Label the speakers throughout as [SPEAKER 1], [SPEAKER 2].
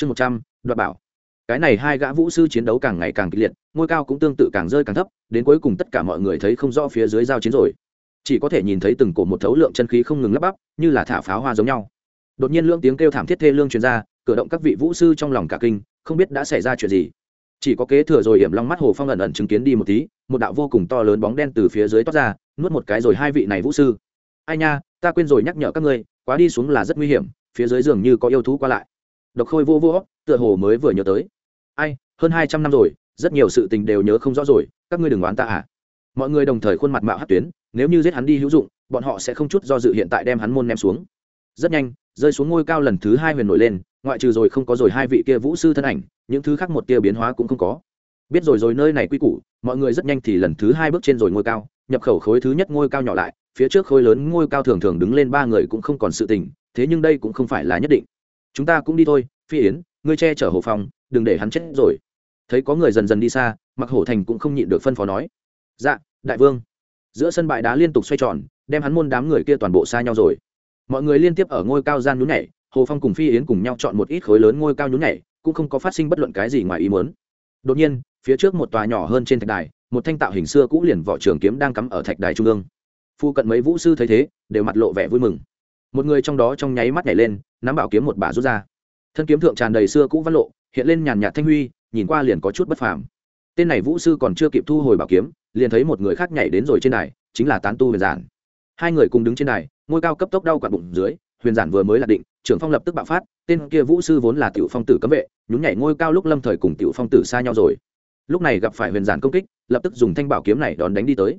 [SPEAKER 1] chương một trăm, đoạt bảo. Cái này hai gã vũ sư chiến đấu càng ngày càng kịch liệt, ngôi cao cũng tương tự càng rơi càng thấp, đến cuối cùng tất cả mọi người thấy không rõ phía dưới giao chiến rồi. Chỉ có thể nhìn thấy từng cổ một thấu lượng chân khí không ngừng lắp bắp, như là thả pháo hoa giống nhau. Đột nhiên lưỡng tiếng kêu thảm thiết thê lương truyền ra cử động các vị vũ sư trong lòng cả kinh, không biết đã xảy ra chuyện gì. Chỉ có kế thừa rồi hiểm long mắt hồ phong ẩn ẩn chứng kiến đi một tí, một đạo vô cùng to lớn bóng đen từ phía dưới toát ra, nuốt một cái rồi hai vị này vũ sư. Ai nha, ta quên rồi nhắc nhở các ngươi, quá đi xuống là rất nguy hiểm, phía dưới giường như có yêu thú qua lại độc khôi vô vô, tựa hồ mới vừa nhớ tới. Ai, hơn hai trăm năm rồi, rất nhiều sự tình đều nhớ không rõ rồi, các ngươi đừng oán ta à. Mọi người đồng thời khuôn mặt mạo hát tuyến, nếu như giết hắn đi hữu dụng, bọn họ sẽ không chút do dự hiện tại đem hắn môn ném xuống. Rất nhanh, rơi xuống ngôi cao lần thứ hai huyền nổi lên, ngoại trừ rồi không có rồi hai vị kia vũ sư thân ảnh, những thứ khác một tia biến hóa cũng không có. Biết rồi rồi nơi này quy củ, mọi người rất nhanh thì lần thứ hai bước trên rồi ngôi cao, nhập khẩu khối thứ nhất ngôi cao nhỏ lại, phía trước khối lớn ngôi cao thường thường đứng lên ba người cũng không còn sự tình, thế nhưng đây cũng không phải là nhất định chúng ta cũng đi thôi, phi yến, ngươi che chở hồ phong, đừng để hắn chết rồi. Thấy có người dần dần đi xa mặc hổ thành cũng không nhịn được phân phó nói. Dạ đại vương. Giữa sân bãi đá liên tục xoay tròn, đem hắn môn đám người kia toàn bộ xa nhau rồi. Mọi người liên tiếp ở ngôi cao gian nhún nhảy, hồ phong cùng phi yến cùng nhau chọn một ít khối lớn ngôi cao nhún nhảy, cũng không có phát sinh bất luận cái gì ngoài ý muốn. Đột nhiên, phía trước một tòa nhỏ hơn trên thạch đài, một thanh tạo hình xưa cũ liền vỏ trường kiếm đang cắm ở thạch đài trung ương. Phu cận mấy vũ sư thấy thế, đều mặt lộ vẻ vui mừng. Một người trong đó trong nháy mắt nhảy lên nắm bảo kiếm một bà rút ra. Thân kiếm thượng tràn đầy xưa cũ văn lộ, hiện lên nhàn nhạt thanh huy, nhìn qua liền có chút bất phàm. Tên này vũ sư còn chưa kịp thu hồi bảo kiếm, liền thấy một người khác nhảy đến rồi trên đài, chính là tán tu huyền giản. Hai người cùng đứng trên đài, ngôi cao cấp tốc đau quặn bụng dưới, huyền giản vừa mới lạc định, trưởng phong lập tức bạo phát, tên kia vũ sư vốn là tiểu phong tử cấm vệ, nhún nhảy ngôi cao lúc lâm thời cùng tiểu phong tử xa nhau rồi. Lúc này gặp phải huyền giản công kích, lập tức dùng thanh bảo kiếm này đón đánh đi tới.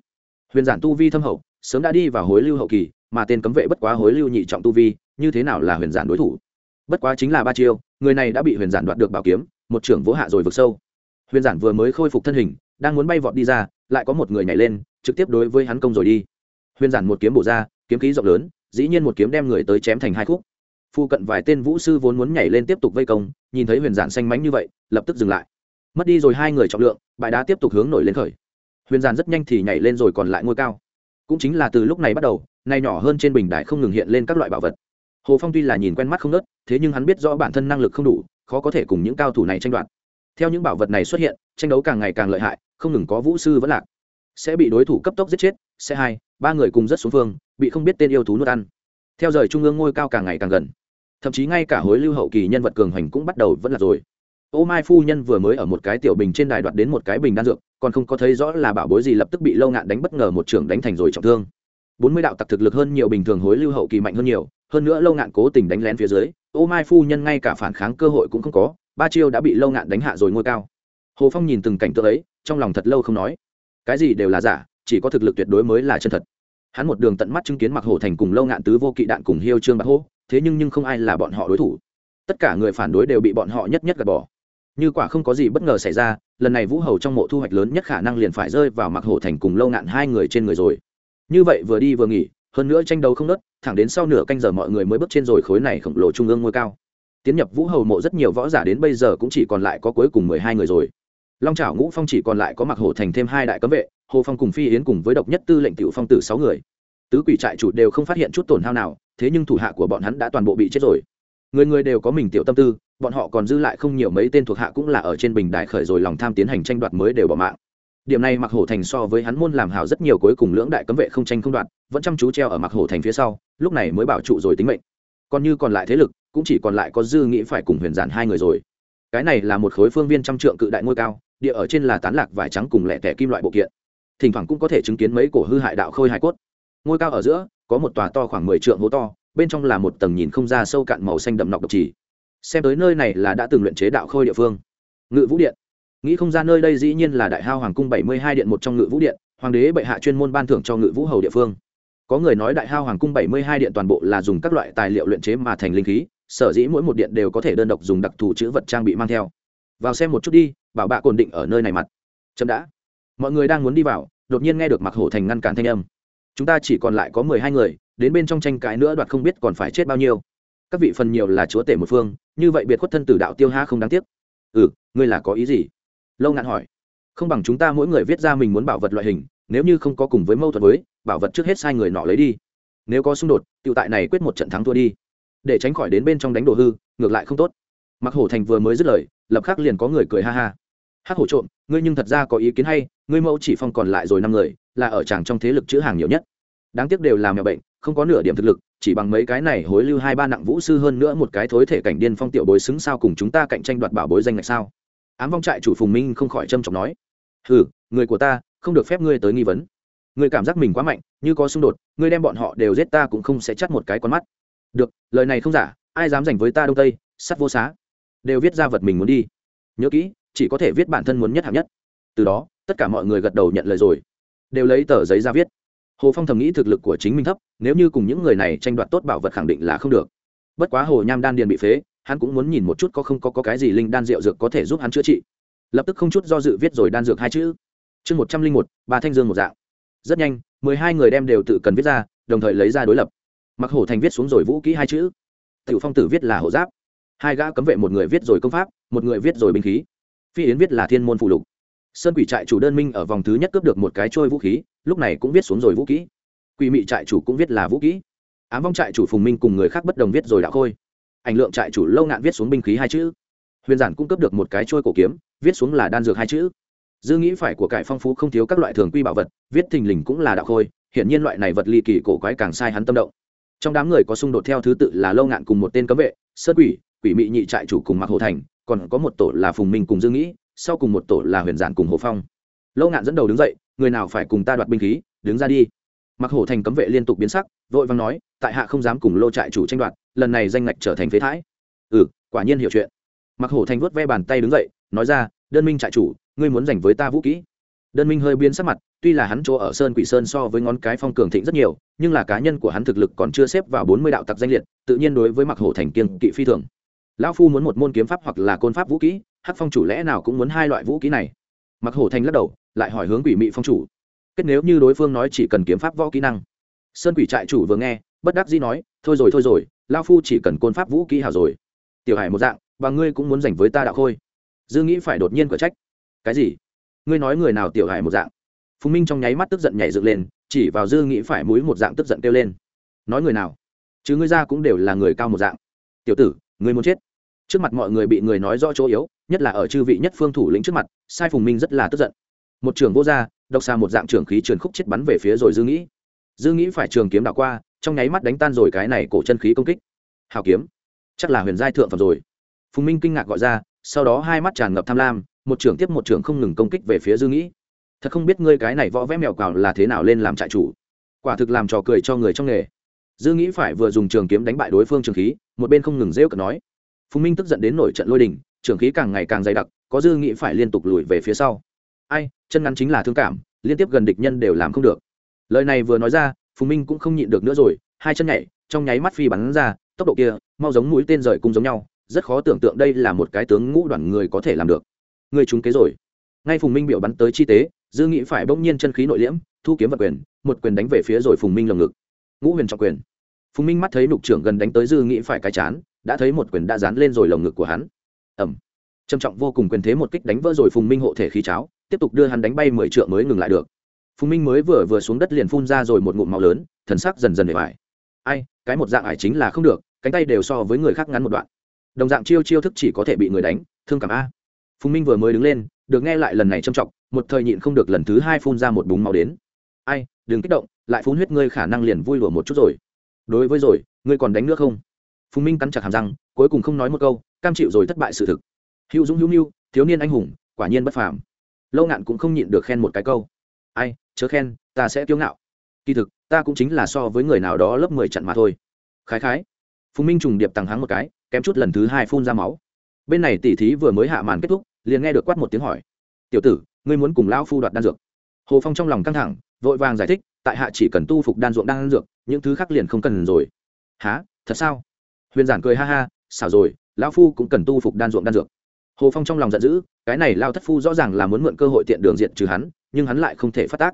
[SPEAKER 1] Huyền giản tu vi thâm hậu, sớm đã đi vào hối lưu hậu kỳ mà tên cấm vệ bất quá hối lưu nhị trọng tu vi, như thế nào là huyền giản đối thủ? Bất quá chính là ba chiêu, người này đã bị huyền giản đoạt được bảo kiếm, một trưởng vỗ hạ rồi vực sâu. Huyền giản vừa mới khôi phục thân hình, đang muốn bay vọt đi ra, lại có một người nhảy lên, trực tiếp đối với hắn công rồi đi. Huyền giản một kiếm bổ ra, kiếm khí rộng lớn, dĩ nhiên một kiếm đem người tới chém thành hai khúc. Phu cận vài tên vũ sư vốn muốn nhảy lên tiếp tục vây công, nhìn thấy huyền giản xanh mánh như vậy, lập tức dừng lại. Mất đi rồi hai người trọng lượng, bãi đá tiếp tục hướng nổi lên khởi. Huyền giản rất nhanh thì nhảy lên rồi còn lại ngôi cao. Cũng chính là từ lúc này bắt đầu nay nhỏ hơn trên bình đài không ngừng hiện lên các loại bảo vật. Hồ phong tuy là nhìn quen mắt không nớt thế nhưng hắn biết rõ bản thân năng lực không đủ, khó có thể cùng những cao thủ này tranh đoạt. Theo những bảo vật này xuất hiện, tranh đấu càng ngày càng lợi hại, không ngừng có vũ sư vẫn lạc. Sẽ bị đối thủ cấp tốc giết chết, sẽ hai, ba người cùng rất xuống phương, bị không biết tên yêu thú nuốt ăn. Theo rời trung ương ngôi cao càng ngày càng gần. Thậm chí ngay cả hối lưu hậu kỳ nhân vật cường hành cũng bắt đầu vẫn là rồi. Ô mai phu nhân vừa mới ở một cái tiểu bình trên đài đoạt đến một cái bình đan dược, còn không có thấy rõ là bảo bối gì lập tức bị lâu ngạn đánh bất ngờ một trưởng đánh thành rồi trọng thương bốn mươi đạo tặc thực lực hơn nhiều bình thường hối lưu hậu kỳ mạnh hơn nhiều, hơn nữa lâu ngạn cố tình đánh lén phía dưới, ô mai phu nhân ngay cả phản kháng cơ hội cũng không có, ba chiêu đã bị lâu ngạn đánh hạ rồi ngôi cao. Hồ phong nhìn từng cảnh tượng ấy, trong lòng thật lâu không nói. Cái gì đều là giả, chỉ có thực lực tuyệt đối mới là chân thật. Hắn một đường tận mắt chứng kiến mặc hổ thành cùng lâu ngạn tứ vô kỵ đạn cùng hiêu trương bạc hô, thế nhưng nhưng không ai là bọn họ đối thủ. Tất cả người phản đối đều bị bọn họ nhất nhất gạt bỏ. Như quả không có gì bất ngờ xảy ra, lần này vũ hầu trong mộ thu hoạch lớn nhất khả năng liền phải rơi vào mặc hổ thành cùng lâu ngạn hai người trên người rồi như vậy vừa đi vừa nghỉ, hơn nữa tranh đấu không nớt thẳng đến sau nửa canh giờ mọi người mới bước trên rồi khối này khổng lồ trung ương ngôi cao. Tiến nhập vũ hầu mộ rất nhiều võ giả đến bây giờ cũng chỉ còn lại có cuối cùng mười hai người rồi. Long trào ngũ phong chỉ còn lại có mặc hổ thành thêm hai đại cấm vệ, hồ phong cùng phi yến cùng với độc nhất tư lệnh tiểu phong tử sáu người. Tứ quỷ trại chủ đều không phát hiện chút tổn hao nào, thế nhưng thủ hạ của bọn hắn đã toàn bộ bị chết rồi. Người người đều có mình tiểu tâm tư, bọn họ còn dư lại không nhiều mấy tên thuộc hạ cũng là ở trên bình đại khởi rồi lòng tham tiến hành tranh đoạt mới đều bỏ mạng điểm này mặc hổ thành so với hắn môn làm hào rất nhiều cuối cùng lưỡng đại cấm vệ không tranh không đoạt, vẫn chăm chú treo ở mặc hổ thành phía sau, lúc này mới bảo trụ rồi tính mệnh. Còn như còn lại thế lực, cũng chỉ còn lại có dư nghĩ phải cùng huyền giản hai người rồi. Cái này là một khối phương viên trăm trượng cự đại ngôi cao, địa ở trên là tán lạc vải trắng cùng lẻ tẻ kim loại bộ kiện. Thỉnh thoảng cũng có thể chứng kiến mấy cổ hư hại đạo khôi hài cốt. Ngôi cao ở giữa, có một tòa to khoảng mười trượng hố to, bên trong là một tầng nhìn không ra sâu cạn màu xanh đậm nọc độc trì. Xem tới nơi này là đã từng luyện chế đạo khôi địa phương. Ngự vũ điện nghĩ không ra nơi đây dĩ nhiên là đại hao hoàng cung bảy mươi hai điện một trong ngự vũ điện, hoàng đế bệ hạ chuyên môn ban thưởng cho ngự vũ hầu địa phương. Có người nói đại hao hoàng cung bảy mươi hai điện toàn bộ là dùng các loại tài liệu luyện chế mà thành linh khí, sở dĩ mỗi một điện đều có thể đơn độc dùng đặc thù chữ vật trang bị mang theo. Vào xem một chút đi, bảo bạ cồn định ở nơi này mặt. Chậm đã. Mọi người đang muốn đi vào, đột nhiên nghe được mặc hổ thành ngăn cản thanh âm. Chúng ta chỉ còn lại có mười hai người, đến bên trong tranh cãi nữa đoạt không biết còn phải chết bao nhiêu. Các vị phần nhiều là chúa tể một phương, như vậy biệt khuất thân tử đạo tiêu ha không đáng tiếc. Ừ ngươi là có ý gì? Lâu ngạn hỏi không bằng chúng ta mỗi người viết ra mình muốn bảo vật loại hình nếu như không có cùng với mâu thuẫn với bảo vật trước hết sai người nọ lấy đi nếu có xung đột tự tại này quyết một trận thắng thua đi để tránh khỏi đến bên trong đánh đồ hư ngược lại không tốt mặc hổ thành vừa mới dứt lời lập khắc liền có người cười ha ha hắc hổ trộm ngươi nhưng thật ra có ý kiến hay ngươi mẫu chỉ phong còn lại rồi năm người là ở chàng trong thế lực chữ hàng nhiều nhất đáng tiếc đều là mèo bệnh không có nửa điểm thực lực chỉ bằng mấy cái này hối lưu hai ba nặng vũ sư hơn nữa một cái thối thể cảnh điên phong tiểu bối xứng sao cùng chúng ta cạnh tranh đoạt bảo bối danh ngạch sao ám vong trại chủ phùng minh không khỏi trâm trọng nói Hừ, người của ta không được phép ngươi tới nghi vấn. Ngươi cảm giác mình quá mạnh như có xung đột ngươi đem bọn họ đều giết ta cũng không sẽ chắt một cái con mắt. Được lời này không giả ai dám giành với ta đông tây sắt vô xá. Đều viết ra vật mình muốn đi. Nhớ kỹ chỉ có thể viết bản thân muốn nhất hạng nhất. Từ đó tất cả mọi người gật đầu nhận lời rồi. Đều lấy tờ giấy ra viết. Hồ phong thầm nghĩ thực lực của chính mình thấp nếu như cùng những người này tranh đoạt tốt bảo vật khẳng định là không được. Bất quá hồ nham đan điền bị phế hắn cũng muốn nhìn một chút có không có, có cái gì linh đan rượu dược có thể giúp hắn chữa trị. Lập tức không chút do dự viết rồi đan dược hai chữ. Chương một trăm linh một ba thanh dương một dạng. Rất nhanh mười hai người đem đều tự cần viết ra đồng thời lấy ra đối lập. Mặc hổ thành viết xuống rồi vũ kỹ hai chữ. Tiểu phong tử viết là hộ giáp. Hai gã cấm vệ một người viết rồi công pháp một người viết rồi binh khí. Phi yến viết là thiên môn phụ lục. Sơn quỷ trại chủ đơn minh ở vòng thứ nhất cướp được một cái trôi vũ khí lúc này cũng viết xuống rồi vũ kỹ. Quỷ mị trại chủ cũng viết là vũ kỹ. Ám vong trại chủ phùng minh cùng người khác bất đồng viết rồi đạo khôi ảnh lượng trại chủ lâu ngạn viết xuống binh khí hai chữ. Huyền giản cũng cướp được một cái trôi cổ kiếm, viết xuống là đan dược hai chữ. Dư nghĩ phải của cải phong phú không thiếu các loại thường quy bảo vật, viết thình lình cũng là đạo khôi hiện nhiên loại này vật ly kỳ cổ quái càng sai hắn tâm động. Trong đám người có xung đột theo thứ tự là lâu ngạn cùng một tên cấm vệ, sơn quỷ quỷ mị nhị trại chủ cùng mặc hồ thành, còn có một tổ là phùng minh cùng dương nghĩ, sau cùng một tổ là huyền giản cùng hồ phong. Lâu ngạn dẫn đầu đứng dậy, người nào phải cùng ta đoạt binh khí, đứng ra đi. Mặc hồ thành cấm vệ liên tục biến sắc, vội vàng nói, tại hạ không dám cùng lô trại chủ tranh đoạt lần này danh ngạch trở thành phế thải, ừ quả nhiên hiểu chuyện. Mặc hổ thành vuốt ve bàn tay đứng dậy nói ra đơn minh trại chủ ngươi muốn giành với ta vũ kỹ? Đơn minh hơi biến sắc mặt tuy là hắn chỗ ở sơn quỷ sơn so với ngón cái phong cường thịnh rất nhiều nhưng là cá nhân của hắn thực lực còn chưa xếp vào bốn mươi đạo tặc danh liệt tự nhiên đối với mặc hổ thành kiêng kỵ phi thường. Lão phu muốn một môn kiếm pháp hoặc là côn pháp vũ kỹ hắc phong chủ lẽ nào cũng muốn hai loại vũ kỹ này? Mặc hổ thành lắc đầu lại hỏi hướng quỷ mị phong chủ. Kết nếu như đối phương nói chỉ cần kiếm pháp võ kỹ năng. Sơn quỷ trại chủ vừa nghe bất đắc dĩ nói thôi rồi thôi rồi lao phu chỉ cần côn pháp vũ kỹ hảo rồi. Tiểu hải một dạng, và ngươi cũng muốn giành với ta đạo khôi. Dư nghĩ phải đột nhiên cở trách. Cái gì? Ngươi nói người nào tiểu hải một dạng? Phùng minh trong nháy mắt tức giận nhảy dựng lên, chỉ vào dư nghĩ phải mũi một dạng tức giận kêu lên. Nói người nào? Chứ ngươi ra cũng đều là người cao một dạng. Tiểu tử, ngươi muốn chết. Trước mặt mọi người bị người nói rõ chỗ yếu, nhất là ở chư vị nhất phương thủ lĩnh trước mặt, sai phùng minh rất là tức giận. Một trường vô gia, độc xa một dạng trường khí truyền khúc chết bắn về phía rồi dư nghĩ. Dư nghĩ phải trường kiếm đảo qua trong nháy mắt đánh tan rồi cái này cổ chân khí công kích. Hào kiếm. Chắc là huyền giai thượng phẩm rồi. Phùng minh kinh ngạc gọi ra, sau đó hai mắt tràn ngập tham lam, một trưởng tiếp một trưởng không ngừng công kích về phía dư nghĩ. Thật không biết ngươi cái này võ vẽ mèo cào là thế nào lên làm trại chủ. Quả thực làm trò cười cho người trong nghề. Dư nghĩ phải vừa dùng trường kiếm đánh bại đối phương trường khí, một bên không ngừng rêu cợt nói. Phùng minh tức giận đến nổi trận lôi đình, trường khí càng ngày càng dày đặc, có dư nghĩ phải liên tục lùi về phía sau. Ai, chân ngắn chính là thương cảm, liên tiếp gần địch nhân đều làm không được. Lời này vừa nói ra phùng minh cũng không nhịn được nữa rồi, hai chân nhảy, trong nháy mắt phi bắn ra, tốc độ kia, mau giống mũi tên rời cung giống nhau, rất khó tưởng tượng đây là một cái tướng ngũ đoàn người có thể làm được. Người trúng kế rồi. Ngay phùng minh biểu bắn tới chi tế, dư nghĩ phải bỗng nhiên chân khí nội liễm, thu kiếm vật quyền, một quyền đánh về phía rồi phùng minh lồng ngực. Ngũ huyền trọng quyền. Phùng minh mắt thấy nục trưởng gần đánh tới dư nghĩ phải cái chán, đã thấy một quyền đã dán lên rồi lồng ngực của hắn. Ẩm trầm trọng vô cùng quyền thế một kích đánh vỡ rồi phùng minh hộ thể khí cháo, tiếp tục đưa hắn đánh bay mười trượng mới ngừng lại được phùng minh mới vừa vừa xuống đất liền phun ra rồi một ngụm máu lớn, thần sắc dần dần để vải ai, cái một dạng ải chính là không được, cánh tay đều so với người khác ngắn một đoạn. Đồng dạng chiêu chiêu thức chỉ có thể bị người đánh, thương cảm a. Phùng minh vừa mới đứng lên, được nghe lại lần này trầm trọng, một thời nhịn không được lần thứ hai phun ra một búng máu đến. Ai, đừng kích động, lại phun huyết ngươi khả năng liền vui lùa một chút rồi. Đối với rồi, ngươi còn đánh nữa không? Phùng minh cắn chặt hàm răng, cuối cùng không nói một câu, cam chịu rồi thất bại sự thực. Hữu dũng hữu mưu, thiếu niên anh hùng, quả nhiên bất phàm. Lâu ngạn cũng không nhịn được khen một cái câu ai, chớ khen, ta sẽ kiêu ngạo. Kỳ thực, ta cũng chính là so với người nào đó lớp mười trận mà thôi. Khái khái. Phùng minh trùng điệp tăng hắng một cái, kém chút lần thứ hai phun ra máu. Bên này tỉ thí vừa mới hạ màn kết thúc, liền nghe được quát một tiếng hỏi. Tiểu tử, ngươi muốn cùng lão phu đoạt đan dược? Hồ phong trong lòng căng thẳng, vội vàng giải thích, tại hạ chỉ cần tu phục đan ruộng đan dược, những thứ khác liền không cần rồi. Há thật sao? Huyền giản cười ha ha, xảo rồi, lão phu cũng cần tu phục đan ruộng đan dược. Hồ phong trong lòng giận dữ, cái này lao thất phu rõ ràng là muốn mượn cơ hội tiện đường diện trừ hắn nhưng hắn lại không thể phát tác.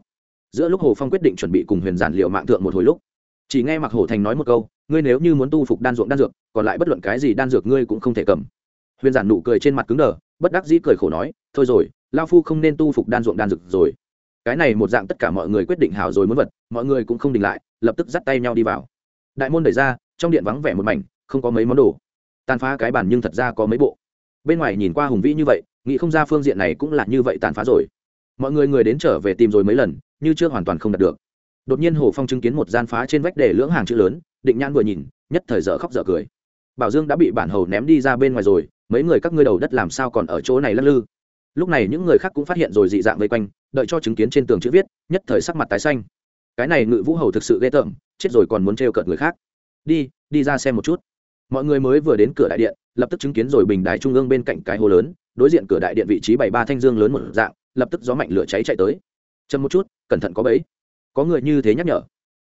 [SPEAKER 1] Giữa lúc hồ phong quyết định chuẩn bị cùng huyền giản liệu mạng thượng một hồi lúc, chỉ nghe mặc hồ thành nói một câu, ngươi nếu như muốn tu phục đan ruộng đan dược, còn lại bất luận cái gì đan dược ngươi cũng không thể cầm. Huyền giản nụ cười trên mặt cứng đờ, bất đắc dĩ cười khổ nói, thôi rồi, lao phu không nên tu phục đan ruộng đan dược rồi. Cái này một dạng tất cả mọi người quyết định hào rồi muốn vật, mọi người cũng không đình lại, lập tức dắt tay nhau đi vào. Đại môn đẩy ra, trong điện vắng vẻ một mảnh, không có mấy món đồ. Tàn phá cái bản nhưng thật ra có mấy bộ. Bên ngoài nhìn qua hùng vĩ như vậy, nghĩ không ra phương diện này cũng là như vậy tàn phá rồi mọi người người đến trở về tìm rồi mấy lần, như chưa hoàn toàn không đạt được. Đột nhiên hồ phong chứng kiến một gian phá trên vách để lưỡng hàng chữ lớn, định nhãn vừa nhìn, nhất thời dở khóc dở cười. Bảo dương đã bị bản hầu ném đi ra bên ngoài rồi, mấy người các ngươi đầu đất làm sao còn ở chỗ này lắc lư? Lúc này những người khác cũng phát hiện rồi dị dạng vây quanh, đợi cho chứng kiến trên tường chữ viết, nhất thời sắc mặt tái xanh. Cái này ngự vũ hầu thực sự ghê tởm, chết rồi còn muốn trêu cợt người khác. Đi đi ra xem một chút. Mọi người mới vừa đến cửa đại điện, lập tức chứng kiến rồi bình đài trung ương bên cạnh cái hồ lớn, đối diện cửa đại điện vị trí bảy ba thanh dương lớn một dạng lập tức gió mạnh lửa cháy chạy tới. Chân một chút, cẩn thận có bẫy. Có người như thế nhắc nhở.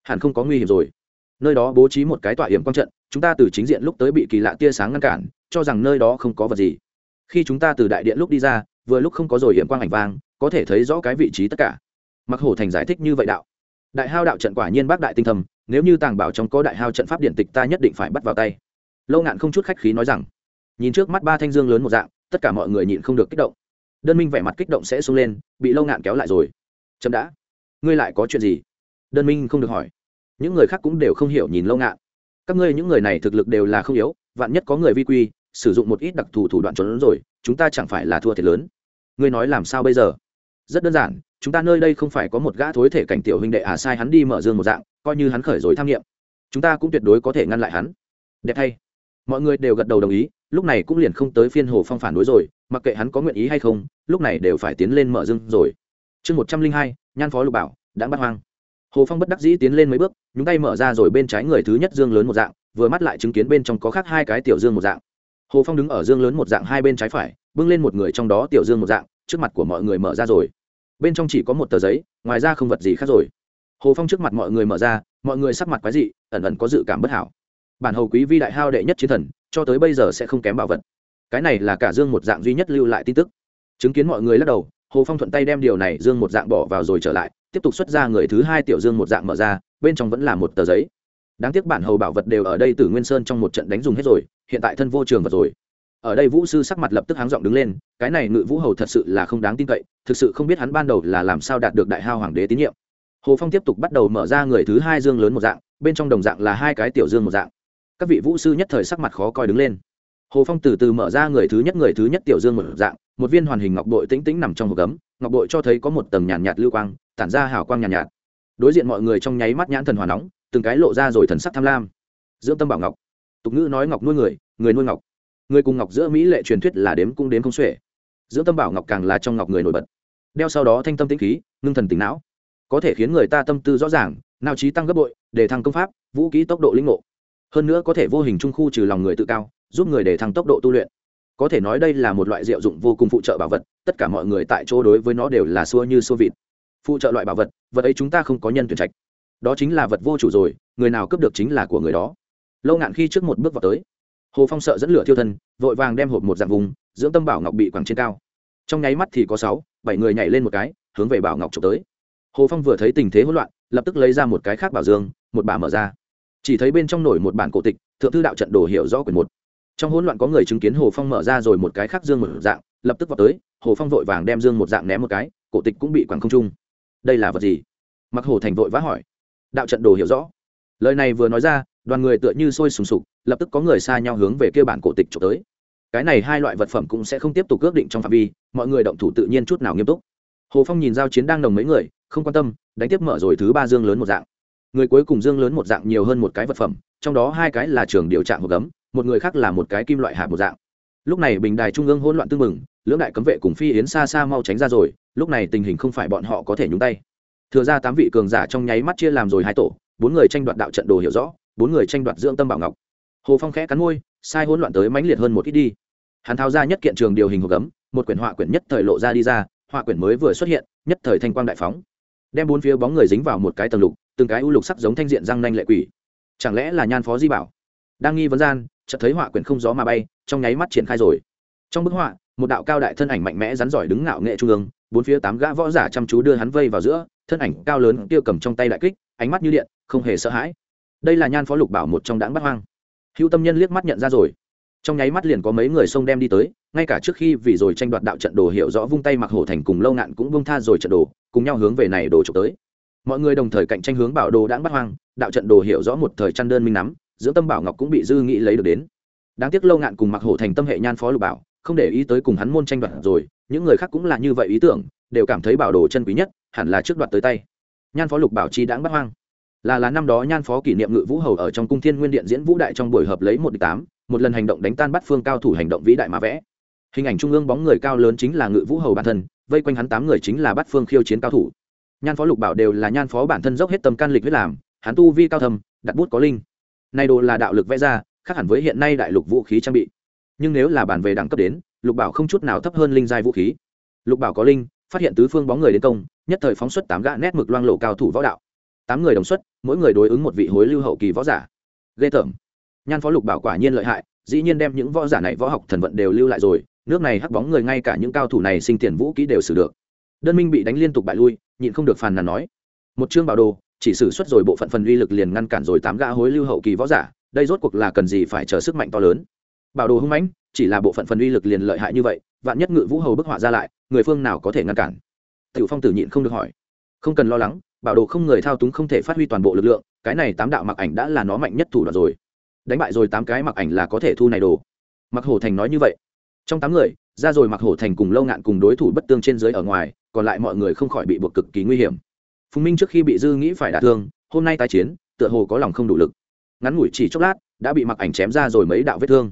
[SPEAKER 1] Hẳn không có nguy hiểm rồi. Nơi đó bố trí một cái tọa hiểm quang trận, chúng ta từ chính diện lúc tới bị kỳ lạ tia sáng ngăn cản, cho rằng nơi đó không có vật gì. Khi chúng ta từ đại điện lúc đi ra, vừa lúc không có rồi hiểm quang ảnh vang, có thể thấy rõ cái vị trí tất cả. Mặc hổ thành giải thích như vậy đạo. Đại hao đạo trận quả nhiên bác đại tinh thầm, nếu như tàng bảo trong có đại hao trận pháp điện tịch ta nhất định phải bắt vào tay. Lâu ngạn không chút khách khí nói rằng, nhìn trước mắt ba thanh dương lớn một dạng, tất cả mọi người nhịn không được kích động đơn minh vẻ mặt kích động sẽ sung lên, bị lâu ngạn kéo lại rồi. Chậm đã. Ngươi lại có chuyện gì? Đơn minh không được hỏi. Những người khác cũng đều không hiểu nhìn lâu ngạn. Các ngươi những người này thực lực đều là không yếu, vạn nhất có người vi quy, sử dụng một ít đặc thù thủ đoạn trốn rồi, chúng ta chẳng phải là thua thiệt lớn. Ngươi nói làm sao bây giờ? Rất đơn giản, chúng ta nơi đây không phải có một gã thối thể cảnh tiểu huynh đệ à sai hắn đi mở dương một dạng, coi như hắn khởi rồi tham nghiệm. Chúng ta cũng tuyệt đối có thể ngăn lại hắn. Đẹp thay. Mọi người đều gật đầu đồng ý lúc này cũng liền không tới phiên hồ phong phản đối rồi, mặc kệ hắn có nguyện ý hay không, lúc này đều phải tiến lên mở dương rồi. Chương một trăm linh hai, nhan phó lục bảo, đã bắt hoang. Hồ phong bất đắc dĩ tiến lên mấy bước, nhúng tay mở ra rồi bên trái người thứ nhất dương lớn một dạng, vừa mắt lại chứng kiến bên trong có khác hai cái tiểu dương một dạng. Hồ phong đứng ở dương lớn một dạng hai bên trái phải, bưng lên một người trong đó tiểu dương một dạng, trước mặt của mọi người mở ra rồi. Bên trong chỉ có một tờ giấy, ngoài ra không vật gì khác rồi. Hồ phong trước mặt mọi người mở ra, mọi người sắc mặt quái dị, ẩn ẩn có dự cảm bất hảo. Bản hầu quý vi đại hao đệ nhất chiến thần cho tới bây giờ sẽ không kém bảo vật. Cái này là cả dương một dạng duy nhất lưu lại tin tức. Chứng kiến mọi người lắc đầu, hồ phong thuận tay đem điều này dương một dạng bỏ vào rồi trở lại, tiếp tục xuất ra người thứ hai tiểu dương một dạng mở ra, bên trong vẫn là một tờ giấy. Đáng tiếc bản hầu bảo vật đều ở đây từ nguyên sơn trong một trận đánh dùng hết rồi, hiện tại thân vô trường vật rồi. Ở đây vũ sư sắc mặt lập tức háng giọng đứng lên, cái này ngự vũ hầu thật sự là không đáng tin cậy, thực sự không biết hắn ban đầu là làm sao đạt được đại hao hoàng đế tín nhiệm. Hồ phong tiếp tục bắt đầu mở ra người thứ hai dương lớn một dạng, bên trong đồng dạng là hai cái tiểu dương một dạng các vị vũ sư nhất thời sắc mặt khó coi đứng lên. Hồ phong từ từ mở ra người thứ nhất người thứ nhất tiểu dương một dạng một viên hoàn hình ngọc bội tĩnh tĩnh nằm trong hộp gấm ngọc bội cho thấy có một tầng nhàn nhạt, nhạt lưu quang tản ra hào quang nhàn nhạt, nhạt đối diện mọi người trong nháy mắt nhãn thần hòa nóng từng cái lộ ra rồi thần sắc tham lam. Dưỡng tâm bảo ngọc. Tục ngữ nói ngọc nuôi người người nuôi ngọc. Người cùng ngọc giữa mỹ lệ truyền thuyết là đếm cũng đếm không xuể. Dưỡng tâm bảo ngọc càng là trong ngọc người nổi bật. Đeo sau đó thanh tâm tĩnh khí ngưng thần tỉnh não. Có thể khiến người ta tâm tư rõ ràng nào trí tăng gấp bội để thăng công pháp vũ kỹ tốc độ linh ngộ hơn nữa có thể vô hình trung khu trừ lòng người tự cao, giúp người để thăng tốc độ tu luyện. Có thể nói đây là một loại diệu dụng vô cùng phụ trợ bảo vật, tất cả mọi người tại chỗ đối với nó đều là xua như xua vịt. Phụ trợ loại bảo vật vật ấy chúng ta không có nhân tuyển trạch. Đó chính là vật vô chủ rồi, người nào cướp được chính là của người đó. Lâu ngạn khi trước một bước vào tới, hồ phong sợ dẫn lửa thiêu thân, vội vàng đem hộp một dạng vùng, dưỡng tâm bảo ngọc bị quẳng trên cao. Trong nháy mắt thì có sáu, bảy người nhảy lên một cái, hướng về bảo ngọc trộm tới. Hồ phong vừa thấy tình thế hỗn loạn, lập tức lấy ra một cái khác bảo dương, một bà mở ra chỉ thấy bên trong nổi một bản cổ tịch, thượng thư đạo trận đồ hiểu rõ quyển một. Trong hỗn loạn có người chứng kiến hồ phong mở ra rồi một cái khác dương một dạng, lập tức vào tới, hồ phong vội vàng đem dương một dạng ném một cái, cổ tịch cũng bị quẳng không trung. Đây là vật gì? Mặc hồ thành vội vã hỏi. Đạo trận đồ hiểu rõ. Lời này vừa nói ra, đoàn người tựa như sôi sùng sục, lập tức có người xa nhau hướng về kia bản cổ tịch trộm tới. Cái này hai loại vật phẩm cũng sẽ không tiếp tục ước định trong phạm vi, mọi người động thủ tự nhiên chút nào nghiêm túc. Hồ phong nhìn giao chiến đang đồng mấy người, không quan tâm, đánh tiếp mở rồi thứ ba dương lớn một dạng người cuối cùng dương lớn một dạng nhiều hơn một cái vật phẩm, trong đó hai cái là trường điều trạng hộp gấm, một người khác là một cái kim loại hạt một dạng. Lúc này bình đài trung ương hỗn loạn tương mừng lưỡng đại cấm vệ cùng phi yến xa xa mau tránh ra rồi, lúc này tình hình không phải bọn họ có thể nhúng tay. Thừa ra tám vị cường giả trong nháy mắt chia làm rồi hai tổ, bốn người tranh đoạt đạo trận đồ hiểu rõ, bốn người tranh đoạt dưỡng tâm bảo ngọc. Hồ phong khẽ cắn môi, sai hỗn loạn tới mãnh liệt hơn một ít đi. Hắn tháo ra nhất kiện trường điều hình hộp gấm, một quyển họa quyển nhất thời lộ ra đi ra, họa quyển mới vừa xuất hiện, nhất thời thanh quang đại phóng. Đem bốn phía bóng người dính vào một cái tầng lục từng cái u lục sắc giống thanh diện răng nanh lệ quỷ. Chẳng lẽ là nhan phó di bảo? Đang nghi vấn gian, chợt thấy họa quyển không gió mà bay, trong nháy mắt triển khai rồi. Trong bức họa, một đạo cao đại thân ảnh mạnh mẽ rắn giỏi đứng ngạo nghệ trung ương, bốn phía tám gã võ giả chăm chú đưa hắn vây vào giữa, thân ảnh cao lớn kia cầm trong tay đại kích, ánh mắt như điện, không hề sợ hãi. Đây là nhan phó lục bảo một trong đãng bắt hoang. Hữu tâm nhân liếc mắt nhận ra rồi. Trong nháy mắt liền có mấy người xông đem đi tới, ngay cả trước khi vì rồi tranh đoạt đạo trận đồ hiểu rõ vung tay mặc hổ thành cùng lâu ngạn cũng vung tha rồi trận đồ, cùng nhau hướng về này đồ chụp tới mọi người đồng thời cạnh tranh hướng bảo đồ đãng bắt hoang, đạo trận đồ hiểu rõ một thời chăn đơn minh nắm, dưỡng tâm bảo ngọc cũng bị dư nghĩ lấy được đến. Đáng tiếc lâu ngạn cùng mặc hổ thành tâm hệ nhan phó lục bảo, không để ý tới cùng hắn môn tranh đoạt rồi, những người khác cũng là như vậy ý tưởng, đều cảm thấy bảo đồ chân quý nhất, hẳn là trước đoạt tới tay. Nhan phó lục bảo chi đãng bắt hoang. Là là năm đó nhan phó kỷ niệm ngự vũ hầu ở trong cung thiên nguyên điện diễn vũ đại trong buổi hợp lấy một tám, một lần hành động đánh tan bắt phương cao thủ hành động vĩ đại mà vẽ. Hình ảnh trung ương bóng người cao lớn chính là ngự vũ hầu bản thân, vây quanh hắn tám người chính là bắt phương khiêu chiến cao thủ nhan phó lục bảo đều là nhan phó bản thân dốc hết tâm can lịch viết làm, hắn tu vi cao thầm đặt bút có linh. Nay đồ là đạo lực vẽ ra, khác hẳn với hiện nay đại lục vũ khí trang bị. Nhưng nếu là bản về đẳng cấp đến, lục bảo không chút nào thấp hơn linh giai vũ khí. Lục bảo có linh, phát hiện tứ phương bóng người đến công, nhất thời phóng xuất tám gã nét mực loang lộ cao thủ võ đạo. Tám người đồng xuất, mỗi người đối ứng một vị hối lưu hậu kỳ võ giả. Ghê tởm. Nhan phó lục bảo quả nhiên lợi hại, dĩ nhiên đem những võ giả này võ học thần vận đều lưu lại rồi, nước này hắc bóng người ngay cả những cao thủ này sinh tiền vũ kỹ đều xử được. Đơn minh bị đánh liên tục bại lui nhịn không được phàn nàn nói. Một chương bảo đồ, chỉ xử xuất rồi bộ phận phần uy lực liền ngăn cản rồi tám gã hối lưu hậu kỳ võ giả, đây rốt cuộc là cần gì phải chờ sức mạnh to lớn. Bảo đồ hung mãnh, chỉ là bộ phận phần uy lực liền lợi hại như vậy, vạn nhất ngự vũ hầu bức họa ra lại, người phương nào có thể ngăn cản? Tiểu phong tử nhịn không được hỏi. Không cần lo lắng, bảo đồ không người thao túng không thể phát huy toàn bộ lực lượng, cái này tám đạo mặc ảnh đã là nó mạnh nhất thủ đoạn rồi. Đánh bại rồi tám cái mặc ảnh là có thể thu này đồ. Mặc hổ thành nói như vậy. Trong tám người, ra rồi mặc hổ thành cùng lâu ngạn cùng đối thủ bất tương trên dưới ở ngoài còn lại mọi người không khỏi bị buộc cực kỳ nguy hiểm. Phùng minh trước khi bị dư nghĩ phải đả thương, hôm nay tái chiến, tựa hồ có lòng không đủ lực. Ngắn ngủi chỉ chốc lát, đã bị mặc ảnh chém ra rồi mấy đạo vết thương.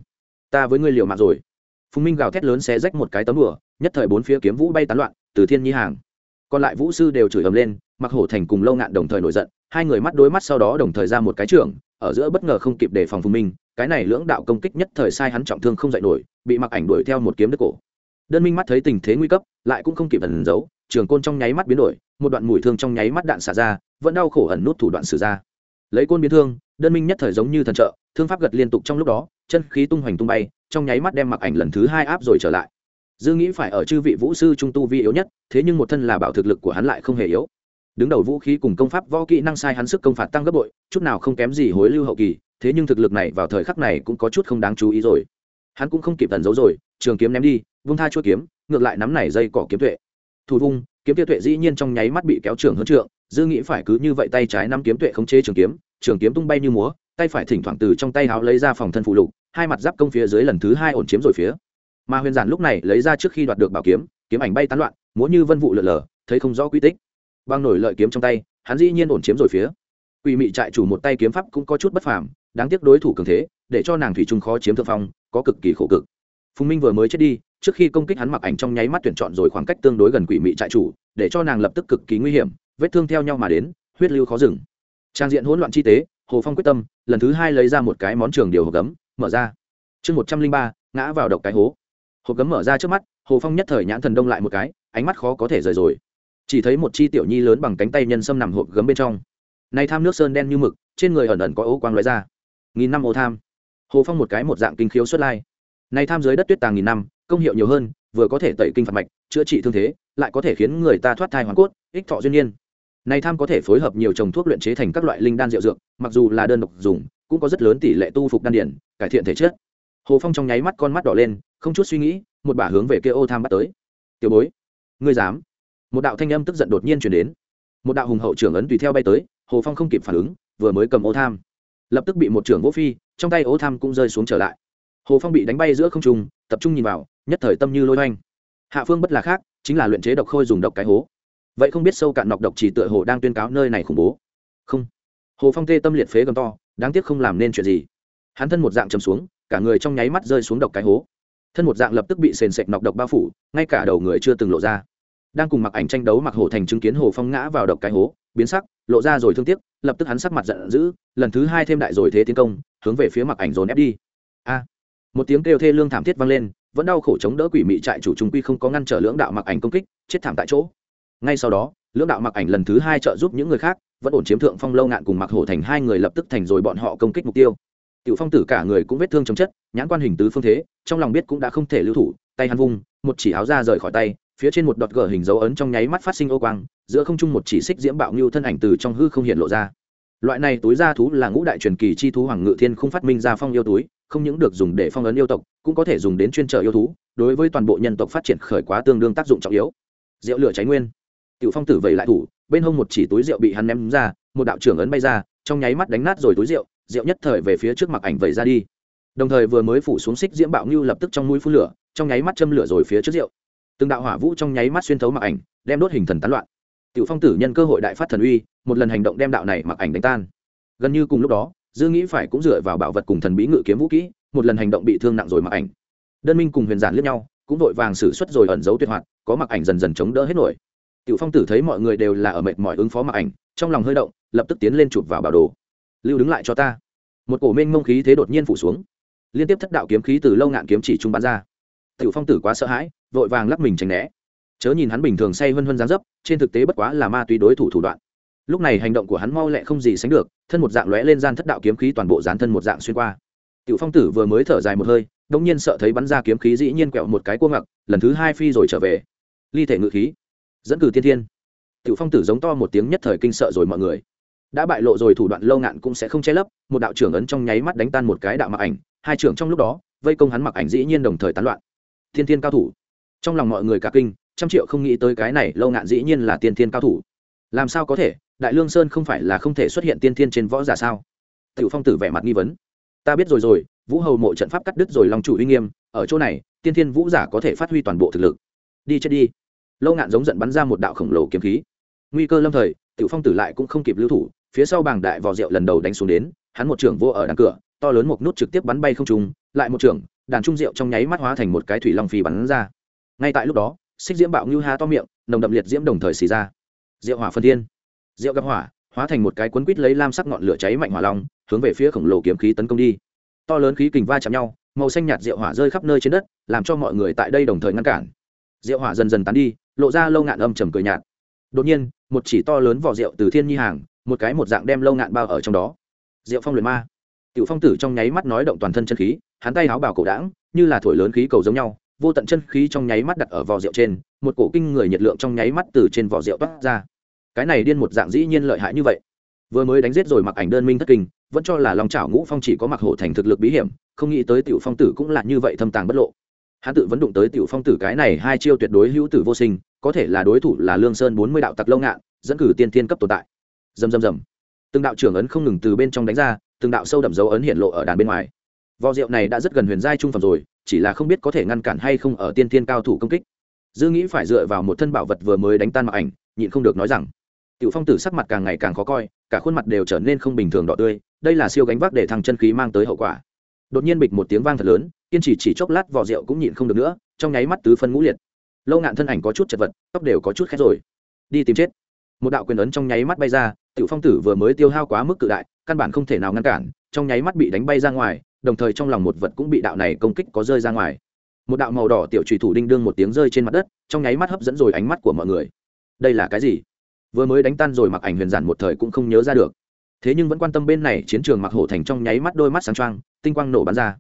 [SPEAKER 1] Ta với ngươi liều mạng rồi. Phùng minh gào thét lớn xé rách một cái tấm bửa nhất thời bốn phía kiếm vũ bay tán loạn, từ thiên nhi hàng. Còn lại vũ sư đều chửi ầm lên, mặc hổ thành cùng lâu ngạn đồng thời nổi giận, hai người mắt đối mắt sau đó đồng thời ra một cái trưởng, ở giữa bất ngờ không kịp đề phòng phùng minh, cái này lưỡng đạo công kích nhất thời sai hắn trọng thương không dạy nổi, bị mặc ảnh đuổi theo một kiếm đứt cổ đơn minh mắt thấy tình thế nguy cấp, lại cũng không kịp ẩn giấu, trường côn trong nháy mắt biến đổi, một đoạn mùi thương trong nháy mắt đạn xả ra, vẫn đau khổ ẩn nút thủ đoạn xử ra. Lấy côn biến thương, đơn minh nhất thời giống như thần trợ, thương pháp gật liên tục trong lúc đó, chân khí tung hoành tung bay, trong nháy mắt đem mặc ảnh lần thứ hai áp rồi trở lại. Dư nghĩ phải ở chư vị vũ sư trung tu vi yếu nhất, thế nhưng một thân là bảo thực lực của hắn lại không hề yếu. Đứng đầu vũ khí cùng công pháp võ kỹ năng sai hắn sức công phạt tăng gấp bội, chút nào không kém gì hối lưu hậu kỳ, thế nhưng thực lực này vào thời khắc này cũng có chút không đáng chú ý rồi. Hắn cũng không kịp tần giấu rồi, trường kiếm ném đi vung tha chua kiếm, ngược lại nắm này dây cỏ kiếm tuệ. Thủ vung, kiếm tiêu tuệ dĩ nhiên trong nháy mắt bị kéo trường hơn trượng, dư nghĩ phải cứ như vậy tay trái nắm kiếm tuệ khống chế trường kiếm trường kiếm tung bay như múa, tay phải thỉnh thoảng từ trong tay háo lấy ra phòng thân phụ lục, hai mặt giáp công phía dưới lần thứ hai ổn chiếm rồi phía. Mà huyền giản lúc này lấy ra trước khi đoạt được bảo kiếm kiếm ảnh bay tán loạn, múa như vân vụ lượn lờ thấy không rõ quy tích. Băng nổi lợi kiếm trong tay, hắn dĩ nhiên ổn chiếm rồi phía. Quỷ mị trại chủ một tay kiếm pháp cũng có chút bất phàm, đáng tiếc đối thủ cường thế, để cho nàng thủy trung khó chiếm thượng phong, có cực kỳ khổ cực. Phùng minh vừa mới chết đi trước khi công kích hắn mặc ảnh trong nháy mắt tuyển chọn rồi khoảng cách tương đối gần quỷ mị trại chủ, để cho nàng lập tức cực kỳ nguy hiểm, vết thương theo nhau mà đến, huyết lưu khó dừng. Trang diện hỗn loạn chi tế, hồ phong quyết tâm, lần thứ hai lấy ra một cái món trường điều hộp gấm, mở ra. Chương một trăm linh ba, ngã vào độc cái hố. Hộp gấm mở ra trước mắt, hồ phong nhất thời nhãn thần đông lại một cái, ánh mắt khó có thể rời rồi. Chỉ thấy một chi tiểu nhi lớn bằng cánh tay nhân sâm nằm hộp gấm bên trong. Nay tham nước sơn đen như mực, trên người ẩn ẩn có ố quang loại ra. Nghìn năm ô tham. Hồ phong một cái một dạng kinh khiếu xuất lai. Nay tham dưới đất tuyết tàng nghìn năm công hiệu nhiều hơn, vừa có thể tẩy kinh phạt mạch, chữa trị thương thế, lại có thể khiến người ta thoát thai hoàn cốt, ích thọ duyên nhiên này tham có thể phối hợp nhiều trồng thuốc luyện chế thành các loại linh đan rượu dược, mặc dù là đơn độc dùng, cũng có rất lớn tỷ lệ tu phục đan điển, cải thiện thể chất. Hồ phong trong nháy mắt con mắt đỏ lên, không chút suy nghĩ, một bả hướng về kia ô tham bắt tới. Tiểu bối, ngươi dám? Một đạo thanh âm tức giận đột nhiên chuyển đến. Một đạo hùng hậu trưởng ấn tùy theo bay tới, hồ phong không kịp phản ứng, vừa mới cầm ô tham. Lập tức bị một trưởng vỗ phi, trong tay ô tham cũng rơi xuống trở lại hồ phong bị đánh bay giữa không trung, tập trung nhìn vào, nhất thời tâm như lôi hoanh hạ phương bất là khác, chính là luyện chế độc khôi dùng độc cái hố. Vậy không biết sâu cạn nọc độc chỉ tựa hồ đang tuyên cáo nơi này khủng bố. Không. Hồ phong tê tâm liệt phế gầm to, đáng tiếc không làm nên chuyện gì. Hắn thân một dạng chầm xuống, cả người trong nháy mắt rơi xuống độc cái hố. Thân một dạng lập tức bị sền sệt nọc độc bao phủ, ngay cả đầu người chưa từng lộ ra. Đang cùng mặc ảnh tranh đấu mặc hồ thành chứng kiến hồ phong ngã vào độc cái hố, biến sắc, lộ ra rồi thương tiếc, lập tức hắn sắc mặt giận dữ, lần thứ hai thêm đại rồi thế tiến công, hướng về phía mặc ảnh dồn ép đi. A một tiếng kêu thê lương thảm thiết vang lên, vẫn đau khổ chống đỡ quỷ mị trại chủ trung quy không có ngăn trở lưỡng đạo mặc ảnh công kích, chết thảm tại chỗ. Ngay sau đó, lưỡng đạo mặc ảnh lần thứ hai trợ giúp những người khác, vẫn ổn chiếm thượng phong lâu ngạn cùng mặc hổ thành hai người lập tức thành rồi bọn họ công kích mục tiêu. Tiểu phong tử cả người cũng vết thương chấm chất, nhãn quan hình tứ phương thế, trong lòng biết cũng đã không thể lưu thủ, tay hắn vung, một chỉ áo ra rời khỏi tay, phía trên một đọt gờ hình dấu ấn trong nháy mắt phát sinh ô quang, giữa không trung một chỉ xích diễm bạo ngưu thân ảnh từ trong hư không hiện lộ ra loại này túi da thú là ngũ đại truyền kỳ chi thú hoàng ngự thiên không phát minh ra phong yêu túi, không những được dùng để phong ấn yêu tộc, cũng có thể dùng đến chuyên trở yêu thú, đối với toàn bộ nhân tộc phát triển khởi quá tương đương tác dụng trọng yếu. Rượu lửa cháy nguyên. Tiểu phong tử vẩy lại thủ, bên hông một chỉ túi rượu bị hắn ném ra, một đạo trưởng ấn bay ra, trong nháy mắt đánh nát rồi túi rượu rượu nhất thời về phía trước mặt ảnh vẩy ra đi. Đồng thời vừa mới phủ xuống xích diễm bạo ngưu lập tức trong mũi phun lửa, trong nháy mắt châm lửa rồi phía trước rượu. Từng đạo hỏa vũ trong nháy mắt xuyên thấu mặc ảnh, đem đốt hình thần tán loạn tiểu phong tử nhân cơ hội đại phát thần uy, một lần hành động đem đạo này mặc ảnh đánh tan. Gần như cùng lúc đó, dư nghĩ phải cũng dựa vào bảo vật cùng thần bí ngự kiếm vũ kỹ, một lần hành động bị thương nặng rồi mặc ảnh. Đơn minh cùng huyền giản liếc nhau, cũng vội vàng xử suất rồi ẩn giấu tuyệt hoạt, có mặc ảnh dần dần chống đỡ hết nổi. Tiểu phong tử thấy mọi người đều là ở mệt mỏi ứng phó mặc ảnh, trong lòng hơi động, lập tức tiến lên chụp vào bảo đồ. Lưu đứng lại cho ta. Một cổ mênh mông khí thế đột nhiên phủ xuống. Liên tiếp thất đạo kiếm khí từ lâu ngạn kiếm chỉ trung bắn ra. Tiểu phong tử quá sợ hãi, vội vàng lắc mình tránh né chớ nhìn hắn bình thường say vân vân dáng dấp, trên thực tế bất quá là ma túy đối thủ thủ đoạn. Lúc này hành động của hắn mau lẹ không gì sánh được, thân một dạng lóe lên gian thất đạo kiếm khí toàn bộ dán thân một dạng xuyên qua. Tiểu phong tử vừa mới thở dài một hơi đông nhiên sợ thấy bắn ra kiếm khí dĩ nhiên quẹo một cái cua ngặc lần thứ hai phi rồi trở về. Ly thể ngự khí. Dẫn cử tiên thiên. Tiểu phong tử giống to một tiếng nhất thời kinh sợ rồi mọi người. Đã bại lộ rồi thủ đoạn lâu ngạn cũng sẽ không che lấp, một đạo trưởng ấn trong nháy mắt đánh tan một cái đạo mặc ảnh, hai trưởng trong lúc đó, vây công hắn mặc ảnh dĩ nhiên đồng thời tán loạn. Thiên thiên cao thủ. Trong lòng mọi người cả kinh trăm triệu không nghĩ tới cái này lâu ngạn dĩ nhiên là tiên thiên cao thủ. Làm sao có thể? Đại lương sơn không phải là không thể xuất hiện tiên thiên trên võ giả sao? Tiểu phong tử vẻ mặt nghi vấn. Ta biết rồi rồi, vũ hầu mộ trận pháp cắt đứt rồi lòng chủ uy nghiêm, ở chỗ này, tiên thiên vũ giả có thể phát huy toàn bộ thực lực. Đi chết đi. Lâu ngạn giống giận bắn ra một đạo khổng lồ kiếm khí. Nguy cơ lâm thời, tiểu phong tử lại cũng không kịp lưu thủ, phía sau bảng đại vò rượu lần đầu đánh xuống đến, hắn một trưởng vô ở đằng cửa, to lớn một nút trực tiếp bắn bay không trùng lại một trưởng, đàn trung rượu trong nháy mắt hóa thành một cái thủy long phi bắn ra. Ngay tại lúc đó xích diễm bạo ngưu ha to miệng, nồng đậm liệt diễm đồng thời xì ra. Rượu hỏa phân thiên. Rượu gặp hỏa, hóa thành một cái cuốn quít lấy lam sắc ngọn lửa cháy mạnh hỏa long, hướng về phía khổng lồ kiếm khí tấn công đi. To lớn khí kình va chạm nhau, màu xanh nhạt rượu hỏa rơi khắp nơi trên đất, làm cho mọi người tại đây đồng thời ngăn cản. Rượu hỏa dần dần tán đi, lộ ra lâu ngạn âm trầm cười nhạt. Đột nhiên, một chỉ to lớn vỏ rượu từ thiên nhi hàng, một cái một dạng đem lâu ngạn bao ở trong đó. Rượu phong luyện ma. Tiểu phong tử trong nháy mắt nói động toàn thân chân khí, hắn tay áo bào cổ đãng, như là thổi lớn khí cầu giống nhau vô tận chân khí trong nháy mắt đặt ở vỏ rượu trên, một cổ kinh người nhiệt lượng trong nháy mắt từ trên vỏ rượu toát ra. Cái này điên một dạng dĩ nhiên lợi hại như vậy. Vừa mới đánh giết rồi mặc ảnh đơn minh thất kinh, vẫn cho là lòng chảo ngũ phong chỉ có mặc hổ thành thực lực bí hiểm, không nghĩ tới tiểu phong tử cũng là như vậy thâm tàng bất lộ. Hắn tự vẫn đụng tới tiểu phong tử cái này hai chiêu tuyệt đối hữu tử vô sinh, có thể là đối thủ là lương sơn bốn mươi đạo tặc lâu ngạn, dẫn cử tiên thiên cấp tồn tại. Dầm dầm dầm từng đạo trưởng ấn không ngừng từ bên trong đánh ra, từng đạo sâu đậm dấu ấn hiện lộ ở đàn bên ngoài vò rượu này đã rất gần huyền giai trung phẩm rồi, chỉ là không biết có thể ngăn cản hay không ở tiên thiên cao thủ công kích. Dư nghĩ phải dựa vào một thân bảo vật vừa mới đánh tan mặc ảnh, nhịn không được nói rằng, tiểu phong tử sắc mặt càng ngày càng khó coi, cả khuôn mặt đều trở nên không bình thường đỏ tươi, đây là siêu gánh vác để thằng chân khí mang tới hậu quả. Đột nhiên bịch một tiếng vang thật lớn, kiên trì chỉ chốc lát vỏ rượu cũng nhịn không được nữa, trong nháy mắt tứ phân ngũ liệt. Lâu ngạn thân ảnh có chút chật vật, tóc đều có chút khét rồi. Đi tìm chết. Một đạo quyền ấn trong nháy mắt bay ra, tiểu phong tử vừa mới tiêu hao quá mức cự đại, căn bản không thể nào ngăn cản, trong nháy mắt bị đánh bay ra ngoài đồng thời trong lòng một vật cũng bị đạo này công kích có rơi ra ngoài. Một đạo màu đỏ tiểu trùy thủ đinh đương một tiếng rơi trên mặt đất, trong nháy mắt hấp dẫn rồi ánh mắt của mọi người. Đây là cái gì? Vừa mới đánh tan rồi mặc ảnh huyền giản một thời cũng không nhớ ra được. Thế nhưng vẫn quan tâm bên này chiến trường mặc hổ thành trong nháy mắt đôi mắt sáng trăng tinh quang nổ bắn ra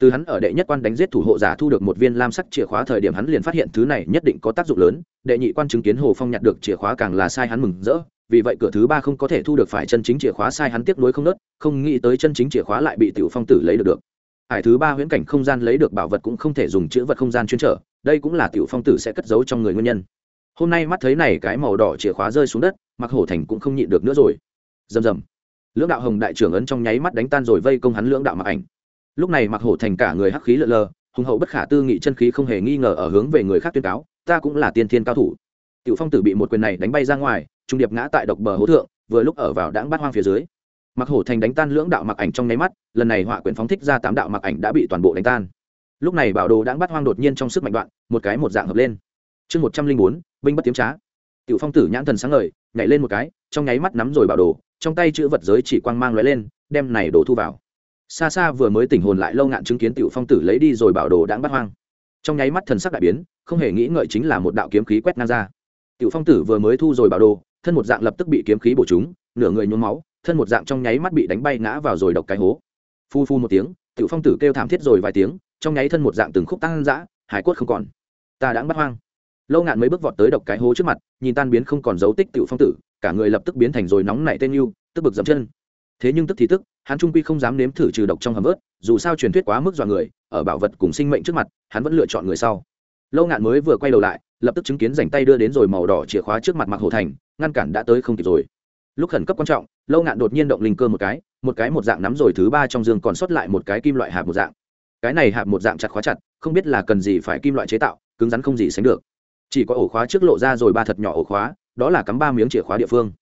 [SPEAKER 1] từ hắn ở đệ nhất quan đánh giết thủ hộ giả thu được một viên lam sắc chìa khóa thời điểm hắn liền phát hiện thứ này nhất định có tác dụng lớn, đệ nhị quan chứng kiến hồ phong nhặt được chìa khóa càng là sai hắn mừng rỡ, vì vậy cửa thứ ba không có thể thu được phải chân chính chìa khóa sai hắn tiếc nuối không nớt, không nghĩ tới chân chính chìa khóa lại bị tiểu phong tử lấy được được. Hải thứ ba huyễn cảnh không gian lấy được bảo vật cũng không thể dùng chữ vật không gian chuyên trở, đây cũng là tiểu phong tử sẽ cất giấu trong người nguyên nhân. Hôm nay mắt thấy này cái màu đỏ chìa khóa rơi xuống đất mặc hổ thành cũng không nhịn được nữa rồi. Rầm rầm. Lưỡng đạo hồng đại trưởng ấn trong nháy mắt đánh tan rồi vây công hắn lưỡng đạo mặc ảnh lúc này mặc hổ thành cả người hắc khí lợn lờ, hùng hậu bất khả tư nghị chân khí không hề nghi ngờ ở hướng về người khác tuyên cáo, ta cũng là tiên thiên cao thủ. Tiểu phong tử bị một quyền này đánh bay ra ngoài, trung điệp ngã tại độc bờ hố thượng, vừa lúc ở vào đãng bát hoang phía dưới. Mặc hổ thành đánh tan lưỡng đạo mặc ảnh trong nháy mắt, lần này họa quyền phóng thích ra tám đạo mặc ảnh đã bị toàn bộ đánh tan. Lúc này bảo đồ đãng bát hoang đột nhiên trong sức mạnh đoạn, một cái một dạng hợp lên. Chương một trăm linh bốn, binh bất tiếm trá. Tiểu phong tử nhãn thần sáng ngời, nhảy lên một cái, trong nháy mắt nắm rồi bảo đồ, trong tay chữ vật giới chỉ quang mang lóe lên, đem này đồ thu vào xa xa vừa mới tỉnh hồn lại lâu ngạn chứng kiến tiểu phong tử lấy đi rồi bảo đồ đãng bắt hoang. Trong nháy mắt thần sắc đại biến, không hề nghĩ ngợi chính là một đạo kiếm khí quét ngang ra. Tiểu phong tử vừa mới thu rồi bảo đồ, thân một dạng lập tức bị kiếm khí bổ trúng nửa người nhuốm máu, thân một dạng trong nháy mắt bị đánh bay ngã vào rồi độc cái hố. Phu phu một tiếng, tiểu phong tử kêu thảm thiết rồi vài tiếng, trong nháy thân một dạng từng khúc tăng dã, hải quất không còn. Ta đã bắt hoang. Lâu ngạn mấy bước vọt tới độc cái hố trước mặt, nhìn tan biến không còn dấu tích tiểu phong tử, cả người lập tức biến thành rồi nóng nảy tên yêu tức bực dậm chân thế nhưng tức thì tức, hắn trung quy không dám nếm thử trừ độc trong hầm ớt dù sao truyền thuyết quá mức dọa người, ở bảo vật cùng sinh mệnh trước mặt, hắn vẫn lựa chọn người sau. Lâu ngạn mới vừa quay đầu lại, lập tức chứng kiến dành tay đưa đến rồi màu đỏ chìa khóa trước mặt mặc hồ thành, ngăn cản đã tới không kịp rồi. Lúc khẩn cấp quan trọng, lâu ngạn đột nhiên động linh cơ một cái một cái một dạng nắm rồi thứ ba trong dương còn sót lại một cái kim loại hạt một dạng. Cái này hạt một dạng chặt khóa chặt, không biết là cần gì phải kim loại chế tạo, cứng rắn không gì sánh được. Chỉ có ổ khóa trước lộ ra rồi ba thật nhỏ ổ khóa, đó là cắm ba miếng chìa khóa địa phương.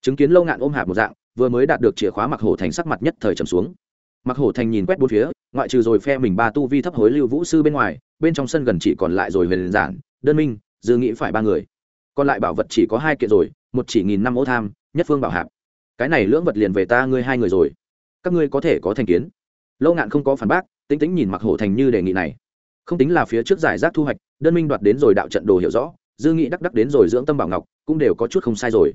[SPEAKER 1] Chứng kiến lâu ngạn ôm hạt một dạng vừa mới đạt được chìa khóa mặc hổ thành sắc mặt nhất thời trầm xuống. Mặc hổ thành nhìn quét bốn phía, ngoại trừ rồi phe mình ba tu vi thấp hối lưu vũ sư bên ngoài, bên trong sân gần chỉ còn lại rồi huyền giản, đơn minh, dư nghĩ phải ba người. Còn lại bảo vật chỉ có hai kiện rồi, một chỉ nghìn năm ô tham, nhất phương bảo hạp. Cái này lưỡng vật liền về ta ngươi hai người rồi. Các ngươi có thể có thành kiến. Lâu ngạn không có phản bác, tính tính nhìn mặc hổ thành như đề nghị này. Không tính là phía trước giải rác thu hoạch, đơn minh đoạt đến rồi đạo trận đồ hiểu rõ, dư nghị đắc đắc đến rồi dưỡng tâm bảo ngọc, cũng đều có chút không sai rồi.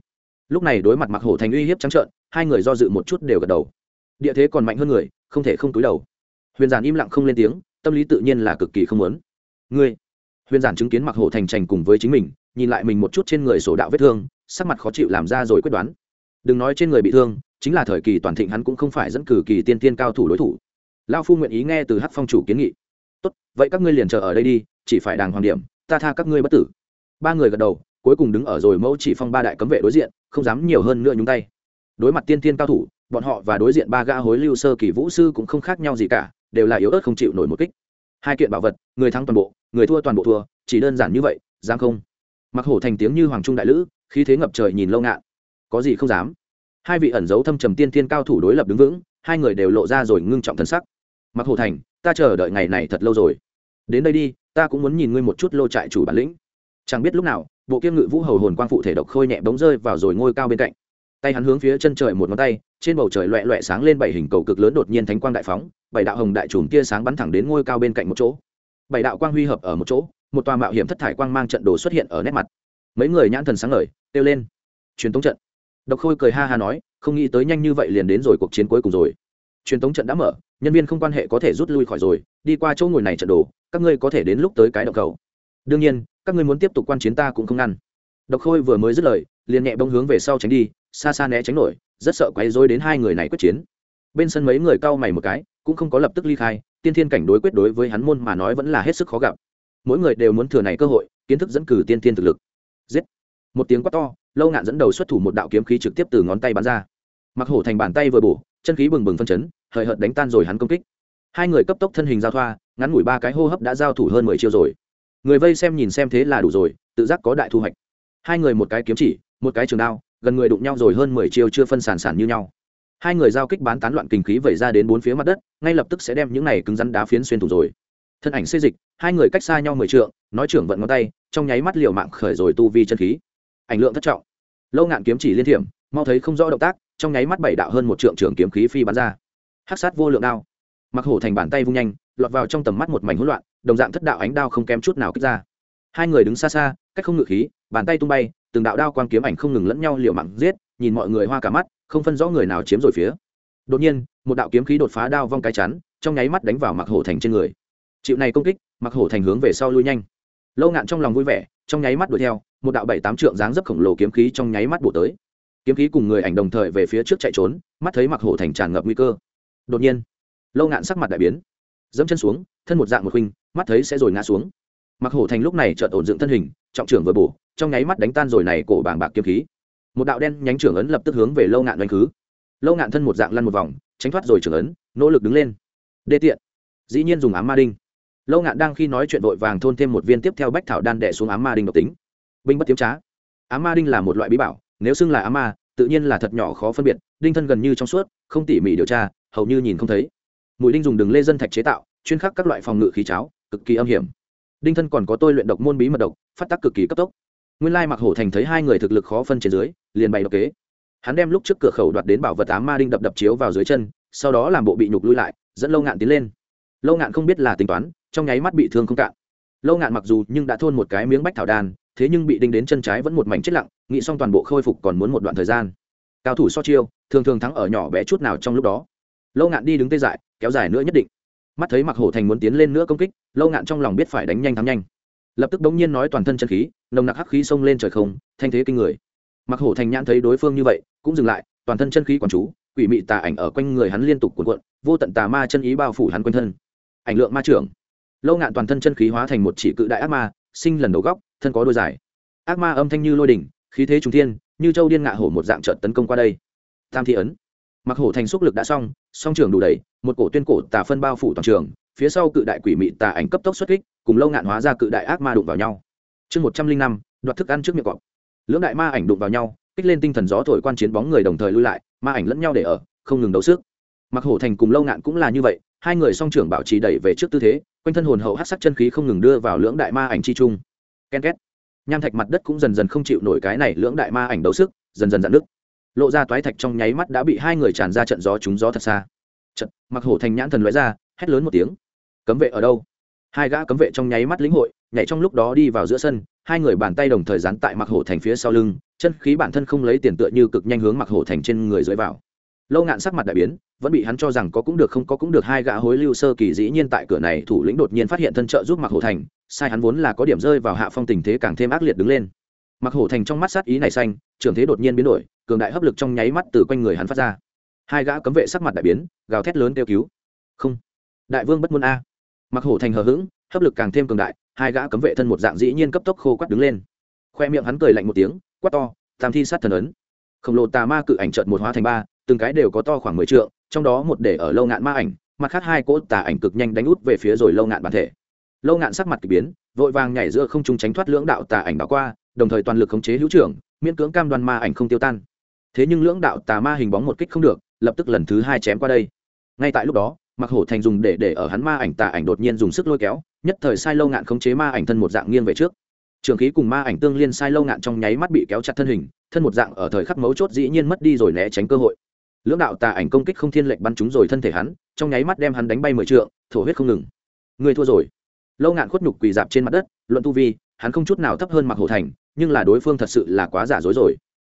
[SPEAKER 1] Lúc này đối mặt mặc hổ thành uy hiếp trắng trợn hai người do dự một chút đều gật đầu. Địa thế còn mạnh hơn người, không thể không túi đầu. Huyền giản im lặng không lên tiếng, tâm lý tự nhiên là cực kỳ không muốn. Ngươi, huyền giản chứng kiến mặc hổ thành trành cùng với chính mình, nhìn lại mình một chút trên người sổ đạo vết thương, sắc mặt khó chịu làm ra rồi quyết đoán. Đừng nói trên người bị thương, chính là thời kỳ toàn thịnh hắn cũng không phải dẫn cử kỳ tiên tiên cao thủ đối thủ. Lao phu nguyện ý nghe từ hát phong chủ kiến nghị. Tốt, vậy các ngươi liền chờ ở đây đi, chỉ phải đàng hoàng điểm, ta tha các ngươi bất tử. Ba người gật đầu, cuối cùng đứng ở rồi mẫu chỉ phong ba đại cấm vệ đối diện, không dám nhiều hơn nữa nhúng tay đối mặt tiên tiên cao thủ, bọn họ và đối diện ba gã hối lưu sơ kỳ vũ sư cũng không khác nhau gì cả, đều là yếu ớt không chịu nổi một kích. Hai kiện bảo vật, người thắng toàn bộ, người thua toàn bộ thua, chỉ đơn giản như vậy, dám không? Mặc hổ thành tiếng như hoàng trung đại lữ, khí thế ngập trời nhìn lâu ngạn. Có gì không dám? Hai vị ẩn giấu thâm trầm tiên tiên cao thủ đối lập đứng vững, hai người đều lộ ra rồi ngưng trọng thân sắc. Mặc hổ thành, ta chờ đợi ngày này thật lâu rồi. Đến đây đi, ta cũng muốn nhìn ngươi một chút lô trại chủ bản lĩnh. Chẳng biết lúc nào, bộ kiêm ngự vũ hầu hồn quang phụ thể độc khôi nhẹ bóng rơi vào rồi ngôi cao bên cạnh tay hắn hướng phía chân trời một ngón tay, trên bầu trời loẹ loẹ sáng lên bảy hình cầu cực lớn đột nhiên thánh quang đại phóng, bảy đạo hồng đại chùm tia sáng bắn thẳng đến ngôi cao bên cạnh một chỗ. Bảy đạo quang huy hợp ở một chỗ, một tòa mạo hiểm thất thải quang mang trận đồ xuất hiện ở nét mặt. Mấy người nhãn thần sáng ngời, kêu lên. Truyền tống trận. Độc khôi cười ha ha nói, không nghĩ tới nhanh như vậy liền đến rồi cuộc chiến cuối cùng rồi. Truyền tống trận đã mở, nhân viên không quan hệ có thể rút lui khỏi rồi, đi qua chỗ ngồi này trận đồ, các ngươi có thể đến lúc tới cái động cầu. Đương nhiên, các ngươi muốn tiếp tục quan chiến ta cũng không ngăn. Độc khôi vừa mới dứt lời liền nhẹ bông hướng về sau tránh đi, xa xa né tránh nổi, rất sợ quấy rối đến hai người này quyết chiến. Bên sân mấy người cau mày một cái, cũng không có lập tức ly khai, tiên thiên cảnh đối quyết đối với hắn môn mà nói vẫn là hết sức khó gặp. Mỗi người đều muốn thừa này cơ hội, kiến thức dẫn cử tiên thiên thực lực. Giết! Một tiếng quát to, lâu ngạn dẫn đầu xuất thủ một đạo kiếm khí trực tiếp từ ngón tay bắn ra. Mặc hổ thành bàn tay vừa bổ, chân khí bừng bừng phân chấn, hời hợt đánh tan rồi hắn công kích. Hai người cấp tốc thân hình giao thoa, ngắn ngủi ba cái hô hấp đã giao thủ hơn mười chiêu rồi. Người vây xem nhìn xem thế là đủ rồi, tự giác có đại thu hoạch. Hai người một cái kiếm chỉ một cái trường đao, gần người đụng nhau rồi hơn mười chiêu chưa phân sản sản như nhau. Hai người giao kích bán tán loạn kinh khí vẩy ra đến bốn phía mặt đất, ngay lập tức sẽ đem những này cứng rắn đá phiến xuyên thủng rồi. Thân ảnh xê dịch, hai người cách xa nhau mười trượng, nói trưởng vận ngón tay, trong nháy mắt liều mạng khởi rồi tu vi chân khí. Ảnh lượng thất trọng. Lâu ngạn kiếm chỉ liên thiểm, mau thấy không rõ động tác, trong nháy mắt bảy đạo hơn một trượng trưởng kiếm khí phi bắn ra. Hắc sát vô lượng đao. Mặc hổ thành bàn tay vung nhanh, lọt vào trong tầm mắt một mảnh hỗn loạn, đồng dạng thất đạo ánh đao không kém chút nào kích ra. Hai người đứng xa xa, cách không ngự khí bàn tay tung bay, từng đạo đao quang kiếm ảnh không ngừng lẫn nhau liều mạng giết, nhìn mọi người hoa cả mắt, không phân rõ người nào chiếm rồi phía. Đột nhiên, một đạo kiếm khí đột phá đao vong cái chắn, trong nháy mắt đánh vào mặc hổ thành trên người. Chịu này công kích mặc hổ thành hướng về sau lui nhanh. Lâu ngạn trong lòng vui vẻ, trong nháy mắt đuổi theo, một đạo bảy tám trượng dáng dấp khổng lồ kiếm khí trong nháy mắt bổ tới. Kiếm khí cùng người ảnh đồng thời về phía trước chạy trốn, mắt thấy mặc hổ thành tràn ngập nguy cơ. Đột nhiên, lâu ngạn sắc mặt đại biến. Dẫm chân xuống, thân một dạng một khuynh mắt thấy sẽ rồi ngã xuống. Mặc hổ thành lúc này chợt ổn dựng thân hình, trọng trưởng vừa bổ trong nháy mắt đánh tan rồi này cổ bảng bạc kiếm khí. Một đạo đen nhánh trưởng ấn lập tức hướng về lâu ngạn đánh khứ. Lâu ngạn thân một dạng lăn một vòng, tránh thoát rồi trưởng ấn, nỗ lực đứng lên. Đê tiện. Dĩ nhiên dùng ám ma đinh. Lâu ngạn đang khi nói chuyện vội vàng thôn thêm một viên tiếp theo bách thảo đan đệ xuống ám ma đinh độc tính. Binh bất tiếm trá. Ám ma đinh là một loại bí bảo, nếu xưng là ám ma, tự nhiên là thật nhỏ khó phân biệt, đinh thân gần như trong suốt, không tỉ mỉ điều tra, hầu như nhìn không thấy. Mũi đinh dùng đường lê dân thạch chế tạo, chuyên khắc các loại phòng ngự khí cháo, cực kỳ âm hiểm. Đinh thân còn có tôi luyện độc môn bí mật độc, phát tác cực kỳ cấp tốc nguyên lai mặc hổ thành thấy hai người thực lực khó phân trên dưới, liền bày độc kế. Hắn đem lúc trước cửa khẩu đoạt đến bảo vật ám ma đinh đập đập chiếu vào dưới chân, sau đó làm bộ bị nhục lui lại, dẫn lâu ngạn tiến lên. Lâu ngạn không biết là tính toán, trong nháy mắt bị thương không cạn. Lâu ngạn mặc dù nhưng đã thôn một cái miếng bách thảo đan thế nhưng bị đinh đến chân trái vẫn một mảnh chết lặng, nghĩ xong toàn bộ khôi phục còn muốn một đoạn thời gian. Cao thủ so chiêu, thường thường thắng ở nhỏ bé chút nào trong lúc đó. Lâu ngạn đi đứng tê dại, kéo dài nữa nhất định. Mắt thấy mặc hổ thành muốn tiến lên nữa công kích, lâu ngạn trong lòng biết phải đánh nhanh thắng nhanh lập tức đống nhiên nói toàn thân chân khí, nồng nặc hắc khí xông lên trời không, thanh thế kinh người. Mặc hổ thành nhãn thấy đối phương như vậy, cũng dừng lại, toàn thân chân khí quản chú, quỷ mị tà ảnh ở quanh người hắn liên tục cuộn cuộn, vô tận tà ma chân ý bao phủ hắn quanh thân. Ảnh lượng ma trưởng. Lâu ngạn toàn thân chân khí hóa thành một chỉ cự đại ác ma, sinh lần đầu góc, thân có đôi dài. Ác ma âm thanh như lôi đỉnh, khí thế trung thiên, như châu điên ngạ hổ một dạng trợt tấn công qua đây. Tam thi ấn. Mặc hổ thành xúc lực đã xong, song trường đủ đầy, một cổ tuyên cổ tà phân bao phủ toàn trường, phía sau cự đại quỷ mị tà ảnh cấp tốc xuất kích cùng lâu ngạn hóa ra cự đại ác ma đụng vào nhau. Chương một trăm linh năm, đoạt thức ăn trước miệng cọp. Lưỡng đại ma ảnh đụng vào nhau, kích lên tinh thần gió thổi quan chiến bóng người đồng thời lui lại, ma ảnh lẫn nhau để ở, không ngừng đấu sức. Mặc hổ thành cùng lâu ngạn cũng là như vậy, hai người song trưởng bảo trì đẩy về trước tư thế, quanh thân hồn hậu hát sắc chân khí không ngừng đưa vào lưỡng đại ma ảnh chi chung ken két. Nham thạch mặt đất cũng dần dần không chịu nổi cái này lưỡng đại ma ảnh đấu sức, dần dần dạn nứt. Lộ ra toái thạch trong nháy mắt đã bị hai người tràn ra trận gió trúng gió thật xa. Trận mặc hổ thành nhãn thần lóe ra, hét lớn một tiếng. Cấm vệ ở đâu? Hai gã cấm vệ trong nháy mắt lĩnh hội, nhảy trong lúc đó đi vào giữa sân, hai người bàn tay đồng thời dán tại mặc hổ thành phía sau lưng, chân khí bản thân không lấy tiền tựa như cực nhanh hướng mặc hổ thành trên người dưới vào. Lâu ngạn sắc mặt đại biến, vẫn bị hắn cho rằng có cũng được không có cũng được, hai gã hối lưu sơ kỳ dĩ nhiên tại cửa này thủ lĩnh đột nhiên phát hiện thân trợ giúp mặc hổ thành, sai hắn vốn là có điểm rơi vào hạ phong tình thế càng thêm ác liệt đứng lên. Mặc hổ thành trong mắt sát ý này xanh trường thế đột nhiên biến đổi, cường đại hấp lực trong nháy mắt từ quanh người hắn phát ra. Hai gã cấm vệ sắc mặt đại biến, gào thét lớn kêu cứu. Không, đại vương bất muốn a mặc hổ thành hờ hững, hấp lực càng thêm cường đại, hai gã cấm vệ thân một dạng dĩ nhiên cấp tốc khô quắt đứng lên. Khoe miệng hắn cười lạnh một tiếng, quát to, tam thi sát thần ấn. Khổng lồ tà ma cự ảnh trợn một hóa thành ba, từng cái đều có to khoảng mười trượng, trong đó một để ở lâu ngạn ma ảnh, mặt khác hai cỗ tà ảnh cực nhanh đánh út về phía rồi lâu ngạn bản thể. Lâu ngạn sắc mặt k ỳ biến, vội vàng nhảy giữa không trung tránh thoát lưỡng đạo tà ảnh đảo qua, đồng thời toàn lực khống chế hữu trưởng, miễn cưỡng cam đoan ma ảnh không tiêu tan. Thế nhưng lưỡng đạo tà ma hình bóng một kích không được, lập tức lần thứ hai chém qua đây. Ngay tại lúc đó mặc hổ thành dùng để để ở hắn ma ảnh tà ảnh đột nhiên dùng sức lôi kéo, nhất thời sai lâu ngạn khống chế ma ảnh thân một dạng nghiêng về trước. Trường khí cùng ma ảnh tương liên sai lâu ngạn trong nháy mắt bị kéo chặt thân hình, thân một dạng ở thời khắc mấu chốt dĩ nhiên mất đi rồi né tránh cơ hội. Lưỡng đạo tà ảnh công kích không thiên lệnh bắn trúng rồi thân thể hắn, trong nháy mắt đem hắn đánh bay mười trượng, thổ huyết không ngừng. Người thua rồi. Lâu ngạn khuất nhục quỳ dạp trên mặt đất, luận tu vi, hắn không chút nào thấp hơn mặc hổ thành, nhưng là đối phương thật sự là quá giả dối rồi.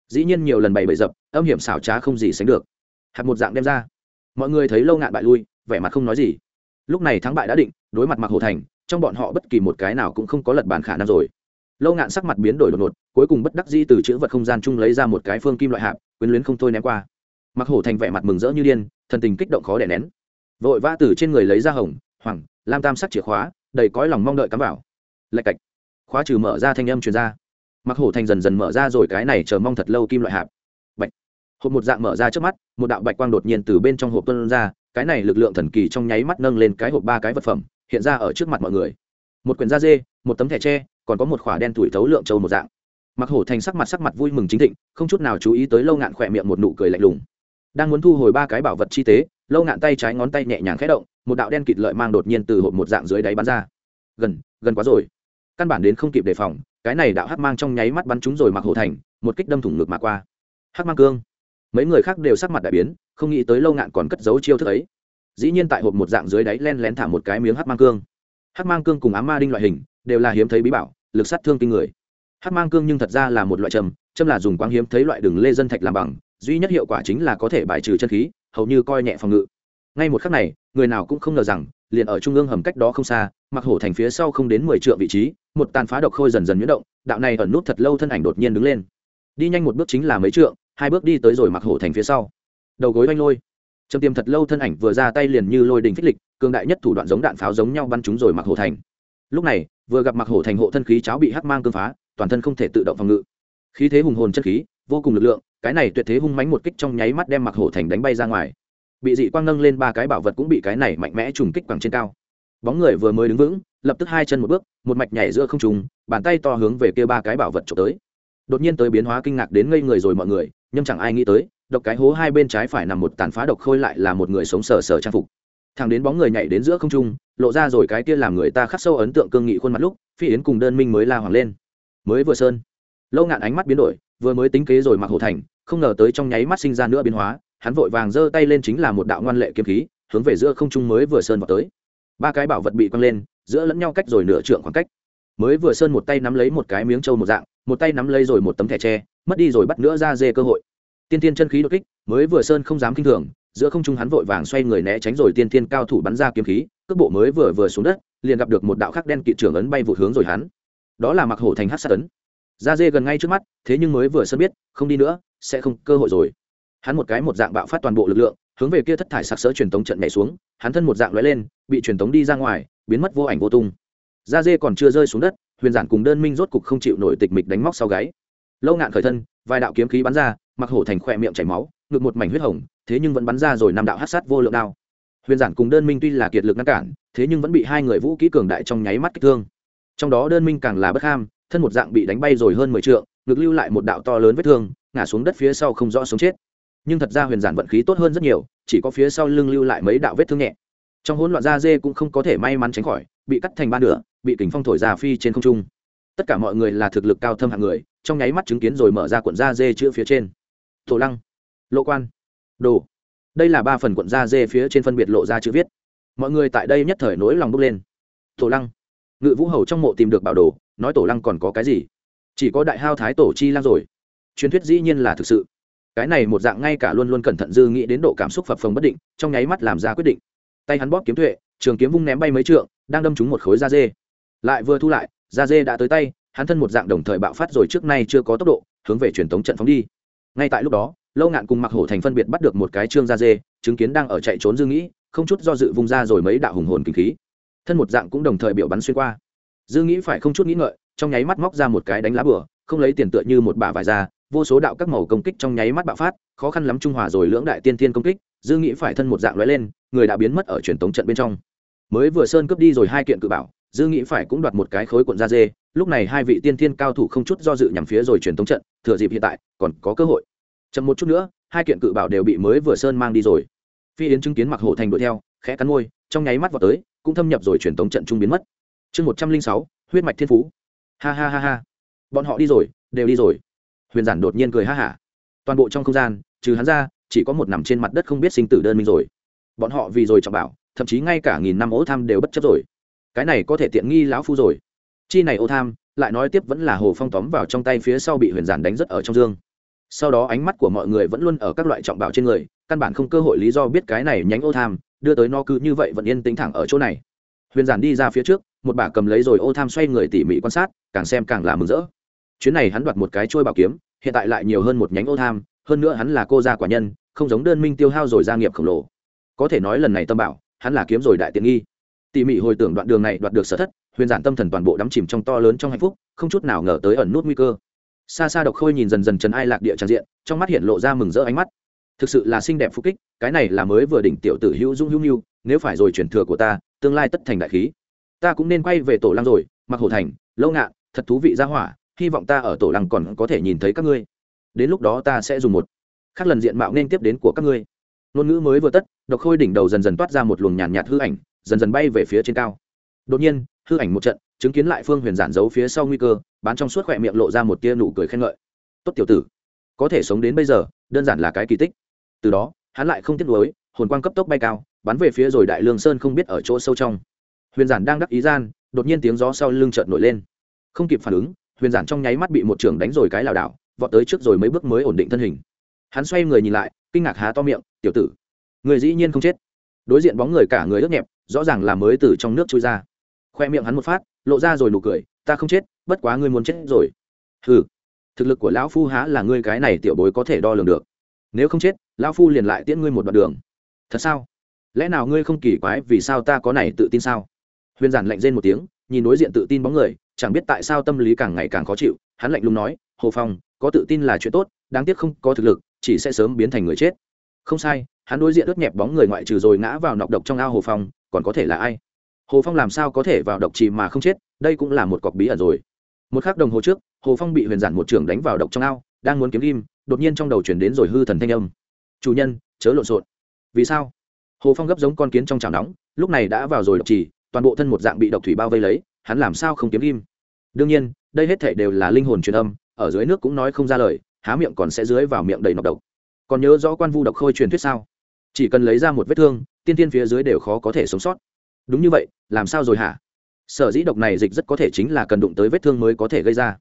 [SPEAKER 1] Dĩ nhiên nhiều lần bày bày dập, âm hiểm xảo trá không gì sánh được. Hạt một dạng đem ra. Mọi người thấy lâu ngạn bại lui vẻ mặt không nói gì. Lúc này thắng bại đã định, đối mặt mặc hổ thành, trong bọn họ bất kỳ một cái nào cũng không có lật bàn khả năng rồi. Lâu ngạn sắc mặt biến đổi đột ngột, cuối cùng bất đắc di từ chữ vật không gian chung lấy ra một cái phương kim loại hạp, quyến luyến không thôi ném qua. Mặc hổ thành vẻ mặt mừng rỡ như điên, thần tình kích động khó đè nén. Vội vã từ trên người lấy ra hồng, hoàng, lam tam sắc chìa khóa, đầy cõi lòng mong đợi cắm vào. Lạch cạch. Khóa trừ mở ra thanh âm truyền ra. Mặc hổ thành dần dần mở ra rồi cái này chờ mong thật lâu kim loại hạp. Bạch. Hộp một dạng mở ra trước mắt, một đạo bạch quang đột nhiên từ bên trong hộp tuân ra cái này lực lượng thần kỳ trong nháy mắt nâng lên cái hộp ba cái vật phẩm, hiện ra ở trước mặt mọi người. Một quyển da dê, một tấm thẻ tre, còn có một khỏa đen tuổi thấu lượng châu một dạng. Mặc hổ thành sắc mặt sắc mặt vui mừng chính thịnh, không chút nào chú ý tới lâu ngạn khỏe miệng một nụ cười lạnh lùng. Đang muốn thu hồi ba cái bảo vật chi tế, lâu ngạn tay trái ngón tay nhẹ nhàng khẽ động, một đạo đen kịt lợi mang đột nhiên từ hộp một dạng dưới đáy bắn ra. Gần gần quá rồi. Căn bản đến không kịp đề phòng, cái này đạo hắc mang trong nháy mắt bắn trúng rồi mặc hổ thành, một kích đâm thủng ngực mà qua. Hắc mang cương. Mấy người khác đều sắc mặt đại biến không nghĩ tới lâu ngạn còn cất giấu chiêu thức ấy. Dĩ nhiên tại hộp một dạng dưới đáy len lén thả một cái miếng hắc mang cương. Hắc mang cương cùng ám ma đinh loại hình, đều là hiếm thấy bí bảo, lực sát thương kinh người. Hắc mang cương nhưng thật ra là một loại trầm, châm là dùng quang hiếm thấy loại đường lê dân thạch làm bằng, duy nhất hiệu quả chính là có thể bài trừ chân khí, hầu như coi nhẹ phòng ngự. Ngay một khắc này, người nào cũng không ngờ rằng, liền ở trung ương hầm cách đó không xa mặc hổ thành phía sau không đến mười triệu vị trí, một tàn phá độc khôi dần dần nhuyễn động, đạo này ẩn nút thật lâu thân ảnh đột nhiên đứng lên. Đi nhanh một bước chính là mấy trượng, hai bước đi tới rồi mặc hổ thành phía sau đầu gối oanh lôi. Trầm tiêm thật lâu thân ảnh vừa ra tay liền như lôi đình phích lịch, cường đại nhất thủ đoạn giống đạn pháo giống nhau bắn chúng rồi mặc hổ thành. Lúc này, vừa gặp mặc hổ thành hộ thân khí cháo bị hắc mang cương phá, toàn thân không thể tự động phòng ngự. Khí thế hùng hồn chân khí, vô cùng lực lượng, cái này tuyệt thế hung mánh một kích trong nháy mắt đem mặc hổ thành đánh bay ra ngoài. Bị dị quang nâng lên ba cái bảo vật cũng bị cái này mạnh mẽ trùng kích bằng trên cao. Bóng người vừa mới đứng vững, lập tức hai chân một bước, một mạch nhảy giữa không trùng bàn tay to hướng về kia ba cái bảo vật trộm tới. Đột nhiên tới biến hóa kinh ngạc đến ngây người rồi mọi người, nhưng chẳng ai nghĩ tới độc cái hố hai bên trái phải nằm một tàn phá độc khôi lại là một người sống sờ sờ trang phục. Thằng đến bóng người nhảy đến giữa không trung, lộ ra rồi cái kia làm người ta khắc sâu ấn tượng cương nghị khuôn mặt lúc, phi yến cùng đơn minh mới la hoàng lên. Mới vừa sơn, lâu ngạn ánh mắt biến đổi, vừa mới tính kế rồi mặc hổ thành, không ngờ tới trong nháy mắt sinh ra nữa biến hóa, hắn vội vàng giơ tay lên chính là một đạo ngoan lệ kiếm khí, hướng về giữa không trung mới vừa sơn vào tới. Ba cái bảo vật bị quăng lên, giữa lẫn nhau cách rồi nửa trượng khoảng cách. Mới vừa sơn một tay nắm lấy một cái miếng trâu một dạng, một tay nắm lấy rồi một tấm thẻ tre, mất đi rồi bắt nữa ra dê cơ hội tiên tiên chân khí đột kích, mới vừa sơn không dám kinh thường, giữa không trung hắn vội vàng xoay người né tránh rồi tiên tiên cao thủ bắn ra kiếm khí, cước bộ mới vừa vừa xuống đất, liền gặp được một đạo khắc đen kỵ trưởng ấn bay vụt hướng rồi hắn. Đó là mặc hổ thành hát sát ấn. Ra dê gần ngay trước mắt, thế nhưng mới vừa sơn biết, không đi nữa, sẽ không cơ hội rồi. Hắn một cái một dạng bạo phát toàn bộ lực lượng, hướng về kia thất thải sặc sỡ truyền tống trận nhảy xuống, hắn thân một dạng lóe lên, bị truyền tống đi ra ngoài, biến mất vô ảnh vô tung. Da dê còn chưa rơi xuống đất, huyền giản cùng đơn minh rốt cục không chịu nổi tịch mịch đánh móc sau gáy. Lâu ngạn khởi thân, vài đạo kiếm khí bắn ra mặc hổ thành khỏe miệng chảy máu, ngực một mảnh huyết hồng, thế nhưng vẫn bắn ra rồi năm đạo hát sát vô lượng đao. Huyền giản cùng đơn minh tuy là kiệt lực ngăn cản, thế nhưng vẫn bị hai người vũ kỹ cường đại trong nháy mắt kích thương. Trong đó đơn minh càng là bất ham, thân một dạng bị đánh bay rồi hơn mười t ngực lưu lại một đạo to lớn vết thương, ngã xuống đất phía sau không rõ sống chết. Nhưng thật ra huyền giản vận khí tốt hơn rất nhiều, chỉ có phía sau lưng lưu lại mấy đạo vết thương nhẹ. Trong hỗn loạn da dê cũng không có thể may mắn tránh khỏi, bị cắt thành ba nửa, bị kính phong thổi ra phi trên không trung. Tất cả mọi người là thực lực cao thâm hạng người, trong nháy mắt chứng kiến rồi mở ra cuộn da dê chữ phía trên tổ lăng, lộ quan, đồ. Đây là ba phần cuộn da dê phía trên phân biệt lộ ra chữ viết. Mọi người tại đây nhất thời nỗi lòng bốc lên. Tổ lăng. Ngự vũ hầu trong mộ tìm được bảo đồ, nói tổ lăng còn có cái gì? Chỉ có đại hao thái tổ chi lăng rồi. Truyền thuyết dĩ nhiên là thực sự. Cái này một dạng ngay cả luôn luôn cẩn thận dư nghĩ đến độ cảm xúc phập phồng bất định, trong nháy mắt làm ra quyết định. Tay hắn bóp kiếm tuệ, trường kiếm vung ném bay mấy trượng, đang đâm trúng một khối da dê. Lại vừa thu lại, da dê đã tới tay, hắn thân một dạng đồng thời bạo phát rồi trước nay chưa có tốc độ, hướng về truyền thống trận phóng đi ngay tại lúc đó, lâu ngạn cùng mặc hổ thành phân biệt bắt được một cái trương da dê, chứng kiến đang ở chạy trốn dư nghĩ không chút do dự vung ra rồi mấy đạo hùng hồn kinh khí. Thân một dạng cũng đồng thời biểu bắn xuyên qua. Dư nghĩ phải không chút nghĩ ngợi, trong nháy mắt móc ra một cái đánh lá bừa không lấy tiền tựa như một bả vải ra vô số đạo các màu công kích trong nháy mắt bạo phát, khó khăn lắm trung hòa rồi lưỡng đại tiên thiên công kích dư nghĩ phải thân một dạng lóe lên, người đã biến mất ở truyền tống trận bên trong. Mới vừa sơn cướp đi rồi hai kiện cự bảo dư nghĩ phải cũng đoạt một cái khối cuộn da dê, lúc này hai vị tiên thiên cao thủ không chút do dự nhằm phía rồi truyền tống trận, thừa dịp hiện tại, còn có cơ hội. Chậm một chút nữa, hai kiện cự bảo đều bị mới vừa sơn mang đi rồi. Phi yến chứng kiến mặc hộ thành đuổi theo, khẽ cắn môi, trong nháy mắt vào tới, cũng thâm nhập rồi truyền tống trận trung biến mất. Chương một trăm linh sáu, huyết mạch thiên phú. Ha ha ha ha. Bọn họ đi rồi, đều đi rồi. Huyền giản đột nhiên cười ha hả. Toàn bộ trong không gian, trừ hắn ra, chỉ có một nằm trên mặt đất không biết sinh tử đơn minh rồi. Bọn họ vì rồi trọng bảo, thậm chí ngay cả nghìn năm ố tham đều bất chấp rồi cái này có thể tiện nghi lão phu rồi. Chi này ô tham, lại nói tiếp vẫn là hồ phong tóm vào trong tay phía sau bị huyền giản đánh rất ở trong dương. Sau đó ánh mắt của mọi người vẫn luôn ở các loại trọng bảo trên người, căn bản không cơ hội lý do biết cái này nhánh ô tham, đưa tới no cứ như vậy vẫn yên tĩnh thẳng ở chỗ này. Huyền giản đi ra phía trước, một bà cầm lấy rồi ô tham xoay người tỉ mỉ quan sát, càng xem càng là mừng rỡ. Chuyến này hắn đoạt một cái trôi bảo kiếm, hiện tại lại nhiều hơn một nhánh ô tham, hơn nữa hắn là cô gia quả nhân, không giống đơn minh tiêu hao rồi gia nghiệp khổng lồ. Có thể nói lần này tâm bảo, hắn là kiếm rồi đại tiện nghi tỉ mỉ hồi tưởng đoạn đường này đoạt được sở thất, huyền giản tâm thần toàn bộ đắm chìm trong to lớn trong hạnh phúc, không chút nào ngờ tới ẩn nút nguy cơ. Xa xa độc khôi nhìn dần dần trần ai lạc địa tràn diện, trong mắt hiện lộ ra mừng rỡ ánh mắt. Thực sự là xinh đẹp phúc kích, cái này là mới vừa đỉnh tiểu tử hữu dung hữu nhu nếu phải rồi truyền thừa của ta, tương lai tất thành đại khí. Ta cũng nên quay về tổ lăng rồi, mặc hổ thành, lâu ngạn thật thú vị ra hỏa, hy vọng ta ở tổ lăng còn có thể nhìn thấy các ngươi. Đến lúc đó ta sẽ dùng một khác lần diện mạo nên tiếp đến của các ngươi. Ngôn ngữ mới vừa tất, độc khôi đỉnh đầu dần dần toát ra một luồng nhàn nhạt hư ảnh dần dần bay về phía trên cao. Đột nhiên, hư ảnh một trận, chứng kiến lại phương huyền giản giấu phía sau nguy cơ, bán trong suốt khỏe miệng lộ ra một tia nụ cười khen ngợi. Tốt tiểu tử, có thể sống đến bây giờ, đơn giản là cái kỳ tích. Từ đó, hắn lại không tiếc nuối, hồn quang cấp tốc bay cao, bắn về phía rồi đại lương sơn không biết ở chỗ sâu trong. Huyền giản đang đắc ý gian, đột nhiên tiếng gió sau lưng chợt nổi lên. Không kịp phản ứng, huyền giản trong nháy mắt bị một trường đánh rồi cái lảo đảo, vọt tới trước rồi mấy bước mới ổn định thân hình. Hắn xoay người nhìn lại, kinh ngạc há to miệng, tiểu tử, người dĩ nhiên không chết. Đối diện bóng người cả người ướt nhẹp rõ ràng là mới từ trong nước trôi ra. Khoe miệng hắn một phát, lộ ra rồi nụ cười, ta không chết, bất quá ngươi muốn chết rồi. Ừ thực lực của lão phu há là ngươi cái này tiểu bối có thể đo lường được. Nếu không chết, lão phu liền lại tiễn ngươi một đoạn đường. Thật sao? Lẽ nào ngươi không kỳ quái vì sao ta có này tự tin sao? Huyền giản lạnh rên một tiếng, nhìn đối diện tự tin bóng người, chẳng biết tại sao tâm lý càng ngày càng khó chịu, hắn lạnh lùng nói, hồ phong, có tự tin là chuyện tốt, đáng tiếc không có thực lực, chỉ sẽ sớm biến thành người chết. Không sai hắn đối diện ướt nhẹp bóng người ngoại trừ rồi ngã vào nọc độc trong ao hồ phong, còn có thể là ai? Hồ phong làm sao có thể vào độc trì mà không chết? Đây cũng là một cọc bí ẩn rồi. Một k h ắ c đồng hồ trước, hồ phong bị huyền giản một trưởng đánh vào độc trong ao, đang muốn kiếm kim đột nhiên trong đầu chuyển đến rồi hư thần thanh âm. Chủ nhân, chớ lộn xộn. Vì sao? Hồ phong gấp giống con kiến trong chảo nóng, lúc này đã vào rồi độc trì, toàn bộ thân một dạng bị độc thủy bao vây lấy, hắn làm sao không kiếm kim đương nhiên, đây hết thể đều là linh hồn truyền âm, ở dưới nước cũng nói không ra lời, há miệng còn sẽ dưới vào miệng đầy nọc độc. Còn nhớ rõ quan vu độc khôi truyền thuyết sao? Chỉ cần lấy ra một vết thương, tiên tiên phía dưới đều khó có thể sống sót. Đúng như vậy, làm sao rồi hả? Sở dĩ độc này dịch rất có thể chính là cần đụng tới vết thương mới có thể gây ra.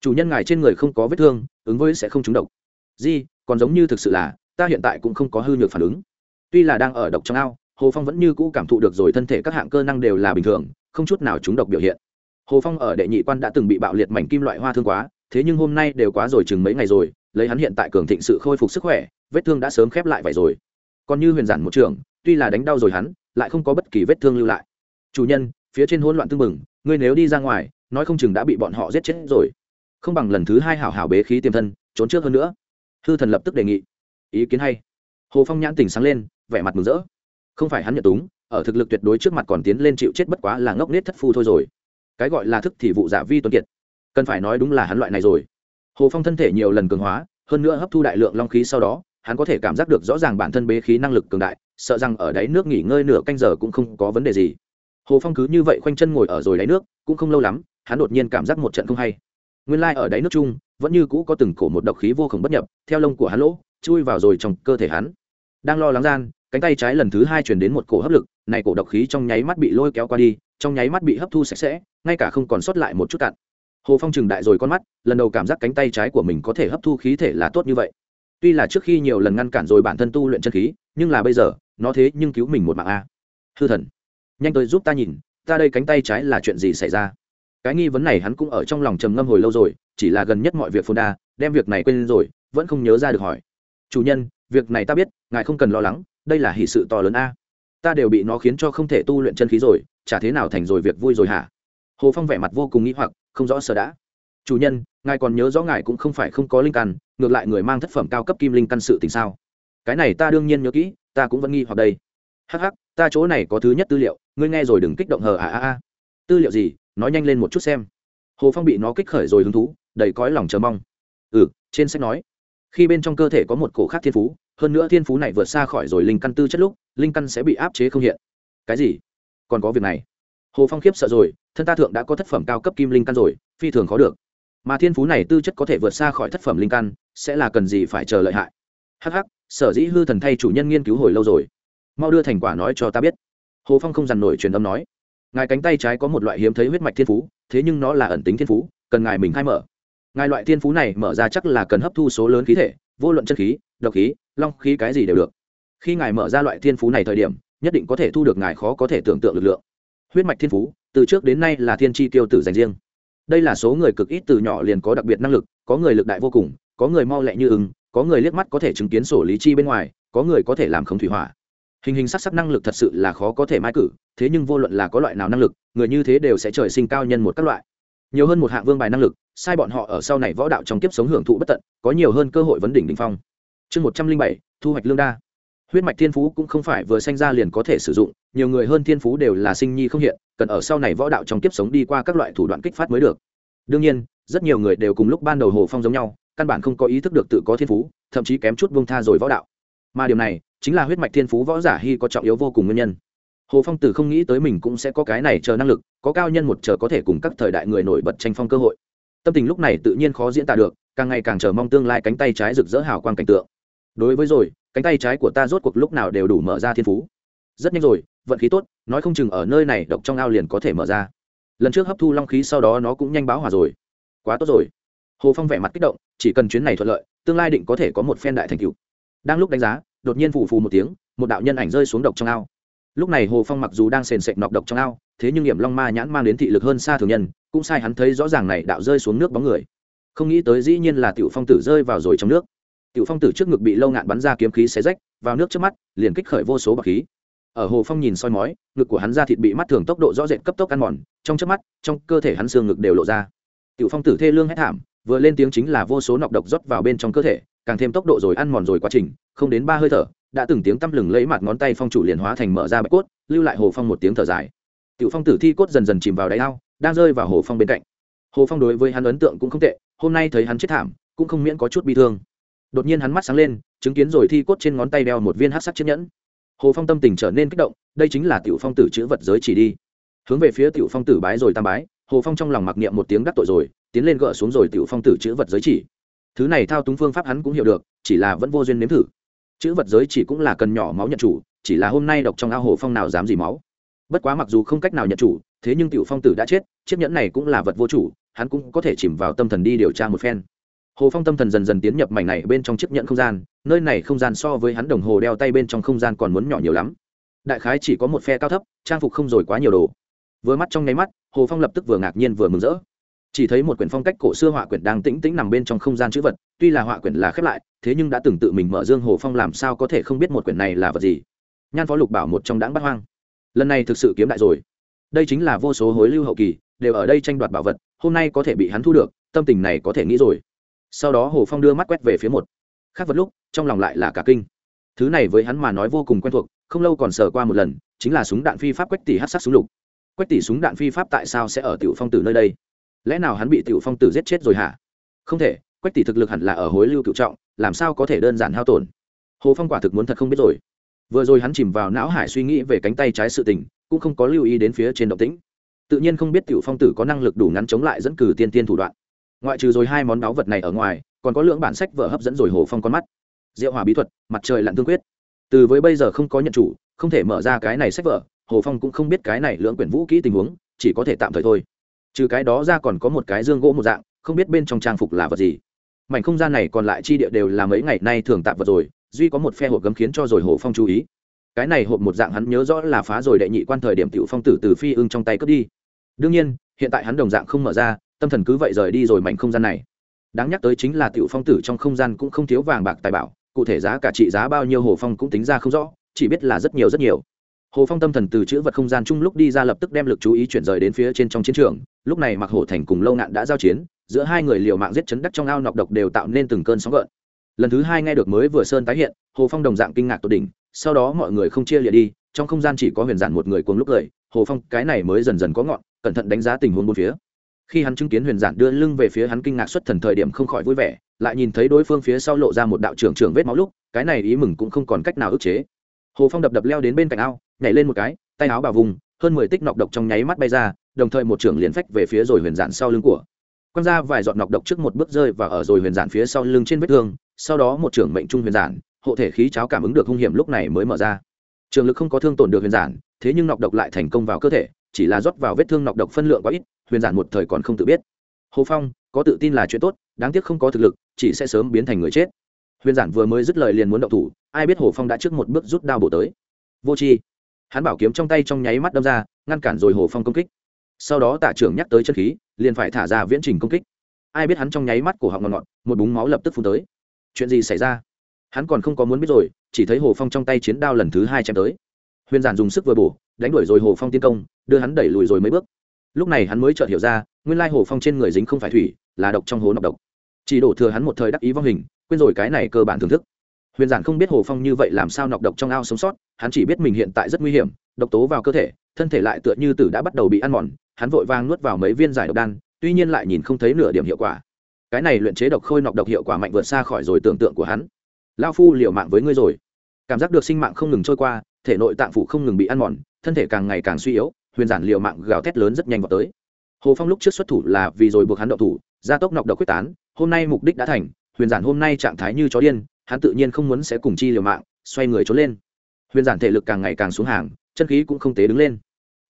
[SPEAKER 1] Chủ nhân ngài trên người không có vết thương, ứng với sẽ không trúng độc. Di, còn giống như thực sự là, ta hiện tại cũng không có hư nhược phản ứng. Tuy là đang ở độc trong ao, hồ phong vẫn như cũ cảm thụ được rồi thân thể các hạng cơ năng đều là bình thường, không chút nào trúng độc biểu hiện. Hồ phong ở đệ nhị quan đã từng bị bạo liệt mảnh kim loại hoa thương quá, thế nhưng hôm nay đều quá rồi chừng mấy ngày rồi, lấy hắn hiện tại cường thịnh sự khôi phục sức khỏe, vết thương đã sớm khép lại vậy rồi còn như huyền giản một trường, tuy là đánh đau rồi hắn, lại không có bất kỳ vết thương lưu lại. Chủ nhân, phía trên hỗn loạn tương mừng ngươi nếu đi ra ngoài, nói không chừng đã bị bọn họ giết chết rồi. Không bằng lần thứ hai hảo hảo bế khí tiềm thân, trốn trước hơn nữa. Hư thần lập tức đề nghị. Ý kiến hay. Hồ phong nhãn tỉnh sáng lên, vẻ mặt mừng rỡ. Không phải hắn nhận túng, ở thực lực tuyệt đối trước mặt còn tiến lên chịu chết bất quá là ngốc nết thất phu thôi rồi. Cái gọi là thức thì vụ giả vi tuân kiệt. Cần phải nói đúng là hắn loại này rồi. Hồ phong thân thể nhiều lần cường hóa, hơn nữa hấp thu đại lượng long khí sau đó hắn có thể cảm giác được rõ ràng bản thân bế khí năng lực cường đại, sợ rằng ở đáy nước nghỉ ngơi nửa canh giờ cũng không có vấn đề gì. Hồ phong cứ như vậy khoanh chân ngồi ở rồi đáy nước, cũng không lâu lắm, hắn đột nhiên cảm giác một trận không hay. Nguyên lai ở đáy nước chung, vẫn như cũ có từng cổ một độc khí vô khổng bất nhập, theo lông của hắn lỗ, chui vào rồi trong cơ thể hắn. Đang lo lắng gian, cánh tay trái lần thứ hai chuyển đến một cổ hấp lực, này cổ độc khí trong nháy mắt bị lôi kéo qua đi, trong nháy mắt bị hấp thu sạch sẽ, ngay cả không còn sót lại một chút cặn. Hồ phong trừng đại rồi con mắt, lần đầu cảm giác cánh tay trái của mình có thể hấp thu khí thể là tốt như vậy tuy là trước khi nhiều lần ngăn cản rồi bản thân tu luyện chân khí, nhưng là bây giờ, nó thế nhưng cứu mình một mạng a. Hư thần, nhanh tới giúp ta nhìn, ta đây cánh tay trái là chuyện gì xảy ra? Cái nghi vấn này hắn cũng ở trong lòng trầm ngâm hồi lâu rồi, chỉ là gần nhất mọi việc phôn đa, đem việc này quên rồi, vẫn không nhớ ra được hỏi. Chủ nhân, việc này ta biết, ngài không cần lo lắng, đây là hỷ sự to lớn a. Ta đều bị nó khiến cho không thể tu luyện chân khí rồi, chả thế nào thành rồi việc vui rồi hả? Hồ phong vẻ mặt vô cùng nghĩ hoặc, không rõ sợ đã. Chủ nhân, ngài còn nhớ rõ ngài cũng không phải không có linh căn ngược lại người mang thất phẩm cao cấp kim linh căn sự tình sao? Cái này ta đương nhiên nhớ kỹ, ta cũng vẫn nghi hoặc đây. Hh ta chỗ này có thứ nhất tư liệu, ngươi nghe rồi đừng kích động hờ à à à. Tư liệu gì? Nói nhanh lên một chút xem. Hồ phong bị nó kích khởi rồi hứng thú, đầy cõi lòng chờ mong. Ừ trên sách nói, khi bên trong cơ thể có một cổ khác thiên phú, hơn nữa thiên phú này vượt xa khỏi rồi linh căn tư chất lúc, linh căn sẽ bị áp chế không hiện. Cái gì? Còn có việc này. Hồ phong khiếp sợ rồi, thân ta thượng đã có thất phẩm cao cấp kim linh căn rồi, phi thường khó được. Mà thiên phú này tư chất có thể vượt xa khỏi thất phẩm linh căn sẽ là cần gì phải chờ lợi hại. Hh sở dĩ hư thần thay chủ nhân nghiên cứu hồi lâu rồi. Mau đưa thành quả nói cho ta biết. Hồ phong không dằn nổi truyền âm nói. Ngài cánh tay trái có một loại hiếm thấy huyết mạch thiên phú, thế nhưng nó là ẩn tính thiên phú, cần ngài mình khai mở. Ngài loại thiên phú này mở ra chắc là cần hấp thu số lớn khí thể, vô luận chân khí, độc khí, long khí cái gì đều được. Khi ngài mở ra loại thiên phú này thời điểm, nhất định có thể thu được ngài khó có thể tưởng tượng lực lượng. Huyết mạch thiên phú, từ trước đến nay là thiên tri tiêu tử dành riêng. Đây là số người cực ít từ nhỏ liền có đặc biệt năng lực, có người lực đại vô cùng có người mau lẹ như ưng, có người liếc mắt có thể chứng kiến sổ lý chi bên ngoài, có người có thể làm không thủy hỏa. Hình hình sắc sắc năng lực thật sự là khó có thể mai cử, thế nhưng vô luận là có loại nào năng lực, người như thế đều sẽ trời sinh cao nhân một các loại. Nhiều hơn một hạng vương bài năng lực, sai bọn họ ở sau này võ đạo trong kiếp sống hưởng thụ bất tận, có nhiều hơn cơ hội vấn đỉnh đỉnh phong. Chương một trăm linh bảy, thu hoạch lương đa. Huyết mạch thiên phú cũng không phải vừa sanh ra liền có thể sử dụng, nhiều người hơn thiên phú đều là sinh nhi không hiện, cần ở sau này võ đạo trong kiếp sống đi qua các loại thủ đoạn kích phát mới được. Đương nhiên, rất nhiều người đều cùng lúc ban đầu hồ phong giống nhau căn bản không có ý thức được tự có thiên phú, thậm chí kém chút bông tha rồi võ đạo. Mà điều này chính là huyết mạch thiên phú võ giả hy có trọng yếu vô cùng nguyên nhân. Hồ phong tử không nghĩ tới mình cũng sẽ có cái này chờ năng lực, có cao nhân một chờ có thể cùng các thời đại người nổi bật tranh phong cơ hội. Tâm tình lúc này tự nhiên khó diễn tả được, càng ngày càng chờ mong tương lai cánh tay trái rực rỡ hào quang cảnh tượng. Đối với rồi, cánh tay trái của ta rốt cuộc lúc nào đều đủ mở ra thiên phú. Rất nhanh rồi, vận khí tốt, nói không chừng ở nơi này độc trong ao liền có thể mở ra. Lần trước hấp thu long khí sau đó nó cũng nhanh báo hòa rồi. Quá tốt rồi. Hồ phong vẻ mặt kích động chỉ cần chuyến này thuận lợi, tương lai định có thể có một phen đại thành cựu đang lúc đánh giá, đột nhiên phù phù một tiếng, một đạo nhân ảnh rơi xuống độc trong ao. Lúc này hồ phong mặc dù đang sền sệt nọc độc trong ao, thế nhưng hiểm long ma nhãn mang đến thị lực hơn xa thường nhân, cũng sai hắn thấy rõ ràng này đạo rơi xuống nước bóng người. Không nghĩ tới dĩ nhiên là tiểu phong tử rơi vào rồi trong nước. Tiểu phong tử trước ngực bị lâu ngạn bắn ra kiếm khí xé rách, vào nước trước mắt, liền kích khởi vô số bọc khí. Ở hồ phong nhìn soi mói, ngực của hắn ra thịt bị mắt thường tốc độ rõ rệt cấp tốc ăn mòn, trong trước mắt, trong cơ thể hắn xương ngực đều lộ ra. Tiểu phong tử thê lương hét thảm vừa lên tiếng chính là vô số nọc độc rót vào bên trong cơ thể, càng thêm tốc độ rồi ăn mòn rồi quá trình, không đến ba hơi thở, đã từng tiếng tăm lừng lấy mặt ngón tay phong chủ liền hóa thành mở ra bạch cốt, lưu lại hồ phong một tiếng thở dài. Tiểu phong tử thi cốt dần dần chìm vào đáy ao, đang rơi vào hồ phong bên cạnh. Hồ phong đối với hắn ấn tượng cũng không tệ, hôm nay thấy hắn chết thảm, cũng không miễn có chút bi thương. Đột nhiên hắn mắt sáng lên, chứng kiến rồi thi cốt trên ngón tay đeo một viên hát sắc chiếc nhẫn. Hồ phong tâm tình trở nên kích động, đây chính là tiểu phong tử chữ vật giới chỉ đi. Hướng về phía tiểu phong tử bái rồi tam bái, hồ phong trong lòng mặc niệm một tiếng đắc tội rồi tiến lên gỡ xuống rồi tiểu phong tử chữ vật giới chỉ. Thứ này thao túng phương pháp hắn cũng hiểu được, chỉ là vẫn vô duyên nếm thử. Chữ vật giới chỉ cũng là cần nhỏ máu nhận chủ, chỉ là hôm nay độc trong ao hồ phong nào dám gì máu. Bất quá mặc dù không cách nào nhận chủ, thế nhưng tiểu phong tử đã chết, chiếc nhẫn này cũng là vật vô chủ, hắn cũng có thể chìm vào tâm thần đi điều tra một phen. Hồ phong tâm thần dần dần tiến nhập mảnh này bên trong chiếc nhẫn không gian, nơi này không gian so với hắn đồng hồ đeo tay bên trong không gian còn muốn nhỏ nhiều lắm. Đại khái chỉ có một phe cao thấp, trang phục không rồi quá nhiều đồ. Vừa mắt trong nháy mắt, hồ phong lập tức vừa ngạc nhiên vừa mừng rỡ chỉ thấy một quyển phong cách cổ xưa họa quyển đang tĩnh tĩnh nằm bên trong không gian chữ vật, tuy là họa quyển là khép lại, thế nhưng đã từng tự mình mở dương hồ phong làm sao có thể không biết một quyển này là vật gì. Nhan phó lục bảo một trong đáng bắt hoang. Lần này thực sự kiếm đại rồi. Đây chính là vô số hối lưu hậu kỳ, đều ở đây tranh đoạt bảo vật, hôm nay có thể bị hắn thu được, tâm tình này có thể nghĩ rồi. Sau đó hồ phong đưa mắt quét về phía một khác vật lúc, trong lòng lại là cả kinh. Thứ này với hắn mà nói vô cùng quen thuộc, không lâu còn sờ qua một lần, chính là súng đạn phi pháp quách tỷ hát sắc súng lục. Quách tỷ súng đạn phi pháp tại sao sẽ ở tiểu phong tử nơi đây? Lẽ nào hắn bị tiểu phong tử giết chết rồi hả? Không thể, quách tỷ thực lực hẳn là ở hối lưu cựu trọng, làm sao có thể đơn giản hao tổn? Hồ phong quả thực muốn thật không biết rồi. Vừa rồi hắn chìm vào não hải suy nghĩ về cánh tay trái sự tình, cũng không có lưu ý đến phía trên động tĩnh. Tự nhiên không biết tiểu phong tử có năng lực đủ ngắn chống lại dẫn cử tiên tiên thủ đoạn. Ngoại trừ rồi hai món báu vật này ở ngoài, còn có lượng bản sách vở hấp dẫn rồi hồ phong con mắt. Diệu hòa bí thuật, mặt trời lặn tương quyết. Từ với bây giờ không có nhận chủ, không thể mở ra cái này sách vở, hồ phong cũng không biết cái này lưỡng quyển vũ kỹ tình huống, chỉ có thể tạm thời thôi trừ cái đó ra còn có một cái dương gỗ một dạng, không biết bên trong trang phục là vật gì. Mảnh không gian này còn lại chi địa đều là mấy ngày nay thường tạm vật rồi, duy có một phe hộp gấm khiến cho rồi hồ phong chú ý. Cái này hộp một dạng hắn nhớ rõ là phá rồi đệ nhị quan thời điểm tiểu phong tử từ phi ưng trong tay cướp đi. Đương nhiên, hiện tại hắn đồng dạng không mở ra, tâm thần cứ vậy rời đi rồi mảnh không gian này. Đáng nhắc tới chính là tiểu phong tử trong không gian cũng không thiếu vàng bạc tài bảo, cụ thể giá cả trị giá bao nhiêu hồ phong cũng tính ra không rõ, chỉ biết là rất nhiều rất nhiều hồ phong tâm thần từ chữ vật không gian chung lúc đi ra lập tức đem lực chú ý chuyển rời đến phía trên trong chiến trường. Lúc này mặc hổ thành cùng lâu nạn đã giao chiến, giữa hai người liều mạng giết chấn đắc trong ao nọc độc đều tạo nên từng cơn sóng gợn. Lần thứ hai nghe được mới vừa sơn tái hiện, hồ phong đồng dạng kinh ngạc tột đỉnh, sau đó mọi người không chia lịa đi, trong không gian chỉ có huyền giản một người cuồng lúc cười. Hồ phong, cái này mới dần dần có ngọn, cẩn thận đánh giá tình huống bốn phía. Khi hắn chứng kiến huyền giản đưa lưng về phía hắn kinh ngạc xuất thần thời điểm không khỏi vui vẻ, lại nhìn thấy đối phương phía sau lộ ra một đạo trưởng trưởng vết máu lúc, cái này ý mừng cũng không còn cách nào ức chế. Hồ phong đập đập leo đến bên cạnh ao nhảy lên một cái, tay áo bà vùng, hơn mười tích nọc độc trong nháy mắt bay ra, đồng thời một trưởng liền phách về phía rồi huyền giản sau lưng của. Quăng ra vài giọt nọc độc trước một bước rơi và ở rồi huyền giản phía sau lưng trên vết thương, sau đó một trưởng mệnh trung huyền giản, hộ thể khí cháo cảm ứng được hung hiểm lúc này mới mở ra. Trường lực không có thương tổn được huyền giản, thế nhưng nọc độc lại thành công vào cơ thể, chỉ là rót vào vết thương nọc độc phân lượng quá ít, huyền giản một thời còn không tự biết. Hồ phong, có tự tin là chuyện tốt, đáng tiếc không có thực lực, chỉ sẽ sớm biến thành người chết. Huyền giản vừa mới dứt lời liền muốn động thủ, ai biết hồ phong đã trước một bước rút đao bổ tới. Vô c h i hắn bảo kiếm trong tay trong nháy mắt đâm ra, ngăn cản rồi hồ phong công kích. Sau đó tạ trưởng nhắc tới chân khí, liền phải thả ra viễn trình công kích. Ai biết hắn trong nháy mắt cổ họng ngọn ngọn, một búng máu lập tức phun tới. Chuyện gì xảy ra? Hắn còn không có muốn biết rồi, chỉ thấy hồ phong trong tay chiến đao lần thứ hai chém tới. Huyền giản dùng sức vừa bổ, đánh đuổi rồi hồ phong tiến công, đưa hắn đẩy lùi rồi mấy bước. Lúc này hắn mới chợt hiểu ra, nguyên lai hồ phong trên người dính không phải thủy, là độc trong hố nọc độc. Chỉ đổ thừa hắn một thời đắc ý vong hình, quên rồi cái này cơ bản thưởng thức huyền giản không biết hồ phong như vậy làm sao nọc độc trong ao sống sót, hắn chỉ biết mình hiện tại rất nguy hiểm, độc tố vào cơ thể, thân thể lại tựa như tử đã bắt đầu bị ăn mòn, hắn vội vàng nuốt vào mấy viên giải độc đan, tuy nhiên lại nhìn không thấy nửa điểm hiệu quả. Cái này luyện chế độc khôi nọc độc hiệu quả mạnh vượt xa khỏi rồi tưởng tượng của hắn. Lao phu liều mạng với ngươi rồi. Cảm giác được sinh mạng không ngừng trôi qua, thể nội tạng phủ không ngừng bị ăn mòn, thân thể càng ngày càng suy yếu, huyền giản liều mạng gào thét lớn rất nhanh vào tới. Hồ phong lúc trước xuất thủ là vì rồi buộc hắn đậu thủ, gia tốc nọc độc quyết tán, hôm nay mục đích đã thành, huyền giản hôm nay trạng thái như chó điên hắn tự nhiên không muốn sẽ cùng chi liều mạng, xoay người trốn lên. Huyền giản thể lực càng ngày càng xuống hàng, chân khí cũng không tế đứng lên.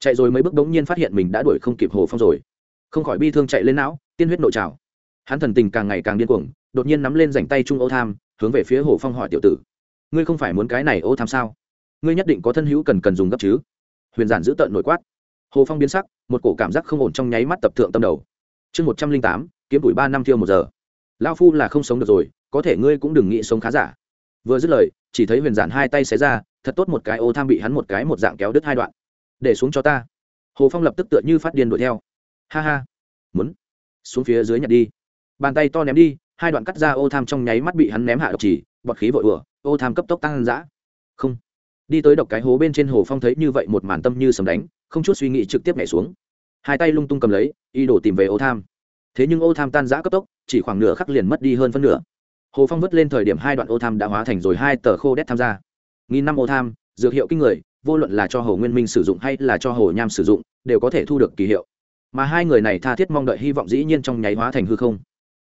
[SPEAKER 1] Chạy rồi mấy bước bỗng nhiên phát hiện mình đã đuổi không kịp hồ phong rồi. Không khỏi bi thương chạy lên não, tiên huyết nội trào hắn thần tình càng ngày càng điên cuồng, đột nhiên nắm lên rảnh tay trung ô tham, hướng về phía hồ phong hỏi tiểu tử, ngươi không phải muốn cái này ô tham sao? Ngươi nhất định có thân hữu cần cần dùng gấp chứ? Huyền giản giữ tợn nổi quát. Hồ phong biến sắc, một cổ cảm giác không ổn trong nháy mắt tập thượng tâm đầu. Chương một trăm linh tám, kiếm đuổi ba năm thiêu một giờ lao phu là không sống được rồi, có thể ngươi cũng đừng nghĩ sống khá giả. Vừa dứt lời, chỉ thấy huyền giản hai tay xé ra, thật tốt một cái ô tham bị hắn một cái một dạng kéo đứt hai đoạn. Để xuống cho ta. Hồ phong lập tức tựa như phát điên đuổi theo. Ha ha. Muốn. Xuống phía dưới nhặt đi. Bàn tay to ném đi, hai đoạn cắt ra ô tham trong nháy mắt bị hắn ném hạ độc chỉ, bọt khí vội ùa. ô tham cấp tốc tăng dã. Không. Đi tới độc cái hố bên trên hồ phong thấy như vậy một màn tâm như sầm đánh, không chút suy nghĩ trực tiếp nhảy xuống. Hai tay lung tung cầm lấy y đổ tìm về ô tham thế nhưng ô tham tan giã cấp tốc, chỉ khoảng nửa khắc liền mất đi hơn phân nửa. Hồ phong vứt lên thời điểm hai đoạn ô tham đã hóa thành rồi hai tờ khô đét tham gia. Nghìn năm ô tham, dược hiệu kinh người, vô luận là cho hồ nguyên minh sử dụng hay là cho hồ nham sử dụng, đều có thể thu được kỳ hiệu. Mà hai người này tha thiết mong đợi hy vọng dĩ nhiên trong nháy hóa thành hư không.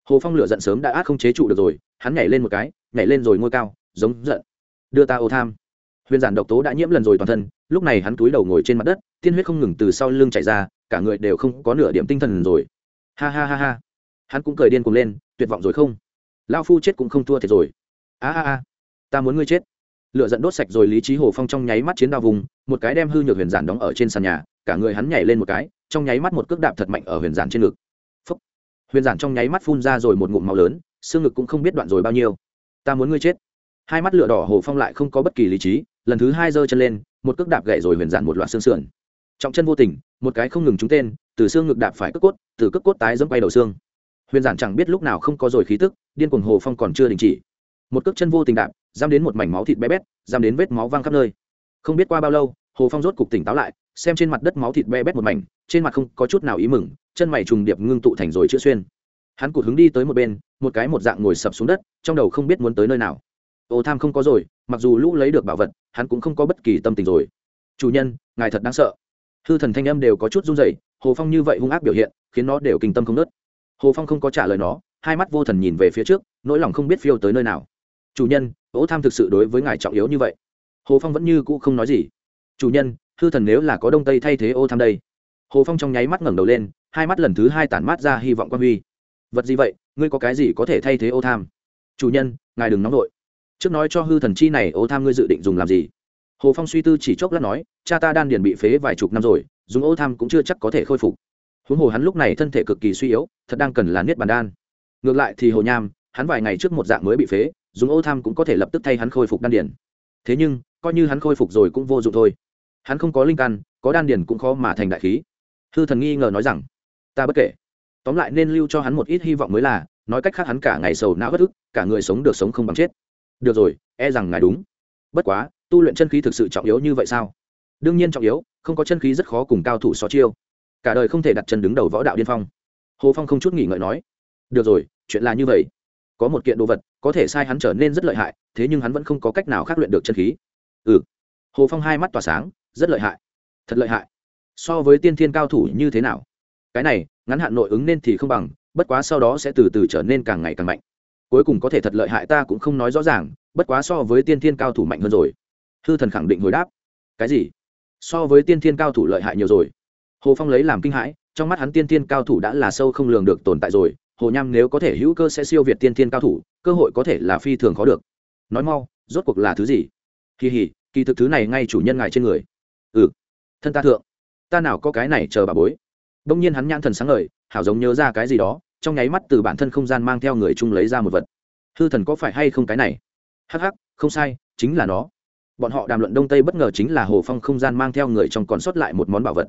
[SPEAKER 1] Hồ phong lửa giận sớm đã át không chế trụ được rồi, hắn nhảy lên một cái, nhảy lên rồi ngôi cao, giống giận. Đưa ta ô tham. Huyền giản độc tố đã nhiễm lần rồi toàn thân, lúc này hắn túi đầu ngồi trên mặt đất, tiên huyết không ngừng từ sau lưng chảy ra, cả người đều không có nửa điểm tinh thần rồi ha ha ha ha. Hắn cũng cười điên cuồng lên, tuyệt vọng rồi không? Lao phu chết cũng không thua thiệt rồi. A a a. Ta muốn ngươi chết. Lựa dẫn đốt sạch rồi lý trí hồ phong trong nháy mắt chiến đao vùng, một cái đem hư nhược huyền giản đóng ở trên sàn nhà, cả người hắn nhảy lên một cái, trong nháy mắt một cước đạp thật mạnh ở huyền giản trên ngực. Phúc. huyền giản trong nháy mắt phun ra rồi một ngụm máu lớn, xương ngực cũng không biết đoạn rồi bao nhiêu. Ta muốn ngươi chết. Hai mắt lửa đỏ hồ phong lại không có bất kỳ lý trí, lần thứ hai giơ chân lên, một cước đạp gậy rồi huyền giản một loạt xương sườn. Trọng chân vô tình, một cái không ngừng trúng tên từ xương ngực đạp phải cước cốt, từ cước cốt tái dẫm quay đầu xương. Huyền giản chẳng biết lúc nào không có rồi khí tức, điên cuồng hồ phong còn chưa đình chỉ. Một cước chân vô tình đạp, giam đến một mảnh máu thịt bé bét, giam đến vết máu văng khắp nơi. Không biết qua bao lâu, hồ phong rốt cục tỉnh táo lại, xem trên mặt đất máu thịt bé bét một mảnh, trên mặt không có chút nào ý mừng, chân mày trùng điệp ngưng tụ thành rồi chữa xuyên. Hắn cụt hứng đi tới một bên, một cái một dạng ngồi sập xuống đất, trong đầu không biết muốn tới nơi nào. Ô tham không có rồi, mặc dù lũ lấy được bảo vật, hắn cũng không có bất kỳ tâm tình rồi. Chủ nhân, ngài thật đáng sợ. Hư thần thanh âm đều có chút run rẩy hồ phong như vậy hung ác biểu hiện, khiến nó đều kinh tâm không nớt. Hồ phong không có trả lời nó, hai mắt vô thần nhìn về phía trước, nỗi lòng không biết phiêu tới nơi nào. Chủ nhân, ô tham thực sự đối với ngài trọng yếu như vậy. Hồ phong vẫn như cũ không nói gì. Chủ nhân, hư thần nếu là có đông tây thay thế ô tham đây. Hồ phong trong nháy mắt ngẩng đầu lên, hai mắt lần thứ hai tản mát ra hy vọng quan huy. Vật gì vậy? Ngươi có cái gì có thể thay thế ô tham? Chủ nhân, ngài đừng nóng vội. Trước nói cho hư thần chi này, ô tham ngươi dự định dùng làm gì? Hồ phong suy tư chỉ chốc lát nói, cha ta đan điền bị phế vài chục năm rồi dùng ô tham cũng chưa chắc có thể khôi phục. Huống hồ hắn lúc này thân thể cực kỳ suy yếu, thật đang cần là niết bàn đan. Ngược lại thì hồ nham, hắn vài ngày trước một dạng mới bị phế, dùng ô tham cũng có thể lập tức thay hắn khôi phục đan điển. thế nhưng, coi như hắn khôi phục rồi cũng vô dụng thôi. Hắn không có linh căn, có đan điển cũng khó mà thành đại khí. Hư thần nghi ngờ nói rằng, ta bất kể. Tóm lại nên lưu cho hắn một ít hy vọng mới là, nói cách khác hắn cả ngày sầu não bất ức, cả người sống được sống không bằng chết. Được rồi e rằng ngài đúng. Bất quá, tu luyện chân khí thực sự trọng yếu như vậy sao? Đương nhiên trọng yếu, không có chân khí rất khó cùng cao thủ xó chiêu. Cả đời không thể đặt chân đứng đầu võ đạo điên phong. Hồ phong không chút nghỉ ngợi nói, được rồi, chuyện là như vậy. Có một kiện đồ vật, có thể sai hắn trở nên rất lợi hại, thế nhưng hắn vẫn không có cách nào khác luyện được chân khí. Ừ. Hồ phong hai mắt tỏa sáng, rất lợi hại. Thật lợi hại. So với tiên thiên cao thủ như thế nào? Cái này, ngắn hạn nội ứng nên thì không bằng, bất quá sau đó sẽ từ từ trở nên càng ngày càng mạnh. Cuối cùng có thể thật lợi hại ta cũng không nói rõ ràng, bất quá so với tiên thiên cao thủ mạnh hơn rồi. Hư thần khẳng định hồi đáp, cái gì? So với tiên thiên cao thủ lợi hại nhiều rồi. Hồ phong lấy làm kinh hãi, trong mắt hắn tiên thiên cao thủ đã là sâu không lường được tồn tại rồi, hồ nham nếu có thể hữu cơ sẽ siêu việt tiên thiên cao thủ, cơ hội có thể là phi thường khó được. Nói mau, rốt cuộc là thứ gì? Kỳ hỉ, kỳ thực thứ này ngay chủ nhân ngài trên người. Ừ thân ta thượng. Ta nào có cái này chờ bà bối. Đông nhiên hắn nhãn thần sáng ngời, hảo giống nhớ ra cái gì đó, trong nháy mắt từ bản thân không gian mang theo người chung lấy ra một vật. Hư thần có phải hay không cái này? Hắc hắc, không sai, chính là nó bọn họ đàm luận đông tây bất ngờ chính là hồ phong không gian mang theo người trong còn sót lại một món bảo vật.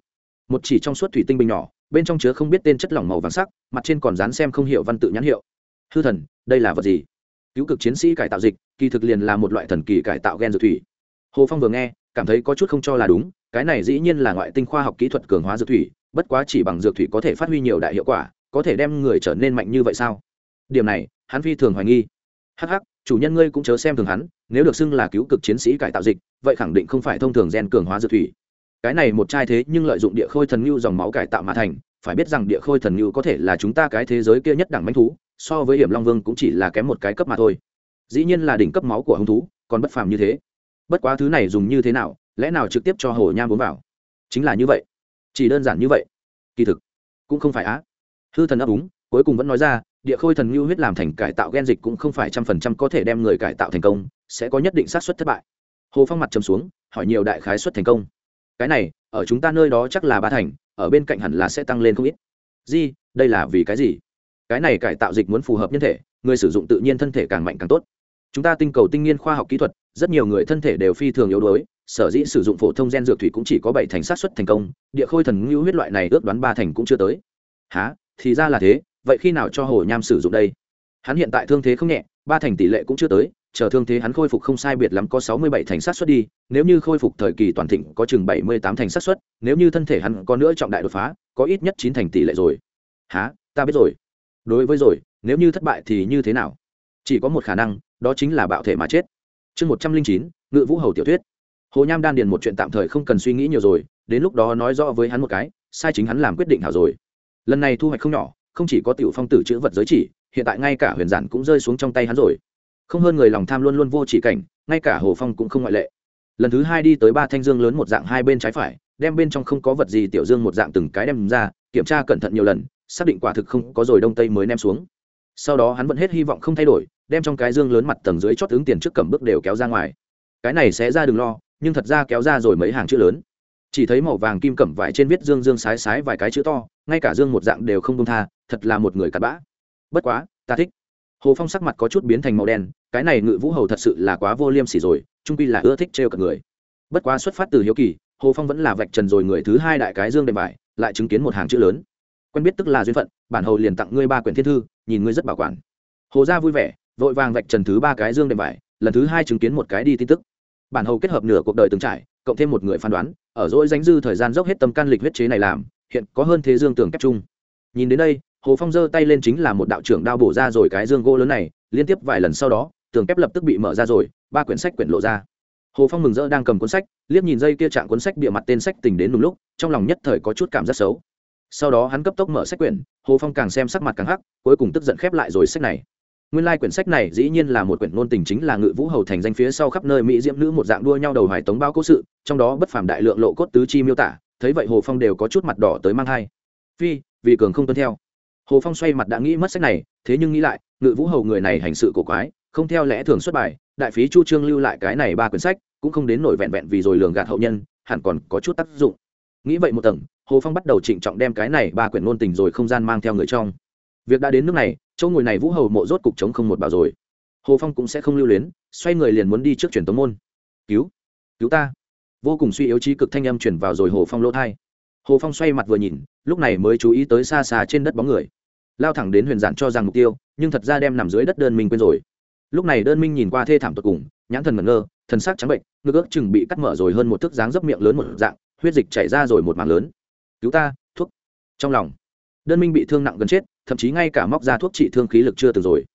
[SPEAKER 1] Một chỉ trong suốt thủy tinh bình nhỏ, bên trong chứa không biết tên chất lỏng màu vàng sắc, mặt trên còn dán xem không hiểu văn tự nhãn hiệu. Hư thần, đây là vật gì? Cứu cực chiến sĩ cải tạo dịch, kỳ thực liền là một loại thần kỳ cải tạo gen dược thủy. Hồ phong vừa nghe, cảm thấy có chút không cho là đúng, cái này dĩ nhiên là ngoại tinh khoa học kỹ thuật cường hóa dược thủy, bất quá chỉ bằng dược thủy có thể phát huy nhiều đại hiệu quả, có thể đem người trở nên mạnh như vậy sao? Điểm này, hắn phi thường hoài nghi. Hh chủ nhân ngươi cũng chớ xem thường hắn, nếu được xưng là cứu cực chiến sĩ cải tạo dịch, vậy khẳng định không phải thông thường gen cường hóa dược thủy. Cái này một trai thế nhưng lợi dụng địa khôi thần ngưu dòng máu cải tạo mà thành, phải biết rằng địa khôi thần ngưu có thể là chúng ta cái thế giới kia nhất đẳng manh thú, so với hiểm long vương cũng chỉ là kém một cái cấp mà thôi. Dĩ nhiên là đỉnh cấp máu của hung thú, còn bất phàm như thế. Bất quá thứ này dùng như thế nào, lẽ nào trực tiếp cho hồ nham vốn vào? Chính là như vậy. Chỉ đơn giản như vậy. Kỳ thực, cũng không phải á. Hư thần ấp úng cuối cùng vẫn nói ra, địa khôi thần ngưu huyết làm thành cải tạo gen dịch cũng không phải trăm phần trăm có thể đem người cải tạo thành công, sẽ có nhất định xác suất thất bại. Hồ phong mặt trầm xuống, hỏi nhiều đại khái suất thành công. Cái này, ở chúng ta nơi đó chắc là ba thành, ở bên cạnh hẳn là sẽ tăng lên không ít. Di đây là vì cái gì? Cái này cải tạo dịch muốn phù hợp nhân thể, người sử dụng tự nhiên thân thể càng mạnh càng tốt. Chúng ta tinh cầu tinh nghiên khoa học kỹ thuật, rất nhiều người thân thể đều phi thường yếu đuối, sở dĩ sử dụng phổ thông gen dược thủy cũng chỉ có bảy thành sát xuất thành công, địa khôi thần ngưu huyết loại này ước đoán ba thành cũng chưa tới. Há thì ra là thế vậy khi nào cho hồ nham sử dụng đây? Hắn hiện tại thương thế không nhẹ, ba thành tỷ lệ cũng chưa tới, chờ thương thế hắn khôi phục không sai biệt lắm có sáu mươi bảy thành sát xuất đi, nếu như khôi phục thời kỳ toàn thịnh có chừng bảy mươi tám thành sát xuất nếu như thân thể hắn có nữa trọng đại đột phá, có ít nhất chín thành tỷ lệ rồi. Há ta biết rồi. Đối với rồi, nếu như thất bại thì như thế nào? Chỉ có một khả năng, đó chính là bạo thể mà chết. Chương một trăm linh chín, ngự vũ hầu tiểu thuyết. Hồ nham đan điền một chuyện tạm thời không cần suy nghĩ nhiều rồi, đến lúc đó nói rõ với hắn một cái, sai chính hắn làm quyết định hảo rồi. Lần này thu hoạch không nhỏ không chỉ có tiểu phong tử chữ vật giới chỉ, hiện tại ngay cả huyền giản cũng rơi xuống trong tay hắn rồi. Không hơn người lòng tham luôn luôn vô chỉ cảnh, ngay cả hồ phong cũng không ngoại lệ. Lần thứ hai đi tới ba thanh dương lớn một dạng hai bên trái phải, đem bên trong không có vật gì tiểu dương một dạng từng cái đem ra, kiểm tra cẩn thận nhiều lần, xác định quả thực không có rồi đông tây mới ném xuống. Sau đó hắn vẫn hết hy vọng không thay đổi, đem trong cái dương lớn mặt tầng dưới chót ứng tiền trước cầm bước đều kéo ra ngoài. Cái này sẽ ra đừng lo, nhưng thật ra kéo ra rồi mấy hàng chữ lớn. Chỉ thấy màu vàng kim cẩm vải trên viết dương dương sái sái vài cái chữ to ngay cả dương một dạng đều không công tha, thật là một người cặn bã. Bất quá, ta thích. Hồ phong sắc mặt có chút biến thành màu đen, cái này ngự vũ hầu thật sự là quá vô liêm sỉ rồi, trung pi là ưa thích trêu cả người. Bất quá xuất phát từ hiếu kỳ, hồ phong vẫn là vạch trần rồi người thứ hai đại cái dương đệm vải, lại chứng kiến một hàng chữ lớn. Quen biết tức là duyên phận, bản hầu liền tặng ngươi ba quyển thiên thư, nhìn ngươi rất bảo quản. Hồ gia vui vẻ, vội vàng vạch trần thứ ba cái dương đệm vải, lần thứ hai chứng kiến một cái đi tin tức. Bản hầu kết hợp nửa cuộc đời từng trải, cộng thêm một người phán đoán, ở dỗi danh dư thời gian dốc hết tâm can lịch huyết chế này làm hiện có hơn thế dương tường kép chung. Nhìn đến đây, hồ phong giơ tay lên chính là một đạo trưởng đao bổ ra rồi cái dương gỗ lớn này, liên tiếp vài lần sau đó, tường kép lập tức bị mở ra rồi, ba quyển sách quyển lộ ra. Hồ phong mừng rỡ đang cầm cuốn sách, liếc nhìn dây kia trạng cuốn sách bịa mặt tên sách tình đến đúng lúc, trong lòng nhất thời có chút cảm giác xấu. Sau đó hắn cấp tốc mở sách quyển, hồ phong càng xem sắc mặt càng hắc, cuối cùng tức giận khép lại rồi sách này. Nguyên lai、like、quyển sách này dĩ nhiên là một quyển ngôn tình chính là ngự vũ hầu thành danh phía sau khắp nơi mỹ diễm nữ một dạng đua nhau đầu hoài tống bao cố sự, trong đó bất phàm đại lượng lộ cốt tứ chi miêu tả thấy vậy hồ phong đều có chút mặt đỏ tới mang hai phi vì cường không tuân theo hồ phong xoay mặt đã nghĩ mất sách này thế nhưng nghĩ lại ngự vũ hầu người này hành sự cổ quái không theo lẽ thường xuất bài đại phí chu trương lưu lại cái này ba quyển sách cũng không đến nổi vẹn vẹn vì rồi lường gạt hậu nhân hẳn còn có chút tác dụng nghĩ vậy một tầng hồ phong bắt đầu trịnh trọng đem cái này ba quyển ngôn tình rồi không gian mang theo người trong việc đã đến nước này chỗ ngồi này vũ hầu mộ rốt cục chống không một bảo rồi hồ phong cũng sẽ không lưu luyến xoay người liền muốn đi trước truyền tống môn cứu cứu ta vô cùng suy yếu trí cực thanh âm chuyển vào rồi hồ phong lỗ thai hồ phong xoay mặt vừa nhìn, lúc này mới chú ý tới xa xa trên đất bóng người. Lao thẳng đến huyền giản cho rằng mục tiêu, nhưng thật ra đem nằm dưới đất đơn minh quên rồi. Lúc này đơn minh nhìn qua thê thảm tột cùng, nhãn thần ngẩn ngơ, thần sắc trắng bệnh, ngực ước chừng bị cắt mở rồi hơn một thước dáng dấp miệng lớn một dạng, huyết dịch chảy ra rồi một mảng lớn. Cứu ta, thuốc. Trong lòng, đơn minh bị thương nặng gần chết, thậm chí ngay cả móc ra thuốc trị thương khí lực chưa từng rồi.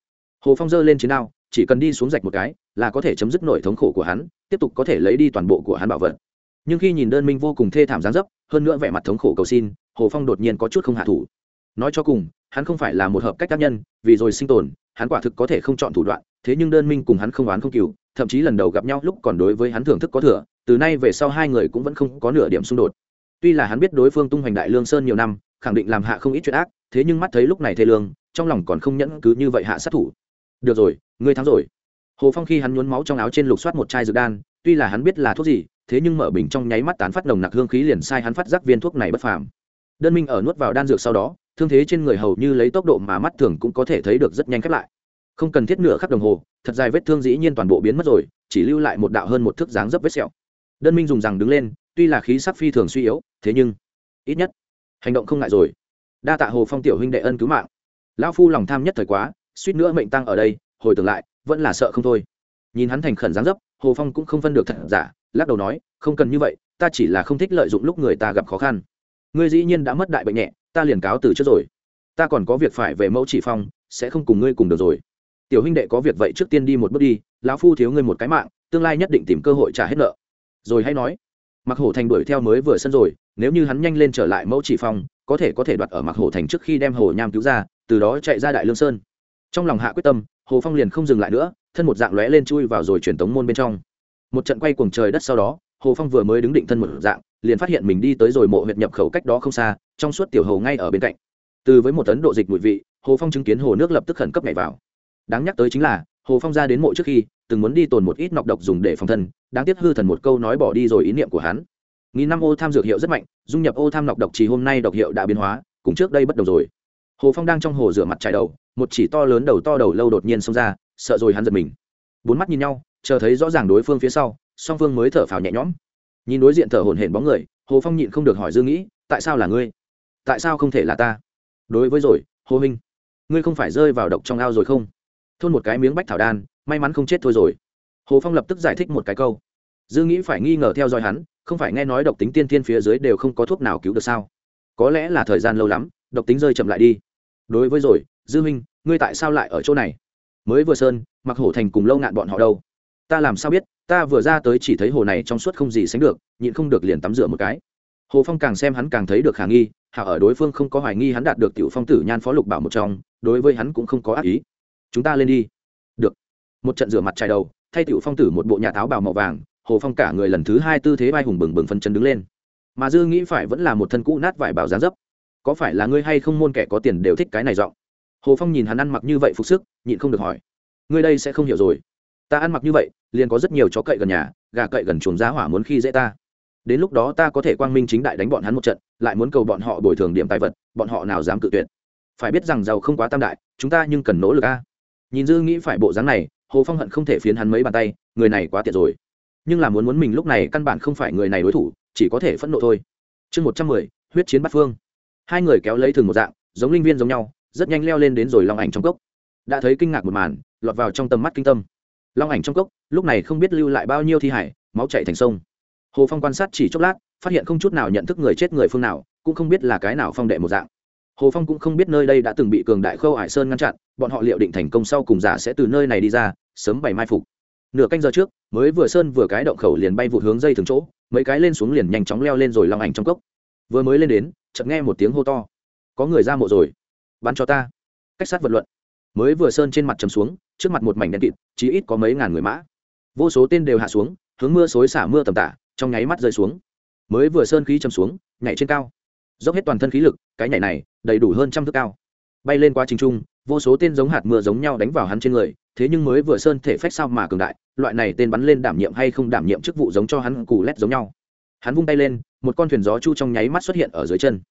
[SPEAKER 1] Hồ phong giơ lên chiến đao chỉ cần đi xuống rạch một cái là có thể chấm dứt nổi thống khổ của hắn, tiếp tục có thể lấy đi toàn bộ của hắn bảo vật. Nhưng khi nhìn đơn minh vô cùng thê thảm gián dấp, hơn nữa vẻ mặt thống khổ cầu xin, hồ phong đột nhiên có chút không hạ thủ. Nói cho cùng, hắn không phải là một hợp cách tác nhân, vì rồi sinh tồn, hắn quả thực có thể không chọn thủ đoạn, thế nhưng đơn minh cùng hắn không oán không cừu thậm chí lần đầu gặp nhau lúc còn đối với hắn thưởng thức có thừa, từ nay về sau hai người cũng vẫn không có nửa điểm xung đột. Tuy là hắn biết đối phương tung hoành đại lương sơn nhiều năm, khẳng định làm hạ không ít chuyện ác, thế nhưng mắt thấy lúc này thê lương, trong lòng còn không nhẫn cứ như vậy hạ sát thủ được rồi, ngươi thắng rồi. Hồ phong khi hắn nhuốm máu trong áo trên lục soát một chai dược đan, tuy là hắn biết là thuốc gì, thế nhưng mở bình trong nháy mắt tán phát nồng nặc hương khí liền sai hắn phát giác viên thuốc này bất phàm. Đơn minh ở nuốt vào đan dược sau đó, thương thế trên người hầu như lấy tốc độ mà mắt thường cũng có thể thấy được rất nhanh khép lại. Không cần thiết nửa khắc đồng hồ, thật dài vết thương dĩ nhiên toàn bộ biến mất rồi, chỉ lưu lại một đạo hơn một thước dáng dấp vết sẹo. Đơn minh dùng rằng đứng lên, tuy là khí sắc phi thường suy yếu, thế nhưng ít nhất hành động không ngại rồi. Đa tạ hồ phong tiểu huynh đệ ân cứu mạng. Lão phu lòng tham nhất thời quá suýt nữa mệnh tăng ở đây, hồi tưởng lại, vẫn là sợ không thôi. Nhìn hắn thành khẩn dáng dấp, hồ phong cũng không phân được thật giả, lắc đầu nói, không cần như vậy, ta chỉ là không thích lợi dụng lúc người ta gặp khó khăn. Ngươi dĩ nhiên đã mất đại bệnh nhẹ, ta liền cáo từ trước rồi. Ta còn có việc phải về mẫu chỉ phong, sẽ không cùng ngươi cùng được rồi. Tiểu huynh đệ có việc vậy trước tiên đi một bước đi, lão phu thiếu ngươi một cái mạng, tương lai nhất định tìm cơ hội trả hết nợ. Rồi hay nói mặc hổ thành đuổi theo mới vừa sân rồi, nếu như hắn nhanh lên trở lại mẫu chỉ phong, có thể có thể đoạt ở mặc hổ thành trước khi đem hồ nham cứu ra, từ đó chạy ra đại lương sơn trong lòng hạ quyết tâm, hồ phong liền không dừng lại nữa, thân một dạng lóe lên chui vào rồi truyền tống môn bên trong. Một trận quay cuồng trời đất sau đó, hồ phong vừa mới đứng định thân một dạng, liền phát hiện mình đi tới rồi mộ huyệt nhập khẩu cách đó không xa, trong suốt tiểu hồ ngay ở bên cạnh. Từ với một tấn độ dịch mùi vị, hồ phong chứng kiến hồ nước lập tức khẩn cấp nhảy vào. Đáng nhắc tới chính là, hồ phong ra đến mộ trước khi, từng muốn đi tồn một ít nọc độc dùng để phòng thân, đáng tiếc hư thần một câu nói bỏ đi rồi ý niệm của hắn. Nghìn năm ô tham dược hiệu rất mạnh, dung nhập ô tham nọc độc chỉ hôm nay độc hiệu đã biến hóa, cùng trước đây bất đồng rồi hồ phong đang trong hồ rửa mặt trải đầu, một chỉ to lớn đầu to đầu lâu đột nhiên xông ra, sợ rồi hắn giật mình. Bốn mắt nhìn nhau, chờ thấy rõ ràng đối phương phía sau, song phương mới thở phào nhẹ nhõm. Nhìn đối diện thở hổn hển bóng người, hồ phong nhịn không được hỏi dư nghĩ, tại sao là ngươi? Tại sao không thể là ta? Đối với rồi, hồ minh ngươi không phải rơi vào độc trong ao rồi không? Thôn một cái miếng bách thảo đan, may mắn không chết thôi rồi. Hồ phong lập tức giải thích một cái câu. Dư nghĩ phải nghi ngờ theo dõi hắn, không phải nghe nói độc tính tiên thiên phía dưới đều không có thuốc nào cứu được sao? Có lẽ là thời gian lâu lắm, độc tính rơi chậm lại đi đối với rồi, dư minh, ngươi tại sao lại ở chỗ này? Mới vừa sơn mặc hổ thành cùng lâu ngạn bọn họ đâu? Ta làm sao biết, ta vừa ra tới chỉ thấy hồ này trong suốt không gì sánh được, nhịn không được liền tắm rửa một cái. Hồ phong càng xem hắn càng thấy được khả nghi, hạ ở đối phương không có hoài nghi hắn đạt được tiểu phong tử nhan phó lục bảo một trong, đối với hắn cũng không có ác ý. Chúng ta lên đi. Được. Một trận rửa mặt trải đầu, thay tiểu phong tử một bộ nhà tháo bào màu vàng, hồ phong cả người lần thứ hai tư thế vai hùng bừng bừng phân chân đứng lên. Mà dư nghĩ phải vẫn là một thân cũ nát vải bảo giá dấp có phải là ngươi hay không môn kẻ có tiền đều thích cái này giọng? Hồ phong nhìn hắn ăn mặc như vậy phục sức, nhịn không được hỏi. Ngươi đây sẽ không hiểu rồi. Ta ăn mặc như vậy, liền có rất nhiều chó cậy gần nhà, gà cậy gần chuồng giá hỏa muốn khi dễ ta. Đến lúc đó ta có thể quang minh chính đại đánh bọn hắn một trận, lại muốn cầu bọn họ bồi thường điểm tài vật, bọn họ nào dám cự tuyệt. Phải biết rằng giàu không quá tam đại, chúng ta nhưng cần nỗ lực a. Nhìn dư nghĩ phải bộ dáng này, hồ phong hận không thể phiến hắn mấy bàn tay, người này quá tiện rồi. Nhưng là muốn muốn mình lúc này căn bản không phải người này đối thủ, chỉ có thể phẫn nộ thôi. Chương một trăm mười, huyết chiến bắt phương hai người kéo lấy thường một dạng, giống linh viên giống nhau, rất nhanh leo lên đến rồi long ảnh trong cốc. Đã thấy kinh ngạc một màn, lọt vào trong tầm mắt kinh tâm. Long ảnh trong cốc, lúc này không biết lưu lại bao nhiêu thi hải, máu chạy thành sông. Hồ phong quan sát chỉ chốc lát, phát hiện không chút nào nhận thức người chết người phương nào, cũng không biết là cái nào phong đệ một dạng. Hồ phong cũng không biết nơi đây đã từng bị cường đại khâu hải sơn ngăn chặn, bọn họ liệu định thành công sau cùng giả sẽ từ nơi này đi ra, sớm bày mai phục. Nửa canh giờ trước, mới vừa sơn vừa cái động khẩu liền bay vụt hướng dây thường chỗ, mấy cái lên xuống liền nhanh chóng leo lên rồi long ảnh trong cốc. Vừa mới lên đến chợt nghe một tiếng hô to. Có người ra mộ rồi. Bắn cho ta. Cách sát vật luận. Mới vừa sơn trên mặt chầm xuống, trước mặt một mảnh đen kịt chỉ ít có mấy ngàn người mã. Vô số tên đều hạ xuống, hướng mưa xối xả mưa tầm tả, trong nháy mắt rơi xuống. Mới vừa sơn khí chầm xuống, nhảy trên cao. Dốc hết toàn thân khí lực, cái nhảy này, đầy đủ hơn trăm thước cao. Bay lên quá trình trung vô số tên giống hạt mưa giống nhau đánh vào hắn trên người, thế nhưng mới vừa sơn thể phách sao mà cường đại, loại này tên bắn lên đảm nhiệm hay không đảm nhiệm chức vụ giống cho hắn cù lét giống nhau. Hắn vung tay lên một con thuyền gió chu trong nháy mắt xuất hiện ở dưới chân.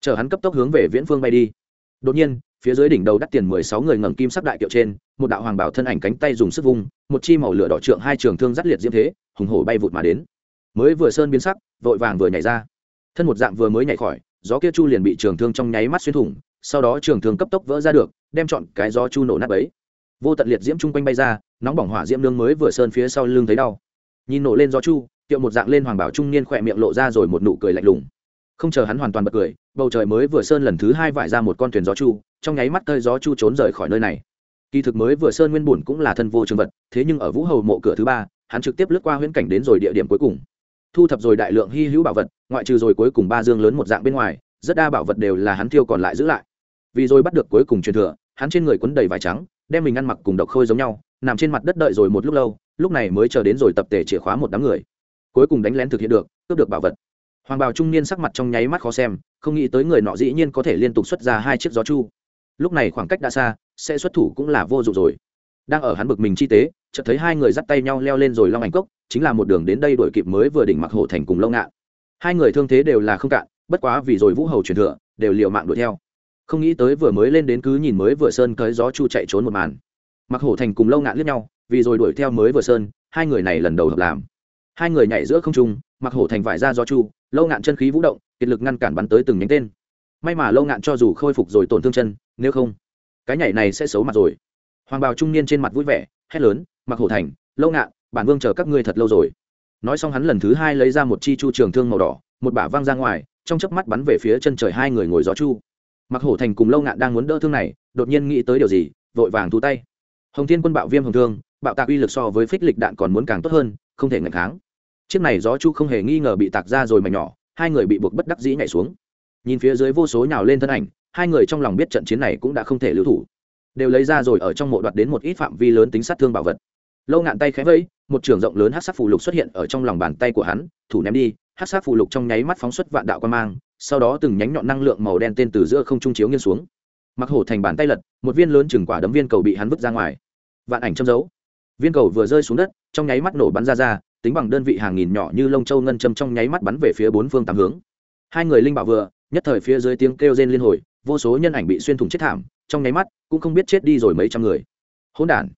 [SPEAKER 1] Chờ hắn cấp tốc hướng về viễn phương bay đi. Đột nhiên, phía dưới đỉnh đầu đắt tiền mười sáu người ngẩng kim sắc đại kiệu trên, một đạo hoàng bảo thân ảnh cánh tay dùng sức vung, một chi màu lửa đỏ trượng hai trường thương dắt liệt diễm thế, hùng hổ bay vụt mà đến. Mới vừa sơn biến sắc, vội vàng vừa nhảy ra. Thân một dạng vừa mới nhảy khỏi, gió kia chu liền bị trường thương trong nháy mắt xuyên thủng, sau đó trường thương cấp tốc vỡ ra được, đem chọn cái gió chu nổ nát ấy vô tận liệt diễm chung quanh bay ra, nóng bỏng hỏa diễm nương mới vừa sơn phía sau lưng thấy đau. Nhìn nổ lên gió chu tiệu một dạng lên hoàng bảo trung niên khỏe miệng lộ ra rồi một nụ cười lạnh lùng. Không chờ hắn hoàn toàn bật cười, bầu trời mới vừa sơn lần thứ hai vải ra một con thuyền gió chu, trong nháy mắt tơi gió chu trốn rời khỏi nơi này. Kỳ thực mới vừa sơn nguyên bùn cũng là thân vô trường vật, thế nhưng ở vũ hầu mộ cửa thứ ba, hắn trực tiếp lướt qua huyễn cảnh đến rồi địa điểm cuối cùng. Thu thập rồi đại lượng hy hữu bảo vật, ngoại trừ rồi cuối cùng ba dương lớn một dạng bên ngoài, rất đa bảo vật đều là hắn thiêu còn lại giữ lại. Vì rồi bắt được cuối cùng truyền thừa, hắn trên người quấn đầy vải trắng, đem mình ăn mặc cùng độc khôi giống nhau, nằm trên mặt đất đợi rồi một lúc lâu, lúc này mới chờ đến rồi tập thể chìa khóa một đám người cuối cùng đánh lén thực hiện được, cướp được bảo vật. Hoàng bào trung niên sắc mặt trong nháy mắt khó xem, không nghĩ tới người nọ dĩ nhiên có thể liên tục xuất ra hai chiếc gió chu. Lúc này khoảng cách đã xa, sẽ xuất thủ cũng là vô dụng rồi. Đang ở hắn bực mình chi tế, chợt thấy hai người dắt tay nhau leo lên rồi long ảnh cốc, chính là một đường đến đây đổi kịp mới vừa đỉnh mặc hổ thành cùng lâu ngạn. Hai người thương thế đều là không cạn, bất quá vì rồi vũ hầu truyền thừa, đều liều mạng đuổi theo. Không nghĩ tới vừa mới lên đến cứ nhìn mới vừa sơn cới gió chu chạy trốn một màn. Mặc hổ thành cùng lâu ngạn liếc nhau, vì rồi đuổi theo mới vừa sơn, hai người này lần đầu hợp làm hai người nhảy giữa không trung, mặc hổ thành vải ra gió chu, lâu ngạn chân khí vũ động, kiệt lực ngăn cản bắn tới từng nhánh tên. May mà lâu ngạn cho dù khôi phục rồi tổn thương chân, nếu không, cái nhảy này sẽ xấu mặt rồi. Hoàng bào trung niên trên mặt vui vẻ, hét lớn, mặc hổ thành, lâu ngạn, bản vương chờ các ngươi thật lâu rồi. Nói xong hắn lần thứ hai lấy ra một chi chu trường thương màu đỏ, một bả văng ra ngoài, trong chớp mắt bắn về phía chân trời hai người ngồi gió chu. Mặc hổ thành cùng lâu ngạn đang muốn đỡ thương này, đột nhiên nghĩ tới điều gì, vội vàng thu tay. Hồng thiên quân bạo viêm hồng thương, bạo tạc uy lực so với phích lịch đạn còn muốn càng tốt hơn, không thể ngạch kháng chiếc này gió chu không hề nghi ngờ bị tạc ra rồi mà nhỏ, hai người bị buộc bất đắc dĩ nhảy xuống. Nhìn phía dưới vô số nhào lên thân ảnh, hai người trong lòng biết trận chiến này cũng đã không thể lưu thủ. Đều lấy ra rồi ở trong mộ đoạt đến một ít phạm vi lớn tính sát thương bảo vật. Lâu ngạn tay khẽ vẫy, một trường rộng lớn hát sắc phù lục xuất hiện ở trong lòng bàn tay của hắn, thủ ném đi hát sắc phù lục trong nháy mắt phóng xuất vạn đạo quan mang, sau đó từng nhánh nhọn năng lượng màu đen tên từ giữa không trung chiếu nghiêng xuống. Mặc hổ thành bàn tay lật, một viên lớn chừng quả đấm viên cầu bị hắn vứt ra ngoài. Vạn ảnh châm dấu. Viên cầu vừa rơi xuống đất, trong nháy mắt nổ bắn ra ra tính bằng đơn vị hàng nghìn nhỏ như lông châu ngân châm trong nháy mắt bắn về phía bốn phương tám hướng. Hai người linh bảo vừa, nhất thời phía dưới tiếng kêu rên liên hồi, vô số nhân ảnh bị xuyên thủng chết thảm, trong nháy mắt cũng không biết chết đi rồi mấy trăm người. Hỗn đản.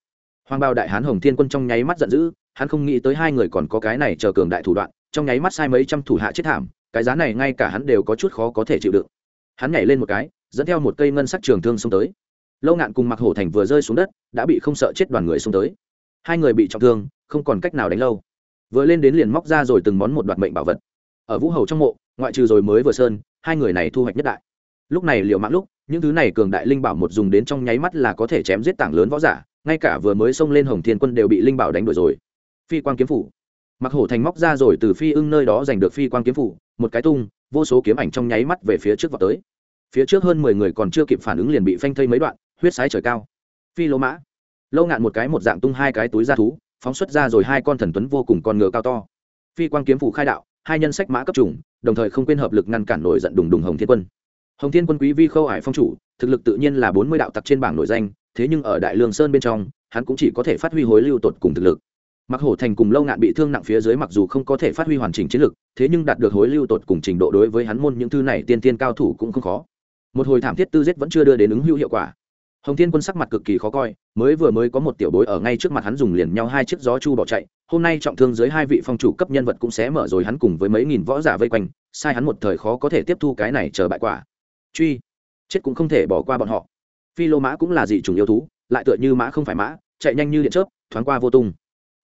[SPEAKER 1] Hoàng bao đại hán hồng thiên quân trong nháy mắt giận dữ, hắn không nghĩ tới hai người còn có cái này chờ cường đại thủ đoạn, trong nháy mắt sai mấy trăm thủ hạ chết thảm, cái giá này ngay cả hắn đều có chút khó có thể chịu đựng. Hắn nhảy lên một cái, dẫn theo một cây ngân sắc trường thương xông tới. Lâu ngạn cùng mặc hổ thành vừa rơi xuống đất, đã bị không sợ chết đoàn người xông tới. Hai người bị trọng thương, không còn cách nào đánh lâu vừa lên đến liền móc ra rồi từng món một đoạt mệnh bảo vật. Ở vũ hầu trong mộ, ngoại trừ rồi mới vừa sơn, hai người này thu hoạch nhất đại. Lúc này liệu mạng lúc, những thứ này cường đại linh bảo một dùng đến trong nháy mắt là có thể chém giết tảng lớn võ giả, ngay cả vừa mới xông lên hồng thiên quân đều bị linh bảo đánh đuổi rồi. Phi quang kiếm phủ. Mặc hổ thành móc ra rồi từ phi ưng nơi đó giành được phi quang kiếm phủ, một cái tung, vô số kiếm ảnh trong nháy mắt về phía trước vào tới. Phía trước hơn mười người còn chưa kịp phản ứng liền bị phanh thây mấy đoạn, huyết sái trời cao. Phi lô mã. Lâu ngạn một cái một dạng tung hai cái túi ra thú phóng xuất ra rồi hai con thần tuấn vô cùng con ngựa cao to. Phi quang kiếm phủ khai đạo, hai nhân sách mã cấp trùng, đồng thời không quên hợp lực ngăn cản nổi giận đùng đùng hồng thiên quân. Hồng thiên quân quý vi khâu hải phong chủ, thực lực tự nhiên là bốn mươi đạo tặc trên bảng nổi danh, thế nhưng ở đại lương sơn bên trong, hắn cũng chỉ có thể phát huy hối lưu tột cùng thực lực. Mặc hổ thành cùng lâu ngạn bị thương nặng phía dưới mặc dù không có thể phát huy hoàn chỉnh chiến lực, thế nhưng đạt được hối lưu tột cùng trình độ đối với hắn môn những thư này tiên tiên cao thủ cũng không khó. Một hồi thảm thiết tư giết vẫn chưa đưa đến ứng hữu hiệu quả hồng thiên quân sắc mặt cực kỳ khó coi, mới vừa mới có một tiểu bối ở ngay trước mặt hắn dùng liền nhau hai chiếc gió chu bỏ chạy, hôm nay trọng thương dưới hai vị phong chủ cấp nhân vật cũng sẽ mở rồi hắn cùng với mấy nghìn võ giả vây quanh, sai hắn một thời khó có thể tiếp thu cái này chờ bại quả. Truy, chết cũng không thể bỏ qua bọn họ. Phi lô mã cũng là dị chủng yêu thú, lại tựa như mã không phải mã, chạy nhanh như điện chớp, thoáng qua vô tung.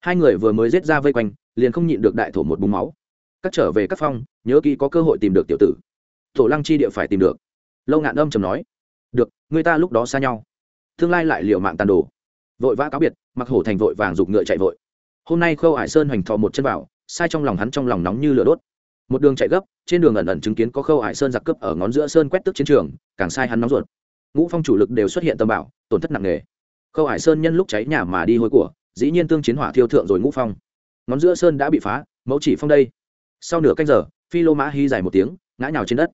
[SPEAKER 1] Hai người vừa mới giết ra vây quanh, liền không nhịn được đại thổ một búng máu. Các trở về các phong, nhớ kỹ có cơ hội tìm được tiểu tử. Tổ lăng chi địa phải tìm được. Lâu ngạn âm trầm nói. Được, người ta lúc đó xa nhau tương lai lại liệu mạng tàn đồ. Vội vã cáo biệt mặc hổ thành vội vàng giục ngựa chạy vội. Hôm nay khâu hải sơn hoành thò một chân vào sai trong lòng hắn trong lòng nóng như lửa đốt. Một đường chạy gấp, trên đường ẩn ẩn chứng kiến có khâu hải sơn giặc cướp ở ngón giữa sơn quét tức chiến trường, càng sai hắn nóng ruột. Ngũ phong chủ lực đều xuất hiện tâm bảo, tổn thất nặng nề. Khâu hải sơn nhân lúc cháy nhà mà đi hôi của, dĩ nhiên tương chiến hỏa thiêu thượng rồi ngũ phong. Ngón giữa sơn đã bị phá, mẫu chỉ phong đây. Sau nửa canh giờ, phi lô mã hy dài một tiếng, ngã nhào trên đất.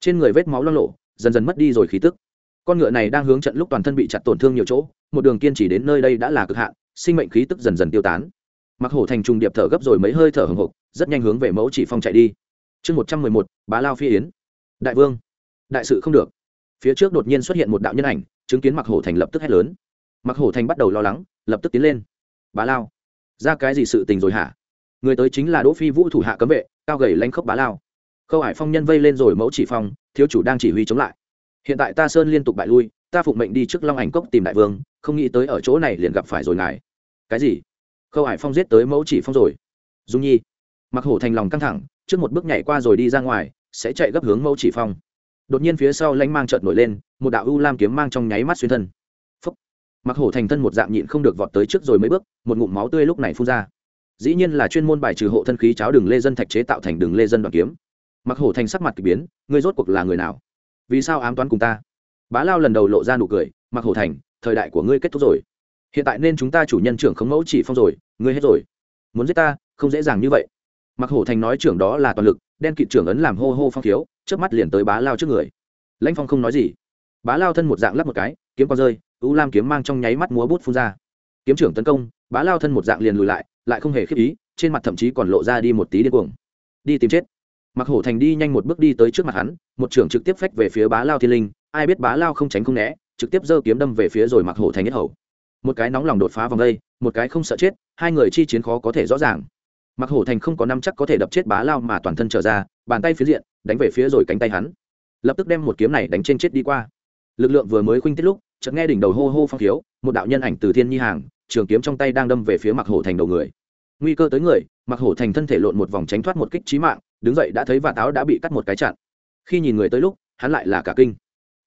[SPEAKER 1] Trên người vết máu lo lộ dần dần mất đi rồi khí tức con ngựa này đang hướng trận lúc toàn thân bị chặt tổn thương nhiều chỗ, một đường kiên trì đến nơi đây đã là cực hạn, sinh mệnh khí tức dần dần tiêu tán. Mặc hổ thành trùng điệp thở gấp rồi mấy hơi thở hồng hộc rất nhanh hướng về mẫu chỉ phong chạy đi. Chương một trăm mười một, bá lao phi yến. Đại vương. Đại sự không được. Phía trước đột nhiên xuất hiện một đạo nhân ảnh, chứng kiến mặc hổ thành lập tức hét lớn. Mặc hổ thành bắt đầu lo lắng, lập tức tiến lên. Bá lao. Ra cái gì sự tình rồi hả? Người tới chính là đỗ phi vũ thủ hạ cấm vệ, cao gầy lanh khốc bá lao. Khâu hải phong nhân vây lên rồi mẫu chỉ phong, thiếu chủ đang chỉ huy chống lại hiện tại ta sơn liên tục bại lui, ta phụng mệnh đi trước long ảnh cốc tìm đại vương, không nghĩ tới ở chỗ này liền gặp phải rồi ngài. Cái gì? Khâu hải phong giết tới mẫu chỉ phong rồi. Dung nhi. Mặc hổ thành lòng căng thẳng, trước một bước nhảy qua rồi đi ra ngoài, sẽ chạy gấp hướng mẫu chỉ phong. Đột nhiên phía sau lanh mang trợt nổi lên, một đạo u lam kiếm mang trong nháy mắt xuyên thân. Phúc. mặc hổ thành thân một dạng nhịn không được vọt tới trước rồi mấy bước, một ngụm máu tươi lúc này phun ra. Dĩ nhiên là chuyên môn bài trừ hộ thân khí cháo đường lê dân thạch chế tạo thành đường lê dân đoàn kiếm. Mặc hổ thành sắc mặt k ỳ biến, ngươi rốt cuộc là người nào? Vì sao ám toán cùng ta? Bá lao lần đầu lộ ra nụ cười mặc hổ thành, thời đại của ngươi kết thúc rồi. Hiện tại nên chúng ta chủ nhân trưởng khống mẫu chỉ phong rồi, ngươi hết rồi. Muốn giết ta, không dễ dàng như vậy. Mặc hổ thành nói trưởng đó là toàn lực, đen kịt trưởng ấn làm hô hô phong thiếu trước mắt liền tới bá lao trước người. Lãnh phong không nói gì. Bá lao thân một dạng lắp một cái, kiếm con rơi, u lam kiếm mang trong nháy mắt múa bút phun ra. Kiếm trưởng tấn công, bá lao thân một dạng liền lùi lại lại không hề khiếp ý, trên mặt thậm chí còn lộ ra đi một tí điên cuồng. Đi tìm chết mặc hổ thành đi nhanh một bước đi tới trước mặt hắn, một trưởng trực tiếp phách về phía bá lao thiên linh, ai biết bá lao không tránh không né, trực tiếp giơ kiếm đâm về phía rồi mặc hổ thành nhất hầu. Một cái nóng lòng đột phá vòng đây, một cái không sợ chết, hai người chi chiến khó có thể rõ ràng. Mặc hổ thành không có năm chắc có thể đập chết bá lao mà toàn thân trở ra, bàn tay phía diện, đánh về phía rồi cánh tay hắn. Lập tức đem một kiếm này đánh trên chết đi qua. Lực lượng vừa mới khuynh tiết lúc, chợt nghe đỉnh đầu hô hô phong thiếu một đạo nhân ảnh từ thiên nhi hàng, trường kiếm trong tay đang đâm về phía mặc hổ thành đầu người. Nguy cơ tới người mặc hổ thành thân thể lộn một vòng tránh thoát một kích trí mạng đứng dậy đã thấy và táo đã bị cắt một cái chặn. Khi nhìn người tới lúc, hắn lại là cả kinh.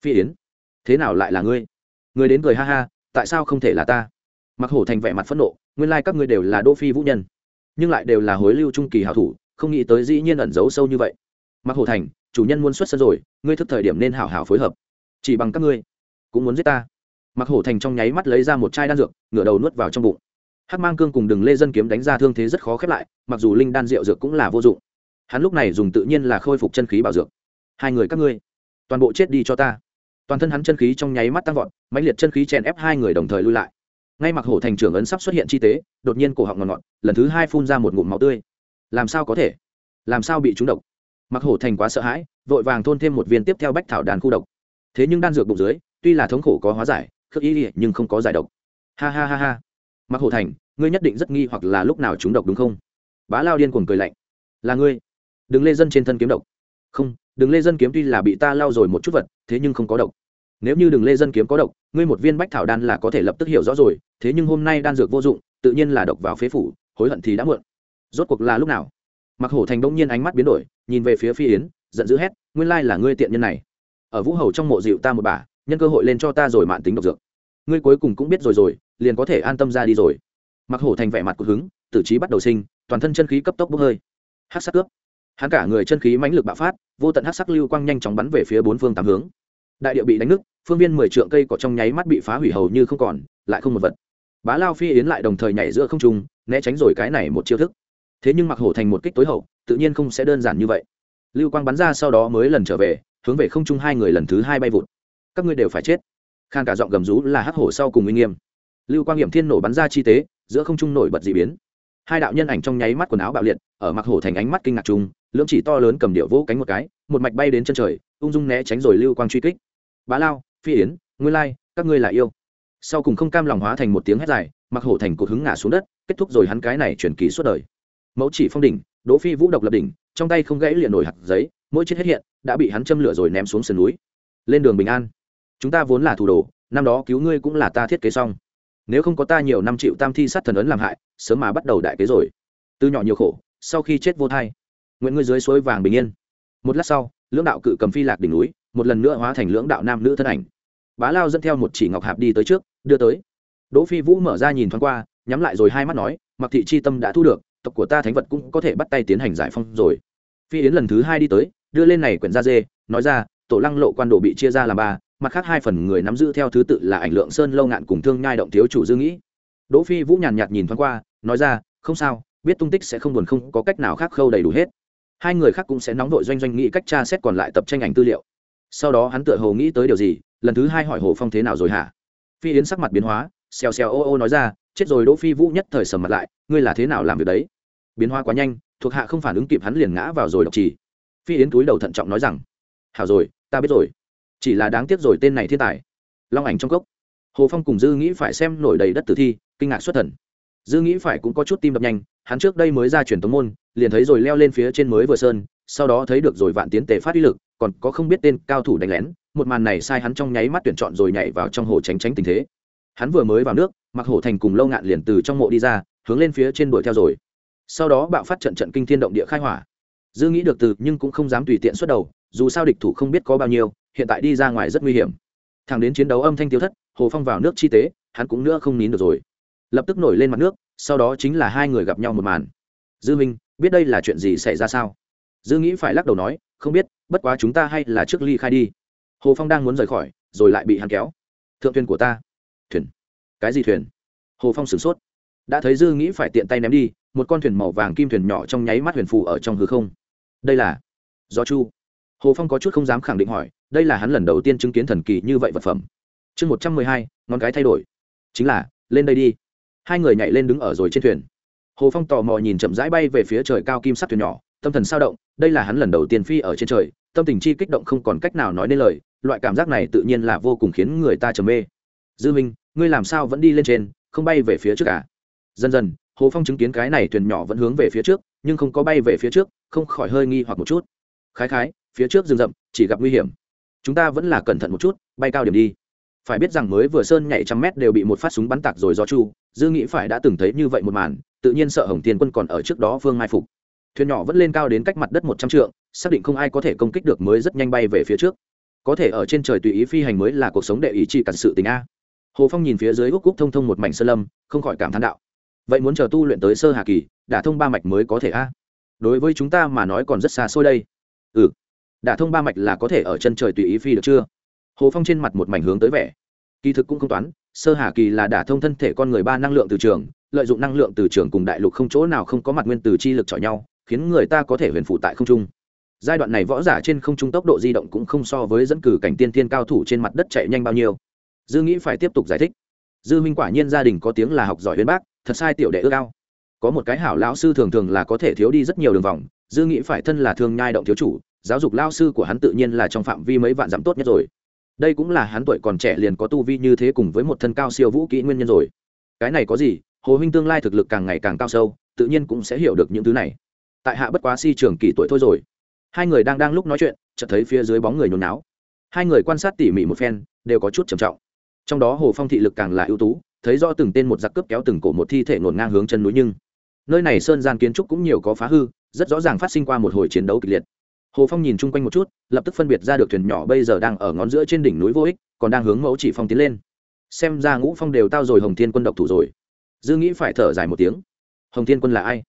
[SPEAKER 1] Phi yến, thế nào lại là ngươi? Người đến cười ha ha, tại sao không thể là ta? Mặc hổ thành vẻ mặt phẫn nộ, nguyên lai các ngươi đều là đô phi vũ nhân, nhưng lại đều là hối lưu trung kỳ hảo thủ, không nghĩ tới dĩ nhiên ẩn giấu sâu như vậy. Mặc hổ thành, chủ nhân muốn xuất sân rồi, ngươi thức thời điểm nên hảo hảo phối hợp. Chỉ bằng các ngươi, cũng muốn giết ta. Mặc hổ thành trong nháy mắt lấy ra một chai đan dược, ngửa đầu nuốt vào trong bụng. Hắc mang cương cùng đừng lê dân kiếm đánh ra thương thế rất khó khép lại, mặc dù linh đan rượu dược cũng là vô dụng hắn lúc này dùng tự nhiên là khôi phục chân khí bảo dược. Hai người các ngươi, toàn bộ chết đi cho ta. Toàn thân hắn chân khí trong nháy mắt tăng vọt, mãnh liệt chân khí chèn ép hai người đồng thời lui lại. Ngay mặc hổ thành trưởng ấn sắp xuất hiện chi tế, đột nhiên cổ họng ngọt ngọt, lần thứ hai phun ra một ngụm máu tươi. Làm sao có thể? Làm sao bị trúng độc? Mặc hổ thành quá sợ hãi, vội vàng thôn thêm một viên tiếp theo bách thảo đàn khu độc. Thế nhưng đan dược bụng dưới, tuy là thống khổ có hóa giải, khước ý nhưng không có giải độc. Ha ha ha ha. Mặc hổ thành, ngươi nhất định rất nghi hoặc là lúc nào trúng độc đúng không? Bá lao điên cuồng cười lạnh. Là ngươi đừng lê dân trên thân kiếm độc. Không, đừng lê dân kiếm tuy là bị ta lao rồi một chút vật, thế nhưng không có độc. Nếu như đừng lê dân kiếm có độc, ngươi một viên bách thảo đan là có thể lập tức hiểu rõ rồi, thế nhưng hôm nay đan dược vô dụng, tự nhiên là độc vào phế phủ, hối hận thì đã muộn. Rốt cuộc là lúc nào? Mặc hổ thành đông nhiên ánh mắt biến đổi, nhìn về phía phi yến, giận dữ hét, nguyên lai là ngươi tiện nhân này. Ở vũ hầu trong mộ dịu ta một bà, nhân cơ hội lên cho ta rồi mạn tính độc dược. Ngươi cuối cùng cũng biết rồi rồi, liền có thể an tâm ra đi rồi. Mặc hổ thành vẻ mặt cực hứng, tử trí bắt đầu sinh, toàn thân chân khí cấp tốc bốc hơi. Hát sắc cướp hắn cả người chân khí mãnh lực bạo phát, vô tận hát sắc lưu quang nhanh chóng bắn về phía bốn phương tám hướng. Đại địa bị đánh nứt, phương viên mười trượng cây cỏ trong nháy mắt bị phá hủy hầu như không còn, lại không một vật. Bá lao phi yến lại đồng thời nhảy giữa không trung, né tránh rồi cái này một chiêu thức. Thế nhưng mặc hổ thành một kích tối hậu, tự nhiên không sẽ đơn giản như vậy. Lưu quang bắn ra sau đó mới lần trở về, hướng về không trung hai người lần thứ hai bay vụt. Các ngươi đều phải chết. Khan cả giọng gầm rú là hắc hổ sau cùng uy nghiêm. Lưu quang hiểm thiên nổ bắn ra chi tế, giữa không trung nổi bật d ị biến hai đạo nhân ảnh trong nháy mắt quần áo bạo liệt, ở mặc hổ thành ánh mắt kinh ngạc chung, lưỡng chỉ to lớn cầm điệu vỗ cánh một cái, một mạch bay đến chân trời, ung dung né tránh rồi lưu quang truy kích. Bá lao, phi yến, nguyên lai, các ngươi là yêu. Sau cùng không cam lòng hóa thành một tiếng hét dài mặc hổ thành cột hứng ngã xuống đất, kết thúc rồi hắn cái này chuyển kỳ suốt đời. Mẫu chỉ phong đỉnh, đỗ phi vũ độc lập đỉnh, trong tay không gãy liền nổi hạt giấy, mỗi chết hết hiện, đã bị hắn châm lửa rồi ném xuống sườn núi. Lên đường bình an. Chúng ta vốn là thủ đồ, năm đó cứu ngươi cũng là ta thiết kế xong nếu không có ta nhiều năm chịu tam thi sát thần ấn làm hại, sớm mà bắt đầu đại kế rồi. Từ nhỏ nhiều khổ, sau khi chết vô thai, nguyện ngươi dưới suối vàng bình yên. Một lát sau, lưỡng đạo cự cầm phi lạc đỉnh núi, một lần nữa hóa thành lưỡng đạo nam nữ thân ảnh. Bá lao dẫn theo một chỉ ngọc hạp đi tới trước, đưa tới. Đỗ phi vũ mở ra nhìn thoáng qua, nhắm lại rồi hai mắt nói, mặc thị chi tâm đã thu được, tộc của ta thánh vật cũng có thể bắt tay tiến hành giải phong rồi. Phi yến lần thứ hai đi tới, đưa lên này quyển da dê, nói ra, tổ lăng lộ quan đồ bị chia ra làm ba mặt khác hai phần người nắm giữ theo thứ tự là ảnh lượng sơn lâu ngạn cùng thương nhai động thiếu chủ dư nghĩ. Đỗ phi vũ nhàn nhạt nhìn thoáng qua, nói ra, không sao, biết tung tích sẽ không buồn, không có cách nào khác khâu đầy đủ hết. Hai người khác cũng sẽ nóng vội doanh doanh nghĩ cách tra xét còn lại tập tranh ảnh tư liệu. Sau đó hắn tựa hồ nghĩ tới điều gì, lần thứ hai hỏi hồ phong thế nào rồi hả? Phi yến sắc mặt biến hóa, xèo xèo ô ô nói ra, chết rồi đỗ phi vũ nhất thời sầm mặt lại, ngươi là thế nào làm việc đấy? Biến hóa quá nhanh, thuộc hạ không phản ứng kịp hắn liền ngã vào rồi độc trì. Phi yến túi đầu thận trọng nói rằng, hảo rồi, ta biết rồi chỉ là đáng tiếc rồi tên này thiên tài. Long ảnh trong cốc. Hồ phong cùng dư nghĩ phải xem nổi đầy đất tử thi, kinh ngạc xuất thần. Dư nghĩ phải cũng có chút tim đập nhanh, hắn trước đây mới ra truyền tống môn, liền thấy rồi leo lên phía trên mới vừa sơn, sau đó thấy được rồi vạn tiến tề phát uy lực, còn có không biết tên cao thủ đánh lén, một màn này sai hắn trong nháy mắt tuyển chọn rồi nhảy vào trong hồ tránh tránh tình thế. Hắn vừa mới vào nước mặc hổ thành cùng lâu ngạn liền từ trong mộ đi ra, hướng lên phía trên đuổi theo rồi. Sau đó bạo phát trận trận kinh thiên động địa khai hỏa. Dư nghĩ được từ nhưng cũng không dám tùy tiện xuất đầu, dù sao địch thủ không biết có bao nhiêu hiện tại đi ra ngoài rất nguy hiểm. Thằng đến chiến đấu âm thanh tiêu thất, hồ phong vào nước chi tế, hắn cũng nữa không nín được rồi. Lập tức nổi lên mặt nước, sau đó chính là hai người gặp nhau một màn. Dư minh, biết đây là chuyện gì xảy ra sao? Dư nghĩ phải lắc đầu nói, không biết, bất quá chúng ta hay là trước ly khai đi. Hồ phong đang muốn rời khỏi, rồi lại bị hắn kéo. Thượng thuyền của ta. Thuyền? Cái gì thuyền? Hồ phong sửng sốt. Đã thấy dư nghĩ phải tiện tay ném đi, một con thuyền màu vàng kim thuyền nhỏ trong nháy mắt huyền phù ở trong hư không. Đây là do chu. Hồ phong có chút không dám khẳng định hỏi đây là hắn lần đầu tiên chứng kiến thần kỳ như vậy vật phẩm. Chương một trăm mười hai, ngón cái thay đổi. Chính là, lên đây đi. Hai người nhảy lên đứng ở rồi trên thuyền. Hồ phong tò mò nhìn chậm rãi bay về phía trời cao kim sắc thuyền nhỏ, tâm thần sao động, đây là hắn lần đầu tiên phi ở trên trời, tâm tình chi kích động không còn cách nào nói nên lời, loại cảm giác này tự nhiên là vô cùng khiến người ta trầm mê. Dư minh, ngươi làm sao vẫn đi lên trên, không bay về phía trước cả dần dần, hồ phong chứng kiến cái này thuyền nhỏ vẫn hướng về phía trước, nhưng không có bay về phía trước, không khỏi hơi nghi hoặc một chút. Khái khái, phía trước rừng rậm, chỉ gặp nguy hiểm chúng ta vẫn là cẩn thận một chút, bay cao điểm đi. Phải biết rằng mới vừa sơn nhảy trăm mét đều bị một phát súng bắn tạc rồi do chu, dư nghĩ phải đã từng thấy như vậy một màn, tự nhiên sợ hồng tiên quân còn ở trước đó phương mai phục. Thuyền nhỏ vẫn lên cao đến cách mặt đất một trăm trượng, xác định không ai có thể công kích được mới rất nhanh bay về phía trước. Có thể ở trên trời tùy ý phi hành mới là cuộc sống đệ ý chi cản sự tình a. Hồ phong nhìn phía dưới úc cúc thông thông một mảnh sơ lâm, không khỏi cảm thán đạo. Vậy muốn chờ tu luyện tới sơ hà kỳ, đã thông ba mạch mới có thể a. Đối với chúng ta mà nói còn rất xa xôi đây. Ừ đả thông ba mạch là có thể ở chân trời tùy ý phi được chưa? Hồ phong trên mặt một mảnh hướng tới vẻ. Kỳ thực cũng không toán, sơ hà kỳ là đả thông thân thể con người ba năng lượng từ trường, lợi dụng năng lượng từ trường cùng đại lục không chỗ nào không có mặt nguyên từ chi lực chọi nhau, khiến người ta có thể huyền phụ tại không trung. Giai đoạn này võ giả trên không trung tốc độ di động cũng không so với dẫn cử cảnh tiên thiên cao thủ trên mặt đất chạy nhanh bao nhiêu. Dư nghĩ phải tiếp tục giải thích. Dư minh quả nhiên gia đình có tiếng là học giỏi huyền bác, thật sai tiểu đệ ước ao. Có một cái hảo lão sư thường thường là có thể thiếu đi rất nhiều đường vòng, dư nghĩ phải thân là thương nhai động thiếu chủ giáo dục lao sư của hắn tự nhiên là trong phạm vi mấy vạn dặm tốt nhất rồi. Đây cũng là hắn tuổi còn trẻ liền có tu vi như thế cùng với một thân cao siêu vũ kỹ nguyên nhân rồi. Cái này có gì? Hồ huynh tương lai thực lực càng ngày càng cao sâu, tự nhiên cũng sẽ hiểu được những thứ này. Tại hạ bất quá si trường kỳ tuổi thôi rồi. Hai người đang đang lúc nói chuyện, chợt thấy phía dưới bóng người nhốn náo. Hai người quan sát tỉ mỉ một phen, đều có chút trầm trọng. Trong đó hồ phong thị lực càng là ưu tú, thấy rõ từng tên một giặc cướp kéo từng cổ một thi thể ngổn ngang hướng chân núi nhưng, nơi này sơn gian kiến trúc cũng nhiều có phá hư, rất rõ ràng phát sinh qua một hồi chiến đấu kịch liệt hồ phong nhìn chung quanh một chút, lập tức phân biệt ra được thuyền nhỏ bây giờ đang ở ngón giữa trên đỉnh núi vô ích, còn đang hướng mẫu chỉ phong tiến lên. Xem ra ngũ phong đều tao rồi hồng thiên quân độc thủ rồi. Dư nghĩ phải thở dài một tiếng. Hồng thiên quân là ai?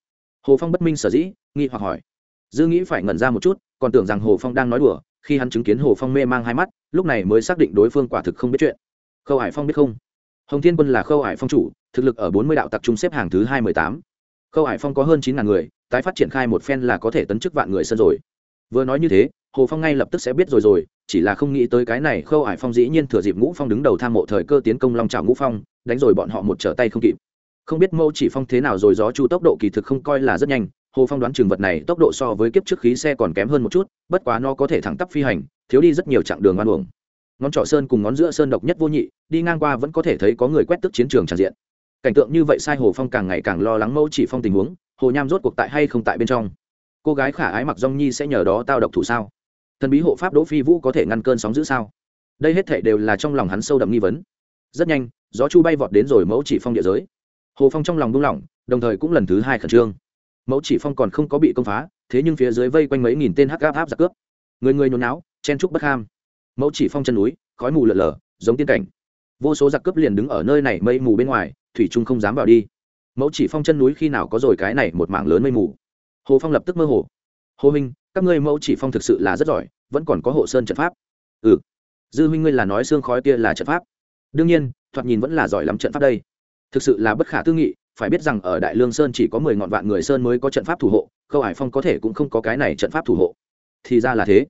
[SPEAKER 1] Hồ phong bất minh sở dĩ, nghi hoặc hỏi. Dư nghĩ phải ngẩn ra một chút, còn tưởng rằng hồ phong đang nói đùa, khi hắn chứng kiến hồ phong mê mang hai mắt, lúc này mới xác định đối phương quả thực không biết chuyện. Khâu hải phong biết không? Hồng thiên quân là khâu hải phong chủ, thực lực ở bốn mươi đạo tặc trung xếp hàng thứ hai mươi tám. Khâu hải phong có hơn chín ngàn người, tái phát triển khai một phen là có thể tấn chức vạn người sân rồi vừa nói như thế, hồ phong ngay lập tức sẽ biết rồi rồi, chỉ là không nghĩ tới cái này khâu hải phong dĩ nhiên thừa dịp ngũ phong đứng đầu tham mộ thời cơ tiến công long trào ngũ phong, đánh rồi bọn họ một trở tay không kịp. Không biết mâu chỉ phong thế nào rồi, gió chu tốc độ kỳ thực không coi là rất nhanh, hồ phong đoán trường vật này tốc độ so với kiếp trước khí xe còn kém hơn một chút, bất quá nó có thể thẳng tắp phi hành, thiếu đi rất nhiều chặng đường ngoan uổng. Ngón trỏ sơn cùng ngón giữa sơn độc nhất vô nhị, đi ngang qua vẫn có thể thấy có người quét tức chiến trường tràn diện. Cảnh tượng như vậy sai hồ phong càng ngày càng lo lắng mâu chỉ phong tình huống, hồ nham rốt cuộc tại hay không tại bên trong cô gái khả ái mặc dong nhi sẽ nhờ đó tao độc thủ sao? Thần bí hộ pháp đỗ phi vũ có thể ngăn cơn sóng giữ sao? Đây hết thể đều là trong lòng hắn sâu đậm nghi vấn. Rất nhanh, gió chu bay vọt đến rồi mẫu chỉ phong địa giới. Hồ phong trong lòng buông lỏng, đồng thời cũng lần thứ hai khẩn trương. Mẫu chỉ phong còn không có bị công phá, thế nhưng phía dưới vây quanh mấy nghìn tên hắc áp áp giặc cướp. Người người nhốn náo chen trúc bất ham. Mẫu chỉ phong chân núi, khói mù lợn lờ giống tiên cảnh. Vô số giặc cướp liền đứng ở nơi này mây mù bên ngoài, thủy trung không dám vào đi. Mẫu chỉ phong chân núi khi nào có rồi cái này một mảng lớn mây mù hồ phong lập tức mơ hồ. Hồ minh các ngươi mẫu chỉ phong thực sự là rất giỏi, vẫn còn có hộ sơn trận pháp. Ừ. Dư huynh ngươi là nói xương khói kia là trận pháp. Đương nhiên, thoạt nhìn vẫn là giỏi lắm trận pháp đây. Thực sự là bất khả tư nghị, phải biết rằng ở đại lương sơn chỉ có mười ngọn vạn người sơn mới có trận pháp thủ hộ, khâu hải phong có thể cũng không có cái này trận pháp thủ hộ. Thì ra là thế.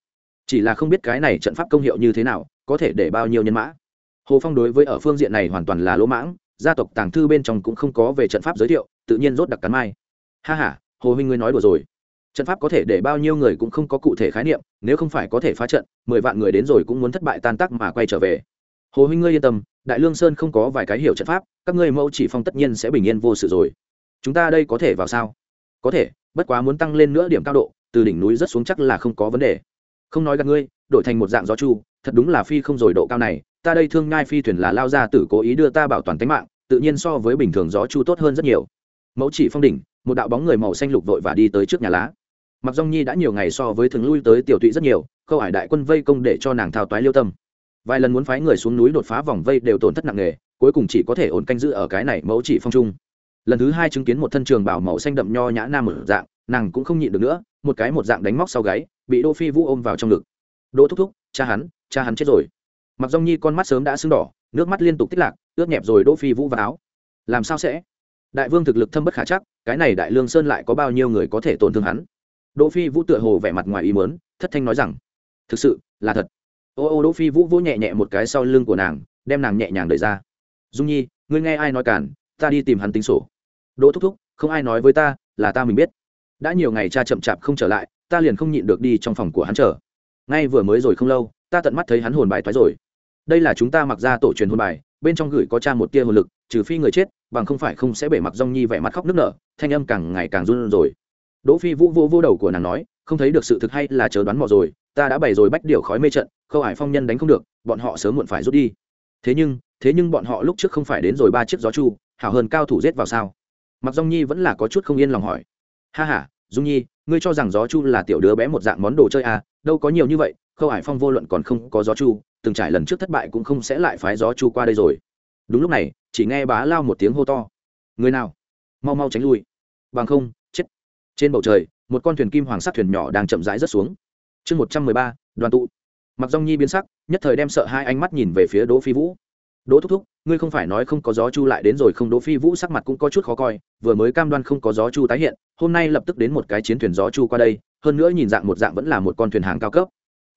[SPEAKER 1] Chỉ là không biết cái này trận pháp công hiệu như thế nào, có thể để bao nhiêu nhân mã. Hồ phong đối với ở phương diện này hoàn toàn là lỗ mãng, gia tộc tàng thư bên trong cũng không có về trận pháp giới thiệu, tự nhiên rốt đặc cắn mai. Ha h a hồ huynh ngươi nói đùa rồi. Trận pháp có thể để bao nhiêu người cũng không có cụ thể khái niệm, nếu không phải có thể phá trận, mười vạn người đến rồi cũng muốn thất bại tan tác mà quay trở về. Hồ huynh ngươi yên tâm, đại lương sơn không có vài cái hiểu trận pháp, các ngươi mẫu chỉ phong tất nhiên sẽ bình yên vô sự rồi. Chúng ta đây có thể vào sao? Có thể, bất quá muốn tăng lên nữa điểm cao độ, từ đỉnh núi rất xuống chắc là không có vấn đề. Không nói gặp ngươi, đổi thành một dạng gió chu, thật đúng là phi không rồi độ cao này, ta đây thương ngai phi thuyền là lao ra tử cố ý đưa ta bảo toàn tính mạng, tự nhiên so với bình thường gió chu tốt hơn rất nhiều. Mẫu chỉ phong đỉnh một đạo bóng người màu xanh lục vội và đi tới trước nhà lá. Mặc dong nhi đã nhiều ngày so với thường lui tới tiểu tụy rất nhiều, khâu hải đại quân vây công để cho nàng thao toái liêu tâm. Vài lần muốn phái người xuống núi đột phá vòng vây đều tổn thất nặng nề, cuối cùng chỉ có thể ổn canh giữ ở cái này mẫu chỉ phong trung. Lần thứ hai chứng kiến một thân trường bảo màu xanh đậm nho nhã nam ở dạng, nàng cũng không nhịn được nữa, một cái một dạng đánh móc sau gáy, bị đỗ phi vũ ôm vào trong ngực. Đỗ thúc thúc, cha hắn cha hắn chết rồi. Mặc dong nhi con mắt sớm đã sưng đỏ, nước mắt liên tục tích lạc, ướt nhẹp rồi đỗ phi vũ vào áo. Làm sao sẽ? Đại vương thực lực thâm bất khả chắc, cái này đại lương sơn lại có bao nhiêu người có thể tổn thương hắn? Đỗ phi vũ tựa hồ vẻ mặt ngoài ý mớn thất thanh nói rằng, thực sự, là thật. Ô ô, đỗ phi vũ vỗ nhẹ nhẹ một cái sau lưng của nàng, đem nàng nhẹ nhàng đẩy ra. Dung nhi, ngươi nghe ai nói cản, ta đi tìm hắn tính sổ. Đỗ thúc thúc, không ai nói với ta, là ta mình biết. Đã nhiều ngày cha chậm chạp không trở lại, ta liền không nhịn được đi trong phòng của hắn chờ. Ngay vừa mới rồi không lâu, ta tận mắt thấy hắn hồn bài thoái rồi. Đây là chúng ta mặc ra tổ truyền hồn bài, bên trong gửi có cha một tia hồn lực trừ phi người chết, bằng không phải không sẽ bể mặc rong nhi vẻ mặt khóc nức nở, thanh âm càng ngày càng run rồi. Đỗ phi vũ vô vô đầu của nàng nói, không thấy được sự thực hay là chớ đoán mò rồi, ta đã bày rồi bách điều khói mê trận khâu hải phong nhân đánh không được, bọn họ sớm muộn phải rút đi. Thế nhưng thế nhưng bọn họ lúc trước không phải đến rồi ba chiếc gió chu, hảo hơn cao thủ giết vào sao? Mặc dong nhi vẫn là có chút không yên lòng hỏi. Ha ha, dung nhi, ngươi cho rằng gió chu là tiểu đứa bé một dạng món đồ chơi à đâu có nhiều như vậy khâu hải phong vô luận còn không có gió chu, từng trải lần trước thất bại cũng không sẽ lại phái gió chu qua đây rồi đúng lúc này, chỉ nghe bá lao một tiếng hô to. Người nào? Mau mau tránh lui. Bằng không, chết. Trên bầu trời, một con thuyền kim hoàng sắc thuyền nhỏ đang chậm rãi rớt xuống. Chương một trăm mười ba, đoàn tụ. Mặc dong nhi biến sắc, nhất thời đem sợ hai ánh mắt nhìn về phía đỗ phi vũ. Đỗ thúc thúc, ngươi không phải nói không có gió chu lại đến rồi không? Đỗ phi vũ sắc mặt cũng có chút khó coi, vừa mới cam đoan không có gió chu tái hiện, hôm nay lập tức đến một cái chiến thuyền gió chu qua đây, hơn nữa nhìn dạng một dạng vẫn là một con thuyền hàng cao cấp.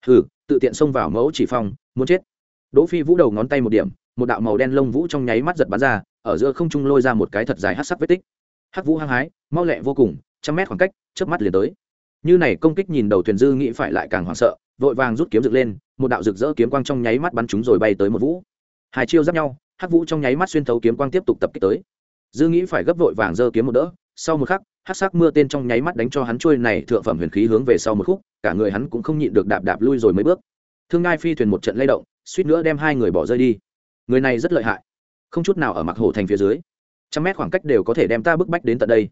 [SPEAKER 1] Hừ, tự tiện xông vào mẫu chỉ phong, muốn chết. Đỗ phi vũ đầu ngón tay một điểm một đạo màu đen lông vũ trong nháy mắt giật bắn ra, ở giữa không trung lôi ra một cái thật dài hắc sắc vết tích. Hắc vũ hăng hái, mau lẹ vô cùng, trăm mét khoảng cách, chớp mắt liền tới. Như này công kích nhìn đầu thuyền dư nghĩ phải lại càng hoảng sợ, vội vàng rút kiếm rực lên, một đạo rực rỡ kiếm quang trong nháy mắt bắn chúng rồi bay tới một vũ. Hai chiêu giáp nhau, hắc vũ trong nháy mắt xuyên thấu kiếm quang tiếp tục tập kích tới. Dư nghĩ phải gấp vội vàng giơ kiếm một đỡ, sau một khắc, hắc sắc mưa tên trong nháy mắt đánh cho hắn trôi này thượng phẩm huyền khí hướng về sau một khúc, cả người hắn cũng không nhịn được đạp đạp lui rồi mấy bước. Thương ngai phi thuyền một trận lay động, suýt nữa đem hai người bỏ rơi đi người này rất lợi hại. Không chút nào ở mặc hổ thành phía dưới. Trăm mét khoảng cách đều có thể đem ta bức bách đến tận đây.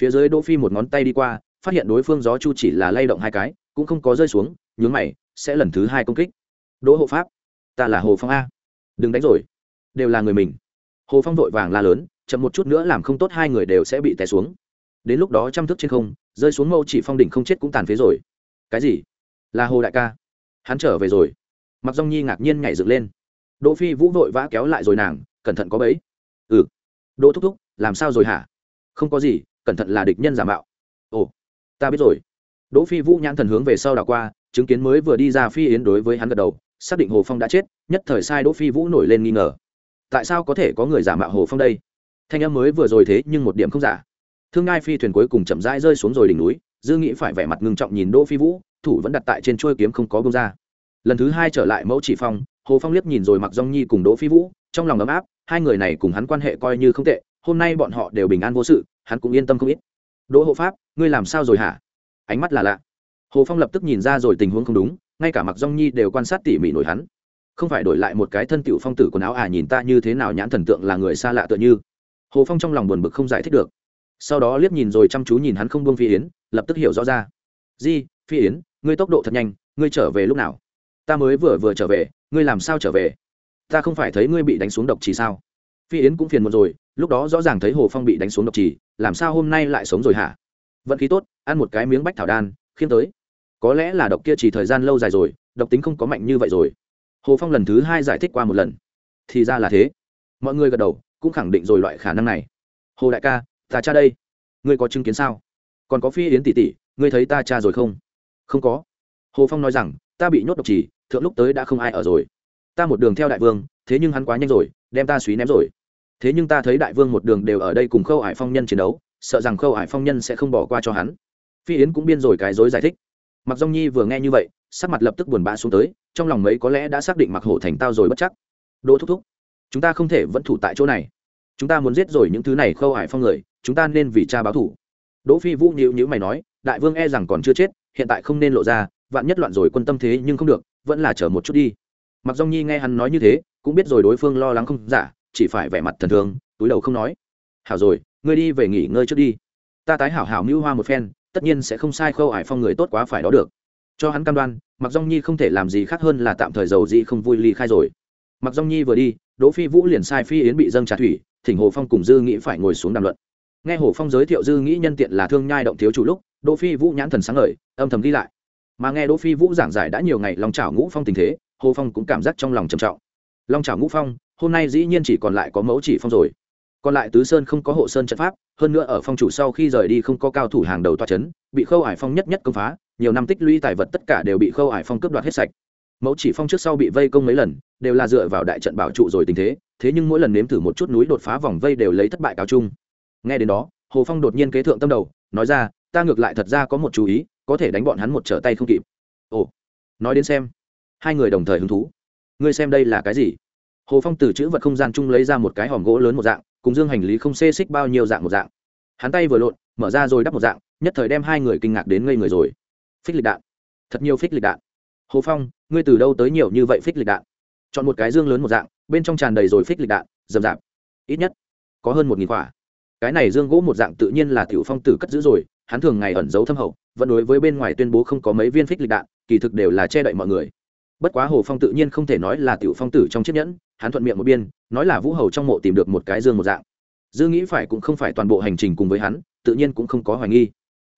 [SPEAKER 1] Phía dưới đỗ phi một ngón tay đi qua, phát hiện đối phương gió chu chỉ là lay động hai cái, cũng không có rơi xuống, nhướng mày, sẽ lần thứ hai công kích. Đỗ hộ pháp, ta là hồ phong a. Đừng đánh rồi. Đều là người mình. Hồ phong vội vàng la lớn, chậm một chút nữa làm không tốt hai người đều sẽ bị té xuống. Đến lúc đó trăm thước trên không, rơi xuống mâu chỉ phong đỉnh không chết cũng tàn phế rồi. Cái gì? Là hồ đại ca. Hắn trở về rồi. Mặc dong nhi ngạc nhiên nhảy dựng lên đỗ phi vũ vội vã kéo lại rồi nàng, cẩn thận có bấy ừ. Đỗ thúc thúc, làm sao rồi hả? Không có gì, cẩn thận là địch nhân giả mạo. Ồ, ta biết rồi. Đỗ phi vũ nhãn thần hướng về sau đảo qua, chứng kiến mới vừa đi ra phi yến đối với hắn gật đầu, xác định hồ phong đã chết, nhất thời sai đỗ phi vũ nổi lên nghi ngờ. Tại sao có thể có người giả mạo hồ phong đây? Thanh em mới vừa rồi thế nhưng một điểm không giả. Thương ngai phi thuyền cuối cùng chậm rãi rơi xuống rồi đỉnh núi, dư nghĩ phải vẻ mặt ngưng trọng nhìn đỗ phi vũ, thủ vẫn đặt tại trên chuôi kiếm không có bông ra. Lần thứ hai trở lại mẫu chỉ phong hồ phong liếc nhìn rồi mặc dong nhi cùng đỗ phi vũ, trong lòng ấm áp, hai người này cùng hắn quan hệ coi như không tệ, hôm nay bọn họ đều bình an vô sự, hắn cũng yên tâm không ít. Đỗ hộ pháp, ngươi làm sao rồi hả? Ánh mắt là lạ. Hồ phong lập tức nhìn ra rồi tình huống không đúng, ngay cả mặc dong nhi đều quan sát tỉ mỉ nổi hắn. Không phải đổi lại một cái thân tiểu phong tử quần áo à nhìn ta như thế nào nhãn thần tượng là người xa lạ tựa như. Hồ phong trong lòng buồn bực không giải thích được. Sau đó liếc nhìn rồi chăm chú nhìn hắn không buông phi yến, lập tức hiểu rõ ra. Di, phi yến, ngươi tốc độ thật nhanh, ngươi trở về lúc nào? Ta mới vừa vừa trở về, ngươi làm sao trở về? Ta không phải thấy ngươi bị đánh xuống độc trì sao? Phi yến cũng phiền một rồi, lúc đó rõ ràng thấy hồ phong bị đánh xuống độc trì, làm sao hôm nay lại sống rồi hả? Vận khí tốt, ăn một cái miếng bách thảo đan, khiêm tới. Có lẽ là độc kia chỉ thời gian lâu dài rồi, độc tính không có mạnh như vậy rồi. Hồ phong lần thứ hai giải thích qua một lần. Thì ra là thế. Mọi người gật đầu, cũng khẳng định rồi loại khả năng này. Hồ đại ca, ta cha đây. Ngươi có chứng kiến sao? Còn có phi yến tỷ tỷ, ngươi thấy ta cha rồi không? Không có. Hồ phong nói rằng, ta bị nhốt độc trì thượng lúc tới đã không ai ở rồi. Ta một đường theo đại vương, thế nhưng hắn quá nhanh rồi, đem ta suý ném rồi. Thế nhưng ta thấy đại vương một đường đều ở đây cùng khâu hải phong nhân chiến đấu, sợ rằng khâu hải phong nhân sẽ không bỏ qua cho hắn. Phi yến cũng biên rồi cái dối giải thích. Mặc dông nhi vừa nghe như vậy, sắc mặt lập tức buồn bã xuống tới, trong lòng mấy có lẽ đã xác định mặc hổ thành tao rồi bất chắc. Đỗ thúc thúc, chúng ta không thể vẫn thủ tại chỗ này. Chúng ta muốn giết rồi những thứ này khâu hải phong người, chúng ta nên vì cha báo thủ đỗ phi vũ nhíu nhíu mày nói, đại vương e rằng còn chưa chết, hiện tại không nên lộ ra, vạn nhất loạn rồi quân tâm thế nhưng không được vẫn là chờ một chút đi. Mặc dông nhi nghe hắn nói như thế, cũng biết rồi đối phương lo lắng không giả, chỉ phải vẻ mặt thần thường, túi đầu không nói. Hảo rồi, ngươi đi về nghỉ ngơi trước đi. Ta tái hảo hảo mưu hoa một phen, tất nhiên sẽ không sai khâu ải phong người tốt quá phải đó được. Cho hắn cam đoan, mặc dong nhi không thể làm gì khác hơn là tạm thời giàu dị không vui ly khai rồi. Mặc dong nhi vừa đi, đỗ phi vũ liền sai phi yến bị dâng trà thủy, thỉnh hồ phong cùng dư nghĩ phải ngồi xuống đàm luận. Nghe hồ phong giới thiệu dư nghĩ nhân tiện là thương nhai động thiếu chủ lúc, đỗ phi vũ nhãn thần sáng ngời, âm thầm đi lại mà nghe đỗ phi vũ giảng giải đã nhiều ngày, long trào ngũ phong tình thế, hồ phong cũng cảm giác trong lòng trầm trọng. Long trào ngũ phong, hôm nay dĩ nhiên chỉ còn lại có mẫu chỉ phong rồi. Còn lại tứ sơn không có hộ sơn trận pháp, hơn nữa ở phong chủ sau khi rời đi không có cao thủ hàng đầu toa c h ấ n bị khâu ải phong nhất nhất công phá, nhiều năm tích lũy tài vật tất cả đều bị khâu ải phong cướp đoạt hết sạch. Mẫu chỉ phong trước sau bị vây công mấy lần, đều là dựa vào đại trận bảo trụ rồi tình thế thế nhưng mỗi lần nếm thử một chút núi đột phá vòng vây đều lấy thất bại cáo chung. Nghe đến đó, hồ phong đột nhiên kế thượng tâm đầu, nói ra, ta ngược lại thật ra có một chú ý có thể đánh bọn hắn một trở tay không kịp. Ồ, nói đến xem. Hai người đồng thời hứng thú. Ngươi xem đây là cái gì? Hồ phong từ chữ vật không gian chung lấy ra một cái hòm gỗ lớn một dạng, cùng dương hành lý không xê xích bao nhiêu dạng một dạng. Hắn tay vừa lộn, mở ra rồi đắp một dạng, nhất thời đem hai người kinh ngạc đến ngây người rồi. Phích lịch đạn. Thật nhiều phích lịch đạn. Hồ phong, ngươi từ đâu tới nhiều như vậy phích lịch đạn? Chọn một cái dương lớn một dạng, bên trong tràn đầy rồi phích lịch đạn dầm dạp ít nhất, có hơn một nghìn quả cái này dương gỗ một dạng tự nhiên là tiểu phong tử cất giữ rồi, hắn thường ngày ẩn giấu thâm hậu, vẫn đối với bên ngoài tuyên bố không có mấy viên phích lịch đạn, kỳ thực đều là che đậy mọi người. Bất quá hồ phong tự nhiên không thể nói là tiểu phong tử trong chiếc nhẫn, hắn thuận miệng một biên, nói là vũ hầu trong mộ tìm được một cái dương một dạng. Dư nghĩ phải cũng không phải toàn bộ hành trình cùng với hắn, tự nhiên cũng không có hoài nghi.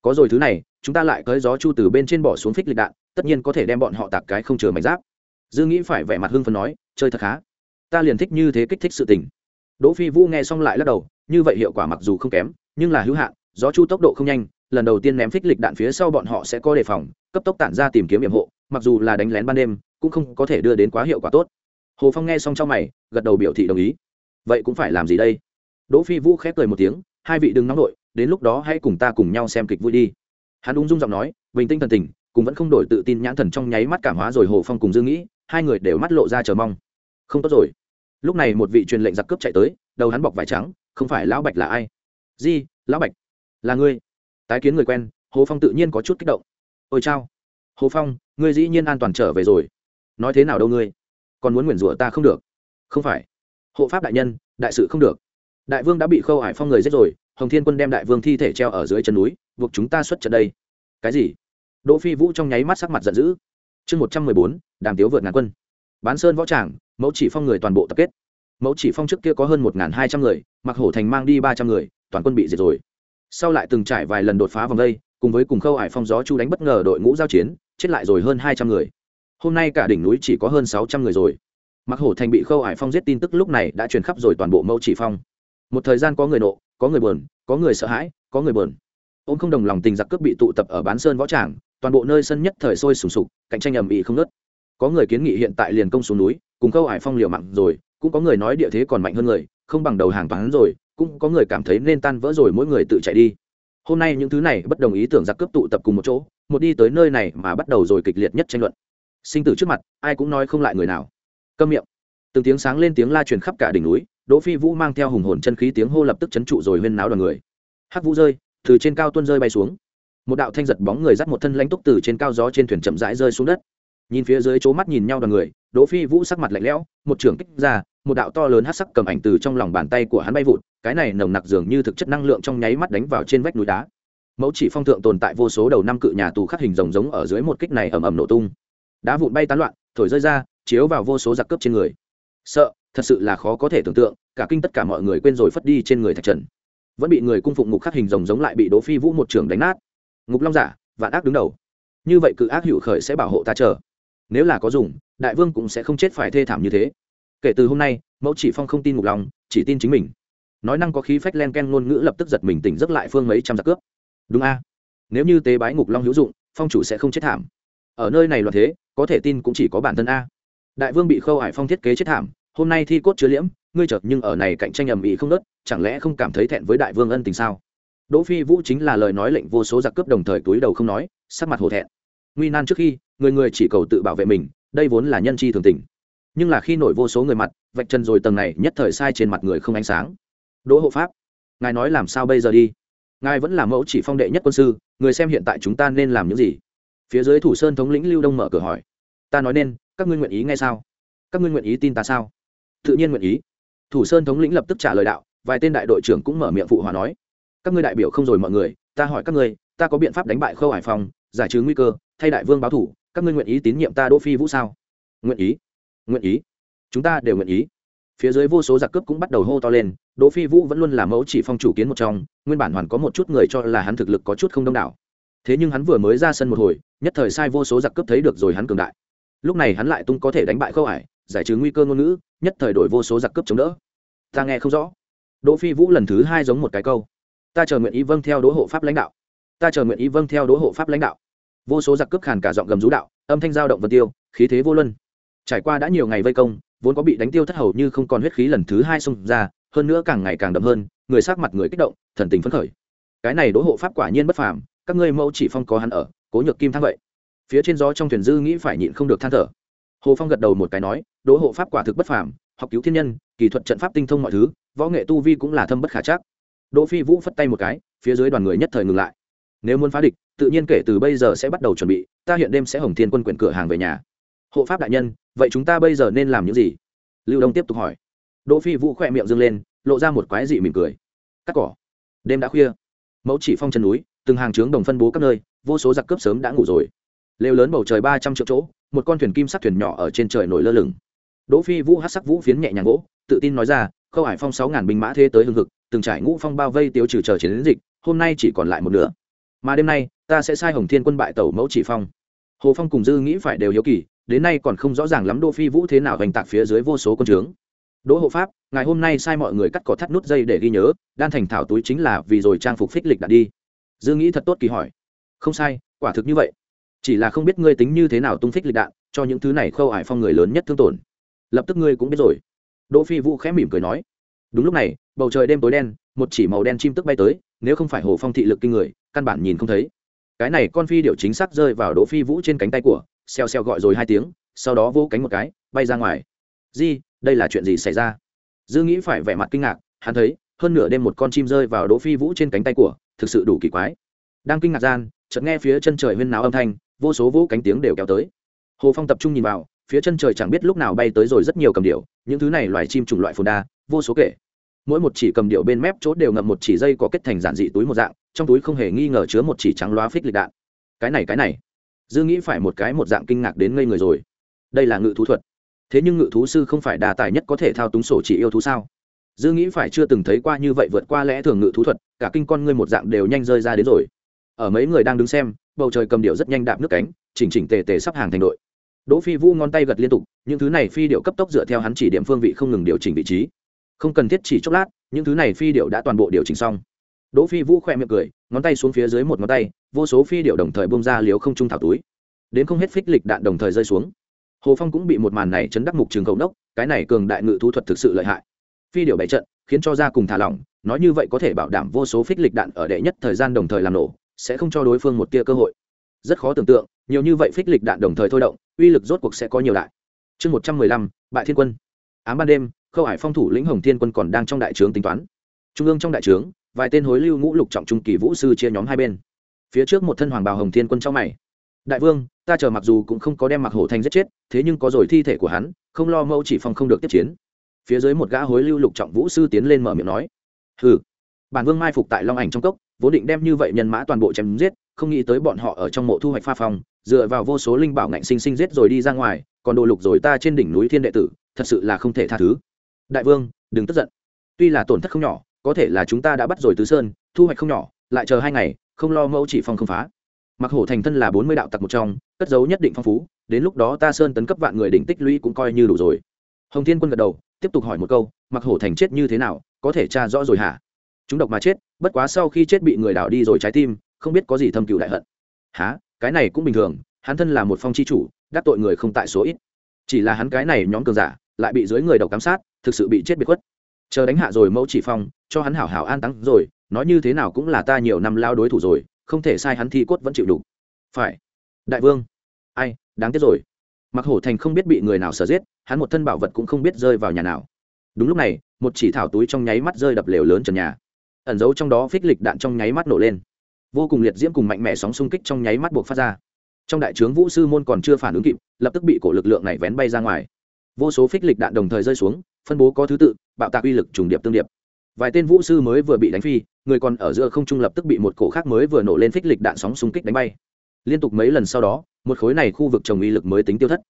[SPEAKER 1] Có rồi thứ này, chúng ta lại cởi gió chu từ bên trên bỏ xuống phích lịch đạn, tất nhiên có thể đem bọn họ tạc cái không chừa mảnh giáp. Dư nghĩ phải vẻ mặt hưng phấn nói, chơi thật khá. Ta liền thích như thế kích thích sự tình đỗ phi vũ nghe xong lại lắc đầu, như vậy hiệu quả mặc dù không kém, nhưng là hữu hạn, gió chu tốc độ không nhanh, lần đầu tiên ném phích lịch đạn phía sau bọn họ sẽ có đề phòng, cấp tốc tản ra tìm kiếm nhiệm hộ, mặc dù là đánh lén ban đêm, cũng không có thể đưa đến quá hiệu quả tốt. Hồ phong nghe xong trong mày, gật đầu biểu thị đồng ý. Vậy cũng phải làm gì đây? Đỗ phi vũ khép cười một tiếng, hai vị đừng nóng nổi đến lúc đó hãy cùng ta cùng nhau xem kịch vui đi. Hắn ung dung giọng nói, bình tinh thần tình, cùng vẫn không đổi tự tin nhãn thần trong nháy mắt cảm hóa rồi hồ phong cùng Dương nghĩ, hai người đều mắt lộ ra chờ mong. Không tốt rồi lúc này một vị truyền lệnh giặc cướp chạy tới, đầu hắn bọc vải trắng, không phải lão bạch là ai? Di, lão bạch, là ngươi. Tái kiến người quen, hồ phong tự nhiên có chút kích động. Ôi chao, hồ phong, ngươi dĩ nhiên an toàn trở về rồi. Nói thế nào đâu ngươi? Còn muốn nguyền rủa ta không được. Không phải. Hộ pháp đại nhân, đại sự không được. Đại vương đã bị khâu hải phong người giết rồi, hồng thiên quân đem đại vương thi thể treo ở dưới chân núi, buộc chúng ta xuất trận đây. Cái gì? Đỗ phi vũ trong nháy mắt sắc mặt giận dữ. Chương một trăm mười bốn, đàm tiếu vượt ngàn quân bán sơn võ tràng, mẫu chỉ phong người toàn bộ tập kết. Mẫu chỉ phong trước kia có hơn một hai trăm người, mặc hổ thành mang đi ba trăm người, toàn quân bị diệt rồi. Sau lại từng trải vài lần đột phá vòng đây, cùng với cùng khâu hải phong gió chu đánh bất ngờ đội ngũ giao chiến, chết lại rồi hơn hai trăm người. Hôm nay cả đỉnh núi chỉ có hơn sáu trăm người rồi. Mặc hổ thành bị khâu hải phong giết tin tức lúc này đã truyền khắp rồi toàn bộ mẫu chỉ phong. Một thời gian có người nộ, có người buồn, có người sợ hãi, có người buồn. Ông không đồng lòng tình giặc cướp bị tụ tập ở bán sơn võ tràng, toàn bộ nơi sân nhất thời sôi sùng sục, cạnh tranh ầm ĩ không nớt có người kiến nghị hiện tại liền công xuống núi, cùng khâu hải phong liều mặn rồi, cũng có người nói địa thế còn mạnh hơn người, không bằng đầu hàng toán rồi, cũng có người cảm thấy nên tan vỡ rồi mỗi người tự chạy đi. Hôm nay những thứ này bất đồng ý tưởng giặc cướp tụ tập cùng một chỗ, một đi tới nơi này mà bắt đầu rồi kịch liệt nhất tranh luận. Sinh tử trước mặt, ai cũng nói không lại người nào. Câm miệng. Từng tiếng sáng lên tiếng la truyền khắp cả đỉnh núi, đỗ phi vũ mang theo hùng hồn chân khí tiếng hô lập tức chấn trụ rồi huyên náo đoàn người. Hắc vũ rơi, từ trên cao tuôn rơi bay xuống. Một đạo thanh giật bóng người dắt một thân lãnh túc từ trên cao gió trên thuyền chậm rãi rơi xuống đất nhìn phía dưới chỗ mắt nhìn nhau đoàn người, đỗ phi vũ sắc mặt lạnh lẽo, một trường kích ra, một đạo to lớn hắc sắc cầm ảnh từ trong lòng bàn tay của hắn bay vụt, cái này nồng nặc dường như thực chất năng lượng trong nháy mắt đánh vào trên vách núi đá. Mẫu chỉ phong thượng tồn tại vô số đầu năm cự nhà tù khắc hình rồng giống ở dưới một kích này ầm ầm nổ tung. Đá vụn bay tán loạn, thổi rơi ra, chiếu vào vô số giặc cướp trên người. Sợ, thật sự là khó có thể tưởng tượng, cả kinh tất cả mọi người quên rồi phất đi trên người thạch trần. Vẫn bị người cung phụng ngục khắc hình rồng giống lại bị đỗ phi vũ một trường đánh nát. Ngục long giả, vạn ác đứng đầu. Như vậy cự ác hữu khởi sẽ bảo hộ ta chờ nếu là có dùng, đại vương cũng sẽ không chết phải thê thảm như thế. Kể từ hôm nay, mẫu chỉ phong không tin ngục long chỉ tin chính mình. Nói năng có khí phách len ken ngôn ngữ lập tức giật mình tỉnh giấc lại phương mấy trăm giặc cướp. Đúng a. Nếu như tế bái ngục long hữu dụng, phong chủ sẽ không chết thảm. Ở nơi này loạn thế, có thể tin cũng chỉ có bản thân a. Đại vương bị khâu hải phong thiết kế chết thảm, hôm nay thi cốt chứa liễm, ngươi chợt nhưng ở này cạnh tranh ầm ĩ không nớt chẳng lẽ không cảm thấy thẹn với đại vương ân tình sao? Đỗ phi vũ chính là lời nói lệnh vô số giặc cướp đồng thời túi đầu không nói, sắc mặt hổ thẹn. Nguy nan trước khi người người chỉ cầu tự bảo vệ mình, đây vốn là nhân chi thường tình. Nhưng là khi nổi vô số người mặt, vạch chân rồi tầng này nhất thời sai trên mặt người không ánh sáng. Đỗ hộ pháp, ngài nói làm sao bây giờ đi? Ngài vẫn là mẫu chỉ phong đệ nhất quân sư, người xem hiện tại chúng ta nên làm những gì? Phía dưới thủ sơn thống lĩnh lưu đông mở cửa hỏi. Ta nói nên, các ngươi nguyện ý ngay sao? Các ngươi nguyện ý tin ta sao? Tự nhiên nguyện ý. Thủ sơn thống lĩnh lập tức trả lời đạo, vài tên đại đội trưởng cũng mở miệng phụ hòa nói. Các ngươi đại biểu không rồi mọi người, ta hỏi các ngươi, ta có biện pháp đánh bại khâu hải phòng, giải trừ nguy cơ, thay đại vương báo thủ các ngươi nguyện ý tín nhiệm ta đỗ phi vũ sao? Nguyện ý nguyện ý. Chúng ta đều nguyện ý. Phía dưới vô số giặc cướp cũng bắt đầu hô to lên, đỗ phi vũ vẫn luôn là mẫu chỉ phong chủ kiến một trong, nguyên bản hoàn có một chút người cho là hắn thực lực có chút không đông đảo. Thế nhưng hắn vừa mới ra sân một hồi, nhất thời sai vô số giặc cướp thấy được rồi hắn cường đại. Lúc này hắn lại tung có thể đánh bại khâu ải giải trừ nguy cơ ngôn ngữ, nhất thời đổi vô số giặc cướp chống đỡ. Ta nghe không rõ. Đỗ phi vũ lần thứ hai giống một cái câu. Ta chờ nguyện ý vâng theo đỗ hộ pháp lãnh đạo. Ta chờ nguyện ý vâng theo đỗ hộ pháp lãnh đạo vô số giặc cướp khàn cả giọng gầm rú đạo, âm thanh giao động vật tiêu, khí thế vô luân. Trải qua đã nhiều ngày vây công, vốn có bị đánh tiêu thất hầu như không còn huyết khí lần thứ hai xông ra, hơn nữa càng ngày càng đậm hơn, người sắc mặt người kích động, thần tình phấn khởi. Cái này đỗ hộ pháp quả nhiên bất phàm, các ngươi mẫu chỉ phong có hắn ở, cố nhược kim thang vậy. Phía trên gió trong thuyền dư nghĩ phải nhịn không được than thở. Hồ phong gật đầu một cái nói, đỗ hộ pháp quả thực bất phàm, học cứu thiên nhân kỹ thuật trận pháp tinh thông mọi thứ, võ nghệ tu vi cũng là thâm bất khả chắc. Đỗ phi vũ phất tay một cái, phía dưới đoàn người nhất thời ngừng lại. Nếu muốn phá địch tự nhiên kể từ bây giờ sẽ bắt đầu chuẩn bị, ta hiện đêm sẽ hồng thiên quân quyển cửa hàng về nhà. Hộ pháp đại nhân, vậy chúng ta bây giờ nên làm những gì? Lưu đông tiếp tục hỏi. Đỗ phi vũ khỏe miệng dâng lên, lộ ra một quái dị mỉm cười. Cắt cỏ. Đêm đã khuya. Mẫu chỉ phong chân núi, từng hàng trướng đồng phân bố các nơi, vô số giặc cướp sớm đã ngủ rồi. Lều lớn bầu trời ba trăm triệu chỗ, một con thuyền kim sắc thuyền nhỏ ở trên trời nổi lơ lửng. Đỗ phi vũ hát sắc vũ phiến nhẹ nhàng gỗ, tự tin nói ra, khâu hải phong sáu ngàn binh mã thế tới hưng hực, từng trải ngũ phong bao vây tiêu trừ chờ chiến dịch, hôm nay chỉ còn lại một nửa. Mà đêm nay ta sẽ sai hồng thiên quân bại tẩu mẫu chỉ phong. Hồ phong cùng dư nghĩ phải đều hiếu kỳ, đến nay còn không rõ ràng lắm đỗ phi vũ thế nào hành tạc phía dưới vô số con trướng đỗ hộ pháp, ngày hôm nay sai mọi người cắt cỏ thắt nút dây để ghi nhớ, đan thành thảo túi chính là vì rồi trang phục phích lịch đã đi. Dư nghĩ thật tốt kỳ hỏi. Không sai, quả thực như vậy. Chỉ là không biết ngươi tính như thế nào tung phích lịch đạn, cho những thứ này khâu ải phong người lớn nhất thương tổn. Lập tức ngươi cũng biết rồi. Đỗ phi vũ khẽ mỉm cười nói. Đúng lúc này, bầu trời đêm tối đen, một chỉ màu đen chim tức bay tới, nếu không phải hồ phong thị lực kinh người, căn bản nhìn không thấy cái này con phi điệu chính xác rơi vào đỗ phi vũ trên cánh tay của xeo xeo gọi rồi hai tiếng, sau đó vỗ cánh một cái, bay ra ngoài. Di, đây là chuyện gì xảy ra? Dư nghĩ phải vẻ mặt kinh ngạc, hắn thấy, hơn nửa đêm một con chim rơi vào đỗ phi vũ trên cánh tay của, thực sự đủ kỳ quái. Đang kinh ngạc gian, chợt nghe phía chân trời huyên náo âm thanh, vô số vũ cánh tiếng đều kéo tới. Hồ phong tập trung nhìn vào, phía chân trời chẳng biết lúc nào bay tới rồi rất nhiều cầm điệu những thứ này loài chim chủng loại phồn đa, vô số kể. Mỗi một chỉ cầm điệu bên mép chốt đều ngậm một chỉ dây có kết thành giản dị túi một dạng trong túi không hề nghi ngờ chứa một chỉ trắng loa phích lịch đạn. Cái này cái này. Dư nghĩ phải một cái một dạng kinh ngạc đến ngây người rồi. Đây là ngự thú thuật. Thế nhưng ngự thú sư không phải đà tài nhất có thể thao túng sổ chỉ yêu thú sao? Dư nghĩ phải chưa từng thấy qua như vậy vượt qua lẽ thường ngự thú thuật, cả kinh con ngươi một dạng đều nhanh rơi ra đến rồi. Ở mấy người đang đứng xem, bầu trời cầm điệu rất nhanh đạp nước cánh, chỉnh chỉnh tề tề sắp hàng thành đội. Đỗ phi vũ ngón tay gật liên tục, những thứ này phi điệu cấp tốc dựa theo hắn chỉ điểm phương vị không ngừng điều chỉnh vị trí. Không cần thiết chỉ chốc lát, những thứ này phi điệu đã toàn bộ điều chỉnh xong đỗ phi vũ khoe miệng cười, ngón tay xuống phía dưới một ngón tay, vô số phi điệu đồng thời bung ra liếu không trung thảo túi. Đến không hết phích lịch đạn đồng thời rơi xuống. Hồ phong cũng bị một màn này chấn đắc mục trường cầu đốc cái này cường đại ngự thú thuật thực sự lợi hại. Phi điệu bày trận, khiến cho ra cùng thả lỏng, nói như vậy có thể bảo đảm vô số phích lịch đạn ở đệ nhất thời gian đồng thời làm nổ, sẽ không cho đối phương một tia cơ hội. Rất khó tưởng tượng, nhiều như vậy phích lịch đạn đồng thời thôi động, uy lực rốt cuộc sẽ có nhiều đại. Chương một trăm mười lăm, bại thiên quân. Ám ban đêm, khâu hải phong thủ lĩnh hồng thiên quân còn đang trong đại trướng tính toán. Trung ương trong đại trướng vài tên hối lưu ngũ lục trọng trung kỳ vũ sư chia nhóm hai bên. Phía trước một thân hoàng bào hồng thiên quân trong mày. Đại vương, ta chờ mặc dù cũng không có đem mặc hổ thanh giết chết, thế nhưng có rồi thi thể của hắn, không lo mẫu chỉ phong không được tiếp chiến. Phía dưới một gã hối lưu lục trọng vũ sư tiến lên mở miệng nói. Hừ. Bản vương mai phục tại long ảnh trong cốc, vốn định đem như vậy nhân mã toàn bộ chém giết, không nghĩ tới bọn họ ở trong mộ thu hoạch pha phong dựa vào vô số linh bảo ngạnh sinh sinh giết rồi đi ra ngoài, còn đồ lục rồi ta trên đỉnh núi thiên đệ tử, thật sự là không thể tha thứ. Đại vương, đừng tức giận. Tuy là tổn thất không nhỏ có thể là chúng ta đã bắt rồi tứ sơn, thu hoạch không nhỏ, lại chờ hai ngày, không lo mẫu chỉ phong không phá. Mặc hổ thành thân là bốn mươi đạo tặc một trong, cất dấu nhất định phong phú, đến lúc đó ta sơn tấn cấp vạn người đỉnh tích lũy cũng coi như đủ rồi. Hồng thiên quân gật đầu, tiếp tục hỏi một câu, mặc hổ thành chết như thế nào, có thể tra rõ rồi hả? Chúng độc mà chết, bất quá sau khi chết bị người đảo đi rồi trái tim, không biết có gì thâm cựu đại hận. Há cái này cũng bình thường, hắn thân là một phong chi chủ, đắc tội người không tại số ít. Chỉ là hắn cái này nhóm cường giả, lại bị dưới người độc giám sát, thực sự bị chết biệt khuất chờ đánh hạ rồi mẫu chỉ phong, cho hắn hảo hảo an táng rồi, nói như thế nào cũng là ta nhiều năm lao đối thủ rồi, không thể sai hắn thi cốt vẫn chịu đủ. Phải. Đại vương. Ai, đáng tiếc rồi. Mặc hổ thành không biết bị người nào sở giết, hắn một thân bảo vật cũng không biết rơi vào nhà nào. Đúng lúc này, một chỉ thảo túi trong nháy mắt rơi đập lều lớn trần nhà. Ẩn giấu trong đó phích lịch đạn trong nháy mắt nổ lên. Vô cùng liệt diễm cùng mạnh mẽ sóng xung kích trong nháy mắt buộc phát ra. Trong đại trướng vũ sư môn còn chưa phản ứng kịp, lập tức bị cổ lực lượng này vén bay ra ngoài. Vô số phích lịch đạn đồng thời rơi xuống phân bố có thứ tự, bạo tạc uy lực trùng điệp tương điệp. Vài tên vũ sư mới vừa bị đánh phi, người còn ở giữa không trung lập tức bị một cổ khác mới vừa nổ lên phích lịch đạn sóng xung kích đánh bay. Liên tục mấy lần sau đó, một khối này khu vực trồng uy lực mới tính tiêu thất.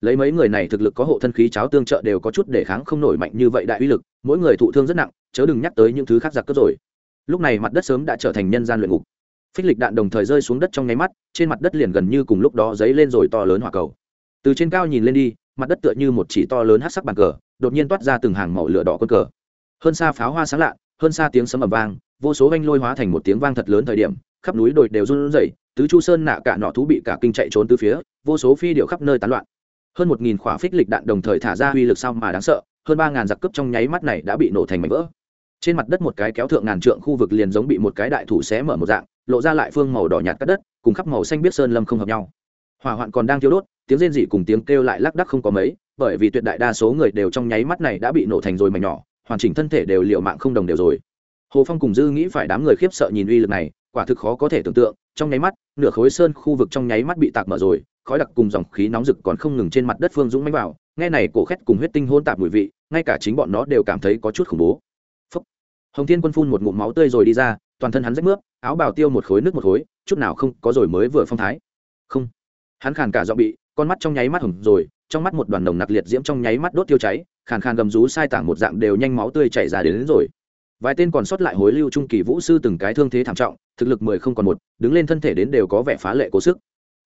[SPEAKER 1] Lấy mấy người này thực lực có hộ thân khí cháo tương trợ đều có chút để kháng không nổi mạnh như vậy đại uy lực, mỗi người thụ thương rất nặng, chớ đừng nhắc tới những thứ khác giặc cướp rồi. Lúc này mặt đất sớm đã trở thành nhân gian luyện ngục. Phích lịch đạn đồng thời rơi xuống đất trong nháy mắt, trên mặt đất liền gần như cùng lúc đó dấy lên rồi to lớn hỏa cầu. Từ trên cao nhìn lên đi mặt đất tựa như một chỉ to lớn hát sắc bàn cờ, đột nhiên toát ra từng hàng màu lửa đỏ quân cờ. Hơn xa pháo hoa sáng lạ, hơn xa tiếng sấm ầm vang, vô số anh lôi hóa thành một tiếng vang thật lớn thời điểm, khắp núi đồi đều run rẩy, tứ chu sơn nạ cả nọ thú bị cả kinh chạy trốn từ phía, vô số phi điệu khắp nơi tán loạn. Hơn một nghìn khỏa phích lịch đạn đồng thời thả ra uy lực sao mà đáng sợ, hơn ba ngàn giặc cướp trong nháy mắt này đã bị nổ thành mảnh vỡ. Trên mặt đất một cái kéo thượng ngàn trượng khu vực liền giống bị một cái đại thủ xé mở một dạng, lộ ra lại phương màu đỏ nhạt cắt đất, cùng khắp màu xanh biết sơn lâm không hợp nhau. Hỏa hoạn còn đang thiêu đốt tiếng rên rỉ cùng tiếng kêu lại lác đắc không có mấy, bởi vì tuyệt đại đa số người đều trong nháy mắt này đã bị nổ thành rồi mảnh nhỏ, hoàn chỉnh thân thể đều liệu mạng không đồng đều rồi. Hồ phong cùng dư nghĩ phải đám người khiếp sợ nhìn uy lực này, quả thực khó có thể tưởng tượng, trong nháy mắt, nửa khối sơn khu vực trong nháy mắt bị tạc mở rồi, khói đặc cùng dòng khí nóng rực còn không ngừng trên mặt đất phương dũng mánh vào, nghe này cổ khét cùng huyết tinh hôn tạp mùi vị, ngay cả chính bọn nó đều cảm thấy có chút khủng bố. Phúc. hồng thiên quân phun một ngụm máu tươi rồi đi ra, toàn thân hắn rách mướp, áo bào tiêu một khối, nước một khối, chút nào không có rồi mới vừa phong thái. Không. Hắn khàn cả giọng bị con mắt trong nháy mắt hồng rồi trong mắt một đoàn nồng nặc liệt diễm trong nháy mắt đốt tiêu cháy khàn khàn gầm rú sai tảng một dạng đều nhanh máu tươi chảy ra đến, đến rồi. Vài tên còn sót lại hối lưu trung kỳ vũ sư từng cái thương thế thảm trọng thực lực mười không còn một đứng lên thân thể đến đều có vẻ phá lệ cố sức.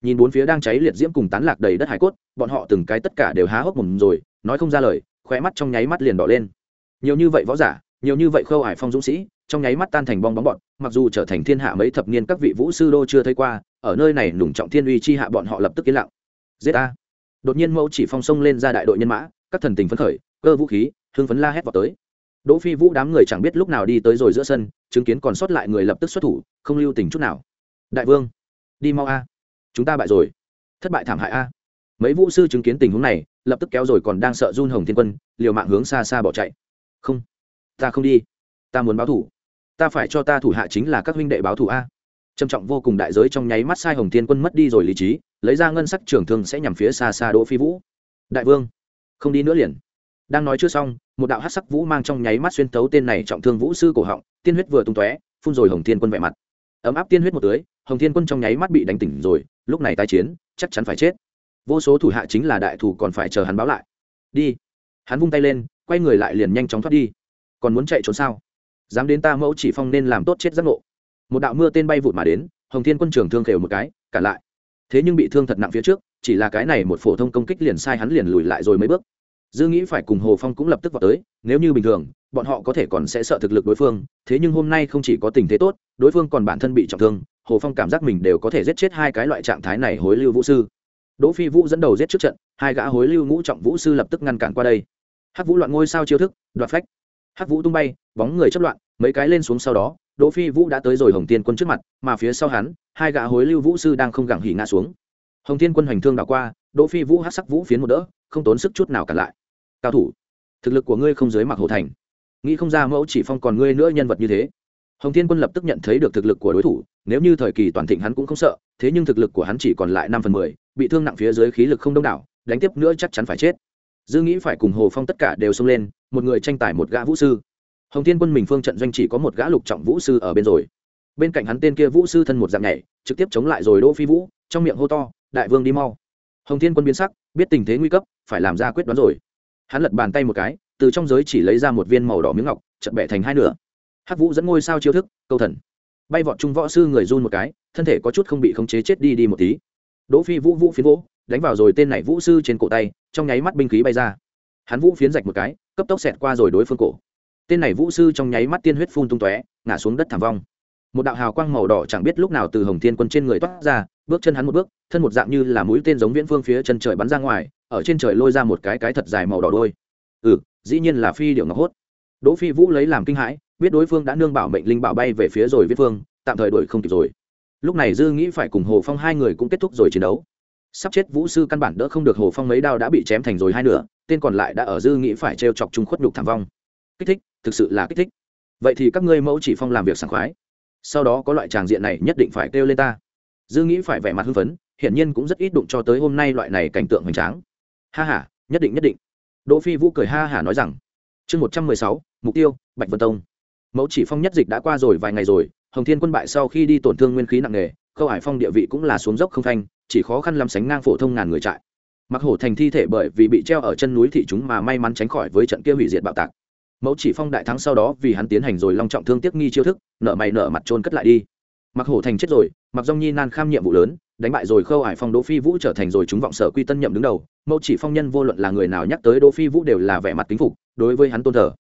[SPEAKER 1] Nhìn bốn phía đang cháy liệt diễm cùng tán lạc đầy đất hải cốt bọn họ từng cái tất cả đều há hốc mồm rồi nói không ra lời khóe mắt trong nháy mắt liền đỏ lên. Nhiều như vậy võ giả nhiều như vậy khâu hải phong dũng sĩ trong nháy mắt tan thành bong bóng bọn mặc dù trở thành thiên hạ mấy thập niên các vị vũ sư đô chưa thấy qua ở nơi này nùng trọng thiên uy chi hạ bọn họ lập tức yên lặng giết a. Đột nhiên mẫu chỉ phong sông lên ra đại đội nhân mã, các thần tình phấn khởi, cơ vũ khí hương phấn la hét vào tới. Đỗ phi vũ đám người chẳng biết lúc nào đi tới rồi giữa sân, chứng kiến còn sót lại người lập tức xuất thủ, không lưu tình chút nào. Đại vương, đi mau a. Chúng ta bại rồi. Thất bại thảm hại a. Mấy vũ sư chứng kiến tình huống này, lập tức kéo rồi còn đang sợ run hồng thiên quân, liều mạng hướng xa xa bỏ chạy. Không, ta không đi. Ta muốn báo thủ. Ta phải cho ta thủ hạ chính là các huynh đệ báo thủ a. Trầm trọng vô cùng đại giới trong nháy mắt sai hồng thiên quân mất đi rồi lý trí lấy ra ngân sắc trường thương sẽ nhằm phía xa xa đỗ phi vũ. Đại vương, không đi nữa liền. Đang nói chưa xong, một đạo hát sắc vũ mang trong nháy mắt xuyên tấu tên này trọng thương vũ sư cổ họng, tiên huyết vừa tung tóe, phun rồi hồng thiên quân vẻ mặt. Ấm áp tiên huyết một tưới, hồng thiên quân trong nháy mắt bị đánh tỉnh rồi, lúc này tái chiến, chắc chắn phải chết. Vô số thủ hạ chính là đại thủ còn phải chờ hắn báo lại. Đi. Hắn vung tay lên, quay người lại liền nhanh chóng thoát đi. Còn muốn chạy trốn sao? Dám đến ta mẫu chỉ phong nên làm tốt chết giác ngộ. Một đạo mưa tên bay vụt mà đến, hồng thiên quân trường thương khều một cái cản lại thế nhưng bị thương thật nặng phía trước, chỉ là cái này một phổ thông công kích liền sai hắn liền lùi lại rồi mấy bước. Dư nghĩ phải cùng hồ phong cũng lập tức vào tới, nếu như bình thường, bọn họ có thể còn sẽ sợ thực lực đối phương, thế nhưng hôm nay không chỉ có tình thế tốt, đối phương còn bản thân bị trọng thương, hồ phong cảm giác mình đều có thể giết chết hai cái loại trạng thái này hối lưu vũ sư. Đỗ phi vũ dẫn đầu giết trước trận, hai gã hối lưu ngũ trọng vũ sư lập tức ngăn cản qua đây. Hắc vũ loạn ngôi sao chiêu thức, đoạt phách. Hắc vũ tung bay, bóng người chấp loạn, mấy cái lên xuống sau đó đỗ phi vũ đã tới rồi hồng tiên quân trước mặt, mà phía sau hắn, hai gã hối lưu vũ sư đang không gẳng hỉ ngã xuống. Hồng tiên quân hoành thương đảo qua, đỗ phi vũ hắc sắc vũ phiến một đỡ, không tốn sức chút nào cản lại. Cao thủ, thực lực của ngươi không dưới mặc hồ thành. Nghĩ không ra mẫu chỉ phong còn ngươi nữa nhân vật như thế. Hồng thiên quân lập tức nhận thấy được thực lực của đối thủ, nếu như thời kỳ toàn thịnh hắn cũng không sợ, thế nhưng thực lực của hắn chỉ còn lại năm phần mười, bị thương nặng phía dưới khí lực không đông đảo, đánh tiếp nữa chắc chắn phải chết. Dư nghĩ phải cùng hồ phong tất cả đều xông lên, một người tranh tài một gã vũ sư hồng thiên quân mình phương trận doanh chỉ có một gã lục trọng vũ sư ở bên rồi. Bên cạnh hắn tên kia vũ sư thân một dạng nhảy, trực tiếp chống lại rồi đỗ phi vũ, trong miệng hô to, đại vương đi mau. Hồng thiên quân biến sắc, biết tình thế nguy cấp, phải làm ra quyết đoán rồi. Hắn lật bàn tay một cái, từ trong giới chỉ lấy ra một viên màu đỏ miếng ngọc chật bẻ thành hai nửa. Hắc vũ dẫn ngôi sao chiêu thức, câu thần. Bay vọt trung võ sư người run một cái, thân thể có chút không bị khống chế chết đi đi một tí. Đỗ phi vũ vũ phiến vỗ đánh vào rồi tên này vũ sư trên cổ tay, trong nháy mắt binh khí bay ra. Hắn vũ phiến rạch một cái, cấp tốc xẹt qua rồi đối phương cổ tên này vũ sư trong nháy mắt tiên huyết phun tung tóe, ngã xuống đất thảm vong. Một đạo hào quang màu đỏ chẳng biết lúc nào từ hồng thiên quân trên người toát ra, bước chân hắn một bước, thân một dạng như là mũi tên giống viễn phương phía chân trời bắn ra ngoài, ở trên trời lôi ra một cái cái thật dài màu đỏ đôi. Ừ dĩ nhiên là phi điệu ngọc hốt. Đỗ phi vũ lấy làm kinh hãi, biết đối phương đã nương bảo mệnh linh bảo bay về phía rồi viết phương, tạm thời đuổi không kịp rồi. Lúc này dư nghĩ phải cùng hồ phong hai người cũng kết thúc rồi chiến đấu. Sắp chết vũ sư căn bản đỡ không được hồ phong mấy đao đã bị chém thành rồi hai nửa, tên còn lại đã ở dư nghĩ phải trêu chọc trung khuất nhục thảm vong. Kích thích thực sự là kích thích. Vậy thì các ngươi mẫu chỉ phong làm việc sảng khoái. Sau đó có loại tràng diện này nhất định phải kêu lên ta. Dư nghĩ phải vẻ mặt hưng phấn, hiển nhiên cũng rất ít đụng cho tới hôm nay loại này cảnh tượng hoành tráng. Ha h a nhất định nhất định. Đỗ phi vũ cười ha hả nói rằng, chương một trăm mười sáu, mục tiêu, bạch vân tông. Mẫu chỉ phong nhất dịch đã qua rồi vài ngày rồi, hồng thiên quân bại sau khi đi tổn thương nguyên khí nặng nề, khâu hải phong địa vị cũng là xuống dốc không thanh chỉ khó khăn làm sánh ngang phổ thông ngàn người trại. Mặc hổ thành thi thể bởi vì bị treo ở chân núi thị chúng mà may mắn tránh khỏi với trận kia hủy diệt bạo tạc mẫu chỉ phong đại thắng sau đó vì hắn tiến hành rồi long trọng thương tiếc nghi chiêu thức, nợ mày nợ mặt trôn cất lại đi. Mặc hổ thành chết rồi mặc dông nhi nan kham nhiệm vụ lớn, đánh bại rồi khâu hải phong, đỗ phi vũ trở thành rồi chúng vọng sở quy tân nhậm đứng đầu. Mẫu chỉ phong nhân vô luận là người nào nhắc tới đỗ phi vũ đều là vẻ mặt kính phục, đối với hắn tôn thờ.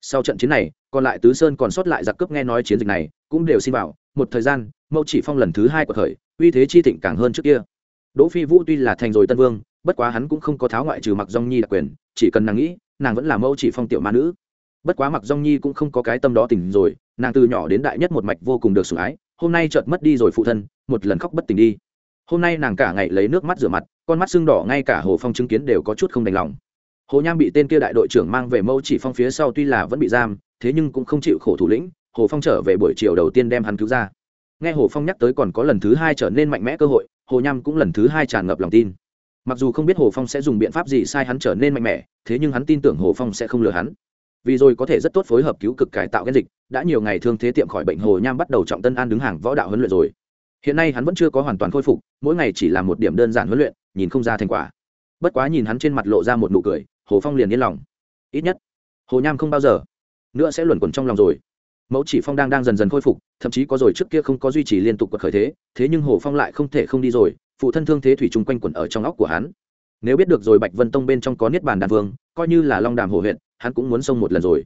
[SPEAKER 1] Sau trận chiến này, còn lại tứ sơn còn sót lại giặc cướp nghe nói chiến dịch này, cũng đều xin vào một thời gian, mẫu chỉ phong lần thứ hai của thời uy thế chi thịnh càng hơn trước kia. Đỗ phi vũ tuy là thành rồi tân vương, bất quá hắn cũng không có tháo ngoại trừ mặc dong nhi đặc quyền, chỉ cần nàng nghĩ, nàng vẫn là mẫu chỉ phong tiểu ma nữ bất quá mặc dong nhi cũng không có cái tâm đó tỉnh rồi, nàng từ nhỏ đến đại nhất một mạch vô cùng được sủng ái, hôm nay chợt mất đi rồi phụ thân, một lần khóc bất tỉnh đi. Hôm nay nàng cả ngày lấy nước mắt rửa mặt, con mắt sưng đỏ ngay cả hồ phong chứng kiến đều có chút không đành lòng. Hồ nham bị tên kia đại đội trưởng mang về mâu chỉ phong phía sau tuy là vẫn bị giam, thế nhưng cũng không chịu khổ thủ lĩnh, hồ phong trở về buổi chiều đầu tiên đem hắn cứu ra. Nghe hồ phong nhắc tới còn có lần thứ hai trở nên mạnh mẽ cơ hội, hồ nham cũng lần thứ hai tràn ngập lòng tin. Mặc dù không biết hồ phong sẽ dùng biện pháp gì sai hắn trở nên mạnh mẽ, thế nhưng hắn tin tưởng hồ phong sẽ không lừa hắn vì rồi có thể rất tốt phối hợp cứu cực cải tạo gen dịch, đã nhiều ngày thương thế tiệm khỏi bệnh hồ nham bắt đầu trọng tân an đứng hàng võ đạo huấn luyện rồi. Hiện nay hắn vẫn chưa có hoàn toàn khôi phục, mỗi ngày chỉ là một điểm đơn giản huấn luyện, nhìn không ra thành quả. Bất quá nhìn hắn trên mặt lộ ra một nụ cười, hồ phong liền yên lòng. Ít nhất, hồ nham không bao giờ nữa sẽ luẩn quẩn trong lòng rồi. Mẫu chỉ phong đang đang dần dần khôi phục, thậm chí có rồi trước kia không có duy trì liên tục cuộc khởi thế thế nhưng hồ phong lại không thể không đi rồi, phụ thân thương thế thủy chung quanh quẩn ở trong óc của hắn. Nếu biết được rồi bạch vân tông bên trong có niết bàn đàn vương, coi như là long đàm hồ huyện hắn cũng muốn xông một lần rồi.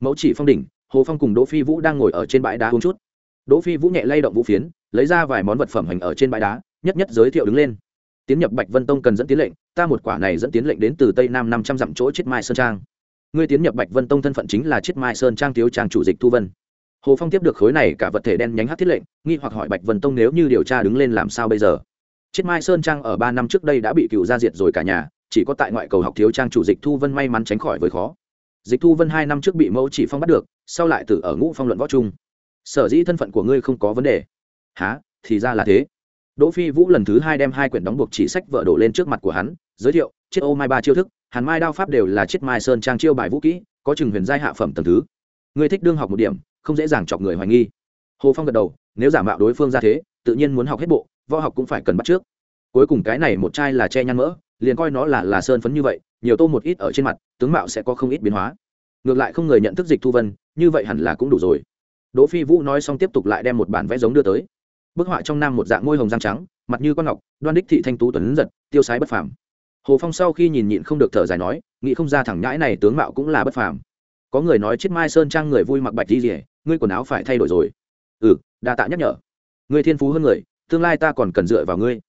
[SPEAKER 1] Mẫu chỉ phong đỉnh, hồ phong cùng đỗ phi vũ đang ngồi ở trên bãi đá uống chút. Đỗ phi vũ nhẹ lay động vũ phiến, lấy ra vài món vật phẩm hành ở trên bãi đá, nhất nhất giới thiệu đứng lên. Tiến nhập bạch vân tông cần dẫn tiến lệnh, ta một quả này dẫn tiến lệnh đến từ tây nam năm trăm dặm chỗ chiết mai sơn trang. Ngươi tiến nhập bạch vân tông thân phận chính là chiết mai sơn trang thiếu trang chủ dịch thu vân. Hồ phong tiếp được khối này, cả vật thể đen nhánh hát thiết lệnh, nghi hoặc hỏi bạch vân tông nếu như điều tra đứng lên làm sao bây giờ. Chiết mai sơn trang ở ba năm trước đây đã bị cựu gia diệt rồi cả nhà, chỉ có tại ngoại cầu học thiếu trang chủ dịch thu vân may mắn tránh khỏi với khó dịch thu vân hai năm trước bị mẫu chỉ phong bắt được, sau lại tự ở ngũ phong luận võ trung. Sở dĩ thân phận của ngươi không có vấn đề. Há thì ra là thế. Đỗ phi vũ lần thứ hai đem hai quyển đóng buộc chỉ sách vợ đổ lên trước mặt của hắn, giới thiệu chiếc ô mai ba chiêu thức, hàn mai đao pháp đều là chiếc mai sơn trang chiêu bài vũ kỹ, có chừng huyền giai hạ phẩm tầng thứ. Ngươi thích đương học một điểm, không dễ dàng chọc người hoài nghi. Hồ phong gật đầu, nếu giả mạo đối phương ra thế, tự nhiên muốn học hết bộ, võ học cũng phải cần bắt trước. Cuối cùng cái này một chai là che nhăn mỡ liền coi nó là là sơn phấn như vậy, nhiều tô một ít ở trên mặt, tướng mạo sẽ có không ít biến hóa. Ngược lại không người nhận thức dịch thu vân, như vậy hẳn là cũng đủ rồi. Đỗ phi vũ nói xong tiếp tục lại đem một bản vẽ giống đưa tới. Bức họa trong nam một dạng môi hồng răng trắng, mặt như con ngọc, đoan đích thị thanh tú tuấn giật, tiêu sái bất phàm. Hồ phong sau khi nhìn nhịn không được thở dài nói, nghĩ không ra thẳng nhãi này tướng mạo cũng là bất phàm. Có người nói chết mai sơn trang người vui mặc bạch đi rỉa ngươi quần áo phải thay đổi rồi. Ừ đa tạ nhắc nhở. Ngươi thiên phú hơn người, tương lai ta còn cần dựa vào ngươi.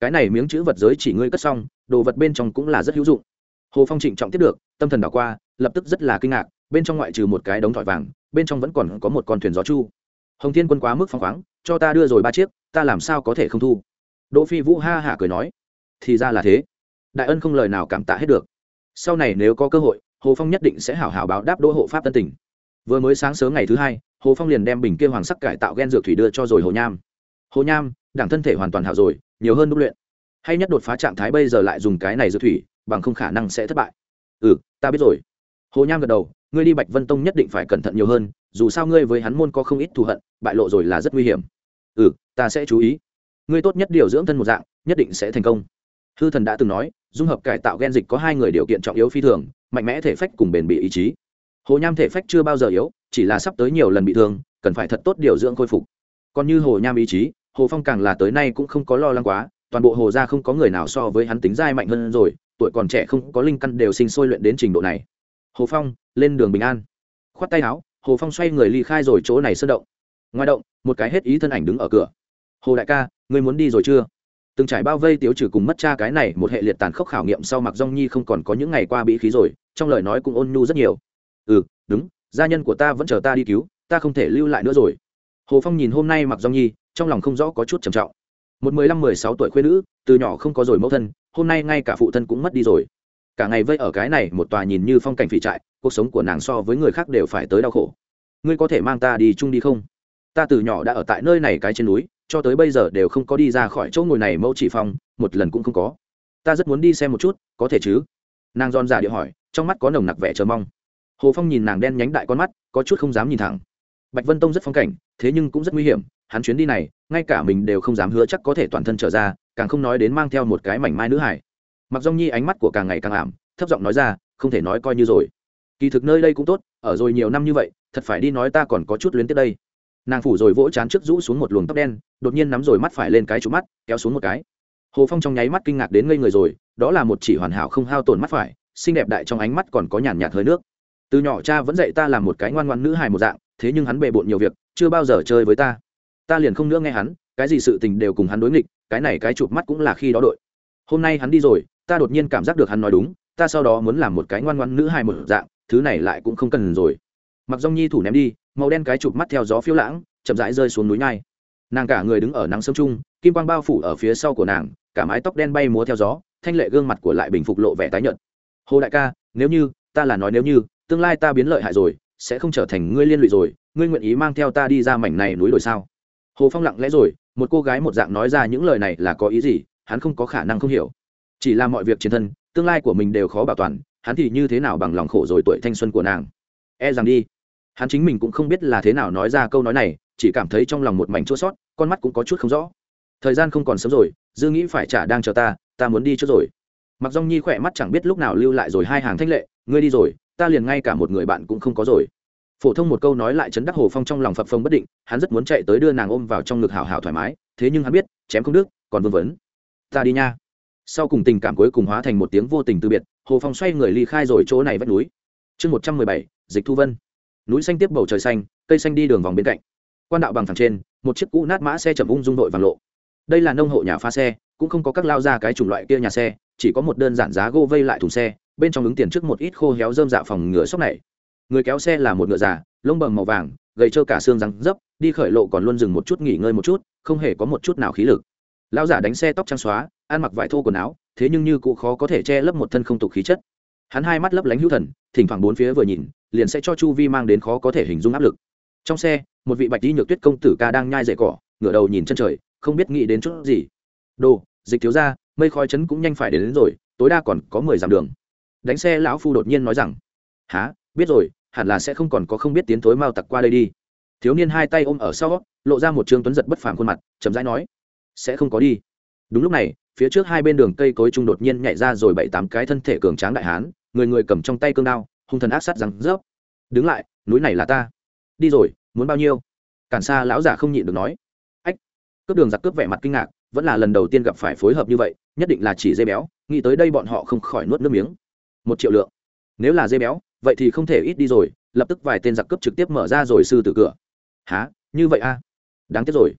[SPEAKER 1] Cái này miếng chữ vật giới chỉ ngươi cất xong đồ vật bên trong cũng là rất hữu dụng. Hồ phong trịnh trọng tiếp được, tâm thần đảo qua, lập tức rất là kinh ngạc, bên trong ngoại trừ một cái đống thỏi vàng, bên trong vẫn còn có một con thuyền gió chu. Hồng thiên quân quá mức phăng khoáng, cho ta đưa rồi ba chiếc, ta làm sao có thể không thu? Đỗ phi vũ ha hả cười nói, thì ra là thế. Đại ân không lời nào cảm tạ hết được. Sau này nếu có cơ hội, hồ phong nhất định sẽ hảo hảo báo đáp đỗ hộ pháp tân tỉnh vừa mới sáng sớm ngày thứ hai, hồ phong liền đem bình kia hoàng sắc cải tạo gen dược thủy đưa cho rồi hồ nham. Hồ nham đảng thân thể hoàn toàn hảo rồi, nhiều hơn đúc luyện hay nhất đột phá trạng thái bây giờ lại dùng cái này dược thủy, bằng không khả năng sẽ thất bại. Ừ ta biết rồi. Hồ nham gật đầu, ngươi đi bạch vân tông nhất định phải cẩn thận nhiều hơn, dù sao ngươi với hắn môn có không ít thù hận, bại lộ rồi là rất nguy hiểm. Ừ ta sẽ chú ý. Ngươi tốt nhất điều dưỡng thân một dạng, nhất định sẽ thành công. Hư thần đã từng nói, dung hợp cải tạo gen dịch có hai người điều kiện trọng yếu phi thường, mạnh mẽ thể phách cùng bền bỉ ý chí. Hồ nham thể phách chưa bao giờ yếu, chỉ là sắp tới nhiều lần bị thương, cần phải thật tốt điều dưỡng khôi phục. Còn như hồ nham ý chí, hồ phong càng là tới nay cũng không có lo lắng quá toàn bộ hồ gia không có người nào so với hắn tính dai mạnh hơn rồi, tuổi còn trẻ không có linh căn đều sinh sôi luyện đến trình độ này. Hồ phong, lên đường bình an. Khoát tay áo, hồ phong xoay người ly khai rồi chỗ này sơn động. Ngoài động, một cái hết ý thân ảnh đứng ở cửa. Hồ đại ca, ngươi muốn đi rồi chưa? Từng trải bao vây tiếu trừ cùng mất cha cái này một hệ liệt tàn khốc khảo nghiệm sau mặc dong nhi không còn có những ngày qua bị khí rồi, trong lời nói cũng ôn nhu rất nhiều. Ừ đúng, gia nhân của ta vẫn chờ ta đi cứu, ta không thể lưu lại nữa rồi. Hồ phong nhìn hôm nay mặc dong nhi, trong lòng không rõ có chút trầm trọng một mười lăm, mười sáu tuổi khuyên nữ, từ nhỏ không có rồi mẫu thân, hôm nay ngay cả phụ thân cũng mất đi rồi. Cả ngày vây ở cái này, một tòa nhìn như phong cảnh phỉ trại, cuộc sống của nàng so với người khác đều phải tới đau khổ. Ngươi có thể mang ta đi chung đi không? Ta từ nhỏ đã ở tại nơi này cái trên núi, cho tới bây giờ đều không có đi ra khỏi chỗ ngồi này mẫu chỉ phong một lần cũng không có. Ta rất muốn đi xem một chút, có thể chứ? Nàng giòn giả điệu hỏi, trong mắt có nồng nặc vẻ chờ mong. Hồ phong nhìn nàng đen nhánh đại con mắt, có chút không dám nhìn thẳng. Bạch vân tông rất phong cảnh, thế nhưng cũng rất nguy hiểm hắn chuyến đi này, ngay cả mình đều không dám hứa chắc có thể toàn thân trở ra, càng không nói đến mang theo một cái mảnh mai nữ hải. Mặc dong nhi ánh mắt của càng ngày càng ảm, thấp giọng nói ra, không thể nói coi như rồi. Kỳ thực nơi đây cũng tốt, ở rồi nhiều năm như vậy, thật phải đi nói ta còn có chút luyến tiếp đây. Nàng phủ rồi vỗ chán trước rũ xuống một luồng tóc đen, đột nhiên nắm rồi mắt phải lên cái trụ mắt, kéo xuống một cái. Hồ phong trong nháy mắt kinh ngạc đến ngây người rồi, đó là một chỉ hoàn hảo không hao tổn mắt phải, xinh đẹp đại trong ánh mắt còn có nhàn nhạt hơi nước. Từ nhỏ cha vẫn dạy ta làm một cái ngoan ngoan nữ hài một dạng, thế nhưng hắn bề bộn nhiều việc, chưa bao giờ chơi với ta ta liền không nữa nghe hắn cái gì sự tình đều cùng hắn đối nghịch cái này cái chụp mắt cũng là khi đó đội. Hôm nay hắn đi rồi ta đột nhiên cảm giác được hắn nói đúng ta sau đó muốn làm một cái ngoan ngoan nữ hài một dạng thứ này lại cũng không cần rồi. Mặc dong nhi thủ ném đi màu đen cái chụp mắt theo gió phiêu lãng chậm rãi rơi xuống núi nhai. Nàng cả người đứng ở nắng sớm trung, kim quang bao phủ ở phía sau của nàng cả mái tóc đen bay múa theo gió thanh lệ gương mặt của lại bình phục lộ vẻ tái nhợt. Hồ đại ca nếu như ta là nói nếu như tương lai ta biến lợi hại rồi sẽ không trở thành ngươi liên lụy rồi ngươi nguyện ý mang theo ta đi ra mảnh này núi đồi sao? Hồ phong lặng lẽ rồi, một cô gái một dạng nói ra những lời này là có ý gì, hắn không có khả năng không hiểu. Chỉ là mọi việc chiến thân, tương lai của mình đều khó bảo toàn, hắn thì như thế nào bằng lòng khổ rồi tuổi thanh xuân của nàng? E rằng đi. Hắn chính mình cũng không biết là thế nào nói ra câu nói này, chỉ cảm thấy trong lòng một mảnh chua sót con mắt cũng có chút không rõ. Thời gian không còn sớm rồi, dư nghĩ phải trả đang chờ ta ta muốn đi trước rồi. Mặc dong nhi khỏe mắt chẳng biết lúc nào lưu lại rồi hai hàng thanh lệ, ngươi đi rồi, ta liền ngay cả một người bạn cũng không có rồi phổ thông một câu nói lại chấn đắc hồ phong trong lòng phập phồng bất định, hắn rất muốn chạy tới đưa nàng ôm vào trong ngực hào hào thoải mái, thế nhưng hắn biết, chém không đức còn vương vấn. Ta đi nha. Sau cùng tình cảm cuối cùng hóa thành một tiếng vô tình từ biệt, hồ phong xoay người ly khai rồi chỗ này vách núi. Chương một trăm mười bảy, dịch thu vân. Núi xanh tiếp bầu trời xanh, cây xanh đi đường vòng bên cạnh. Quan đạo bằng thẳng trên, một chiếc cũ nát mã xe chậm ung dung đội vàng lộ. Đây là nông hộ nhà pha xe, cũng không có các lao ra cái chủng loại kia nhà xe, chỉ có một đơn giản giá gô vây lại thùng xe, bên trong ứng tiền trước một ít khô héo dơm dạ phòng ngựa sốc này người kéo xe là một ngựa già lông bầm màu vàng gầy trơ cả xương răng dấp đi khởi lộ còn luôn dừng một chút nghỉ ngơi một chút không hề có một chút nào khí lực. Lão giả đánh xe tóc trắng xóa ăn mặc vải thô quần áo thế nhưng như cụ khó có thể che lấp một thân không tục khí chất. Hắn hai mắt lấp lánh hữu thần thỉnh thoảng bốn phía vừa nhìn liền sẽ cho chu vi mang đến khó có thể hình dung áp lực. Trong xe một vị bạch đi nhược tuyết công tử ca đang nhai dậy cỏ ngửa đầu nhìn chân trời không biết nghĩ đến chút gì. Đồ dịch thiếu ra mây khói chấn cũng nhanh phải đến, đến rồi tối đa còn có mười dặm đường. Đánh xe lão phu đột nhiên nói rằng há biết rồi hẳn là sẽ không còn có không biết tiến thối mau tặc qua đây đi. Thiếu niên hai tay ôm ở sau, lộ ra một trương tuấn giật bất phàm khuôn mặt, chậm rãi nói, sẽ không có đi. Đúng lúc này, phía trước hai bên đường cây cối trung đột nhiên nhảy ra rồi bảy tám cái thân thể cường tráng đại hán, người người cầm trong tay cương đao, hung thần ác sát rằng rớp. Đứng lại, núi này là ta. Đi rồi, muốn bao nhiêu? Cản xa lão giả không nhịn được nói. Ách. Cướp đường giặc cướp vẻ mặt kinh ngạc, vẫn là lần đầu tiên gặp phải phối hợp như vậy, nhất định là chỉ dây béo, nghĩ tới đây bọn họ không khỏi nuốt nước miếng. Một triệu lượng. Nếu là dây béo vậy thì không thể ít đi rồi, lập tức vài tên giặc cướp trực tiếp mở ra rồi sư tử cửa. Há như vậy a à? đáng tiếc rồi.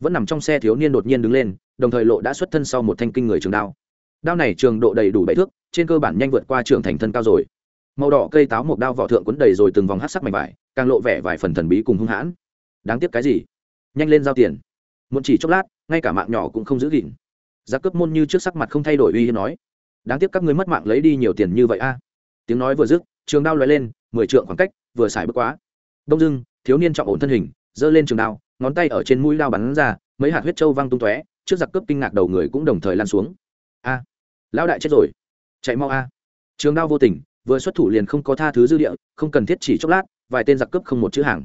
[SPEAKER 1] Vẫn nằm trong xe thiếu niên đột nhiên đứng lên, đồng thời lộ đã xuất thân sau một thanh kinh người trường đao. Đao này trường độ đầy đủ bảy thước, trên cơ bản nhanh vượt qua trường thành thân cao rồi. Màu đỏ cây táo một đao vỏ thượng quấn đầy rồi từng vòng hát sắc mảnh vải, càng lộ vẻ vài phần thần bí cùng hung hãn. Đáng tiếc cái gì? Nhanh lên giao tiền. Muốn chỉ chốc lát, ngay cả mạng nhỏ cũng không giữ gìn. Giá cướp môn như trước sắc mặt không thay đổi uy hiếp nói, đáng tiếc các người mất mạng lấy đi nhiều tiền như vậy a. Tiếng nói vừa dứt trường đao lóe lên, mười trượng khoảng cách, vừa xài bước quá. Đông dưng thiếu niên trọng ổn thân hình, giơ lên trường đao, ngón tay ở trên mũi đao bắn ra, mấy hạt huyết trâu văng tung tóe, trước giặc cướp kinh ngạc đầu người cũng đồng thời lan xuống. A, lão đại chết rồi. Chạy mau a. Trường đao vô tình, vừa xuất thủ liền không có tha thứ dư địa, không cần thiết chỉ chốc lát, vài tên giặc cướp không một chữ hàng.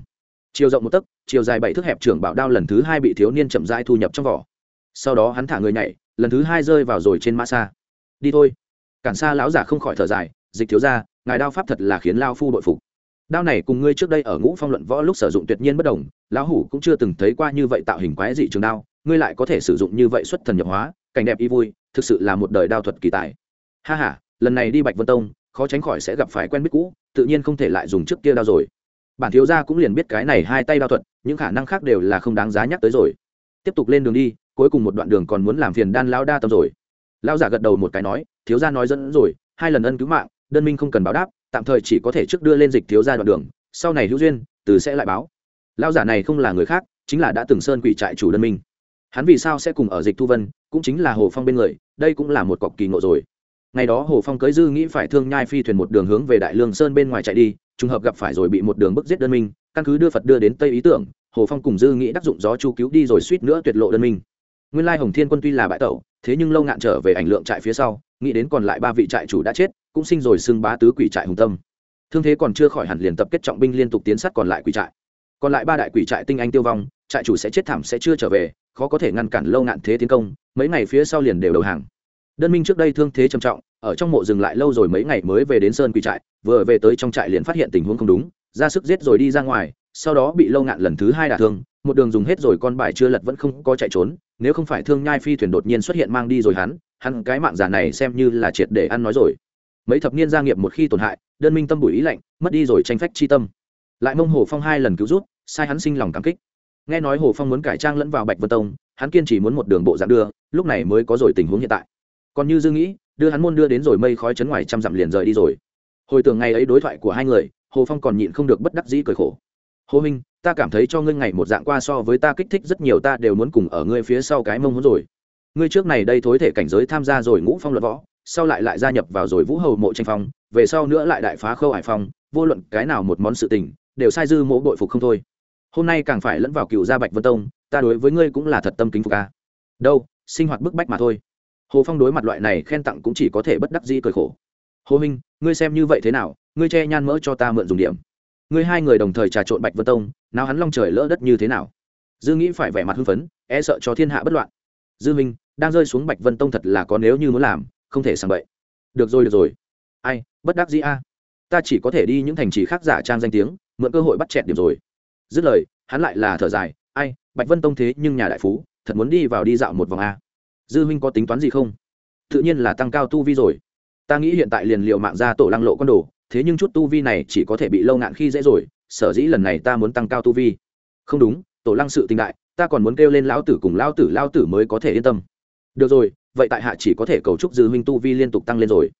[SPEAKER 1] Chiều rộng một tấc, chiều dài bảy thước hẹp trưởng bảo đao lần thứ hai bị thiếu niên chậm rãi thu nhập trong vỏ. Sau đó hắn thả người nhảy, lần thứ hai rơi vào rồi trên mã xa. Đi thôi. Cản xa lão giả không khỏi thở dài, dịch thiếu ra ngài đao pháp thật là khiến lao phu bội phục. Đao này cùng ngươi trước đây ở ngũ phong luận võ lúc sử dụng tuyệt nhiên bất đồng, lão hủ cũng chưa từng thấy qua như vậy tạo hình quái dị trường đao, ngươi lại có thể sử dụng như vậy xuất thần nhập hóa, cảnh đẹp y vui, thực sự là một đời đao thuật kỳ tài. Ha h a lần này đi bạch vân tông, khó tránh khỏi sẽ gặp phải quen biết cũ, tự nhiên không thể lại dùng trước kia đao rồi. Bản thiếu gia cũng liền biết cái này hai tay đao thuật, những khả năng khác đều là không đáng giá nhắc tới rồi. Tiếp tục lên đường đi, cuối cùng một đoạn đường còn muốn làm phiền đan lao đa tâm rồi. Lao giả gật đầu một cái nói, thiếu gia nói dẫn rồi, hai lần ân cứu mạng đơn minh không cần báo đáp, tạm thời chỉ có thể trước đưa lên dịch thiếu gia đoạn đường, sau này hữu duyên, từ sẽ lại báo. Lao giả này không là người khác, chính là đã từng sơn quỷ trại chủ đơn minh. Hắn vì sao sẽ cùng ở dịch thu vân, cũng chính là hồ phong bên người, đây cũng là một cọc kỳ ngộ rồi. Ngày đó hồ phong cưới dư nghĩ phải thương nhai phi thuyền một đường hướng về đại lương sơn bên ngoài chạy đi, trùng hợp gặp phải rồi bị một đường bức giết đơn minh, căn cứ đưa phật đưa đến tây ý tưởng, hồ phong cùng dư nghĩ đắc dụng gió chu cứu đi rồi suýt nữa tuyệt lộ đơn minh. Nguyên lai hồng thiên quân tuy là bãi tẩu, thế nhưng lâu ngạn trở về ảnh lượng trại phía sau, nghĩ đến còn lại ba vị trại chủ đã chết cũng sinh rồi xưng bá tứ quỷ trại hùng tâm. Thương thế còn chưa khỏi hẳn liền tập kết trọng binh liên tục tiến sát còn lại quỷ trại. Còn lại ba đại quỷ trại tinh anh tiêu vong, trại chủ sẽ chết thảm sẽ chưa trở về, khó có thể ngăn cản lâu ngạn thế tiến công, mấy ngày phía sau liền đều đầu hàng. Đơn minh trước đây thương thế trầm trọng, ở trong mộ dừng lại lâu rồi mấy ngày mới về đến sơn quỷ trại, vừa về tới trong trại liền phát hiện tình huống không đúng, ra sức giết rồi đi ra ngoài, sau đó bị lâu ngạn lần thứ hai đả thương, một đường dùng hết rồi con bài chưa lật vẫn không có chạy trốn, nếu không phải thương nhai phi thuyền đột nhiên xuất hiện mang đi rồi hắn hắn cái mạng giả này xem như là triệt để ăn nói rồi mấy thập niên gia nghiệp một khi tổn hại, đơn minh tâm bùi ý lạnh, mất đi rồi tranh phách chi tâm. Lại mông hồ phong hai lần cứu rút, sai hắn sinh lòng cảm kích. Nghe nói hồ phong muốn cải trang lẫn vào bạch vân tông, hắn kiên trì muốn một đường bộ dạng đưa, lúc này mới có rồi tình huống hiện tại. Còn như dư nghĩ, đưa hắn môn đưa đến rồi mây khói chấn ngoài trăm dặm liền rời đi rồi. Hồi tưởng ngày ấy đối thoại của hai người, hồ phong còn nhịn không được bất đắc dĩ cười khổ. Hồ minh ta cảm thấy cho ngươi ngày một dạng qua so với ta kích thích rất nhiều, ta đều muốn cùng ở ngươi phía sau cái mông muốn rồi. Ngươi trước này đây thối thể cảnh giới tham gia rồi ngũ phong luận võ sau lại lại gia nhập vào rồi vũ hầu mộ tranh phong, về sau nữa lại đại phá khâu hải phong, vô luận cái nào một món sự tình, đều sai dư mỗ bội phục không thôi. Hôm nay càng phải lẫn vào cựu gia bạch vân tông, ta đối với ngươi cũng là thật tâm kính phục ca à. đâu, sinh hoạt bức bách mà thôi. Hồ phong đối mặt loại này khen tặng cũng chỉ có thể bất đắc dĩ cười khổ. Hồ minh, ngươi xem như vậy thế nào, ngươi che nhan mỡ cho ta mượn dùng điểm. Ngươi hai người đồng thời trà trộn bạch vân tông, nào hắn long trời lỡ đất như thế nào? Dư nghĩ phải vẻ mặt hưng phấn e sợ cho thiên hạ bất loạn. Dư minh, đang rơi xuống bạch vân tông thật là có nếu như muốn làm không thể sàng bậy. Được rồi được rồi. Ai, bất đắc dĩ a. Ta chỉ có thể đi những thành trì khác giả trang danh tiếng, mượn cơ hội bắt chẹt điểm rồi. Dứt lời, hắn lại là thở dài. Ai, bạch vân tông thế nhưng nhà đại phú, thật muốn đi vào đi dạo một vòng a. Dư huynh có tính toán gì không? Tự nhiên là tăng cao tu vi rồi. Ta nghĩ hiện tại liền liệu mạng ra tổ lăng lộ con đồ, thế nhưng chút tu vi này chỉ có thể bị lâu ngạn khi dễ rồi, sở dĩ lần này ta muốn tăng cao tu vi. Không đúng, tổ lăng sự tình đại, ta còn muốn kêu lên lão tử cùng lão tử lão tử mới có thể yên tâm được rồi, vậy tại hạ chỉ có thể cầu chúc dư huynh tu vi liên tục tăng lên rồi.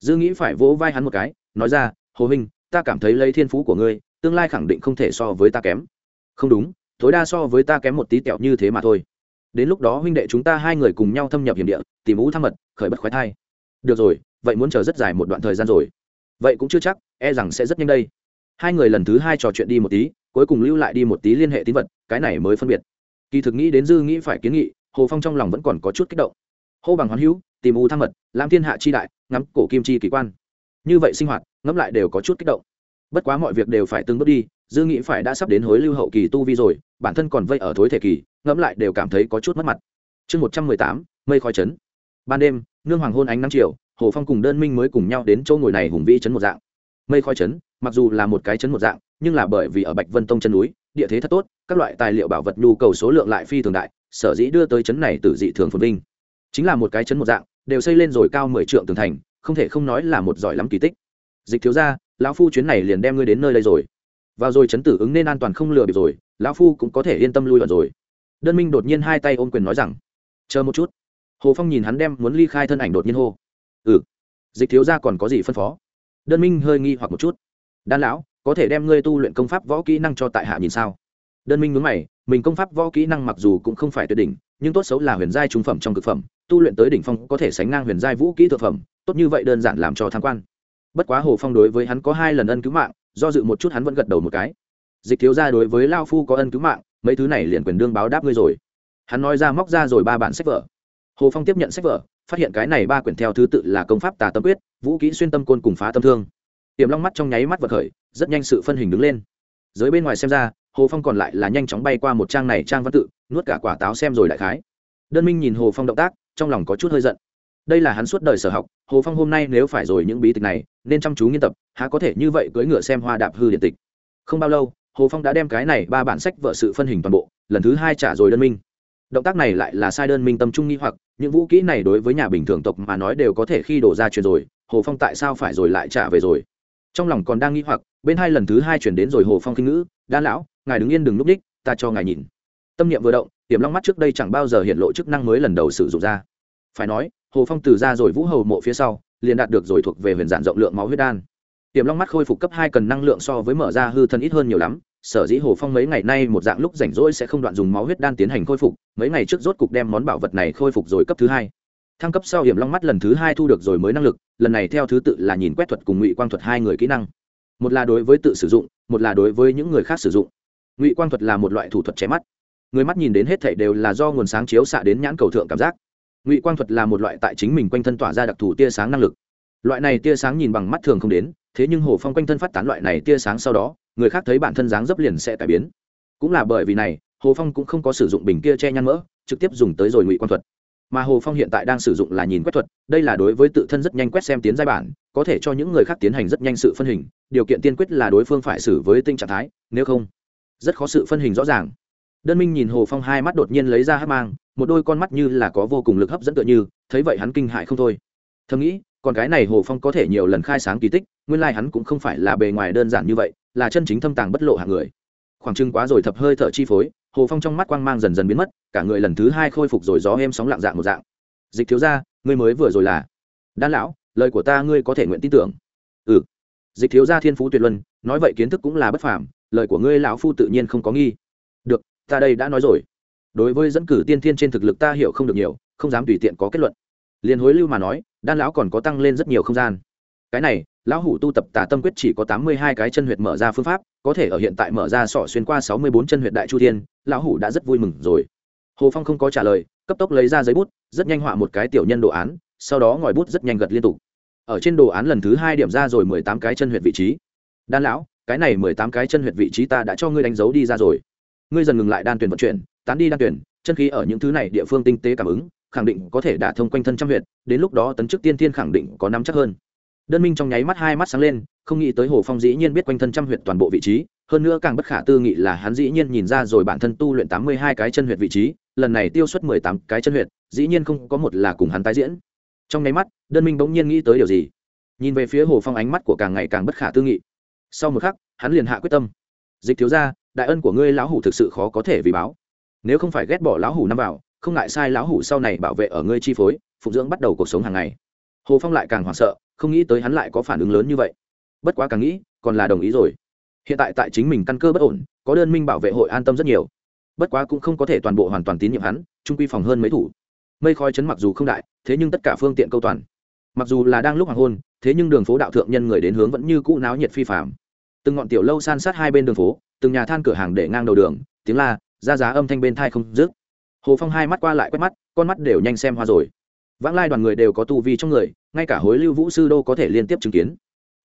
[SPEAKER 1] Dư nghĩ phải vỗ vai hắn một cái, nói ra, hồ huynh, ta cảm thấy lấy thiên phú của ngươi, tương lai khẳng định không thể so với ta kém. Không đúng, tối đa so với ta kém một tí tẹo như thế mà thôi. Đến lúc đó huynh đệ chúng ta hai người cùng nhau thâm nhập hiểm địa, tìm ú thăm mật, khởi bất khoái thai. Được rồi, vậy muốn chờ rất dài một đoạn thời gian rồi. Vậy cũng chưa chắc e rằng sẽ rất nhanh đây. Hai người lần thứ hai trò chuyện đi một tí, cuối cùng lưu lại đi một tí liên hệ tín vật, cái này mới phân biệt. Kỳ thực nghĩ đến dư nghĩ phải kiến nghị hồ phong trong lòng vẫn còn có chút kích động. Hô bằng hoán hữu, tìm u thăng mật làm thiên hạ chi đại, ngắm cổ kim chi kỳ quan. Như vậy sinh hoạt, ngẫm lại đều có chút kích động. Bất quá mọi việc đều phải từng bước đi, dư nghĩ phải đã sắp đến hối lưu hậu kỳ tu vi rồi, bản thân còn vây ở thối thể kỳ, ngẫm lại đều cảm thấy có chút mất mặt. Chương một trăm mười tám, mây khói chấn. Ban đêm, nương hoàng hôn ánh nắng chiều, hồ phong cùng đơn minh mới cùng nhau đến chỗ ngồi này hùng vĩ chấn một dạng. Mây khói chấn, mặc dù là một cái chấn một dạng, nhưng là bởi vì ở bạch vân tông chân núi, địa thế thật tốt, các loại tài liệu bảo vật nhu cầu số lượng lại phi thường đại sở dĩ đưa tới chấn này từ dị thường phồn vinh. Chính là một cái chấn một dạng, đều xây lên rồi cao mười trượng tường thành, không thể không nói là một giỏi lắm kỳ tích. Dịch thiếu ra lão phu chuyến này liền đem ngươi đến nơi đây rồi. Vào rồi chấn tử ứng nên an toàn không lừa bịp rồi, lão phu cũng có thể yên tâm lui luận rồi. Đơn minh đột nhiên hai tay ôm quyền nói rằng, chờ một chút. Hồ phong nhìn hắn đem muốn ly khai thân ảnh đột nhiên hô ừ. Dịch thiếu ra còn có gì phân phó? Đơn minh hơi nghi hoặc một chút, đan lão, có thể đem ngươi tu luyện công pháp võ kỹ năng cho tại hạ nhìn sao? Đơn minh mướn mày, mình công pháp võ kỹ năng mặc dù cũng không phải tuyệt đỉnh, nhưng tốt xấu là huyền giai trung phẩm trong cực phẩm, tu luyện tới đỉnh phong có thể sánh ngang huyền giai vũ kỹ thực phẩm, tốt như vậy đơn giản làm cho tham quan. Bất quá hồ phong đối với hắn có hai lần ân cứu mạng, do dự một chút hắn vẫn gật đầu một cái. Dịch thiếu ra đối với lao phu có ân cứu mạng, mấy thứ này liền quyền đương báo đáp ngươi rồi. Hắn nói ra móc ra rồi ba bản sách vở. Hồ phong tiếp nhận sách vở, phát hiện cái này ba quyển theo thứ tự là công pháp tà tâm quyết, vũ kỹ xuyên tâm côn cùng phá tâm thương. Tiềm long mắt trong nháy mắt vật khởi, rất nhanh sự phân hình đứng lên. Giới bên ngoài xem ra hồ phong còn lại là nhanh chóng bay qua một trang này trang văn tự, nuốt cả quả táo xem rồi đại khái. Đơn minh nhìn hồ phong động tác, trong lòng có chút hơi giận. Đây là hắn suốt đời sở học, hồ phong hôm nay nếu phải rồi những bí tịch này, nên chăm chú nghiên tập, há có thể như vậy cưỡi ngựa xem hoa đạp hư điện tịch. Không bao lâu, hồ phong đã đem cái này ba bản sách vợ sự phân hình toàn bộ, lần thứ hai trả rồi đơn minh. Động tác này lại là sai đơn minh tâm trung nghi hoặc, những vũ kỹ này đối với nhà bình thường tộc mà nói đều có thể khi đổ ra truyền rồi, hồ phong tại sao phải rồi lại trả về rồi? Trong lòng còn đang nghi hoặc, bên hai lần thứ hai chuyển đến rồi hồ phong kinh ngữ, đan lão ngài đứng yên đừng núp đích, ta cho ngài nhìn. Tâm niệm vừa động, tiềm long mắt trước đây chẳng bao giờ hiện lộ chức năng mới lần đầu sử dụng ra. Phải nói, hồ phong từ ra rồi vũ hầu mộ phía sau, liền đạt được rồi thuộc về huyền giản rộng lượng máu huyết đan. Tiềm long mắt khôi phục cấp hai cần năng lượng so với mở ra hư thân ít hơn nhiều lắm, sở dĩ hồ phong mấy ngày nay một dạng lúc rảnh rỗi sẽ không đoạn dùng máu huyết đan tiến hành khôi phục, mấy ngày trước rốt cục đem món bảo vật này khôi phục rồi cấp thứ hai. Thăng cấp sau hiểm long mắt lần thứ hai thu được rồi mới năng lực, lần này theo thứ tự là nhìn quét thuật cùng ngụy quang thuật hai người kỹ năng. Một là đối với tự sử dụng, một là đối với những người khác sử dụng ngụy quang thuật là một loại thủ thuật che mắt. Người mắt nhìn đến hết thảy đều là do nguồn sáng chiếu xạ đến nhãn cầu thượng cảm giác. Ngụy quang thuật là một loại tại chính mình quanh thân tỏa ra đặc thù tia sáng năng lực. Loại này tia sáng nhìn bằng mắt thường không đến, thế nhưng hồ phong quanh thân phát tán loại này tia sáng sau đó, người khác thấy bản thân dáng dấp liền sẽ cải biến. Cũng là bởi vì này, hồ phong cũng không có sử dụng bình kia che nhăn mỡ, trực tiếp dùng tới rồi ngụy quang thuật. Mà hồ phong hiện tại đang sử dụng là nhìn quét thuật, đây là đối với tự thân rất nhanh quét xem tiến giai bản, có thể cho những người khác tiến hành rất nhanh sự phân hình, điều kiện tiên quyết là đối phương phải xử với tinh trạng thái, nếu không rất khó sự phân hình rõ ràng. Đơn minh nhìn hồ phong hai mắt đột nhiên lấy ra hát mang, một đôi con mắt như là có vô cùng lực hấp dẫn tựa như, thấy vậy hắn kinh hại không thôi. Thầm nghĩ còn cái này hồ phong có thể nhiều lần khai sáng kỳ tích, nguyên lai hắn cũng không phải là bề ngoài đơn giản như vậy, là chân chính thâm tàng bất lộ hạng người. Khoảng trưng quá rồi thập hơi thở chi phối, hồ phong trong mắt quang mang dần dần biến mất, cả người lần thứ hai khôi phục rồi gió êm sóng lặng dạng một dạng. Dịch thiếu ra ngươi mới vừa rồi là đan lão, lời của ta ngươi có thể nguyện tin tưởng. Ừ. Dịch thiếu gia thiên phú tuyệt luân, nói vậy kiến thức cũng là bất phàm lời của ngươi lão phu tự nhiên không có nghi. Được, ta đây đã nói rồi. Đối với dẫn cử tiên thiên trên thực lực ta hiểu không được nhiều, không dám tùy tiện có kết luận. Liền hối lưu mà nói, đan lão còn có tăng lên rất nhiều không gian. Cái này, lão hủ tu tập tà tâm quyết chỉ có tám mươi hai cái chân huyệt mở ra phương pháp, có thể ở hiện tại mở ra sọ xuyên qua sáu mươi bốn chân huyệt đại chu thiên, lão hủ đã rất vui mừng rồi. Hồ phong không có trả lời, cấp tốc lấy ra giấy bút, rất nhanh họa một cái tiểu nhân đồ án, sau đó ngòi bút rất nhanh gật liên tục. Ở trên đồ án lần thứ hai điểm ra rồi mười tám cái chân huyệt vị trí. Đan lão cái này mười tám cái chân huyệt vị trí ta đã cho ngươi đánh dấu đi ra rồi. Ngươi dần ngừng lại đan tuyển vận chuyển, tán đi đan tuyển, chân khí ở những thứ này địa phương tinh tế cảm ứng, khẳng định có thể đả thông quanh thân trăm huyệt, đến lúc đó tấn chức tiên thiên khẳng định có nắm chắc hơn. Đơn minh trong nháy mắt hai mắt sáng lên, không nghĩ tới hồ phong dĩ nhiên biết quanh thân trăm huyệt toàn bộ vị trí, hơn nữa càng bất khả tư nghị là hắn dĩ nhiên nhìn ra rồi bản thân tu luyện tám mươi hai cái chân huyệt vị trí, lần này tiêu xuất mười tám cái chân huyệt, dĩ nhiên không có một là cùng hắn tái diễn. Trong nháy mắt, đơn minh bỗng nhiên nghĩ tới điều gì? Nhìn về phía hồ phong ánh mắt của càng ngày càng bất khả tư nghị sau một khắc, hắn liền hạ quyết tâm. Dịch thiếu ra đại ân của ngươi lão hủ thực sự khó có thể vì báo. Nếu không phải ghét bỏ lão hủ năm vào, không ngại sai lão hủ sau này bảo vệ ở ngươi chi phối, phụng dưỡng bắt đầu cuộc sống hàng ngày. Hồ phong lại càng hoảng sợ, không nghĩ tới hắn lại có phản ứng lớn như vậy. Bất quá càng nghĩ, còn là đồng ý rồi. Hiện tại tại chính mình căn cơ bất ổn, có đơn minh bảo vệ hội an tâm rất nhiều. Bất quá cũng không có thể toàn bộ hoàn toàn tín nhiệm hắn trung quy phòng hơn mấy thủ. Mây khói chấn mặc dù không đại, thế nhưng tất cả phương tiện câu toàn mặc dù là đang lúc hoàng hôn, thế nhưng đường phố đạo thượng nhân người đến hướng vẫn như cũ náo nhiệt phi phạm từng ngọn tiểu lâu san sát hai bên đường phố, từng nhà than cửa hàng để ngang đầu đường, tiếng la, ra giá âm thanh bên thai không dứt. Hồ phong hai mắt qua lại quét mắt, con mắt đều nhanh xem hoa rồi. Vãng lai đoàn người đều có tu vi trong người, ngay cả hối lưu vũ sư đô có thể liên tiếp chứng kiến.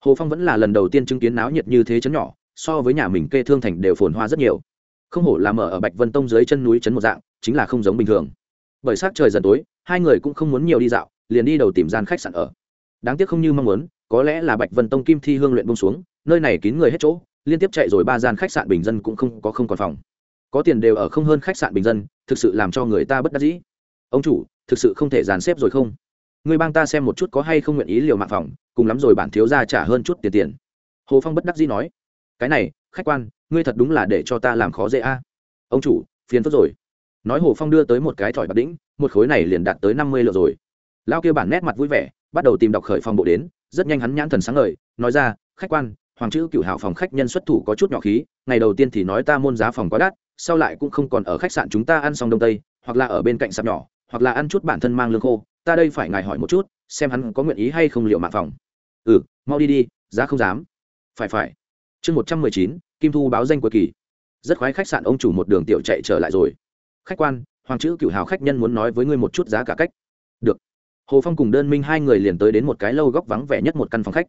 [SPEAKER 1] Hồ phong vẫn là lần đầu tiên chứng kiến náo nhiệt như thế chấn nhỏ, so với nhà mình kê thương thành đều phồn hoa rất nhiều. Không hổ là mở ở bạch vân tông dưới chân núi chấn một dạng, chính là không giống bình thường. Bởi sát trời dần tối, hai người cũng không muốn nhiều đi dạo liền đi đầu tìm gian khách sạn ở. Đáng tiếc không như mong muốn, có lẽ là bạch vân tông kim thi hương luyện bông xuống, nơi này kín người hết chỗ, liên tiếp chạy rồi ba gian khách sạn bình dân cũng không có không còn phòng. Có tiền đều ở không hơn khách sạn bình dân, thực sự làm cho người ta bất đắc dĩ. Ông chủ, thực sự không thể dàn xếp rồi không? Người bang ta xem một chút có hay không nguyện ý liều mạng phòng, cùng lắm rồi bản thiếu ra trả hơn chút tiền tiền. Hồ phong bất đắc dĩ nói, cái này, khách quan, ngươi thật đúng là để cho ta làm khó dễ a. Ông chủ, phiền phức rồi. Nói hồ phong đưa tới một cái thỏi bạc đĩnh, một khối này liền đạt tới năm mươi lượng rồi lao kia bản nét mặt vui vẻ, bắt đầu tìm đọc khởi phòng bộ đến, rất nhanh hắn nhãn thần sáng ngời, nói ra, khách quan, hoàng chữ cựu hảo phòng khách nhân xuất thủ có chút nhỏ khí, ngày đầu tiên thì nói ta môn giá phòng quá đắt, sau lại cũng không còn ở khách sạn chúng ta ăn xong đông tây, hoặc là ở bên cạnh sạp nhỏ, hoặc là ăn chút bản thân mang lương khô, ta đây phải ngài hỏi một chút, xem hắn có nguyện ý hay không liệu mạng phòng. Ừ mau đi đi, giá không dám. Phải phải. Chương một trăm mười chín, kim thu báo danh cuối kỳ. Rất khoái khách sạn ông chủ một đường tiểu chạy trở lại rồi. Khách quan, hoàng chữ cựu hào khách nhân muốn nói với ngươi một chút giá cả cách. Được hồ phong cùng đơn minh hai người liền tới đến một cái lâu góc vắng vẻ nhất một căn phòng khách.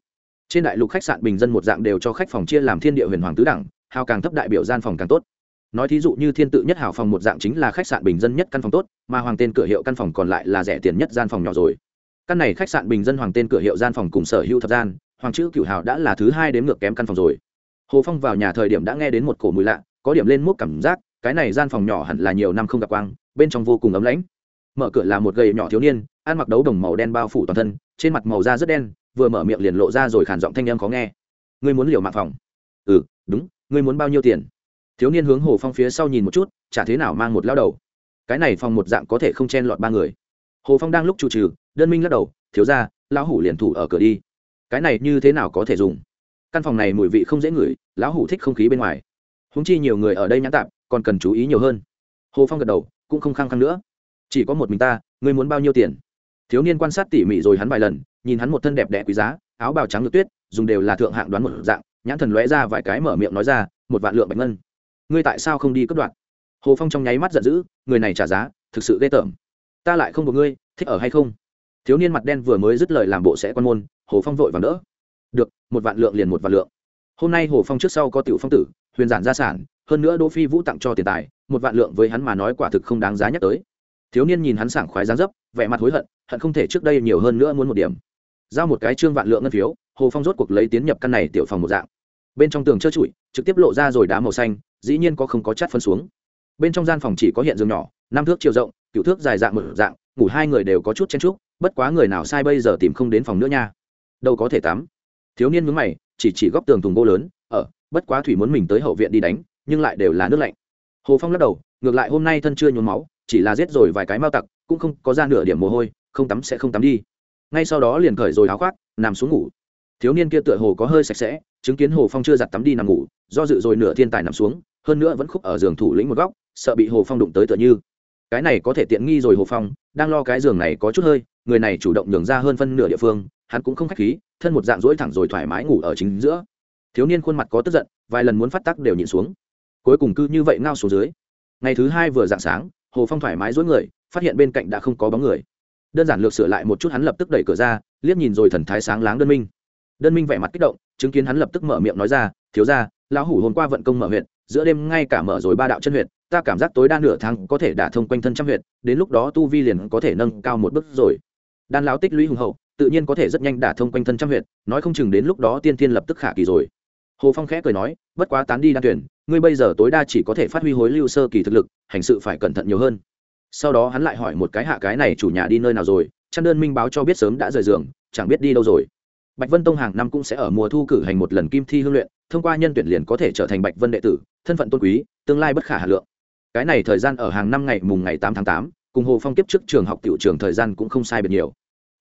[SPEAKER 1] Trên đại lục khách sạn bình dân một dạng đều cho khách phòng chia làm thiên địa huyền hoàng tứ đẳng, hào càng thấp đại biểu gian phòng càng tốt. Nói thí dụ như thiên tự nhất hào phòng một dạng chính là khách sạn bình dân nhất căn phòng tốt, mà hoàng tên cửa hiệu căn phòng còn lại là rẻ tiền nhất gian phòng nhỏ rồi. Căn này khách sạn bình dân hoàng tên cửa hiệu gian phòng cùng sở hữu thập gian, hoàng chữ cửu hào đã là thứ hai đến ngược kém căn phòng rồi. Hồ phong vào nhà thời điểm đã nghe đến một cổ mùi lạ, có điểm lên múc cảm giác, cái này gian phòng nhỏ hẳn là nhiều năm không gặp quang, bên trong vô cùng ấm lãnh. Mở cửa là một gầy nhỏ thiếu niên ăn mặc đấu đồng màu đen bao phủ toàn thân, trên mặt màu da rất đen, vừa mở miệng liền lộ ra rồi khản giọng thanh em khó nghe. Ngươi muốn liều mạng phòng? Ừ đúng, ngươi muốn bao nhiêu tiền? Thiếu niên hướng hồ phong phía sau nhìn một chút, chả thế nào mang một lao đầu. Cái này phòng một dạng có thể không chen lọt ba người. Hồ phong đang lúc chủ trừ, đơn minh lắc đầu, thiếu ra lão hủ liền thủ ở cửa đi. Cái này như thế nào có thể dùng? Căn phòng này mùi vị không dễ ngửi, lão hủ thích không khí bên ngoài. Húng chi nhiều người ở đây nhãn tạp, còn cần chú ý nhiều hơn. Hồ phong gật đầu, cũng không khăng khăng nữa. Chỉ có một mình ta, ngươi muốn bao nhiêu tiền? Thiếu niên quan sát tỉ mỉ rồi hắn vài lần, nhìn hắn một thân đẹp đẽ quý giá, áo bào trắng ngược tuyết, dùng đều là thượng hạng đoán một dạng, nhãn thần lóe ra vài cái mở miệng nói ra, một vạn lượng bạch ngân. Ngươi tại sao không đi cất đoạn hồ phong trong nháy mắt giận dữ, người này trả giá, thực sự ghê tởm. Ta lại không một ngươi, thích ở hay không? Thiếu niên mặt đen vừa mới dứt lời làm bộ sẽ quan môn, hồ phong vội vàng đỡ. Được, một vạn lượng liền một vạn lượng. Hôm nay hồ phong trước sau có tiểu phong tử, huyền giản gia sản, hơn nữa đỗ phi vũ tặng cho tiền tài, một vạn lượng với hắn mà nói quả thực không đáng giá nhắc tới. Thiếu niên nhìn hắn sảng khoái dáng dấp vẻ mặt hối hận hận không thể trước đây nhiều hơn nữa muốn một điểm. Giao một cái trương vạn lượng ngân phiếu, hồ phong rốt cuộc lấy tiến nhập căn này tiểu phòng một dạng. Bên trong tường trơ trụi, trực tiếp lộ ra rồi đá màu xanh, dĩ nhiên có không có chất phân xuống. Bên trong gian phòng chỉ có hiện giường nhỏ, năm thước chiều rộng, cựu thước dài dạng một dạng, ngủ hai người đều có chút chen trúc bất quá người nào sai bây giờ tìm không đến phòng nữa nha. Đâu có thể tắm. Thiếu niên mướn mày, chỉ chỉ góc tường thùng gỗ lớn ở bất quá thủy muốn mình tới hậu viện đi đánh, nhưng lại đều là nước lạnh. Hồ phong lắc đầu, ngược lại hôm nay thân chưa nhuốm máu, chỉ là giết rồi vài cái mao tặc cũng không có ra nửa điểm mồ hôi, không tắm sẽ không tắm đi. Ngay sau đó liền cởi rồi áo khoác, nằm xuống ngủ. Thiếu niên kia tựa hồ có hơi sạch sẽ, chứng kiến hồ phong chưa giặt tắm đi nằm ngủ, do dự rồi nửa thiên tài nằm xuống, hơn nữa vẫn khúc ở giường thủ lĩnh một góc, sợ bị hồ phong đụng tới tựa như. Cái này có thể tiện nghi rồi hồ phong, đang lo cái giường này có chút hơi, người này chủ động nhường ra hơn phân nửa địa phương, hắn cũng không k h á c h khí, thân một dạng rỗi thẳng rồi thoải mái ngủ ở chính giữa. Thiếu niên khuôn mặt có tức giận, vài lần muốn phát tắc đều nhịn xuống. Cuối cùng cứ như vậy ngao xuống dưới. Ngày thứ hai vừa dạng sáng, hồ phong thoải mái dối người phát hiện bên cạnh đã không có bóng người. Đơn giản lược sửa lại một chút hắn lập tức đẩy cửa ra, liếc nhìn rồi thần thái sáng láng đơn minh. Đơn minh vẻ mặt kích động, chứng kiến hắn lập tức mở miệng nói ra, thiếu ra lão hủ hôm qua vận công mở huyện giữa đêm ngay cả mở rồi ba đạo chân huyện ta cảm giác tối đa nửa tháng có thể đả thông quanh thân trăm huyện đến lúc đó tu vi liền có thể nâng cao một bước rồi. Đan lão tích lũy hùng hậu, tự nhiên có thể rất nhanh đả thông quanh thân trăm huyện nói không chừng đến lúc đó tiên tiên lập tức khả kỳ rồi. Hồ phong khẽ cười nói, bất quá tán đi đan tuyển, ngươi bây giờ tối đa chỉ có thể phát huy hối lưu sơ kỳ thực lực, hành sự phải cẩn thận nhiều hơn sau đó hắn lại hỏi một cái hạ cái này chủ nhà đi nơi nào rồi, chăn đơn minh báo cho biết sớm đã rời giường, chẳng biết đi đâu rồi. Bạch vân tông hàng năm cũng sẽ ở mùa thu cử hành một lần kim thi hương luyện, thông qua nhân tuyển liền có thể trở thành bạch vân đệ tử, thân phận tôn quý, tương lai bất khả hà lượng. Cái này thời gian ở hàng năm ngày mùng ngày tám tháng tám, cùng hồ phong kiếp trước trường học tiểu trường thời gian cũng không sai biệt nhiều.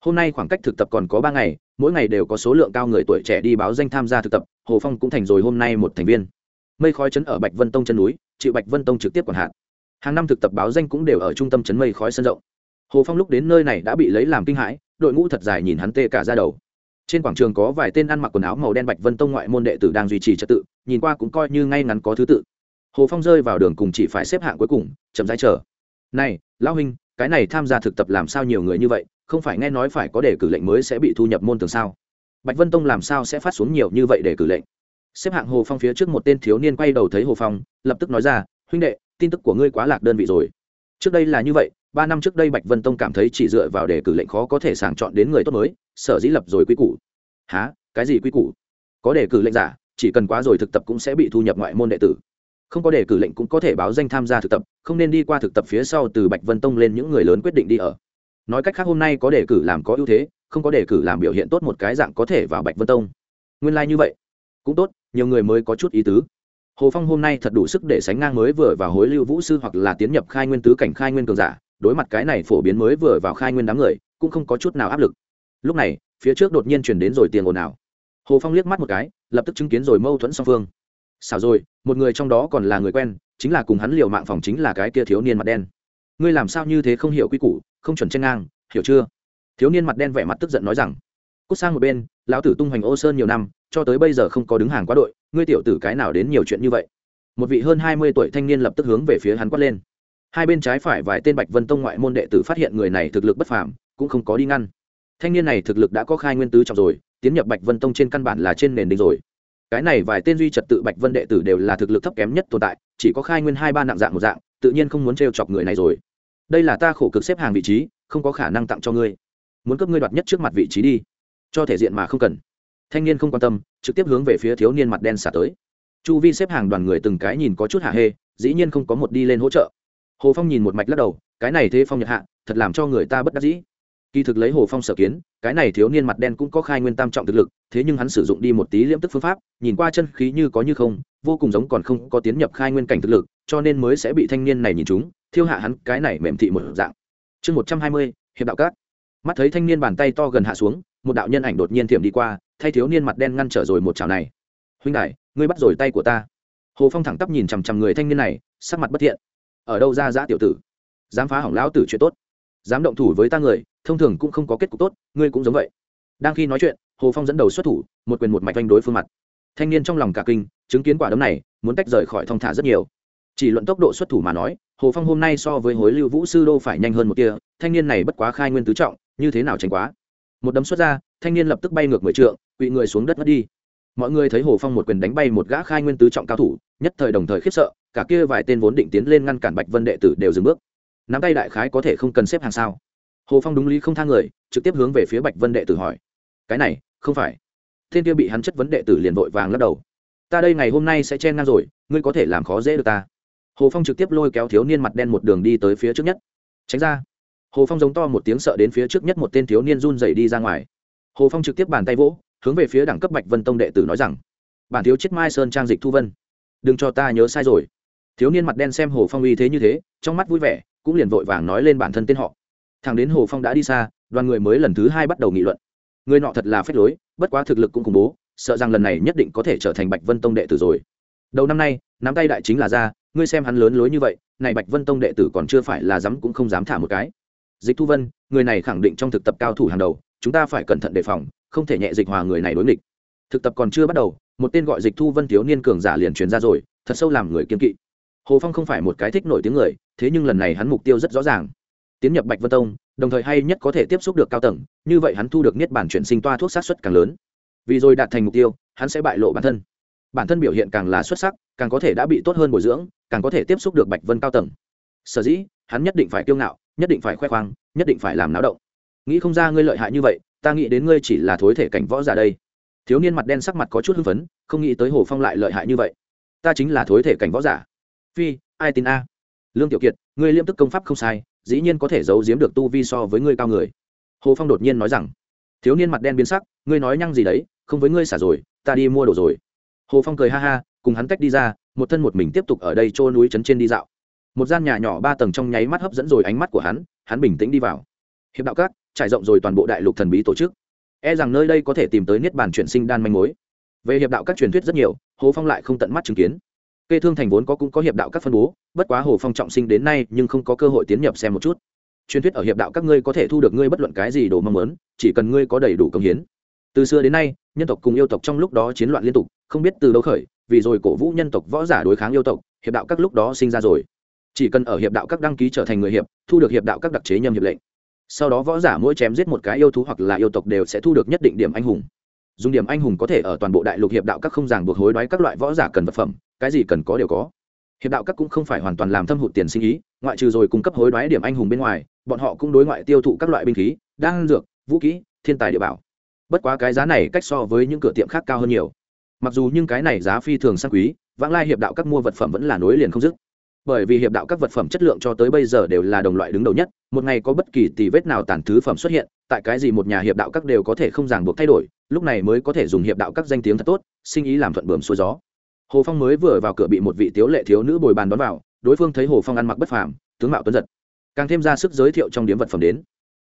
[SPEAKER 1] Hôm nay khoảng cách thực tập còn có ba ngày, mỗi ngày đều có số lượng cao người tuổi trẻ đi báo danh tham gia thực tập, hồ phong cũng thành rồi hôm nay một thành viên. Mây khói chấn ở bạch vân tông chân núi, chịu bạch vân tông trực tiếp quản hạn hàng năm thực tập báo danh cũng đều ở trung tâm chấn mây khói sân rộng. Hồ phong lúc đến nơi này đã bị lấy làm kinh hãi, đội ngũ thật dài nhìn hắn tê cả ra đầu. Trên quảng trường có vài tên ăn mặc quần áo màu đen bạch vân tông ngoại môn đệ tử đang duy trì trật tự, nhìn qua cũng coi như ngay ngắn có thứ tự. Hồ phong rơi vào đường cùng chỉ phải xếp hạng cuối cùng, chậm rãi chờ. Này, lão huynh, cái này tham gia thực tập làm sao nhiều người như vậy, không phải nghe nói phải có đề cử lệnh mới sẽ bị thu nhập môn tường sao? Bạch vân tông làm sao sẽ phát xuống nhiều như vậy để cử lệnh? Xếp hạng hồ phong phía trước một tên thiếu niên quay đầu thấy hồ phong, lập tức nói ra, huynh đệ tin tức của ngươi quá lạc đơn vị rồi. Trước đây là như vậy, ba năm trước đây bạch vân tông cảm thấy chỉ dựa vào đề cử lệnh khó có thể sàng chọn đến người tốt mới, sở dĩ lập rồi quy củ. Há cái gì quy củ? Có đề cử lệnh giả, chỉ cần quá rồi thực tập cũng sẽ bị thu nhập ngoại môn đệ tử. Không có đề cử lệnh cũng có thể báo danh tham gia thực tập, không nên đi qua thực tập phía sau từ bạch vân tông lên những người lớn quyết định đi ở. Nói cách khác hôm nay có đề cử làm có ưu thế, không có đề cử làm biểu hiện tốt một cái dạng có thể vào bạch vân tông. Nguyên lai、like、như vậy. Cũng tốt, nhiều người mới có chút ý tứ hồ phong hôm nay thật đủ sức để sánh ngang mới vừa vào hối lưu vũ sư hoặc là tiến nhập khai nguyên tứ cảnh khai nguyên cường giả, đối mặt cái này phổ biến mới vừa vào khai nguyên đám người, cũng không có chút nào áp lực. Lúc này, phía trước đột nhiên chuyển đến rồi tiền ồn ào. Hồ phong liếc mắt một cái, lập tức chứng kiến rồi mâu thuẫn song phương. Xảo rồi, một người trong đó còn là người quen, chính là cùng hắn liều mạng phòng chính là cái kia thiếu niên mặt đen. Ngươi làm sao như thế không hiểu quy củ, không chuẩn chen ngang, hiểu chưa? Thiếu niên mặt đen vẻ mặt tức giận nói rằng, cút sang một bên, lão tử tung hoành ô sơn nhiều năm cho tới bây giờ không có đứng hàng quá đội, ngươi tiểu tử cái nào đến nhiều chuyện như vậy? Một vị hơn hai mươi tuổi thanh niên lập tức hướng về phía hắn quát lên. Hai bên trái phải vài tên bạch vân tông ngoại môn đệ tử phát hiện người này thực lực bất phàm, cũng không có đi ngăn. Thanh niên này thực lực đã có khai nguyên tứ trọng rồi, tiến nhập bạch vân tông trên căn bản là trên nền đỉnh rồi. Cái này vài tên duy trật tự bạch vân đệ tử đều là thực lực thấp kém nhất tồn tại, chỉ có khai nguyên hai ba nặng dạng một dạng, tự nhiên không muốn t chọc người này rồi. Đây là ta khổ cực xếp hàng vị trí, không có khả năng tặng cho ngươi. Muốn cấp ngươi đoạt nhất trước mặt vị trí đi. Cho thể diện mà không cần thanh niên không quan tâm, trực tiếp hướng về phía thiếu niên mặt đen xả tới. Chu vi xếp hàng đoàn người từng cái nhìn có chút hạ hê, dĩ nhiên không có một đi lên hỗ trợ. Hồ phong nhìn một mạch lắc đầu, cái này thế phong nhật hạ, thật làm cho người ta bất đắc dĩ. Kỳ thực lấy hồ phong sở kiến, cái này thiếu niên mặt đen cũng có khai nguyên tam trọng thực lực, thế nhưng hắn sử dụng đi một tí liễm tức phương pháp, nhìn qua chân khí như có như không, vô cùng giống còn không có tiến nhập khai nguyên cảnh thực lực, cho nên mới sẽ bị thanh niên này nhìn chúng thiêu hạ hắn cái này mềm thị một dạng. Chương một trăm hai mươi, hiệp đạo cát mắt thấy thanh niên bàn tay to gần hạ xuống, một đạo nhân ảnh đột nhiên thiểm đi qua thay thiếu niên mặt đen ngăn trở rồi một chảo này. Huynh đại ngươi bắt rồi tay của ta. Hồ phong thẳng tắp nhìn chằm chằm người thanh niên này, sắc mặt bất thiện. Ở đâu ra giã tiểu tử? Dám phá hỏng lão tử chuyện tốt. Dám động thủ với ta người, thông thường cũng không có kết cục tốt, ngươi cũng giống vậy. Đang khi nói chuyện, hồ phong dẫn đầu xuất thủ, một quyền một mạch oanh đối phương mặt. Thanh niên trong lòng cả kinh, chứng kiến quả đấm này, muốn tách rời khỏi thong thả rất nhiều. Chỉ luận tốc độ xuất thủ mà nói, hồ phong hôm nay so với hối lưu vũ sư đô phải nhanh hơn một tia, thanh niên này bất quá khai nguyên tứ trọng, như thế nào tránh quá. Một đấm xuất ra, thanh niên lập tức bay ngược mười trượng quỵ người xuống đất mất đi. Mọi người thấy hồ phong một quyền đánh bay một gã khai nguyên tứ trọng cao thủ, nhất thời đồng thời khiếp sợ, cả kia vài tên vốn định tiến lên ngăn cản bạch vân đệ tử đều dừng bước. Nắm tay đại khái có thể không cần xếp hàng sao? Hồ phong đúng lý không thang người, trực tiếp hướng về phía bạch vân đệ tử hỏi. Cái này, không phải. Thiên kia bị hắn chất vấn đệ tử liền vội vàng lắc đầu. Ta đây ngày hôm nay sẽ chen ngang rồi, ngươi có thể làm khó dễ được ta. Hồ phong trực tiếp lôi kéo thiếu niên mặt đen một đường đi tới phía trước nhất. Tránh ra. Hồ phong giống to một tiếng sợ đến phía trước nhất một tên thiếu niên run dày đi ra ngoài. Hồ phong trực tiếp bàn tay vỗ hướng về phía đẳng cấp bạch vân tông đệ tử nói rằng, bản thiếu chết mai sơn trang dịch thu vân, đừng cho ta nhớ sai rồi. Thiếu niên mặt đen xem hồ phong uy thế như thế, trong mắt vui vẻ, cũng liền vội vàng nói lên bản thân tên họ. Thằng đến hồ phong đã đi xa, đoàn người mới lần thứ hai bắt đầu nghị luận. Người nọ thật là phép lối, bất quá thực lực cũng khủng bố, sợ rằng lần này nhất định có thể trở thành bạch vân tông đệ tử rồi. Đầu năm nay, nắm tay đại chính là ra, ngươi xem hắn lớn lối như vậy, này bạch vân tông đệ tử còn chưa phải là dám cũng không dám thả một cái. Dịch thu vân, người này khẳng định trong thực tập cao thủ hàng đầu, chúng ta phải cẩn thận đề phòng không thể nhẹ dịch hòa người này đối nghịch. Thực tập còn chưa bắt đầu, một tên gọi dịch thu vân thiếu niên cường giả liền truyền ra rồi, thật sâu làm người kiên kỵ. Hồ phong không phải một cái thích nổi tiếng người, thế nhưng lần này hắn mục tiêu rất rõ ràng. Tiến nhập bạch vân tông, đồng thời hay nhất có thể tiếp xúc được cao tầng, như vậy hắn thu được niết bản chuyển sinh toa thuốc sát xuất càng lớn. Vì rồi đạt thành mục tiêu, hắn sẽ bại lộ bản thân. Bản thân biểu hiện càng là xuất sắc, càng có thể đã bị tốt hơn bồi dưỡng, càng có thể tiếp xúc được bạch vân cao tầng. Sở dĩ, hắn nhất định phải kiêu ngạo, nhất định phải khoe khoang, nhất định phải làm náo động. Nghĩ không ra ngươi lợi hại như vậy ta nghĩ đến ngươi chỉ là thối thể cảnh võ giả đây. Thiếu niên mặt đen sắc mặt có chút hưng phấn, không nghĩ tới hồ phong lại lợi hại như vậy. Ta chính là thối thể cảnh võ giả. Phi, ai tin a? Lương tiểu kiệt, ngươi liêm tức công pháp không sai, dĩ nhiên có thể giấu giếm được tu vi so với ngươi cao người. Hồ phong đột nhiên nói rằng. Thiếu niên mặt đen biến sắc, ngươi nói nhăng gì đấy, không với ngươi xả rồi, ta đi mua đồ rồi. Hồ phong cười ha ha, cùng hắn tách đi ra, một thân một mình tiếp tục ở đây trô núi trấn trên đi dạo. Một gian nhà nhỏ ba tầng trong nháy mắt hấp dẫn rồi ánh mắt của hắn hắn bình tĩnh đi vào. Hiệp đạo các trải rộng rồi toàn bộ đại lục thần bí tổ chức. E rằng nơi đây có thể tìm tới niết bàn chuyển sinh đan manh mối. Về hiệp đạo các truyền thuyết rất nhiều, hồ phong lại không tận mắt chứng kiến. Kê thương thành vốn có cũng có hiệp đạo các phân bố, bất quá hồ phong trọng sinh đến nay nhưng không có cơ hội tiến nhập xem một chút. Truyền thuyết ở hiệp đạo các ngươi có thể thu được ngươi bất luận cái gì đồ mong muốn, chỉ cần ngươi có đầy đủ công hiến. Từ xưa đến nay, nhân tộc cùng yêu tộc trong lúc đó chiến loạn liên tục, không biết từ đâu khởi, vì rồi cổ vũ nhân tộc võ giả đối kháng yêu tộc, hiệp đạo các lúc đó sinh ra rồi. Chỉ cần ở hiệp đạo các đăng ký trở thành người hiệp, thu được hiệp đạo các đặc chế nhâm hiệp lệnh sau đó võ giả mỗi chém giết một cái yêu thú hoặc là yêu tộc đều sẽ thu được nhất định điểm anh hùng. Dùng điểm anh hùng có thể ở toàn bộ đại lục hiệp đạo các không ràng buộc hối đoái các loại võ giả cần vật phẩm, cái gì cần có đều có. Hiệp đạo các cũng không phải hoàn toàn làm thâm hụt tiền sinh ý, ngoại trừ rồi cung cấp hối đoái điểm anh hùng bên ngoài, bọn họ cũng đối ngoại tiêu thụ các loại binh khí, đan dược, vũ kỹ thiên tài địa bảo. Bất quá cái giá này cách so với những cửa tiệm khác cao hơn nhiều. Mặc dù nhưng cái này giá phi thường sang quý, vãng lai hiệp đạo các mua vật phẩm vẫn là nối liền không dứt bởi vì hiệp đạo các vật phẩm chất lượng cho tới bây giờ đều là đồng loại đứng đầu nhất, một ngày có bất kỳ tì vết nào tàn thứ phẩm xuất hiện, tại cái gì một nhà hiệp đạo các đều có thể không ràng buộc thay đổi, lúc này mới có thể dùng hiệp đạo các danh tiếng thật tốt, sinh ý làm thuận bờm xuôi gió. Hồ phong mới vừa vào cửa bị một vị tiếu lệ thiếu nữ bồi bàn đón vào, đối phương thấy hồ phong ăn mặc bất phàm, tướng mạo tuấn giật. Càng thêm ra sức giới thiệu trong điểm vật phẩm đến.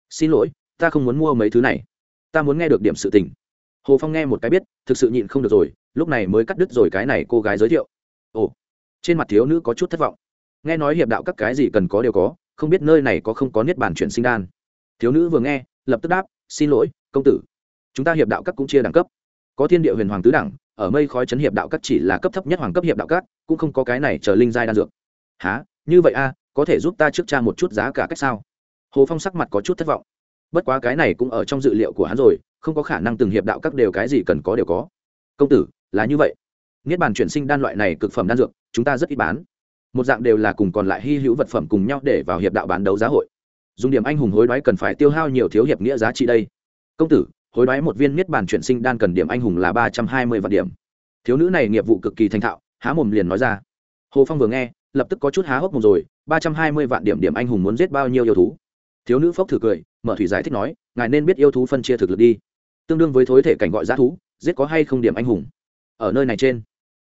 [SPEAKER 1] Xin lỗi, ta không muốn mua mấy thứ này. Ta muốn nghe được điểm sự tình. Hồ phong nghe một cái biết, thực sự nhịn không được rồi, lúc này mới cắt đứt rồi cái này cô gái giới thiệu. Ồ. Trên mặt thiếu nữ có chút thất vọng nghe nói hiệp đạo các cái gì cần có đều có, không biết nơi này có không có niết bàn chuyển sinh đan. Thiếu nữ vừa nghe, lập tức đáp, xin lỗi, công tử. Chúng ta hiệp đạo các cũng chia đẳng cấp. Có thiên địa huyền hoàng tứ đẳng, ở mây khói chấn hiệp đạo các chỉ là cấp thấp nhất hoàng cấp hiệp đạo các, cũng không có cái này chờ linh giai đan dược. Há như vậy a có thể giúp ta trước tra một chút giá cả cách sao? Hồ phong sắc mặt có chút thất vọng. Bất quá cái này cũng ở trong dự liệu của hắn rồi, không có khả năng từng hiệp đạo các đều cái gì cần có đều có. Công tử, là như vậy. Niết bàn chuyển sinh đan loại này cực phẩm đan dược, chúng ta rất ít bán một dạng đều là cùng còn lại hy hữu vật phẩm cùng nhau để vào hiệp đạo bán đấu giá hội. Dùng điểm anh hùng hối đoái cần phải tiêu hao nhiều thiếu hiệp nghĩa giá trị đây. Công tử, hối đoái một viên niết bàn chuyển sinh đan cần điểm anh hùng là ba trăm hai mươi vạn điểm. Thiếu nữ này nghiệp vụ cực kỳ thành thạo, há mồm liền nói ra. Hồ phong vừa nghe, lập tức có chút há hốc mồm rồi, ba trăm hai mươi vạn điểm điểm anh hùng muốn giết bao nhiêu yêu thú? Thiếu nữ phốc thử cười, mở thủy giải thích nói, ngài nên biết yêu thú phân chia thực lực đi. Tương đương với thối thể cảnh gọi giá thú, giết có hay không điểm anh hùng? Ở nơi này trên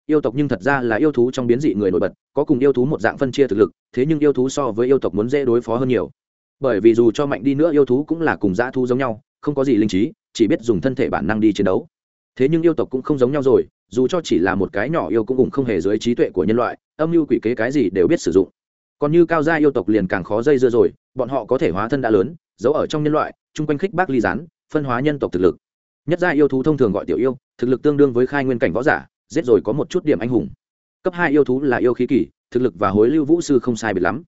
[SPEAKER 1] yêu tộc nhưng thật ra là yêu thú trong biến dị người nổi bật có cùng yêu thú một dạng phân chia thực lực thế nhưng yêu thú so với yêu tộc muốn dễ đối phó hơn nhiều. Bởi vì dù cho mạnh đi nữa yêu thú cũng là cùng dã thú giống nhau không có gì linh trí chỉ biết dùng thân thể bản năng đi chiến đấu. Thế nhưng yêu tộc cũng không giống nhau rồi dù cho chỉ là một cái nhỏ yêu cũng cùng không hề dưới trí tuệ của nhân loại âm mưu quỷ kế cái gì đều biết sử dụng. Còn như cao gia yêu tộc liền càng khó dây dưa rồi bọn họ có thể hóa thân đã lớn giấu ở trong nhân loại chung quanh khích bác ly rán, phân hóa nhân tộc thực lực. Nhất gia yêu thú thông thường gọi tiểu yêu thực lực tương đương với khai nguyên cảnh võ giả giết rồi có một chút điểm anh hùng. Cấp hai yêu thú là yêu khí kỳ, thực lực và hối lưu vũ sư không sai biệt lắm.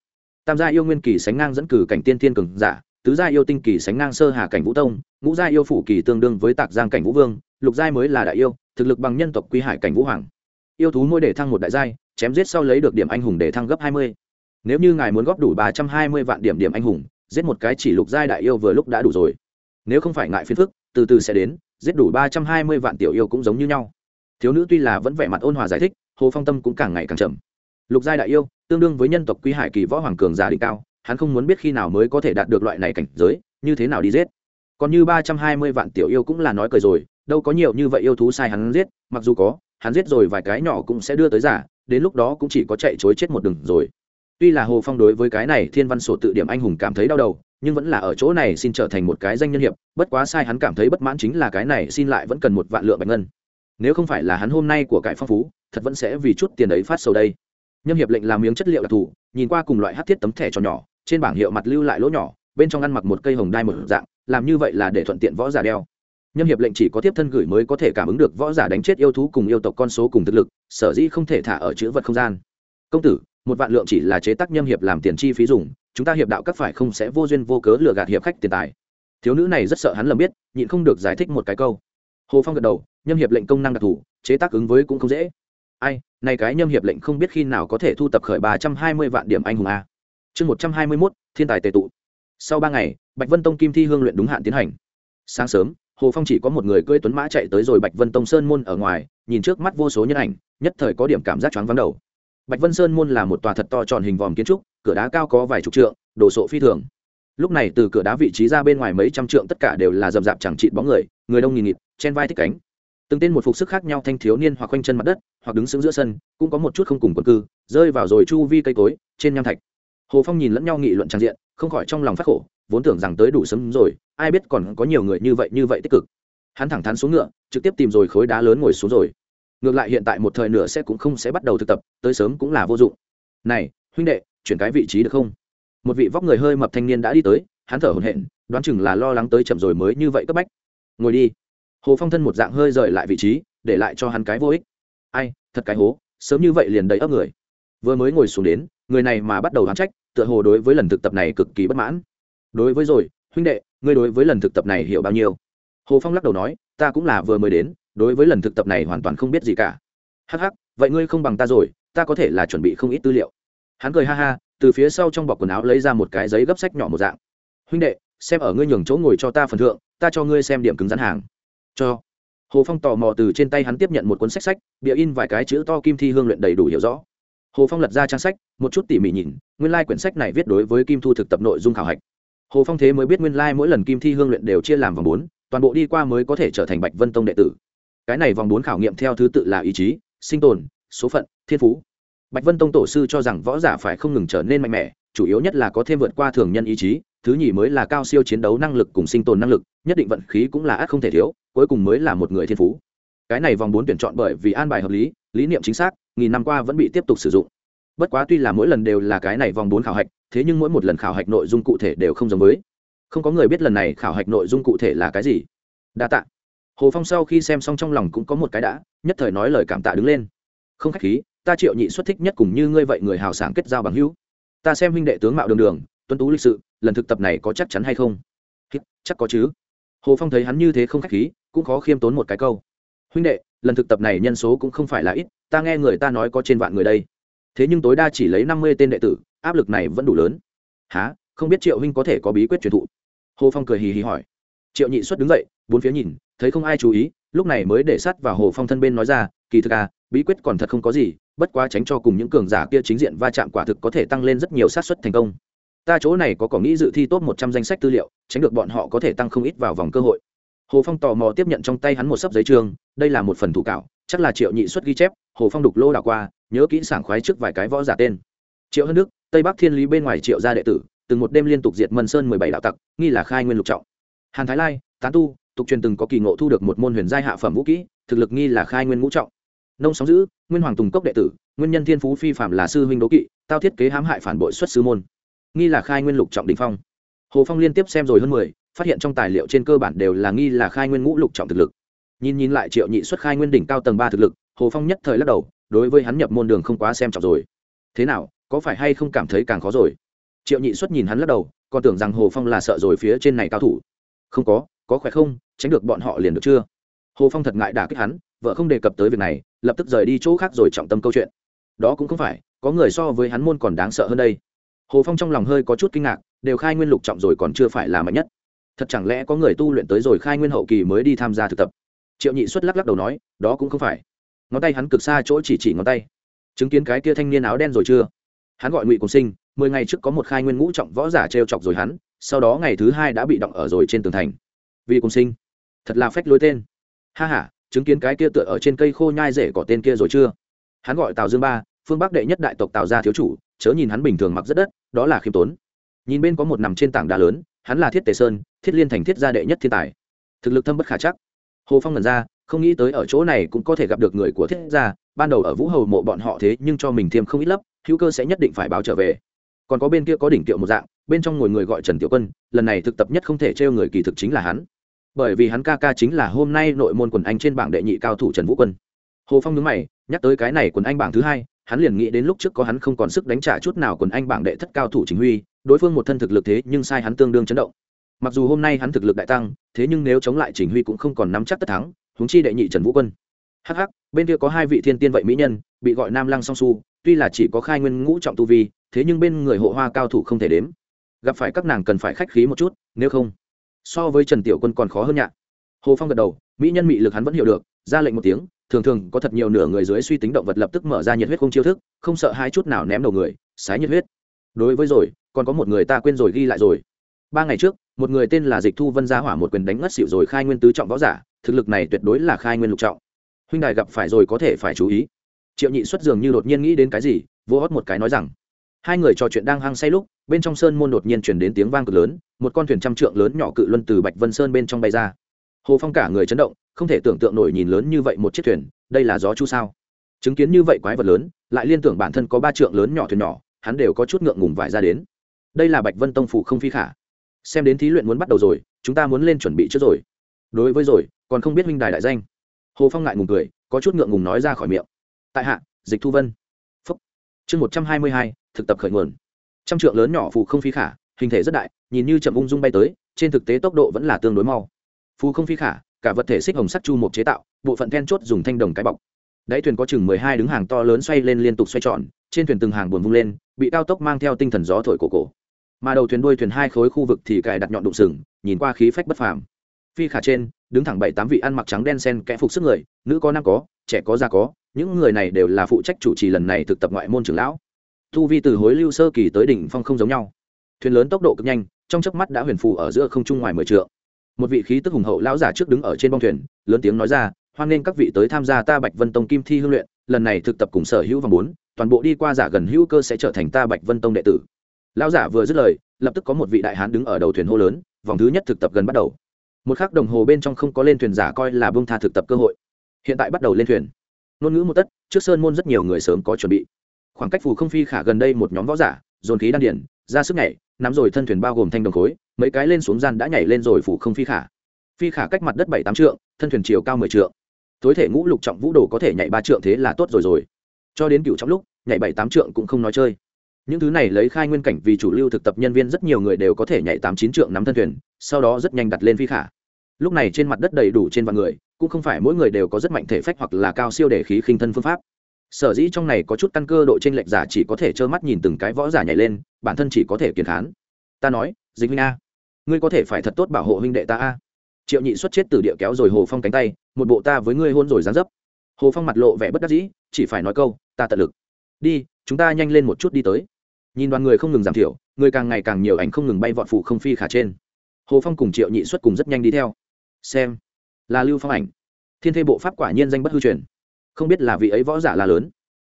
[SPEAKER 1] Tam gia yêu nguyên kỳ sánh ngang dẫn cử cảnh tiên tiên cường giả, tứ gia yêu tinh kỳ sánh ngang sơ hà cảnh vũ tông, ngũ gia yêu phủ kỳ tương đương với tạc giang cảnh vũ vương, lục giai mới là đại yêu, thực lực bằng nhân tộc quy hải cảnh vũ hoàng. Yêu thú mỗi để thăng một đại giai, chém giết sau lấy được điểm anh hùng để thăng gấp hai mươi. Nếu như ngài muốn góp đủ ba trăm hai mươi vạn điểm điểm anh hùng, giết một cái chỉ lục giai đại yêu vừa lúc đã đủ rồi. Nếu không phải ngại phiền phức, từ từ sẽ đến, giết đủ ba trăm hai mươi vạn tiểu yêu cũng giống như nhau thiếu nữ tuy là vẫn vẻ mặt ôn hòa giải thích, hồ phong tâm cũng càng ngày càng chậm lục giai đại yêu, tương đương với nhân tộc quý hải kỳ võ hoàng cường giả đỉnh cao, hắn không muốn biết khi nào mới có thể đạt được loại này cảnh giới, như thế nào đi giết. Còn như ba trăm hai mươi vạn tiểu yêu cũng là nói cười rồi, đâu có nhiều như vậy yêu thú sai hắn giết, mặc dù có, hắn giết rồi vài cái nhỏ cũng sẽ đưa tới giả, đến lúc đó cũng chỉ có chạy chối chết một đường rồi. Tuy là hồ phong đối với cái này thiên văn sổ tự điểm anh hùng cảm thấy đau đầu, nhưng vẫn là ở chỗ này xin trở thành một cái danh nhân hiệp, bất quá sai hắn cảm thấy bất mãn chính là cái này xin lại vẫn cần một vạn lượng bạch ngân nếu không phải là hắn hôm nay của cải phong phú, thật vẫn sẽ vì chút tiền ấy phát sầu đây. Nhâm hiệp lệnh làm miếng chất liệu đặc thù, nhìn qua cùng loại hát thiết tấm thẻ tròn nhỏ, trên bảng hiệu mặt lưu lại lỗ nhỏ, bên trong ăn mặc một cây hồng đai một dạng, làm như vậy là để thuận tiện võ giả đeo. Nhâm hiệp lệnh chỉ có tiếp thân gửi mới có thể cảm ứng được võ giả đánh chết yêu thú cùng yêu tộc con số cùng thực lực, sở dĩ không thể thả ở chữ vật không gian. Công tử, một vạn lượng chỉ là chế tác nhâm hiệp làm tiền chi phí dùng, chúng ta hiệp đạo các phải không sẽ vô duyên vô cớ lừa gạt hiệp khách tiền tài. Thiếu nữ này rất sợ hắn lầm biết, nhịn không được giải thích một cái câu. Hồ phong gật đầu nhâm hiệp lệnh công năng đặc thù, chế tác ứng với cũng không dễ. Ai, này cái nhâm hiệp lệnh không biết khi nào có thể thu tập khởi ba trăm hai mươi vạn điểm anh hùng a. Chương một trăm hai mươi mốt, thiên tài tề tụ. Sau ba ngày, bạch vân tông kim thi hương luyện đúng hạn tiến hành. Sáng sớm, hồ phong chỉ có một người cưỡi tuấn mã chạy tới rồi bạch vân tông sơn môn ở ngoài, nhìn trước mắt vô số nhân ảnh, nhất thời có điểm cảm giác choáng vắng đầu. Bạch vân sơn môn là một tòa thật to tròn hình vòm kiến trúc, cửa đá cao có vài chục trượng, đồ sộ phi thường. Lúc này từ cửa đá vị trí ra bên ngoài mấy trăm trượng tất cả đều là rậm rạp chẳng trị bóng người người đông nghìn nghịt, chen vai thích cánh từng tên một phục sức khác nhau thanh thiếu niên hoặc quanh chân mặt đất, hoặc đứng sững giữa sân, cũng có một chút không cùng quần cư, rơi vào rồi chu vi cây cối, trên nham thạch. Hồ phong nhìn lẫn nhau nghị luận trang diện, không khỏi trong lòng phát khổ, vốn tưởng rằng tới đủ sớm rồi, ai biết còn có nhiều người như vậy như vậy tích cực. Hắn thẳng thắn xuống ngựa, trực tiếp tìm rồi khối đá lớn ngồi xuống rồi. Ngược lại hiện tại một thời nửa sẽ cũng không sẽ bắt đầu thực tập, tới sớm cũng là vô dụng. Này, huynh đệ, chuyển cái vị trí được không? Một vị vóc người hơi mập thanh niên đã đi tới, hắn thở hổn hển, đoán chừng là lo lắng tới chậm rồi mới như vậy cấp bách. Ngồi đi hồ phong thân một dạng hơi rời lại vị trí, để lại cho hắn cái vô ích. Ai, thật cái hố, sớm như vậy liền đầy ấp người. Vừa mới ngồi xuống đến, người này mà bắt đầu đoán trách, tựa hồ đối với lần thực tập này cực kỳ bất mãn. Đối với rồi, huynh đệ, ngươi đối với lần thực tập này hiểu bao nhiêu? Hồ phong lắc đầu nói, ta cũng là vừa mới đến, đối với lần thực tập này hoàn toàn không biết gì cả. Hắc hắc, vậy ngươi không bằng ta rồi, ta có thể là chuẩn bị không ít tư liệu. Hắn cười ha ha, từ phía sau trong bọc quần áo lấy ra một cái giấy gấp sách nhỏ một dạng. Huynh đệ, xem ở ngươi nhường chỗ ngồi cho ta phần thượng, ta cho ngươi xem điểm cứng rắn hàng cho. Hồ phong tò mò từ trên tay hắn tiếp nhận một cuốn sách sách, bịa in vài cái chữ to kim thi hương luyện đầy đủ hiểu rõ. Hồ phong lật ra trang sách, một chút tỉ mỉ nhìn, nguyên lai、like、quyển sách này viết đối với kim thu thực tập nội dung khảo hạch. Hồ phong thế mới biết nguyên lai、like、mỗi lần kim thi hương luyện đều chia làm vòng bốn, toàn bộ đi qua mới có thể trở thành bạch vân tông đệ tử. Cái này vòng bốn khảo nghiệm theo thứ tự là ý chí, sinh tồn, số phận, thiên phú. Bạch vân tông tổ sư cho rằng võ giả phải không ngừng trở nên mạnh mẽ chủ yếu nhất là có thêm vượt qua thường nhân ý chí, thứ nhì mới là cao siêu chiến đấu năng lực cùng sinh tồn năng lực, nhất định vận khí cũng là ác không thể thiếu, cuối cùng mới là một người thiên phú. Cái này vòng bốn tuyển chọn bởi vì an bài hợp lý lý niệm chính xác, nghìn năm qua vẫn bị tiếp tục sử dụng. Bất quá tuy là mỗi lần đều là cái này vòng bốn khảo hạch, thế nhưng mỗi một lần khảo hạch nội dung cụ thể đều không giống với. Không có người biết lần này khảo hạch nội dung cụ thể là cái gì. Đa tạ. Hồ phong sau khi xem xong trong lòng cũng có một cái đã, nhất thời nói lời cảm tạ đứng lên. Không khách khí, ta triệu nhị xuất thích nhất cùng như ngươi vậy người hào sảng kết giao bằng hữu ta xem huynh đệ tướng mạo đường đường tuân tú lịch sự, lần thực tập này có chắc chắn hay không? Chắc có chứ. Hồ phong thấy hắn như thế không khách khí, cũng khó khiêm tốn một cái câu. Huynh đệ, lần thực tập này nhân số cũng không phải là ít, ta nghe người ta nói có trên vạn người đây. Thế nhưng tối đa chỉ lấy năm mươi tên đệ tử, áp lực này vẫn đủ lớn. Há không biết triệu huynh có thể có bí quyết truyền thụ? Hồ phong cười hì hì hỏi. Triệu nhị xuất đứng dậy, bốn phía nhìn, thấy không ai chú ý, lúc này mới để sắt vào hồ phong thân bên nói ra, kỳ thực à bí quyết còn thật không có gì, bất quá tránh cho cùng những cường giả kia chính diện va chạm quả thực có thể tăng lên rất nhiều xác suất thành công. Ta chỗ này có cỏ nghĩ dự thi tốt một trăm danh sách tư liệu, tránh được bọn họ có thể tăng không ít vào vòng cơ hội. Hồ phong tò mò tiếp nhận trong tay hắn một sấp giấy trường, đây là một phần thủ cảo chắc là triệu nhị xuất ghi chép, hồ phong đục lô đảo qua, nhớ kỹ sảng khoái trước vài cái võ giả tên. Triệu hân đức, tây bắc thiên lý bên ngoài triệu gia đệ tử, từng một đêm liên tục diệt mân sơn mười bảy đạo tặc, nghi là khai nguyên lục trọng. Hàn thái lai, tán tu, tục truyền từng có kỳ ngộ thu được một môn huyền giai hạ phẩm vũ kỹ, thực lực nghi là khai nguyên ngũ trọng nông sóng giữ, nguyên hoàng tùng cốc đệ tử, nguyên nhân thiên phú phi phạm là sư huynh đố kỵ, tao thiết kế hãm hại phản bội xuất sư môn. Nghi là khai nguyên lục trọng đình phong. Hồ phong liên tiếp xem rồi hơn mười, phát hiện trong tài liệu trên cơ bản đều là nghi là khai nguyên ngũ lục trọng thực lực. Nhìn nhìn lại triệu nhị xuất khai nguyên đỉnh cao tầng ba thực lực, hồ phong nhất thời lắc đầu, đối với hắn nhập môn đường không quá xem trọng rồi. Thế nào, có phải hay không cảm thấy càng khó rồi? Triệu nhị xuất nhìn hắn lắc đầu, còn tưởng rằng hồ phong là sợ rồi phía trên này cao thủ. Không có có khỏe không, tránh được bọn họ liền được chưa? Hồ phong thật ngại đả kích hắn, vợ không đề cập tới việc này lập tức rời đi chỗ khác rồi trọng tâm câu chuyện. Đó cũng không phải, có người so với hắn môn còn đáng sợ hơn đây. Hồ phong trong lòng hơi có chút kinh ngạc, đều khai nguyên lục trọng rồi còn chưa phải là mạnh nhất. Thật chẳng lẽ có người tu luyện tới rồi khai nguyên hậu kỳ mới đi tham gia thực tập? Triệu nhị xuất lắc lắc đầu nói, đó cũng không phải. Ngón tay hắn cực xa chỗ chỉ chỉ ngón tay. Chứng kiến cái kia thanh niên áo đen rồi chưa? Hắn gọi ngụy cùng sinh, mười ngày trước có một khai nguyên ngũ trọng võ giả t r e o chọc rồi hắn, sau đó ngày thứ hai đã bị động ở rồi trên tường thành. Vì cùng sinh, thật là phách lối tên. Ha h a chứng kiến cái kia tựa ở trên cây khô nhai rể cỏ tên kia rồi chưa? Hắn gọi tào dương ba, phương bắc đệ nhất đại tộc tào gia thiếu chủ, chớ nhìn hắn bình thường mặc rất đất, đó là khiêm tốn. Nhìn bên có một nằm trên tảng đá lớn, hắn là thiết tề sơn, thiết liên thành thiết gia đệ nhất thiên tài. Thực lực thâm bất khả chắc. Hồ phong ngần ra, không nghĩ tới ở chỗ này cũng có thể gặp được người của thiết gia, ban đầu ở vũ hầu mộ bọn họ thế nhưng cho mình thêm không ít lấp hữu cơ sẽ nhất định phải báo trở về. Còn có bên kia có đỉnh tiệu một dạng, bên trong ngồi người gọi trần tiểu quân, lần này thực tập nhất không thể trêu người kỳ thực chính là hắn bởi vì hắn ca ca chính là hôm nay nội môn quần anh trên bảng đệ nhị cao thủ trần vũ quân. Hồ phong nhớ mày, nhắc tới cái này quần anh bảng thứ hai, hắn liền nghĩ đến lúc trước có hắn không còn sức đánh trả chút nào quần anh bảng đệ thất cao thủ chính huy, đối phương một thân thực lực thế nhưng sai hắn tương đương chấn động. Mặc dù hôm nay hắn thực lực đại tăng, thế nhưng nếu chống lại chính huy cũng không còn nắm chắc tất thắng, huống chi đệ nhị trần vũ quân. Hh bên kia có hai vị thiên tiên vậy mỹ nhân, bị gọi nam lăng song su, tuy là chỉ có khai nguyên ngũ trọng tu vi, thế nhưng bên người hộ hoa cao thủ không thể đếm. Gặp phải các nàng cần phải khách khí một chút, nếu không so với trần tiểu quân còn khó hơn nhạ hồ phong gật đầu, mỹ nhân mị lực hắn vẫn hiểu được, ra lệnh một tiếng, thường thường có thật nhiều nửa người dưới suy tính động vật lập tức mở ra nhiệt huyết không chiêu thức, không sợ hai chút nào ném đầu người, sái nhiệt huyết. Đối với rồi, còn có một người ta quên rồi ghi lại rồi. Ba ngày trước, một người tên là dịch thu vân gia hỏa một quyền đánh ngất xịu rồi khai nguyên tứ trọng võ giả, thực lực này tuyệt đối là khai nguyên lục trọng. Huynh đài gặp phải rồi có thể phải chú ý. Triệu nhị xuất dường như đột nhiên nghĩ đến cái gì vô hót một cái nói rằng, hai người trò chuyện đang hăng say lúc bên trong sơn môn đột nhiên chuyển đến tiếng vang cực lớn, một con thuyền trăm trượng lớn nhỏ cự luân từ bạch vân sơn bên trong bay ra. Hồ phong cả người chấn động, không thể tưởng tượng nổi nhìn lớn như vậy một chiếc thuyền, đây là gió chu sao? Chứng kiến như vậy quái vật lớn, lại liên tưởng bản thân có ba trượng lớn nhỏ thuyền nhỏ, hắn đều có chút ngượng ngùng vải ra đến. Đây là bạch vân tông phủ không phi khả. Xem đến thí luyện muốn bắt đầu rồi, chúng ta muốn lên chuẩn bị trước rồi. Đối với rồi, còn không biết huynh đài đại danh. Hồ phong ngại ngùng cười, có chút ngượng ngùng nói ra khỏi miệng. Tại hạ, dịch thu vân. Phúc. Chương một trăm hai mươi hai, thực tập khởi nguồn trăm trượng lớn nhỏ phù không phi khả, hình thể rất đại, nhìn như chậm ung dung bay tới, trên thực tế tốc độ vẫn là tương đối mau. Phù không phi khả, cả vật thể xích hồng sắt chu một chế tạo, bộ phận then chốt dùng thanh đồng cái bọc. Đáy thuyền có chừng mười hai đứng hàng to lớn xoay lên liên tục xoay tròn, trên thuyền từng hàng buồn vung lên, bị cao tốc mang theo tinh thần gió thổi cổ cổ. Mà đầu thuyền đuôi thuyền hai khối khu vực thì cài đặt nhọn đụng sừng, nhìn qua khí phách bất phàm. Phi khả trên, đứng thẳng bảy tám vị ăn mặc trắng đen sen kẽ phục sức người, nữ có nam có, trẻ có già có, những người này đều là phụ trách chủ trì lần này thực tập ngoại môn trưởng lão thu vi từ hối lưu sơ kỳ tới đỉnh phong không giống nhau. Thuyền lớn tốc độ cực nhanh trong chớp mắt đã huyền phù ở giữa không trung ngoài mười trượng. Một vị khí tức hùng hậu lão giả trước đứng ở trên bong thuyền lớn tiếng nói ra hoan nghênh các vị tới tham gia ta bạch vân tông kim thi hương luyện lần này thực tập cùng sở hữu và muốn, toàn bộ đi qua giả gần hữu cơ sẽ trở thành ta bạch vân tông đệ tử. Lão giả vừa dứt lời lập tức có một vị đại hán đứng ở đầu thuyền hô lớn vòng thứ nhất thực tập gần bắt đầu. Một khắc đồng hồ bên trong không có lên thuyền giả coi là bông tha thực tập cơ hội. Hiện tại bắt đầu lên thuyền. Ngôn ngữ một tất trước sơn môn rất nhiều người sớm có chuẩn bị khoảng cách phù không phi khả gần đây một nhóm võ giả, dồn khí đan điển ra sức nhảy, nắm rồi thân thuyền bao gồm thanh đồng khối, mấy cái lên xuống gian đã nhảy lên rồi phủ không phi khả. Phi khả cách mặt đất bảy tám trượng, thân thuyền chiều cao mười trượng. Tối thể ngũ lục trọng vũ đồ có thể nhảy ba trượng thế là tốt rồi rồi. Cho đến cựu trong lúc, nhảy bảy tám trượng cũng không nói chơi. Những thứ này lấy khai nguyên cảnh vì chủ lưu thực tập nhân viên rất nhiều người đều có thể nhảy tám chín trượng nắm thân thuyền, sau đó rất nhanh đặt lên phi khả. Lúc này trên mặt đất đầy đủ trên vạn người, cũng không phải mỗi người đều có rất mạnh thể phách hoặc là cao siêu để khí khinh thân phương pháp sở dĩ trong này có chút căn cơ độ t r ê n lệch giả chỉ có thể trơ mắt nhìn từng cái võ giả nhảy lên, bản thân chỉ có thể kiên khán. Ta nói, dịch huynh a, ngươi có thể phải thật tốt bảo hộ huynh đệ ta a. Triệu nhị xuất chết từ địa kéo rồi hồ phong cánh tay, một bộ ta với ngươi hôn rồi dán dấp. Hồ phong mặt lộ vẻ bất đắc dĩ, chỉ phải nói câu, ta tận lực. Đi, chúng ta nhanh lên một chút đi tới. Nhìn đoàn người không ngừng giảm thiểu, người càng ngày càng nhiều ảnh không ngừng bay vọt phụ không phi khả trên. Hồ phong cùng triệu nhị xuất cùng rất nhanh đi theo. Xem, là lưu phong ảnh. Thiên thê bộ pháp quả nhiên danh bất hư truyền không biết là vị ấy võ giả là lớn.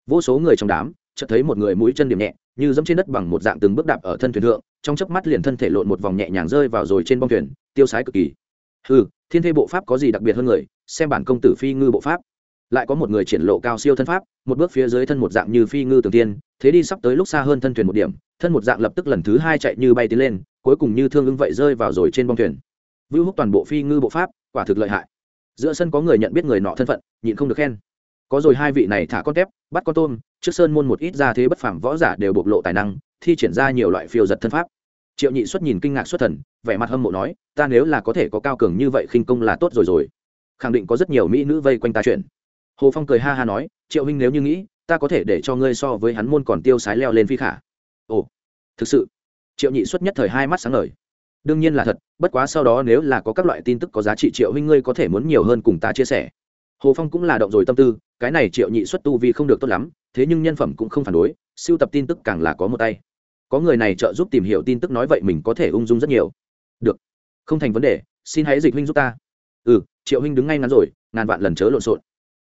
[SPEAKER 1] Vô số người trong đám, chợt thấy một người mũi chân điểm nhẹ, như dẫm trên đất bằng một dạng từng bước đạp ở thân thuyền thượng, trong chớp mắt liền thân thể lộn một vòng nhẹ nhàng rơi vào rồi trên bong thuyền, tiêu sái cực kỳ. Ừ thiên thê bộ pháp có gì đặc biệt hơn người, xem bản công tử phi ngư bộ pháp. Lại có một người triển lộ cao siêu thân pháp, một bước phía dưới thân một dạng như phi ngư tường tiên thế đi sắp tới lúc xa hơn thân thuyền một điểm, thân một dạng lập tức lần thứ hai chạy như bay tiến lên, cuối cùng như thương ứng vậy rơi vào rồi trên bong thuyền. Vưu húc toàn bộ phi ngư bộ pháp, quả thực lợi hại. Giữa sân có người nhận biết người nọ thân phận, nhịn không được khen có rồi hai vị này thả con tép, bắt con tôm, trước sơn môn một ít ra thế bất phàm võ giả đều bộc lộ tài năng, thi triển ra nhiều loại phiêu giật thân pháp. Triệu nhị xuất nhìn kinh ngạc xuất thần, vẻ mặt hâm mộ nói, ta nếu là có thể có cao cường như vậy khinh công là tốt rồi rồi. Khẳng định có rất nhiều mỹ nữ vây quanh ta chuyện. Hồ phong cười ha ha nói, triệu huynh nếu như nghĩ, ta có thể để cho ngươi so với hắn môn còn tiêu sái leo lên phi khả. Ồ, thực sự, triệu nhị xuất nhất thời hai mắt sáng ngời. Đương nhiên là thật, bất quá sau đó nếu là có các loại tin tức có giá trị, triệu huynh ngươi có thể muốn nhiều hơn cùng ta chia sẻ hồ phong cũng là động rồi tâm tư, cái này triệu nhị xuất tu vì không được tốt lắm, thế nhưng nhân phẩm cũng không phản đối, siêu tập tin tức càng là có một tay. Có người này trợ giúp tìm hiểu tin tức nói vậy mình có thể ung dung rất nhiều. Được, không thành vấn đề, xin hãy dịch huynh giúp ta. Ừ triệu huynh đứng ngay ngắn rồi, ngàn vạn lần chớ lộn xộn.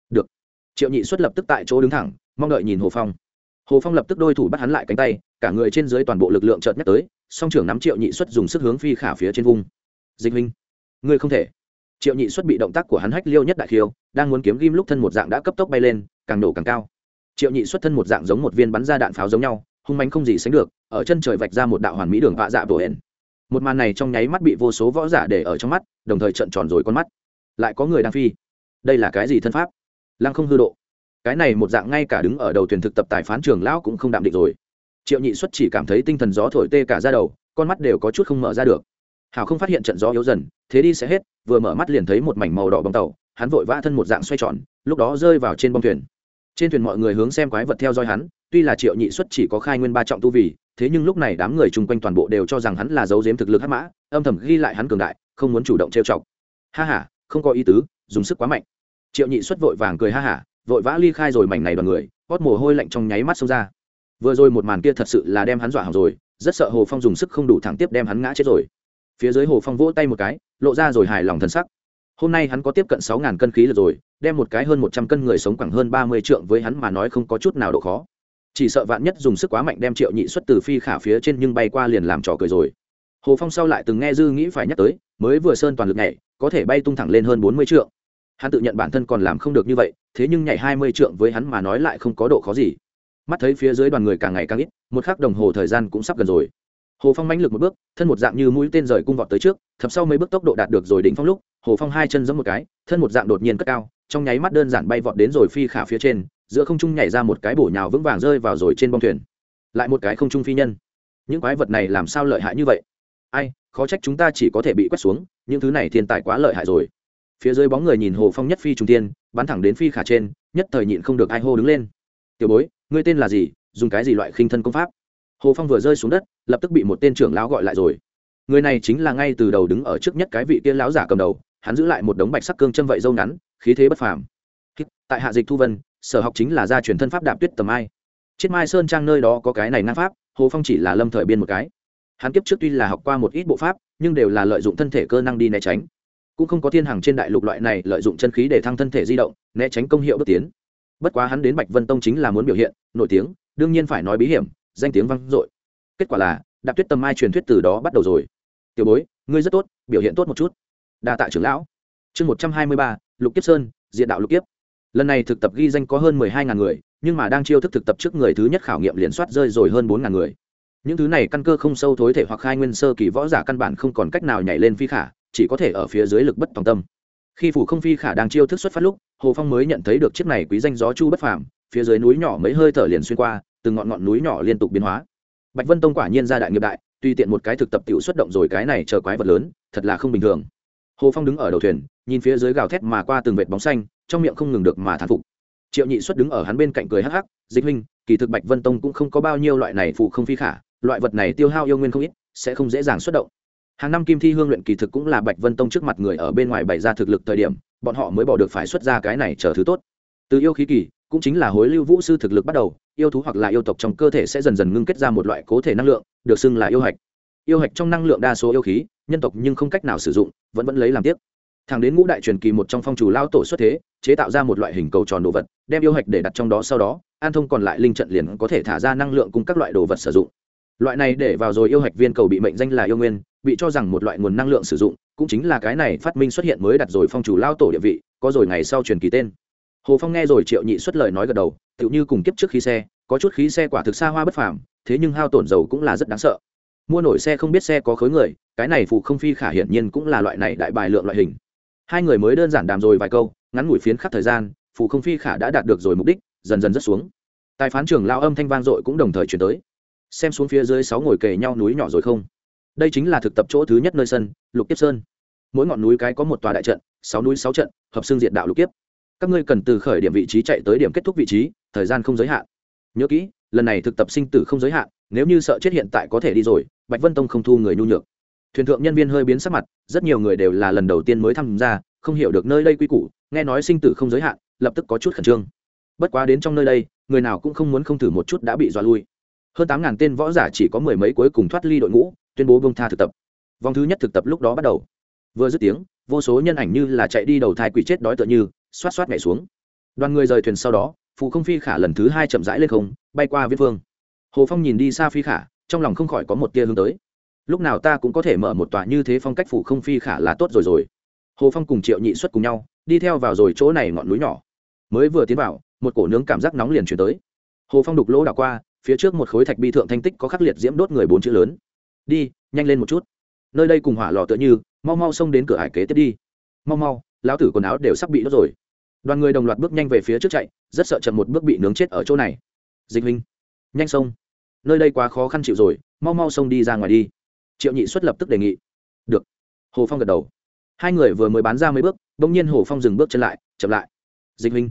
[SPEAKER 1] Được, triệu nhị xuất lập tức tại chỗ đứng thẳng, mong đợi nhìn hồ phong. Hồ phong lập tức đôi thủ bắt hắn lại cánh tay, cả người trên dưới toàn bộ lực lượng chợt nhắc tới, song trưởng nắm triệu nhị xuất dùng sức hướng phi khả phía trên vùng dịch huynh, ngươi không thể triệu nhị xuất bị động tác của hắn hách liêu nhất đại khiêu, đang muốn kiếm ghim lúc thân một dạng đã cấp tốc bay lên, càng nổ càng cao. Triệu nhị xuất thân một dạng giống một viên bắn ra đạn pháo giống nhau, hung mánh không gì sánh được, ở chân trời vạch ra một đạo hoàn mỹ đường vạ dạ bổ hển một màn này trong nháy mắt bị vô số võ giả để ở trong mắt, đồng thời trận tròn rồi con mắt. Lại có người đang phi. Đây là cái gì thân pháp? Lăng không hư độ. Cái này một dạng ngay cả đứng ở đầu thuyền thực tập tài phán trường lão cũng không đạm định rồi. Triệu nhị xuất chỉ cảm thấy tinh thần gió thổi tê cả ra đầu, con mắt đều có chút không mở ra được hảo không phát hiện trận gió yếu dần, thế đi sẽ hết, vừa mở mắt liền thấy một mảnh màu đỏ bóng tàu, hắn vội vã thân một dạng xoay tròn, lúc đó rơi vào trên bông thuyền. Trên thuyền mọi người hướng xem quái vật theo dõi hắn, tuy là triệu nhị xuất chỉ có khai nguyên ba trọng tu vì thế nhưng lúc này đám người chung quanh toàn bộ đều cho rằng hắn là dấu diếm thực lực hắc mã, âm thầm ghi lại hắn cường đại, không muốn chủ động trêu chọc. Ha ha, không có ý tứ, dùng sức quá mạnh. Triệu nhị xuất vội vàng cười ha hả vội vã ly khai rồi mảnh này đoàn người, hót mồ hôi lạnh trong nháy mắt xông ra. Vừa rồi một màn kia thật sự là đem hắn dọa hỏng rồi, rất sợ hồ phong dùng sức không đủ thẳng tiếp đem hắn ngã chết rồi phía dưới hồ phong vỗ tay một cái, lộ ra rồi hài lòng thân sắc. Hôm nay hắn có tiếp cận sáu ngàn cân khí lực rồi, đem một cái hơn một trăm cân người sống khoảng hơn ba mươi trượng với hắn mà nói không có chút nào độ khó. Chỉ sợ vạn nhất dùng sức quá mạnh đem triệu nhị xuất từ phi khả phía trên nhưng bay qua liền làm trò cười rồi. Hồ phong sau lại từng nghe dư nghĩ phải nhắc tới, mới vừa sơn toàn lực nhảy, có thể bay tung thẳng lên hơn bốn mươi trượng. Hắn tự nhận bản thân còn làm không được như vậy, thế nhưng nhảy hai mươi trượng với hắn mà nói lại không có độ khó gì. Mắt thấy phía dưới đoàn người càng ngày càng ít, một khắc đồng hồ thời gian cũng sắp gần rồi hồ phong mãnh lực một bước, thân một dạng như mũi tên rời cung vọt tới trước, thập sau mấy bước tốc độ đạt được rồi đỉnh phong lúc, hồ phong hai chân giẫm một cái, thân một dạng đột nhiên cất cao, trong nháy mắt đơn giản bay vọt đến rồi phi khả phía trên, giữa không trung nhảy ra một cái bổ nhào vững vàng rơi vào rồi trên bông thuyền. Lại một cái không trung phi nhân. Những quái vật này làm sao lợi hại như vậy? Ai, khó trách chúng ta chỉ có thể bị quét xuống, những thứ này thiên tài quá lợi hại rồi. Phía dưới bóng người nhìn hồ phong nhất phi trung tiên bắn thẳng đến phi khả trên, nhất thời nhịn không được ai hô đứng lên. Tiểu bối, ngươi tên là gì? Dùng cái gì loại khinh thân công pháp? Hồ phong vừa rơi xuống đất, lập tức bị một tên trưởng lão gọi lại rồi. Người này chính là ngay từ đầu đứng ở trước nhất cái vị tiên lão giả cầm đầu, hắn giữ lại một đống bạch sắc cương châm vậy dâu ngắn, khí thế bất phàm. Tại hạ dịch thu vân, sở học chính là gia truyền thân pháp đạp tuyết tầm ai. Trên mai sơn trang nơi đó có cái này ngang pháp, hồ phong chỉ là lâm thời biên một cái. Hắn kiếp trước tuy là học qua một ít bộ pháp, nhưng đều là lợi dụng thân thể cơ năng đi né tránh. Cũng không có thiên hàng trên đại lục loại này lợi dụng chân khí để thăng thân thể di động, né tránh công hiệu bước tiến. Bất quá hắn đến bạch vân tông chính là muốn biểu hiện, nổi tiếng, đương nhiên phải nói bí hiểm danh tiếng vang dội. Kết quả là, đạp tuyết tầm mai truyền thuyết từ đó bắt đầu rồi. Tiểu bối, ngươi rất tốt, biểu hiện tốt một chút. Đa tạ trưởng lão. Chương một trăm hai mươi ba, lục kiếp sơn, diện đạo lục kiếp. Lần này thực tập ghi danh có hơn mười hai ngàn người, nhưng mà đang chiêu thức thực tập trước người thứ nhất khảo nghiệm liền soát rơi rồi hơn bốn ngàn người. Những thứ này căn cơ không sâu thối thể hoặc khai nguyên sơ kỳ võ giả căn bản không còn cách nào nhảy lên phi khả, chỉ có thể ở phía dưới lực bất tòng tâm. Khi phủ không phi khả đang chiêu thức xuất phát lúc, hồ phong mới nhận thấy được chiếc này quý danh gió chu bất phàm, phía dưới núi nhỏ mấy hơi thở liền xuyên qua từng ngọn ngọn núi nhỏ liên tục biến hóa. Bạch vân tông quả nhiên ra đại nghiệp đại, tuy tiện một cái thực tập tiểu xuất động rồi cái này chờ quái vật lớn, thật là không bình thường. Hồ phong đứng ở đầu thuyền, nhìn phía dưới gào thét mà qua từng vệt bóng xanh, trong miệng không ngừng được mà thán phục. Triệu nhị xuất đứng ở hắn bên cạnh cười hắc hắc, dịch huynh, kỳ thực bạch vân tông cũng không có bao nhiêu loại này phụ không phi khả, loại vật này tiêu hao yêu nguyên không ít, sẽ không dễ dàng xuất động. Hàng năm kim thi hương luyện kỳ thực cũng là bạch vân tông trước mặt người ở bên ngoài bày ra thực lực thời điểm, bọn họ mới bỏ được phải xuất ra cái này chờ thứ tốt. Từ yêu khí kỳ cũng chính là hối lưu vũ sư thực lực bắt đầu, yêu thú hoặc là yêu tộc trong cơ thể sẽ dần dần ngưng kết ra một loại cố thể năng lượng, được xưng là yêu hạch. Yêu hạch trong năng lượng đa số yêu khí, nhân tộc nhưng không cách nào sử dụng, vẫn vẫn lấy làm tiếc. Thẳng đến ngũ đại truyền kỳ một trong phong chủ lao tổ xuất thế, chế tạo ra một loại hình cầu tròn đồ vật, đem yêu hạch để đặt trong đó sau đó, an thông còn lại linh trận liền có thể thả ra năng lượng cùng các loại đồ vật sử dụng. Loại này để vào rồi yêu hạch viên cầu bị mệnh danh là yêu nguyên, bị cho rằng một loại nguồn năng lượng sử dụng, cũng chính là cái này phát minh xuất hiện mới đặt rồi phong chủ lao tổ địa vị, có rồi ngày sau truyền kỳ tên hồ phong nghe rồi triệu nhị xuất lời nói gật đầu, tựu như cùng kiếp trước khí xe, có chút khí xe quả thực xa hoa bất phàm, thế nhưng hao tổn dầu cũng là rất đáng sợ. Mua nổi xe không biết xe có khối người, cái này phụ không phi khả hiển nhiên cũng là loại này đại bài lượng loại hình. Hai người mới đơn giản đàm rồi vài câu, ngắn ngủi phiến khắp thời gian phụ không phi khả đã đạt được rồi mục đích, dần dần rất xuống. Tài phán trưởng lao âm thanh vang dội cũng đồng thời chuyển tới. Xem xuống phía dưới sáu ngồi kề nhau núi nhỏ rồi không? Đây chính là thực tập chỗ thứ nhất nơi sân, lục tiếp sơn. Mỗi ngọn núi cái có một tòa đại trận, sáu núi sáu trận, hợp xương diện đạo lục kiếp các ngươi cần từ khởi điểm vị trí chạy tới điểm kết thúc vị trí, thời gian không giới hạn. Nhớ kỹ, lần này thực tập sinh tử không giới hạn, nếu như sợ chết hiện tại có thể đi rồi, bạch vân tông không thu người nhu nhược. Thuyền thượng nhân viên hơi biến sắc mặt, rất nhiều người đều là lần đầu tiên mới tham gia, không hiểu được nơi đây quy củ, nghe nói sinh tử không giới hạn, lập tức có chút khẩn trương. Bất quá đến trong nơi đây, người nào cũng không muốn không thử một chút đã bị dọa lui. Hơn tám ngàn tên võ giả chỉ có mười mấy cuối cùng thoát ly đội ngũ, tuyên bố bông tha thực tập. Vòng thứ nhất thực tập lúc đó bắt đầu. Vừa dứt tiếng, vô số nhân ảnh như là chạy đi đầu thai quỷ chết đói tựa như xoát xoát nhảy xuống. Đoàn người rời thuyền sau đó phụ không phi khả lần thứ hai chậm rãi lên không, bay qua viết phương. Hồ phong nhìn đi xa phi khả, trong lòng không khỏi có một tia hướng tới. Lúc nào ta cũng có thể mở một tòa như thế phong cách phụ không phi khả là tốt rồi rồi. Hồ phong cùng triệu nhị xuất cùng nhau, đi theo vào rồi chỗ này ngọn núi nhỏ. Mới vừa tiến vào, một cổ nướng cảm giác nóng liền chuyển tới. Hồ phong đục lỗ đảo qua, phía trước một khối thạch bi thượng thanh tích có khắc liệt diễm đốt người bốn chữ lớn. Đi, nhanh lên một chút. Nơi đây cùng hỏa lò tựa như, mau mau xông đến cửa hải kế tiếp đi. Mau mau, lão tử quần áo đều sắp bị đốt rồi đoàn người đồng loạt bước nhanh về phía trước chạy, rất sợ chậm một bước bị nướng chết ở chỗ này. Dịch huynh, nhanh sông. Nơi đây quá khó khăn chịu rồi, mau mau sông đi ra ngoài đi. Triệu nhị xuất lập tức đề nghị. Được. Hồ phong gật đầu. Hai người vừa mới bán ra mấy bước đ ỗ n g nhiên hồ phong dừng bước chân lại, chậm lại. Dịch huynh,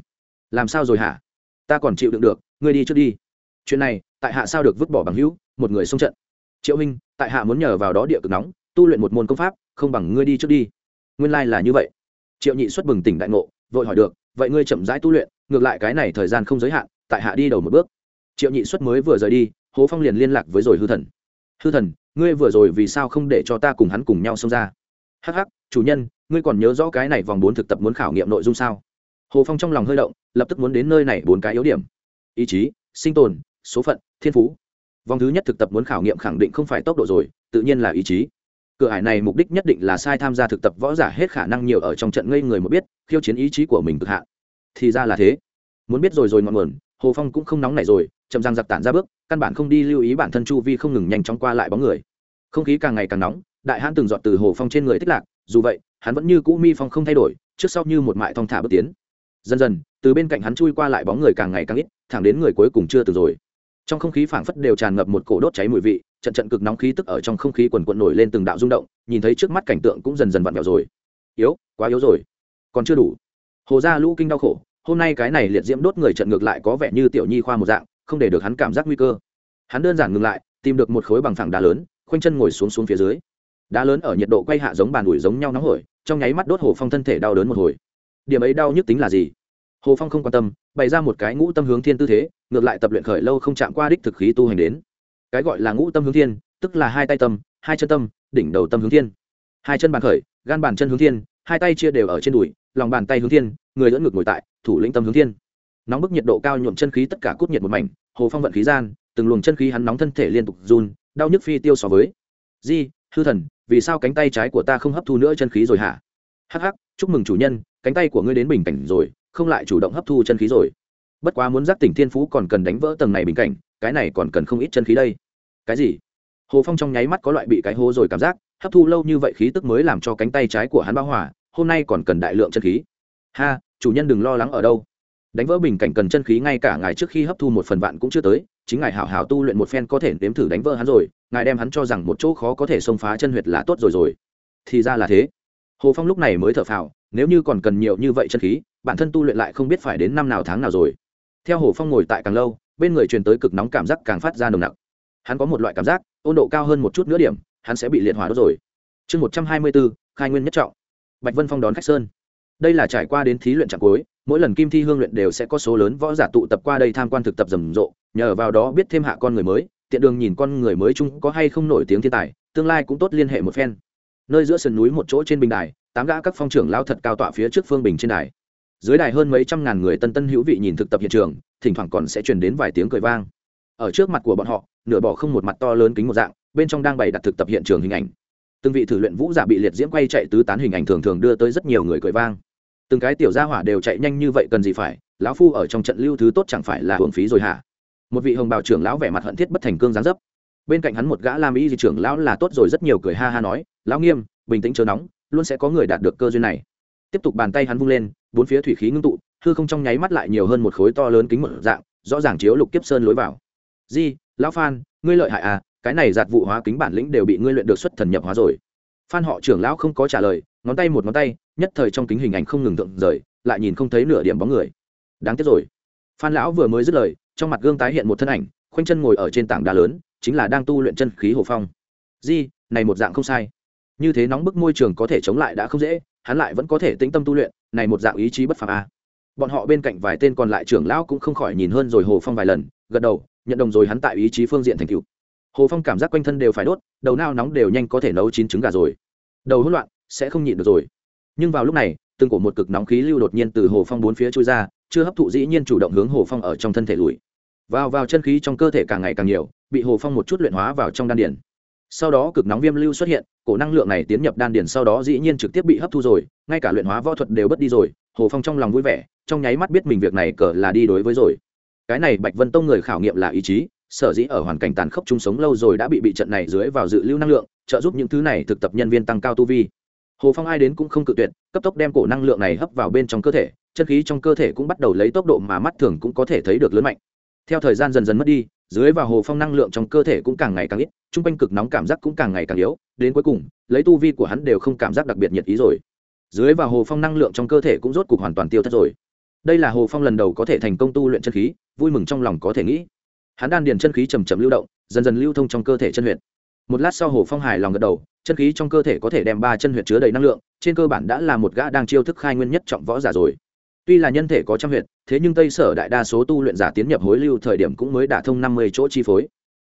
[SPEAKER 1] làm sao rồi hả? Ta còn chịu đựng được, ngươi đi trước đi. Chuyện này, tại hạ sao được vứt bỏ bằng hữu, một người xông trận. Triệu huynh, tại hạ muốn nhờ vào đó địa cực nóng, tu luyện một môn công pháp, không bằng ngươi đi trước đi. Nguyên lai là như vậy. Triệu nhị xuất bừng tỉnh đại ngộ, vội hỏi được vậy ngươi chậm rãi tu luyện, ngược lại cái này thời gian không giới hạn, tại hạ đi đầu một bước. Triệu nhị xuất mới vừa rời đi hồ phong liền liên lạc với rồi hư thần. Hư thần, ngươi vừa rồi vì sao không để cho ta cùng hắn cùng nhau xông ra? Hắc hắc, chủ nhân, ngươi còn nhớ rõ cái này vòng bốn thực tập muốn khảo nghiệm nội dung sao? Hồ phong trong lòng hơi động, lập tức muốn đến nơi này bốn cái yếu điểm. Ý chí, sinh tồn, số phận, thiên phú. Vòng thứ nhất thực tập muốn khảo nghiệm khẳng định không phải tốc độ rồi, tự nhiên là ý chí cửa hải này mục đích nhất định là sai tham gia thực tập võ giả hết khả năng nhiều ở trong trận ngây người một biết, khiêu chiến ý chí của mình cực hạn. Thì ra là thế. Muốn biết rồi rồi ngọn nguồn, hồ phong cũng không nóng nảy rồi, chậm răng giặc tản ra bước, căn bản không đi lưu ý bản thân chu vi không ngừng nhanh chóng qua lại bóng người. Không khí càng ngày càng nóng, đại hãn từng dọn từ hồ phong trên người tích lạc, dù vậy, hắn vẫn như cũ mi phong không thay đổi, trước sau như một mại thong thả bước tiến. Dần dần, từ bên cạnh hắn chui qua lại bóng người càng ngày càng ít, thẳng đến người cuối cùng chưa từng rồi. Trong không khí phảng phất đều tràn ngập một cổ đốt cháy mùi vị trận trận cực nóng khí tức ở trong không khí quần quận nổi lên từng đạo rung động, nhìn thấy trước mắt cảnh tượng cũng dần dần vặn vẹo rồi. Yếu, quá yếu rồi. Còn chưa đủ. Hồ gia lũ kinh đau khổ, hôm nay cái này liệt diễm đốt người trận ngược lại có vẻ như tiểu nhi khoa một dạng, không để được hắn cảm giác nguy cơ. Hắn đơn giản ngừng lại, tìm được một khối bằng phẳng đá lớn, khoanh chân ngồi xuống xuống phía dưới. Đá lớn ở nhiệt độ quay hạ giống bàn ủi giống nhau nóng hổi, trong nháy mắt đốt hồ phong thân thể đau đớn một hồi. Điểm ấy đau nhức tính là gì? Hồ phong không quan tâm, bày ra một cái ngũ tâm hướng thiên tư thế, ngược lại tập luyện khởi lâu không chạm qua đích thực khí tu hành đến cái gọi là ngũ tâm hướng thiên, tức là hai tay tâm, hai chân tâm, đỉnh đầu tâm hướng thiên. Hai chân bàn khởi, gan bàn chân hướng thiên, hai tay chia đều ở trên đùi, lòng bàn tay hướng thiên, người dẫn ngược ngồi tại, thủ lĩnh tâm hướng thiên. Nóng bức nhiệt độ cao nhuộm chân khí tất cả cút nhiệt một mảnh, hồ phong vận khí gian, từng luồng chân khí hắn nóng thân thể liên tục run, đau nhức phi tiêu so với. Di, hư thần, vì sao cánh tay trái của ta không hấp thu nữa chân khí rồi hả? Hắc hắc, chúc mừng chủ nhân, cánh tay của ngươi đến bình cảnh rồi, không lại chủ động hấp thu chân khí rồi. Bất quá muốn giác tỉnh thiên phú còn cần đánh vỡ tầng này bình cảnh cái này còn cần không ít chân khí đây. Cái gì? Hồ phong trong nháy mắt có loại bị cái hố rồi cảm giác, hấp thu lâu như vậy khí tức mới làm cho cánh tay trái của hắn bao hỏa hôm nay còn cần đại lượng chân khí. Ha, chủ nhân đừng lo lắng ở đâu. Đánh vỡ bình cảnh cần chân khí ngay cả ngài trước khi hấp thu một phần vạn cũng chưa tới, chính ngài hảo hảo tu luyện một phen có thể nếm thử đánh vỡ hắn rồi, ngài đem hắn cho rằng một chỗ khó có thể xông phá chân huyệt là tốt rồi rồi. Thì ra là thế. Hồ phong lúc này mới thở phào, nếu như còn cần nhiều như vậy chân khí, bản thân tu luyện lại không biết phải đến năm nào tháng nào rồi. Theo hồ phong ngồi tại càng lâu bên người truyền tới cực nóng cảm giác càng phát ra nồng nặc. Hắn có một loại cảm giác, ôn độ cao hơn một chút nữa điểm, hắn sẽ bị liệt hỏa đốt rồi. Chương một trăm hai mươi bốn khai nguyên nhất trọng. Bạch vân phong đón khách sơn. Đây là trải qua đến thí luyện trạng cuối, mỗi lần kim thi hương luyện đều sẽ có số lớn võ giả tụ tập qua đây tham quan thực tập rầm rộ, nhờ vào đó biết thêm hạ con người mới, tiện đường nhìn con người mới chung có hay không nổi tiếng thiên tài, tương lai cũng tốt liên hệ một phen. Nơi giữa sườn núi một chỗ trên bình đài, tám gã các phong trưởng lao thật cao tọa phía trước phương bình trên đài. Dưới đài hơn mấy trăm ngàn người tân tân hữu vị nhìn thực tập hiện trường thỉnh thoảng còn sẽ truyền đến vài tiếng cười vang. Ở trước mặt của bọn họ, nửa bỏ không một mặt to lớn kính một dạng, bên trong đang bày đặt thực tập hiện trường hình ảnh. Từng vị thử luyện vũ giả bị liệt diễm quay chạy tứ tán hình ảnh thường thường đưa tới rất nhiều người cười vang. Từng cái tiểu gia hỏa đều chạy nhanh như vậy cần gì phải, lão phu ở trong trận lưu thứ tốt chẳng phải là hưởng phí rồi hả? Một vị hồng bào trưởng lão vẻ mặt hận thiết bất thành cương dáng dấp. Bên cạnh hắn một gã lam y di trưởng lão là tốt rồi rất nhiều cười ha ha nói, lão nghiêm, bình tĩnh chờ nóng, luôn sẽ có người đạt được cơ duyên này. Tiếp tục bàn tay hắn vung lên bốn phía thủy khí ngưng tụ, hư không trong nháy mắt lại nhiều hơn một khối to lớn kính một dạng, rõ ràng chiếu lục kiếp sơn lối vào. Di, lão phan, ngươi lợi hại à cái này giạt vụ hóa kính bản lĩnh đều bị ngươi luyện được xuất thần nhập hóa rồi. Phan họ trưởng lão không có trả lời, ngón tay một ngón tay, nhất thời trong kính hình ảnh không ngừng thượng rời, lại nhìn không thấy nửa điểm bóng người. Đáng tiếc rồi. Phan lão vừa mới dứt lời, trong mặt gương tái hiện một thân ảnh, khoanh chân ngồi ở trên tảng đá lớn, chính là đang tu luyện chân khí hồ phong. Di, này một dạng không sai. Như thế nóng bức môi trường có thể chống lại đã không dễ hắn lại vẫn có thể tĩnh tâm tu luyện, này một dạng ý chí bất phàm a. Bọn họ bên cạnh vài tên còn lại trưởng lão cũng không khỏi nhìn hơn rồi hồ phong vài lần, gật đầu, nhận đồng rồi hắn tại ý chí phương diện thành cựu hồ phong cảm giác quanh thân đều phải đốt, đầu nao nóng đều nhanh có thể nấu chín trứng gà rồi. Đầu hỗn loạn, sẽ không nhịn được rồi. Nhưng vào lúc này, từng cổ một cực nóng khí lưu đột nhiên từ hồ phong bốn phía trôi ra, chưa hấp thụ dĩ nhiên chủ động hướng hồ phong ở trong thân thể lùi. Vào vào chân khí trong cơ thể càng ngày càng nhiều, bị hồ phong một chút luyện hóa vào trong đan điển sau đó cực nóng viêm lưu xuất hiện, cổ năng lượng này tiến nhập đan điển sau đó dĩ nhiên trực tiếp bị hấp thu rồi, ngay cả luyện hóa võ thuật đều bất đi rồi, hồ phong trong lòng vui vẻ, trong nháy mắt biết mình việc này cờ là đi đối với rồi. Cái này bạch vân tông người khảo nghiệm là ý chí, sở dĩ ở hoàn cảnh tàn khốc chung sống lâu rồi đã bị bị trận này dưới vào dự lưu năng lượng, trợ giúp những thứ này thực tập nhân viên tăng cao tu vi. Hồ phong ai đến cũng không cự tuyệt, cấp tốc đem cổ năng lượng này hấp vào bên trong cơ thể, chân khí trong cơ thể cũng bắt đầu lấy tốc độ mà mắt thường cũng có thể thấy được lớn mạnh. Theo thời gian dần dần mất đi dưới và hồ phong năng lượng trong cơ thể cũng càng ngày càng ít t r u n g quanh cực nóng cảm giác cũng càng ngày càng yếu, đến cuối cùng, lấy tu vi của hắn đều không cảm giác đặc biệt nhiệt ý rồi. Dưới và hồ phong năng lượng trong cơ thể cũng rốt cuộc hoàn toàn tiêu thất rồi. Đây là hồ phong lần đầu có thể thành công tu luyện chân khí, vui mừng trong lòng có thể nghĩ. Hắn đan điền chân khí chầm chầm lưu động, dần dần lưu thông trong cơ thể chân huyện một lát sau hồ phong hài lòng gật đầu, chân khí trong cơ thể có thể đem ba chân huyệt chứa đầy năng lượng, trên cơ bản đã là một gã đang chiêu thức khai nguyên nhất trọng võ giả rồi tuy là nhân thể có trăm huyệt, thế nhưng tây sở đại đa số tu luyện giả tiến nhập hối lưu thời điểm cũng mới đả thông năm mươi chỗ chi phối.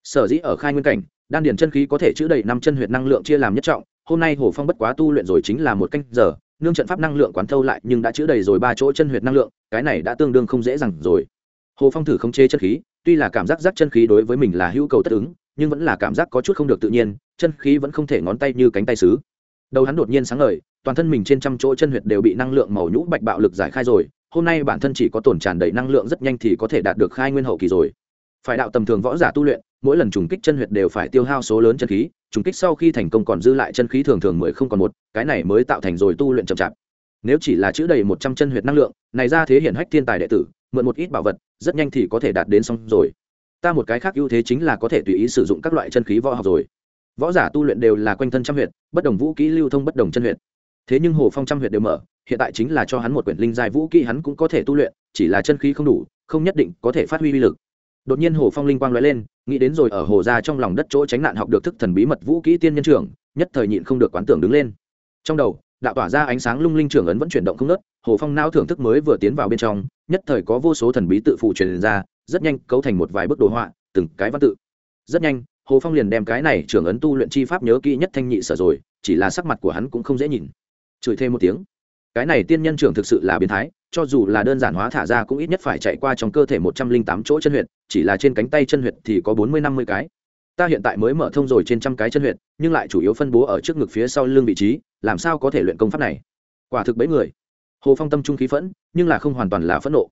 [SPEAKER 1] Sở dĩ ở khai nguyên cảnh, đan điền chân khí có thể chữ đầy năm chân huyệt năng lượng chia làm nhất trọng, hôm nay hồ phong bất quá tu luyện rồi chính là một canh giờ, nương trận pháp năng lượng quán thâu lại nhưng đã chữ đầy rồi ba chỗ chân huyệt năng lượng, cái này đã tương đương không dễ dàng rồi. Hồ phong thử khống chế chân khí, tuy là cảm giác giác chân khí đối với mình là hữu cầu tất ứng, nhưng vẫn là cảm giác có chút không được tự nhiên, chân khí vẫn không thể ngón tay như cánh tay xứ đầu hắn đột nhiên sáng ngời, toàn thân mình trên trăm chỗ chân huyệt đều bị năng lượng màu nhũ bạch bạo lực giải khai rồi, hôm nay bản thân chỉ có tổn tràn đầy năng lượng rất nhanh thì có thể đạt được khai nguyên hậu kỳ rồi. Phải đạo tầm thường võ giả tu luyện, mỗi lần trùng kích chân huyệt đều phải tiêu hao số lớn chân khí, trùng kích sau khi thành công còn dư lại chân khí thường thường mười không còn một, cái này mới tạo thành rồi tu luyện chậm chạp. Nếu chỉ là chữ đầy một trăm chân huyệt năng lượng, này ra thế hiển hách thiên tài đệ tử, mượn một ít bảo vật, rất nhanh thì có thể đạt đến xong rồi. Ta một cái khác ưu thế chính là có thể tùy ý sử dụng các loại chân khí võ học rồi võ giả tu luyện đều là quanh thân trăm huyệt, bất đồng vũ kỹ lưu thông bất đồng chân huyệt. Thế nhưng hồ phong trăm huyệt đều mở, hiện tại chính là cho hắn một quyển linh giai vũ kỹ hắn cũng có thể tu luyện, chỉ là chân khí không đủ, không nhất định có thể phát huy uy lực. Đột nhiên hồ phong linh quang nói lên, nghĩ đến rồi ở hồ ra trong lòng đất chỗ tránh nạn học được thức thần bí mật vũ kỹ tiên nhân trưởng, nhất thời nhịn không được quán tưởng đứng lên. Trong đầu, đạo tỏa ra ánh sáng lung linh trưởng ấn vẫn chuyển động không nớt hồ phong não thưởng thức mới vừa tiến vào bên trong, nhất thời có vô số thần bí tự phụ truyền ra, rất nhanh cấu thành một vài bức đồ họa, từng cái văn tự. Rất nhanh hồ phong liền đem cái này trưởng ấn tu luyện chi pháp nhớ kỹ nhất thanh nhị sở rồi, chỉ là sắc mặt của hắn cũng không dễ nhìn. Chửi thêm một tiếng, cái này tiên nhân trưởng thực sự là biến thái, cho dù là đơn giản hóa thả ra cũng ít nhất phải chạy qua trong cơ thể một trăm linh tám chỗ chân huyệt, chỉ là trên cánh tay chân huyệt thì có bốn mươi năm mươi cái. Ta hiện tại mới mở thông rồi trên trăm cái chân huyệt, nhưng lại chủ yếu phân bố ở trước ngực phía sau lưng vị trí, làm sao có thể luyện công pháp này? Quả thực bấy người. Hồ phong tâm trung khí phẫn, nhưng là không hoàn toàn là phẫn nộ.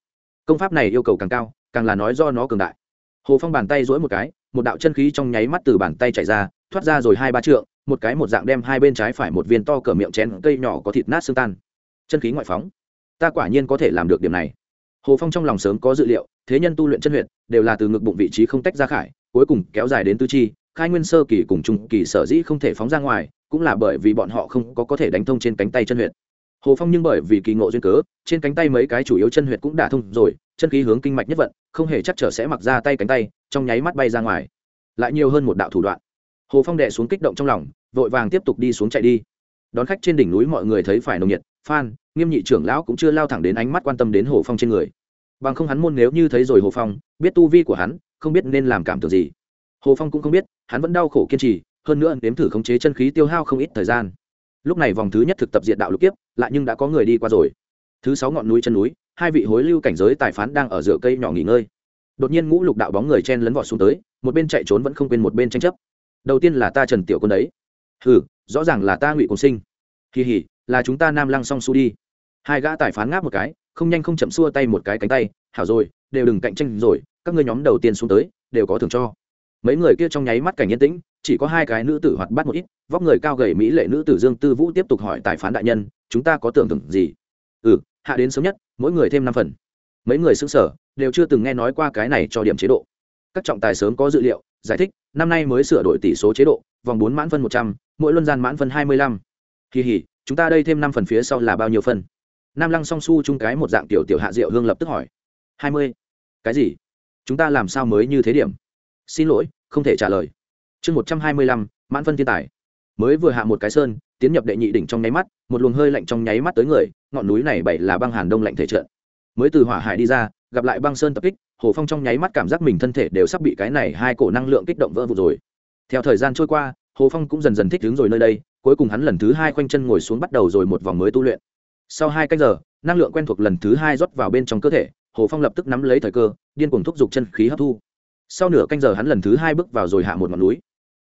[SPEAKER 1] Công pháp này yêu cầu càng cao, càng là nói do nó cường đại hồ phong bàn tay dỗi một cái, một đạo chân khí trong nháy mắt từ bàn tay chạy ra, thoát ra rồi hai ba trượng, một cái một dạng đem hai bên trái phải một viên to cỡ miệng chén cây nhỏ có thịt nát xương tan. Chân khí ngoại phóng. Ta quả nhiên có thể làm được điểm này. Hồ phong trong lòng sớm có dự liệu, thế nhân tu luyện chân huyệt, đều là từ ngực bụng vị trí không tách ra khải, cuối cùng kéo dài đến tư chi, khai nguyên sơ kỳ cùng trung kỳ sở dĩ không thể phóng ra ngoài, cũng là bởi vì bọn họ không có có thể đánh thông trên cánh tay chân huyệt hồ phong nhưng bởi vì kỳ ngộ duyên cớ, trên cánh tay mấy cái chủ yếu chân huyệt cũng đả thông rồi, chân khí hướng kinh mạch nhất vận, không hề chắc trở sẽ mặc ra tay cánh tay, trong nháy mắt bay ra ngoài. Lại nhiều hơn một đạo thủ đoạn. Hồ phong đệ xuống kích động trong lòng, vội vàng tiếp tục đi xuống chạy đi. Đón khách trên đỉnh núi mọi người thấy phải nồng nhiệt, phan, nghiêm nhị trưởng lão cũng chưa lao thẳng đến ánh mắt quan tâm đến hồ phong trên người. Bằng không hắn môn nếu như thấy rồi hồ phong, biết tu vi của hắn, không biết nên làm cảm tưởng gì. Hồ phong cũng không biết, hắn vẫn đau khổ kiên trì, hơn nữa nếm thử khống chế chân khí tiêu hao không ít thời gian lúc này vòng thứ nhất thực tập diện đạo lục kiếp, lại nhưng đã có người đi qua rồi. Thứ sáu ngọn núi chân núi, hai vị hối lưu cảnh giới tài phán đang ở giữa cây nhỏ nghỉ ngơi. Đột nhiên ngũ lục đạo bóng người chen lấn vọt xuống tới, một bên chạy trốn vẫn không quên một bên tranh chấp. Đầu tiên là ta trần tiểu quân đấy. Hừ, rõ ràng là ta ngụy cùng sinh. Kỳ hỉ, là chúng ta nam lăng song su đi. Hai gã tài phán ngáp một cái, không nhanh không chậm xua tay một cái cánh tay, hảo rồi, đều đừng cạnh tranh rồi, các ngươi nhóm đầu tiên xuống tới, đều có thưởng cho mấy người kia trong nháy mắt cảnh yên tĩnh, chỉ có hai cái nữ tử hoạt bát một ít, vóc người cao gầy mỹ lệ nữ tử dương tư vũ tiếp tục hỏi tài phán đại nhân, chúng ta có tưởng tượng gì? Ừ hạ đến sớm nhất, mỗi người thêm năm phần. Mấy người xứng sở đều chưa từng nghe nói qua cái này cho điểm chế độ. Các trọng tài sớm có dự liệu, giải thích, năm nay mới sửa đổi tỷ số chế độ, vòng bốn mãn phân một trăm, mỗi luân gian mãn phân hai mươi lăm. Kỳ hỉ chúng ta đây thêm năm phần phía sau là bao nhiêu phân nam lăng song su chung cái một dạng tiểu tiểu hạ diệu hương lập tức hỏi. Hai mươi. Cái gì? Chúng ta làm sao mới như thế điểm? Xin lỗi không thể trả lời. Chương một trăm hai mươi lăm, mãn phân thiên tài. Mới vừa hạ một cái sơn, tiến nhập đệ nhị đỉnh trong nháy mắt, một luồng hơi lạnh trong nháy mắt tới người, ngọn núi này bảy là băng hàn đông lạnh thể trận mới từ hỏa hải đi ra, gặp lại băng sơn tập kích, hồ phong trong nháy mắt cảm giác mình thân thể đều sắp bị cái này hai cổ năng lượng kích động vỡ vụt rồi. Theo thời gian trôi qua, hồ phong cũng dần dần thích ứng rồi nơi đây, cuối cùng hắn lần thứ hai khoanh chân ngồi xuống bắt đầu rồi một vòng mới tu luyện. Sau hai canh giờ, năng lượng quen thuộc lần thứ hai rót vào bên trong cơ thể, hồ phong lập tức nắm lấy thời cơ, điên cuồng thúc giục chân khí hấp thu sau nửa canh giờ hắn lần thứ hai bước vào rồi hạ một ngọn núi.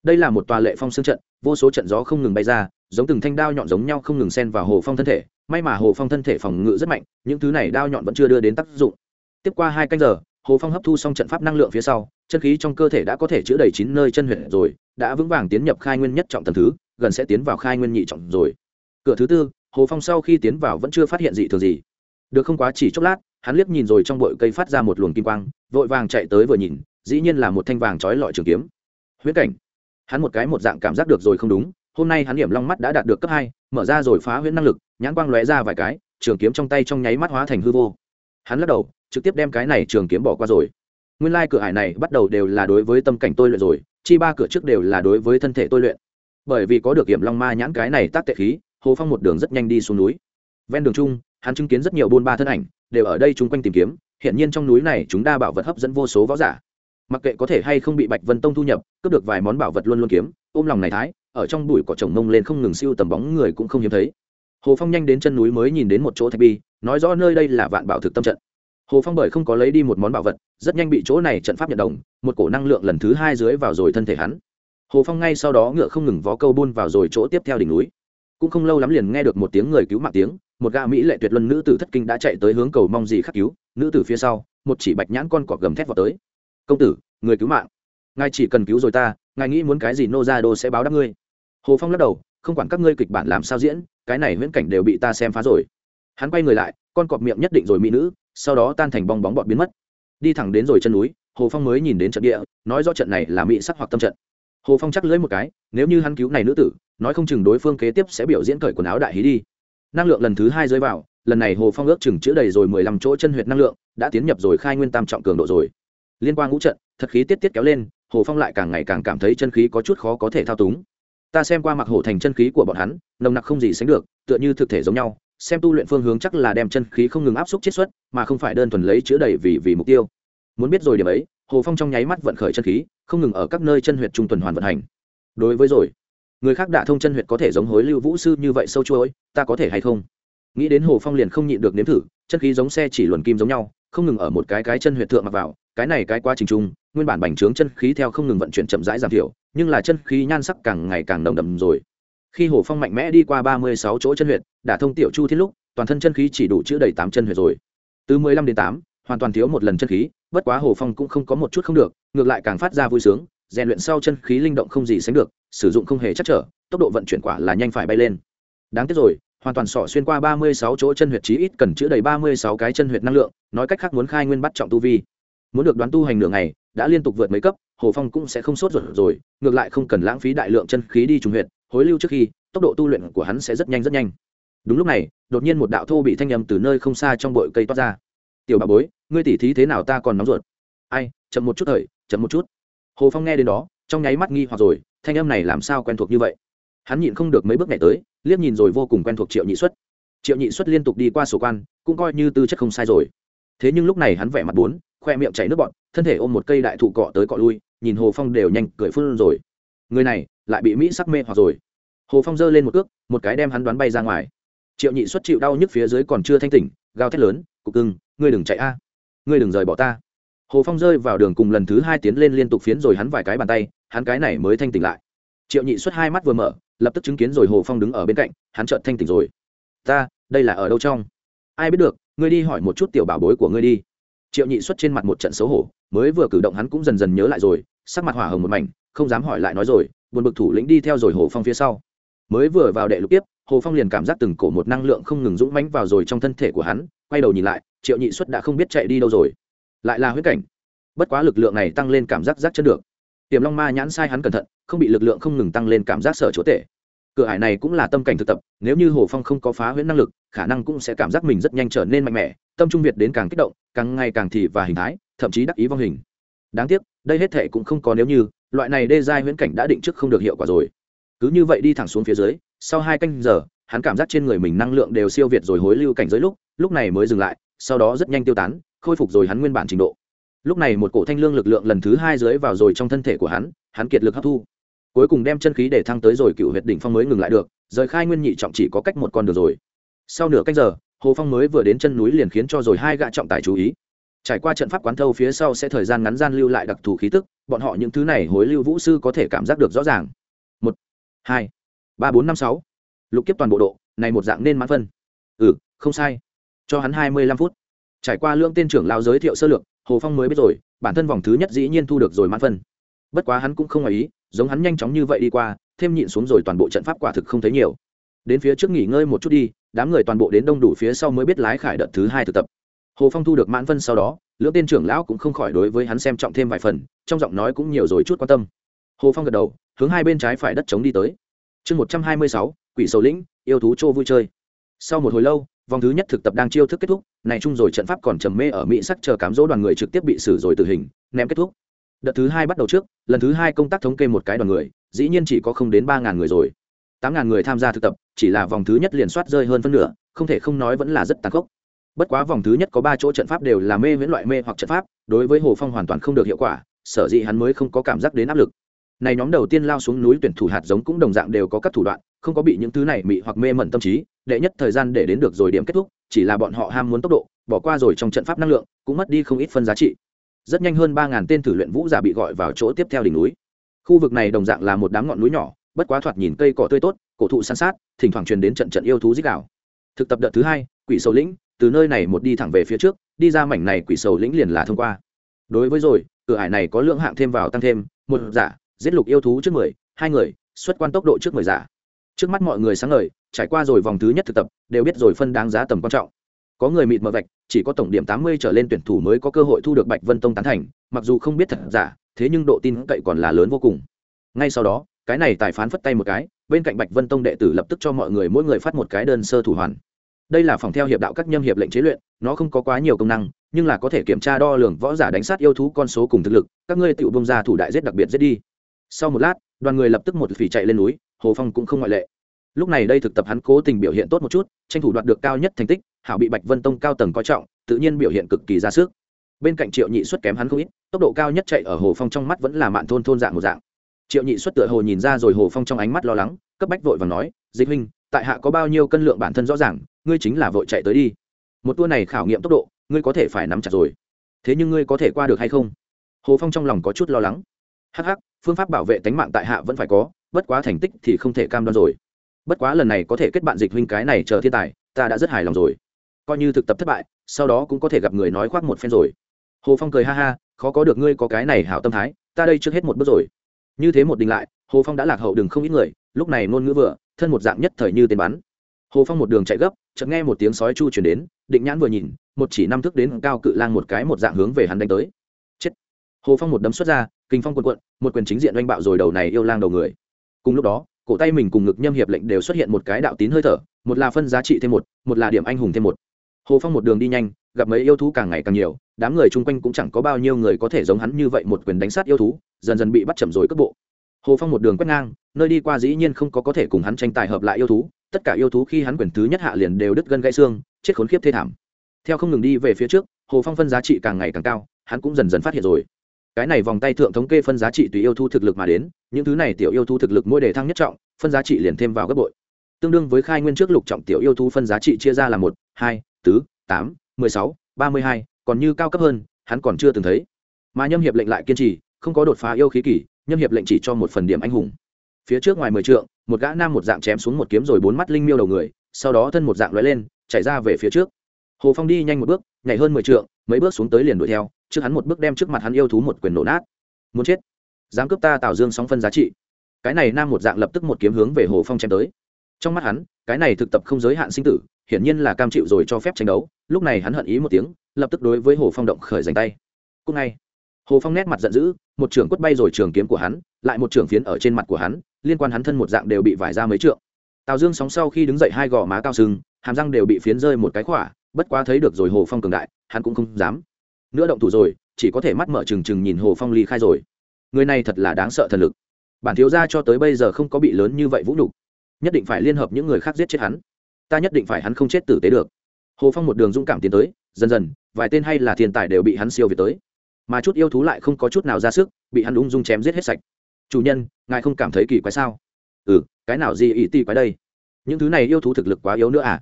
[SPEAKER 1] Đây là một tòa lệ phong xương trận, vô số trận gió không ngừng bay ra, giống từng thanh đao nhọn giống nhau không ngừng xen vào hồ phong thân thể. May mà hồ phong thân thể phòng ngự rất mạnh, những thứ này đao nhọn vẫn chưa đưa đến tác dụng. Tiếp qua hai canh giờ, hồ phong hấp thu xong trận pháp năng lượng phía sau, chân khí trong cơ thể đã có thể chữa đầy chín nơi chân huyệt rồi, đã vững vàng tiến nhập khai nguyên nhất trọng tầm thứ, gần sẽ tiến vào khai nguyên nhị trọng rồi. Cửa thứ tư, hồ phong sau khi tiến vào vẫn chưa phát hiện gì thường gì. Được không quá chỉ chốc lát, hắn liếc nhìn rồi trong bụi cây phát ra một luồng kim quang, vội vàng chạy tới vừa nhìn dĩ nhiên là một thanh vàng trói lọi trường kiếm. Huyễn cảnh. Hắn một cái một dạng cảm giác được rồi không đúng, hôm nay hắn điểm long mắt đã đạt được cấp hai, mở ra rồi phá huyễn năng lực, nhãn quang lóe ra vài cái, trường kiếm trong tay trong nháy mắt hóa thành hư vô. Hắn lắc đầu, trực tiếp đem cái này trường kiếm bỏ qua rồi. Nguyên lai cửa hải này bắt đầu đều là đối với tâm cảnh tôi luyện rồi, chi ba cửa trước đều là đối với thân thể tôi luyện. Bởi vì có được hiểm long ma nhãn cái này tác tệ khí, hồ phong một đường rất nhanh đi xuống núi. Ven đường chung, hắn chứng kiến rất nhiều buôn ba thân ảnh, đều ở đây chung quanh tìm kiếm hiện nhiên trong núi này chúng đa bảo vật hấp dẫn vô số võ giả mặc kệ có thể hay không bị bạch vân tông thu nhập, cướp được vài món bảo vật luôn luôn kiếm, ôm lòng này thái, ở trong bụi cỏ trồng mông lên không ngừng siêu tầm bóng người cũng không hiếm thấy. Hồ phong nhanh đến chân núi mới nhìn đến một chỗ thạch bi, nói rõ nơi đây là vạn bảo thực tâm trận. Hồ phong bởi không có lấy đi một món bảo vật, rất nhanh bị chỗ này trận pháp nhận đồng, một cổ năng lượng lần thứ hai dưới vào rồi thân thể hắn. Hồ phong ngay sau đó ngựa không ngừng vó câu buôn vào rồi chỗ tiếp theo đỉnh núi. Cũng không lâu lắm liền nghe được một tiếng người cứu mạng tiếng, một gã mỹ lệ tuyệt luân nữ tử thất kinh đã chạy tới hướng cầu mong gì khắc cứu, nữ tử phía sau, một chỉ bạch nhãn con cọp gầm thét vào tới công tử, người cứu mạng. Ngài chỉ cần cứu rồi ta, ngài nghĩ muốn cái gì nô ra đô sẽ báo đáp ngươi. Hồ phong lắc đầu, không quản các ngươi kịch bản làm sao diễn, cái này viễn cảnh đều bị ta xem phá rồi. Hắn quay người lại, con cọp miệng nhất định rồi mỹ nữ, sau đó tan thành bong bóng bọt biến mất. Đi thẳng đến rồi chân núi, hồ phong mới nhìn đến trận địa, nói do trận này là mỹ sắc hoặc tâm trận. Hồ phong chắc lưỡi một cái, nếu như hắn cứu này nữ tử, nói không chừng đối phương kế tiếp sẽ biểu diễn cởi quần áo đại hí đi. Năng lượng lần thứ hai rơi vào, lần này hồ phong ước chừng chữa đầy rồi mười lăm chỗ chân huyệt năng lượng, đã tiến nhập rồi khai nguyên tam trọng cường độ rồi liên quan ngũ trận, thật khí tiết tiết kéo lên, hồ phong lại càng ngày càng cảm thấy chân khí có chút khó có thể thao túng. Ta xem qua mặc hổ thành chân khí của bọn hắn, nồng nặc không gì sánh được, tựa như thực thể giống nhau, xem tu luyện phương hướng chắc là đem chân khí không ngừng áp suất chiết xuất, mà không phải đơn thuần lấy chữa đầy vì vì mục tiêu. Muốn biết rồi điểm ấy, hồ phong trong nháy mắt vận khởi chân khí, không ngừng ở các nơi chân huyệt trung tuần hoàn vận hành. Đối với rồi, người khác đả thông chân huyệt có thể giống hối lưu vũ sư như vậy sâu chuỗi, ta có thể hay không? Nghĩ đến hồ phong liền không nhịn được nếm thử, chân khí giống xe chỉ luồn kim giống nhau, không ngừng ở một cái cái chân huyệt thượng mặc vào cái này cái quá trình chung, nguyên bản bành trướng chân khí theo không ngừng vận chuyển chậm rãi giảm thiểu, nhưng là chân khí nhan sắc càng ngày càng nồng đậm rồi. Khi hồ phong mạnh mẽ đi qua ba mươi sáu chỗ chân huyệt, đã thông tiểu chu thiết lúc, toàn thân chân khí chỉ đủ chữa đầy tám chân huyệt rồi. Từ mười lăm đến tám, hoàn toàn thiếu một lần chân khí, bất quá hồ phong cũng không có một chút không được, ngược lại càng phát ra vui sướng, rèn luyện sau chân khí linh động không gì sánh được, sử dụng không hề chắc trở, tốc độ vận chuyển quả là nhanh phải bay lên. Đáng tiếc rồi, hoàn toàn sỏ xuyên qua ba mươi sáu chỗ chân huyệt chí ít cần chữa đầy ba mươi sáu cái chân huyệt năng lượng, nói cách khác muốn khai nguyên bắt trọng tu vi muốn được đoán tu hành nửa ngày, đã liên tục vượt mấy cấp, hồ phong cũng sẽ không sốt ruột rồi, ngược lại không cần lãng phí đại lượng chân khí đi trùng huyện hối lưu trước khi, tốc độ tu luyện của hắn sẽ rất nhanh rất nhanh. Đúng lúc này, đột nhiên một đạo thô bị thanh âm từ nơi không xa trong bụi cây toát ra. Tiểu bà bối, ngươi tỉ thí thế nào ta còn nóng ruột? Ai, chậm một chút thời, chậm một chút. Hồ phong nghe đến đó, trong nháy mắt nghi hoặc rồi, thanh âm này làm sao quen thuộc như vậy? Hắn nhịn không được mấy bước này tới, liếc nhìn rồi vô cùng quen thuộc triệu nhị xuất. Triệu nhị xuất liên tục đi qua sổ quan, cũng coi như tư chất không sai rồi. Thế nhưng lúc này hắn vẻ mặt bốn khoe miệng chảy nước bọn thân thể ôm một cây đại thụ cọ tới cọ lui, nhìn hồ phong đều nhanh cười phun rồi. Người này lại bị mỹ sắc mê hoặc rồi. Hồ phong giơ lên một cước, một cái đem hắn đoán bay ra ngoài. Triệu nhị xuất chịu đau nhức phía dưới còn chưa thanh tỉnh, gào thét lớn, cục cưng, ngươi đừng chạy a. Ngươi đừng rời bỏ ta. Hồ phong rơi vào đường cùng lần thứ hai tiến lên liên tục phiến rồi hắn vài cái bàn tay, hắn cái này mới thanh tỉnh lại. Triệu nhị xuất hai mắt vừa mở, lập tức chứng kiến rồi hồ phong đứng ở bên cạnh, hắn chợt thanh tỉnh rồi. Ta, đây là ở đâu trong? Ai biết được, ngươi đi hỏi một chút tiểu bảo bối của ngươi đi triệu nhị xuất trên mặt một trận xấu hổ, mới vừa cử động hắn cũng dần dần nhớ lại rồi, sắc mặt hỏa hồng một mảnh, không dám hỏi lại nói rồi, buồn bực thủ lĩnh đi theo rồi hồ phong phía sau. Mới vừa vào đệ lục tiếp, hồ phong liền cảm giác từng cổ một năng lượng không ngừng dũng mãnh vào rồi trong thân thể của hắn, quay đầu nhìn lại, triệu nhị xuất đã không biết chạy đi đâu rồi. Lại là huyết cảnh. Bất quá lực lượng này tăng lên cảm giác giác chân được. Tiềm long ma nhãn sai hắn cẩn thận, không bị lực lượng không ngừng tăng lên cảm giác sở chỗ tệ cửa ải này cũng là tâm cảnh thực tập, nếu như hồ phong không có phá huyễn năng lực, khả năng cũng sẽ cảm giác mình rất nhanh trở nên mạnh mẽ, tâm trung việt đến càng kích động, càng ngày càng thị và hình thái, thậm chí đắc ý vong hình. Đáng tiếc, đây hết thệ cũng không có nếu như, loại này đê giai huyễn cảnh đã định trước không được hiệu quả rồi. Cứ như vậy đi thẳng xuống phía dưới, sau hai canh giờ, hắn cảm giác trên người mình năng lượng đều siêu việt rồi hối lưu cảnh giới lúc lúc này mới dừng lại, sau đó rất nhanh tiêu tán, khôi phục rồi hắn nguyên bản trình độ. Lúc này một cổ thanh lương lực lượng lần thứ hai dưới vào rồi trong thân thể của hắn hắn kiệt lực hấp thu cuối cùng đem chân khí để thăng tới rồi cựu huyệt đỉnh phong mới ngừng lại được, rời khai nguyên nhị trọng chỉ có cách một con đường rồi. Sau nửa cách giờ, hồ phong mới vừa đến chân núi liền khiến cho rồi hai gã trọng tài chú ý. Trải qua trận pháp quán thâu phía sau sẽ thời gian ngắn gian lưu lại đặc thù khí tức, bọn họ những thứ này hối lưu vũ sư có thể cảm giác được rõ ràng. Một, hai, ba, bốn, năm, sáu. Lục kiếp toàn bộ độ, này một dạng nên mãn phân. Ừ không sai. Cho hắn hai mươi lăm phút. Trải qua lương tên trưởng lao giới thiệu sơ lược, hồ phong mới biết rồi, bản thân vòng thứ nhất dĩ nhiên thu được rồi mãn phân. Bất quá hắn cũng không ngoài ý giống hắn nhanh chóng như vậy đi qua, thêm nhịn xuống rồi toàn bộ trận pháp quả thực không thấy nhiều. Đến phía trước nghỉ ngơi một chút đi, đám người toàn bộ đến đông đủ phía sau mới biết lái khải đợt thứ hai thực tập. Hồ phong thu được mãn phân sau đó, lưỡng tên trưởng lão cũng không khỏi đối với hắn xem trọng thêm vài phần, trong giọng nói cũng nhiều rồi chút quan tâm. Hồ phong gật đầu, hướng hai bên trái phải đất chống đi tới. Chương một trăm hai mươi sáu, quỷ sầu lĩnh, yêu thú châu vui chơi. Sau một hồi lâu, vòng thứ nhất thực tập đang chiêu thức kết thúc, này chung rồi trận pháp còn trầm mê ở mỹ sắc chờ cám dỗ đoàn người trực tiếp bị xử rồi tử hình, ném kết thúc đợt thứ hai bắt đầu trước, lần thứ hai công tác thống kê một cái đoàn người, dĩ nhiên chỉ có không đến ba ngàn người rồi. Tám ngàn người tham gia thực tập, chỉ là vòng thứ nhất liền soát rơi hơn phân nửa, không thể không nói vẫn là rất tàn khốc. Bất quá vòng thứ nhất có ba chỗ trận pháp đều là mê viễn loại mê hoặc trận pháp, đối với hồ phong hoàn toàn không được hiệu quả, sở dĩ hắn mới không có cảm giác đến áp lực. Này nhóm đầu tiên lao xuống núi tuyển thủ hạt giống cũng đồng dạng đều có các thủ đoạn, không có bị những thứ này mị hoặc mê mẩn tâm trí, đệ nhất thời gian để đến được rồi điểm kết thúc, chỉ là bọn họ ham muốn tốc độ, bỏ qua rồi trong trận pháp năng lượng, cũng mất đi không ít phân giá trị rất nhanh hơn ba ngàn tên thử luyện vũ giả bị gọi vào chỗ tiếp theo đỉnh núi. Khu vực này đồng dạng là một đám ngọn núi nhỏ, bất quá thoạt nhìn cây cỏ tươi tốt, cổ thụ san sát, thỉnh thoảng truyền đến trận trận yêu thú dích đạo thực tập đợt thứ hai, quỷ sầu lĩnh, từ nơi này một đi thẳng về phía trước, đi ra mảnh này quỷ sầu lĩnh liền là thông qua. Đối với rồi, cửa hải này có lượng hạng thêm vào tăng thêm, một giả, giết lục yêu thú trước mười, hai người, xuất quan tốc độ trước mười giả. Trước mắt mọi người sáng ngời, trải qua rồi vòng thứ nhất thực tập, đều biết rồi phân đáng giá tầm quan trọng có người mịt mờ vạch, chỉ có tổng điểm tám mươi trở lên tuyển thủ mới có cơ hội thu được bạch vân tông tán thành, mặc dù không biết thật giả, thế nhưng độ tin cậy còn là lớn vô cùng. Ngay sau đó, cái này tài phán phất tay một cái, bên cạnh bạch vân tông đệ tử lập tức cho mọi người mỗi người phát một cái đơn sơ thủ hoàn. Đây là phòng theo hiệp đạo các nhâm hiệp lệnh chế luyện, nó không có quá nhiều công năng, nhưng là có thể kiểm tra đo lường võ giả đánh sát yêu thú con số cùng thực lực, các ngươi tự bông ra thủ đại giết đặc biệt giết đi. Sau một lát, đoàn người lập tức một phỉ chạy lên núi, hồ phong cũng không ngoại lệ lúc này đây thực tập hắn cố tình biểu hiện tốt một chút, tranh thủ đoạt được cao nhất thành tích, hảo bị bạch vân tông cao tầng coi trọng, tự nhiên biểu hiện cực kỳ ra sức. Bên cạnh triệu nhị xuất kém hắn không ít, tốc độ cao nhất chạy ở hồ phong trong mắt vẫn là mạn thôn thôn dạng một dạng. Triệu nhị xuất tựa hồ nhìn ra rồi hồ phong trong ánh mắt lo lắng, cấp bách vội và nói, dịch huynh, tại hạ có bao nhiêu cân lượng bản thân rõ ràng, ngươi chính là vội chạy tới đi. Một tour này khảo nghiệm tốc độ, ngươi có thể phải nắm chặt rồi. Thế nhưng ngươi có thể qua được hay không? Hồ phong trong lòng có chút lo lắng. Hh phương pháp bảo vệ tánh mạng tại hạ vẫn phải có, bất quá thành tích thì không thể cam đoan rồi bất quá lần này có thể kết bạn dịch huynh cái này chờ thiên tài, ta đã rất hài lòng rồi. Coi như thực tập thất bại, sau đó cũng có thể gặp người nói khoác một phen rồi. Hồ phong cười ha ha, khó có được ngươi có cái này hảo tâm thái, ta đây trước hết một bước rồi. Như thế một đình lại, hồ phong đã lạc hậu đừng không ít người, lúc này ngôn ngữ vừa, thân một dạng nhất thời như tên bắn. Hồ phong một đường chạy gấp, chợt nghe một tiếng sói chu chuyển đến, định nhãn vừa nhìn, một chỉ năm thước đến cao cự lang một cái một dạng hướng về hắn đánh tới. Chết. Hồ phong một đấm xuất ra, kinh phong quần quận một quyền chính diện oanh bạo rồi đầu này yêu lang đầu người. Cùng lúc đó cổ tay mình cùng ngực nhâm hiệp lệnh đều xuất hiện một cái đạo tín hơi thở, một là phân giá trị thêm một một là điểm anh hùng thêm một. Hồ phong một đường đi nhanh, gặp mấy yêu thú càng ngày càng nhiều, đám người chung quanh cũng chẳng có bao nhiêu người có thể giống hắn như vậy một quyền đánh sát yêu thú, dần dần bị bắt chậm rồi cất bộ. Hồ phong một đường quét ngang, nơi đi qua dĩ nhiên không có có thể cùng hắn tranh tài hợp lại yêu thú, tất cả yêu thú khi hắn quyền thứ nhất hạ liền đều đứt gân gãy xương, chết khốn khiếp thê thảm. Theo không ngừng đi về phía trước, hồ phong phân giá trị càng ngày càng cao, hắn cũng dần dần phát hiện rồi cái này vòng tay thượng thống kê phân giá trị tùy yêu thu thực lực mà đến, những thứ này tiểu yêu thu thực lực mỗi đề thăng nhất trọng, phân giá trị liền thêm vào gấp bội. Tương đương với khai nguyên trước lục trọng tiểu yêu thu phân giá trị chia ra là một, hai, tứ, tám, mười sáu, ba mươi hai, còn như cao cấp hơn, hắn còn chưa từng thấy. Mà nhâm hiệp lệnh lại kiên trì, không có đột phá yêu khí kỷ nhâm hiệp lệnh chỉ cho một phần điểm anh hùng. Phía trước ngoài mười trượng, một gã nam một dạng chém xuống một kiếm rồi bốn mắt linh miêu đầu người, sau đó thân một dạng lóe lên, chạy ra về phía trước. Hồ phong đi nhanh một bước, nhảy hơn mười trượng, mấy bước xuống tới liền đuổi theo trước hắn một bước đem trước mặt hắn yêu thú một quyền nổ nát. Muốn chết? Dám cướp ta tào dương sóng phân giá trị. Cái này nam một dạng lập tức một kiếm hướng về hồ phong chém tới. Trong mắt hắn, cái này thực tập không giới hạn sinh tử, hiển nhiên là cam chịu rồi cho phép tranh đấu. Lúc này hắn hận ý một tiếng, lập tức đối với hồ phong động khởi dành tay. Cúc ngay. Hồ phong nét mặt giận dữ, một trưởng quất bay rồi trường kiếm của hắn, lại một trưởng phiến ở trên mặt của hắn, liên quan hắn thân một dạng đều bị vải ra mấy trượng. Tào dương sóng sau khi đứng dậy hai gò má cao sưng hàm răng đều bị phiến rơi một cái khỏa, bất quá thấy được rồi hồ phong cường đại, hắn cũng không dám nữa động thủ rồi, chỉ có thể mắt mở trừng trừng nhìn hồ phong ly khai rồi. Người này thật là đáng sợ thần lực. Bản thiếu gia cho tới bây giờ không có bị lớn như vậy vũ nhục. Nhất định phải liên hợp những người khác giết chết hắn. Ta nhất định phải hắn không chết tử tế được. Hồ phong một đường dũng cảm tiến tới, dần dần, vài tên hay là thiên tài đều bị hắn siêu việt tới. Mà chút yêu thú lại không có chút nào ra sức, bị hắn ung dung chém giết hết sạch. Chủ nhân, ngài không cảm thấy kỳ quái sao? Ừ cái nào gì ỷ ti quái đây? Những thứ này yêu thú thực lực quá yếu nữa à?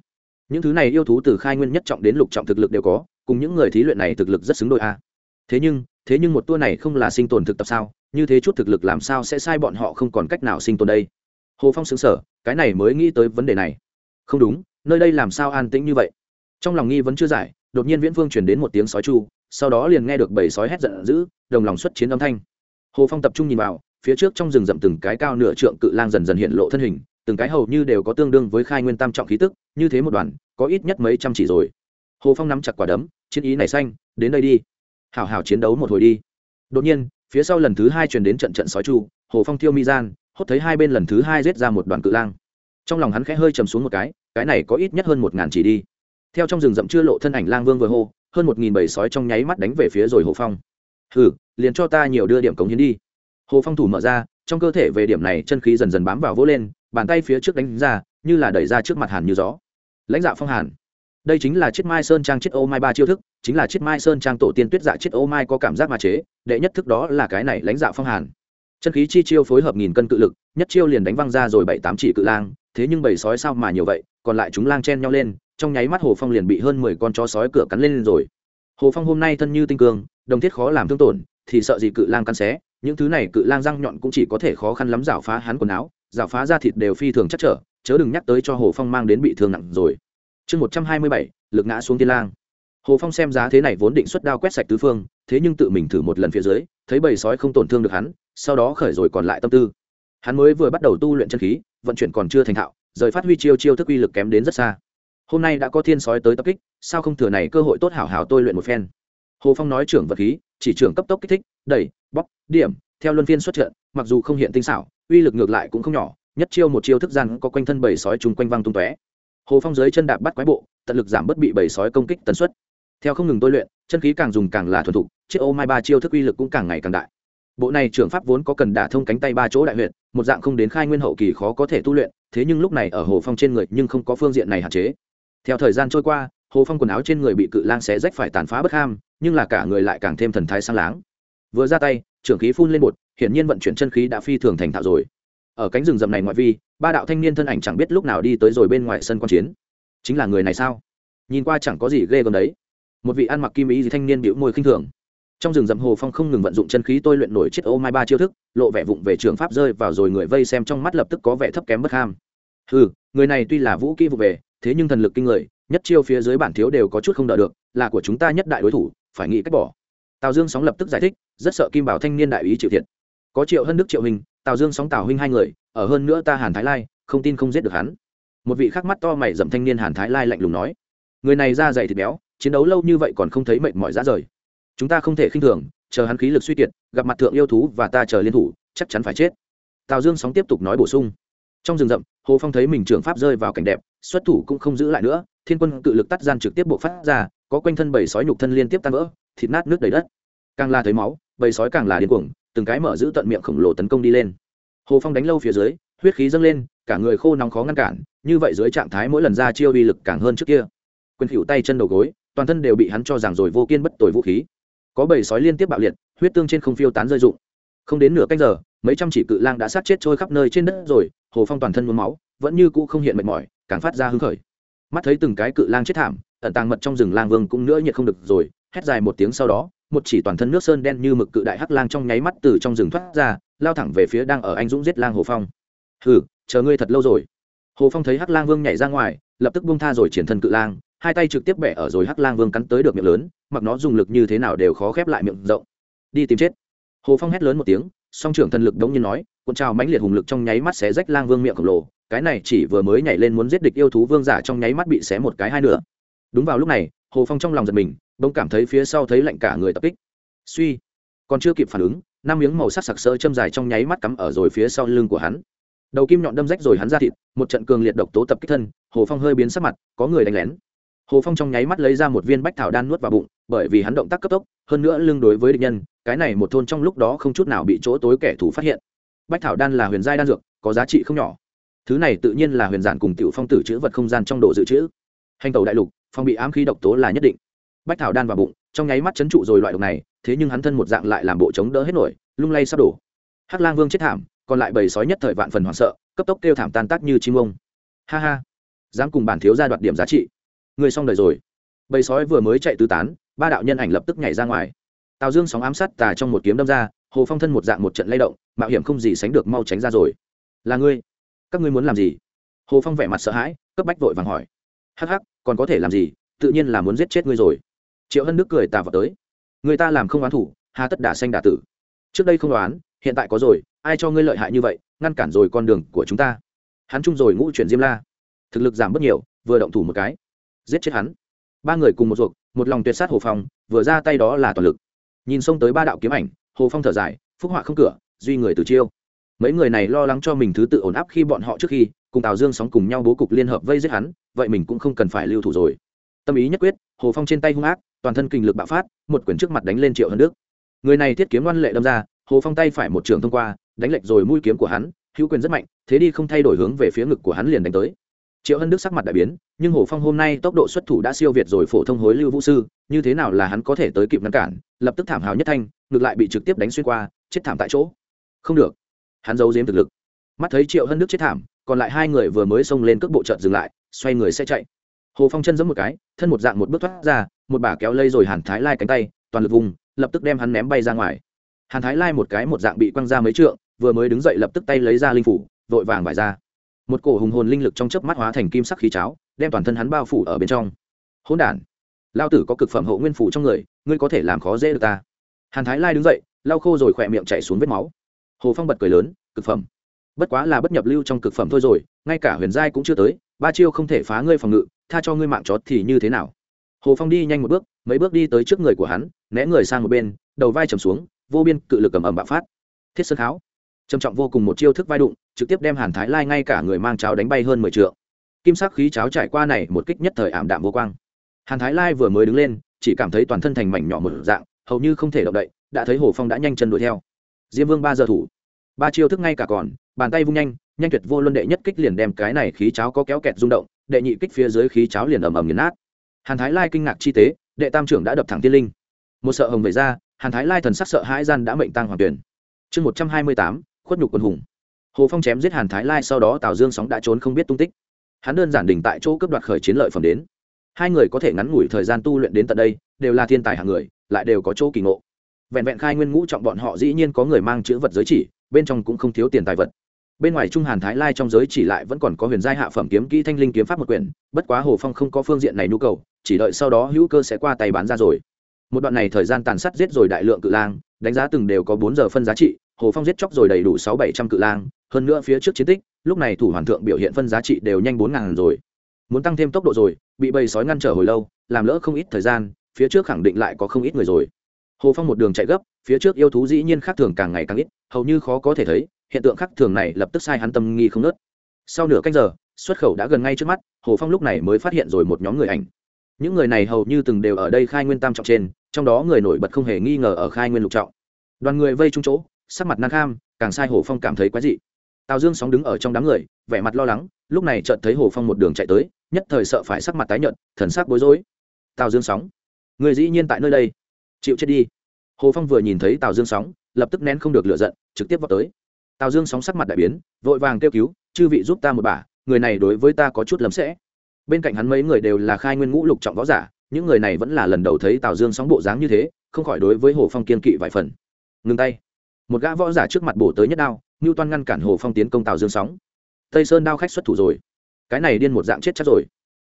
[SPEAKER 1] Những thứ này yêu thú từ khai nguyên nhất trọng đến lục trọng thực lực đều có cùng những người thí luyện này thực lực rất xứng đôi à. thế nhưng thế nhưng một tour này không là sinh tồn thực tập sao? Như thế chút thực lực làm sao sẽ sai bọn họ không còn cách nào sinh tồn đây? Hồ phong xứng sở cái này mới nghĩ tới vấn đề này. Không đúng, nơi đây làm sao an tĩnh như vậy? Trong lòng nghi vẫn chưa giải, đột nhiên viễn phương chuyển đến một tiếng sói chu, sau đó liền nghe được bầy sói hét giận dữ, đồng lòng xuất chiến âm thanh. Hồ phong tập trung nhìn vào, phía trước trong rừng rậm từng cái cao nửa trượng cự lang dần dần hiện lộ thân hình, từng cái hầu như đều có tương đương với khai nguyên tam trọng khí tức, như thế một đoàn, có ít nhất mấy trăm chỉ rồi hồ phong nắm chặt quả đấm, chiến ý nảy xanh, đến đây đi. Hảo hảo chiến đấu một hồi đi. Đột nhiên, phía sau lần thứ hai truyền đến trận trận sói chu, hồ phong tiêu mi gian, hốt thấy hai bên lần thứ hai giết ra một đoàn cự lang. Trong lòng hắn khẽ hơi chầm xuống một cái cái này có ít nhất hơn một ngàn chỉ đi. Theo trong rừng rậm chưa lộ thân ảnh lang vương vừa hô, hơn một nghìn bầy sói trong nháy mắt đánh về phía rồi hồ phong. Hừ, liền cho ta nhiều đưa điểm cống hiến đi. Hồ phong thủ mở ra, trong cơ thể về điểm này chân khí dần dần bám vào vỗ lên, bàn tay phía trước đánh ra, như là đẩy ra trước mặt hàn như gió. Lãnh Dạo phong hàn đây chính là chiếc mai sơn trang chiếc ô mai ba chiêu thức, chính là chiếc mai sơn trang tổ tiên tuyết dạ chiếc ô mai có cảm giác mà chế, đệ nhất thức đó là cái này lãnh dạ phong hàn. Chân khí chi chiêu phối hợp nghìn cân cự lực, nhất chiêu liền đánh văng ra rồi bảy tám chỉ cự lang, thế nhưng bầy sói sao mà nhiều vậy, còn lại chúng lang chen nhau lên, trong nháy mắt hồ phong liền bị hơn mười con chó sói cửa cắn lên rồi. Hồ phong hôm nay thân như tinh cương đồng thiết khó làm thương tổn, thì sợ gì cự lang cắn xé, những thứ này cự lang răng nhọn cũng chỉ có thể khó khăn lắm rảo phá hắn quần áo rảo phá ra thịt đều phi thường chắc trở, chớ đừng nhắc tới cho hồ phong mang đến bị thương nặng rồi chương một trăm hai mươi bảy, lực ngã xuống tiên lang. Hồ phong xem giá thế này vốn định xuất đao quét sạch tứ phương, thế nhưng tự mình thử một lần phía dưới, thấy bầy sói không tổn thương được hắn, sau đó khởi rồi còn lại tâm tư. Hắn mới vừa bắt đầu tu luyện chân khí, vận chuyển còn chưa thành thạo, rời phát huy chiêu chiêu thức uy lực kém đến rất xa. Hôm nay đã có thiên sói tới tập kích, sao không thừa này cơ hội tốt hảo hảo tôi luyện một phen? Hồ phong nói trưởng vật khí, chỉ trưởng cấp tốc kích thích, đẩy bóc điểm, theo luân phiên xuất trận, mặc dù không hiện tinh xảo, uy lực ngược lại cũng không nhỏ, nhất chiêu một chiêu thức gian có quanh thân bầy sói chung quanh văng tung tóe hồ phong dưới chân đạp bắt quái bộ, tận lực giảm bớt bị bầy sói công kích tần suất. Theo không ngừng tôi luyện, chân khí càng dùng càng là thuần thục, chiếc ô mai ba chiêu thức uy lực cũng càng ngày càng đại. Bộ này trưởng pháp vốn có cần đả thông cánh tay ba chỗ đại huyện một dạng không đến khai nguyên hậu kỳ khó có thể tu luyện, thế nhưng lúc này ở hồ phong trên người nhưng không có phương diện này hạn chế. Theo thời gian trôi qua, hồ phong quần áo trên người bị cự lang xé rách phải tàn phá bất ham, nhưng là cả người lại càng thêm thần thái sang láng. Vừa ra tay, trưởng khí phun lên bột, hiển nhiên vận chuyển chân khí đã phi thường thành thạo rồi ở cánh rừng rậm này ngoại vi, ba đạo thanh niên thân ảnh chẳng biết lúc nào đi tới rồi bên ngoài sân quan chiến. Chính là người này sao? Nhìn qua chẳng có gì ghê gớm đấy. Một vị ăn mặc kim ý gì thanh niên bĩu môi khinh thường. Trong rừng rậm hồ phong không ngừng vận dụng chân khí tôi luyện nổi chiếc ô mai ba chiêu thức, lộ vẻ vụng về trường pháp rơi vào rồi người vây xem trong mắt lập tức có vẻ thấp kém bất ham. Ừ người này tuy là vũ kỹ vụ về, thế nhưng thần lực kinh người, nhất chiêu phía dưới bản thiếu đều có chút không đỡ được, là của chúng ta nhất đại đối thủ, phải nghĩ cách bỏ. Tào dương sóng lập tức giải thích, rất sợ kim bảo thanh niên đại ý chịu thiệt có triệu hân đức triệu hình tào dương sóng tào huynh hai người, ở hơn nữa ta hàn thái lai, không tin không giết được hắn. Một vị khắc mắt to mày dậm thanh niên hàn thái lai lạnh lùng nói, người này da dày thịt béo, chiến đấu lâu như vậy còn không thấy mệt mỏi ra rời. Chúng ta không thể khinh thường, chờ hắn khí lực suy kiệt, gặp mặt thượng yêu thú và ta chờ liên thủ, chắc chắn phải chết. Tào dương sóng tiếp tục nói bổ sung. Trong rừng rậm, hồ phong thấy mình trưởng pháp rơi vào cảnh đẹp, xuất thủ cũng không giữ lại nữa, thiên quân cự lực tắt gian trực tiếp bộ phát ra, có quanh thân bầy sói nhục thân liên tiếp tan vỡ, thịt nát nước đầy đất. Càng la thấy máu, bầy sói càng là điên cuồng từng cái mở giữ tận miệng khổng lồ tấn công đi lên. Hồ phong đánh lâu phía dưới, huyết khí dâng lên, cả người khô nóng khó ngăn cản, như vậy dưới trạng thái mỗi lần ra chiêu uy lực càng hơn trước kia. Quyền khỉu tay chân đầu gối, toàn thân đều bị hắn cho rằng rồi vô kiên bất tồi vũ khí. Có bầy sói liên tiếp bạo liệt, huyết tương trên không phiêu tán rơi rụng. Không đến nửa canh giờ, mấy trăm chỉ cự lang đã sát chết trôi khắp nơi trên đất rồi, hồ phong toàn thân mướm máu, vẫn như cũ không hiện mệt mỏi, càng phát ra hưng khởi. Mắt thấy từng cái cự lang chết thảm, ẩn tàng mật trong rừng lang vương cũng nữa nhiệt không được rồi, hét dài một tiếng sau đó một chỉ toàn thân nước sơn đen như mực cự đại hắc lang trong nháy mắt từ trong rừng thoát ra, lao thẳng về phía đang ở anh dũng giết lang hồ phong. Hừ, chờ ngươi thật lâu rồi. Hồ phong thấy hắc lang vương nhảy ra ngoài, lập tức bung tha rồi triển thân cự lang, hai tay trực tiếp bẻ ở rồi hắc lang vương cắn tới được miệng lớn, mặc nó dùng lực như thế nào đều khó khép lại miệng rộng. Đi tìm chết. Hồ phong hét lớn một tiếng, song trưởng thần lực đống như nói, cuộn trào mãnh liệt hùng lực trong nháy mắt xé rách lang vương miệng khổng lồ, cái này chỉ vừa mới nhảy lên muốn giết địch yêu thú vương giả trong nháy mắt bị xé một cái hai nửa. Đúng vào lúc này, hồ phong trong lòng giật mình bỗng cảm thấy phía sau thấy lạnh cả người tập kích. Suy, còn chưa kịp phản ứng, năm miếng màu sắc sặc sỡ châm dài trong nháy mắt cắm ở rồi phía sau lưng của hắn. Đầu kim nhọn đâm rách rồi hắn ra thịt, một trận cường liệt độc tố tập kích thân, hồ phong hơi biến sắc mặt, có người đánh lén. Hồ phong trong nháy mắt lấy ra một viên bách thảo đan nuốt vào bụng, bởi vì hắn động tác cấp tốc, hơn nữa lưng đối với địch nhân, cái này một thôn trong lúc đó không chút nào bị chỗ tối kẻ thù phát hiện. Bách thảo đan là huyền giai đan dược, có giá trị không nhỏ. Thứ này tự nhiên là huyền giản cùng tiểu phong tử chữ vật không gian trong độ dự trữ. Hành tàu đại lục, phong bị ám khí độc tố là nhất định bách thảo đan vào bụng, trong nháy mắt chấn trụ rồi loại độc này, thế nhưng hắn thân một dạng lại làm bộ chống đỡ hết nổi, lung lay sắp đổ. Hắc lang vương chết thảm, còn lại bầy sói nhất thời vạn phần hoảng sợ, cấp tốc kêu thảm tan tác như chim ông. Ha ha, dám cùng bản thiếu ra đoạt điểm giá trị. Người xong đời rồi. Bầy sói vừa mới chạy tứ tán, ba đạo nhân ảnh lập tức nhảy ra ngoài. Tào dương sóng ám sát tà trong một kiếm đâm ra, hồ phong thân một dạng một trận lay động, mạo hiểm không gì sánh được mau tránh ra rồi. Là ngươi? Các ngươi muốn làm gì? Hồ phong vẻ mặt sợ hãi, cấp bách vội vàng hỏi. Hắc hắc, còn có thể làm gì? Tự nhiên là muốn giết chết ngươi rồi triệu hân đức cười tà vào tới. Người ta làm không oán thủ, hà tất đả xanh đả tử. Trước đây không đoán hiện tại có rồi, ai cho ngươi lợi hại như vậy, ngăn cản rồi con đường của chúng ta. Hắn chung rồi ngũ chuyển diêm la. Thực lực giảm bất nhiều, vừa động thủ một cái, giết chết hắn. Ba người cùng một ruột, một lòng tuyệt sát hồ phong, vừa ra tay đó là toàn lực. Nhìn xông tới ba đạo kiếm ảnh, hồ phong thở dài, phúc họa không cửa, duy người từ chiêu. Mấy người này lo lắng cho mình thứ tự ổn áp khi bọn họ trước khi, cùng tào dương sóng cùng nhau bố cục liên hợp vây giết hắn, vậy mình cũng không cần phải lưu thủ rồi tâm ý nhất quyết, hồ phong trên tay hung ác, toàn thân kinh lực bạo phát, một quyển trước mặt đánh lên triệu hân đức. Người này thiết kiếm ngoan lệ đâm ra, hồ phong tay phải một trường thông qua, đánh lệch rồi mũi kiếm của hắn, hữu quyền rất mạnh, thế đi không thay đổi hướng về phía ngực của hắn liền đánh tới. Triệu hân đức sắc mặt đại biến, nhưng hồ phong hôm nay tốc độ xuất thủ đã siêu việt rồi phổ thông hối lưu vũ sư, như thế nào là hắn có thể tới kịp ngăn cản, lập tức thảm hào nhất thanh, ngược lại bị trực tiếp đánh xuyên qua, chết thảm tại chỗ. Không được. Hắn giấu giếm thực lực. Mắt thấy triệu hân đức chết thảm, còn lại hai người vừa mới xông lên cước bộ trợt dừng lại, xoay người sẽ chạy hồ phong chân giẫm một cái, thân một dạng một bước thoát ra, một bà kéo lây rồi hàn thái lai cánh tay, toàn lực vùng, lập tức đem hắn ném bay ra ngoài. Hàn thái lai một cái một dạng bị quăng ra mấy trượng, vừa mới đứng dậy lập tức tay lấy ra linh phủ, vội vàng vải ra. Một cổ hùng hồn linh lực trong chớp mắt hóa thành kim sắc khí cháo, đem toàn thân hắn bao phủ ở bên trong. Hỗn đản, lao tử có cực phẩm hậu nguyên phủ trong người, ngươi có thể làm khó dễ được ta. Hàn thái lai đứng dậy, lau khô rồi khỏe miệng chạy xuống vết máu. Hồ phong bật cười lớn, cực phẩm. Bất quá là bất nhập lưu trong cực phẩm thôi rồi, ngay cả huyền giai cũng chưa tới ba chiêu không thể phá ngươi phòng ngự, tha cho ngươi mạng chó thì như thế nào? Hồ phong đi nhanh một bước, mấy bước đi tới trước người của hắn, né người sang một bên, đầu vai trầm xuống, vô biên cự lực cầm ẩm bạo phát. Thiết sơn kháo, trầm trọng vô cùng một chiêu thức vai đụng, trực tiếp đem hàn thái lai ngay cả người mang cháo đánh bay hơn mười t kim sắc khí cháo trải qua này một kích nhất thời ảm đạm vô quang. Hàn thái lai vừa mới đứng lên, chỉ cảm thấy toàn thân thành mảnh nhỏ một dạng, hầu như không thể động đậy, đã thấy hồ phong đã nhanh chân đuổi theo. Diêm vương ba giờ thủ ba chiêu thức ngay cả còn, bàn tay vung nhanh nhanh tuyệt vô luân đệ nhất kích liền đem cái này khí cháo có kéo kẹt rung động, đệ nhị kích phía dưới khí cháo liền ầm ầm nghiền nát. Hàn thái lai kinh ngạc chi tế, đệ tam trưởng đã đập thẳng tiên linh. Một sợ hồng về ra, hàn thái lai thần sắc sợ hãi gian đã mệnh tăng hoàng tuyển. Chương một trăm hai mươi tám, khuất nhục quân hùng. Hồ phong chém giết hàn thái lai sau đó tào dương sóng đã trốn không biết tung tích. Hắn đơn giản đỉnh tại chỗ cướp đoạt khởi chiến lợi phẩm đến. Hai người có thể ngắn ngủi thời gian tu luyện đến tận đây, đều là thiên tài hạng người, lại đều có chỗ kỳ ngộ. Vẹn vẹn khai nguyên ngũ trọng bọn họ dĩ nhiên có người mang chữ vật giới chỉ bên trong cũng không thiếu tiền tài vật. Bên ngoài trung hàn thái lai trong giới chỉ lại vẫn còn có huyền giai hạ phẩm kiếm kỹ thanh linh kiếm pháp một quyển, bất quá hồ phong không có phương diện này nhu cầu, chỉ đợi sau đó hữu cơ sẽ qua tay bán ra rồi. Một đoạn này thời gian tàn sát giết rồi đại lượng cự lang, đánh giá từng đều có bốn giờ phân giá trị, hồ phong giết chóc rồi đầy đủ sáu bảy trăm cự lang, hơn nữa phía trước chiến tích, lúc này thủ hoàn thượng biểu hiện phân giá trị đều nhanh bốn ngàn rồi. Muốn tăng thêm tốc độ rồi, bị bầy sói ngăn trở hồi lâu, làm lỡ không ít thời gian, phía trước khẳng định lại có không ít người rồi. Hồ phong một đường chạy gấp, phía trước yêu thú dĩ nhiên khác thường càng ngày càng ít hầu như khó có thể thấy, hiện tượng khác thường này lập tức sai hắn tâm nghi không nớt. Sau nửa canh giờ, xuất khẩu đã gần ngay trước mắt, hồ phong lúc này mới phát hiện rồi một nhóm người ảnh. Những người này hầu như từng đều ở đây khai nguyên tam trọng trên, trong đó người nổi bật không hề nghi ngờ ở khai nguyên lục trọng. Đoàn người vây trung chỗ, sắc mặt năng kham, càng sai hồ phong cảm thấy quái dị. Tào dương sóng đứng ở trong đám người, vẻ mặt lo lắng, lúc này chợt thấy hồ phong một đường chạy tới, nhất thời sợ phải sắc mặt tái nhợt, thần sắc bối rối. Tào dương sóng. Người dĩ nhiên tại nơi đây. Chịu chết đi. Hồ phong vừa nhìn thấy tào dương sóng lập tức nén không được lựa giận, trực tiếp vào tới. Tào dương sóng sắc mặt đại biến, vội vàng kêu cứu, chư vị giúp ta một bà người này đối với ta có chút lấm sẽ. Bên cạnh hắn mấy người đều là khai nguyên ngũ lục trọng võ giả, những người này vẫn là lần đầu thấy tào dương sóng bộ dáng như thế, không khỏi đối với hồ phong kiên kỵ vài phần. Ngừng tay. Một gã võ giả trước mặt bổ tới nhất đao ngưu toan ngăn cản hồ phong tiến công tào dương sóng. Tây sơn đao khách xuất thủ rồi. Cái này điên một dạng chết chắc rồi.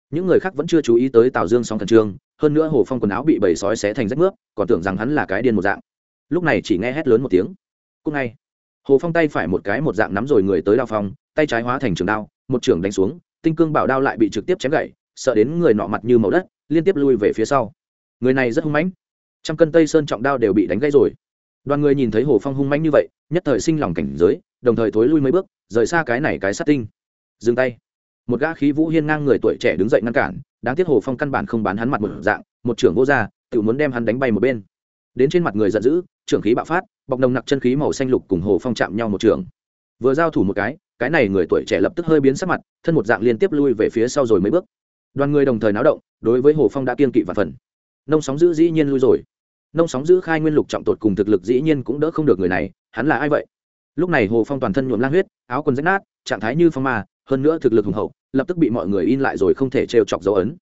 [SPEAKER 1] Những người khác vẫn chưa chú ý tới tào dương sóng thần trương, hơn nữa hồ phong quần áo bị bầy sói xé thành rách nước còn tưởng rằng hắn là cái điên một dạng lúc này chỉ nghe hét lớn một tiếng. Cúc ngay. Hồ phong tay phải một cái một dạng nắm rồi người tới đao phong, tay trái hóa thành trường đao, một trường đánh xuống, tinh cương bảo đao lại bị trực tiếp chém gãy, sợ đến người nọ mặt như màu đất, liên tiếp lui về phía sau. Người này rất hung mãnh. Trăm cân tây sơn trọng đao đều bị đánh gãy rồi. Đoàn người nhìn thấy hồ phong hung mãnh như vậy, nhất thời sinh lòng cảnh giới, đồng thời thối lui mấy bước, rời xa cái này cái sát tinh. Dừng tay. Một gã khí vũ hiên ngang người tuổi trẻ đứng dậy ngăn cản, đáng tiếc hồ phong căn bản không bán hắn mặt một dạng, một trưởng vô gia, tự muốn đem hắn đánh bay một bên đến trên mặt người giận dữ, trưởng khí bạo phát, bọc nồng nặc chân khí màu xanh lục cùng hồ phong chạm nhau một trường. Vừa giao thủ một cái cái này người tuổi trẻ lập tức hơi biến sắc mặt, thân một dạng liên tiếp lui về phía sau rồi mấy bước. Đoàn người đồng thời náo động, đối với hồ phong đã kiên kỵ và phần. Nông sóng giữ dĩ nhiên lui rồi. Nông sóng giữ khai nguyên lục trọng tột cùng thực lực dĩ nhiên cũng đỡ không được người này, hắn là ai vậy? Lúc này hồ phong toàn thân nhuộm lan huyết, áo quần rách nát, trạng thái như phong ma, hơn nữa thực lực hùng hậu, lập tức bị mọi người in lại rồi không thể trêu chọc dấu ấn.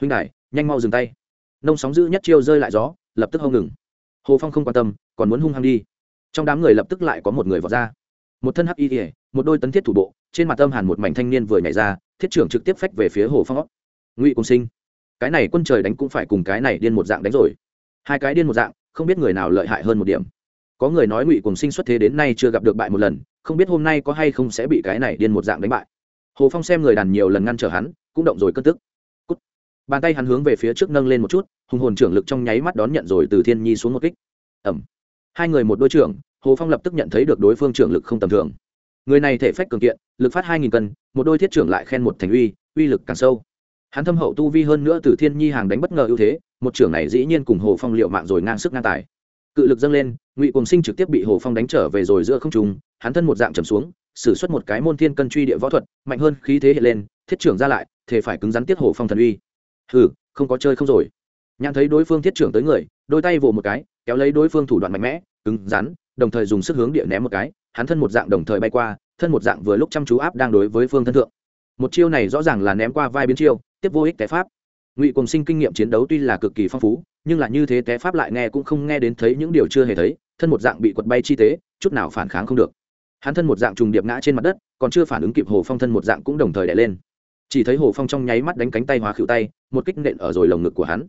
[SPEAKER 1] Huynh đại nhanh mau dừng tay. Nông sóng giữ nhất chiêu rơi lại gió, lập tức hông ngừng hồ phong không quan tâm, còn muốn hung hăng đi. Trong đám người lập tức lại có một người vọt ra. Một thân hắc y ỉa một đôi tấn thiết thủ bộ, trên mặt âm hàn một mảnh thanh niên vừa nhảy ra, thiết trưởng trực tiếp phách về phía hồ phong ngụy cùng sinh, cái này quân trời đánh cũng phải cùng cái này điên một dạng đánh rồi. Hai cái điên một dạng, không biết người nào lợi hại hơn một điểm. Có người nói ngụy cùng sinh xuất thế đến nay chưa gặp được bại một lần, không biết hôm nay có hay không sẽ bị cái này điên một dạng đánh bại. Hồ phong xem người đàn nhiều lần ngăn trở hắn, cũng động rồi cất tức. Cút. bàn tay hắn hướng về phía trước nâng lên một chút hùng hồn trưởng lực trong nháy mắt đón nhận rồi từ thiên nhi xuống một kích. Ẩm. Hai người một đôi trưởng, hồ phong lập tức nhận thấy được đối phương trưởng lực không tầm thường. Người này thể phách cường kiện, lực phát hai nghìn cân, một đôi thiết trưởng lại khen một thành uy uy lực càng sâu. Hắn thâm hậu tu vi hơn nữa từ thiên nhi hàng đánh bất ngờ ưu thế, một trưởng này dĩ nhiên cùng hồ phong liệu mạng rồi ngang sức ngang tài. Cự lực dâng lên, ngụy cùng sinh trực tiếp bị hồ phong đánh trở về rồi giữa không trùng hắn thân một dạng trầm xuống, sử xuất một cái môn thiên cân truy địa võ thuật, mạnh hơn khí thế hiện lên, thiết trưởng ra lại, thể phải cứng rắn tiết hồ phong thần uy. Hừ, không có chơi không rồi nhãn thấy đối phương thiết trưởng tới người, đôi tay vồ một cái, kéo lấy đối phương thủ đoạn mạnh mẽ, cứng rắn, đồng thời dùng sức hướng địa ném một cái, hắn thân một dạng đồng thời bay qua, thân một dạng vừa lúc chăm chú áp đang đối với phương thân thượng. Một chiêu này rõ ràng là ném qua vai biến chiêu, tiếp vô ích té pháp. Ngụy cùng sinh kinh nghiệm chiến đấu tuy là cực kỳ phong phú, nhưng là như thế té pháp lại nghe cũng không nghe đến thấy những điều chưa hề thấy, thân một dạng bị quật bay chi tế, chút nào phản kháng không được. Hắn thân một dạng trùng điệp ngã trên mặt đất, còn chưa phản ứng kịp hồ phong thân một dạng cũng đồng thời đẻ lên. Chỉ thấy hồ phong trong nháy mắt đánh cánh tay hóa khựu tay, một kích nện ở rồi lồng ngực của hắn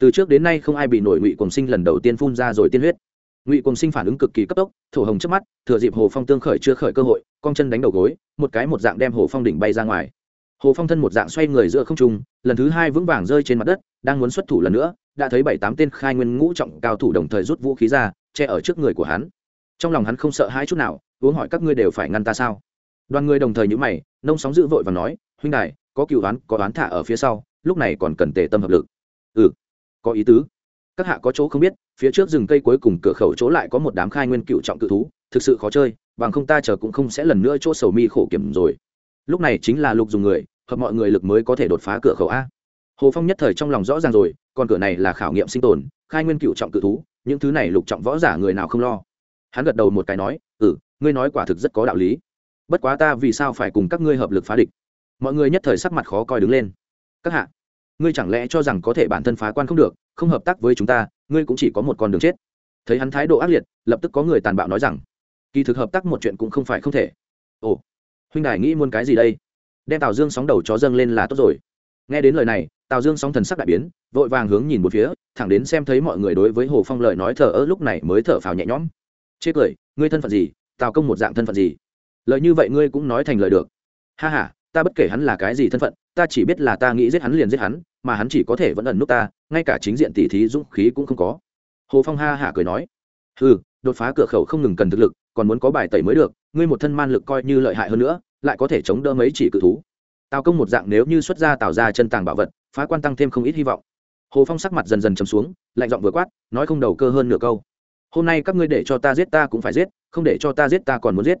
[SPEAKER 1] từ trước đến nay không ai bị nổi ngụy cùng sinh lần đầu tiên phun ra rồi tiên huyết. Ngụy cùng sinh phản ứng cực kỳ cấp tốc, thổ hồng trước mắt, thừa dịp hồ phong tương khởi chưa khởi cơ hội con chân đánh đầu gối, một cái một dạng đem hồ phong đỉnh bay ra ngoài. Hồ phong thân một dạng xoay người giữa không trung, lần thứ hai vững vàng rơi trên mặt đất, đang muốn xuất thủ lần nữa, đã thấy bảy tám tên khai nguyên ngũ trọng cao thủ đồng thời rút vũ khí ra, che ở trước người của hắn. Trong lòng hắn không sợ hai chút nào uống hỏi các ngươi đều phải ngăn ta sao? Đoàn người đồng thời nhữ mày, nông sóng dữ vội và nói, huynh đài, có cựu đoán, có đoán thả ở phía sau, lúc này còn cần tề tâm hợp lực. Ừ có ý tứ. Các hạ có chỗ không biết, phía trước rừng cây cuối cùng cửa khẩu chỗ lại có một đám khai nguyên cựu trọng cự thú, thực sự khó chơi, bằng không ta chờ cũng không sẽ lần nữa chỗ sầu mi khổ kiểm rồi. Lúc này chính là lục dùng người, hợp mọi người lực mới có thể đột phá cửa khẩu a. Hồ phong nhất thời trong lòng rõ ràng rồi còn cửa này là khảo nghiệm sinh tồn, khai nguyên cựu trọng cự thú, những thứ này lục trọng võ giả người nào không lo. Hắn gật đầu một cái nói ừ ngươi nói quả thực rất có đạo lý. Bất quá ta vì sao phải cùng các ngươi hợp lực phá địch? Mọi người nhất thời sắc mặt khó coi đứng lên. Các hạ ngươi chẳng lẽ cho rằng có thể bản thân phá quan không được, không hợp tác với chúng ta, ngươi cũng chỉ có một con đường chết. Thấy hắn thái độ ác liệt, lập tức có người tàn bạo nói rằng, kỳ thực hợp tác một chuyện cũng không phải không thể. Ồ, huynh đài nghĩ muốn cái gì đây? Đem tào dương sóng đầu chó dâng lên là tốt rồi. Nghe đến lời này, tào dương sóng thần sắc đại biến, vội vàng hướng nhìn một phía, thẳng đến xem thấy mọi người đối với hồ phong lời nói thờ ơ lúc này mới thở phào nhẹ nhõm. Chê cười, ngươi thân phận gì? Tào công một dạng thân phận gì? Lời như vậy ngươi cũng nói thành lời được. Ha h a ta bất kể hắn là cái gì thân phận, ta chỉ biết là ta nghĩ giết hắn liền giết hắn mà hắn chỉ có thể vẫn ẩn nút ta, ngay cả chính diện tỉ thí dũng khí cũng không có. Hồ phong ha hả cười nói ừ đột phá cửa khẩu không ngừng cần thực lực, còn muốn có bài tẩy mới được, ngươi một thân man lực coi như lợi hại hơn nữa, lại có thể chống đỡ mấy chỉ cự thú. Tào công một dạng nếu như xuất ra tạo ra chân tàng bảo vật, phá quan tăng thêm không ít hy vọng. Hồ phong sắc mặt dần dần chấm xuống, lạnh giọng vừa quát, nói không đầu cơ hơn nửa câu. Hôm nay các ngươi để cho ta giết ta cũng phải giết, không để cho ta giết ta còn muốn giết.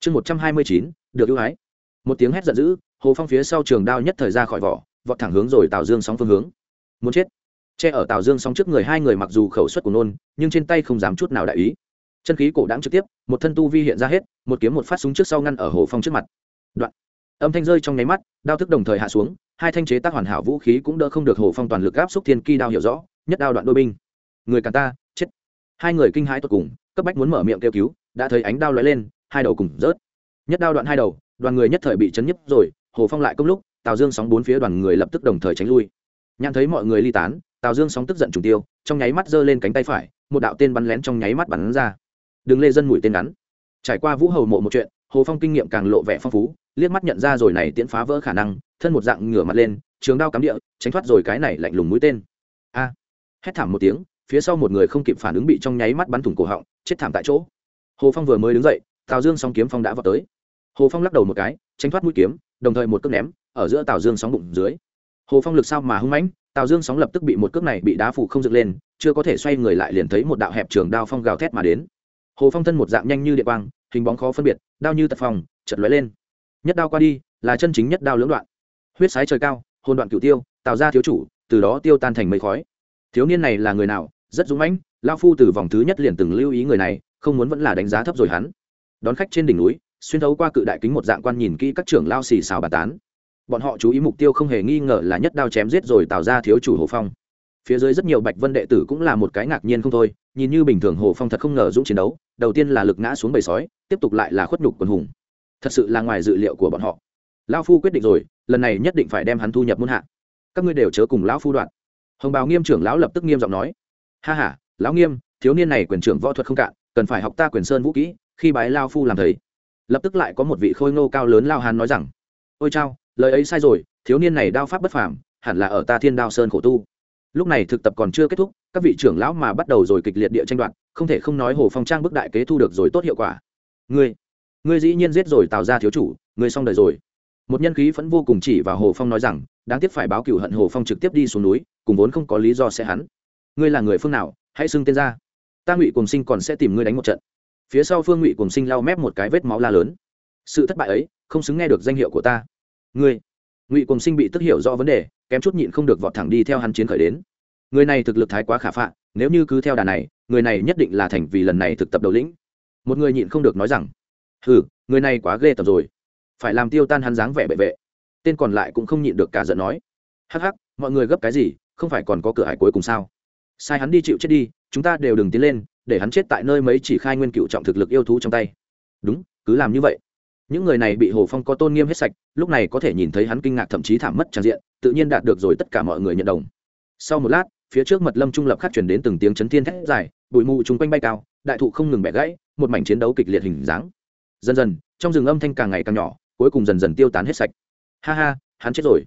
[SPEAKER 1] Chương một trăm hai mươi chín, được ưu ái. Một tiếng hét giận dữ, hồ phong phía sau trường đao nhất thời ra khỏi vỏ vọt thẳng hướng rồi tào dương sóng phương hướng. Muốn chết. Che ở tào dương sóng trước người hai người mặc dù khẩu suất của nôn, nhưng trên tay không dám chút nào đại ý. Chân khí cổ đáng trực tiếp, một thân tu vi hiện ra hết, một kiếm một phát súng trước sau ngăn ở hồ phong trước mặt. Đoạn. Âm thanh rơi trong nháy mắt, đao thức đồng thời hạ xuống, hai thanh chế tác hoàn hảo vũ khí cũng đỡ không được hồ phong toàn lực áp xúc thiên kỳ đao hiểu rõ, nhất đao đoạn đôi binh. Người càng ta, chết. Hai người kinh hãi tột cùng, cấp bách muốn mở miệng kêu cứu, đã thấy ánh đao lóe lên, hai đầu cùng rớt. Nhất đao đoạn hai đầu, đoàn người nhất thời bị chấn nhấp rồi, hồ phong lại công lúc tào dương sóng bốn phía đoàn người lập tức đồng thời tránh lui. Nhãn thấy mọi người ly tán, tào dương sóng tức giận trùng tiêu, trong nháy mắt giơ lên cánh tay phải, một đạo tên bắn lén trong nháy mắt bắn ra. Đừng lê dân mũi tên ngắn. Trải qua vũ hầu mộ một chuyện, hồ phong kinh nghiệm càng lộ vẻ phong phú, liếc mắt nhận ra rồi này tiễn phá vỡ khả năng, thân một dạng ngửa mặt lên, trường đao cắm địa, tránh thoát rồi cái này lạnh lùng mũi tên. A! Hét thảm một tiếng, phía sau một người không kịp phản ứng bị trong nháy mắt bắn thủng cổ họng, chết thảm tại chỗ. Hồ phong vừa mới đứng dậy, tào dương sóng kiếm phong đã vào tới. Hồ phong lắc đầu một cái, tránh thoát mũi kiếm đồng thời một cước ném, ở giữa tào dương sóng bụng dưới. Hồ phong lực sao mà hung mãnh, tào dương sóng lập tức bị một cước này bị đá phủ không dựng lên, chưa có thể xoay người lại liền thấy một đạo hẹp trường đao phong gào thét mà đến. Hồ phong thân một dạng nhanh như địa quang, hình bóng khó phân biệt, đao như tật phòng chật lóe lên. Nhất đao qua đi, là chân chính nhất đao lưỡng đoạn. Huyết sái trời cao hồn đoạn cửu tiêu tạo ra thiếu chủ, từ đó tiêu tan thành mây khói. Thiếu niên này là người nào, rất dũng mãnh lao phu từ vòng thứ nhất liền từng lưu ý người này, không muốn vẫn là đánh giá thấp rồi hắn. Đón khách trên đỉnh núi xuyên thấu qua cự đại kính một dạng quan nhìn kỹ các trưởng lao xì xào bà tán. Bọn họ chú ý mục tiêu không hề nghi ngờ là nhất đao chém giết rồi tạo ra thiếu chủ hồ phong. Phía dưới rất nhiều bạch vân đệ tử cũng là một cái ngạc nhiên không thôi, nhìn như bình thường hồ phong thật không ngờ dũng chiến đấu, đầu tiên là lực ngã xuống bầy sói, tiếp tục lại là khuất nhục quần hùng. Thật sự là ngoài dự liệu của bọn họ. Lao phu quyết định rồi, lần này nhất định phải đem hắn thu nhập muôn hạ. Các ngươi đều chớ cùng lão phu đoạn. Hồng bào nghiêm trưởng lão lập tức nghiêm giọng nói. Ha h a lão nghiêm, thiếu niên này quyền trưởng võ thuật không cạn, cần phải học ta quyền sơn vũ kỹ, khi bái lao phu làm thầy lập tức lại có một vị khôi ngô cao lớn lao hàn nói rằng, ôi chao, lời ấy sai rồi, thiếu niên này đao pháp bất phàm, hẳn là ở ta thiên đao sơn khổ tu. Lúc này thực tập còn chưa kết thúc, các vị trưởng lão mà bắt đầu rồi kịch liệt địa tranh đoạt, không thể không nói hồ phong trang bức đại kế thu được rồi tốt hiệu quả. Ngươi ngươi dĩ nhiên giết rồi tạo ra thiếu chủ, ngươi xong đời rồi. Một nhân khí vẫn vô cùng chỉ và hồ phong nói rằng, đáng tiếc phải báo cựu hận hồ phong trực tiếp đi xuống núi, cùng vốn không có lý do sẽ hắn. Ngươi là người phương nào, hãy xưng tên ra. Ta ngụy cùng sinh còn sẽ tìm ngươi đánh một trận phía sau phương ngụy cùng sinh lau mép một cái vết máu la lớn. Sự thất bại ấy, không xứng nghe được danh hiệu của ta. Ngươi. Ngụy cùng sinh bị tức hiểu rõ vấn đề, kém chút nhịn không được vọt thẳng đi theo hắn chiến khởi đến. Người này thực lực thái quá khả phạ, nếu như cứ theo đà này, người này nhất định là thành vì lần này thực tập đầu lĩnh. Một người nhịn không được nói rằng, hừ, người này quá ghê tởm rồi. Phải làm tiêu tan hắn dáng vẻ bệ vệ. Tên còn lại cũng không nhịn được cả giận nói, hắc hắc, mọi người gấp cái gì, không phải còn có cửa hải cuối cùng sao? Sai hắn đi chịu chết đi, chúng ta đều đừng tiến lên để hắn chết tại nơi mấy chỉ khai nguyên cựu trọng thực lực yêu thú trong tay. Đúng, cứ làm như vậy. Những người này bị hồ phong có tôn nghiêm hết sạch, lúc này có thể nhìn thấy hắn kinh ngạc thậm chí thảm mất tràn diện, tự nhiên đạt được rồi tất cả mọi người nhận đồng. Sau một lát, phía trước mật lâm trung lập khắc chuyển đến từng tiếng chấn thiên thét dài, bụi mù chung quanh bay cao, đại thụ không ngừng bẻ gãy, một mảnh chiến đấu kịch liệt hình dáng. Dần dần, trong rừng âm thanh càng ngày càng nhỏ, cuối cùng dần dần tiêu tán hết sạch. Ha ha, hắn chết rồi.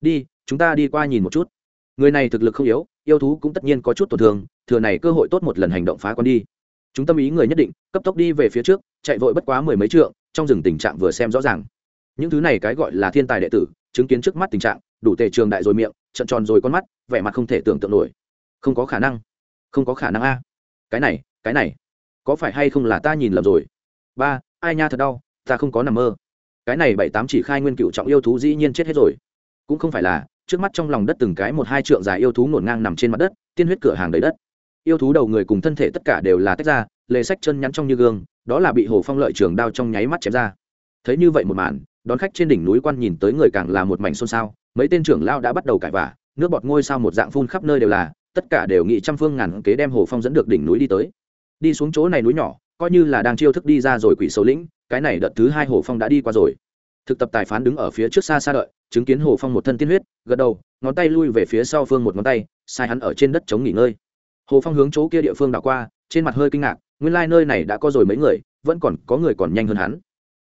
[SPEAKER 1] Đi, chúng ta đi qua nhìn một chút. Người này thực lực không yếu yêu thú cũng tất nhiên có chút tổn thương, thừa này cơ hội tốt một lần hành động phá con đi. Chúng tâm ý người nhất định, cấp tốc đi về phía trước, chạy vội bất quá mười mấy trượng, trong rừng tình trạng vừa xem rõ ràng. Những thứ này cái gọi là thiên tài đệ tử, chứng kiến trước mắt tình trạng, đủ tề trường đại rồi miệng trận tròn rồi con mắt, vẻ mặt không thể tưởng tượng nổi. Không có khả năng. Không có khả năng a. Cái này cái này. Có phải hay không là ta nhìn lầm rồi? Ba, ai nha thật đau, ta không có nằm mơ. Cái này bảy tám chỉ khai nguyên cựu trọng yêu thú dĩ nhiên chết hết rồi. Cũng không phải là trước mắt trong lòng đất từng cái một hai trượng dài yêu thú ngổn ngang nằm trên mặt đất, tiên huyết cửa hàng đầy đất. Yêu thú đầu người cùng thân thể tất cả đều là tách ra, lề sách chân nhắn trong như gương, đó là bị hồ phong lợi trường đao trong nháy mắt chém ra. Thấy như vậy một màn, đón khách trên đỉnh núi quan nhìn tới người càng là một mảnh xôn xao, mấy tên trưởng lao đã bắt đầu cãi vả nước bọt ngôi sao một dạng phun khắp nơi đều là, tất cả đều nghị trăm phương ngàn kế đem hồ phong dẫn được đỉnh núi đi tới. Đi xuống chỗ này núi nhỏ, coi như là đang chiêu thức đi ra rồi quỷ xấu lĩnh, cái này đợt thứ hai hồ phong đã đi qua rồi thực tập tài phán đứng ở phía trước xa xa đợi, chứng kiến hồ phong một thân tiên huyết, gật đầu, ngón tay lui về phía sau phương một ngón tay, sai hắn ở trên đất chống nghỉ ngơi. Hồ phong hướng chỗ kia địa phương đảo qua, trên mặt hơi kinh ngạc, nguyên lai、like、nơi này đã có rồi mấy người, vẫn còn có người còn nhanh hơn hắn.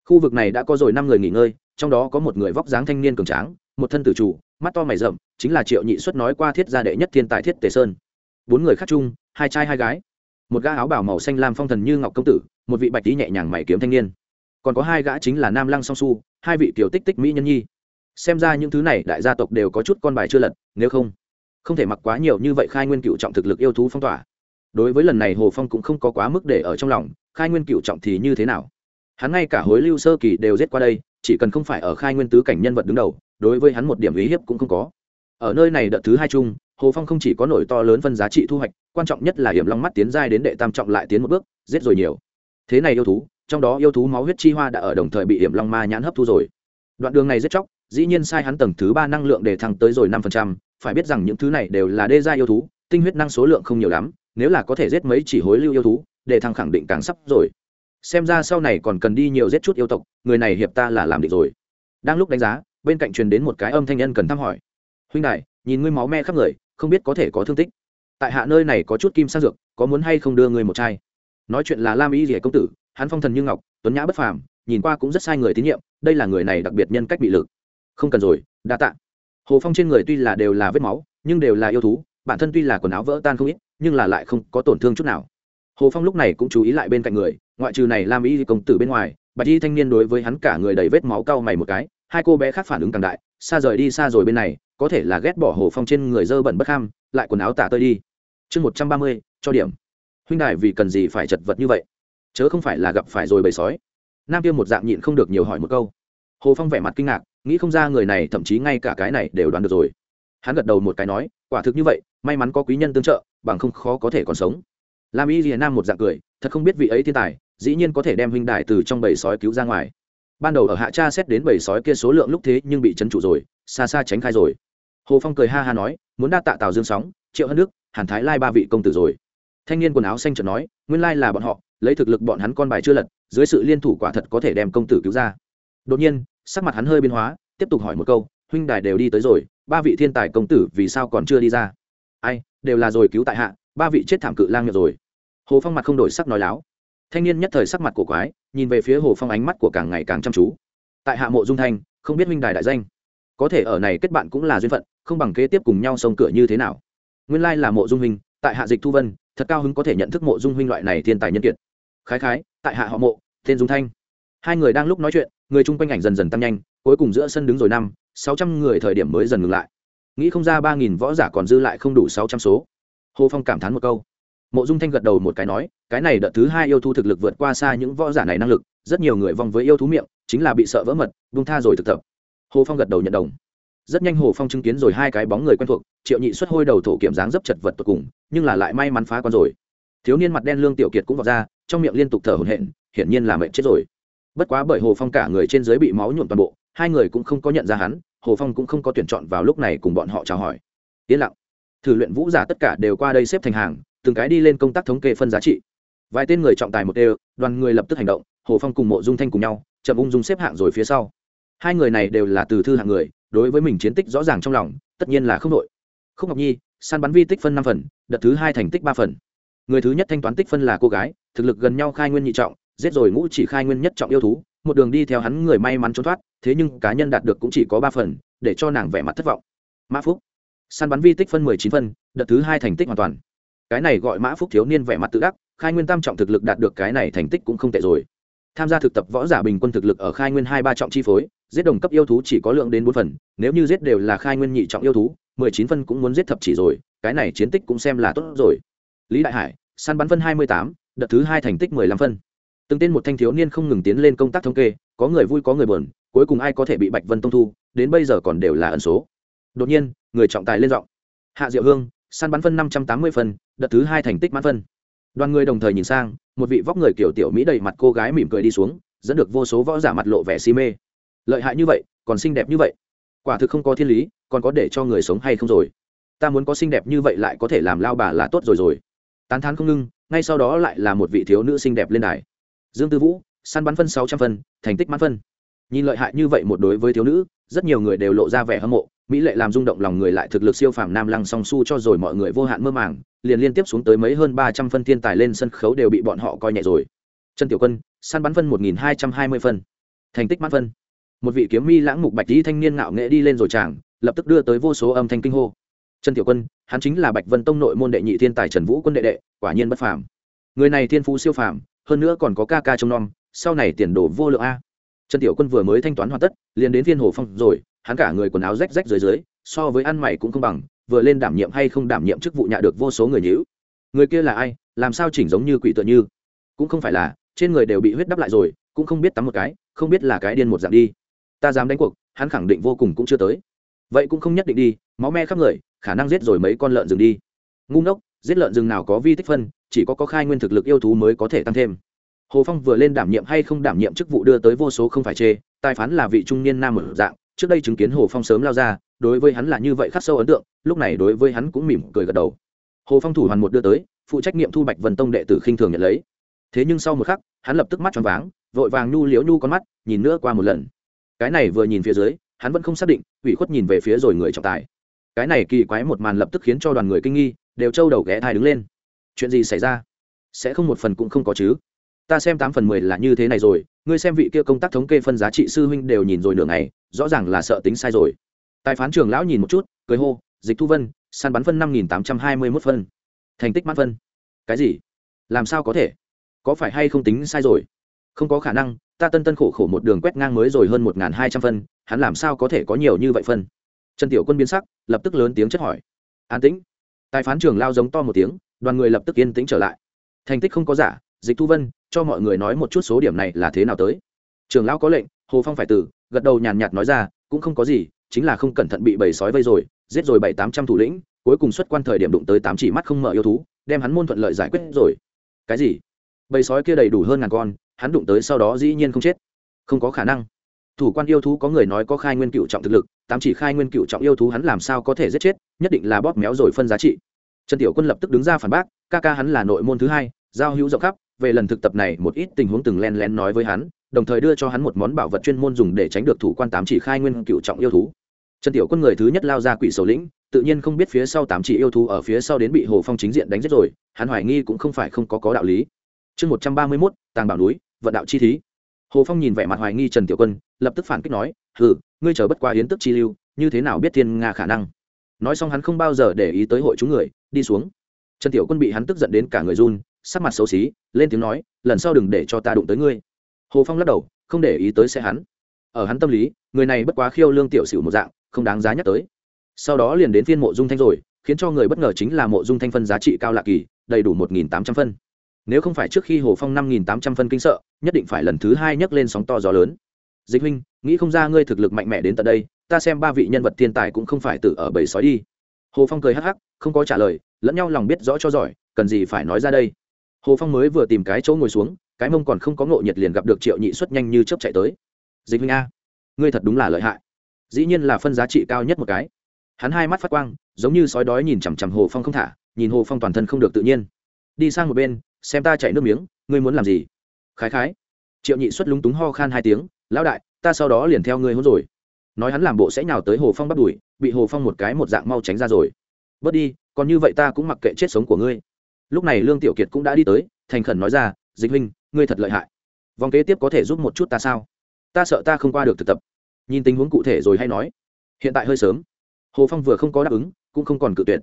[SPEAKER 1] Khu vực này đã có rồi năm người nghỉ ngơi, trong đó có một người vóc dáng thanh niên cường tráng, một thân tử chủ, mắt to mày rậm, chính là triệu nhị xuất nói qua thiết gia đệ nhất thiên tài thiết tề sơn. Bốn người khác chung, hai trai hai gái. Một gã áo bảo màu xanh lam phong thần như ngọc công tử, một vị bạch tí nhẹ nhàng mày kiếm thanh niên còn có hai gã chính là nam lăng song su, hai vị tiểu tích tích mỹ nhân nhi. Xem ra những thứ này đại gia tộc đều có chút con bài chưa lật, nếu không không thể mặc quá nhiều như vậy khai nguyên cựu trọng thực lực yêu thú phong tỏa. Đối với lần này hồ phong cũng không có quá mức để ở trong lòng, khai nguyên cựu trọng thì như thế nào? Hắn ngay cả hối lưu sơ kỳ đều giết qua đây, chỉ cần không phải ở khai nguyên tứ cảnh nhân vật đứng đầu, đối với hắn một điểm ý hiếp cũng không có. Ở nơi này đợt thứ hai chung, hồ phong không chỉ có nổi to lớn phân giá trị thu hoạch, quan trọng nhất là hiểm long mắt tiến giai đến đệ tam trọng lại tiến một bước, giết rồi nhiều. Thế này yêu thú trong đó yêu thú máu huyết chi hoa đã ở đồng thời bị hiểm long ma nhãn hấp thu rồi. Đoạn đường này rất chóc, dĩ nhiên sai hắn tầng thứ ba năng lượng để thăng tới rồi năm phần trăm. Phải biết rằng những thứ này đều là đê gia yêu thú, tinh huyết năng số lượng không nhiều lắm, nếu là có thể giết mấy chỉ hối lưu yêu thú, để thăng khẳng định càng sắp rồi. Xem ra sau này còn cần đi nhiều giết chút yêu tộc, người này hiệp ta là làm được rồi. Đang lúc đánh giá, bên cạnh truyền đến một cái âm thanh nhân cần thăm hỏi. Huynh đại nhìn ngươi máu me khắp người, không biết có thể có thương tích. Tại hạ nơi này có chút kim sang dược, có muốn hay không đưa ngươi một chai? Nói chuyện là lam y rỉa công tử hắn phong thần như ngọc, tuấn nhã bất phàm, nhìn qua cũng rất sai người tín nhiệm, đây là người này đặc biệt nhân cách bị lực. Không cần rồi, đa tạ. Hồ phong trên người tuy là đều là vết máu, nhưng đều là yêu thú, bản thân tuy là quần áo vỡ tan không ít, nhưng là lại không có tổn thương chút nào. Hồ phong lúc này cũng chú ý lại bên cạnh người, ngoại trừ này lam y công tử bên ngoài bạch y thanh niên đối với hắn cả người đầy vết máu cau mày một cái, hai cô bé khác phản ứng càng đại, xa rời đi xa rồi bên này, có thể là ghét bỏ hồ phong trên người dơ bẩn bất kham lại quần áo tả tơi đi. Chương một trăm ba mươi, cho điểm. Huynh đại vì cần gì phải chật vật như vậy? Chớ không phải là gặp phải rồi bầy sói. Nam kia một dạng nhịn không được nhiều hỏi một câu. Hồ phong vẻ mặt kinh ngạc, nghĩ không ra người này thậm chí ngay cả cái này đều đoán được rồi. Hắn gật đầu một cái nói, quả thực như vậy, may mắn có quý nhân tương trợ, bằng không khó có thể còn sống. Làm y rìa nam một dạng cười, thật không biết vị ấy thiên tài, dĩ nhiên có thể đem huynh đại từ trong bầy sói cứu ra ngoài. Ban đầu ở hạ cha xét đến bầy sói kia số lượng lúc thế nhưng bị trấn trụ rồi, xa xa tránh khai rồi. Hồ phong cười ha ha nói, muốn đa tạ tào dương sóng, triệu hân đức, hàn thái lai ba vị công tử rồi. Thanh niên quần áo xanh trợn nói, nguyên lai là bọn họ lấy thực lực bọn hắn con bài chưa lật, dưới sự liên thủ quả thật có thể đem công tử cứu ra. Đột nhiên, sắc mặt hắn hơi biến hóa, tiếp tục hỏi một câu, huynh đài đều đi tới rồi, ba vị thiên tài công tử vì sao còn chưa đi ra? Ai, đều là rồi cứu tại hạ, ba vị chết thảm cự lang nhược rồi. Hồ phong mặt không đổi sắc nói láo. Thanh niên nhất thời sắc mặt của quái, nhìn về phía hồ phong ánh mắt của càng ngày càng chăm chú. Tại hạ mộ dung thanh, không biết huynh đài đại danh. Có thể ở này kết bạn cũng là duyên phận, không bằng kế tiếp cùng nhau sông cửa như thế nào. Nguyên lai là mộ dung huynh, tại hạ dịch thu vân, thật cao hứng có thể nhận thức mộ dung huynh loại này thiên tài nhân kiệt khái khái, tại hạ họ mộ, tên dung thanh. Hai người đang lúc nói chuyện, người chung quanh ảnh dần dần tăng nhanh, cuối cùng giữa sân đứng rồi năm, sáu trăm người thời điểm mới dần ngừng lại. Nghĩ không ra ba nghìn võ giả còn dư lại không đủ sáu trăm số. Hồ phong cảm thán một câu. Mộ dung thanh gật đầu một cái nói, cái này đợt thứ hai yêu thú thực lực vượt qua xa những võ giả này năng lực, rất nhiều người vong với yêu thú miệng, chính là bị sợ vỡ mật vung tha rồi thực tập. Hồ phong gật đầu nhận đồng. Rất nhanh hồ phong chứng kiến rồi hai cái bóng người quen thuộc, triệu nhị xuất hôi đầu thổ kiểm dáng dấp chật vật tột cùng, nhưng là lại may mắn phá con rồi. Thiếu niên mặt đen lương tiểu kiệt cũng vào ra trong miệng liên tục thở hổn hển, hiển nhiên là mệnh chết rồi. Bất quá bởi hồ phong cả người trên dưới bị máu nhuộm toàn bộ, hai người cũng không có nhận ra hắn, hồ phong cũng không có tuyển chọn vào lúc này cùng bọn họ chào hỏi. Yên lặng. Thử luyện vũ giả tất cả đều qua đây xếp thành hàng, từng cái đi lên công tác thống kê phân giá trị. Vài tên người trọng tài một đều, đoàn người lập tức hành động, hồ phong cùng mộ dung thanh cùng nhau, chậm ung dung xếp hạng rồi phía sau. Hai người này đều là từ thư hạng người, đối với mình chiến tích rõ ràng trong lòng, tất nhiên là không đội không ngọc nhi, săn bắn vi tích phân năm phần, đợt thứ hai thành tích ba phần. Người thứ nhất thanh toán tích phân là cô gái thực lực gần nhau khai nguyên nhị trọng, giết rồi ngũ chỉ khai nguyên nhất trọng yêu thú, một đường đi theo hắn người may mắn trốn thoát, thế nhưng cá nhân đạt được cũng chỉ có ba phần, để cho nàng vẻ mặt thất vọng. Mã phúc. Săn bắn vi tích phân mười chín phân, đợt thứ hai thành tích hoàn toàn. Cái này gọi mã phúc thiếu niên vẻ mặt tự đắc, khai nguyên tam trọng thực lực đạt được cái này thành tích cũng không tệ rồi. Tham gia thực tập võ giả bình quân thực lực ở khai nguyên hai ba trọng chi phối, giết đồng cấp yêu thú chỉ có lượng đến bốn phần, nếu như giết đều là khai nguyên nhị trọng yêu thú, mười chín phân cũng muốn giết thập chỉ rồi, cái này chiến tích cũng xem là tốt rồi. Lý đại hải, săn bắn phân hai mươi tám đợt thứ hai thành tích mười lăm phân. Từng tên một thanh thiếu niên không ngừng tiến lên công tác thống kê, có người vui, có người buồn, cuối cùng ai có thể bị bạch vân tông thu, đến bây giờ còn đều là ẩn số. Đột nhiên, người trọng tài lên giọng. Hạ diệu hương, săn bắn phân năm trăm tám mươi phân, đợt thứ hai thành tích mãn phân. Đoàn người đồng thời nhìn sang, một vị vóc người kiểu tiểu mỹ đầy mặt cô gái mỉm cười đi xuống, dẫn được vô số võ giả mặt lộ vẻ si mê. Lợi hại như vậy, còn xinh đẹp như vậy. Quả thực không có thiên lý, còn có để cho người sống hay không rồi. Ta muốn có xinh đẹp như vậy lại có thể làm lao bà là tốt rồi rồi. Tán thán không ngưng ngay sau đó lại là một vị thiếu nữ xinh đẹp lên đài. Dương tư vũ, săn bắn phân sáu trăm phân, thành tích mãn phân. Nhìn lợi hại như vậy một đối với thiếu nữ, rất nhiều người đều lộ ra vẻ hâm mộ, mỹ lệ làm rung động lòng người lại thực lực siêu phàm nam lăng song su cho rồi mọi người vô hạn mơ màng, liền liên tiếp xuống tới mấy hơn ba trăm phân thiên tài lên sân khấu đều bị bọn họ coi nhẹ rồi. Trần tiểu quân, săn bắn phân một nghìn hai trăm hai mươi phân, thành tích mãn phân. Một vị kiếm mi lãng mục bạch lý thanh niên ngạo nghệ đi lên rồi chàng, lập tức đưa tới vô số âm thanh kinh hô. Trần tiểu quân hắn chính là bạch vân tông nội môn đệ nhị thiên tài trần vũ quân đệ đệ, quả nhiên bất phàm. Người này thiên phú siêu phàm, hơn nữa còn có ca ca trông nom, sau này tiền đồ vô lượng a. Trần tiểu quân vừa mới thanh toán hoàn tất, liền đến viên hồ phong rồi, hắn cả người quần áo rách rách dưới dưới, so với ăn mày cũng không bằng, vừa lên đảm nhiệm hay không đảm nhiệm chức vụ nhạ được vô số người nhữ người kia là ai, làm sao chỉnh giống như quỷ tựa như? Cũng không phải là, trên người đều bị huyết đắp lại rồi, cũng không biết tắm một cái, không biết là cái điên một dạng đi. Ta dám đánh cuộc, hắn khẳng định vô cùng cũng chưa tới. Vậy cũng không nhất định đi, máu me khắp người khả năng giết rồi mấy con lợn rừng đi. Ngu ngốc, giết lợn rừng nào có vi tích phân, chỉ có có khai nguyên thực lực yêu thú mới có thể tăng thêm. Hồ phong vừa lên đảm nhiệm hay không đảm nhiệm chức vụ đưa tới vô số không phải chê tài phán là vị trung niên nam ở dạng, trước đây chứng kiến hồ phong sớm lao ra, đối với hắn là như vậy khắc sâu ấn tượng, lúc này đối với hắn cũng mỉm cười gật đầu. Hồ phong thủ hoàn một đưa tới, phụ trách nhiệm thu bạch vân tông đệ tử khinh thường nhận lấy. Thế nhưng sau một khắc, hắn lập tức mắt tròn váng, vội vàng nhu liễu nhu con mắt, nhìn nữa qua một lần. Cái này vừa nhìn phía dưới, hắn vẫn không xác định, ủy khuất nhìn về phía rồi người trọng tài cái này kỳ quái một màn lập tức khiến cho đoàn người kinh nghi, đều trâu đầu ghé thai đứng lên. Chuyện gì xảy ra? Sẽ không một phần cũng không có chứ? Ta xem tám phần mười là như thế này rồi, ngươi xem vị kia công tác thống kê phân giá trị sư huynh đều nhìn rồi nửa ngày, rõ ràng là sợ tính sai rồi. Tài phán trưởng lão nhìn một chút, cười hô, dịch thu vân, săn bắn phân năm nghìn tám trăm hai mươi mốt phân. Thành tích mát phân. Cái gì? Làm sao có thể? Có phải hay không tính sai rồi? Không có khả năng, ta tân tân khổ khổ một đường quét ngang mới rồi hơn một n g h n hai trăm phân, hắn làm sao có thể có nhiều như vậy phân? Trần tiểu quân biến sắc, lập tức lớn tiếng chất hỏi. An tĩnh. Tài phán trưởng lao giống to một tiếng, đoàn người lập tức yên tĩnh trở lại. Thành tích không có giả, dịch thu vân, cho mọi người nói một chút số điểm này là thế nào tới. Trường lão có lệnh, hồ phong phải tử, gật đầu nhàn nhạt nói ra, cũng không có gì, chính là không cẩn thận bị bầy sói vây rồi, giết rồi bảy tám trăm thủ lĩnh, cuối cùng xuất quan thời điểm đụng tới tám chỉ mắt không mở yêu thú, đem hắn môn thuận lợi giải quyết rồi. Cái gì? Bầy sói kia đầy đủ hơn ngàn con, hắn đụng tới sau đó dĩ nhiên không chết. Không có khả năng thủ quan yêu thú có người nói có khai nguyên cựu trọng thực lực, tám chỉ khai nguyên cựu trọng yêu thú hắn làm sao có thể giết chết, nhất định là bóp méo rồi phân giá trị. Trần tiểu quân lập tức đứng ra phản bác, ca ca hắn là nội môn thứ hai, giao hữu rộng khắp, về lần thực tập này một ít tình huống từng len lén nói với hắn, đồng thời đưa cho hắn một món bảo vật chuyên môn dùng để tránh được thủ quan tám chỉ khai nguyên cựu trọng yêu thú. Trần tiểu quân người thứ nhất lao ra quỷ sầu lĩnh, tự nhiên không biết phía sau tám chỉ yêu thú ở phía sau đến bị hồ phong chính diện đánh giết rồi, hắn hoài nghi cũng không phải không có có đạo lý. Chương một trăm ba mươi mốt, tàng bảo núi, vận đạo chi thí hồ phong nhìn vẻ mặt hoài nghi trần tiểu quân, lập tức phản kích nói, hừ, ngươi chờ bất qua hiến tức chi lưu, như thế nào biết thiên nga khả năng? Nói xong hắn không bao giờ để ý tới hội chúng người, đi xuống. Trần tiểu quân bị hắn tức giận đến cả người run, sắc mặt xấu xí, lên tiếng nói, lần sau đừng để cho ta đụng tới ngươi. Hồ phong lắc đầu, không để ý tới xe hắn. Ở hắn tâm lý, người này bất quá khiêu lương tiểu xỉu một dạng, không đáng giá nhắc tới. Sau đó liền đến phiên mộ dung thanh rồi, khiến cho người bất ngờ chính là mộ dung thanh phân giá trị cao lạ kỳ, đầy đủ một nghìn tám trăm phân nếu không phải trước khi hồ phong năm nghìn tám trăm phân kinh sợ, nhất định phải lần thứ hai nhấc lên sóng to gió lớn. Dịch huynh, nghĩ không ra ngươi thực lực mạnh mẽ đến tận đây, ta xem ba vị nhân vật thiên tài cũng không phải tự ở bầy sói đi. Hồ phong cười hắc hắc, không có trả lời, lẫn nhau lòng biết rõ cho giỏi, cần gì phải nói ra đây. Hồ phong mới vừa tìm cái chỗ ngồi xuống, cái mông còn không có ngộ nhiệt liền gặp được triệu nhị xuất nhanh như chớp chạy tới. Dịch huynh a, ngươi thật đúng là lợi hại. Dĩ nhiên là phân giá trị cao nhất một cái. Hắn hai mắt phát quang, giống như sói đói nhìn chằm chằm hồ phong không thả, nhìn hồ phong toàn thân không được tự nhiên. Đi sang một bên xem ta chạy nước miếng, ngươi muốn làm gì? Khái khái. Triệu nhị xuất lúng túng ho khan hai tiếng, lão đại, ta sau đó liền theo ngươi hôn rồi. Nói hắn làm bộ sẽ nhào tới hồ phong bắt đuổi bị hồ phong một cái một dạng mau tránh ra rồi. Bớt đi, còn như vậy ta cũng mặc kệ chết sống của ngươi. Lúc này lương tiểu kiệt cũng đã đi tới, thành khẩn nói ra, dịch huynh, ngươi thật lợi hại. Vòng kế tiếp có thể giúp một chút ta sao? Ta sợ ta không qua được thực tập. Nhìn tình huống cụ thể rồi hay nói, hiện tại hơi sớm. Hồ phong vừa không có đáp ứng, cũng không còn cự tuyệt.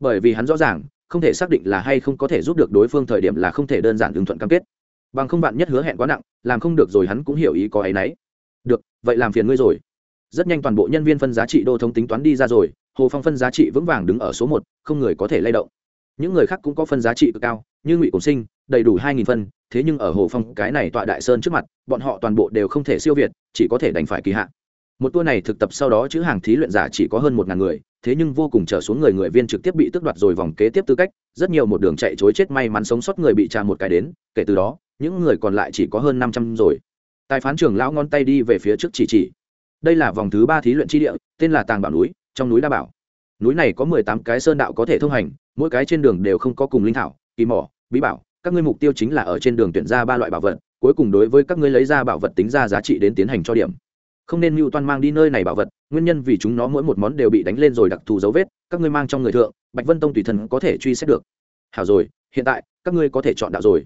[SPEAKER 1] Bởi vì hắn rõ ràng không thể xác định là hay không có thể giúp được đối phương thời điểm là không thể đơn giản ứng thuận cam kết. Bằng không bạn nhất hứa hẹn quá nặng, làm không được rồi hắn cũng hiểu ý có ấy nấy. Được, vậy làm phiền ngươi rồi. Rất nhanh toàn bộ nhân viên phân giá trị đô thống tính toán đi ra rồi, hồ phong phân giá trị vững vàng đứng ở số một, không người có thể lay động. Những người khác cũng có phân giá trị cực cao, như ngụy cổng sinh, đầy đủ hai nghìn phân, thế nhưng ở hồ phong, cái này tọa đại sơn trước mặt, bọn họ toàn bộ đều không thể siêu việt, chỉ có thể đành phải kỳ hạn một tour này thực tập sau đó chữ hàng thí luyện giả chỉ có hơn một ngàn người thế nhưng vô cùng trở xuống người người viên trực tiếp bị tước đoạt rồi vòng kế tiếp tư cách, rất nhiều một đường chạy chối chết may mắn sống sót người bị trà một cái đến, kể từ đó, những người còn lại chỉ có hơn năm trăm rồi. Tài phán trưởng lão ngón tay đi về phía trước chỉ chỉ. Đây là vòng thứ ba thí luyện tri địa, tên là tàng bảo núi, trong núi đa bảo. Núi này có mười tám cái sơn đạo có thể thông hành, mỗi cái trên đường đều không có cùng linh thảo, kỳ mỏ, bí bảo. Các ngươi mục tiêu chính là ở trên đường tuyển ra ba loại bảo vật, cuối cùng đối với các ngươi lấy ra bảo vật tính ra giá trị đến tiến hành cho điểm không nên mưu toan mang đi nơi này bảo vật, nguyên nhân vì chúng nó mỗi một món đều bị đánh lên rồi đặc thù dấu vết, các ngươi mang trong người thượng, bạch vân tông tùy thần có thể truy xét được. Hảo rồi, hiện tại, các ngươi có thể chọn đạo rồi.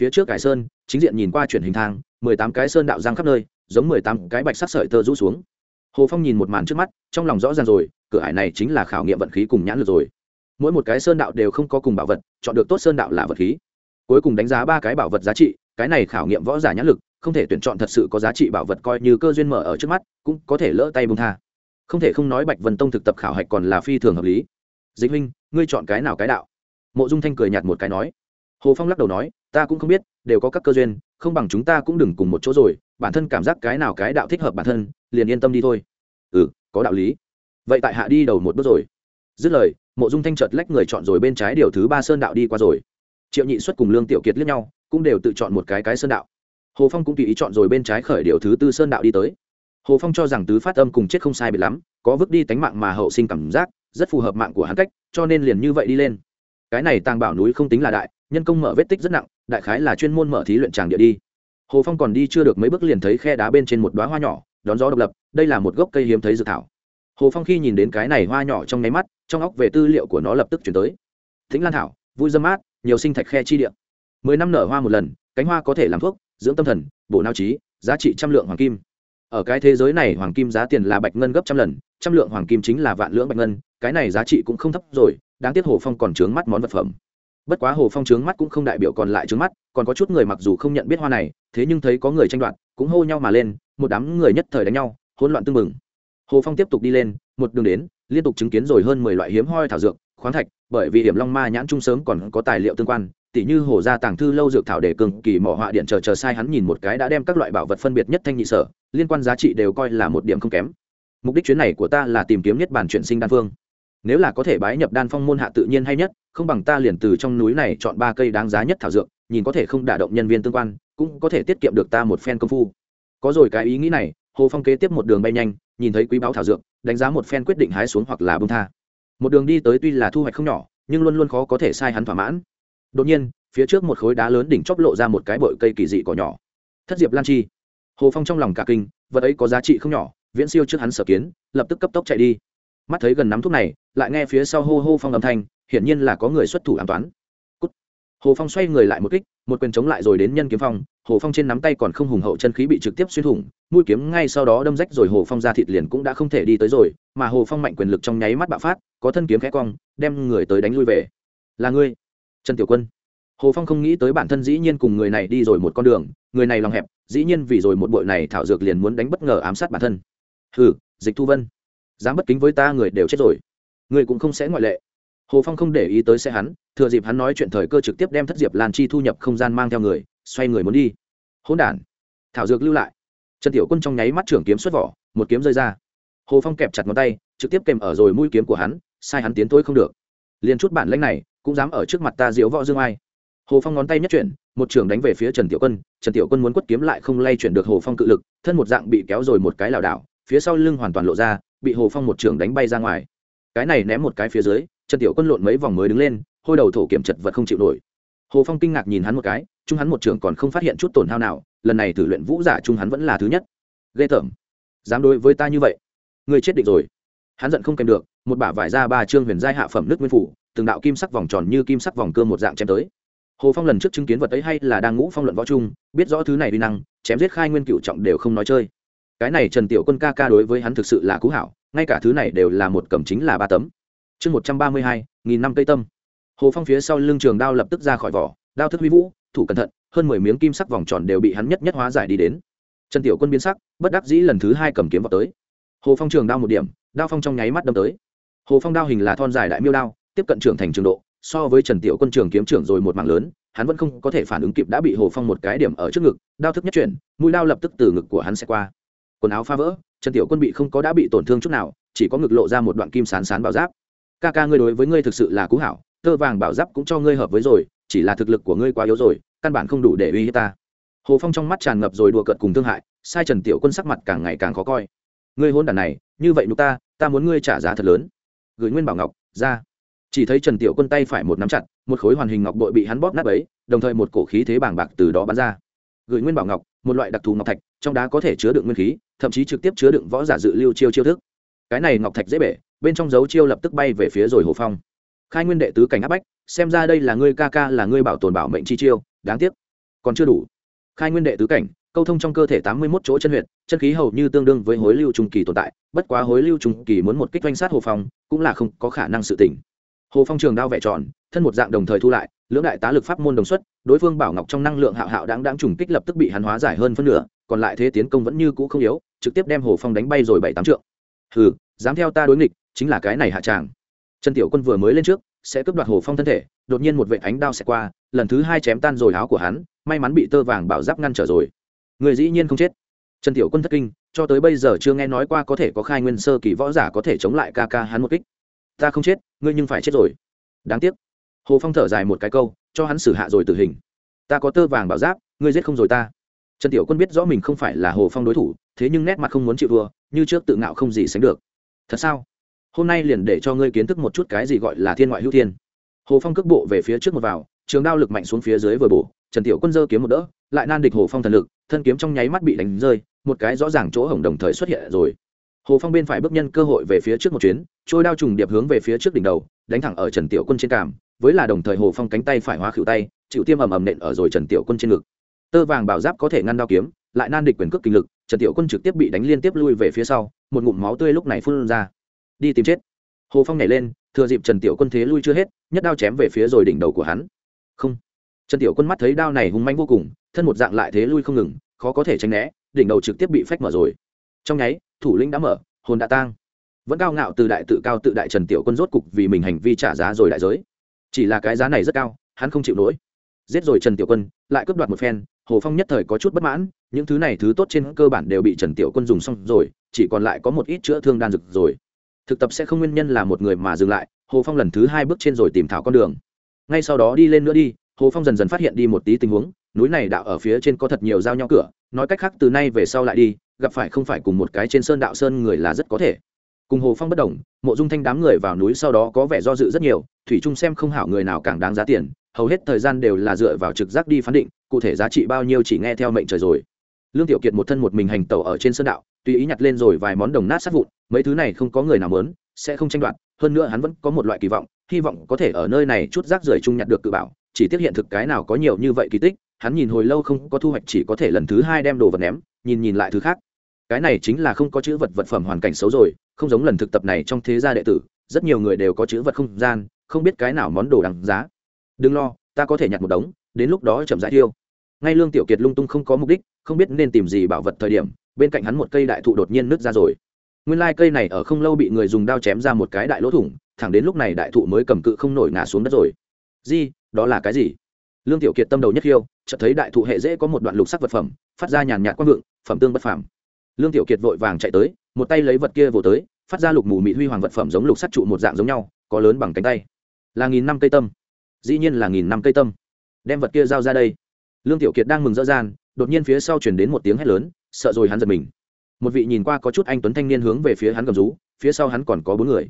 [SPEAKER 1] Phía trước cải sơn, chính diện nhìn qua chuyển hình thang, mười tám cái sơn đạo giang khắp nơi, giống mười tám cái bạch sắc sợi tơ rũ xuống. Hồ phong nhìn một màn trước mắt, trong lòng rõ ràng rồi, cửa ải này chính là khảo nghiệm vận khí cùng nhãn lực rồi. Mỗi một cái sơn đạo đều không có cùng bảo vật, chọn được tốt sơn đạo là vật khí. Cuối cùng đánh giá ba cái bảo vật giá trị, cái này khảo nghiệm võ giả nhãn lực không thể tuyển chọn thật sự có giá trị bảo vật coi như cơ duyên mở ở trước mắt, cũng có thể lỡ tay bông tha. Không thể không nói bạch vân tông thực tập khảo hạch còn là phi thường hợp lý. Dịch huynh, ngươi chọn cái nào cái đạo? Mộ dung thanh cười nhạt một cái nói. Hồ phong lắc đầu nói, ta cũng không biết, đều có các cơ duyên, không bằng chúng ta cũng đừng cùng một chỗ rồi, bản thân cảm giác cái nào cái đạo thích hợp bản thân, liền yên tâm đi thôi. Ừ có đạo lý. Vậy tại hạ đi đầu một bước rồi. Dứt lời, mộ dung thanh chợt lách người chọn rồi bên trái điều thứ ba sơn đạo đi qua rồi. Triệu nhị xuất cùng lương tiểu kiệt liếc nhau, cũng đều tự chọn một cái cái sơn đạo hồ phong cũng tùy ý chọn rồi bên trái khởi điều thứ tư sơn đạo đi tới. Hồ phong cho rằng tứ phát âm cùng chết không sai bị lắm, có vứt đi tánh mạng mà hậu sinh cảm giác, rất phù hợp mạng của hắn cách, cho nên liền như vậy đi lên. Cái này tàng bảo núi không tính là đại, nhân công mở vết tích rất nặng, đại khái là chuyên môn mở thí luyện tràng địa đi. Hồ phong còn đi chưa được mấy bước liền thấy khe đá bên trên một đoá hoa nhỏ, đón gió độc lập, đây là một gốc cây hiếm thấy dự thảo. Hồ phong khi nhìn đến cái này hoa nhỏ trong nháy mắt, trong óc về tư liệu của nó lập tức chuyển tới. Thính lan thảo, vui dâm mát, nhiều sinh thạch khe chi địa. Mười năm nở hoa một lần, cánh hoa có thể làm thuốc dưỡng tâm thần, bổ nao trí, giá trị trăm lượng hoàng kim. Ở cái thế giới này, hoàng kim giá tiền là bạch ngân gấp trăm lần, trăm lượng hoàng kim chính là vạn lưỡng bạch ngân, cái này giá trị cũng không thấp rồi, đáng tiếc hồ phong còn trướng mắt món vật phẩm. Bất quá hồ phong trướng mắt cũng không đại biểu còn lại trướng mắt, còn có chút người mặc dù không nhận biết hoa này, thế nhưng thấy có người tranh đoạt, cũng hô nhau mà lên, một đám người nhất thời đánh nhau, hỗn loạn tưng mừng hồ phong tiếp tục đi lên, một đường đến, liên tục chứng kiến rồi hơn mười loại hiếm hoi thảo dược, khoáng thạch, bởi vì hiểm long ma nhãn trung sớm còn có tài liệu tương quan tỉ như hồ gia tàng thư lâu dược thảo để cường kỳ mỏ họa điện chờ chờ sai hắn nhìn một cái đã đem các loại bảo vật phân biệt nhất thanh nhị sở, liên quan giá trị đều coi là một điểm không kém. Mục đích chuyến này của ta là tìm kiếm nhất bản chuyển sinh đan phương. Nếu là có thể bái nhập đan phong môn hạ tự nhiên hay nhất, không bằng ta liền từ trong núi này chọn ba cây đáng giá nhất thảo dược, nhìn có thể không đả động nhân viên tương quan, cũng có thể tiết kiệm được ta một phen công phu. Có rồi cái ý nghĩ này, hồ phong kế tiếp một đường bay nhanh, nhìn thấy quý báo thảo dược, đánh giá một phen quyết định hái xuống hoặc là bông tha. Một đường đi tới tuy là thu hoạch không nhỏ, nhưng luôn luôn khó có thể sai hắn thỏa mãn đột nhiên, phía trước một khối đá lớn đỉnh chóp lộ ra một cái bội cây kỳ dị cỏ nhỏ. Thất diệp lan chi. Hồ phong trong lòng cả kinh, vật ấy có giá trị không nhỏ, viễn siêu trước hắn sở kiến, lập tức cấp tốc chạy đi. Mắt thấy gần nắm thuốc này, lại nghe phía sau hô hô phong âm thanh, hiển nhiên là có người xuất thủ an toán. Cút. hồ phong xoay người lại một kích, một quyền chống lại rồi đến nhân kiếm phong, hồ phong trên nắm tay còn không hùng hậu chân khí bị trực tiếp xuyên thủng, mũi kiếm ngay sau đó đâm rách rồi hồ phong ra thịt liền cũng đã không thể đi tới rồi, mà hồ phong mạnh quyền lực trong nháy mắt bạo phát, có thân kiếm khẽ cong, đem người tới đánh lui về. Là ngươi trần tiểu quân. Hồ phong không nghĩ tới bản thân dĩ nhiên cùng người này đi rồi một con đường, người này lòng hẹp, dĩ nhiên vì rồi một bội này thảo dược liền muốn đánh bất ngờ ám sát bản thân. Hừ, dịch thu vân, dám bất kính với ta người đều chết rồi. Người cũng không sẽ ngoại lệ. Hồ phong không để ý tới xe hắn, thừa dịp hắn nói chuyện thời cơ trực tiếp đem thất diệp lan chi thu nhập không gian mang theo người, xoay người muốn đi. Hỗn đản, thảo dược lưu lại. Trần tiểu quân trong nháy mắt trưởng kiếm xuất vỏ, một kiếm rơi ra. Hồ phong kẹp chặt ngón tay, trực tiếp kèm ở rồi mũi kiếm của hắn, sai hắn tiến tôi không được. Liền chút bản lãnh này cũng dám ở trước mặt ta diễu võ dương ai. Hồ phong ngón tay nhất chuyển, một trường đánh về phía trần tiểu quân, trần tiểu quân muốn quất kiếm lại không lay chuyển được hồ phong cự lực, thân một dạng bị kéo rồi một cái lảo đảo, phía sau lưng hoàn toàn lộ ra, bị hồ phong một trường đánh bay ra ngoài. Cái này ném một cái phía dưới, trần tiểu quân lộn mấy vòng mới đứng lên, hôi đầu thổ kiểm chật vật không chịu nổi. Hồ phong kinh ngạc nhìn hắn một cái chung hắn một trường còn không phát hiện chút tổn hao nào, lần này thử luyện vũ giả chung hắn vẫn là thứ nhất. Ghê tởm. Dám đối với ta như vậy người chết định rồi. Hắn giận không kèm được, một bả vải ra ba trương huyền giai hạ phẩm nước nguyên phủ từng đạo kim sắc vòng tròn như kim sắc vòng cơ một dạng chém tới. Hồ phong lần trước chứng kiến vật ấy hay là đang ngũ phong luận võ chung, biết rõ thứ này uy năng, chém giết khai nguyên cựu trọng đều không nói chơi. Cái này trần tiểu quân ca ca đối với hắn thực sự là cú hảo, ngay cả thứ này đều là một cầm chính là ba tấm. Chương một trăm ba mươi hai, nghìn năm cây tâm. Hồ phong phía sau lưng trường đao lập tức ra khỏi vỏ, đao thức huy vũ, thủ cẩn thận, hơn mười miếng kim sắc vòng tròn đều bị hắn nhất nhất hóa giải đi đến. Trần tiểu quân biến sắc, bất đắc dĩ lần thứ hai cầm kiếm vào tới. Hồ phong trường đao một điểm, đao phong trong nháy mắt đâm tới. Hồ phong đao hình là thon dài đại miêu đao tiếp cận trưởng thành trường độ, so với trần tiểu quân trường kiếm trưởng rồi một mạng lớn, hắn vẫn không có thể phản ứng kịp đã bị hồ phong một cái điểm ở trước ngực, đao thức nhất chuyển, mũi đao lập tức từ ngực của hắn sẽ qua. Quần áo phá vỡ, trần tiểu quân bị không có đã bị tổn thương chút nào, chỉ có ngực lộ ra một đoạn kim sán sán bảo giáp. Ca ca ngươi đối với ngươi thực sự là cú hảo, tơ vàng bảo giáp cũng cho ngươi hợp với rồi, chỉ là thực lực của ngươi quá yếu rồi, căn bản không đủ để uy hiếp ta. Hồ phong trong mắt tràn ngập rồi đùa cợt cùng thương hại, sai trần tiểu quân sắc mặt càng ngày càng khó coi. Ngươi hôn đàn này, như vậy nhục ta ta muốn ngươi trả giá thật lớn. Gửi nguyên bảo ngọc, ra chỉ thấy trần tiểu quân tay phải một nắm chặt, một khối hoàn hình ngọc bội bị hắn bóp nát ấy đồng thời một cổ khí thế bàng bạc từ đó bắn ra. Gửi nguyên bảo ngọc, một loại đặc thù ngọc thạch, trong đá có thể chứa đựng nguyên khí, thậm chí trực tiếp chứa đựng võ giả dự lưu chiêu chiêu thức. Cái này ngọc thạch dễ bể, bên trong dấu chiêu lập tức bay về phía rồi hồ phong. Khai nguyên đệ tứ cảnh áp bách, xem ra đây là ngươi ca ca là ngươi bảo tồn bảo mệnh chi chiêu, đáng tiếc. Còn chưa đủ. Khai nguyên đệ tứ cảnh, câu thông trong cơ thể tám mươi một chỗ chân huyệt, chân khí hầu như tương đương với hối lưu trung kỳ tồn tại, bất quá hối lưu trung kỳ muốn một kích doanh sát hồ phong, cũng là không có khả năng sự tỉnh hồ phong trường đao vẽ tròn, thân một dạng đồng thời thu lại, lưỡng đại tá lực pháp môn đồng xuất, đối phương bảo ngọc trong năng lượng hạo hạo đáng đáng trùng kích lập tức bị hắn hóa giải hơn phân nửa, còn lại thế tiến công vẫn như cũ không yếu, trực tiếp đem hồ phong đánh bay rồi bảy tám trượng. Hừ, dám theo ta đối nghịch, chính là cái này hạ tràng. Trần tiểu quân vừa mới lên trước, sẽ cướp đoạt hồ phong thân thể, đột nhiên một vệ ánh đao xẹt qua, lần thứ hai chém tan rồi áo của hắn, may mắn bị tơ vàng bảo giáp ngăn trở rồi. Người dĩ nhiên không chết. Trần tiểu quân thất kinh, cho tới bây giờ chưa nghe nói qua có thể có khai nguyên sơ kỳ võ giả có thể chống lại ca ca hắn một kích ta không chết, ngươi nhưng phải chết rồi. Đáng tiếc. Hồ phong thở dài một cái câu, cho hắn xử hạ rồi tử hình. Ta có tơ vàng bảo giáp, ngươi giết không rồi ta. Trần tiểu quân biết rõ mình không phải là hồ phong đối thủ, thế nhưng nét mặt không muốn chịu thua, như trước tự ngạo không gì sánh được. Thật sao? Hôm nay liền để cho ngươi kiến thức một chút cái gì gọi là thiên ngoại hữu thiên. Hồ phong cước bộ về phía trước một vào, trường đao lực mạnh xuống phía dưới vừa bổ, trần tiểu quân dơ kiếm một đỡ, lại nan địch hồ phong thần lực, thân kiếm trong nháy mắt bị đánh rơi, một cái rõ ràng chỗ hổng đồng thời xuất hiện rồi hồ phong bên phải bước nhân cơ hội về phía trước một chuyến, trôi đao trùng điệp hướng về phía trước đỉnh đầu, đánh thẳng ở trần tiểu quân trên cảm với là đồng thời hồ phong cánh tay phải hóa khựu tay, chịu tiêm ầm ầm nện ở rồi trần tiểu quân trên ngực. Tơ vàng bảo giáp có thể ngăn đao kiếm, lại nan địch quyền cước kinh lực, trần tiểu quân trực tiếp bị đánh liên tiếp lui về phía sau, một ngụm máu tươi lúc này phun ra. Đi tìm chết. Hồ phong nhảy lên, thừa dịp trần tiểu quân thế lui chưa hết, nhất đao chém về phía rồi đỉnh đầu của hắn. Không. Trần tiểu quân mắt thấy đao này hung manh vô cùng, thân một dạng lại thế lui không ngừng, khó có thể tránh né, đỉnh đầu trực tiếp bị phách mở rồi. Trong nháy thủ lĩnh đã mở, hồn đã tang. Vẫn cao ngạo từ đại tự cao tự đại trần tiểu quân rốt cục vì mình hành vi trả giá rồi đại giới. Chỉ là cái giá này rất cao, hắn không chịu nổi. Giết rồi trần tiểu quân, lại cướp đoạt một phen, hồ phong nhất thời có chút bất mãn, những thứ này thứ tốt trên cơ bản đều bị trần tiểu quân dùng xong rồi, chỉ còn lại có một ít chữa thương đan dược rồi. Thực tập sẽ không nguyên nhân là một người mà dừng lại, hồ phong lần thứ hai bước trên rồi tìm thảo con đường. Ngay sau đó đi lên nữa đi, hồ phong dần dần phát hiện đi một tí tình huống núi này đạo ở phía trên có thật nhiều giao nhau cửa, nói cách khác từ nay về sau lại đi, gặp phải không phải cùng một cái trên sơn đạo sơn người là rất có thể. Cùng hồ phong bất đồng, mộ dung thanh đám người vào núi sau đó có vẻ do dự rất nhiều, thủy trung xem không hảo người nào càng đáng giá tiền, hầu hết thời gian đều là dựa vào trực giác đi phán định, cụ thể giá trị bao nhiêu chỉ nghe theo mệnh trời rồi. Lương tiểu kiệt một thân một mình hành tẩu ở trên sơn đạo, tùy ý nhặt lên rồi vài món đồng nát sát vụn, mấy thứ này không có người nào mớn sẽ không tranh đoạt, hơn nữa hắn vẫn có một loại kỳ vọng, hy vọng có thể ở nơi này chút rác rưởi chung nhặt được cự bảo, chỉ tiếc hiện thực cái nào có nhiều như vậy kỳ tích hắn nhìn hồi lâu không có thu hoạch chỉ có thể lần thứ hai đem đồ vật ném, nhìn nhìn lại thứ khác. Cái này chính là không có chữ vật vật phẩm hoàn cảnh xấu rồi, không giống lần thực tập này trong thế gia đệ tử, rất nhiều người đều có chữ vật không gian, không biết cái nào món đồ đằng giá. Đừng lo, ta có thể nhặt một đống, đến lúc đó chậm rãi tiêu. Ngay lương tiểu kiệt lung tung không có mục đích, không biết nên tìm gì bảo vật thời điểm, bên cạnh hắn một cây đại thụ đột nhiên nứt ra rồi. Nguyên lai cây này ở không lâu bị người dùng đao chém ra một cái đại lỗ thủng, thẳng đến lúc này đại thụ mới cầm cự không nổi ngã xuống đất rồi. Di đó là cái gì? Lương tiểu kiệt tâm đầu nhất khiêu chợt thấy đại thụ hệ dễ có một đoạn lục sắc vật phẩm, phát ra nhàn nhạt quang vượng phẩm tương bất phàm. Lương tiểu kiệt vội vàng chạy tới, một tay lấy vật kia vồ tới, phát ra lục mù mị huy hoàng vật phẩm giống lục sắt trụ một dạng giống nhau, có lớn bằng cánh tay. Là nghìn năm cây tâm. Dĩ nhiên là nghìn năm cây tâm. Đem vật kia giao ra đây. Lương tiểu kiệt đang mừng rỡ gian, đột nhiên phía sau chuyển đến một tiếng hét lớn, sợ rồi hắn giật mình. Một vị nhìn qua có chút anh tuấn thanh niên hướng về phía hắn cầm rú, phía sau hắn còn có bốn người.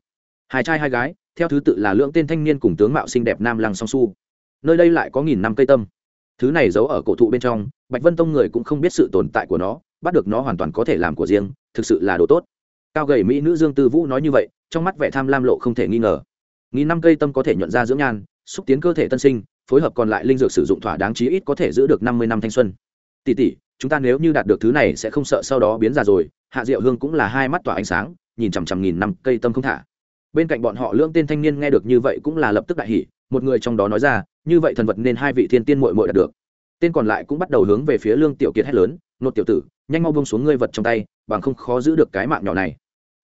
[SPEAKER 1] Hai trai hai gái, theo thứ tự là lưỡng tên thanh niên cùng tướng mạo xinh đẹp nam lăng song su. Nơi đây lại có nghìn năm cây tâm thứ này giấu ở cổ thụ bên trong, bạch vân tông người cũng không biết sự tồn tại của nó, bắt được nó hoàn toàn có thể làm của riêng, thực sự là đồ tốt. Cao gầy mỹ nữ dương tư vũ nói như vậy, trong mắt vẻ tham lam lộ không thể nghi ngờ. Nghìn năm cây tâm có thể nhuận ra dưỡng nhan, xúc tiến cơ thể tân sinh, phối hợp còn lại linh dược sử dụng thỏa đáng chí ít có thể giữ được năm mươi năm thanh xuân. Tỷ tỷ, chúng ta nếu như đạt được thứ này sẽ không sợ sau đó biến già rồi, hạ diệu hương cũng là hai mắt tỏa ánh sáng, nhìn chằm chằm nghìn năm cây tâm không thả. Bên cạnh bọn họ lưỡng tên thanh niên nghe được như vậy cũng là lập tức đại hỉ một người trong đó nói ra, như vậy thần vật nên hai vị thiên tiên muội muội đạt được. Tên còn lại cũng bắt đầu hướng về phía lương tiểu kiệt hét lớn, nột tiểu tử, nhanh mau bông xuống ngươi vật trong tay, bằng không khó giữ được cái mạng nhỏ này.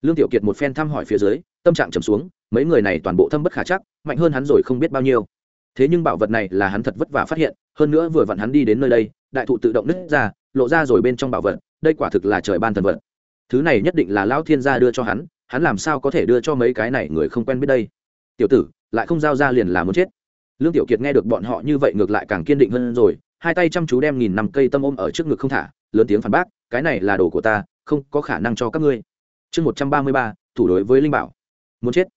[SPEAKER 1] Lương tiểu kiệt một phen thăm hỏi phía dưới, tâm trạng trầm xuống, mấy người này toàn bộ thâm bất khả chắc, mạnh hơn hắn rồi không biết bao nhiêu. Thế nhưng bảo vật này là hắn thật vất vả phát hiện, hơn nữa vừa vặn hắn đi đến nơi đây, đại thụ tự động nứt ra, lộ ra rồi bên trong bảo vật, đây quả thực là trời ban thần vật. Thứ này nhất định là lão thiên gia đưa cho hắn hắn làm sao có thể đưa cho mấy cái này người không quen biết đây? Tiểu tử lại không giao ra liền là muốn chết. Lương tiểu kiệt nghe được bọn họ như vậy ngược lại càng kiên định hơn rồi, hai tay chăm chú đem nghìn năm cây tâm ôm ở trước ngực không thả, lớn tiếng phản bác, cái này là đồ của ta, không có khả năng cho các ngươi. Chương một trăm ba mươi ba, thủ đối với linh bảo. Muốn chết.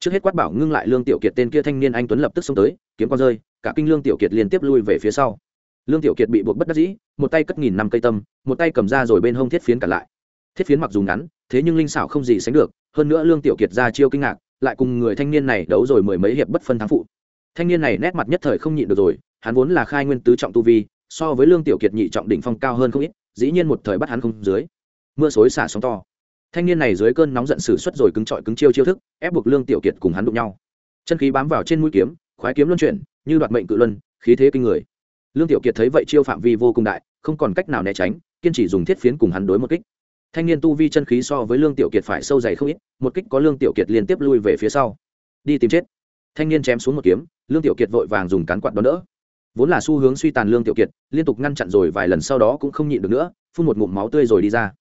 [SPEAKER 1] Trước hết quát bảo ngưng lại lương tiểu kiệt tên kia thanh niên anh tuấn lập tức xông tới, kiếm con rơi, cả kinh lương tiểu kiệt liên tiếp lui về phía sau. Lương tiểu kiệt bị buộc bất đắc dĩ, một tay cất nghìn năm cây tâm, một tay cầm ra rồi bên hông thiết phiến cả lại. Thiết phiến mặc dù ngắn, thế nhưng linh xảo không gì sánh được, hơn nữa lương tiểu kiệt ra chiêu kinh ngạc lại cùng người thanh niên này đấu rồi mười mấy hiệp bất phân thắng phụ. Thanh niên này nét mặt nhất thời không nhịn được rồi, hắn vốn là khai nguyên tứ trọng tu vi, so với lương tiểu kiệt nhị trọng đỉnh phong cao hơn không ít, dĩ nhiên một thời bắt hắn không dưới. Mưa xối xả sóng to. Thanh niên này dưới cơn nóng giận sử xuất rồi cứng trọi cứng chiêu chiêu thức, ép buộc lương tiểu kiệt cùng hắn đụng nhau. Chân khí bám vào trên mũi kiếm, khoái kiếm luân chuyển, như đoạt mệnh cự luân, khí thế kinh người. Lương tiểu kiệt thấy vậy chiêu phạm vi vô cùng đại, không còn cách nào né tránh, kiên trì dùng thiết phiến cùng hắn đối một kích thanh niên tu vi chân khí so với lương tiểu kiệt phải sâu dày không ít, một kích có lương tiểu kiệt liên tiếp lui về phía sau. Đi tìm chết. Thanh niên chém xuống một kiếm, lương tiểu kiệt vội vàng dùng cán quạt đón đỡ. Vốn là xu hướng suy tàn lương tiểu kiệt, liên tục ngăn chặn rồi vài lần sau đó cũng không nhịn được nữa, phun một ngụm máu tươi rồi đi ra.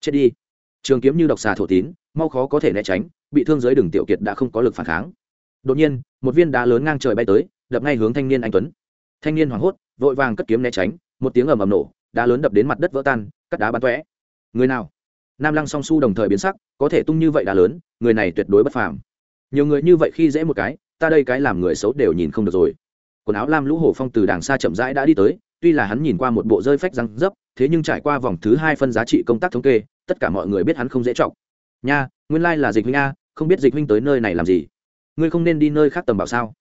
[SPEAKER 1] Chết đi. Trường kiếm như độc xà thổ tín, mau khó có thể né tránh, bị thương giới đường tiểu kiệt đã không có lực phản kháng. Đột nhiên, một viên đá lớn ngang trời bay tới, đập ngay hướng thanh niên anh tuấn. Thanh niên hoảng hốt, vội vàng cất kiếm né tránh, một tiếng ầm ầm nổ, đá lớn đập đến mặt đất vỡ tan, cắt đá bắn tóe. Người nào? Nam lăng song su đồng thời biến sắc, có thể tung như vậy đã lớn, người này tuyệt đối bất phàm. Nhiều người như vậy khi dễ một cái, ta đây cái làm người xấu đều nhìn không được rồi. Quần áo lam lũ hổ phong từ đàng xa chậm rãi đã đi tới, tuy là hắn nhìn qua một bộ rơi phách răng dấp, thế nhưng trải qua vòng thứ hai phân giá trị công tác thống kê, tất cả mọi người biết hắn không dễ trọng nha, nguyên lai là dịch huynh a, không biết dịch huynh tới nơi này làm gì? Ngươi không nên đi nơi khác tầm bảo sao?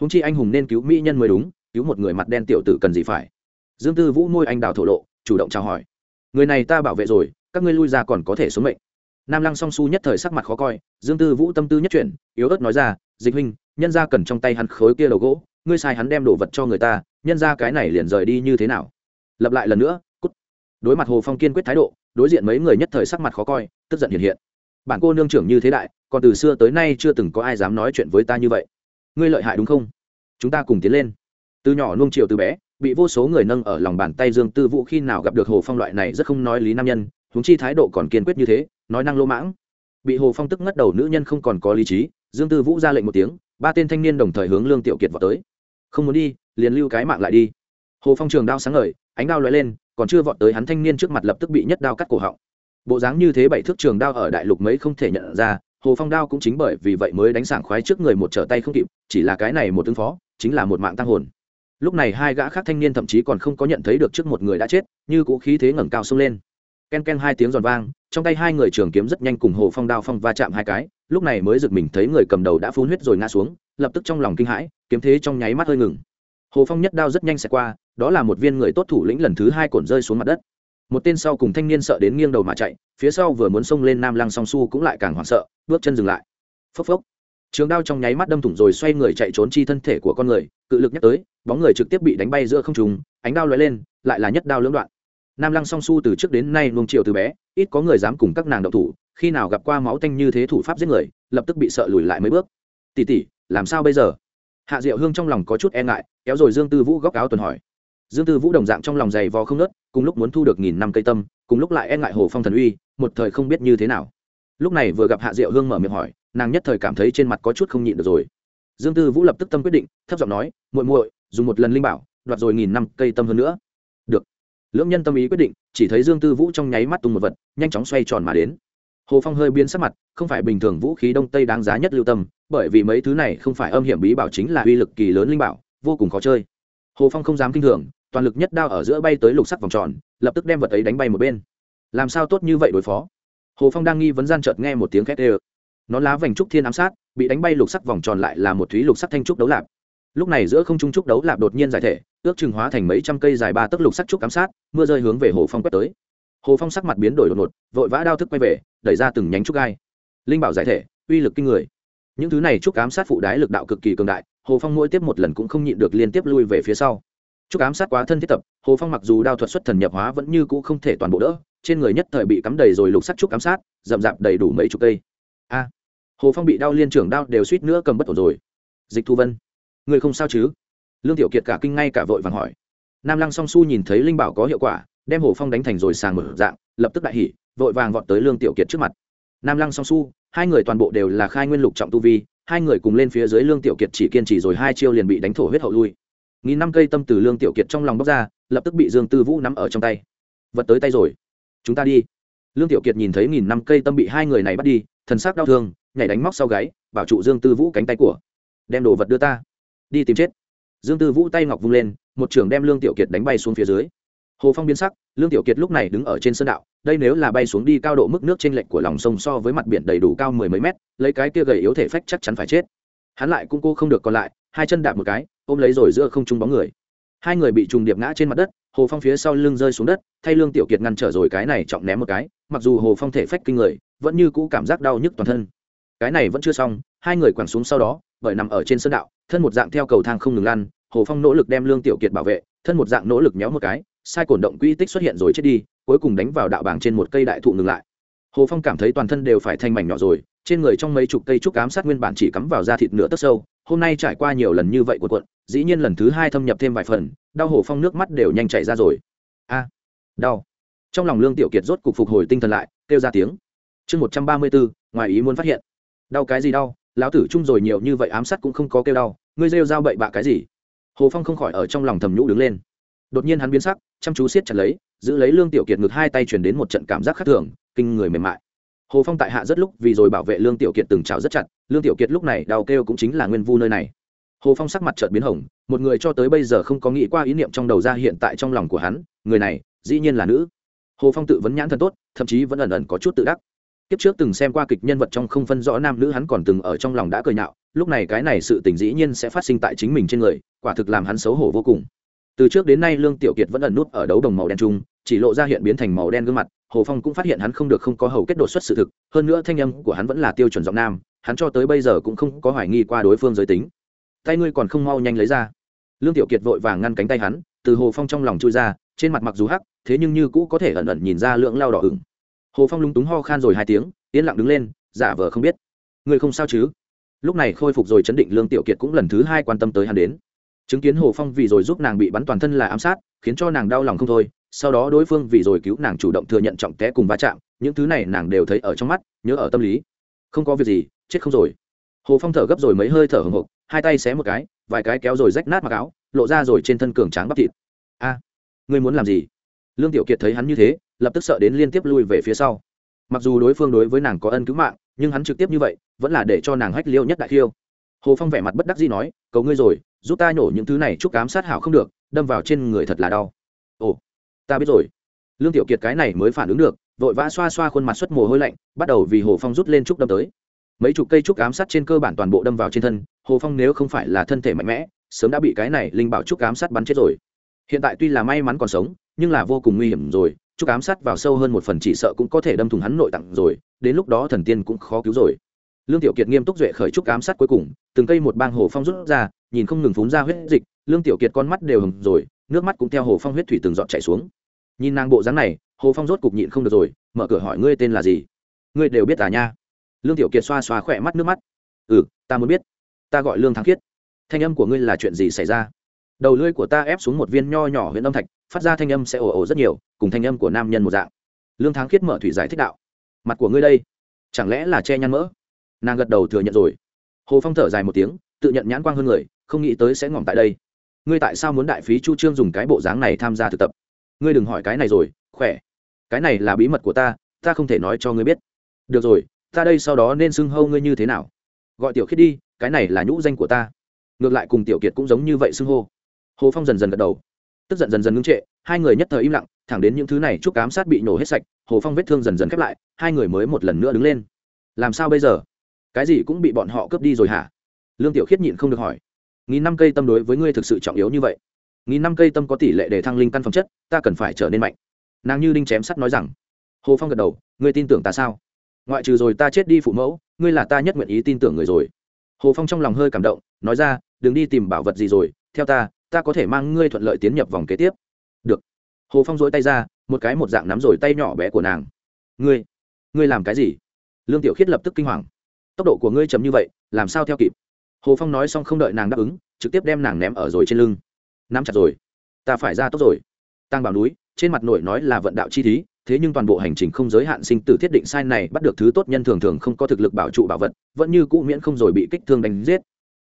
[SPEAKER 1] Húng chi anh hùng nên cứu mỹ nhân mới đúng, cứu một người mặt đen tiểu tử cần gì phải? Dương tư vũ môi anh đào thổ lộ, chủ động chào hỏi. Người này ta bảo vệ rồi các ngươi lui ra còn có thể xuống mệnh. Nam lăng song su nhất thời sắc mặt khó coi, dương tư vũ tâm tư nhất chuyển, yếu ớt nói ra, dịch huynh, nhân ra cần trong tay hắn khối kia đầu gỗ, ngươi sai hắn đem đồ vật cho người ta, nhân ra cái này liền rời đi như thế nào? Lập lại lần nữa, cút. Đối mặt hồ phong kiên quyết thái độ, đối diện mấy người nhất thời sắc mặt khó coi, tức giận hiện hiện. Bản cô nương trưởng như thế đại, còn từ xưa tới nay chưa từng có ai dám nói chuyện với ta như vậy. Ngươi lợi hại đúng không? Chúng ta cùng tiến lên. Từ nhỏ nuông chiều từ bé, bị vô số người nâng ở lòng bàn tay dương tư vũ khi nào gặp được hồ phong loại này rất không nói lý nam nhân huống chi thái độ còn kiên quyết như thế, nói năng lô mãng. Bị hồ phong tức ngất đầu nữ nhân không còn có lý trí, dương tư vũ ra lệnh một tiếng, ba tên thanh niên đồng thời hướng lương tiểu kiệt vào tới. Không muốn đi, liền lưu cái mạng lại đi. Hồ phong trường đao sáng ngời, ánh đao lóe lên, còn chưa vọt tới hắn thanh niên trước mặt lập tức bị nhất đao cắt cổ họng. Bộ dáng như thế bảy thước trường đao ở đại lục mấy không thể nhận ra, hồ phong đao cũng chính bởi vì vậy mới đánh sảng khoái trước người một trở tay không kịp, chỉ là cái này một ứng phó, chính là một mạng tăng hồn. Lúc này hai gã khác thanh niên thậm chí còn không có nhận thấy được trước một người đã chết, như cũ khí thế ngẩng cao xông lên ken ken hai tiếng giòn vang, trong tay hai người trường kiếm rất nhanh cùng hồ phong đao phong va chạm hai cái, lúc này mới giật mình thấy người cầm đầu đã phun huyết rồi ngã xuống, lập tức trong lòng kinh hãi, kiếm thế trong nháy mắt hơi ngừng. Hồ phong nhất đao rất nhanh sẽ qua, đó là một viên người tốt thủ lĩnh lần thứ hai cổn rơi xuống mặt đất. Một tên sau cùng thanh niên sợ đến nghiêng đầu mà chạy, phía sau vừa muốn xông lên nam lăng song su cũng lại càng hoảng sợ, bước chân dừng lại. Phốc phốc. Trường đao trong nháy mắt đâm thủng rồi xoay người chạy trốn chi thân thể của con người, cự lực nhắc tới, bóng người trực tiếp bị đánh bay giữa không trùng ánh đao lóe lên, lại là nhất đao lưỡng đoạn nam lăng song su từ trước đến nay luông chiều từ bé, ít có người dám cùng các nàng động thủ, khi nào gặp qua máu tanh như thế thủ pháp giết người, lập tức bị sợ lùi lại mấy bước. Tỉ tỉ làm sao bây giờ? Hạ diệu hương trong lòng có chút e ngại, kéo rồi dương tư vũ góc áo tuần hỏi. Dương tư vũ đồng dạng trong lòng dày vò không nớt cùng lúc muốn thu được nghìn năm cây tâm, cùng lúc lại e ngại hồ phong thần uy, một thời không biết như thế nào. Lúc này vừa gặp hạ diệu hương mở miệng hỏi, nàng nhất thời cảm thấy trên mặt có chút không nhịn được rồi. Dương tư vũ lập tức tâm quyết định, thấp giọng nói, muội muội, dùng một lần linh bảo, đoạt rồi nghìn năm cây tâm hơn nữa lưỡng nhân tâm ý quyết định, chỉ thấy dương tư vũ trong nháy mắt tung một vật, nhanh chóng xoay tròn mà đến. Hồ phong hơi biến sắc mặt, không phải bình thường vũ khí đông tây đáng giá nhất lưu tâm, bởi vì mấy thứ này không phải âm hiểm bí bảo chính là uy lực kỳ lớn linh bảo, vô cùng khó chơi. Hồ phong không dám kinh thường, toàn lực nhất đao ở giữa bay tới lục sắc vòng tròn, lập tức đem vật ấy đánh bay một bên. Làm sao tốt như vậy đối phó? Hồ phong đang nghi vấn gian chợt nghe một tiếng khét ê nó lá vành trúc thiên ám sát, bị đánh bay lục sắc vòng tròn lại là một thúy lục sắc thanh trúc đấu lạp lúc này giữa không trung trúc đấu lạp đột nhiên giải thể, ước chừng hóa thành mấy trăm cây dài ba tấc lục sắc trúc cám sát, mưa rơi hướng về hồ phong quét tới. Hồ phong sắc mặt biến đổi đột ngột, vội vã đao thức quay về, đẩy ra từng nhánh trúc gai. Linh bảo giải thể, uy lực kinh người. Những thứ này trúc cám sát phụ đái lực đạo cực kỳ cường đại, hồ phong mỗi tiếp một lần cũng không nhịn được liên tiếp lui về phía sau. Trúc cám sát quá thân thiết tập, hồ phong mặc dù đao thuật xuất thần nhập hóa vẫn như cũ không thể toàn bộ đỡ, trên người nhất thời bị cắm đầy rồi lục sắc trúc cám sát, rậm rạp đầy đủ mấy chục cây. A. Hồ phong bị đau liên trưởng đao đều suýt nữa cầm bất ổn rồi. Dịch thu vân người không sao chứ? Lương tiểu kiệt cả kinh ngay cả vội vàng hỏi. Nam lăng song su nhìn thấy linh bảo có hiệu quả, đem hồ phong đánh thành rồi sàng mở dạng, lập tức đại hỉ, vội vàng vọt tới lương tiểu kiệt trước mặt. Nam lăng song su, hai người toàn bộ đều là khai nguyên lục trọng tu vi, hai người cùng lên phía dưới lương tiểu kiệt chỉ kiên trì rồi hai chiêu liền bị đánh thổ huyết hậu lui. Nghìn năm cây tâm từ lương tiểu kiệt trong lòng bóc ra, lập tức bị dương tư vũ nắm ở trong tay. Vật tới tay rồi. Chúng ta đi. Lương tiểu kiệt nhìn thấy nghìn năm cây tâm bị hai người này bắt đi, thần sắc đau thương, nhảy đánh móc sau gáy, bảo trụ dương tư vũ cánh tay của. Đem đồ vật đưa ta đi tìm chết. Dương tư vũ tay ngọc vung lên, một trường đem lương tiểu kiệt đánh bay xuống phía dưới. Hồ phong biến sắc, lương tiểu kiệt lúc này đứng ở trên sân đạo, đây nếu là bay xuống đi cao độ mức nước trên lệch của lòng sông so với mặt biển đầy đủ cao mười mấy mét, lấy cái kia gầy yếu thể phách chắc chắn phải chết. Hắn lại cũng cô không được còn lại, hai chân đạp một cái, ôm lấy rồi giữa không trung bóng người. Hai người bị trùng điệp ngã trên mặt đất, hồ phong phía sau lưng rơi xuống đất, thay lương tiểu kiệt ngăn trở rồi cái này trọng ném một cái, mặc dù hồ phong thể phách kinh người, vẫn như cũ cảm giác đau nhức toàn thân. Cái này vẫn chưa xong, hai người quẳng xuống sau đó bởi nằm ở trên sân đạo, thân một dạng theo cầu thang không ngừng lăn, hồ phong nỗ lực đem lương tiểu kiệt bảo vệ, thân một dạng nỗ lực nhéo một cái, sai cổn động quỹ tích xuất hiện rồi chết đi, cuối cùng đánh vào đạo bảng trên một cây đại thụ ngừng lại. Hồ phong cảm thấy toàn thân đều phải thành mảnh nhỏ rồi, trên người trong mấy chục cây trúc cám sát nguyên bản chỉ cắm vào da thịt nửa tấc sâu, hôm nay trải qua nhiều lần như vậy của cuộn, dĩ nhiên lần thứ hai thâm nhập thêm vài phần, đau hồ phong nước mắt đều nhanh chảy ra rồi. A, đau. Trong lòng lương tiểu kiệt rốt cục phục hồi tinh thần lại, kêu ra tiếng. Chương một trăm ba mươi bốn ngoài ý muốn phát hiện. Đau cái gì đau? Lão tử chung rồi nhiều như vậy ám sát cũng không có kêu đau, ngươi rêu dao bậy bạ cái gì? Hồ phong không khỏi ở trong lòng thầm nhũ đứng lên. Đột nhiên hắn biến sắc, chăm chú siết chặt lấy, giữ lấy lương tiểu kiệt ngực hai tay chuyển đến một trận cảm giác khác thường, kinh người mềm mại. Hồ phong tại hạ rất lúc vì rồi bảo vệ lương tiểu kiệt từng trào rất chặt, lương tiểu kiệt lúc này đau kêu cũng chính là nguyên vu nơi này. Hồ phong sắc mặt chợt biến hồng, một người cho tới bây giờ không có nghĩ qua ý niệm trong đầu ra hiện tại trong lòng của hắn, người này dĩ nhiên là nữ. Hồ phong tự vấn nhãn thân tốt, thậm chí vẫn ẩn ẩn có chút tự đắc kiếp trước từng xem qua kịch nhân vật trong không phân rõ nam nữ hắn còn từng ở trong lòng đã cười nhạo, lúc này cái này sự tình dĩ nhiên sẽ phát sinh tại chính mình trên người, quả thực làm hắn xấu hổ vô cùng. Từ trước đến nay lương tiểu kiệt vẫn ẩn nút ở đấu đồng màu đen trung chỉ lộ ra hiện biến thành màu đen gương mặt, hồ phong cũng phát hiện hắn không được không có hầu kết đột xuất sự thực, hơn nữa thanh âm của hắn vẫn là tiêu chuẩn giọng nam, hắn cho tới bây giờ cũng không có hoài nghi qua đối phương giới tính. Tay ngươi còn không mau nhanh lấy ra. Lương tiểu kiệt vội vàng ngăn cánh tay hắn, từ hồ phong trong lòng chui ra, trên mặt mặc dù hắc, thế nhưng như cũ có thể ẩn ẩn nhìn ra lượng lao đỏ ửng hồ phong lúng túng ho khan rồi hai tiếng, yên lặng đứng lên, giả vờ không biết. Người không sao chứ? Lúc này khôi phục rồi chấn định lương tiểu kiệt cũng lần thứ hai quan tâm tới hắn đến. Chứng kiến hồ phong vì rồi giúp nàng bị bắn toàn thân là ám sát, khiến cho nàng đau lòng không thôi. Sau đó đối phương vì rồi cứu nàng chủ động thừa nhận trọng té cùng va chạm, những thứ này nàng đều thấy ở trong mắt, nhớ ở tâm lý. Không có việc gì, chết không rồi. Hồ phong thở gấp rồi mấy hơi thở hồng hộc hai tay xé một cái, vài cái kéo rồi rách nát mặc áo, lộ ra rồi trên thân cường tráng bắp thịt. A ngươi muốn làm gì? Lương tiểu kiệt thấy hắn như thế, lập tức sợ đến liên tiếp lui về phía sau. Mặc dù đối phương đối với nàng có ân cứu mạng, nhưng hắn trực tiếp như vậy, vẫn là để cho nàng hách liêu nhất đại khiêu. Hồ phong vẻ mặt bất đắc dĩ nói, cầu ngươi rồi, giúp ta nhổ những thứ này chúc cám sát hảo không được, đâm vào trên người thật là đau. Ồ, ta biết rồi. Lương tiểu kiệt cái này mới phản ứng được, vội vã xoa xoa khuôn mặt xuất mồ hôi lạnh, bắt đầu vì hồ phong rút lên trúc đâm tới. Mấy chục cây trúc ám sát trên cơ bản toàn bộ đâm vào trên thân, hồ phong nếu không phải là thân thể mạnh mẽ, sớm đã bị cái này linh bảo trúc ám sát bắn chết rồi. Hiện tại tuy là may mắn còn sống nhưng là vô cùng nguy hiểm rồi, chúc ám sát vào sâu hơn một phần chỉ sợ cũng có thể đâm thùng hắn nội tặng rồi, đến lúc đó thần tiên cũng khó cứu rồi. Lương tiểu kiệt nghiêm túc duệ khởi trúc ám sát cuối cùng, từng cây một bang hồ phong rút ra, nhìn không ngừng phúng ra huyết dịch, lương tiểu kiệt con mắt đều hừng rồi, nước mắt cũng theo hồ phong huyết thủy từng giọt chảy xuống. Nhìn nàng bộ dáng này, hồ phong rốt cục nhịn không được rồi, mở cửa hỏi ngươi tên là gì? Ngươi đều biết à nha? Lương tiểu kiệt xoa xoa khỏe mắt nước mắt. Ừ ta muốn biết. Ta gọi lương thắng khiết. Thanh âm của ngươi là chuyện gì xảy ra? Đầu lưỡi của ta ép xuống một viên nho nhỏ huyện âm thạch, phát ra thanh âm sẽ ồ ồ rất nhiều, cùng thanh âm của nam nhân một dạng. Lương thắng khiết mở thủy giải thích đạo. Mặt của ngươi đây, chẳng lẽ là che nhăn mỡ? Nàng gật đầu thừa nhận rồi. Hồ phong thở dài một tiếng, tự nhận nhãn quang hơn người, không nghĩ tới sẽ ngỏm tại đây. Ngươi tại sao muốn đại phí chu trương dùng cái bộ dáng này tham gia thực tập? Ngươi đừng hỏi cái này rồi, khỏe. Cái này là bí mật của ta ta không thể nói cho ngươi biết. Được rồi, ta đây sau đó nên xưng hâu ngươi như thế nào? Gọi tiểu khiết đi, cái này là nhũ danh của ta. Ngược lại cùng tiểu kiệt cũng giống như vậy xưng hô hồ phong dần dần gật đầu. Tức giận dần dần ngưng trệ, hai người nhất thời im lặng, thẳng đến những thứ này chúc cám sát bị nổ hết sạch, hồ phong vết thương dần dần khép lại, hai người mới một lần nữa đứng lên. Làm sao bây giờ? Cái gì cũng bị bọn họ cướp đi rồi hả? Lương tiểu khiết nhịn không được hỏi. Nghìn năm cây tâm đối với ngươi thực sự trọng yếu như vậy. Nghìn năm cây tâm có tỷ lệ để thăng linh căn phẩm chất, ta cần phải trở nên mạnh. Nàng như đinh chém sắt nói rằng. Hồ phong gật đầu, ngươi tin tưởng ta sao? Ngoại trừ rồi ta chết đi phụ mẫu, ngươi là ta nhất nguyện ý tin tưởng người rồi. Hồ phong trong lòng hơi cảm động, nói ra, đừng đi tìm bảo vật gì rồi, theo ta ta có thể mang ngươi thuận lợi tiến nhập vòng kế tiếp. Được. Hồ phong dối tay ra, một cái một dạng nắm rồi tay nhỏ bé của nàng. Ngươi ngươi làm cái gì? Lương tiểu khiết lập tức kinh hoàng. Tốc độ của ngươi chấm như vậy, làm sao theo kịp? Hồ phong nói xong không đợi nàng đáp ứng, trực tiếp đem nàng ném ở rồi trên lưng. Nắm chặt rồi. Ta phải ra tốt rồi. Tăng bảo núi, trên mặt nổi nói là vận đạo chi thí, thế nhưng toàn bộ hành trình không giới hạn sinh tử thiết định sai này bắt được thứ tốt nhân thường thường không có thực lực bảo trụ bảo vật, vẫn như cũ miễn không rồi bị kích thương đánh giết.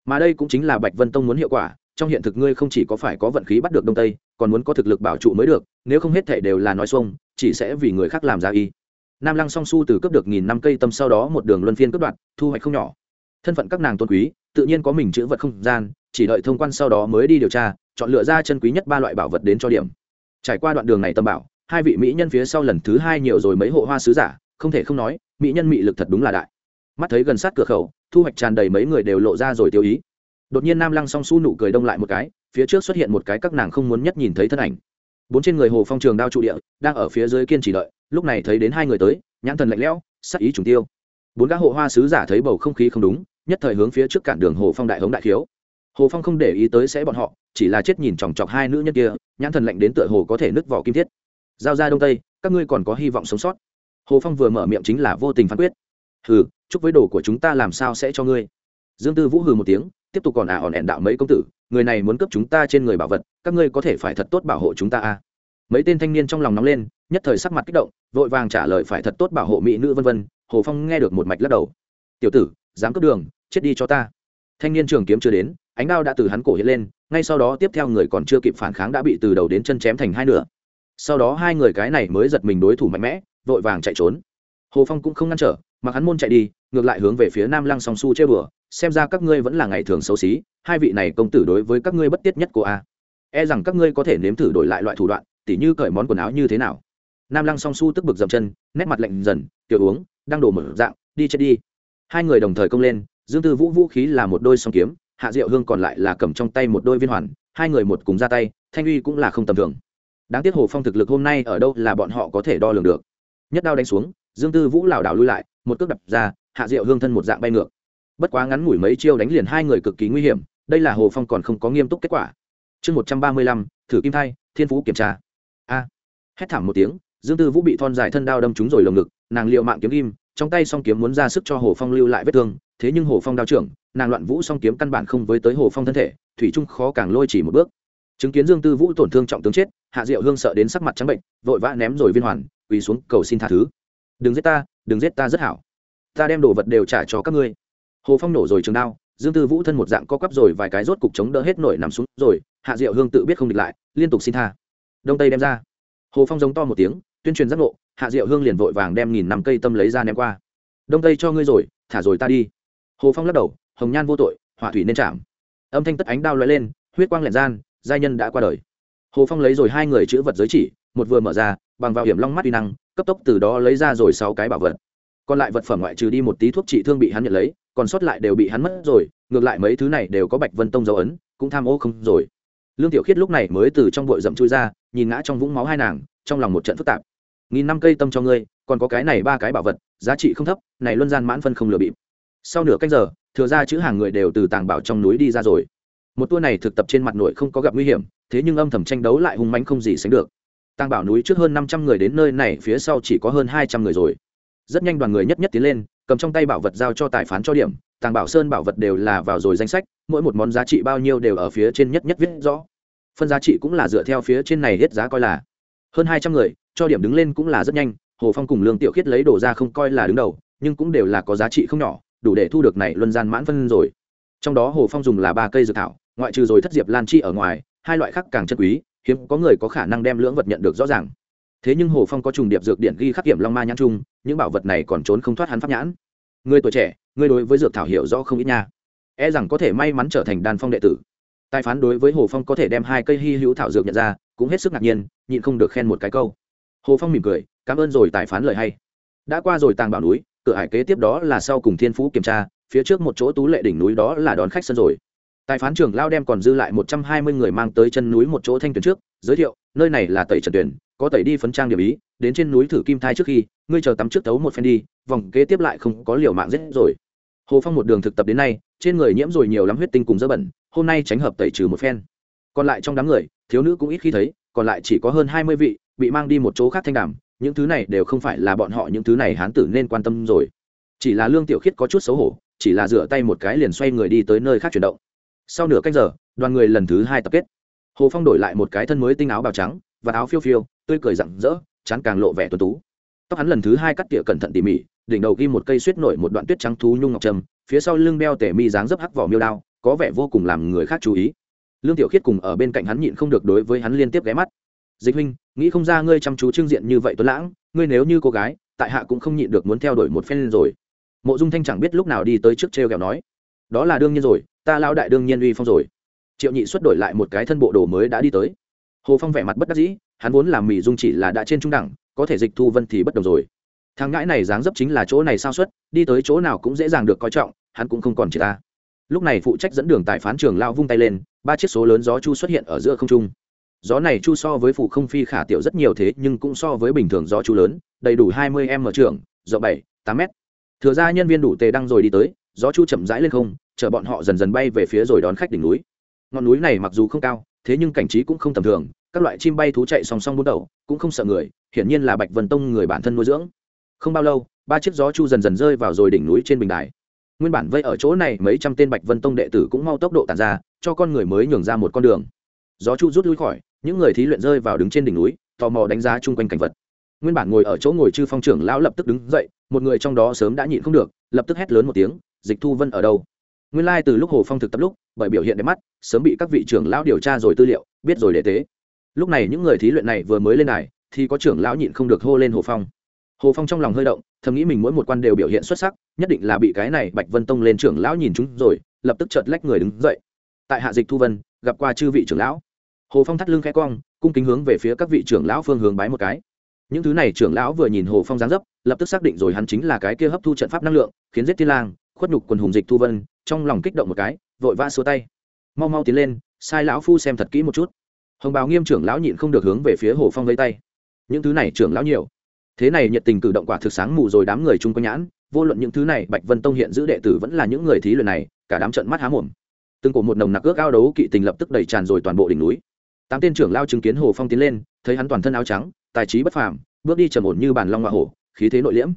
[SPEAKER 1] Mà đây cũng chính là bạch vân tông muốn hiệu quả trong hiện thực ngươi không chỉ có phải có vận khí bắt được đông tây, còn muốn có thực lực bảo trụ mới được, nếu không hết thể đều là nói xuông, chỉ sẽ vì người khác làm ra y. Nam lăng song su từ cướp được nghìn năm cây tâm sau đó một đường luân phiên cướp đoạt, thu hoạch không nhỏ. Thân phận các nàng tôn quý, tự nhiên có mình chữ vật không gian, chỉ đợi thông quan sau đó mới đi điều tra, chọn lựa ra chân quý nhất ba loại bảo vật đến cho điểm. Trải qua đoạn đường này tâm bảo, hai vị mỹ nhân phía sau lần thứ hai nhiều rồi mấy hộ hoa sứ giả, không thể không nói, mỹ nhân mị lực thật đúng là đại. Mắt thấy gần sát cửa khẩu, thu hoạch tràn đầy mấy người đều lộ ra rồi tiêu ý đột nhiên nam lăng song su nụ cười đông lại một cái, phía trước xuất hiện một cái các nàng không muốn nhất nhìn thấy thân ảnh. Bốn trên người hồ phong trường đao trụ địa, đang ở phía dưới kiên trì đợi, lúc này thấy đến hai người tới, nhãn thần lạnh lẽo, sắc ý trùng tiêu. Bốn gã hộ hoa sứ giả thấy bầu không khí không đúng, nhất thời hướng phía trước cản đường hồ phong đại hống đại khiếu hồ phong không để ý tới sẽ bọn họ, chỉ là chết nhìn chòng chọc hai nữ nhân kia, nhãn thần lạnh đến tựa hồ có thể nứt vỏ kim thiết. Giao ra đông tây, các ngươi còn có hy vọng sống sót. Hồ phong vừa mở miệng chính là vô tình phán quyết. Hừ, chúc với đồ của chúng ta làm sao sẽ cho ngươi. Dương tư vũ hừ một tiếng tiếp tục còn à hòn ẹn đạo mấy công tử, người này muốn cướp chúng ta trên người bảo vật, các ngươi có thể phải thật tốt bảo hộ chúng ta a à. mấy tên thanh niên trong lòng nóng lên, nhất thời sắc mặt kích động, vội vàng trả lời phải thật tốt bảo hộ mỹ nữ vân vân, hồ phong nghe được một mạch lắc đầu. Tiểu tử, dám cướp đường, chết đi cho ta. Thanh niên trường kiếm chưa đến, ánh đao đã từ hắn cổ hiện lên, ngay sau đó tiếp theo người còn chưa kịp phản kháng đã bị từ đầu đến chân chém thành hai nửa. Sau đó hai người cái này mới giật mình đối thủ mạnh mẽ, vội vàng chạy trốn. Hồ phong cũng không ngăn trở mà hắn môn chạy đi, ngược lại hướng về phía nam lăng song su chơi bừa xem ra các ngươi vẫn là ngày thường xấu xí, hai vị này công tử đối với các ngươi bất tiết nhất của a. E rằng các ngươi có thể nếm thử đổi lại loại thủ đoạn, tỉ như cởi món quần áo như thế nào. Nam lăng song su tức bực dậm chân, nét mặt lạnh dần, tiểu uống, đang đổ mở dạng, đi chết đi. Hai người đồng thời công lên, dương tư vũ vũ khí là một đôi song kiếm, hạ diệu hương còn lại là cầm trong tay một đôi viên hoàn, hai người một cùng ra tay, thanh uy cũng là không tầm thường. Đáng tiếc hồ phong thực lực hôm nay ở đâu là bọn họ có thể đo lường được. Nhất đao đánh xuống, dương tư vũ lảo đảo lui lại, một cước đập ra, hạ diệu hương thân một dạng bay ngược bất quá ngắn ngủi mấy chiêu đánh liền hai người cực kỳ nguy hiểm, đây là hồ phong còn không có nghiêm túc kết quả. Chương một trăm ba mươi lăm, thử kim thai, thiên phú kiểm tra. A. Hét thảm một tiếng, dương tư vũ bị thon dài thân đao đâm trúng rồi lồng ngực, nàng liệu mạng kiếm kim trong tay song kiếm muốn ra sức cho hồ phong lưu lại vết thương, thế nhưng hồ phong đao trưởng, nàng loạn vũ song kiếm căn bản không với tới hồ phong thân thể, thủy trung khó càng lôi chỉ một bước. Chứng kiến dương tư vũ tổn thương trọng tướng chết, hạ diệu hương sợ đến sắc mặt trắng bệnh, vội vã ném rồi viên hoàn, quỳ xuống cầu xin tha thứ. Đừng giết ta, đừng giết ta rất hảo. Ta đem đồ vật đều trả cho các ngươi hồ phong nổ rồi trường đao, dương tư vũ thân một dạng co quắp rồi vài cái rốt cục chống đỡ hết nổi nằm xuống rồi, hạ diệu hương tự biết không địch lại, liên tục xin tha. Đông tây đem ra. Hồ phong giống to một tiếng, tuyên truyền giác ngộ, hạ diệu hương liền vội vàng đem nghìn năm cây tâm lấy ra ném qua. Đông tây cho ngươi rồi, thả rồi ta đi. Hồ phong lắc đầu, hồng nhan vô tội, hỏa thủy nên chạm. Âm thanh tất ánh đao lóe lên, huyết quang lẹn gian, giai nhân đã qua đời. Hồ phong lấy rồi hai người chữ vật giới chỉ, một vừa mở ra, bằng vào hiểm long mắt uy năng, cấp tốc từ đó lấy ra rồi sáu cái bảo vật. Còn lại vật phẩm ngoại trừ đi một tí thuốc trị thương bị hắn nhận lấy còn sót lại đều bị hắn mất rồi, ngược lại mấy thứ này đều có bạch vân tông dấu ấn, cũng tham ô không rồi. Lương tiểu khiết lúc này mới từ trong bụi rậm chui ra, nhìn ngã trong vũng máu hai nàng, trong lòng một trận phức tạp. Nghìn năm cây tâm cho ngươi, còn có cái này ba cái bảo vật, giá trị không thấp, này luân gian mãn phân không lừa bịp. Sau nửa canh giờ, thừa ra chữ hàng người đều từ tàng bảo trong núi đi ra rồi. Một tour này thực tập trên mặt nội không có gặp nguy hiểm, thế nhưng âm thầm tranh đấu lại hung mãnh không gì sánh được. Tàng bảo núi trước hơn năm trăm người đến nơi này, phía sau chỉ có hơn hai trăm người rồi. Rất nhanh đoàn người nhất nhất tiến lên cầm trong tay bảo vật giao cho tài phán cho điểm, tàng bảo sơn bảo vật đều là vào rồi danh sách, mỗi một món giá trị bao nhiêu đều ở phía trên nhất nhất viết rõ. Phân giá trị cũng là dựa theo phía trên này hết giá coi là. Hơn hai trăm người, cho điểm đứng lên cũng là rất nhanh, hồ phong cùng lương tiểu khiết lấy đồ ra không coi là đứng đầu, nhưng cũng đều là có giá trị không nhỏ, đủ để thu được này luân gian mãn phân rồi. Trong đó hồ phong dùng là ba cây dược thảo, ngoại trừ rồi thất diệp lan chi ở ngoài, hai loại khác càng chân quý, hiếm có người có khả năng đem lưỡng vật nhận được rõ ràng thế nhưng hồ phong có trùng điệp dược điện ghi khắc kiểm long ma nhãn chung những bảo vật này còn trốn không thoát hắn pháp nhãn. Người tuổi trẻ, người đối với dược thảo hiểu rõ không ít nha. E rằng có thể may mắn trở thành đàn phong đệ tử. Tài phán đối với hồ phong có thể đem hai cây hy hữu thảo dược nhận ra, cũng hết sức ngạc nhiên, nhịn không được khen một cái câu. Hồ phong mỉm cười, cảm ơn rồi, tài phán lời hay. Đã qua rồi tàng bảo núi, cửa hải kế tiếp đó là sau cùng thiên phú kiểm tra, phía trước một chỗ tú lệ đỉnh núi đó là đón khách sân rồi. Tài phán trưởng lao đem còn dư lại một trăm hai mươi người mang tới chân núi một chỗ thanh tuyển trước, giới thiệu, nơi này là tẩy trần tuyển có tẩy đi phấn trang điểm ý, đến trên núi thử kim thai trước khi, ngươi chờ tắm trước tấu một phen đi, vòng kế tiếp lại không có liều mạng rết rồi. Hồ phong một đường thực tập đến nay, trên người nhiễm rồi nhiều lắm huyết tinh cùng dơ bẩn, hôm nay tránh hợp tẩy trừ một phen. Còn lại trong đám người, thiếu nữ cũng ít khi thấy, còn lại chỉ có hơn hai mươi vị, bị mang đi một chỗ khác thanh đảm những thứ này đều không phải là bọn họ những thứ này hán tử nên quan tâm rồi. Chỉ là lương tiểu khiết có chút xấu hổ, chỉ là rửa tay một cái liền xoay người đi tới nơi khác chuyển động. Sau nửa canh giờ, đoàn người lần thứ hai tập kết. Hồ phong đổi lại một cái thân mới tinh áo bào trắng, và áo phiêu phiêu tươi cười rặng rỡ, chán càng lộ vẻ tuấn tú. Tóc hắn lần thứ hai cắt tỉa cẩn thận tỉ mỉ, đỉnh đầu ghi một cây suýt nổi một đoạn tuyết trắng thú nhung ngọc trâm, phía sau lưng beo tể mi dáng dấp hắc vỏ miêu đao, có vẻ vô cùng làm người khác chú ý. Lương tiểu khiết cùng ở bên cạnh hắn nhịn không được đối với hắn liên tiếp ghé mắt. Dịch huynh, nghĩ không ra ngươi chăm chú trưng diện như vậy tuấn lãng, ngươi nếu như cô gái, tại hạ cũng không nhịn được muốn theo đuổi một phen rồi. Mộ dung thanh chẳng biết lúc nào đi tới trước t r e o kẹo nói, đó là đương nhiên rồi, ta lao đại đương nhiên uy phong rồi. Triệu nhị xuất đổi lại một cái thân bộ đồ mới đã đi tới. Hồ phong vẻ mặt bất đắc dĩ hắn vốn làm mỹ dung chỉ là đã trên trung đẳng, có thể dịch thu vân thì bất đồng rồi. Thằng ngãi này dáng dấp chính là chỗ này sao xuất, đi tới chỗ nào cũng dễ dàng được coi trọng, hắn cũng không còn chỉ ta. Lúc này phụ trách dẫn đường tại phán trường lao vung tay lên, ba chiếc số lớn gió chu xuất hiện ở giữa không trung. Gió này chu so với phụ không phi khả tiểu rất nhiều thế, nhưng cũng so với bình thường gió chu lớn, đầy đủ hai mươi m trường, rộng bảy, tám m thừa ra nhân viên đủ tề đăng rồi đi tới, gió chu chậm rãi lên không, chờ bọn họ dần dần bay về phía rồi đón khách đỉnh núi. Ngọn núi này mặc dù không cao, thế nhưng cảnh trí cũng không tầm thường các loại chim bay thú chạy song song bút đầu, cũng không sợ người, hiển nhiên là bạch vân tông người bản thân nuôi dưỡng. Không bao lâu, ba chiếc gió chu dần dần rơi vào rồi đỉnh núi trên bình đài. Nguyên bản vây ở chỗ này mấy trăm tên bạch vân tông đệ tử cũng mau tốc độ tàn ra, cho con người mới nhường ra một con đường. Gió chu rút lui khỏi, những người thí luyện rơi vào đứng trên đỉnh núi, tò mò đánh giá chung quanh cảnh vật. Nguyên bản ngồi ở chỗ ngồi chư phong trưởng lão lập tức đứng dậy, một người trong đó sớm đã nhịn không được, lập tức hét lớn một tiếng, dịch thu vân ở đâu? Nguyên lai từ lúc hồ phong thực tập lúc, bởi biểu hiện đẹp mắt, sớm bị các vị trưởng lão điều tra rồi tư liệu, biết rồi để tế lúc này những người thí luyện này vừa mới lên này thì có trưởng lão nhịn không được hô lên hồ phong. Hồ phong trong lòng hơi động, thầm nghĩ mình mỗi một quan đều biểu hiện xuất sắc, nhất định là bị cái này bạch vân tông lên trưởng lão nhìn chúng rồi, lập tức chợt lách người đứng dậy. Tại hạ dịch thu vân, gặp qua chư vị trưởng lão. Hồ phong thắt lưng khẽ cong, cung kính hướng về phía các vị trưởng lão phương hướng bái một cái. Những thứ này trưởng lão vừa nhìn hồ phong giáng dấp, lập tức xác định rồi hắn chính là cái kia hấp thu trận pháp năng lượng, khiến giết thiên lang, khuất nhục quần hùng dịch thu vân, trong lòng kích động một cái, vội vã xua tay. Mau mau tiến lên, sai lão phu xem thật kỹ một chút hồng bào nghiêm trưởng lão nhịn không được hướng về phía hồ phong lấy tay những thứ này trưởng lão nhiều thế này nhiệt tình cử động quả thực sáng mù rồi đám người chung quanh nhãn vô luận những thứ này bạch vân tông hiện giữ đệ tử vẫn là những người thí luyện này cả đám trận mắt há mồm từng cổ một nồng nặc ước ao đấu kỵ tình lập tức đầy tràn rồi toàn bộ đỉnh núi tám tên trưởng lao chứng kiến hồ phong tiến lên thấy hắn toàn thân áo trắng tài trí bất phàm bước đi trầm ổn như bàn long hoa hổ khí thế nội liễm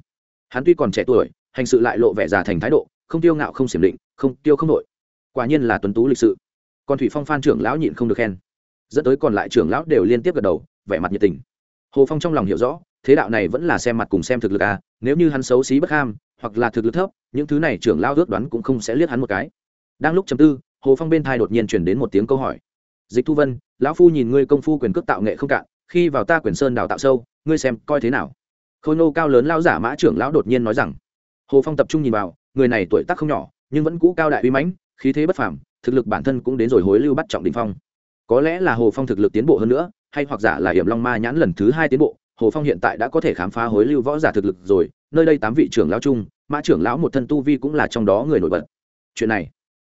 [SPEAKER 1] hắn tuy còn trẻ tuổi hành sự lại lộ vẻ già thành thái độ không tiêu ngạo không xiểm định không tiêu không nội quả nhiên là tuấn tú lịch sự còn thủy phong phan trưởng lão nhịn không được khen dẫn tới còn lại trưởng lão đều liên tiếp gật đầu, vẻ mặt nhiệt tình. Hồ phong trong lòng hiểu rõ, thế đạo này vẫn là xem mặt cùng xem thực lực à nếu như hắn xấu xí bất ham, hoặc là thực lực thấp, những thứ này trưởng lao ước đoán cũng không sẽ liếc hắn một cái. Đang lúc chầm tư, hồ phong bên thai đột nhiên chuyển đến một tiếng câu hỏi. Dịch thu vân, lão phu nhìn ngươi công phu quyền cước tạo nghệ không cạn, khi vào ta quyền sơn đào tạo sâu, ngươi xem coi thế nào? Khôi nô cao lớn lão giả mã trưởng lão đột nhiên nói rằng. Hồ phong tập trung nhìn vào, người này tuổi tác không nhỏ, nhưng vẫn cũ cao đại uy mãnh, khí thế bất phàm, thực lực bản thân cũng đến rồi hối lưu bắt trọng đình phong có lẽ là hồ phong thực lực tiến bộ hơn nữa, hay hoặc giả là hiểm long ma nhãn lần thứ hai tiến bộ, hồ phong hiện tại đã có thể khám phá hối lưu võ giả thực lực rồi, nơi đây tám vị trưởng lão chung, mã trưởng lão một thân tu vi cũng là trong đó người nổi bật. Chuyện này,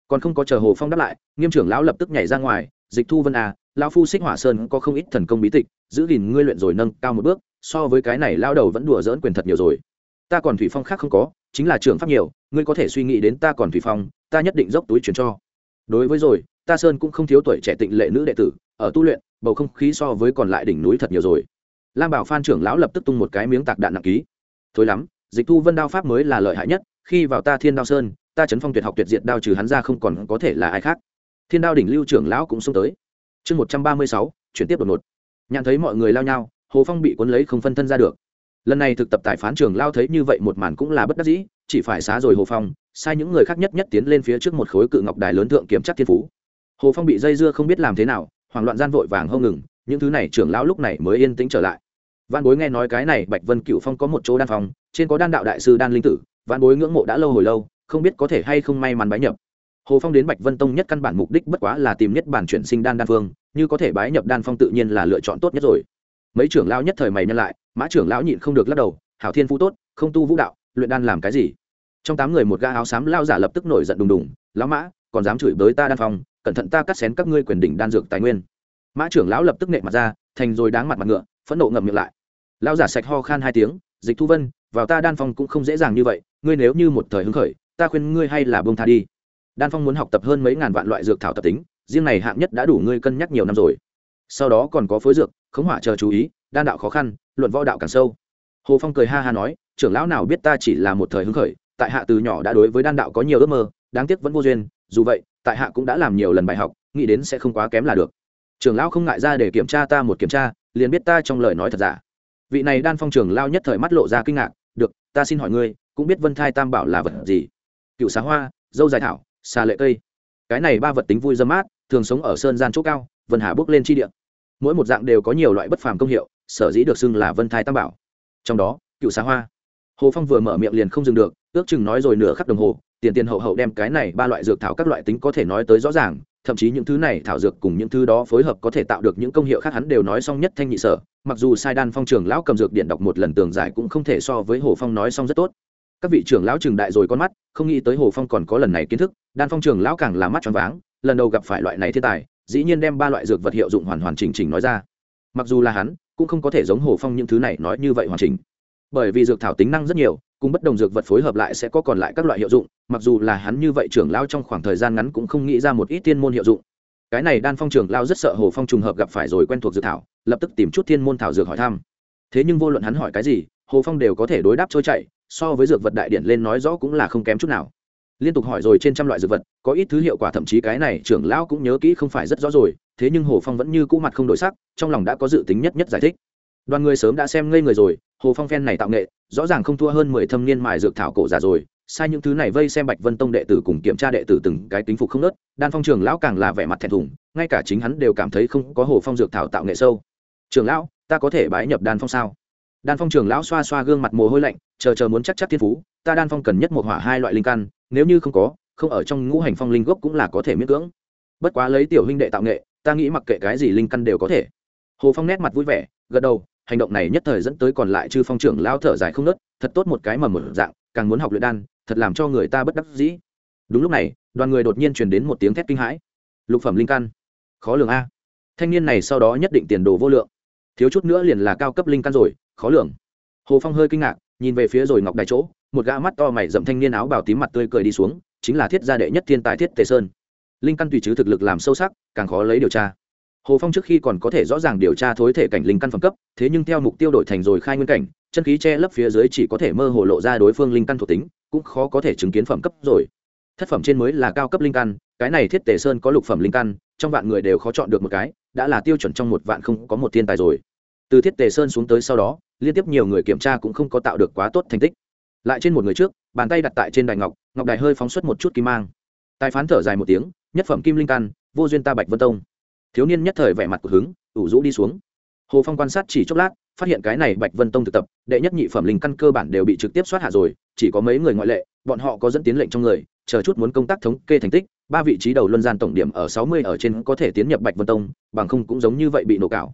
[SPEAKER 1] còn không có chờ hồ phong đáp lại, nghiêm trưởng lão lập tức nhảy ra ngoài, dịch thu vân à lão phu xích hỏa sơn có không ít thần công bí tịch, giữ gìn ngươi luyện rồi nâng cao một bước, so với cái này lao đầu vẫn đùa dỡn quyền thật nhiều rồi. Ta còn thủy phong khác không có, chính là trưởng pháp nhiều, ngươi có thể suy nghĩ đến ta còn thủy phong, ta nhất định dốc túi chuyển cho. Đối với rồi ta sơn cũng không thiếu tuổi trẻ tịnh lệ nữ đệ tử, ở tu luyện, bầu không khí so với còn lại đỉnh núi thật nhiều rồi. Lam bảo phan trưởng lão lập tức tung một cái miếng tạc đạn nặng ký. Thôi lắm, dịch thu vân đao pháp mới là lợi hại nhất, khi vào ta thiên đao sơn, ta chấn phong tuyệt học tuyệt diệt đao trừ hắn ra không còn có thể là ai khác. Thiên đao đỉnh lưu trưởng lão cũng xông tới. Chương một trăm ba mươi sáu, chuyển tiếp đột ngột. Nhận thấy mọi người lao nhau, hồ phong bị cuốn lấy không phân thân ra được. Lần này thực tập tại phán trường lao thấy như vậy một màn cũng là bất đắc dĩ, chỉ phải xá rồi hồ phong, sai những người khác nhất nhất tiến lên phía trước một khối cự ngọc đài lớn thượng kiểm chắc thiên phú hồ phong bị dây dưa không biết làm thế nào, hoảng loạn gian vội vàng hông ngừng, những thứ này trưởng lão lúc này mới yên tĩnh trở lại. Văn bối nghe nói cái này bạch vân cựu phong có một chỗ đan phòng, trên có đan đạo đại sư đan linh tử văn bối ngưỡng mộ đã lâu hồi lâu, không biết có thể hay không may mắn bái nhập. Hồ phong đến bạch vân tông nhất căn bản mục đích bất quá là tìm nhất bản chuyển sinh đan đan phương, như có thể bái nhập đan phong tự nhiên là lựa chọn tốt nhất rồi. Mấy trưởng lão nhất thời mày nhân lại, mã trưởng lão nhịn không được lắc đầu, hảo thiên phú tốt, không tu vũ đạo, luyện đan làm cái gì? Trong tám người một ga áo xám lao giả lập tức nổi giận đùng đùng, lão mã, còn dám chửi bới ta đan phong cẩn thận ta cắt xén các ngươi quyền đỉnh đan dược tài nguyên. Mã trưởng lão lập tức nệ mặt ra, thành rồi đáng mặt mặt ngựa, phẫn nộ ngậm miệng lại. Lão giả sạch ho khan hai tiếng, dịch thu vân, vào ta đan phong cũng không dễ dàng như vậy, ngươi nếu như một thời hứng khởi, ta khuyên ngươi hay là bông tha đi. Đan phong muốn học tập hơn mấy ngàn vạn loại dược thảo tập tính, riêng này hạng nhất đã đủ ngươi cân nhắc nhiều năm rồi. Sau đó còn có phối dược, khống hỏa chờ chú ý, đan đạo khó khăn, luận võ đạo càng sâu. Hồ phong cười ha ha nói, trưởng lão nào biết ta chỉ là một thời hứng khởi, tại hạ từ nhỏ đã đối với đan đạo có nhiều ước mơ, đáng tiếc vẫn vô duyên, dù vậy tại hạ cũng đã làm nhiều lần bài học, nghĩ đến sẽ không quá kém là được. Trưởng lão không ngại ra để kiểm tra ta một kiểm tra, liền biết ta trong lời nói thật giả. Vị này đan phong trưởng lao nhất thời mắt lộ ra kinh ngạc, được, ta xin hỏi ngươi, cũng biết vân thai tam bảo là vật gì? Cựu xá hoa, dâu dài thảo, xà lệ cây. Cái này ba vật tính vui dâm mát, thường sống ở sơn gian chỗ cao, vân hà bước lên chi địa. Mỗi một dạng đều có nhiều loại bất phàm công hiệu, sở dĩ được xưng là vân thai tam bảo. Trong đó, cựu xá hoa. Hồ phong vừa mở miệng liền không dừng được, ước chừng nói rồi nửa khắc đồng hồ tiền tiền hậu hậu đem cái này ba loại dược thảo các loại tính có thể nói tới rõ ràng, thậm chí những thứ này thảo dược cùng những thứ đó phối hợp có thể tạo được những công hiệu khác hắn đều nói xong nhất thanh nhị sở, mặc dù sai đan phong trường lão cầm dược điện đọc một lần tường giải cũng không thể so với hồ phong nói xong rất tốt. Các vị trưởng lão trường đại rồi con mắt, không nghĩ tới hồ phong còn có lần này kiến thức, đan phong trường lão càng là mắt choáng váng, lần đầu gặp phải loại này thiên tài, dĩ nhiên đem ba loại dược vật hiệu dụng hoàn hoàn chỉnh chỉnh nói ra. Mặc dù là hắn, cũng không có thể giống hồ phong những thứ này nói như vậy hoàn chỉnh. Bởi vì dược thảo tính năng rất nhiều cùng bất đồng dược vật phối hợp lại sẽ có còn lại các loại hiệu dụng, mặc dù là hắn như vậy trưởng lao trong khoảng thời gian ngắn cũng không nghĩ ra một ít tiên môn hiệu dụng. Cái này đan phong trưởng lao rất sợ hồ phong trùng hợp gặp phải rồi quen thuộc dược thảo, lập tức tìm chút thiên môn thảo dược hỏi thăm. Thế nhưng vô luận hắn hỏi cái gì, hồ phong đều có thể đối đáp trôi chạy so với dược vật đại điện lên nói rõ cũng là không kém chút nào. Liên tục hỏi rồi trên trăm loại dược vật, có ít thứ hiệu quả thậm chí cái này trưởng lão cũng nhớ kỹ không phải rất rõ rồi, thế nhưng hồ phong vẫn như cũ mặt không đổi sắc, trong lòng đã có dự tính nhất nhất giải thích. Đoàn người sớm đã xem ngây người rồi hồ phong phen này tạo nghệ, rõ ràng không thua hơn mười thâm niên mài dược thảo cổ giả rồi, sai những thứ này vây xem bạch vân tông đệ tử cùng kiểm tra đệ tử từng cái kính phục không nớt, đan phong trường lão càng là vẻ mặt thẹn thùng, ngay cả chính hắn đều cảm thấy không có hồ phong dược thảo tạo nghệ sâu. Trường lão, ta có thể bái nhập đan phong sao? Đan phong trường lão xoa xoa gương mặt mồ hôi lạnh, chờ chờ muốn chắc chắc thiên phú, ta đan phong cần nhất một hỏa hai loại linh căn, nếu như không có, không ở trong ngũ hành phong linh gốc cũng là có thể miễn cưỡng. Bất quá lấy tiểu huynh đệ tạo nghệ, ta nghĩ mặc kệ cái gì linh căn đều có thể. Hồ phong nét mặt vui vẻ, gật đầu hành động này nhất thời dẫn tới còn lại chư phong trưởng lao thở dài không nớt, thật tốt một cái mà một dạng, càng muốn học luyện đan, thật làm cho người ta bất đắc dĩ. Đúng lúc này, đoàn người đột nhiên truyền đến một tiếng thét kinh hãi. Lục phẩm linh căn. Khó lường a. Thanh niên này sau đó nhất định tiền đồ vô lượng. Thiếu chút nữa liền là cao cấp linh căn rồi, khó lường. Hồ phong hơi kinh ngạc, nhìn về phía rồi ngọc đài chỗ, một gã mắt to mày dậm thanh niên áo bào tím mặt tươi cười đi xuống, chính là thiết gia đệ nhất thiên tài thiết tề sơn. Linh căn tùy chứ thực lực làm sâu sắc, càng khó lấy điều tra hồ phong trước khi còn có thể rõ ràng điều tra thối thể cảnh linh căn phẩm cấp, thế nhưng theo mục tiêu đổi thành rồi khai nguyên cảnh, chân khí che lấp phía dưới chỉ có thể mơ hồ lộ ra đối phương linh căn thuộc tính, cũng khó có thể chứng kiến phẩm cấp rồi. Thất phẩm trên mới là cao cấp linh căn, cái này thiết tề sơn có lục phẩm linh căn, trong vạn người đều khó chọn được một cái, đã là tiêu chuẩn trong một vạn không có một thiên tài rồi. Từ thiết tề sơn xuống tới sau đó, liên tiếp nhiều người kiểm tra cũng không có tạo được quá tốt thành tích. Lại trên một người trước, bàn tay đặt tại trên đài ngọc ngọc đài hơi phóng xuất một chút kim mang. Tài phán thở dài một tiếng, nhất phẩm kim linh căn, vô duyên ta bạch vân tông thiếu niên nhất thời vẻ mặt của hứng, ủ rũ đi xuống. Hồ phong quan sát chỉ chốc lát, phát hiện cái này bạch vân tông thực tập, đệ nhất nhị phẩm linh căn cơ bản đều bị trực tiếp soát hạ rồi, chỉ có mấy người ngoại lệ, bọn họ có dẫn tiến lệnh trong người, chờ chút muốn công tác thống kê thành tích, ba vị trí đầu luân gian tổng điểm ở sáu mươi ở trên có thể tiến nhập bạch vân tông, bằng không cũng giống như vậy bị nổ cạo.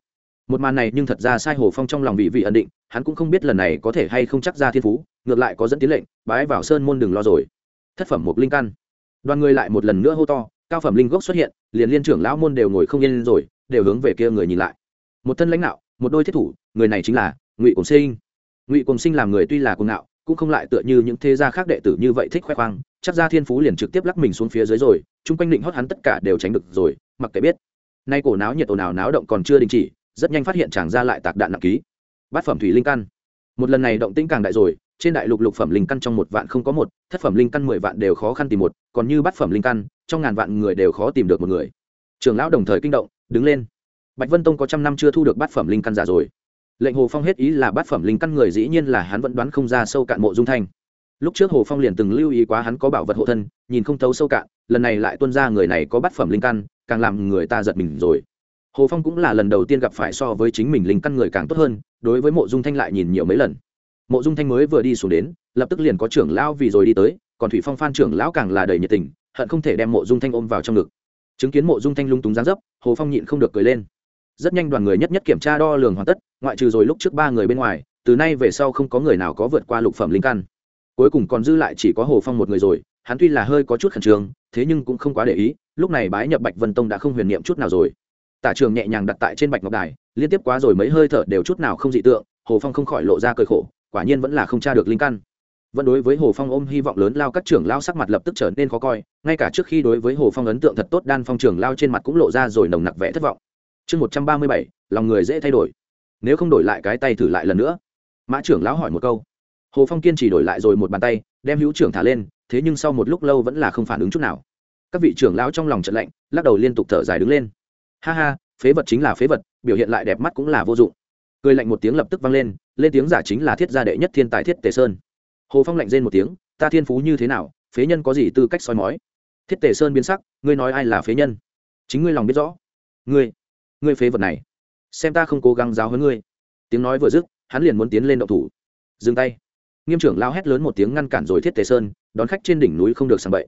[SPEAKER 1] Một màn này nhưng thật ra sai hồ phong trong lòng vị vị ẩn định, hắn cũng không biết lần này có thể hay không chắc ra thiên phú, ngược lại có dẫn tiến lệnh, bái vào sơn môn đừng lo rồi. Thất phẩm một linh căn. Đoàn người lại một lần nữa hô to cao phẩm linh gốc xuất hiện, liền liên trưởng lão môn đều ngồi không yên rồi, đều hướng về kia người nhìn lại. Một thân lãnh đạo, một đôi thiết thủ, người này chính là ngụy cùng sinh. Ngụy cùng sinh làm người tuy là cùng ngạo, cũng không lại tựa như những thế gia khác đệ tử như vậy thích khoe khoang, chắc ra thiên phú liền trực tiếp lắc mình xuống phía dưới rồi, chung quanh định hót hắn tất cả đều tránh được rồi, mặc kệ biết. Nay cổ náo nhiệt ồn ào náo động còn chưa đình chỉ, rất nhanh phát hiện chàng ra lại tạc đạn nặng ký. Bát phẩm thủy linh căn. Một lần này động tĩnh càng đại rồi trên đại lục lục phẩm linh căn trong một vạn không có một, thất phẩm linh căn mười vạn đều khó khăn tìm một, còn như bát phẩm linh căn, trong ngàn vạn người đều khó tìm được một người. Trường lão đồng thời kinh động, đứng lên. Bạch vân tông có trăm năm chưa thu được bát phẩm linh căn giả rồi. Lệnh hồ phong hết ý là bát phẩm linh căn người dĩ nhiên là hắn vẫn đoán không ra sâu cạn mộ dung thanh. Lúc trước hồ phong liền từng lưu ý quá hắn có bảo vật hộ thân, nhìn không thấu sâu cạn, lần này lại tuân ra người này có bát phẩm linh căn, càng làm người ta giật mình rồi. Hồ phong cũng là lần đầu tiên gặp phải so với chính mình linh căn người càng tốt hơn, đối với mộ dung thanh lại nhìn nhiều mấy lần mộ dung thanh mới vừa đi xuống đến, lập tức liền có trưởng lão vì rồi đi tới, còn thủy phong phan trưởng lão càng là đầy nhiệt tình, hận không thể đem mộ dung thanh ôm vào trong ngực. Chứng kiến mộ dung thanh lung túng gián dấp, hồ phong nhịn không được cười lên. Rất nhanh đoàn người nhất nhất kiểm tra đo lường hoàn tất, ngoại trừ rồi lúc trước ba người bên ngoài, từ nay về sau không có người nào có vượt qua lục phẩm linh căn. Cuối cùng còn dư lại chỉ có hồ phong một người rồi, hắn tuy là hơi có chút khẩn trương, thế nhưng cũng không quá để ý, lúc này bái nhập bạch vân tông đã không huyền niệm chút nào rồi. Tả trường nhẹ nhàng đặt tại trên bạch ngọc đài, liên tiếp quá rồi mấy hơi thở đều chút nào không dị tượng, hồ phong không khỏi lộ ra cười khổ quả nhiên vẫn là không tra được linh căn. Vẫn đối với hồ phong ôm hy vọng lớn, lao các trưởng lao sắc mặt lập tức trở nên khó coi, ngay cả trước khi đối với hồ phong ấn tượng thật tốt, đan phong trưởng lao trên mặt cũng lộ ra rồi nồng nặc vẽ thất vọng. Chương một trăm ba mươi bảy, lòng người dễ thay đổi. Nếu không đổi lại cái tay thử lại lần nữa. Mã trưởng lão hỏi một câu. Hồ phong kiên chỉ đổi lại rồi một bàn tay, đem hữu trưởng thả lên, thế nhưng sau một lúc lâu vẫn là không phản ứng chút nào. Các vị trưởng lão trong lòng trận lạnh, lắc đầu liên tục thở dài đứng lên. Ha ha, phế vật chính là phế vật, biểu hiện lại đẹp mắt cũng là vô dụng cười lạnh một tiếng lập tức vang lên lên tiếng giả chính là thiết gia đệ nhất thiên tài thiết tề sơn. Hồ phong lạnh rên một tiếng, ta thiên phú như thế nào, phế nhân có gì tư cách soi mói? Thiết tề sơn biến sắc, ngươi nói ai là phế nhân? Chính ngươi lòng biết rõ. Ngươi ngươi phế vật này, xem ta không cố gắng giáo hơn ngươi. Tiếng nói vừa dứt, hắn liền muốn tiến lên động thủ. Dừng tay. Nghiêm trưởng lao hét lớn một tiếng ngăn cản rồi thiết tề sơn, đón khách trên đỉnh núi không được sàng bậy.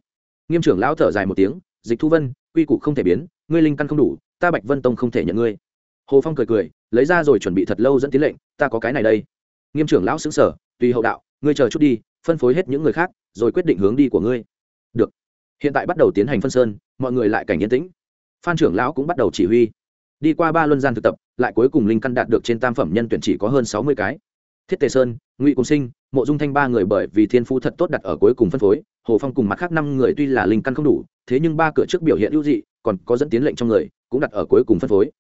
[SPEAKER 1] Nghiêm trưởng lão thở dài một tiếng, dịch thu vân, quy củ không thể biến, ngươi linh căn không đủ, ta bạch vân tông không thể nhận ngươi hồ phong cười cười, lấy ra rồi chuẩn bị thật lâu dẫn tiến lệnh, ta có cái này đây. Nghiêm trưởng lão xứng sở tùy hậu đạo, ngươi chờ chút đi, phân phối hết những người khác, rồi quyết định hướng đi của ngươi. Được. Hiện tại bắt đầu tiến hành phân sơn, mọi người lại cảnh yên tĩnh. Phan trưởng lão cũng bắt đầu chỉ huy. Đi qua ba luân gian thực tập, lại cuối cùng linh căn đạt được trên tam phẩm nhân tuyển chỉ có hơn sáu mươi cái. Thiết tề sơn, ngụy cùng sinh, mộ dung thanh ba người bởi vì thiên phu thật tốt đặt ở cuối cùng phân phối, hồ phong cùng mặt khác năm người tuy là linh căn không đủ, thế nhưng ba cửa trước biểu hiện ưu dị, còn có dẫn tiến lệnh trong người, cũng đặt ở cuối cùng phân phối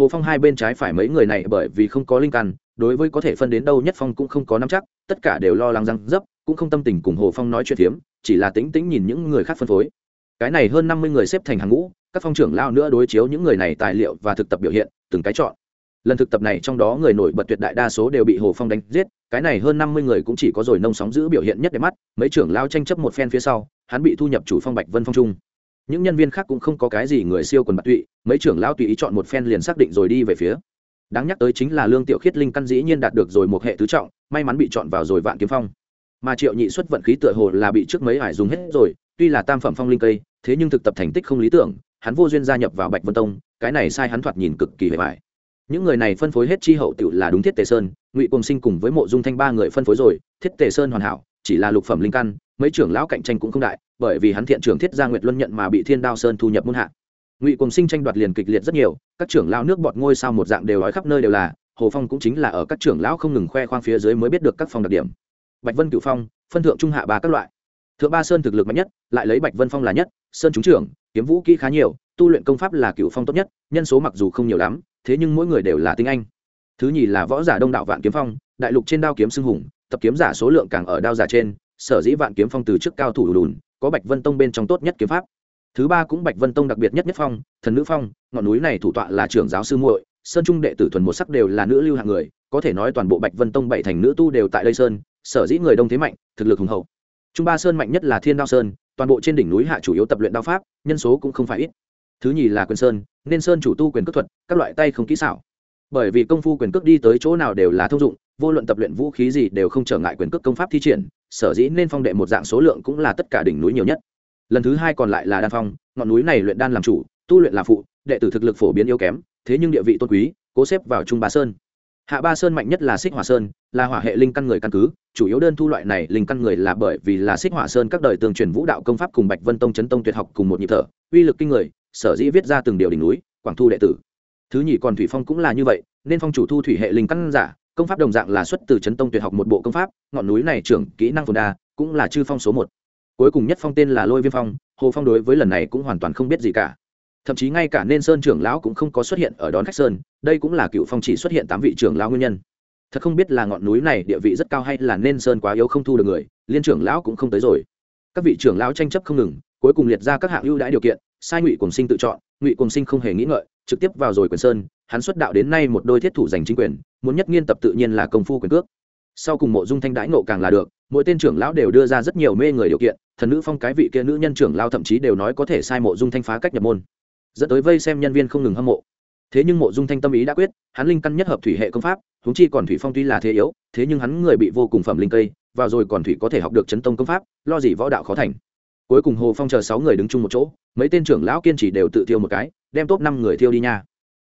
[SPEAKER 1] hồ phong hai bên trái phải mấy người này bởi vì không có linh căn, đối với có thể phân đến đâu nhất phong cũng không có nắm chắc, tất cả đều lo lắng răng dấp, cũng không tâm tình cùng hồ phong nói chuyện phiếm, chỉ là tĩnh tĩnh nhìn những người khác phân phối. Cái này hơn năm mươi người xếp thành hàng ngũ, các phong trưởng lao nữa đối chiếu những người này tài liệu và thực tập biểu hiện, từng cái chọn. Lần thực tập này trong đó người nổi bật tuyệt đại đa số đều bị hồ phong đánh giết, cái này hơn năm mươi người cũng chỉ có rồi nông sóng giữ biểu hiện nhất đẹp mắt, mấy trưởng lao tranh chấp một phen phía sau, hắn bị thu nhập chủ phong bạch vân phong trung những nhân viên khác cũng không có cái gì người siêu quần bạc tụy, mấy trưởng lao tùy ý chọn một phen liền xác định rồi đi về phía. Đáng nhắc tới chính là lương tiểu khiết linh căn dĩ nhiên đạt được rồi một hệ tứ trọng, may mắn bị chọn vào rồi vạn kiếm phong. Mà triệu nhị xuất vận khí tựa hồ là bị trước mấy hải dùng hết rồi, tuy là tam phẩm phong linh cây, thế nhưng thực tập thành tích không lý tưởng, hắn vô duyên gia nhập vào bạch vân tông, cái này sai hắn thoạt nhìn cực kỳ hề vải những người này phân phối hết chi hậu tự là đúng thiết tề sơn, ngụy cùng sinh cùng với mộ dung thanh ba người phân phối rồi, thiết tề sơn hoàn hảo, chỉ là lục phẩm linh căn mấy trưởng lão cạnh tranh cũng không đại, bởi vì hắn thiện trưởng thiết gia nguyệt luân nhận mà bị thiên đao sơn thu nhập muôn hạ. Ngụy cùng sinh tranh đoạt liền kịch liệt rất nhiều, các trưởng lão nước bọt ngôi sao một dạng đều nói khắp nơi đều là, hồ phong cũng chính là ở các trưởng lão không ngừng khoe khoang phía dưới mới biết được các phong đặc điểm. Bạch vân cửu phong, phân thượng trung hạ ba các loại. Thượng ba sơn thực lực mạnh nhất, lại lấy bạch vân phong là nhất, sơn trúng trưởng, kiếm vũ kỹ khá nhiều, tu luyện công pháp là cửu phong tốt nhất, nhân số mặc dù không nhiều lắm, thế nhưng mỗi người đều là tinh anh. Thứ nhì là võ giả đông đạo vạn kiếm phong, đại lục trên đao kiếm xưng hùng, tập kiếm giả số lượng càng ở đao giả trên sở dĩ vạn kiếm phong từ trước cao thủ lùn đùn có bạch vân tông bên trong tốt nhất kiếm pháp. Thứ ba cũng bạch vân tông đặc biệt nhất nhất phong, thần nữ phong, ngọn núi này thủ tọa là trưởng giáo sư muội, sơn trung đệ tử thuần một sắc đều là nữ lưu hạng người, có thể nói toàn bộ bạch vân tông bảy thành nữ tu đều tại đây sơn, sở dĩ người đông thế mạnh, thực lực hùng hậu. Trung ba sơn mạnh nhất là thiên đao sơn, toàn bộ trên đỉnh núi hạ chủ yếu tập luyện đao pháp, nhân số cũng không phải ít. Thứ nhì là quyền sơn, nên sơn chủ tu quyền cước thuật, các loại tay không kỹ xảo. Bởi vì công phu quyền cước đi tới chỗ nào đều là thông dụng vô luận tập luyện vũ khí gì đều không trở ngại quyền cước công pháp thi triển, sở dĩ nên phong đệ một dạng số lượng cũng là tất cả đỉnh núi nhiều nhất. Lần thứ hai còn lại là đan phong, ngọn núi này luyện đan làm chủ, tu luyện là phụ, đệ tử thực lực phổ biến yếu kém, thế nhưng địa vị tôn quý, cố xếp vào trung ba sơn. Hạ ba sơn mạnh nhất là xích hỏa sơn, là hỏa hệ linh căn người căn cứ, chủ yếu đơn thu loại này linh căn người là bởi vì là xích hỏa sơn các đời tường truyền vũ đạo công pháp cùng bạch vân tông chấn tông tuyệt học cùng một nhịp thở, uy lực kinh người, sở dĩ viết ra từng điều đỉnh núi, quảng thu đệ tử. Thứ nhì còn thủy phong cũng là như vậy, nên phong chủ thu thủy hệ linh căn giả công pháp đồng dạng là xuất từ chấn tông tuyệt học một bộ công pháp, ngọn núi này trưởng kỹ năng phồn đa cũng là chư phong số một. Cuối cùng nhất phong tên là lôi viêm phong, hồ phong đối với lần này cũng hoàn toàn không biết gì cả. Thậm chí ngay cả nên sơn trưởng lão cũng không có xuất hiện ở đón khách sơn, đây cũng là cựu phong chỉ xuất hiện tám vị trưởng lão nguyên nhân. Thật không biết là ngọn núi này địa vị rất cao hay là nên sơn quá yếu không thu được người, liên trưởng lão cũng không tới rồi. Các vị trưởng lão tranh chấp không ngừng, cuối cùng liệt ra các hạng ưu đãi điều kiện, sai ngụy cùng sinh tự chọn, ngụy cùng sinh không hề nghĩ ngợi, trực tiếp vào rồi quyền sơn hắn xuất đạo đến nay một đôi thiết thủ giành chính quyền, muốn nhất nghiên tập tự nhiên là công phu quyền cước. Sau cùng mộ dung thanh đãi nộ càng là được, mỗi tên trưởng lão đều đưa ra rất nhiều mê người điều kiện, thần nữ phong cái vị kia nữ nhân trưởng lao thậm chí đều nói có thể sai mộ dung thanh phá cách nhập môn. Dẫn tới vây xem nhân viên không ngừng hâm mộ. Thế nhưng mộ dung thanh tâm ý đã quyết, hắn linh căn nhất hợp thủy hệ công pháp húng chi còn thủy phong tuy là thế yếu, thế nhưng hắn người bị vô cùng phẩm linh cây, vào rồi còn thủy có thể học được chấn tông công pháp, lo gì võ đạo khó thành. Cuối cùng hồ phong chờ sáu người đứng chung một chỗ, mấy tên trưởng lão kiên trì đều tự thiêu một cái, đem top năm người thiêu đi nha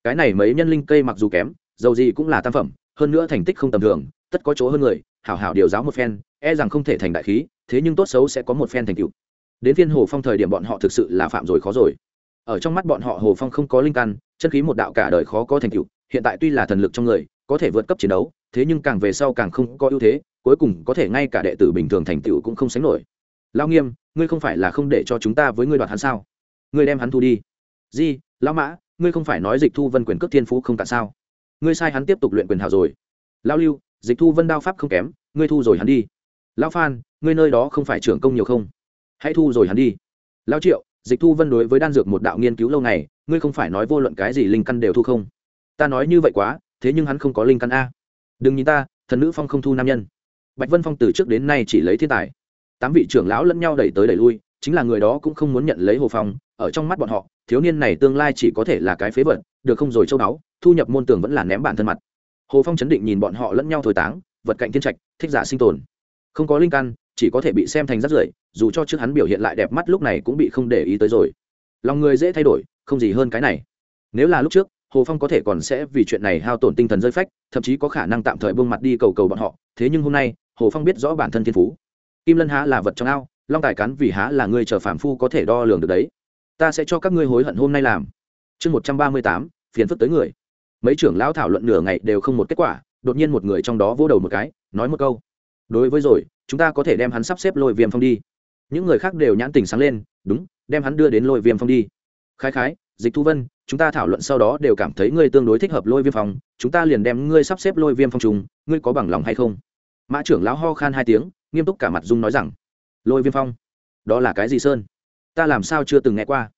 [SPEAKER 1] cái này mấy nhân linh cây mặc dù kém, dầu gì cũng là tam phẩm, hơn nữa thành tích không tầm thường, tất có chỗ hơn người, hảo hảo điều giáo một phen e rằng không thể thành đại khí, thế nhưng tốt xấu sẽ có một phen thành tựu. Đến phiên hồ phong thời điểm bọn họ thực sự là phạm rồi khó rồi. Ở trong mắt bọn họ hồ phong không có linh căn, chân khí một đạo cả đời khó có thành tựu, hiện tại tuy là thần lực trong người, có thể vượt cấp chiến đấu, thế nhưng càng về sau càng không có ưu thế, cuối cùng có thể ngay cả đệ tử bình thường thành tựu cũng không sánh nổi. Lao nghiêm, ngươi không phải là không để cho chúng ta với ngươi đoạt hắn sao? Ngươi đem hắn thu đi. Di, lão mã ngươi không phải nói dịch thu vân quyền cước thiên phú không cả sao? Ngươi sai hắn tiếp tục luyện quyền hào rồi. Lao lưu, dịch thu vân đao pháp không kém, ngươi thu rồi hắn đi. Lão phan, ngươi nơi đó không phải trưởng công nhiều không? Hãy thu rồi hắn đi. Lão triệu, dịch thu vân đối với đan dược một đạo nghiên cứu lâu ngày, ngươi không phải nói vô luận cái gì linh căn đều thu không? Ta nói như vậy quá, thế nhưng hắn không có linh căn a. Đừng nhìn ta, thần nữ phong không thu nam nhân. Bạch vân phong từ trước đến nay chỉ lấy thiên tài. Tám vị trưởng lão lẫn nhau đẩy tới đẩy lui, chính là người đó cũng không muốn nhận lấy hồ phong, ở trong mắt bọn họ thiếu niên này tương lai chỉ có thể là cái phế vật, được không rồi châu đáo thu nhập môn tường vẫn là ném bản thân mặt. Hồ phong chấn định nhìn bọn họ lẫn nhau thổi táng, vật cạnh thiên trạch, thích giả sinh tồn. Không có linh căn, chỉ có thể bị xem thành rắt rưởi, dù cho trước hắn biểu hiện lại đẹp mắt lúc này cũng bị không để ý tới rồi. Lòng người dễ thay đổi, không gì hơn cái này. Nếu là lúc trước, hồ phong có thể còn sẽ vì chuyện này hao tổn tinh thần rơi phách, thậm chí có khả năng tạm thời buông mặt đi cầu cầu bọn họ, thế nhưng hôm nay, hồ phong biết rõ bản thân thiên phú. Kim lân há là vật trong ao, long tài cắn vì há là người chờ phạm phu có thể đo lường được đấy ta sẽ cho các ngươi hối hận hôm nay làm. Chương một trăm ba mươi tám, phiền phức tới người. Mấy trưởng lão thảo luận nửa ngày đều không một kết quả, đột nhiên một người trong đó vỗ đầu một cái, nói một câu. Đối với rồi, chúng ta có thể đem hắn sắp xếp lôi viêm phong đi. Những người khác đều nhãn tình sáng lên, đúng, đem hắn đưa đến lôi viêm phong đi. Khái khái, dịch thu vân, chúng ta thảo luận sau đó đều cảm thấy ngươi tương đối thích hợp lôi viêm phong, chúng ta liền đem ngươi sắp xếp lôi viêm phong trùng, ngươi có bằng lòng hay không? Mã trưởng lão ho khan hai tiếng, nghiêm túc cả mặt dung nói rằng, lôi viêm phong? Đó là cái gì sơn? Ta làm sao chưa từng nghe qua.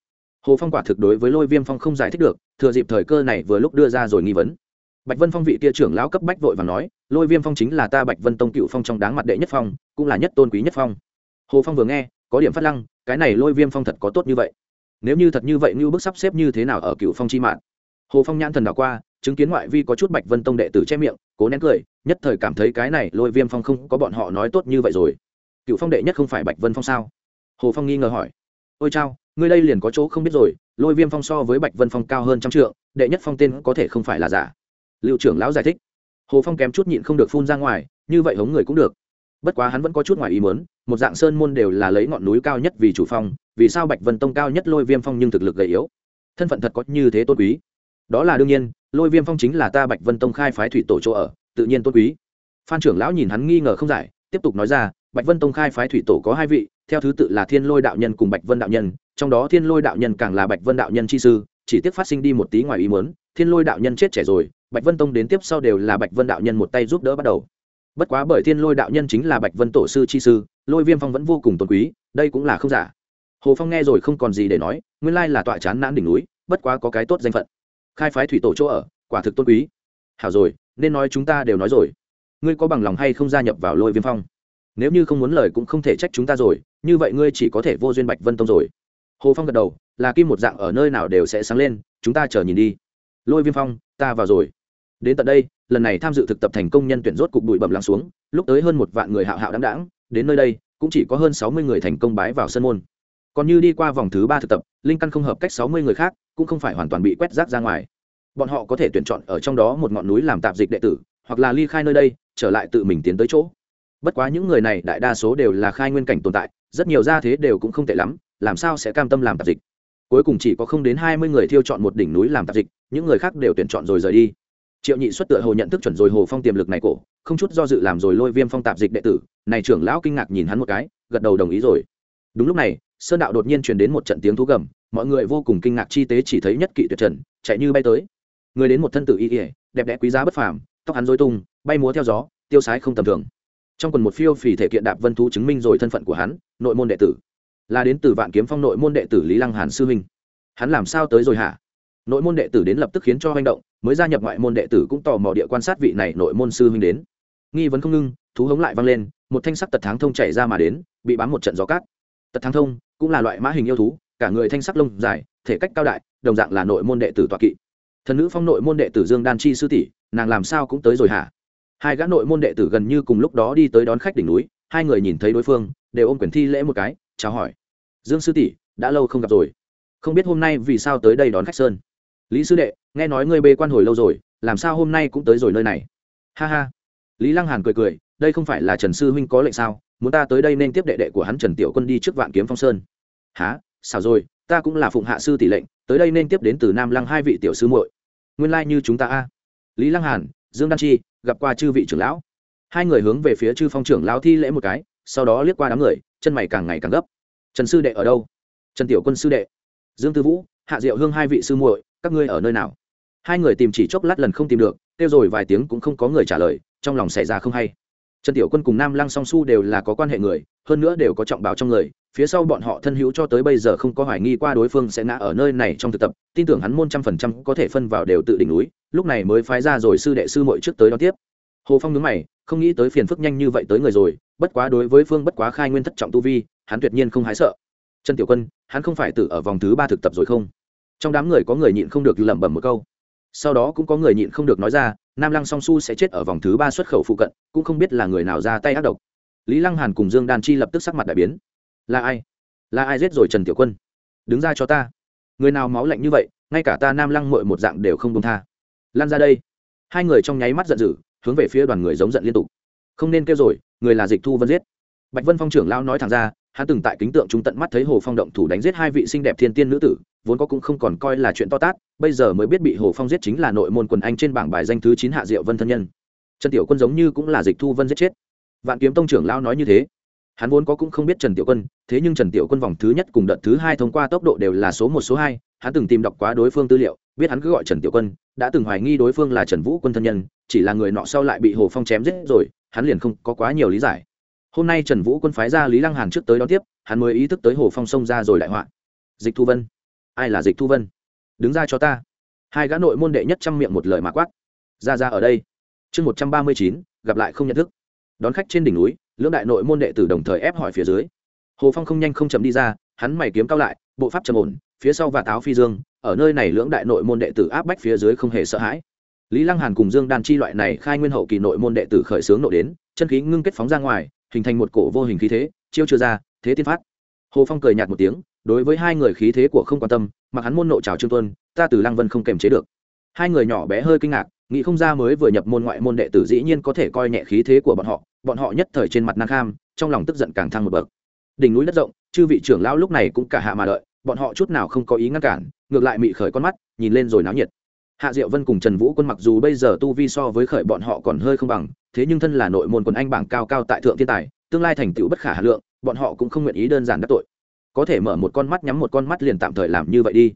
[SPEAKER 1] Hồ phong quả thực đối với lôi viêm phong không giải thích được, thừa dịp thời cơ này vừa lúc đưa ra rồi nghi vấn. Bạch vân phong vị kia trưởng lão cấp bách vội và nói, lôi viêm phong chính là ta bạch vân tông cựu phong trong đáng mặt đệ nhất phong, cũng là nhất tôn quý nhất phong. Hồ phong vừa nghe, có điểm phát lăng, cái này lôi viêm phong thật có tốt như vậy. Nếu như thật như vậy như bức sắp xếp như thế nào ở cựu phong chi mạng? Hồ phong nhãn thần đảo qua, chứng kiến ngoại vi có chút bạch vân tông đệ tử che miệng, cố nén cười, nhất thời cảm thấy cái này lôi viêm phong không có bọn họ nói tốt như vậy rồi. Cựu phong đệ nhất không phải bạch vân phong sao? Hồ phong nghi ngờ hỏi ôi chao, ngươi đây liền có chỗ không biết rồi, lôi viêm phong so với bạch vân phong cao hơn trăm trượng, đệ nhất phong tên có thể không phải là giả. Liệu trưởng lão giải thích. Hồ phong kém chút nhịn không được phun ra ngoài, như vậy hống người cũng được. Bất quá hắn vẫn có chút ngoài ý muốn, một dạng sơn môn đều là lấy ngọn núi cao nhất vì chủ phong, vì sao bạch vân tông cao nhất lôi viêm phong nhưng thực lực gầy yếu? Thân phận thật có như thế tôn quý. Đó là đương nhiên, lôi viêm phong chính là ta bạch vân tông khai phái thủy tổ chỗ ở, tự nhiên tôn quý. Phan trưởng lão nhìn hắn nghi ngờ không giải, tiếp tục nói ra, bạch vân tông khai phái thủy tổ có hai vị theo thứ tự là thiên lôi đạo nhân cùng bạch vân đạo nhân, trong đó thiên lôi đạo nhân càng là bạch vân đạo nhân chi sư, chỉ tiếc phát sinh đi một tí ngoài ý muốn, thiên lôi đạo nhân chết trẻ rồi, bạch vân tông đến tiếp sau đều là bạch vân đạo nhân một tay giúp đỡ bắt đầu. Bất quá bởi thiên lôi đạo nhân chính là bạch vân tổ sư chi sư, lôi viêm phong vẫn vô cùng tôn quý, đây cũng là không giả. Hồ phong nghe rồi không còn gì để nói, nguyên lai là tọa chán nản đỉnh núi, bất quá có cái tốt danh phận. Khai phái thủy tổ chỗ ở, quả thực tôn quý. Hảo rồi, nên nói chúng ta đều nói rồi. Ngươi có bằng lòng hay không gia nhập vào lôi viêm phong? Nếu như không muốn lời cũng không thể trách chúng ta rồi như vậy ngươi chỉ có thể vô duyên bạch vân tông rồi. Hồ phong gật đầu, là kim một dạng ở nơi nào đều sẽ sáng lên, chúng ta chờ nhìn đi. Lôi viêm phong, ta vào rồi. Đến tận đây, lần này tham dự thực tập thành công nhân tuyển rốt cục bụi bẩm lắng xuống, lúc tới hơn một vạn người hạo hạo đáng đáng đến nơi đây, cũng chỉ có hơn sáu mươi người thành công bái vào sân môn. Còn như đi qua vòng thứ ba thực tập, linh căn không hợp cách sáu mươi người khác, cũng không phải hoàn toàn bị quét rác ra ngoài. Bọn họ có thể tuyển chọn ở trong đó một ngọn núi làm tạp dịch đệ tử, hoặc là ly khai nơi đây, trở lại tự mình tiến tới chỗ bất quá những người này đại đa số đều là khai nguyên cảnh tồn tại, rất nhiều gia thế đều cũng không tệ lắm, làm sao sẽ cam tâm làm tạp dịch? Cuối cùng chỉ có không đến hai mươi người thiêu chọn một đỉnh núi làm tạp dịch, những người khác đều tuyển chọn rồi rời đi. Triệu nhị xuất tựa hồ nhận thức chuẩn rồi hồ phong tiềm lực này cổ, không chút do dự làm rồi lôi viêm phong tạp dịch đệ tử, này trưởng lão kinh ngạc nhìn hắn một cái, gật đầu đồng ý rồi. Đúng lúc này, sơn đạo đột nhiên truyền đến một trận tiếng thú gầm, mọi người vô cùng kinh ngạc chi tế chỉ thấy nhất kỵ tuyệt trần, chạy như bay tới. Người đến một thân tử y ỉa đẹp đẽ quý giá bất phàm, tóc hắn dối tung, bay múa theo gió, tiêu sái không tầm thường trong quần một phiêu phì thể kiện đạp vân thú chứng minh rồi thân phận của hắn, nội môn đệ tử. Là đến từ vạn kiếm phong nội môn đệ tử lý lăng hàn sư huynh. Hắn làm sao tới rồi hả? Nội môn đệ tử đến lập tức khiến cho hành động, mới gia nhập ngoại môn đệ tử cũng tò mò địa quan sát vị này nội môn sư huynh đến. Nghi vấn không ngưng, thú hống lại vang lên, một thanh sắc tật tháng thông chảy ra mà đến, bị bám một trận gió cát. Tật tháng thông cũng là loại mã hình yêu thú, cả người thanh sắc lông dài, thể cách cao đại, đồng dạng là nội môn đệ tử tọa kỵ. Thần nữ phong nội môn đệ tử dương đan chi sư tỷ, nàng làm sao cũng tới rồi hả? Hai gã nội môn đệ tử gần như cùng lúc đó đi tới đón khách đỉnh núi, hai người nhìn thấy đối phương, đều ôm quyền thi lễ một cái, chào hỏi. Dương sư tỷ, đã lâu không gặp rồi. Không biết hôm nay vì sao tới đây đón khách sơn? Lý sư đệ, nghe nói ngươi bê quan hồi lâu rồi, làm sao hôm nay cũng tới rồi nơi này? Ha ha. Lý lăng hàn cười cười, đây không phải là trần sư huynh có lệnh sao? Muốn ta tới đây nên tiếp đệ đệ của hắn trần tiểu quân đi trước vạn kiếm phong sơn. Há sao rồi, ta cũng là phụng hạ sư tỷ lệnh, tới đây nên tiếp đến từ nam lăng hai vị tiểu sư muội. Nguyên lai như chúng ta a. Lý lăng hàn dương đan chi, gặp qua chư vị trưởng lão. Hai người hướng về phía chư phong trưởng lão thi lễ một cái, sau đó liếc qua đám người, chân mày càng ngày càng gấp. Trần sư đệ ở đâu? Trần tiểu quân sư đệ. Dương tư vũ, hạ diệu hương hai vị sư muội, các ngươi ở nơi nào? Hai người tìm chỉ chốc lát lần không tìm được, kêu rồi vài tiếng cũng không có người trả lời, trong lòng xảy ra không hay. Trần tiểu quân cùng nam lăng song su đều là có quan hệ người, hơn nữa đều có trọng bảo trong người phía sau bọn họ thân hữu cho tới bây giờ không có hoài nghi qua đối phương sẽ ngã ở nơi này trong thực tập, tin tưởng hắn môn trăm phần trăm có thể phân vào đều tự đỉnh núi, lúc này mới phái ra rồi sư đệ sư mội trước tới đón tiếp. Hồ phong nhướng mày, không nghĩ tới phiền phức nhanh như vậy tới người rồi, bất quá đối với phương bất quá khai nguyên thất trọng tu vi, hắn tuyệt nhiên không hái sợ. Trần tiểu quân, hắn không phải tự ở vòng thứ ba thực tập rồi không? Trong đám người có người nhịn không được lẩm bẩm một câu. Sau đó cũng có người nhịn không được nói ra, nam lăng song su sẽ chết ở vòng thứ ba xuất khẩu phụ cận, cũng không biết là người nào ra tay ác độc. Lý lăng hàn cùng dương đan chi lập tức sắc mặt đại biến là ai? Là ai giết rồi trần tiểu quân? Đứng ra cho ta. Người nào máu lạnh như vậy, ngay cả ta nam lăng mội một dạng đều không công tha. Lan ra đây. Hai người trong nháy mắt giận dữ, hướng về phía đoàn người giống giận liên tục. Không nên kêu rồi, người là dịch thu vân giết. Bạch vân phong trưởng lao nói thẳng ra, hắn từng tại kính tượng chúng tận mắt thấy hồ phong động thủ đánh giết hai vị xinh đẹp thiên tiên nữ tử, vốn có cũng không còn coi là chuyện to tát, bây giờ mới biết bị hồ phong giết chính là nội môn quần anh trên bảng bài danh thứ chín hạ diệu vân thân nhân. Trần tiểu quân giống như cũng là dịch thu vân giết chết. Vạn kiếm tông trưởng lao nói như thế hắn vốn có cũng không biết trần tiểu quân, thế nhưng trần tiểu quân vòng thứ nhất cùng đợt thứ hai thông qua tốc độ đều là số một, số hai. Hắn từng tìm đọc quá đối phương tư liệu, biết hắn cứ gọi trần tiểu quân, đã từng hoài nghi đối phương là trần vũ quân thân nhân, chỉ là người nọ sau lại bị hồ phong chém giết rồi, hắn liền không có quá nhiều lý giải. Hôm nay trần vũ quân phái ra lý lăng hàn trước tới đón tiếp, hắn mới ý thức tới hồ phong xông ra rồi đại họa. Dịch thu vân. Ai là dịch thu vân? Đứng ra cho ta. Hai gã nội môn đệ nhất trăm miệng một lời mà quát. Ra ra ở đây. Chương một trăm ba mươi chín, gặp lại không nhận thức. Đón khách trên đỉnh núi lưỡng đại nội môn đệ tử đồng thời ép hỏi phía dưới. Hồ phong không nhanh không chậm đi ra, hắn mày kiếm cao lại, bộ pháp trầm ổn, phía sau và táo phi dương, ở nơi này lưỡng đại nội môn đệ tử áp bách phía dưới không hề sợ hãi. Lý lăng hàn cùng dương đan chi loại này khai nguyên hậu kỳ nội môn đệ tử khởi xướng nội đến, chân khí ngưng kết phóng ra ngoài, hình thành một cổ vô hình khí thế, chiêu chưa ra, thế tiên phát. Hồ phong cười nhạt một tiếng, đối với hai người khí thế của không quan tâm, mặc hắn môn nộ trào trương tuân, ta từ lăng vân không kềm chế được. Hai người nhỏ bé hơi kinh ngạc nghĩ không ra mới vừa nhập môn ngoại môn đệ tử dĩ nhiên có thể coi nhẹ khí thế của bọn họ bọn họ nhất thời trên mặt năng kham, trong lòng tức giận càng thăng một bậc. Đỉnh núi đất rộng, chư vị trưởng lão lúc này cũng cả hạ mà đợi, bọn họ chút nào không có ý ngăn cản, ngược lại mị khởi con mắt, nhìn lên rồi náo nhiệt. Hạ diệu vân cùng trần vũ quân mặc dù bây giờ tu vi so với khởi bọn họ còn hơi không bằng, thế nhưng thân là nội môn quần anh bảng cao cao tại thượng thiên tài, tương lai thành tựu bất khả hà lượng, bọn họ cũng không nguyện ý đơn giản đắc tội. Có thể mở một con mắt nhắm một con mắt liền tạm thời làm như vậy đi.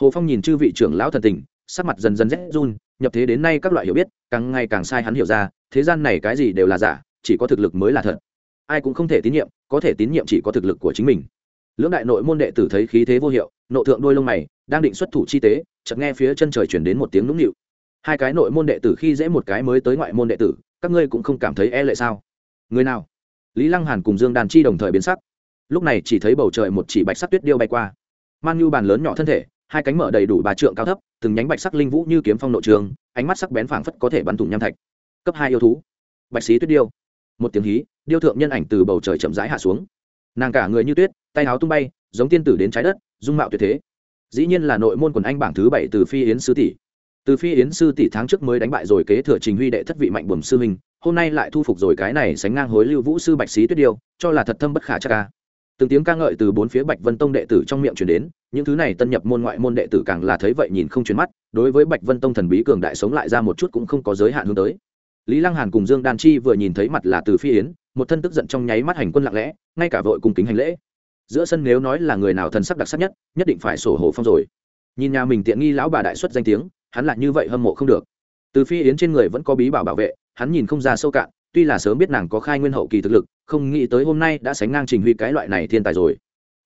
[SPEAKER 1] Hồ phong nhìn chư vị trưởng lão thần tình, sắc mặt dần dần rét run nhập thế đến nay các loại hiểu biết, càng ngày càng sai hắn hiểu ra, thế gian này cái gì đều là giả, chỉ có thực lực mới là thật. Ai cũng không thể tín nhiệm, có thể tín nhiệm chỉ có thực lực của chính mình. Lưỡng đại nội môn đệ tử thấy khí thế vô hiệu, nộ thượng đôi lông mày, đang định xuất thủ chi tế, chợt nghe phía chân trời chuyển đến một tiếng nũng nịu. Hai cái nội môn đệ tử khi dễ một cái mới tới ngoại môn đệ tử, các ngươi cũng không cảm thấy e lệ sao? Người nào? Lý lăng hàn cùng dương đàn chi đồng thời biến sắc. Lúc này chỉ thấy bầu trời một chỉ bạch sắc tuyết điêu bay qua. Man nhu bàn lớn nhỏ thân thể hai cánh mở đầy đủ bà trượng cao thấp, từng nhánh bạch sắc linh vũ như kiếm phong nội trường, ánh mắt sắc bén phảng phất có thể bắn thủng nham thạch. Cấp hai yêu thú. Bạch xí tuyết điêu. Một tiếng hí, điêu thượng nhân ảnh từ bầu trời chậm rãi hạ xuống. Nàng cả người như tuyết, tay áo tung bay, giống tiên tử đến trái đất, dung mạo tuyệt thế. Dĩ nhiên là nội môn quần anh bảng thứ bảy từ phi yến sư tỷ. Từ phi yến sư tỷ tháng trước mới đánh bại rồi kế thừa trình huy đệ thất vị mạnh bẩm sư huynh, hôm nay lại thu phục rồi cái này sánh ngang hối lưu vũ sư bạch xí tuyết điêu, cho là thật thâm bất khả chắc ca từng tiếng ca ngợi từ bốn phía bạch vân tông đệ tử trong miệng truyền đến, những thứ này tân nhập môn ngoại môn đệ tử càng là thấy vậy nhìn không chuyển mắt, đối với bạch vân tông thần bí cường đại sống lại ra một chút cũng không có giới hạn hướng tới. Lý lăng hàn cùng dương đan chi vừa nhìn thấy mặt là từ phi yến, một thân tức giận trong nháy mắt hành quân lặng lẽ, ngay cả vội cùng kính hành lễ. Giữa sân nếu nói là người nào thần sắc đặc sắc nhất nhất định phải sổ hồ phong rồi. Nhìn nhà mình tiện nghi lão bà đại xuất danh tiếng, hắn lại như vậy hâm mộ không được. Từ phi yến trên người vẫn có bí bảo bảo vệ, hắn nhìn không ra sâu cạn tuy là sớm biết nàng có khai nguyên hậu kỳ thực lực, không nghĩ tới hôm nay đã sánh ngang trình huy cái loại này thiên tài rồi.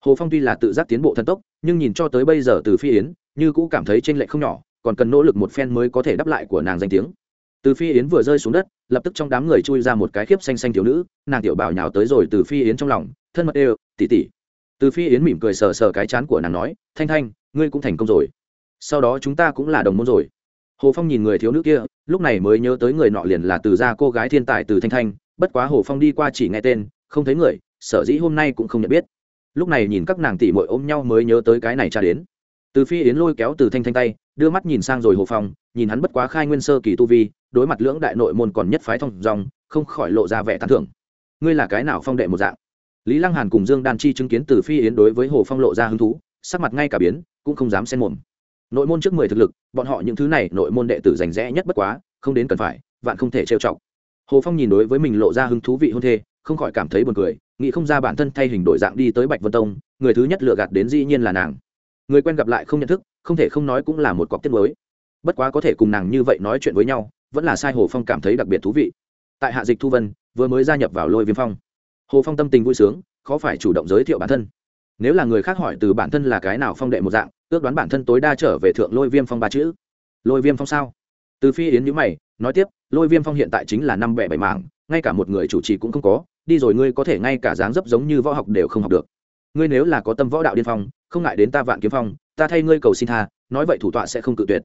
[SPEAKER 1] Hồ phong tuy là tự giác tiến bộ thần tốc, nhưng nhìn cho tới bây giờ từ phi yến, như cũ cảm thấy t r ê n lệch không nhỏ, còn cần nỗ lực một phen mới có thể đáp lại của nàng danh tiếng. Từ phi yến vừa rơi xuống đất, lập tức trong đám người chui ra một cái khiếp xanh xanh thiếu nữ, nàng tiểu bảo nhào tới rồi từ phi yến trong lòng, thân mật đều tỉ tỉ từ phi yến mỉm cười sờ sờ cái chán của nàng nói, thanh thanh, ngươi cũng thành công rồi. Sau đó chúng ta cũng là đồng môn rồi hồ phong nhìn người thiếu nữ kia, lúc này mới nhớ tới người nọ liền là từ gia cô gái thiên tài từ thanh thanh, bất quá hồ phong đi qua chỉ nghe tên, không thấy người, sở dĩ hôm nay cũng không nhận biết. Lúc này nhìn các nàng tỷ mội ôm nhau mới nhớ tới cái này cha đến. Từ phi yến lôi kéo từ thanh thanh tay, đưa mắt nhìn sang rồi hồ phong, nhìn hắn bất quá khai nguyên sơ kỳ tu vi, đối mặt lưỡng đại nội môn còn nhất phái thông dòng, không khỏi lộ ra vẻ tán thưởng. Ngươi là cái nào phong đệ một dạng? Lý lăng hàn cùng dương đan chi chứng kiến từ phi yến đối với hồ phong lộ ra hứng thú, sắc mặt ngay cả biến, cũng không dám xen mồm nội môn trước mười thực lực, bọn họ những thứ này nội môn đệ tử rành rẽ nhất bất quá, không đến cần phải, vạn không thể trêu chọc. Hồ phong nhìn đối với mình lộ ra hứng thú vị hôn thê, không khỏi cảm thấy buồn cười, nghĩ không ra bản thân thay hình đổi dạng đi tới bạch vân tông, người thứ nhất lựa gạt đến dĩ nhiên là nàng. Người quen gặp lại không nhận thức, không thể không nói cũng là một cọc tiết mới. Bất quá có thể cùng nàng như vậy nói chuyện với nhau, vẫn là sai hồ phong cảm thấy đặc biệt thú vị. Tại hạ dịch thu vân, vừa mới gia nhập vào lôi viêm phong. Hồ phong tâm tình vui sướng, khó phải chủ động giới thiệu bản thân. Nếu là người khác hỏi từ bản thân là cái nào phong đệ một dạng ước đoán bản thân tối đa trở về thượng lôi viêm phong ba chữ. Lôi viêm phong sao? Từ phi yến nhữ mày, nói tiếp, lôi viêm phong hiện tại chính là năm bẻ bảy mảng, ngay cả một người chủ trì cũng không có, đi rồi ngươi có thể ngay cả dáng dấp giống như võ học đều không học được. Ngươi nếu là có tâm võ đạo điên phong, không ngại đến ta vạn kiếm phong, ta thay ngươi cầu xin tha, nói vậy thủ tọa sẽ không cự tuyệt.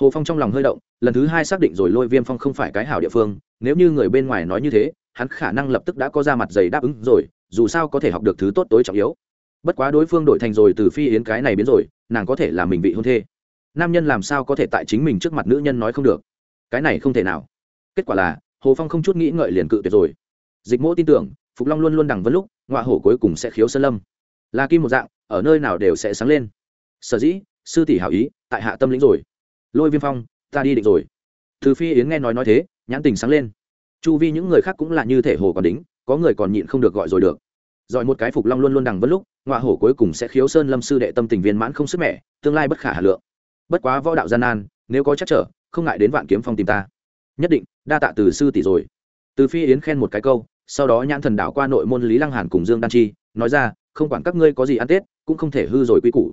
[SPEAKER 1] Hồ phong trong lòng hơi động, lần thứ hai xác định rồi lôi viêm phong không phải cái hảo địa phương, nếu như người bên ngoài nói như thế, hắn khả năng lập tức đã có ra mặt giày đáp ứng rồi, dù sao có thể học được thứ tốt tối trọng yếu. Bất quá đối phương đổi thành rồi từ phi yến cái này biến rồi nàng có thể là mình vị hôn thê. Nam nhân làm sao có thể tại chính mình trước mặt nữ nhân nói không được? Cái này không thể nào. Kết quả là, hồ phong không chút nghĩ ngợi liền cự tuyệt rồi. Dịch mỗ tin tưởng, phục long luôn luôn đằng vân lúc ngoại hổ cuối cùng sẽ khiếu sơn lâm. Là kim một dạng, ở nơi nào đều sẽ sáng lên. Sở dĩ, sư tỷ hảo ý, tại hạ tâm lĩnh rồi. Lôi viêm phong, ta đi định rồi. Từ phi yến nghe nói nói thế, nhãn tình sáng lên. Chu vi những người khác cũng là như thể hồ còn đính, có người còn nhịn không được gọi rồi được giỏi một cái phục long luôn luôn đằng vân lúc ngoại hổ cuối cùng sẽ khiếu sơn lâm sư đệ tâm tình viên mãn không sức mẻ, tương lai bất khả hà lượng. Bất quá võ đạo gian nan, nếu có chắc trở, không ngại đến vạn kiếm phong tìm ta. Nhất định, đa tạ từ sư tỷ rồi. Từ phi yến khen một cái câu, sau đó nhãn thần đảo qua nội môn lý lăng hàn cùng dương đan chi, nói ra, không quản các ngươi có gì ăn tết, cũng không thể hư rồi quy củ.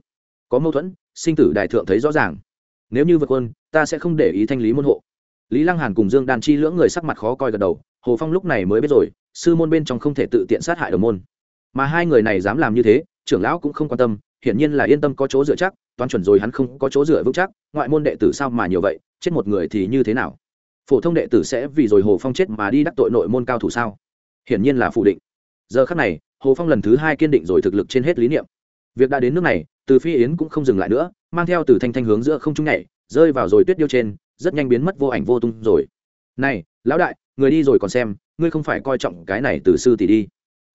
[SPEAKER 1] Có mâu thuẫn, sinh tử đại thượng thấy rõ ràng. Nếu như vượt quân, ta sẽ không để ý thanh lý môn hộ. Lý lăng hàn cùng dương đan chi lưỡng người sắc mặt khó coi gật đầu, hồ phong lúc này mới biết rồi, sư môn bên trong không thể tự tiện sát hại đồng môn mà hai người này dám làm như thế, trưởng lão cũng không quan tâm, hiển nhiên là yên tâm có chỗ dựa chắc, toán chuẩn rồi hắn không có chỗ dựa vững chắc, ngoại môn đệ tử sao mà nhiều vậy, chết một người thì như thế nào? Phổ thông đệ tử sẽ vì rồi hồ phong chết mà đi đắc tội nội môn cao thủ sao? Hiển nhiên là phủ định. Giờ khắc này, hồ phong lần thứ hai kiên định rồi thực lực trên hết lý niệm. Việc đã đến nước này, từ phi yến cũng không dừng lại nữa, mang theo từ thanh thanh hướng giữa không trung nhảy, rơi vào rồi tuyết điêu trên, rất nhanh biến mất vô ảnh vô tung rồi. Này, lão đại, người đi rồi còn xem, ngươi không phải coi trọng cái này từ sư tỷ đi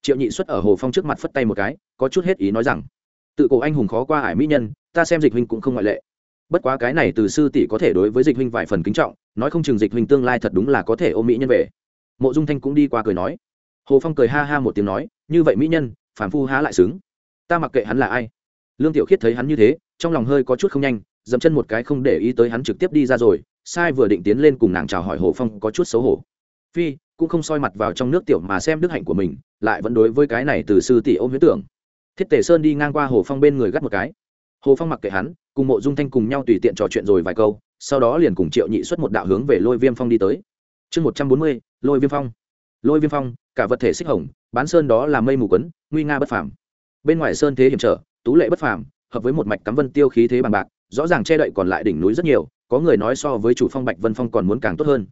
[SPEAKER 1] triệu nhị xuất ở hồ phong trước mặt phất tay một cái, có chút hết ý nói rằng, tự cổ anh hùng khó qua ải mỹ nhân, ta xem dịch huynh cũng không ngoại lệ. Bất quá cái này từ sư tỷ có thể đối với dịch huynh vài phần kính trọng, nói không chừng dịch huynh tương lai thật đúng là có thể ôm mỹ nhân về. Mộ dung thanh cũng đi qua cười nói. Hồ phong cười ha ha một tiếng nói, như vậy mỹ nhân phản phu há lại xứng. Ta mặc kệ hắn là ai. Lương tiểu khiết thấy hắn như thế, trong lòng hơi có chút không nhanh, dậm chân một cái không để ý tới hắn trực tiếp đi ra rồi, sai vừa định tiến lên cùng nàng chào hỏi hồ phong có chút xấu hổ. Phi, cũng không soi mặt vào trong nước tiểu mà xem đức hạnh của mình lại vẫn đối với cái này từ sư tỷ ôm huyết tưởng. Thiết tể sơn đi ngang qua hồ phong bên người gắt một cái. Hồ phong mặc kệ hắn, cùng mộ dung thanh cùng nhau tùy tiện trò chuyện rồi vài câu, sau đó liền cùng triệu nhị xuất một đạo hướng về lôi viêm phong đi tới. Chương một trăm bốn mươi, lôi viêm phong. Lôi viêm phong, cả vật thể xích hồng, bán sơn đó là mây mù quấn, nguy nga bất phàm. Bên ngoài sơn thế hiểm trở, tú lệ bất phàm, hợp với một mạch cắm vân tiêu khí thế bằng bạc, rõ ràng che đậy còn lại đỉnh núi rất nhiều, có người nói so với chủ phong bạch vân phong còn muốn càng tốt hơn.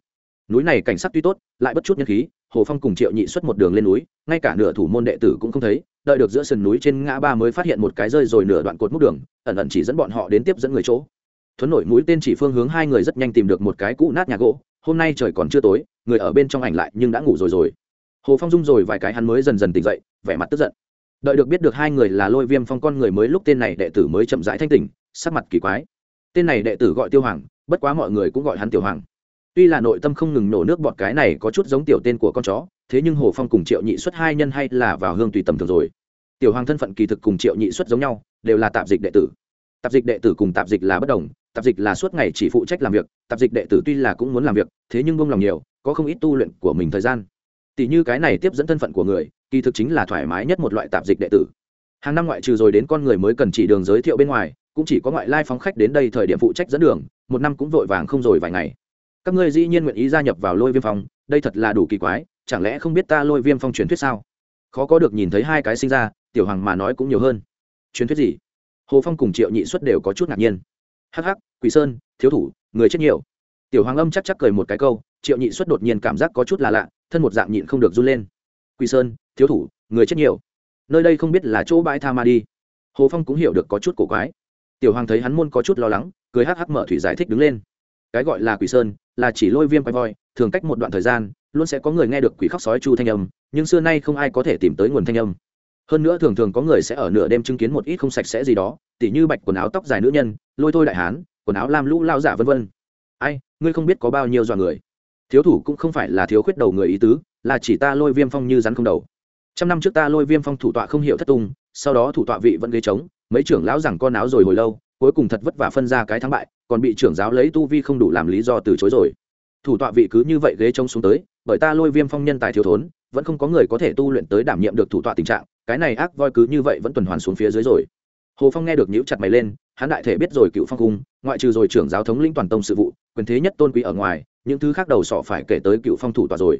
[SPEAKER 1] Núi này cảnh sắc tuy tốt, lại bất chút nhân khí hồ phong cùng triệu nhị xuất một đường lên núi, ngay cả nửa thủ môn đệ tử cũng không thấy, đợi được giữa sườn núi trên ngã ba mới phát hiện một cái rơi rồi nửa đoạn cột múc đường, ẩn ẩn chỉ dẫn bọn họ đến tiếp dẫn người chỗ. Thuấn nổi mũi tên chỉ phương hướng hai người rất nhanh tìm được một cái cũ nát nhà gỗ, hôm nay trời còn chưa tối, người ở bên trong ảnh lại nhưng đã ngủ rồi rồi. Hồ phong rung rồi vài cái hắn mới dần dần tỉnh dậy, vẻ mặt tức giận. Đợi được biết được hai người là lôi viêm phong con người mới lúc tên này đệ tử mới chậm rãi thanh tỉnh, sắc mặt kỳ quái. Tên này đệ tử gọi tiêu hoàng, bất quá mọi người cũng gọi hắn tiểu hoàng tuy là nội tâm không ngừng nổ nước bọt cái này có chút giống tiểu tên của con chó, thế nhưng hồ phong cùng triệu nhị xuất hai nhân hay là vào hương tùy tầm thường rồi. Tiểu hoàng thân phận kỳ thực cùng triệu nhị xuất giống nhau, đều là tạp dịch đệ tử. Tạp dịch đệ tử cùng tạp dịch là bất đồng, tạp dịch là suốt ngày chỉ phụ trách làm việc, tạp dịch đệ tử tuy là cũng muốn làm việc, thế nhưng bông lòng nhiều, có không ít tu luyện của mình thời gian. Tỷ như cái này tiếp dẫn thân phận của người, kỳ thực chính là thoải mái nhất một loại tạp dịch đệ tử. Hàng năm ngoại trừ rồi đến con người mới cần chỉ đường giới thiệu bên ngoài, cũng chỉ có ngoại lai phóng khách đến đây thời điểm phụ trách dẫn đường, một năm cũng vội vàng không rồi vài ngày các ngươi dĩ nhiên nguyện ý gia nhập vào lôi viêm phong, đây thật là đủ kỳ quái, chẳng lẽ không biết ta lôi viêm phong truyền thuyết sao? Khó có được nhìn thấy hai cái sinh ra, tiểu hoàng mà nói cũng nhiều hơn. Truyền thuyết gì? Hồ phong cùng triệu nhị xuất đều có chút ngạc nhiên. Hắc hắc, quỷ sơn, thiếu thủ, người chết nhiều. Tiểu hoàng âm chắc chắc cười một cái câu, triệu nhị xuất đột nhiên cảm giác có chút là lạ, thân một dạng nhịn không được run lên. Quỷ sơn, thiếu thủ, người chết nhiều. Nơi đây không biết là chỗ bãi tha ma đi. Hồ phong cũng hiểu được có chút cổ quái. Tiểu hoàng thấy hắn môn có chút lo lắng, cười hắc hắc mở thủy giải thích đứng lên cái gọi là quỷ sơn, là chỉ lôi viêm quay voi, thường cách một đoạn thời gian, luôn sẽ có người nghe được quỷ khóc sói chu thanh âm, nhưng xưa nay không ai có thể tìm tới nguồn thanh âm. Hơn nữa thường thường có người sẽ ở nửa đêm chứng kiến một ít không sạch sẽ gì đó, tỉ như bạch quần áo tóc dài nữ nhân, lôi thôi đại hán, quần áo lam lũ lao giả vân vân. Ai, ngươi không biết có bao nhiêu dọa người. Thiếu thủ cũng không phải là thiếu khuyết đầu người ý tứ, là chỉ ta lôi viêm phong như rắn không đầu. Trăm năm trước ta lôi viêm phong thủ tọa không hiểu thất tung, sau đó thủ tọa vị vẫn ghế trống, mấy trưởng lão rằng con áo rồi hồi lâu cuối cùng thật vất vả phân ra cái thắng bại, còn bị trưởng giáo lấy tu vi không đủ làm lý do từ chối rồi. Thủ tọa vị cứ như vậy ghế trông xuống tới, bởi ta lôi viêm phong nhân tài thiếu thốn, vẫn không có người có thể tu luyện tới đảm nhiệm được thủ tọa tình trạng, cái này ác voi cứ như vậy vẫn tuần hoàn xuống phía dưới rồi. Hồ phong nghe được nhíu chặt mày lên, hắn đại thể biết rồi cựu phong cung, ngoại trừ rồi trưởng giáo thống lĩnh toàn tông sự vụ, quyền thế nhất tôn quý ở ngoài, những thứ khác đầu sọ phải kể tới cựu phong thủ tọa rồi.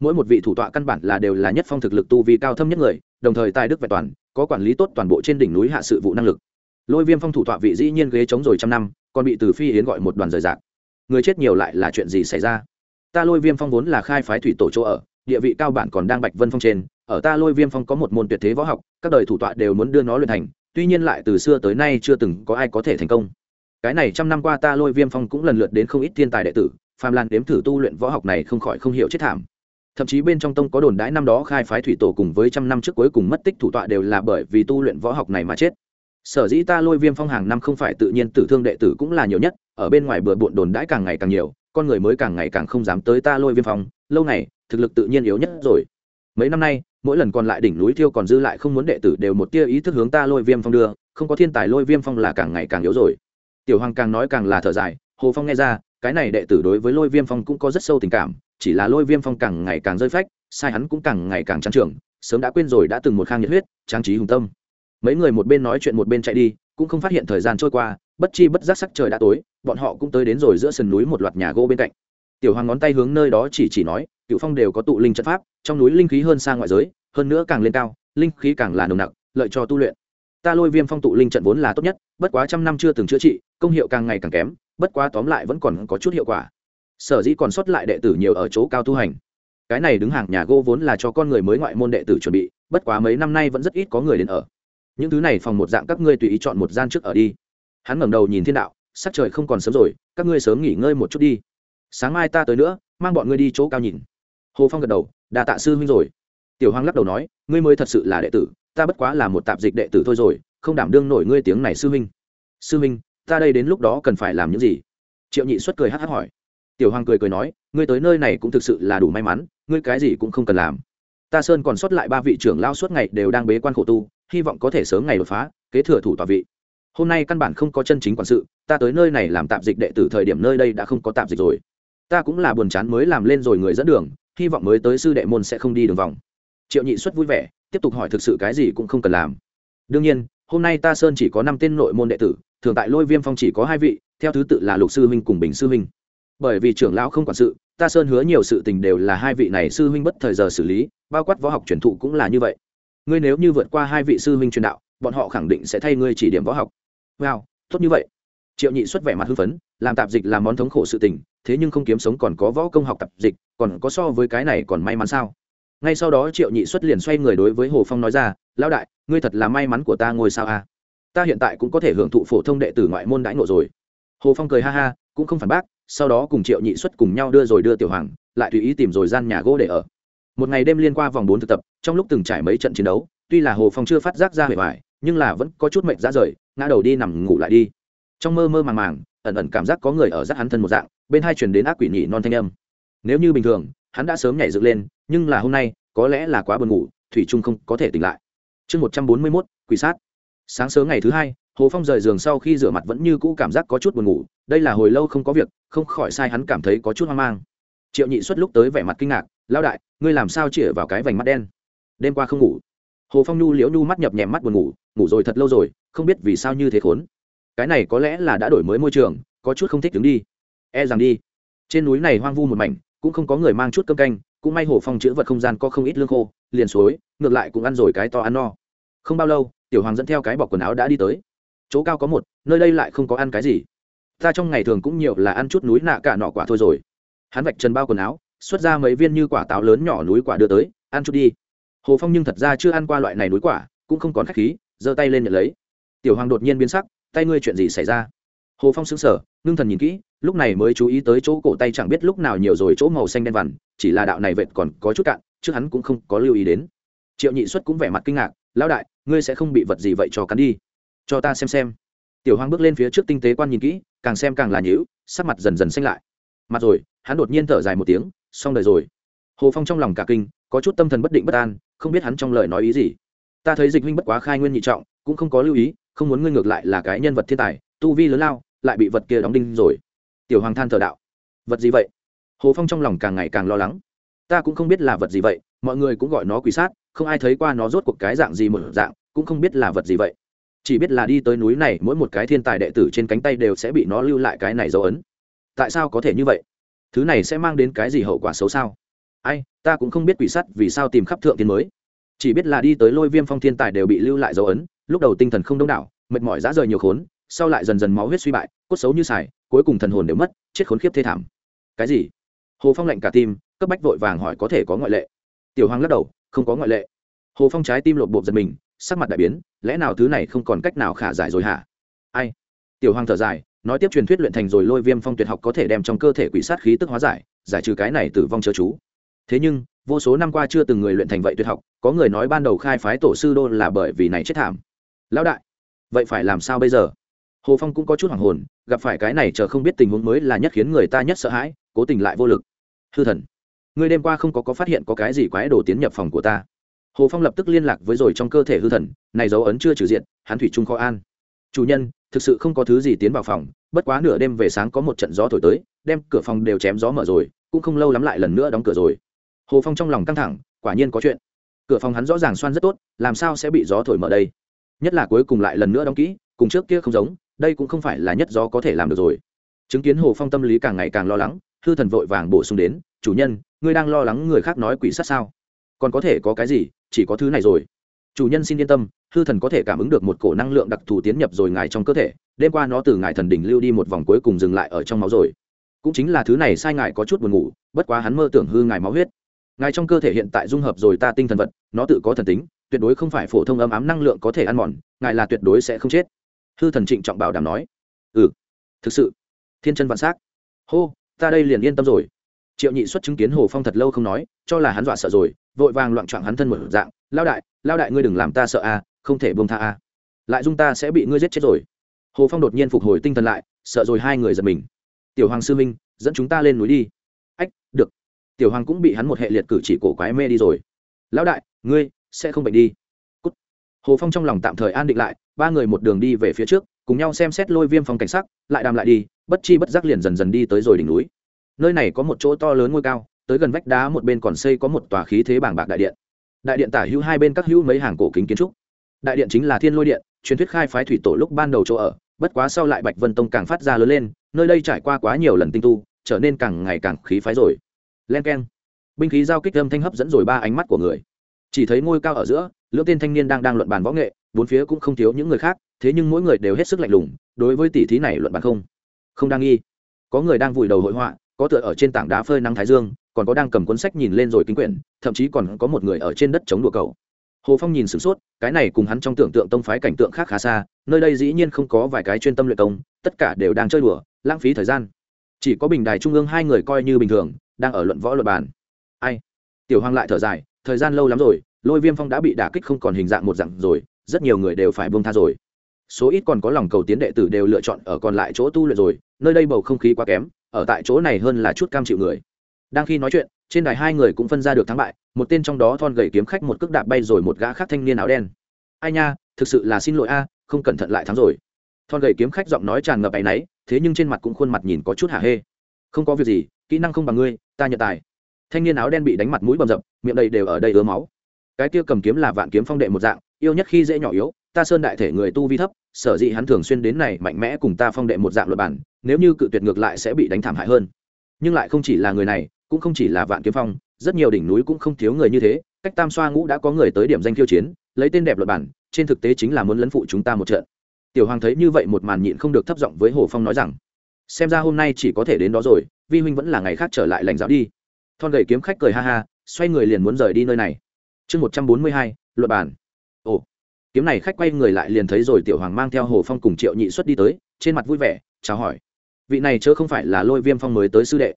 [SPEAKER 1] Mỗi một vị thủ tọa căn bản là đều là nhất phong thực lực tu vi cao thâm nhất người, đồng thời tài đức vẹn toàn, có quản lý tốt toàn bộ trên đỉnh núi hạ sự vụ năng lực lôi viêm phong thủ tọa vị dĩ nhiên ghế chống rồi trăm năm, còn bị từ phi yến gọi một đoàn rời rạc. Người chết nhiều lại là chuyện gì xảy ra? Ta lôi viêm phong vốn là khai phái thủy tổ chỗ ở, địa vị cao bản còn đang bạch vân phong trên, ở ta lôi viêm phong có một môn tuyệt thế võ học, các đời thủ tọa đều muốn đưa nó luyện thành, tuy nhiên lại từ xưa tới nay chưa từng có ai có thể thành công. Cái này trăm năm qua ta lôi viêm phong cũng lần lượt đến không ít thiên tài đệ tử, phàm lan đếm thử tu luyện võ học này không khỏi không hiểu chết thảm. Thậm chí bên trong tông có đồn đãi năm đó khai phái thủy tổ cùng với trăm năm trước cuối cùng mất tích thủ tọa đều là bởi vì tu luyện võ học này mà chết sở dĩ ta lôi viêm phong hàng năm không phải tự nhiên tử thương đệ tử cũng là nhiều nhất, ở bên ngoài bừa bộn đồn đãi càng ngày càng nhiều, con người mới càng ngày càng không dám tới ta lôi viêm phong, lâu này thực lực tự nhiên yếu nhất rồi. Mấy năm nay, mỗi lần còn lại đỉnh núi thiêu còn dư lại không muốn đệ tử đều một tia ý thức hướng ta lôi viêm phong đưa, không có thiên tài lôi viêm phong là càng ngày càng yếu rồi. Tiểu hoàng càng nói càng là thở dài, hồ phong nghe ra, cái này đệ tử đối với lôi viêm phong cũng có rất sâu tình cảm, chỉ là lôi viêm phong càng ngày càng rơi phách, sai hắn cũng càng ngày càng trắng trưởng sớm đã quên rồi đã từng một khang nhiệt huyết, trang trí hùng tâm mấy người một bên nói chuyện một bên chạy đi, cũng không phát hiện thời gian trôi qua, bất chi bất giác sắc trời đã tối, bọn họ cũng tới đến rồi giữa sườn núi một loạt nhà gỗ bên cạnh. Tiểu hoàng ngón tay hướng nơi đó chỉ chỉ nói cựu phong đều có tụ linh trận pháp, trong núi linh khí hơn xa ngoại giới, hơn nữa càng lên cao, linh khí càng là nồng nặc, lợi cho tu luyện. Ta lôi viêm phong tụ linh trận vốn là tốt nhất, bất quá trăm năm chưa từng chữa trị, công hiệu càng ngày càng kém, bất quá tóm lại vẫn còn có chút hiệu quả. Sở dĩ còn sót lại đệ tử nhiều ở chỗ cao tu hành. Cái này đứng hàng nhà gỗ vốn là cho con người mới ngoại môn đệ tử chuẩn bị, bất quá mấy năm nay vẫn rất ít có người đến ở những thứ này phòng một dạng các ngươi tùy ý chọn một gian trước ở đi. Hắn ngẩng đầu nhìn thiên đạo, sắc trời không còn sớm rồi, các ngươi sớm nghỉ ngơi một chút đi. Sáng mai ta tới nữa, mang bọn ngươi đi chỗ cao nhìn. Hồ phong gật đầu đà tạ sư huynh rồi. Tiểu hoàng lắc đầu nói, ngươi mới thật sự là đệ tử, ta bất quá là một tạp dịch đệ tử thôi rồi, không đảm đương nổi ngươi tiếng này sư huynh. Sư huynh, ta đây đến lúc đó cần phải làm những gì? Triệu nhị xuất cười hát hát hỏi. Tiểu hoàng cười cười nói, ngươi tới nơi này cũng thực sự là đủ may mắn, ngươi cái gì cũng không cần làm. Ta sơn còn sót lại ba vị trưởng lao suốt ngày đều đang bế quan khổ tu hy vọng có thể sớm ngày đột phá, kế thừa thủ tòa vị. Hôm nay căn bản không có chân chính quản sự, ta tới nơi này làm tạm dịch đệ tử thời điểm nơi đây đã không có tạm dịch rồi. Ta cũng là buồn chán mới làm lên rồi người dẫn đường, hy vọng mới tới sư đệ môn sẽ không đi đường vòng. Triệu nhị xuất vui vẻ, tiếp tục hỏi thực sự cái gì cũng không cần làm. Đương nhiên, hôm nay ta sơn chỉ có năm tên nội môn đệ tử, thường tại lôi viêm phong chỉ có hai vị, theo thứ tự là lục sư huynh cùng bình sư huynh. Bởi vì trưởng lão không quản sự, ta sơn hứa nhiều sự tình đều là hai vị này sư huynh bất thời giờ xử lý, bao quát võ học truyền thụ cũng là như vậy ngươi nếu như vượt qua hai vị sư huynh truyền đạo, bọn họ khẳng định sẽ thay ngươi chỉ điểm võ học. Wow, tốt như vậy. Triệu nhị xuất vẻ mặt hưng phấn, làm tạp dịch là món thống khổ sự tình, thế nhưng không kiếm sống còn có võ công học tạp dịch, còn có so với cái này còn may mắn sao? Ngay sau đó triệu nhị xuất liền xoay người đối với hồ phong nói ra, lão đại, ngươi thật là may mắn của ta ngồi sao a. À? ta hiện tại cũng có thể hưởng thụ phổ thông đệ tử ngoại môn đãi ngộ rồi. Hồ phong cười ha ha, cũng không phản bác, sau đó cùng triệu nhị xuất cùng nhau đưa rồi đưa tiểu hoàng, lại tùy ý tìm rồi gian nhà gỗ để ở một ngày đêm liên qua vòng bốn thực tập, trong lúc từng trải mấy trận chiến đấu, tuy là hồ phong chưa phát giác ra hệ vải nhưng là vẫn có chút mệnh ra rời, ngã đầu đi nằm ngủ lại đi. Trong mơ mơ màng màng, ẩn ẩn cảm giác có người ở rắt hắn thân một dạng, bên hai chuyển đến ác quỷ nhị non thanh âm. Nếu như bình thường, hắn đã sớm nhảy dựng lên, nhưng là hôm nay, có lẽ là quá buồn ngủ, thủy trung không có thể tỉnh lại. Chương một trăm bốn mươi mốt, quỷ sát. Sáng sớm ngày thứ hai, hồ phong rời giường sau khi rửa mặt vẫn như cũ cảm giác có chút buồn ngủ, đây là hồi lâu không có việc, không khỏi sai hắn cảm thấy có chút hoang mang. Triệu nhị xuất lúc tới vẻ mặt kinh ngạc lao đại, ngươi làm sao chĩa vào cái vành mắt đen? Đêm qua không ngủ. Hồ phong nhu liễu nhu mắt nhập nhèm mắt buồn ngủ ngủ rồi thật lâu rồi, không biết vì sao như thế khốn. Cái này có lẽ là đã đổi mới môi trường, có chút không thích đứng đi. E rằng đi. Trên núi này hoang vu một mảnh, cũng không có người mang chút cơm canh, cũng may hồ phong chữ vật không gian có không ít lương khô, liền suối, ngược lại cũng ăn rồi cái to ăn no. Không bao lâu, tiểu hoàng dẫn theo cái bọc quần áo đã đi tới. Chỗ cao có một, nơi đây lại không có ăn cái gì. Ta trong ngày thường cũng nhiều là ăn chút núi nạ cả nọ quả thôi rồi. Hắn vạch trần bao quần áo xuất ra mấy viên như quả táo lớn nhỏ núi quả đưa tới, ăn chút đi. Hồ phong nhưng thật ra chưa ăn qua loại này núi quả, cũng không còn khách khí, giơ tay lên nhận lấy. Tiểu hoàng đột nhiên biến sắc, tay ngươi chuyện gì xảy ra? Hồ phong xứng sở ngưng thần nhìn kỹ, lúc này mới chú ý tới chỗ cổ tay chẳng biết lúc nào nhiều rồi chỗ màu xanh đen vằn, chỉ là đạo này vệt còn có chút cạn chứ hắn cũng không có lưu ý đến. Triệu nhị xuất cũng vẻ mặt kinh ngạc, lão đại, ngươi sẽ không bị vật gì vậy cho cắn đi? Cho ta xem xem. Tiểu hoàng bước lên phía trước tinh tế quan nhìn kỹ, càng xem càng là nhữ sắc mặt dần dần xanh lại. Mặt rồi, hắn đột nhiên thở dài một tiếng xong đời rồi. Hồ phong trong lòng cả kinh, có chút tâm thần bất định bất an, không biết hắn trong lời nói ý gì. Ta thấy dịch huynh bất quá khai nguyên nhị trọng, cũng không có lưu ý, không muốn ngươi ngược lại là cái nhân vật thiên tài, tu vi lớn lao, lại bị vật kia đóng đinh rồi. Tiểu hoàng than thờ đạo. Vật gì vậy? Hồ phong trong lòng càng ngày càng lo lắng. Ta cũng không biết là vật gì vậy, mọi người cũng gọi nó quỷ sát, không ai thấy qua nó rốt cuộc cái dạng gì một dạng, cũng không biết là vật gì vậy. Chỉ biết là đi tới núi này, mỗi một cái thiên tài đệ tử trên cánh tay đều sẽ bị nó lưu lại cái này dấu ấn. Tại sao có thể như vậy? Thứ này sẽ mang đến cái gì hậu quả xấu sao? Ai, ta cũng không biết quỷ sắt vì sao tìm khắp thượng tiên mới. Chỉ biết là đi tới lôi viêm phong thiên tài đều bị lưu lại dấu ấn, lúc đầu tinh thần không đông đảo, mệt mỏi dã rời nhiều khốn, sau lại dần dần máu huyết suy bại, cốt xấu như xài, cuối cùng thần hồn đều mất, chết khốn khiếp thê thảm. Cái gì? Hồ phong lạnh cả tim, cấp bách vội vàng hỏi có thể có ngoại lệ. Tiểu hoàng lắc đầu, không có ngoại lệ. Hồ phong trái tim lột bột giật mình, sắc mặt đại biến, lẽ nào thứ này không còn cách nào khả giải rồi hả? Ai? Tiểu hoàng thở dài nói tiếp truyền thuyết luyện thành rồi lôi viêm phong tuyệt học có thể đem trong cơ thể quỷ sát khí tức hóa giải giải trừ cái này tử vong chớ chú. Thế nhưng, vô số năm qua chưa từng người luyện thành vậy tuyệt học, có người nói ban đầu khai phái tổ sư đô là bởi vì này chết thảm. Lão đại, vậy phải làm sao bây giờ? Hồ phong cũng có chút hoảng hồn, gặp phải cái này chờ không biết tình huống mới là nhất khiến người ta nhất sợ hãi, cố tình lại vô lực. Hư thần ngươi đêm qua không có có phát hiện có cái gì quái đồ tiến nhập phòng của ta. Hồ phong lập tức liên lạc với rồi trong cơ thể hư thần, này dấu ấn chưa trừ diện, hắn thủy trung khó an. Chủ nhân thực sự không có thứ gì tiến vào phòng, bất quá nửa đêm về sáng có một trận gió thổi tới, đem cửa phòng đều chém gió mở rồi, cũng không lâu lắm lại lần nữa đóng cửa rồi. Hồ phong trong lòng căng thẳng, quả nhiên có chuyện. Cửa phòng hắn rõ ràng xoan rất tốt, làm sao sẽ bị gió thổi mở đây? Nhất là cuối cùng lại lần nữa đóng kỹ, cùng trước kia không giống, đây cũng không phải là nhất gió có thể làm được rồi. Chứng kiến hồ phong tâm lý càng ngày càng lo lắng, hư thần vội vàng bổ sung đến, chủ nhân, ngươi đang lo lắng người khác nói quỷ sát sao? Còn có thể có cái gì, chỉ có thứ này rồi. Chủ nhân xin yên tâm hư thần có thể cảm ứng được một cổ năng lượng đặc thù tiến nhập rồi ngài trong cơ thể, đêm qua nó từ ngài thần đỉnh lưu đi một vòng cuối cùng dừng lại ở trong máu rồi. Cũng chính là thứ này sai ngài có chút buồn ngủ, bất quá hắn mơ tưởng hư ngài máu huyết. Ngài trong cơ thể hiện tại dung hợp rồi ta tinh thần vật, nó tự có thần tính, tuyệt đối không phải phổ thông ấm ám năng lượng có thể ăn mòn, ngài là tuyệt đối sẽ không chết. Hư thần trịnh trọng bảo đảm nói. Ừ thực sự. Thiên chân vạn s á c hô, ta đây liền yên tâm rồi. Triệu nhị xuất chứng kiến hồ phong thật lâu không nói, cho là hắn dọa sợ rồi, vội vàng loạn trọn hắn thân một dạng. Lao đại lao đại ngươi đừng làm ta sợ à không thể buông tha a. Lại dung ta sẽ bị ngươi giết chết rồi. Hồ phong đột nhiên phục hồi tinh thần lại, sợ rồi hai người giật mình. Tiểu hoàng sư minh dẫn chúng ta lên núi đi. Ách, được. Tiểu hoàng cũng bị hắn một hệ liệt cử chỉ cổ quái mê đi rồi. Lão đại, ngươi sẽ không bệnh đi. Cút. hồ phong trong lòng tạm thời an định lại, ba người một đường đi về phía trước, cùng nhau xem xét lôi viêm phong cảnh sắc, lại đàm lại đi, bất chi bất giác liền dần dần đi tới rồi đỉnh núi. Nơi này có một chỗ to lớn ngôi cao, tới gần vách đá một bên còn xây có một tòa khí thế bảng bạc đại điện. Đại điện tả hữu hai bên các hữu mấy hàng cổ kính kiến trúc đại điện chính là thiên lôi điện, truyền thuyết khai phái thủy tổ lúc ban đầu chỗ ở, bất quá sau lại bạch vân tông càng phát ra lớn lên, nơi đây trải qua quá nhiều lần tinh tu, trở nên càng ngày càng khí phái rồi. Len k e n binh khí giao kích âm thanh hấp dẫn rồi ba ánh mắt của người. Chỉ thấy ngôi cao ở giữa, lưỡng tên thanh niên đang đang luận bàn võ nghệ, bốn phía cũng không thiếu những người khác, thế nhưng mỗi người đều hết sức lạnh lùng, đối với tỷ thí này luận bàn không. Không đang nghi. Có người đang vùi đầu hội họa, có tựa ở trên tảng đá phơi nắng thái dương, còn có đang cầm cuốn sách nhìn lên rồi kính quyển, thậm chí còn có một người ở trên đất chống đùa cầu hồ phong nhìn sửng sốt, cái này cùng hắn trong tưởng tượng tông phái cảnh tượng khác khá xa, nơi đây dĩ nhiên không có vài cái chuyên tâm luyện công, tất cả đều đang chơi đùa, lãng phí thời gian. Chỉ có bình đài trung ương hai người coi như bình thường, đang ở luận võ luật bàn. Ai? Tiểu hoàng lại thở dài, thời gian lâu lắm rồi, lôi viêm phong đã bị đả kích không còn hình dạng một dạng rồi, rất nhiều người đều phải buông tha rồi. Số ít còn có lòng cầu tiến đệ tử đều lựa chọn ở còn lại chỗ tu luyện rồi, nơi đây bầu không khí quá kém, ở tại chỗ này hơn là chút cam chịu người. Đang khi nói chuyện, trên đài hai người cũng phân ra được thắng bại một tên trong đó thon gầy kiếm khách một cước đạp bay rồi một gã khác thanh niên áo đen. Ai nha, thực sự là xin lỗi a, không cẩn thận lại thắng rồi. Thon gầy kiếm khách giọng nói tràn ngập áy náy, thế nhưng trên mặt cũng khuôn mặt nhìn có chút hả hê. Không có việc gì, kỹ năng không bằng ngươi, ta nhận tài. Thanh niên áo đen bị đánh mặt mũi bầm dập, miệng đầy đều ở đây ứa máu. Cái kia cầm kiếm là vạn kiếm phong đệ một dạng, yêu nhất khi dễ nhỏ yếu, ta sơn đại thể người tu vi thấp, sở dĩ hắn thường xuyên đến này mạnh mẽ cùng ta phong đệ một dạng luật bản, nếu như cự tuyệt ngược lại sẽ bị đánh thảm hại hơn. Nhưng lại không chỉ là người này, cũng không chỉ là vạn kiếm phong rất nhiều đỉnh núi cũng không thiếu người như thế, cách tam xoa ngũ đã có người tới điểm danh khiêu chiến, lấy tên đẹp luật bản, trên thực tế chính là muốn lấn phụ chúng ta một trận. Tiểu hoàng thấy như vậy một màn nhịn không được thấp giọng với hồ phong nói rằng, xem ra hôm nay chỉ có thể đến đó rồi, vi huynh vẫn là ngày khác trở lại lành giáo đi. Thon gầy kiếm khách cười ha ha, xoay người liền muốn rời đi nơi này. Chương một trăm bốn mươi hai, luật bản. Ồ, kiếm này khách quay người lại liền thấy rồi tiểu hoàng mang theo hồ phong cùng triệu nhị xuất đi tới, trên mặt vui vẻ, chào hỏi. Vị này chớ không phải là lôi viêm phong mới tới sư đệ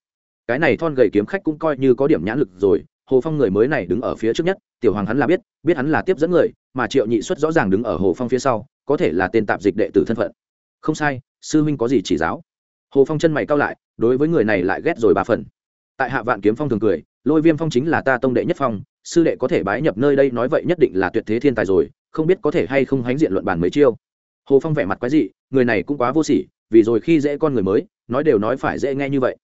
[SPEAKER 1] cái này thon gầy kiếm khách cũng coi như có điểm nhãn lực rồi, hồ phong người mới này đứng ở phía trước nhất, tiểu hoàng hắn là biết biết hắn là tiếp dẫn người, mà triệu nhị xuất rõ ràng đứng ở hồ phong phía sau, có thể là tên tạp dịch đệ tử thân phận. Không sai, sư huynh có gì chỉ giáo? Hồ phong chân mày cao lại, đối với người này lại ghét rồi ba phần. Tại hạ vạn kiếm phong thường cười, lôi viêm phong chính là ta tông đệ nhất phong, sư đệ có thể bái nhập nơi đây nói vậy nhất định là tuyệt thế thiên tài rồi, không biết có thể hay không hánh diện luận bàn mấy chiêu. Hồ phong vẻ mặt quái dị, người này cũng quá vô sỉ, vì rồi khi dễ con người mới, nói đều nói phải dễ nghe như vậy.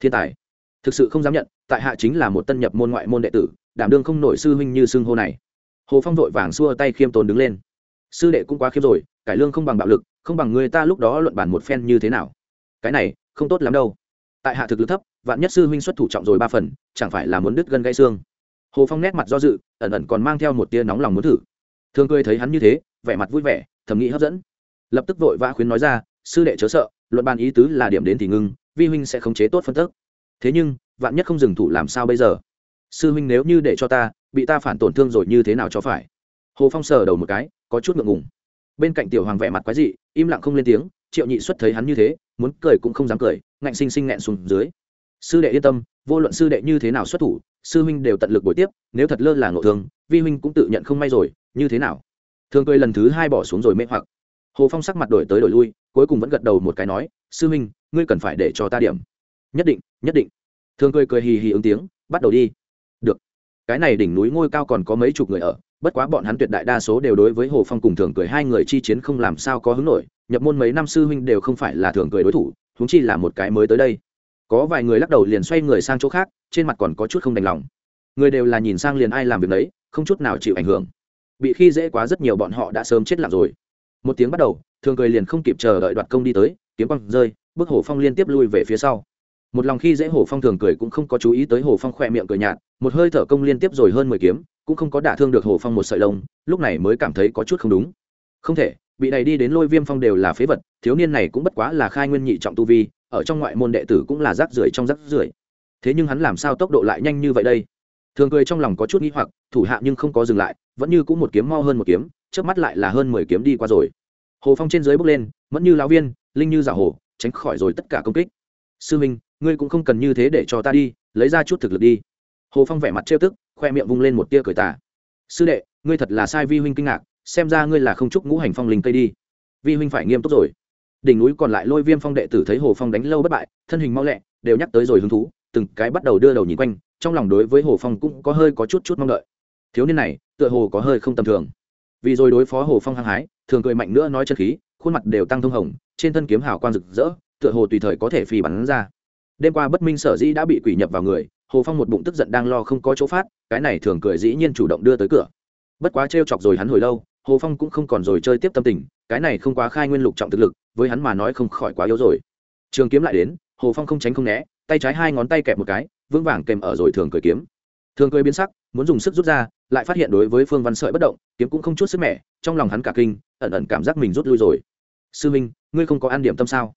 [SPEAKER 1] Thiên tài thực sự không dám nhận, tại hạ chính là một tân nhập môn ngoại môn đệ tử, đảm đương không nổi sư huynh như xưng hô này. Hồ phong vội vàng xua tay khiêm tốn đứng lên. Sư đệ cũng quá khiêm rồi, cải lương không bằng bạo lực, không bằng người ta lúc đó luận bản một phen như thế nào. Cái này, không tốt lắm đâu. Tại hạ thực lực thấp, vạn nhất sư huynh xuất thủ trọng rồi ba phần, chẳng phải là muốn đứt gân gãy xương. Hồ phong nét mặt do dự, ẩn ẩn còn mang theo một tia nóng lòng muốn thử. Thường cười thấy hắn như thế, vẻ mặt vui vẻ, thầm nghĩ hấp dẫn. Lập tức vội vã khuyến nói ra, sư đệ chớ sợ, luận bàn ý tứ là điểm đến thì ngưng, vi huynh sẽ khống chế tốt phân tức thế nhưng, vạn nhất không dừng thủ làm sao bây giờ? Sư huynh nếu như để cho ta, bị ta phản tổn thương rồi như thế nào cho phải? Hồ phong sờ đầu một cái, có chút ngượng ngùng. Bên cạnh tiểu hoàng vẻ mặt quái dị, im lặng không lên tiếng, triệu nhị xuất thấy hắn như thế, muốn cười cũng không dám cười, ngạnh sinh sinh nghẹn xuống dưới. Sư đệ yên tâm, vô luận sư đệ như thế nào xuất thủ, sư huynh đều tận lực buổi tiếp, nếu thật lơ là ngộ thương, vi huynh cũng tự nhận không may rồi, như thế nào? Thường cười lần thứ hai bỏ xuống rồi mê hoặc. Hồ phong sắc mặt đổi tới đổi lui, cuối cùng vẫn gật đầu một cái nói, sư huynh, ngươi cần phải để cho ta điểm nhất định nhất định. Thường cười cười hì hì ứng tiếng, bắt đầu đi. Được. Cái này đỉnh núi ngôi cao còn có mấy chục người ở, bất quá bọn hắn tuyệt đại đa số đều đối với hồ phong cùng thường cười hai người chi chiến không làm sao có hứng nổi, nhập môn mấy năm sư huynh đều không phải là thường cười đối thủ húng chi là một cái mới tới đây. Có vài người lắc đầu liền xoay người sang chỗ khác, trên mặt còn có chút không đành lòng. Người đều là nhìn sang liền ai làm việc đấy không chút nào chịu ảnh hưởng. Bị khi dễ quá rất nhiều bọn họ đã sớm chết lặng rồi. Một tiếng bắt đầu, thường cười liền không kịp chờ đợi đoạt công đi tới, kiếm quăng rơi bức hồ phong liên tiếp lui về phía sau một lòng khi dễ Hồ phong thường cười cũng không có chú ý tới Hồ phong khỏe miệng cười nhạt, một hơi thở công liên tiếp rồi hơn mười kiếm, cũng không có đả thương được Hồ phong một sợi lông, lúc này mới cảm thấy có chút không đúng. Không thể, bị này đi đến lôi viêm phong đều là phế vật, thiếu niên này cũng bất quá là khai nguyên nhị trọng tu vi, ở trong ngoại môn đệ tử cũng là rác rưởi trong rác rưởi. Thế nhưng hắn làm sao tốc độ lại nhanh như vậy đây? Thường cười trong lòng có chút nghĩ hoặc, thủ hạ nhưng không có dừng lại, vẫn như cũng một kiếm mau hơn một kiếm trước mắt lại là hơn mười kiếm đi qua rồi. Hồ phong trên dưới bước lên, vẫn như lão viên, linh như giả hồ tránh khỏi rồi tất cả công kích sư minh ngươi cũng không cần như thế để cho ta đi, lấy ra chút thực lực đi. Hồ phong vẻ mặt trêu tức, khoe miệng vung lên một tia cười tà. Sư đệ, ngươi thật là sai vi huynh kinh ngạc, xem ra ngươi là không chúc ngũ hành phong linh cây đi. Vi huynh phải nghiêm túc rồi. Đỉnh núi còn lại lôi viêm phong đệ tử thấy hồ phong đánh lâu bất bại, thân hình mau lẹ, đều nhắc tới rồi hứng thú, từng cái bắt đầu đưa đầu nhìn quanh, trong lòng đối với hồ phong cũng có hơi có chút chút mong đợi. Thiếu niên này, tựa hồ có hơi không tầm thường. Vì rồi đối phó hồ phong hăng hái, thường cười mạnh nữa nói chân khí, khuôn mặt đều tăng thông hồng, trên thân kiếm hào quang rực rỡ tựa hồ tùy thời có thể phi bắn ra. Đêm qua bất minh sở dĩ đã bị quỷ nhập vào người, hồ phong một bụng tức giận đang lo không có chỗ phát, cái này thường cười dĩ nhiên chủ động đưa tới cửa. Bất quá t chọc rồi hắn hồi lâu, hồ phong cũng không còn rồi chơi tiếp tâm tình, cái này không quá khai nguyên lục trọng thực lực, với hắn mà nói không khỏi quá yếu rồi. Trường kiếm lại đến, hồ phong không tránh không né, tay trái hai ngón tay kẹp một cái, vững vàng kèm ở rồi thường cười kiếm. Thường cười biến sắc, muốn dùng sức rút ra, lại phát hiện đối với phương văn sợi bất động, kiếm cũng không chút sức mẻ, trong lòng hắn cả kinh, ẩn ẩn cảm giác mình rút lui rồi. Sư minh, ngươi không có ăn điểm tâm sao?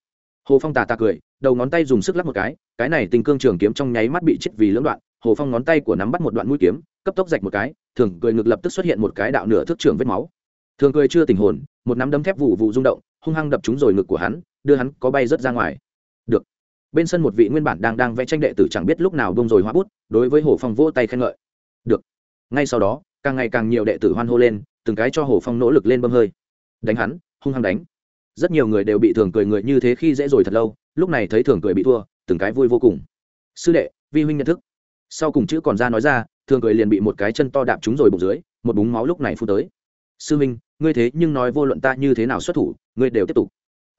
[SPEAKER 1] Hồ phong tà tà cười, đầu ngón tay dùng sức lắp một cái cái này tình cương trường kiếm trong nháy mắt bị chết vì lưỡng đoạn. Hồ phong ngón tay của nắm bắt một đoạn mũi kiếm, cấp tốc rạch một cái, thường cười ngực lập tức xuất hiện một cái đạo nửa thước trường vết máu. Thường cười chưa tình hồn, một nắm đấm thép vụ vụ rung động, hung hăng đập trúng rồi ngực của hắn, đưa hắn có bay rớt ra ngoài. Được. Bên sân một vị nguyên bản đang đang vẽ tranh đệ tử chẳng biết lúc nào bông rồi hóa bút, đối với hồ phong vỗ tay khen ngợi. Được. Ngay sau đó, càng ngày càng nhiều đệ tử hoan hô lên, từng cái cho hồ phong nỗ lực lên bơm hơi. Đánh hắn, hung hăng đánh rất nhiều người đều bị thường cười người như thế khi dễ rồi thật lâu, lúc này thấy thường cười bị thua, từng cái vui vô cùng. Sư đệ, vi huynh nhận thức. Sau cùng chữ còn ra nói ra, thường cười liền bị một cái chân to đạp trúng rồi bụng dưới, một búng máu lúc này phu tới. Sư huynh, ngươi thế nhưng nói vô luận ta như thế nào xuất thủ, ngươi đều tiếp tục.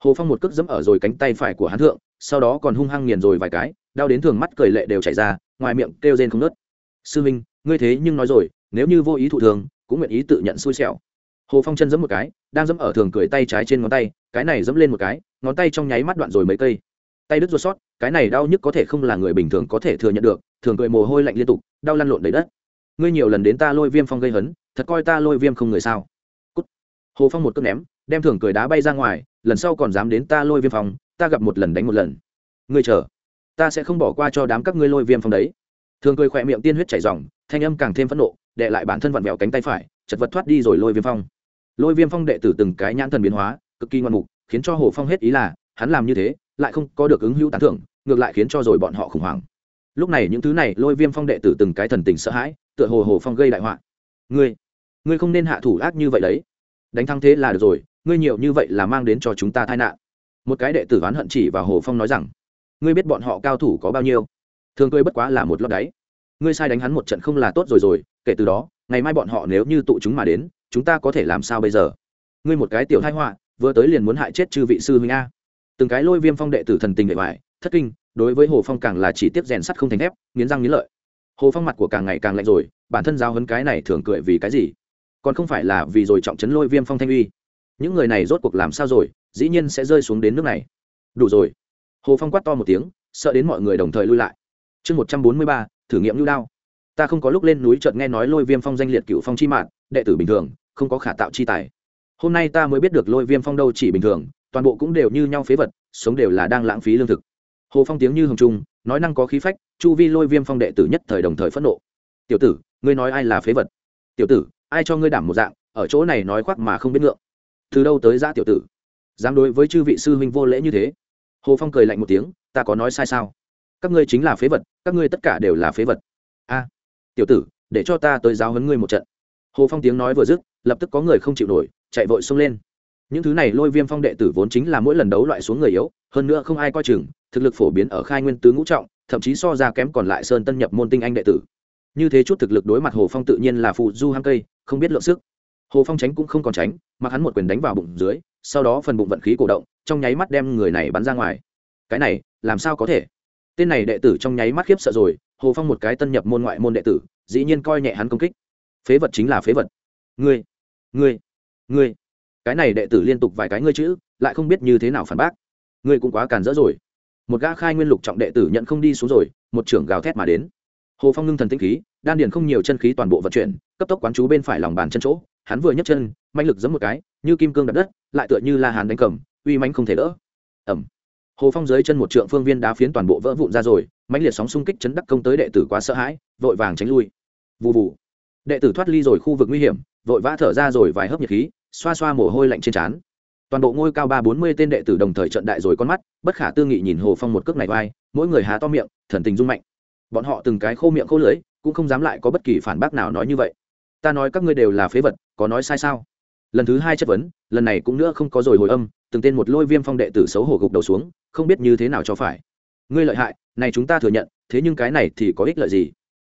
[SPEAKER 1] Hồ phong một cước dẫm ở rồi cánh tay phải của hắn thượng, sau đó còn hung hăng nghiền rồi vài cái, đau đến thường mắt cười lệ đều chảy ra, ngoài miệng kêu rên không nớt sư huynh, ngươi thế nhưng nói rồi, nếu như vô ý thụ thường, cũng nguyện ý tự nhận xui xẻo hồ phong chân giẫm một cái, đang giẫm ở thường cười tay trái trên ngón tay, cái này giẫm lên một cái, ngón tay trong nháy mắt đoạn rồi mấy cây. Tay đứt ruột sót, cái này đau nhức có thể không là người bình thường có thể thừa nhận được, thường cười mồ hôi lạnh liên tục, đau lăn lộn đầy đất. Ngươi nhiều lần đến ta lôi viêm phong gây hấn, thật coi ta lôi viêm không người sao? Cút. hồ phong một cước ném, đem thường cười đá bay ra ngoài, lần sau còn dám đến ta lôi viêm phong, ta gặp một lần đánh một lần. Ngươi chờ, ta sẽ không bỏ qua cho đám các ngươi lôi viêm phong đấy. Thường cười khỏe miệng tiên huyết chảy dòng thanh âm càng thêm phẫn nộ đệ lại bản thân vặn vẹo cánh tay phải, chật vật thoát đi rồi lôi viêm phong lôi viêm phong đệ tử từng cái nhãn thần biến hóa, cực kỳ ngoan mục, khiến cho hồ phong hết ý là, hắn làm như thế, lại không có được ứng hữu tán thưởng, ngược lại khiến cho rồi bọn họ khủng hoảng. Lúc này những thứ này, lôi viêm phong đệ tử từng cái thần tình sợ hãi, tựa hồ hồ phong gây đại họa. Ngươi ngươi không nên hạ thủ ác như vậy đấy. Đánh thắng thế là được rồi, ngươi nhiều như vậy là mang đến cho chúng ta tai nạn. Một cái đệ tử oán hận chỉ và hồ phong nói rằng, ngươi biết bọn họ cao thủ có bao nhiêu? Thường cười bất quá là một lót đáy. Ngươi sai đánh hắn một trận không là tốt rồi rồi, kể từ đó, ngày mai bọn họ nếu như tụ chúng mà đến chúng ta có thể làm sao bây giờ? Ngươi một cái tiểu thái họa, vừa tới liền muốn hại chết chư vị sư huynh a. Từng cái lôi viêm phong đệ tử thần tình bệ hoài thất kinh, đối với hồ phong càng là chỉ tiếp rèn sắt không thành thép, nghiến răng nghiến lợi. Hồ phong mặt của càng ngày càng lạnh rồi, bản thân giao hấn cái này thường cười vì cái gì? Còn không phải là vì rồi trọng trấn lôi viêm phong thanh uy. Những người này rốt cuộc làm sao rồi, dĩ nhiên sẽ rơi xuống đến nước này. Đủ rồi. Hồ phong quát to một tiếng, sợ đến mọi người đồng thời lui lại. Chương một trăm bốn mươi ba, thử nghiệm lưu đao ta không có lúc lên núi chợt nghe nói lôi viêm phong danh liệt cựu phong chi mạng đệ tử bình thường, không có khả tạo chi tài. Hôm nay ta mới biết được lôi viêm phong đâu chỉ bình thường, toàn bộ cũng đều như nhau phế vật, sống đều là đang lãng phí lương thực. Hồ phong tiếng như hồng trung, nói năng có khí phách, chu vi lôi viêm phong đệ tử nhất thời đồng thời phẫn nộ. Tiểu tử, ngươi nói ai là phế vật? Tiểu tử, ai cho ngươi đảm một dạng, ở chỗ này nói khoác mà không biết ngượng. Từ đâu tới ra tiểu tử? Dám đối với chư vị sư huynh vô lễ như thế? Hồ phong cười lạnh một tiếng, ta có nói sai sao? Các ngươi chính là phế vật, các ngươi tất cả đều là phế vật. A tiểu tử, để cho ta tới giáo huấn ngươi một trận. Hồ phong tiếng nói vừa dứt, lập tức có người không chịu nổi, chạy vội xông lên. Những thứ này lôi viêm phong đệ tử vốn chính là mỗi lần đấu loại xuống người yếu, hơn nữa không ai coi chừng, thực lực phổ biến ở khai nguyên tứ ngũ trọng, thậm chí so ra kém còn lại sơn tân nhập môn tinh anh đệ tử. Như thế chút thực lực đối mặt hồ phong tự nhiên là phụ du hăng cây, không biết lượng sức. Hồ phong tránh cũng không còn tránh, mặc hắn một quyền đánh vào bụng dưới, sau đó phần bụng vận khí cổ động, trong nháy mắt đem người này bắn ra ngoài. Cái này, làm sao có thể? Tên này đệ tử trong nháy mắt khiếp sợ rồi hồ phong một cái tân nhập môn ngoại môn đệ tử, dĩ nhiên coi nhẹ hắn công kích. Phế vật chính là phế vật. Ngươi ngươi ngươi. Cái này đệ tử liên tục vài cái ngươi chữ, lại không biết như thế nào phản bác. Ngươi cũng quá càn rỡ rồi. Một gã khai nguyên lục trọng đệ tử nhận không đi xuống rồi, một trưởng gào thét mà đến. Hồ phong ngưng thần tinh khí, đan điền không nhiều chân khí toàn bộ vận chuyển, cấp tốc quán chú bên phải lòng bàn chân chỗ. Hắn vừa nhấc chân manh lực giấm một cái, như kim cương đập đất, lại tựa như la hàn đánh cầm, uy mánh không thể đỡ. Ẩm hồ phong dưới chân một trượng phương viên đá phiến toàn bộ vỡ vụn ra rồi, mãnh liệt sóng xung kích chấn đắc công tới đệ tử quá sợ hãi, vội vàng tránh lui. Vụ vụ đệ tử thoát ly rồi khu vực nguy hiểm, vội vã thở ra rồi vài hớp nhiệt khí, xoa xoa mồ hôi lạnh trên trán. Toàn bộ ngôi cao ba bốn mươi tên đệ tử đồng thời trận đại rồi con mắt, bất khả tư nghị nhìn hồ phong một cước này vai, mỗi người há to miệng, thần tình rung mạnh. Bọn họ từng cái khô miệng khô lưới cũng không dám lại có bất kỳ phản bác nào nói như vậy. Ta nói các ngươi đều là phế vật, có nói sai sao? Lần thứ hai chất vấn, lần này cũng nữa không có rồi hồi âm, từng tên một lôi viêm phong đệ tử xấu hổ gục đầu xuống, không biết như thế nào cho phải. Ngươi lợi hại, này chúng ta thừa nhận, thế nhưng cái này thì có ích lợi gì?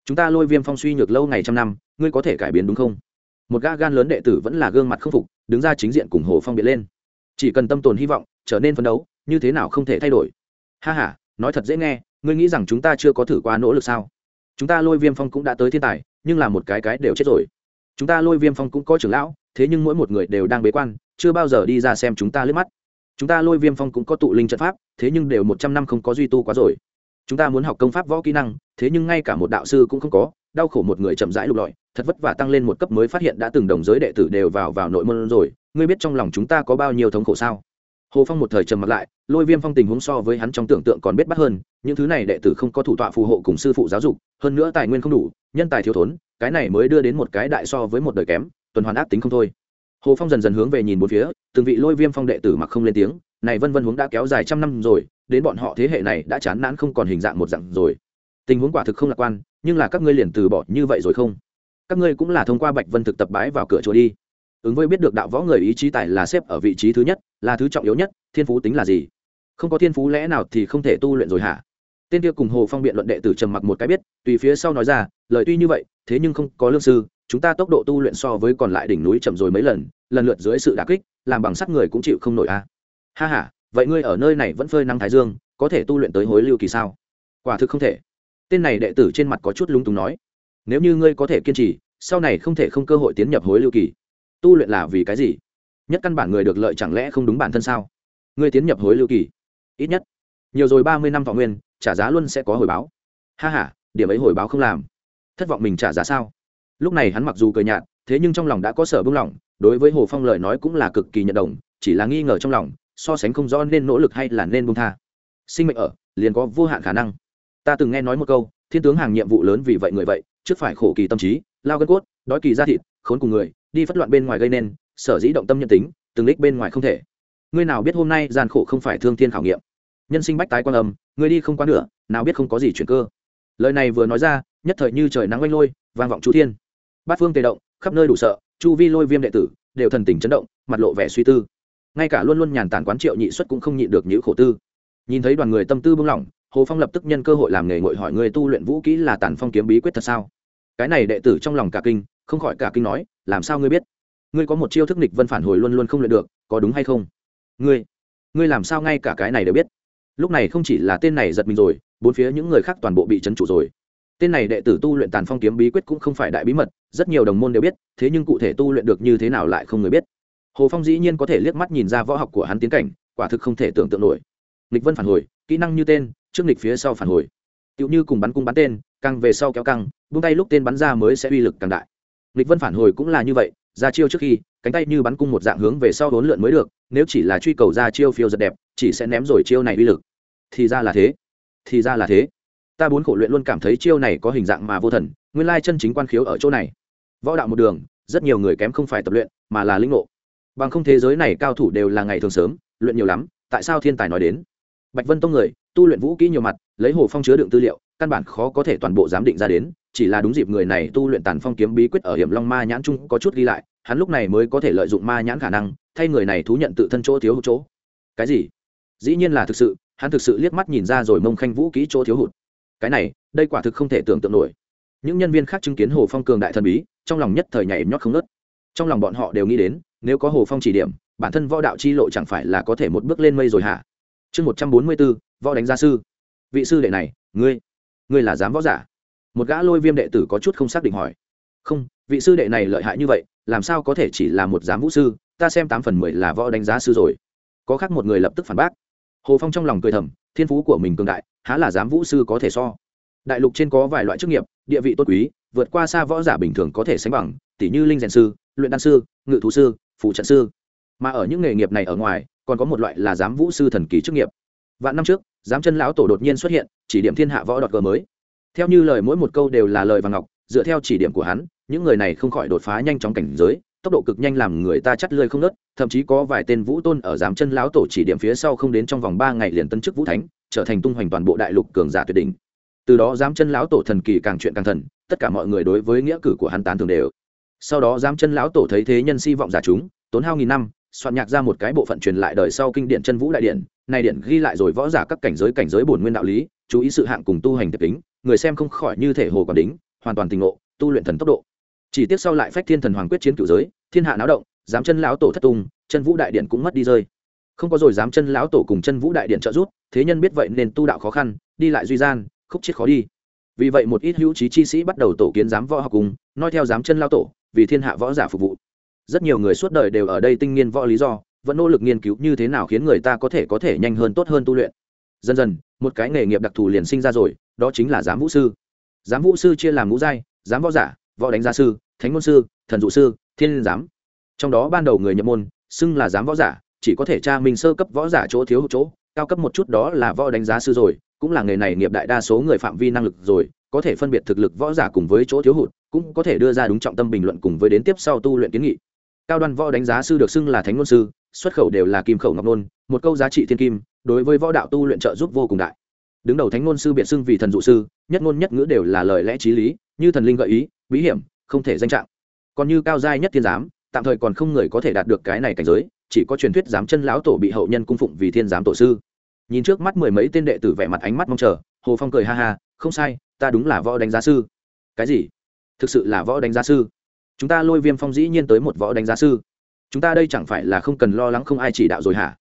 [SPEAKER 1] Chúng ta lôi viêm phong suy nhược lâu ngày trăm năm, ngươi có thể cải biến đúng không? Một gã gan lớn đệ tử vẫn là gương mặt khâm phục, đứng ra chính diện cùng hồ phong biệt lên. Chỉ cần tâm tồn hy vọng, trở nên phấn đấu, như thế nào không thể thay đổi. Ha h a nói thật dễ nghe, ngươi nghĩ rằng chúng ta chưa có thử qua nỗ lực sao? Chúng ta lôi viêm phong cũng đã tới thiên tài, nhưng là một cái cái đều chết rồi. Chúng ta lôi viêm phong cũng có trưởng lão thế nhưng mỗi một người đều đang bế quan, chưa bao giờ đi ra xem chúng ta lướt mắt. Chúng ta lôi viêm phong cũng có tụ linh trận pháp, thế nhưng đều một trăm năm không có duy tu quá rồi. Chúng ta muốn học công pháp võ kỹ năng, thế nhưng ngay cả một đạo sư cũng không có, đau khổ một người chậm rãi lục lọi, thật vất vả tăng lên một cấp mới phát hiện đã từng đồng giới đệ tử đều vào vào nội môn rồi, ngươi biết trong lòng chúng ta có bao nhiêu thống khổ sao? Hồ phong một thời trầm mặt lại, lôi viêm phong tình huống so với hắn trong tưởng tượng còn biết bắt hơn, những thứ này đệ tử không có thủ tọa phù hộ cùng sư phụ giáo dục, hơn nữa tài nguyên không đủ, nhân tài thiếu thốn, cái này mới đưa đến một cái đại so với một đời kém tuần hoàn ác tính không thôi. Hồ phong dần dần hướng về nhìn bốn phía, từng vị lôi viêm phong đệ tử mặc không lên tiếng, này vân vân huống đã kéo dài trăm năm rồi, đến bọn họ thế hệ này đã chán nản không còn hình dạng một dạng rồi. Tình huống quả thực không lạc quan, nhưng là các ngươi liền từ bỏ như vậy rồi không? Các ngươi cũng là thông qua bạch vân thực tập bái vào cửa chùa đi. Ứng với biết được đạo võ người ý chí tài là xếp ở vị trí thứ nhất, là thứ trọng yếu nhất, thiên phú tính là gì? Không có thiên phú lẽ nào thì không thể tu luyện rồi hả? Tên kia cùng hồ phong biện luận đệ tử trầm mặc một cái biết, tùy phía sau nói ra, lời tuy như vậy, thế nhưng không có lương sư chúng ta tốc độ tu luyện so với còn lại đỉnh núi chậm rồi mấy lần lần lượt dưới sự đà kích, làm bằng sắt người cũng chịu không nổi a. À. ha h a vậy ngươi ở nơi này vẫn phơi năng thái dương, có thể tu luyện tới hối lưu kỳ sao? Quả thực không thể. Tên này đệ tử trên mặt có chút lung túng nói. Nếu như ngươi có thể kiên trì, sau này không thể không cơ hội tiến nhập hối lưu kỳ. Tu luyện là vì cái gì? Nhất căn bản người được lợi chẳng lẽ không đúng bản thân sao? Ngươi tiến nhập hối lưu kỳ. Ít nhất. Nhiều rồi ba mươi năm thọ nguyên, trả giá luôn sẽ có hồi báo. Ha h a điểm ấy hồi báo không làm. Thất vọng mình trả giá sao? Lúc này hắn mặc dù cười nhạt, thế nhưng trong lòng đã có sở bưng lỏng đối với hồ phong lời nói cũng là cực kỳ nhận đồng, chỉ là nghi ngờ trong lòng, so sánh không rõ nên nỗ lực hay là nên bông tha. Sinh mệnh ở, liền có vô hạn khả năng. Ta từng nghe nói một câu, thiên tướng hàng nhiệm vụ lớn vì vậy người vậy, trước phải khổ kỳ tâm trí, lao gân cốt, đói kỳ ra thịt, khốn cùng người, đi phất loạn bên ngoài gây nên, sở dĩ động tâm nhân tính, từng đích bên ngoài không thể. Ngươi nào biết hôm nay gian khổ không phải thương thiên khảo nghiệm. Nhân sinh bách tái quan âm, ngươi đi không quá nữa, nào biết không có gì chuyển cơ. Lời này vừa nói ra, nhất thời như trời nắng oanh lôi, vang vọng chú thiên bát phương tề động, khắp nơi đủ sợ, chu vi lôi viêm đệ tử đều thần tình chấn động, mặt lộ vẻ suy tư. Ngay cả luôn luôn nhàn tản quán triệu nhị xuất cũng không nhịn được những khổ tư. Nhìn thấy đoàn người tâm tư bưng lỏng, hồ phong lập tức nhân cơ hội làm nghề ngội hỏi người tu luyện vũ kỹ là tản phong kiếm bí quyết thật sao? Cái này đệ tử trong lòng cả kinh, không khỏi cả kinh nói, làm sao ngươi biết? Ngươi có một chiêu thức nịch vân phản hồi luôn luôn không luyện được, có đúng hay không? Ngươi ngươi làm sao ngay cả cái này đều biết? Lúc này không chỉ là tên này giật mình rồi, bốn phía những người khác toàn bộ bị trấn trụ rồi tên này đệ tử tu luyện tàn phong kiếm bí quyết cũng không phải đại bí mật, rất nhiều đồng môn đều biết, thế nhưng cụ thể tu luyện được như thế nào lại không người biết. Hồ phong dĩ nhiên có thể liếc mắt nhìn ra võ học của hắn tiến cảnh, quả thực không thể tưởng tượng nổi. Nghịch vân phản hồi, kỹ năng như tên, trước nghịch phía sau phản hồi. Tựu như cùng bắn cung bắn tên căng về sau kéo căng, buông tay lúc tên bắn ra mới sẽ uy lực càng đại. Nghịch vân phản hồi cũng là như vậy, ra chiêu trước khi, cánh tay như bắn cung một dạng hướng về sau đốn lượn mới được, nếu chỉ là truy cầu ra chiêu phiêu giật đẹp, chỉ sẽ ném rồi chiêu này uy lực. Thì ra là thế. Thì ra là thế ta bốn khổ luyện luôn cảm thấy chiêu này có hình dạng mà vô thần, nguyên lai chân chính quan khiếu ở chỗ này. Võ đạo một đường, rất nhiều người kém không phải tập luyện, mà là linh ngộ. Bằng không thế giới này cao thủ đều là ngày thường sớm, luyện nhiều lắm, tại sao thiên tài nói đến? Bạch vân tông người, tu luyện vũ kỹ nhiều mặt, lấy hồ phong chứa đựng tư liệu, căn bản khó có thể toàn bộ giám định ra đến, chỉ là đúng dịp người này tu luyện tàn phong kiếm bí quyết ở hiểm long ma nhãn trung có chút ghi lại, hắn lúc này mới có thể lợi dụng ma nhãn khả năng, thay người này thú nhận tự thân chỗ thiếu hụt chỗ. Cái gì? Dĩ nhiên là thực sự, hắn thực sự liếc mắt nhìn ra rồi mông khanh vũ kỹ chỗ thiếu hụt cái này, đây quả thực không thể tưởng tượng nổi. Những nhân viên khác chứng kiến hồ phong cường đại thần bí, trong lòng nhất thời nhảy nhót không nớt trong lòng bọn họ đều nghĩ đến, nếu có hồ phong chỉ điểm, bản thân võ đạo chi lộ chẳng phải là có thể một bước lên mây rồi hả? Chương một trăm bốn mươi bốn, võ đánh gia sư. Vị sư đệ này, ngươi ngươi là giám võ giả? Một gã lôi viêm đệ tử có chút không xác định hỏi. Không, vị sư đệ này lợi hại như vậy, làm sao có thể chỉ là một giám vũ sư? Ta xem tám phần mười là võ đánh giá sư rồi. Có khác một người lập tức phản bác hồ phong trong lòng cười thầm, thiên phú của mình cường đại, há là giám vũ sư có thể so. Đại lục trên có vài loại chức nghiệp, địa vị tốt quý, vượt qua xa võ giả bình thường có thể sánh bằng tỷ như linh rèn sư, luyện đan sư, ngự thú sư phụ trận sư. Mà ở những nghề nghiệp này ở ngoài, còn có một loại là giám vũ sư thần kỳ chức nghiệp. Vạn năm trước, giám chân lão tổ đột nhiên xuất hiện, chỉ điểm thiên hạ võ đọt cờ mới. Theo như lời mỗi một câu đều là lời và ngọc, dựa theo chỉ điểm của hắn, những người này không khỏi đột phá nhanh chóng cảnh giới tốc độ cực nhanh làm người ta chắt lơi không nớt, thậm chí có vài tên vũ tôn ở giám chân lão tổ chỉ điểm phía sau không đến trong vòng ba ngày liền tân chức vũ thánh, trở thành tung hoành toàn bộ đại lục cường giả tuyệt đỉnh. Từ đó giám chân lão tổ thần kỳ càng chuyện càng thần, tất cả mọi người đối với nghĩa cử của hắn tán thường đều. Sau đó giám chân lão tổ thấy thế nhân si vọng giả chúng, tốn hao nghìn năm, soạn nhạc ra một cái bộ phận truyền lại đời sau kinh điển chân vũ đại điện này điện ghi lại rồi võ giả các cảnh giới cảnh giới bổn nguyên đạo lý, chú ý sự hạng cùng tu hành tập tính người xem không khỏi như thể hồ còn đính, hoàn toàn tình ngộ, tu luyện thần tốc độ chỉ tiếc sau lại phách thiên thần hoàng quyết chiến cựu giới, thiên hạ náo động, dám chân lão tổ thất tung, chân vũ đại điện cũng mất đi rơi. Không có rồi dám chân lão tổ cùng chân vũ đại điện trợ giúp, thế nhân biết vậy nên tu đạo khó khăn, đi lại duy gian, khúc chết khó đi. Vì vậy một ít hữu trí chi sĩ bắt đầu tổ kiến giám võ học cùng nói theo giám chân lão tổ, vì thiên hạ võ giả phục vụ. Rất nhiều người suốt đời đều ở đây tinh nghiên võ lý do, vẫn nỗ lực nghiên cứu như thế nào khiến người ta có thể có thể nhanh hơn tốt hơn tu luyện. Dần dần, một cái nghề nghiệp đặc thù liền sinh ra rồi, đó chính là giám vũ sư. Giám vũ sư chia làm ngũ giai, giám võ giả võ đánh gia sư, thánh môn sư, thần dụ sư, thiên giám. Trong đó ban đầu người nhập môn, xưng là giám võ giả, chỉ có thể tra minh sơ cấp võ giả chỗ thiếu chỗ, cao cấp một chút đó là võ đánh giá sư rồi, cũng là nghề này nghiệp đại đa số người phạm vi năng lực rồi, có thể phân biệt thực lực võ giả cùng với chỗ thiếu hụt, cũng có thể đưa ra đúng trọng tâm bình luận cùng với đến tiếp sau tu luyện kiến nghị. Cao đoan võ đánh giá sư được xưng là thánh ngôn sư, xuất khẩu đều là kim khẩu ngọc nôn, một câu giá trị thiên kim, đối với võ đạo tu luyện trợ giúp vô cùng đại. Đứng đầu thánh ngôn sư biệt xưng vì thần dụ sư, nhất ngôn nhất ngữ đều là lời lẽ t r í lý, như thần linh gợi ý bí hiểm, không thể danh trạng. Còn như cao giai nhất thiên giám, tạm thời còn không người có thể đạt được cái này cảnh giới, chỉ có truyền thuyết giám chân lão tổ bị hậu nhân cung phụng vì thiên giám tổ sư. Nhìn trước mắt mười mấy tên đệ tử vẻ mặt ánh mắt mong chờ, hồ phong cười ha ha, không sai, ta đúng là võ đánh giá sư. Cái gì? Thực sự là võ đánh giá sư? Chúng ta lôi viêm phong dĩ nhiên tới một võ đánh giá sư. Chúng ta đây chẳng phải là không cần lo lắng không ai chỉ đạo rồi hả?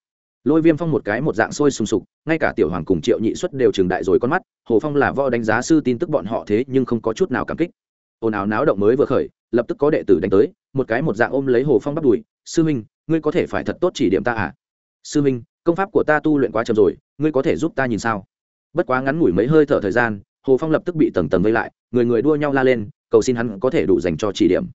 [SPEAKER 1] Lôi viêm phong một cái một dạng sôi sùng sục, ngay cả tiểu hoàng cùng triệu nhị xuất đều trường đại rồi con mắt, hồ phong là võ đánh giá sư tin tức bọn họ thế nhưng không có chút nào cảm kích ồn ào náo động mới vừa khởi, lập tức có đệ tử đánh tới, một cái một dạng ôm lấy hồ phong bắt đùi, sư minh, ngươi có thể phải thật tốt chỉ điểm ta à? Sư minh, công pháp của ta tu luyện quá chậm rồi, ngươi có thể giúp ta nhìn sao? Bất quá ngắn ngủi mấy hơi thở thời gian, hồ phong lập tức bị tầng tầng vây lại, người người đua nhau la lên, cầu xin hắn có thể đủ dành cho chỉ điểm.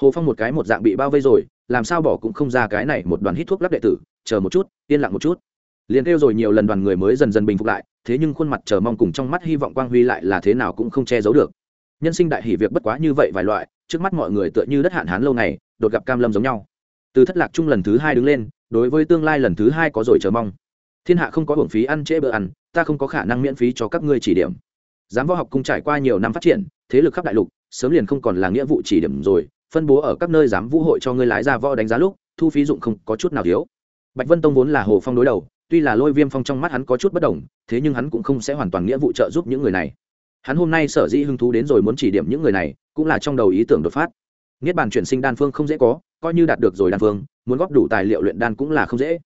[SPEAKER 1] Hồ phong một cái một dạng bị bao vây rồi, làm sao bỏ cũng không ra cái này một đoàn hít thuốc lắc đệ tử, chờ một chút, yên lặng một chút. Liền kêu rồi nhiều lần đoàn người mới dần dần bình phục lại, thế nhưng khuôn mặt chờ mong cùng trong mắt hy vọng quang huy lại là thế nào cũng không che giấu được nhân sinh đại hỷ việc bất quá như vậy vài loại, trước mắt mọi người tựa như đất hạn hán lâu này đột gặp cam lâm giống nhau. Từ thất lạc chung lần thứ hai đứng lên, đối với tương lai lần thứ hai có rồi chờ mong. Thiên hạ không có hưởng phí ăn trễ bữa ăn, ta không có khả năng miễn phí cho các ngươi chỉ điểm. Giám võ học cung trải qua nhiều năm phát triển, thế lực khắp đại lục, sớm liền không còn là nghĩa vụ chỉ điểm rồi, phân bố ở các nơi giám vũ hội cho ngươi lái ra võ đánh giá lúc, thu phí dụng không có chút nào thiếu. Bạch vân tông vốn là hồ phong đối đầu, tuy là lôi viêm phong trong mắt hắn có chút bất đồng, thế nhưng hắn cũng không sẽ hoàn toàn nghĩa vụ trợ giúp những người này hắn hôm nay sở dĩ hứng thú đến rồi muốn chỉ điểm những người này, cũng là trong đầu ý tưởng đột phát. Niết bàn chuyển sinh đan phương không dễ có, coi như đạt được rồi đan phương, muốn góp đủ tài liệu luyện đan cũng là không dễ.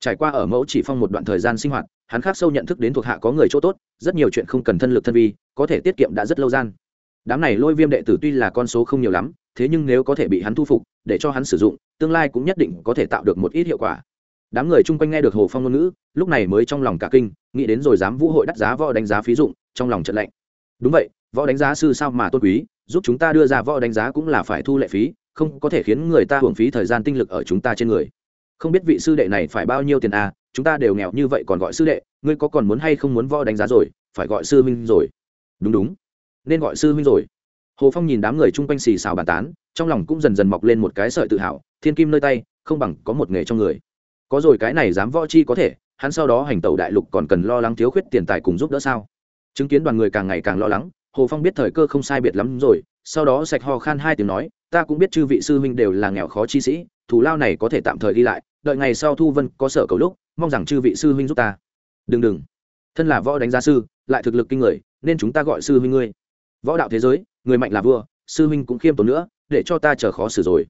[SPEAKER 1] Trải qua ở mẫu chỉ phong một đoạn thời gian sinh hoạt, hắn khác sâu nhận thức đến thuộc hạ có người chỗ tốt, rất nhiều chuyện không cần thân lực thân vi, có thể tiết kiệm đã rất lâu gian. Đám này lôi viêm đệ tử tuy là con số không nhiều lắm, thế nhưng nếu có thể bị hắn thu phục, để cho hắn sử dụng, tương lai cũng nhất định có thể tạo được một ít hiệu quả. Đám người chung quanh nghe được hồ phong ngôn ngữ, lúc này mới trong lòng cả kinh, nghĩ đến rồi dám vũ hội đắt giá võ đánh giá phí dụng, trong lòng trận lạnh đúng vậy, võ đánh giá sư sao mà tôn quý, giúp chúng ta đưa ra võ đánh giá cũng là phải thu lệ phí, không có thể khiến người ta hưởng phí thời gian tinh lực ở chúng ta trên người. Không biết vị sư đệ này phải bao nhiêu tiền à chúng ta đều nghèo như vậy còn gọi sư đệ, ngươi có còn muốn hay không muốn võ đánh giá rồi, phải gọi sư huynh rồi. Đúng đúng, nên gọi sư huynh rồi. Hồ phong nhìn đám người chung quanh xì xào bàn tán, trong lòng cũng dần dần mọc lên một cái sợi tự hào, thiên kim nơi tay, không bằng có một nghề trong người. Có rồi cái này dám võ chi có thể, hắn sau đó hành tẩu đại lục còn cần lo lắng thiếu khuyết tiền tài cùng giúp đỡ sao? Chứng kiến đoàn người càng ngày càng lo lắng, hồ phong biết thời cơ không sai biệt lắm rồi, sau đó sạch ho khan hai tiếng nói, ta cũng biết chư vị sư huynh đều là nghèo khó chi sĩ thủ lao này có thể tạm thời đi lại, đợi ngày sau thu vân có sở cầu lúc, mong rằng chư vị sư huynh giúp ta. Đừng đừng. Thân là võ đánh giá sư, lại thực lực kinh người, nên chúng ta gọi sư huynh ngươi. Võ đạo thế giới, người mạnh là vua, sư huynh cũng khiêm tốn nữa, để cho ta chờ khó xử rồi.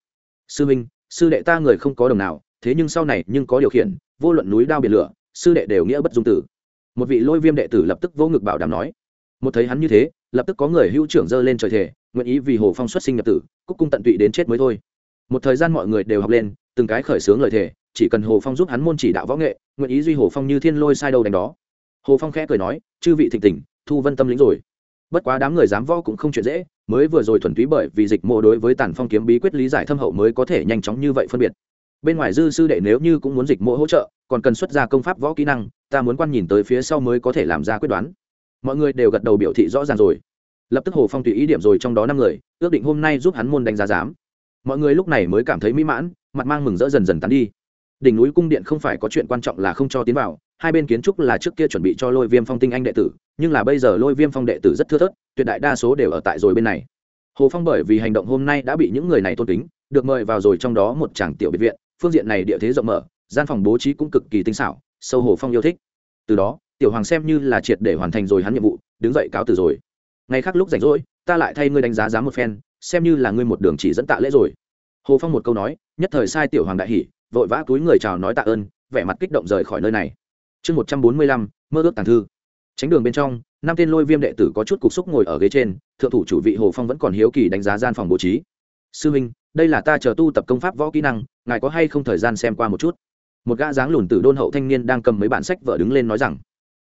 [SPEAKER 1] Sư huynh, sư đệ ta người không có đồng nào, thế nhưng sau này nhưng có điều khiển, vô luận núi đao biển lửa, sư đệ đều nghĩa bất dung tử một vị lôi viêm đệ tử lập tức vô ngực bảo đảm nói, một thấy hắn như thế, lập tức có người hữu trưởng dơ lên trời thể nguyện ý vì hồ phong xuất sinh nhập tử, cúc cung tận tụy đến chết mới thôi. Một thời gian mọi người đều học lên, từng cái khởi xướng lời thề, chỉ cần hồ phong giúp hắn môn chỉ đạo võ nghệ, nguyện ý duy hồ phong như thiên lôi sai đâu đánh đó. Hồ phong khẽ cười nói, chư vị thịnh tỉnh thu vân tâm lĩnh rồi. Bất quá đám người dám võ cũng không chuyện dễ, mới vừa rồi thuần túy bởi vì dịch mộ đối với tàn phong kiếm bí quyết lý giải thâm hậu mới có thể nhanh chóng như vậy phân biệt. Bên ngoài dư sư đệ nếu như cũng muốn dịch mộ hỗ trợ còn cần xuất ra công pháp võ kỹ năng, ta muốn quan nhìn tới phía sau mới có thể làm ra quyết đoán. Mọi người đều gật đầu biểu thị rõ ràng rồi. Lập tức hồ phong tùy ý điểm rồi trong đó năm người, ước định hôm nay giúp hắn môn đánh giá giám. Mọi người lúc này mới cảm thấy mỹ mãn, mặt mang mừng rỡ dần dần tắn đi. Đỉnh núi cung điện không phải có chuyện quan trọng là không cho tiến vào, hai bên kiến trúc là trước kia chuẩn bị cho lôi viêm phong tinh anh đệ tử, nhưng là bây giờ lôi viêm phong đệ tử rất thưa thớt, tuyệt đại đa số đều ở tại rồi bên này. Hồ phong bởi vì hành động hôm nay đã bị những người này tôn kính, được mời vào rồi trong đó một tràng tiểu biệt viện, phương diện này địa thế rộng mở gian phòng bố trí cũng cực kỳ tinh xảo, sâu hồ phong yêu thích. Từ đó, tiểu hoàng xem như là triệt để hoàn thành rồi hắn nhiệm vụ, đứng dậy cáo từ rồi. Ngày khác lúc rảnh rỗi, ta lại thay ngươi đánh giá giá một phen, xem như là ngươi một đường chỉ dẫn tạ lễ rồi. Hồ phong một câu nói, nhất thời sai tiểu hoàng đại hỉ, vội vã túi người chào nói tạ ơn, vẻ mặt kích động rời khỏi nơi này. Chương một trăm bốn mươi lăm, mơ ước tàng thư. Tránh đường bên trong, năm tên lôi viêm đệ tử có chút cục xúc ngồi ở ghế trên, thượng thủ chủ vị hồ phong vẫn còn hiếu kỳ đánh giá gian phòng bố trí. Sư minh, đây là ta chờ tu tập công pháp võ kỹ năng, ngài có hay không thời gian xem qua một chút? Một gã dáng lùn từ đôn hậu thanh niên đang cầm mấy bản sách vợ đứng lên nói rằng,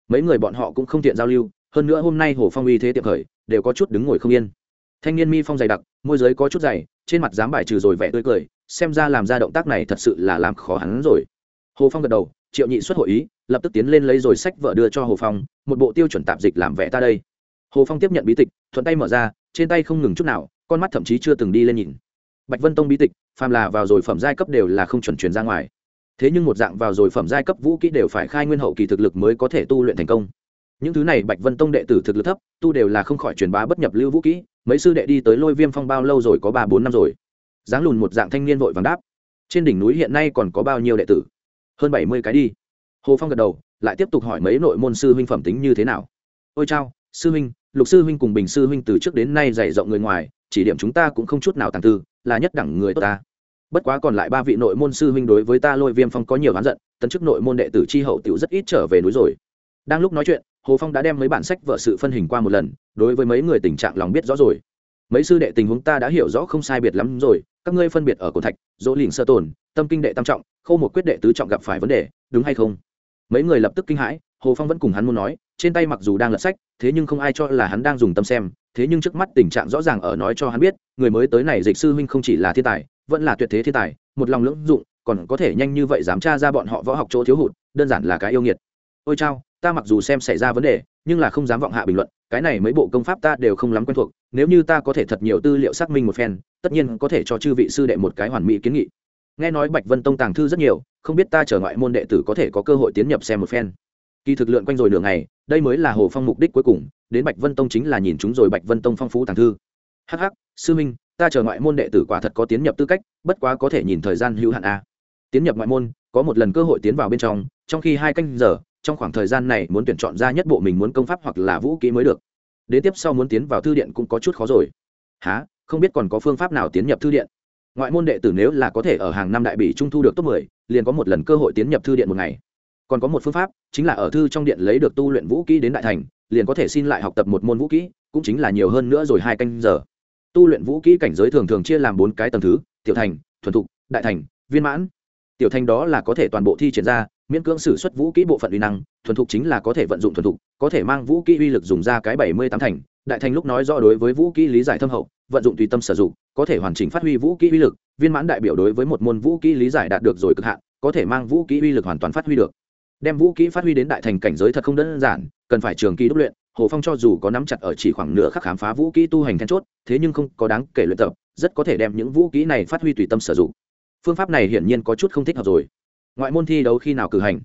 [SPEAKER 1] mấy người bọn họ cũng không tiện giao lưu, hơn nữa hôm nay hồ phong uy thế tiệp khởi, đều có chút đứng ngồi không yên. Thanh niên mi phong dày đặc, môi giới có chút dày, trên mặt dám bài trừ rồi vẻ tươi cười, xem ra làm ra động tác này thật sự là làm khó hắn rồi. Hồ phong gật đầu, triệu nhị xuất hội ý, lập tức tiến lên lấy rồi sách vợ đưa cho hồ phong, một bộ tiêu chuẩn tạp dịch làm vẽ ta đây. Hồ phong tiếp nhận bí tịch, thuận tay mở ra, trên tay không ngừng chút nào, con mắt thậm chí chưa từng đi lên nhìn. Bạch vân tông bí tịch, phàm là vào rồi phẩm giai cấp đều là không chuẩn truyền ra ngoài thế nhưng một dạng vào rồi phẩm giai cấp vũ kỹ đều phải khai nguyên hậu kỳ thực lực mới có thể tu luyện thành công. Những thứ này bạch vân tông đệ tử thực lực thấp, tu đều là không khỏi truyền bá bất nhập lưu vũ kỹ, mấy sư đệ đi tới lôi viêm phong bao lâu rồi có ba bốn năm rồi. Dáng lùn một dạng thanh niên vội vàng đáp. Trên đỉnh núi hiện nay còn có bao nhiêu đệ tử? Hơn bảy mươi cái đi. Hồ phong gật đầu, lại tiếp tục hỏi mấy nội môn sư huynh phẩm tính như thế nào. Ôi chao, sư huynh, lục sư huynh cùng bình sư huynh từ trước đến nay dày rộng người ngoài, chỉ điểm chúng ta cũng không chút nào tàng tư, là nhất đẳng người tốt ta bất quá còn lại ba vị nội môn sư huynh đối với ta lôi viêm phong có nhiều oán giận, tấn chức nội môn đệ tử c h i hậu t rất ít trở về núi rồi. Đang lúc nói chuyện, hồ phong đã đem mấy bản sách vợ sự phân hình qua một lần, đối với mấy người tình trạng lòng biết rõ rồi. Mấy sư đệ tình huống ta đã hiểu rõ không sai biệt lắm rồi, các ngươi phân biệt ở cổ thạch, dỗ lìn sơ tồn, tâm kinh đệ tam trọng, khâu một quyết đệ tứ trọng gặp phải vấn đề, đúng hay không? Mấy người lập tức kinh hãi, hồ phong vẫn cùng hắn muốn nói, trên tay mặc dù đang lật sách, thế nhưng không ai cho là hắn đang dùng tâm xem thế nhưng trước mắt tình trạng rõ ràng ở nói cho hắn biết, người mới tới này dịch sư huynh không chỉ là thiên tài, vẫn là tuyệt thế thiên tài, một lòng lưỡng dụng, còn có thể nhanh như vậy dám tra ra bọn họ võ học chỗ thiếu hụt, đơn giản là cái yêu nghiệt. Ôi chao, ta mặc dù xem xảy ra vấn đề, nhưng là không dám vọng hạ bình luận, cái này mấy bộ công pháp ta đều không lắm quen thuộc, nếu như ta có thể thật nhiều tư liệu xác minh một phen, tất nhiên có thể cho chư vị sư đệ một cái hoàn mỹ kiến nghị. Nghe nói bạch vân tông tàng thư rất nhiều, không biết ta trở ngoại môn đệ tử có thể có cơ hội tiến nhập xem một phen kỳ thực lượn quanh rồi nửa ngày, đây mới là hồ phong mục đích cuối cùng đến bạch vân tông chính là nhìn chúng rồi bạch vân tông phong phú tàng thư. Hh sư minh ta chờ ngoại môn đệ tử quả thật có tiến nhập tư cách bất quá có thể nhìn thời gian hữu hạn a. Tiến nhập ngoại môn có một lần cơ hội tiến vào bên trong trong khi hai canh giờ trong khoảng thời gian này muốn tuyển chọn ra nhất bộ mình muốn công pháp hoặc là vũ kỹ mới được. Đến tiếp sau muốn tiến vào thư điện cũng có chút khó rồi. Há không biết còn có phương pháp nào tiến nhập thư điện? Ngoại môn đệ tử nếu là có thể ở hàng năm đại bỉ trung thu được top 10, liền có một lần cơ hội tiến nhập thư điện một ngày còn có một phương pháp, chính là ở thư trong điện lấy được tu luyện vũ kỹ đến đại thành, liền có thể xin lại học tập một môn vũ kỹ, cũng chính là nhiều hơn nữa rồi hai canh giờ. Tu luyện vũ kỹ cảnh giới thường thường chia làm bốn cái tầng thứ, tiểu thành, thuần thục, đại thành, viên mãn. Tiểu thành đó là có thể toàn bộ thi triển ra, miễn cưỡng sử xuất vũ kỹ bộ phận uy năng, thuần thục chính là có thể vận dụng thuần thục, có thể mang vũ kỹ uy lực dùng ra cái bảy mươi tám thành. Đại thành lúc nói rõ đối với vũ kỹ lý giải thâm hậu, vận dụng tùy tâm sử dụng, có thể hoàn chỉnh phát huy vũ kỹ uy lực, viên mãn đại biểu đối với một môn vũ kỹ lý giải đạt được rồi cực hạn, có thể mang vũ kỹ uy lực hoàn toàn phát huy được đem vũ kỹ phát huy đến đại thành cảnh giới thật không đơn giản, cần phải trường kỳ đúc luyện, hồ phong cho dù có nắm chặt ở chỉ khoảng nửa khắc khám phá vũ kỹ tu hành then chốt, thế nhưng không có đáng kể luyện tập, rất có thể đem những vũ kỹ này phát huy tùy tâm sử dụng. Phương pháp này hiển nhiên có chút không thích hợp rồi. Ngoại môn thi đấu khi nào cử hành?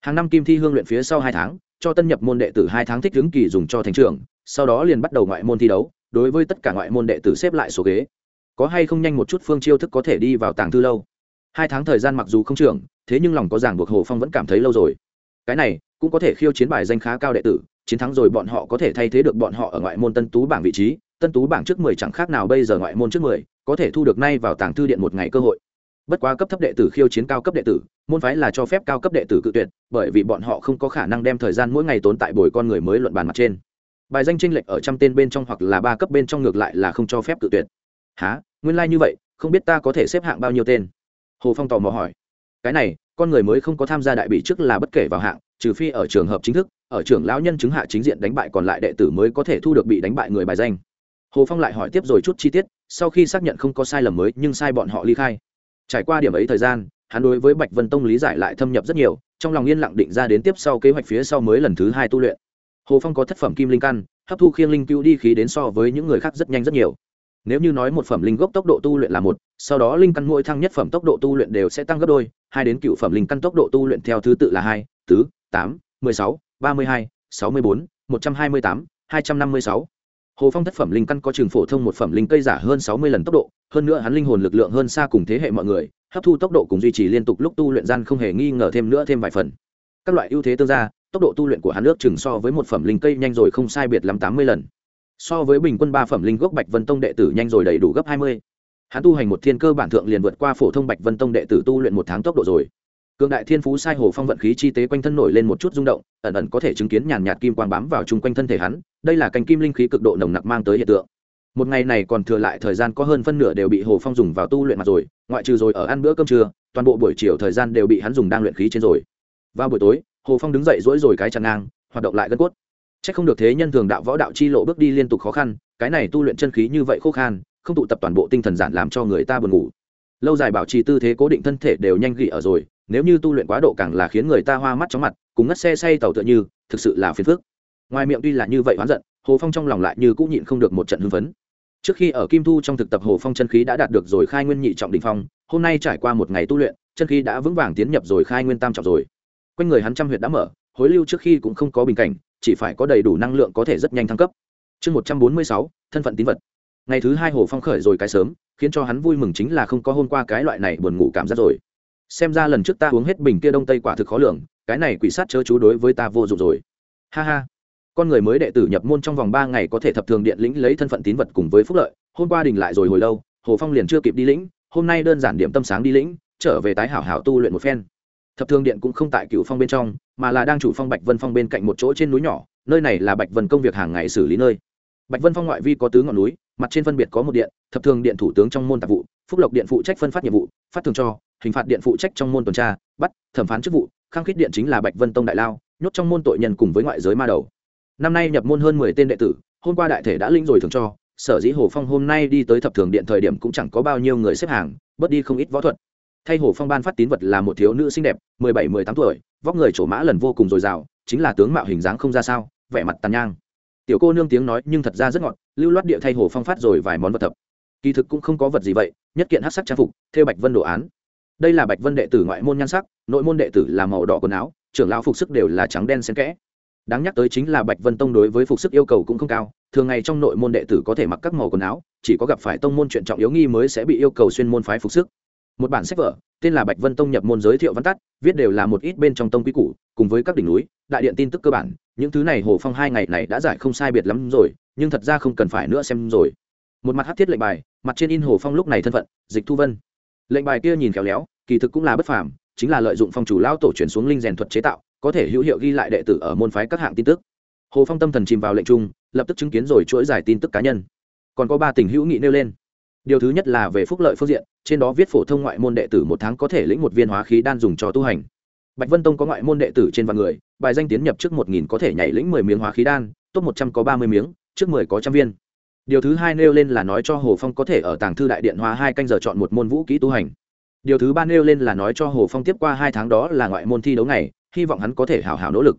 [SPEAKER 1] Hàng năm kim thi hương luyện phía sau hai tháng, cho tân nhập môn đệ tử hai tháng thích ứng kỳ dùng cho thành trường sau đó liền bắt đầu ngoại môn thi đấu, đối với tất cả ngoại môn đệ tử xếp lại số ghế. Có hay không nhanh một chút phương chiêu thức có thể đi vào tàng thư lâu? Hai tháng thời gian mặc dù không trưởng, thế nhưng lòng có giảng buộc hồ phong vẫn cảm thấy lâu rồi. Cái này, cũng có thể khiêu chiến bài danh khá cao đệ tử, chiến thắng rồi bọn họ có thể thay thế được bọn họ ở ngoại môn tân tú bảng vị trí, tân tú bảng trước mười chẳng khác nào bây giờ ngoại môn trước mười, có thể thu được nay vào tàng thư điện một ngày cơ hội. Bất quá cấp thấp đệ tử khiêu chiến cao cấp đệ tử, môn phái là cho phép cao cấp đệ tử cự tuyệt, bởi vì bọn họ không có khả năng đem thời gian mỗi ngày tốn tại bồi con người mới luận bàn mặt trên. Bài danh tranh lệch ở trăm tên bên trong hoặc là ba cấp bên trong ngược lại là không cho phép cự tuyệt. Há nguyên lai như vậy, không biết ta có thể xếp hạng bao nhiêu tên? Hồ phong tò mò hỏi, cái này, con người mới không có tham gia đại bị trước là bất kể vào hạng, trừ phi ở trường hợp chính thức, ở trường lão nhân chứng hạ chính diện đánh bại còn lại đệ tử mới có thể thu được bị đánh bại người bài danh. Hồ phong lại hỏi tiếp rồi chút chi tiết, sau khi xác nhận không có sai lầm mới, nhưng sai bọn họ ly khai. Trải qua điểm ấy thời gian, hắn đối với bạch vân tông lý giải lại thâm nhập rất nhiều, trong lòng yên lặng định ra đến tiếp sau kế hoạch phía sau mới lần thứ hai tu luyện. Hồ phong có thất phẩm kim linh căn, hấp thu khiêng linh cứu đi khí đến so với những người khác rất nhanh rất nhiều nếu như nói một phẩm linh gốc tốc độ tu luyện là một, sau đó linh căn mỗi thăng nhất phẩm tốc độ tu luyện đều sẽ tăng gấp đôi, hai đến cựu phẩm linh căn tốc độ tu luyện theo thứ tự là hai, tứ, tám, mười sáu, ba mươi hai, sáu mươi bốn, một trăm hai mươi tám, hai trăm năm mươi sáu. Hồ phong thất phẩm linh căn có trường phổ thông một phẩm linh cây giả hơn sáu mươi lần tốc độ, hơn nữa hắn linh hồn lực lượng hơn xa cùng thế hệ mọi người, hấp thu tốc độ cùng duy trì liên tục lúc tu luyện gian không hề nghi ngờ thêm nữa thêm vài phần. Các loại ưu thế tương gia, tốc độ tu luyện của hắn ước chừng so với một phẩm linh cây nhanh rồi không sai biệt lắm tám mươi lần so với bình quân ba phẩm linh gốc bạch vân tông đệ tử nhanh rồi đầy đủ gấp hai mươi. Hắn tu hành một thiên cơ bản thượng liền vượt qua phổ thông bạch vân tông đệ tử tu luyện một tháng tốc độ rồi. Cường đại thiên phú sai hồ phong vận khí chi tế quanh thân nổi lên một chút rung động, ẩn ẩn có thể chứng kiến nhàn nhạt kim quang bám vào chung quanh thân thể hắn, đây là cành kim linh khí cực độ nồng nặc mang tới hiện tượng. Một ngày này còn thừa lại thời gian có hơn phân nửa đều bị hồ phong dùng vào tu luyện mặt rồi, ngoại trừ rồi ở ăn bữa cơm trưa, toàn bộ buổi chiều thời gian đều bị hắn dùng đang luyện khí trên rồi. Vào buổi tối, hồ phong đứng dậy dỗi rồi cái chặn ngang, hoạt động lại gân cốt. Chắc không được thế nhân thường đạo võ đạo chi lộ bước đi liên tục khó khăn, cái này tu luyện chân khí như vậy khô khan, không tụ tập toàn bộ tinh thần giản làm cho người ta buồn ngủ. Lâu dài bảo trì tư thế cố định thân thể đều nhanh gỉ ở rồi, nếu như tu luyện quá độ càng là khiến người ta hoa mắt chóng mặt, cùng ngất xe say tàu tựa như, thực sự là phiền phức. Ngoài miệng tuy là như vậy hoán giận, hồ phong trong lòng lại như cũng nhịn không được một trận hưng phấn. Trước khi ở kim thu trong thực tập hồ phong chân khí đã đạt được rồi khai nguyên nhị trọng đỉnh phong, hôm nay trải qua một ngày tu luyện, chân khí đã vững vàng tiến nhập rồi khai nguyên tam trọng rồi. Quanh người hắn trăm huyệt đã mở, hối lưu trước khi cũng không có bình cảnh chỉ phải có đầy đủ năng lượng có thể rất nhanh thăng cấp. Chương một trăm bốn mươi sáu, thân phận tín vật. Ngày thứ hai hồ phong khởi rồi cái sớm, khiến cho hắn vui mừng chính là không có hôm qua cái loại này buồn ngủ cảm giác rồi. Xem ra lần trước ta uống hết bình kia đông tây quả thực khó lường, cái này quỷ sát chớ chú đối với ta vô dụng rồi. Ha ha. Con người mới đệ tử nhập môn trong vòng ba ngày có thể thập thường điện lĩnh lấy thân phận tín vật cùng với phúc lợi, hôm qua đình lại rồi hồi lâu, hồ phong liền chưa kịp đi lĩnh, hôm nay đơn giản điểm tâm sáng đi lĩnh, trở về tái hảo hảo tu luyện một phen thập thường điện cũng không tại cựu phong bên trong, mà là đang chủ phong bạch vân phong bên cạnh một chỗ trên núi nhỏ, nơi này là bạch vân công việc hàng ngày xử lý nơi. Bạch vân phong ngoại vi có tứ ngọn núi, mặt trên phân biệt có một điện, thập thường điện thủ tướng trong môn tạp vụ, phúc lộc điện phụ trách phân phát nhiệm vụ, phát thường cho, hình phạt điện phụ trách trong môn tuần tra, bắt, thẩm phán chức vụ khăng khít điện chính là bạch vân tông đại lao, nhốt trong môn tội nhân cùng với ngoại giới ma đầu. Năm nay nhập môn hơn mười tên đệ tử, hôm qua đại thể đã linh rồi thường cho, sở dĩ hồ phong hôm nay đi tới thập thường điện thời điểm cũng chẳng có bao nhiêu người xếp hàng, bớt đi không ít võ thuật thay hồ phong ban phát tín vật là một thiếu nữ xinh đẹp, mười bảy, mười tám tuổi, vóc người trổ mã lần vô cùng dồi dào, chính là tướng mạo hình dáng không ra sao, vẻ mặt tàn nhang. Tiểu cô nương tiếng nói nhưng thật ra rất ngọt, lưu loát địa thay hồ phong phát rồi vài món vật thập. Kỳ thực cũng không có vật gì vậy, nhất kiện hát sắc trang phục, theo bạch vân đồ án. Đây là bạch vân đệ tử ngoại môn nhan sắc, nội môn đệ tử là màu đỏ quần áo, trưởng lão phục sức đều là trắng đen xen kẽ. Đáng nhắc tới chính là bạch vân tông đối với phục sức yêu cầu cũng không cao, thường ngày trong nội môn đệ tử có thể mặc các màu quần áo, chỉ có gặp phải tông môn chuyện trọng yếu nghi mới sẽ bị yêu cầu xuyên môn phái phục sức một bản sách vở, tên là bạch vân tông nhập môn giới thiệu văn tắt, viết đều là một ít bên trong tông quy cũ cùng với các đỉnh núi, đại điện tin tức cơ bản, những thứ này hồ phong hai ngày này đã giải không sai biệt lắm rồi, nhưng thật ra không cần phải nữa xem rồi. Một mặt hát thiết lệnh bài, mặt trên in hồ phong lúc này thân phận, dịch thu vân. Lệnh bài kia nhìn khéo léo, kỳ thực cũng là bất phàm, chính là lợi dụng phong chủ lao tổ chuyển xuống linh rèn thuật chế tạo, có thể hữu hiệu ghi lại đệ tử ở môn phái các hạng tin tức. Hồ phong tâm thần chìm vào lệnh chung lập tức chứng kiến rồi chuỗi giải tin tức cá nhân. Còn có ba tình hữu nghị nêu lên điều thứ nhất là về phúc lợi phương diện, trên đó viết phổ thông ngoại môn đệ tử một tháng có thể lĩnh một viên hóa khí đan dùng cho tu hành. Bạch vân tông có ngoại môn đệ tử trên vạn người, bài danh tiến nhập trước một nghìn có thể nhảy lĩnh mười miếng hóa khí đan, top một trăm có ba mươi miếng, trước mười có trăm viên. Điều thứ hai nêu lên là nói cho hồ phong có thể ở tàng thư đại điện hóa hai canh giờ chọn một môn vũ kỹ tu hành. Điều thứ ba nêu lên là nói cho hồ phong tiếp qua hai tháng đó là ngoại môn thi đấu này hy vọng hắn có thể hào hào nỗ lực.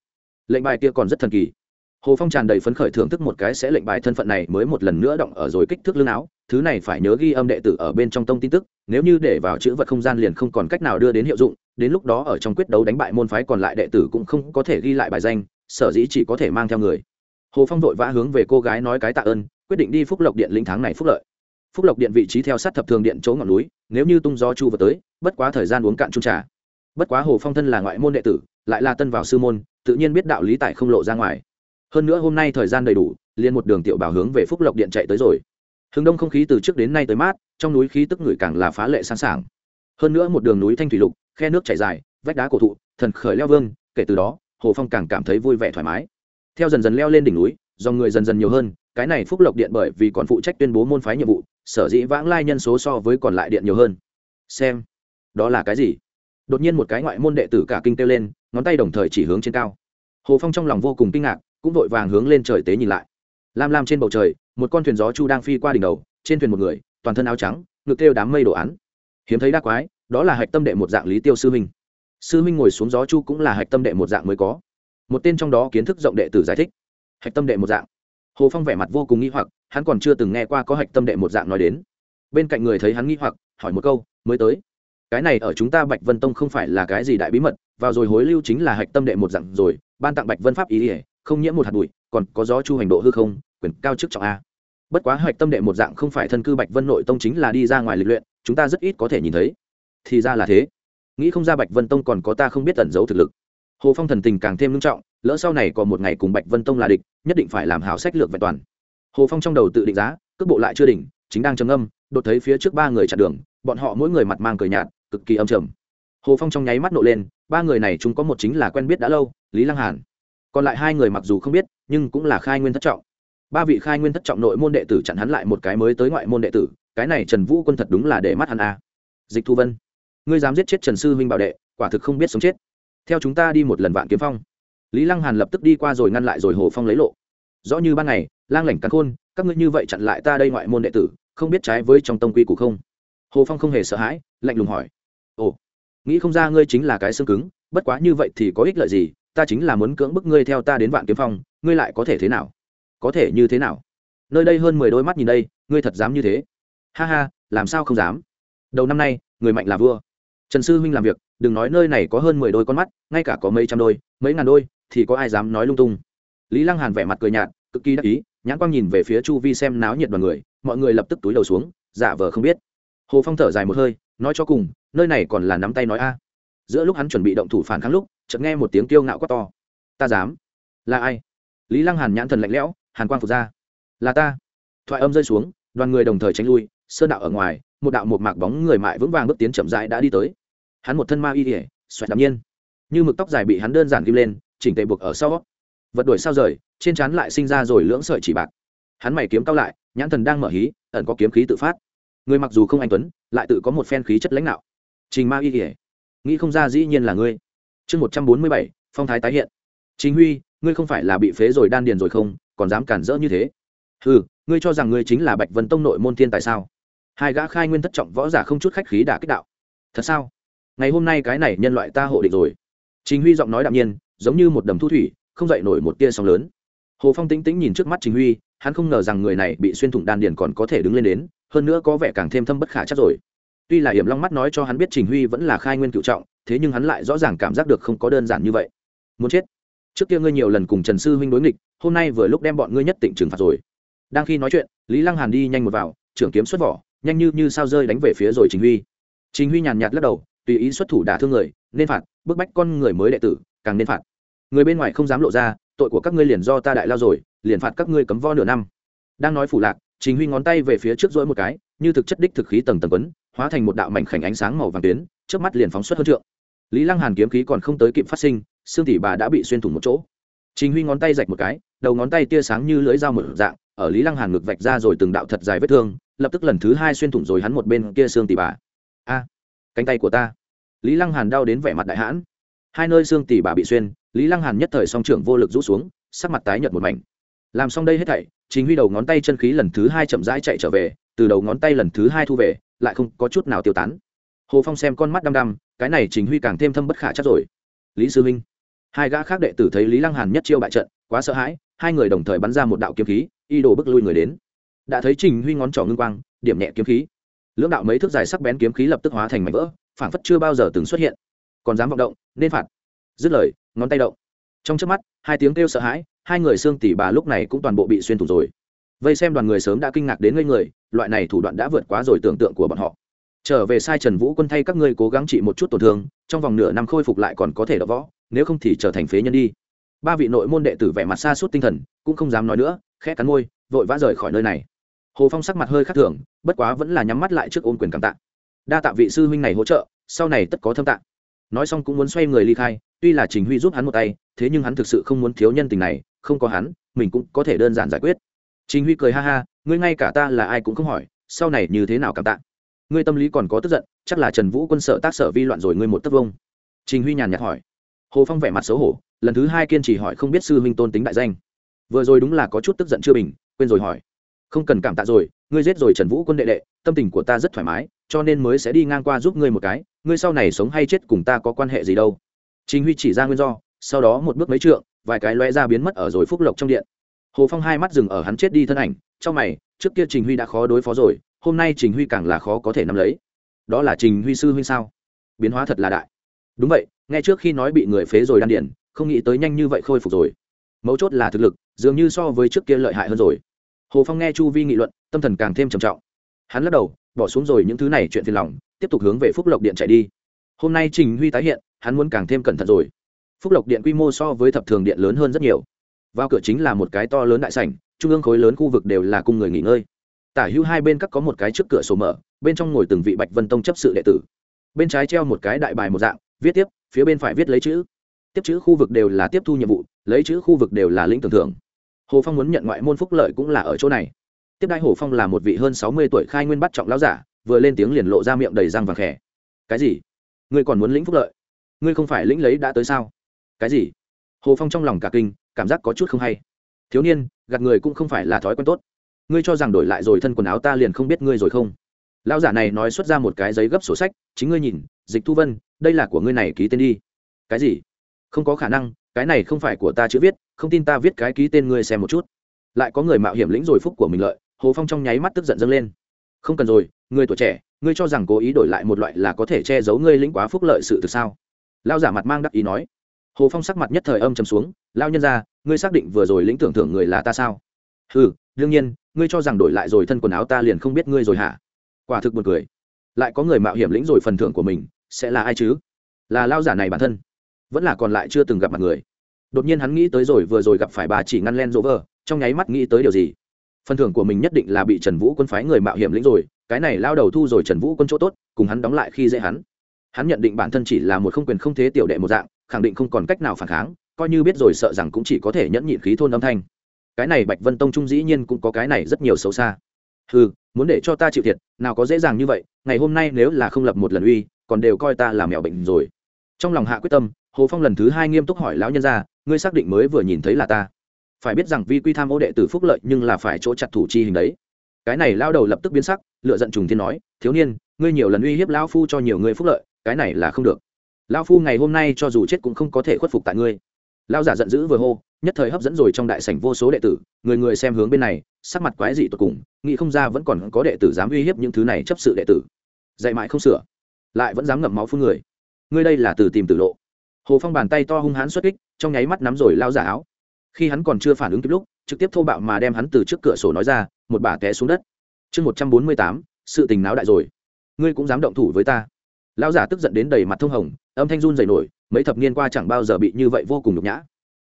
[SPEAKER 1] Lệnh bài kia còn rất thần kỳ hồ phong tràn đầy phấn khởi thưởng thức một cái sẽ lệnh bài thân phận này mới một lần nữa động ở rồi kích thước lương áo, thứ này phải nhớ ghi âm đệ tử ở bên trong tông tin tức, nếu như để vào chữ vật không gian liền không còn cách nào đưa đến hiệu dụng, đến lúc đó ở trong quyết đấu đánh bại môn phái còn lại đệ tử cũng không có thể ghi lại bài danh, sở dĩ chỉ có thể mang theo người. Hồ phong vội vã hướng về cô gái nói cái tạ ơn, quyết định đi phúc lộc điện lĩnh tháng này phúc lợi. Phúc lộc điện vị trí theo sát thập thường điện chỗ ngọn núi, nếu như tung gió chu vào tới, bất quá thời gian uống cạn chung trà. Bất quá hồ phong thân là ngoại môn đệ tử, lại là tân vào sư môn, tự nhiên biết đạo lý tại không lộ ra ngoài hơn nữa hôm nay thời gian đầy đủ, liền một đường tiểu bảo hướng về phúc lộc điện chạy tới rồi. Hướng đông không khí từ trước đến nay tới mát, trong núi khí tức người càng là phá lệ sẵn sàng hơn nữa một đường núi thanh thủy lục, khe nước chảy dài, vách đá cổ thụ, thần khởi leo vương, kể từ đó, hồ phong càng cảm thấy vui vẻ thoải mái. Theo dần dần leo lên đỉnh núi do người dần dần nhiều hơn, cái này phúc lộc điện bởi vì còn phụ trách tuyên bố môn phái nhiệm vụ, sở dĩ vãng lai nhân số so với còn lại điện nhiều hơn. Xem, đó là cái gì? Đột nhiên một cái ngoại môn đệ tử cả kinh kêu lên, ngón tay đồng thời chỉ hướng trên cao. Hồ phong trong lòng vô cùng kinh ngạc cũng vội vàng hướng lên trời tế nhìn lại. Lam lam trên bầu trời, một con thuyền gió chu đang phi qua đỉnh đầu, trên thuyền một người, toàn thân áo trắng, ngực kêu đám mây đồ án. Hiếm thấy đa quái, đó là hạch tâm đệ một dạng lý tiêu sư minh. sư minh ngồi xuống gió chu cũng là hạch tâm đệ một dạng mới có. Một tên trong đó kiến thức rộng đệ tử giải thích. Hạch tâm đệ một dạng. Hồ phong vẻ mặt vô cùng nghi hoặc, hắn còn chưa từng nghe qua có hạch tâm đệ một dạng nói đến. Bên cạnh người thấy hắn nghi hoặc, hỏi một câu, mới tới? Cái này ở chúng ta bạch vân tông không phải là cái gì đại bí mật, vào rồi hối lưu chính là hạch tâm đệ một dạng rồi, ban tặng bạch vân pháp ý ỉa không nhiễm một hạt bụi, còn có gió chu hành độ hư không, quyền cao chức trọng a. Bất quá hoạch tâm đệ một dạng không phải thân cư bạch vân nội tông chính là đi ra ngoài lịch luyện, chúng ta rất ít có thể nhìn thấy. Thì ra là thế. Nghĩ không ra bạch vân tông còn có ta không biết tẩn giấu thực lực. Hồ phong thần tình càng thêm nghiêm trọng, lỡ sau này còn một ngày cùng bạch vân tông là địch, nhất định phải làm hảo sách lược vẹn toàn. Hồ phong trong đầu tự định giá, cước bộ lại chưa đỉnh, chính đang trầm âm đột thấy phía trước ba người chặn đường, bọn họ mỗi người mặt mang cười nhạt, cực kỳ âm trầm. Hồ phong trong nháy mắt nộ lên, ba người này chúng có một chính là quen biết đã lâu, lý lăng hàn còn lại hai người mặc dù không biết, nhưng cũng là khai nguyên thất trọng. Ba vị khai nguyên thất trọng nội môn đệ tử chặn hắn lại một cái mới tới ngoại môn đệ tử, cái này trần vũ quân thật đúng là để mắt hắn à. dịch thu vân, ngươi dám giết chết trần sư huynh bảo đệ, quả thực không biết sống chết. Theo chúng ta đi một lần vạn kiếm phong. Lý lăng hàn lập tức đi qua rồi ngăn lại rồi hồ phong lấy lộ. Rõ như ban ngày, lang lảnh cắn khôn, các ngươi như vậy chặn lại ta đây ngoại môn đệ tử, không biết trái với trong tông quy của không? Hồ phong không hề sợ hãi, lạnh lùng hỏi. Ồ, nghĩ không ra ngươi chính là cái xương cứng, bất quá như vậy thì có ích lợi gì ta chính là muốn cưỡng bức ngươi theo ta đến vạn kiếm phong, ngươi lại có thể thế nào? Có thể như thế nào? Nơi đây hơn mười đôi mắt nhìn đây, ngươi thật dám như thế? Ha ha, làm sao không dám? Đầu năm nay, người mạnh là vua. Trần sư huynh làm việc, đừng nói nơi này có hơn mười đôi con mắt, ngay cả có mấy trăm đôi, mấy ngàn đôi, thì có ai dám nói lung tung? Lý lăng hàn vẻ mặt cười nhạt, cực kỳ đắc ý, nhãn quang nhìn về phía chu vi xem náo nhiệt đoàn người, mọi người lập tức túi đầu xuống, giả vờ không biết. Hồ phong thở dài một hơi, nói cho cùng, nơi này còn là nắm tay nói a. Giữa lúc hắn chuẩn bị động thủ phản kháng lúc chợt nghe một tiếng kiêu ngạo quát to. Ta dám. Là ai? Lý lăng hàn nhãn thần lạnh lẽo, hàn quang phục ra. Là ta. Thoại âm rơi xuống, đoàn người đồng thời tránh lui, sơn đạo ở ngoài, một đạo một mạc bóng người mại vững vàng bước tiến chậm rãi đã đi tới. Hắn một thân ma y ỉa xoẹt đạm nhiên. Như mực tóc dài bị hắn đơn giản ghim lên, chỉnh tề buộc ở sau. Vật đuổi sao rời, trên trán lại sinh ra rồi lưỡng sợi chỉ bạc. Hắn mày kiếm cao lại, nhãn thần đang mở hí, ẩn có kiếm khí tự phát. Người mặc dù không anh tuấn, lại tự có một phen khí chất lãnh đạo. Trình ma y ỉa nghĩ không ra dĩ nhiên là ngươi chương một trăm bốn mươi bảy, phong thái tái hiện. Chính huy, ngươi không phải là bị phế rồi đan điền rồi không? Còn dám cản rỡ như thế? Ừ ngươi cho rằng ngươi chính là bạch vân tông nội môn thiên tại sao? Hai gã khai nguyên thất trọng võ giả không chút khách khí đả kích đạo. Thật sao? Ngày hôm nay cái này nhân loại ta hộ định rồi. Chính huy giọng nói đạm nhiên, giống như một đầm thu thủy, không dậy nổi một tia sóng lớn. Hồ phong tĩnh tĩnh nhìn trước mắt chính huy, hắn không ngờ rằng người này bị xuyên thủng đan điền còn có thể đứng lên đến, hơn nữa có vẻ càng thêm thâm bất khả chắc rồi. Tuy là hiểm long mắt nói cho hắn biết trình huy vẫn là khai nguyên cựu trọng thế nhưng hắn lại rõ ràng cảm giác được không có đơn giản như vậy. Muốn chết? Trước kia ngươi nhiều lần cùng trần sư huynh đối nghịch, hôm nay vừa lúc đem bọn ngươi nhất định trừng phạt rồi. Đang khi nói chuyện, lý lăng hàn đi nhanh một vào, trưởng kiếm xuất vỏ, nhanh như như sao rơi đánh về phía rồi trình huy. Trình huy nhàn nhạt lắc đầu, tùy ý xuất thủ đả thương người, nên phạt, bức bách con người mới đệ tử, càng nên phạt. Người bên ngoài không dám lộ ra, tội của các ngươi liền do ta đại lao rồi, liền phạt các ngươi cấm vo nửa năm. Đang nói phủ lạc, trình huy ngón tay về phía trước rỗi một cái, như thực chất đích thực khí tầng tầng quấn, hóa thành một đạo mảnh khảnh ánh sáng màu vàng tuyến trước mắt liền phóng xuất hơn trượng lý lăng hàn kiếm khí còn không tới kịp phát sinh xương tỷ bà đã bị xuyên thủng một chỗ. Trình huy ngón tay rạch một cái, đầu ngón tay tia sáng như lưỡi dao một dạng, ở lý lăng hàn ngực vạch ra rồi từng đạo thật dài vết thương, lập tức lần thứ hai xuyên thủng rồi hắn một bên kia xương tỷ bà. A, cánh tay của ta. Lý lăng hàn đau đến vẻ mặt đại hãn. Hai nơi xương tỷ bà bị xuyên, lý lăng hàn nhất thời song trưởng vô lực rũ xuống, sắc mặt tái nhợt một mảnh. Làm xong đây hết thảy chính huy đầu ngón tay chân khí lần thứ hai chậm rãi chạy trở về, từ đầu ngón tay lần thứ hai thu về, lại không có chút nào tiêu tán. Hồ phong xem con mắt đăm đăm cái này chính huy càng thêm thâm bất khả chắc rồi. Lý sư minh, hai gã khác đệ tử thấy lý lăng hàn nhất chiêu bại trận, quá sợ hãi, hai người đồng thời bắn ra một đạo kiếm khí, y đồ bức lui người đến. Đã thấy trình huy ngón trỏ ngưng quang, điểm nhẹ kiếm khí. Lưỡng đạo mấy thước dài sắc bén kiếm khí lập tức hóa thành mảnh vỡ phản phất chưa bao giờ từng xuất hiện. Còn dám vọng động, nên phạt. Dứt lời, ngón tay động. Trong trước mắt, hai tiếng kêu sợ hãi, hai người xương tỷ bà lúc này cũng toàn bộ bị xuyên thủng rồi. Vây xem đoàn người sớm đã kinh ngạc đến ngây người, loại này thủ đoạn đã vượt quá rồi tưởng tượng của bọn họ trở về sai trần vũ quân thay các ngươi cố gắng trị một chút tổn thương, trong vòng nửa năm khôi phục lại còn có thể đỡ võ, nếu không thì trở thành phế nhân đi. Ba vị nội môn đệ tử vẻ mặt xa suốt tinh thần, cũng không dám nói nữa, khẽ cắn môi, vội vã rời khỏi nơi này. Hồ phong sắc mặt hơi khắc thường, bất quá vẫn là nhắm mắt lại trước ôn quyền cảm tạ. Đa tạ vị sư huynh này hỗ trợ, sau này tất có thâm tạ. Nói xong cũng muốn xoay người ly khai, tuy là trình huy giúp hắn một tay, thế nhưng hắn thực sự không muốn thiếu nhân tình này, không có hắn, mình cũng có thể đơn giản giải quyết. Trình huy cười ha ha, ngươi ngay cả ta là ai cũng không hỏi, sau này như thế nào cảm tạ? Ngươi tâm lý còn có tức giận, chắc là trần vũ quân sợ tác sở vi loạn rồi ngươi một tấc vông. Trình huy nhàn nhạt hỏi. Hồ phong vẻ mặt xấu hổ, lần thứ hai kiên trì hỏi không biết sư huynh tôn tính đại danh. Vừa rồi đúng là có chút tức giận chưa bình, quên rồi hỏi. Không cần cảm tạ rồi, ngươi giết rồi trần vũ quân đệ đệ, tâm tình của ta rất thoải mái, cho nên mới sẽ đi ngang qua giúp ngươi một cái, ngươi sau này sống hay chết cùng ta có quan hệ gì đâu. Trình huy chỉ ra nguyên do, sau đó một bước mấy trượng, vài cái loe ra biến mất ở rồi phúc lộc trong điện. Hồ phong hai mắt dừng ở hắn chết đi thân ảnh, trong mày, trước kia trình huy đã khó đối phó rồi hôm nay trình huy càng là khó có thể nắm lấy. Đó là trình huy sư huynh sao? Biến hóa thật là đại. Đúng vậy ngay trước khi nói bị người phế rồi đan điển không nghĩ tới nhanh như vậy khôi phục rồi. Mấu chốt là thực lực, dường như so với trước kia lợi hại hơn rồi. Hồ phong nghe chu vi nghị luận, tâm thần càng thêm trầm trọng. Hắn lắc đầu, bỏ xuống rồi những thứ này chuyện phiền lòng, tiếp tục hướng về phúc lộc điện chạy đi. Hôm nay trình huy tái hiện, hắn muốn càng thêm cẩn thận rồi. Phúc lộc điện quy mô so với thập thường điện lớn hơn rất nhiều. Vào cửa chính là một cái to lớn đại sảnh, trung ương khối lớn khu vực đều là cung người nghỉ ngơi tả hữu hai bên các có một cái trước cửa sổ mở, bên trong ngồi từng vị bạch vân tông chấp sự đệ tử. Bên trái treo một cái đại bài một dạng, viết tiếp, phía bên phải viết lấy chữ. Tiếp chữ khu vực đều là tiếp thu nhiệm vụ, lấy chữ khu vực đều là lĩnh tưởng thưởng. Hồ phong muốn nhận ngoại môn phúc lợi cũng là ở chỗ này. Tiếp đai hồ phong là một vị hơn sáu mươi tuổi khai nguyên bắt trọng lão giả, vừa lên tiếng liền lộ ra miệng đầy răng vàng khẽ. Cái gì? Ngươi còn muốn lĩnh phúc lợi? Ngươi không phải lĩnh lấy đã tới sao? Cái gì? Hồ phong trong lòng cả kinh, cảm giác có chút không hay. Thiếu niên, gạt người cũng không phải là thói quen tốt ngươi cho rằng đổi lại rồi thân quần áo ta liền không biết ngươi rồi không? Lão giả này nói xuất ra một cái giấy gấp sổ sách, chính ngươi nhìn, dịch thu vân, đây là của ngươi này ký tên đi. Cái gì? Không có khả năng, cái này không phải của ta chữ viết, không tin ta viết cái ký tên ngươi xem một chút. Lại có người mạo hiểm lĩnh rồi phúc của mình lợi, hồ phong trong nháy mắt tức giận dâng lên. Không cần rồi, người tuổi trẻ, ngươi cho rằng cố ý đổi lại một loại là có thể che giấu ngươi lĩnh quá phúc lợi sự thực sao? Lao giả mặt mang đắc ý nói. Hồ phong sắc mặt nhất thời âm chầm xuống lao nhân ra ngươi xác định vừa rồi lĩnh tưởng thưởng người là ta sao? Ừ đương nhiên, ngươi cho rằng đổi lại rồi thân quần áo ta liền không biết ngươi rồi hả? Quả thực buồn cười. Lại có người mạo hiểm lĩnh rồi phần thưởng của mình, sẽ là ai chứ? Là lao giả này bản thân. Vẫn là còn lại chưa từng gặp mặt người. Đột nhiên hắn nghĩ tới rồi, vừa rồi gặp phải bà chỉ ngăn len dỗ vờ trong nháy mắt nghĩ tới điều gì? Phần thưởng của mình nhất định là bị trần vũ quân phái người mạo hiểm lĩnh rồi, cái này lao đầu thu rồi trần vũ quân chỗ tốt, cùng hắn đóng lại khi dễ hắn. Hắn nhận định bản thân chỉ là một không quyền không thế tiểu đệ một dạng, khẳng định không còn cách nào phản kháng, coi như biết rồi sợ rằng cũng chỉ có thể nhẫn nhịn khí thôn âm thanh cái này bạch vân tông trung dĩ nhiên cũng có cái này rất nhiều xấu xa. Ừ muốn để cho ta chịu thiệt, nào có dễ dàng như vậy, ngày hôm nay nếu là không lập một lần uy, còn đều coi ta là mèo bệnh rồi. Trong lòng hạ quyết tâm, hồ phong lần thứ hai nghiêm túc hỏi lão nhân ra ngươi xác định mới vừa nhìn thấy là ta. Phải biết rằng vi quy tham ô đệ tử phúc lợi nhưng là phải chỗ chặt thủ chi hình đấy. Cái này lao đầu lập tức biến sắc, lựa giận trùng thiên nói, thiếu niên, ngươi nhiều lần uy hiếp lão phu cho nhiều người phúc lợi, cái này là không được. Lão phu ngày hôm nay cho dù chết cũng không có thể khuất phục tại ngươi. Lao giả giận dữ vừa hô nhất thời hấp dẫn rồi trong đại sảnh vô số đệ tử, người người xem hướng bên này, sắc mặt quái dị tột cùng, nghĩ không ra vẫn còn có đệ tử dám uy hiếp những thứ này chấp sự đệ tử. Dạy mãi không sửa, lại vẫn dám ngậm máu phun người. Ngươi đây là từ tìm tử lộ. Hồ phong bàn tay to hung hãn xuất kích, trong nháy mắt nắm rồi lao giả áo. Khi hắn còn chưa phản ứng kịp lúc, trực tiếp thô bạo mà đem hắn từ trước cửa sổ nói ra, một bà té xuống đất. Chương một trăm bốn mươi tám, sự tình náo đại rồi. Ngươi cũng dám động thủ với ta. Lao giả tức giận đến đầy mặt thông hồng, âm thanh run dày nổi, mấy thập niên qua chẳng bao giờ bị như vậy vô cùng nhục nhã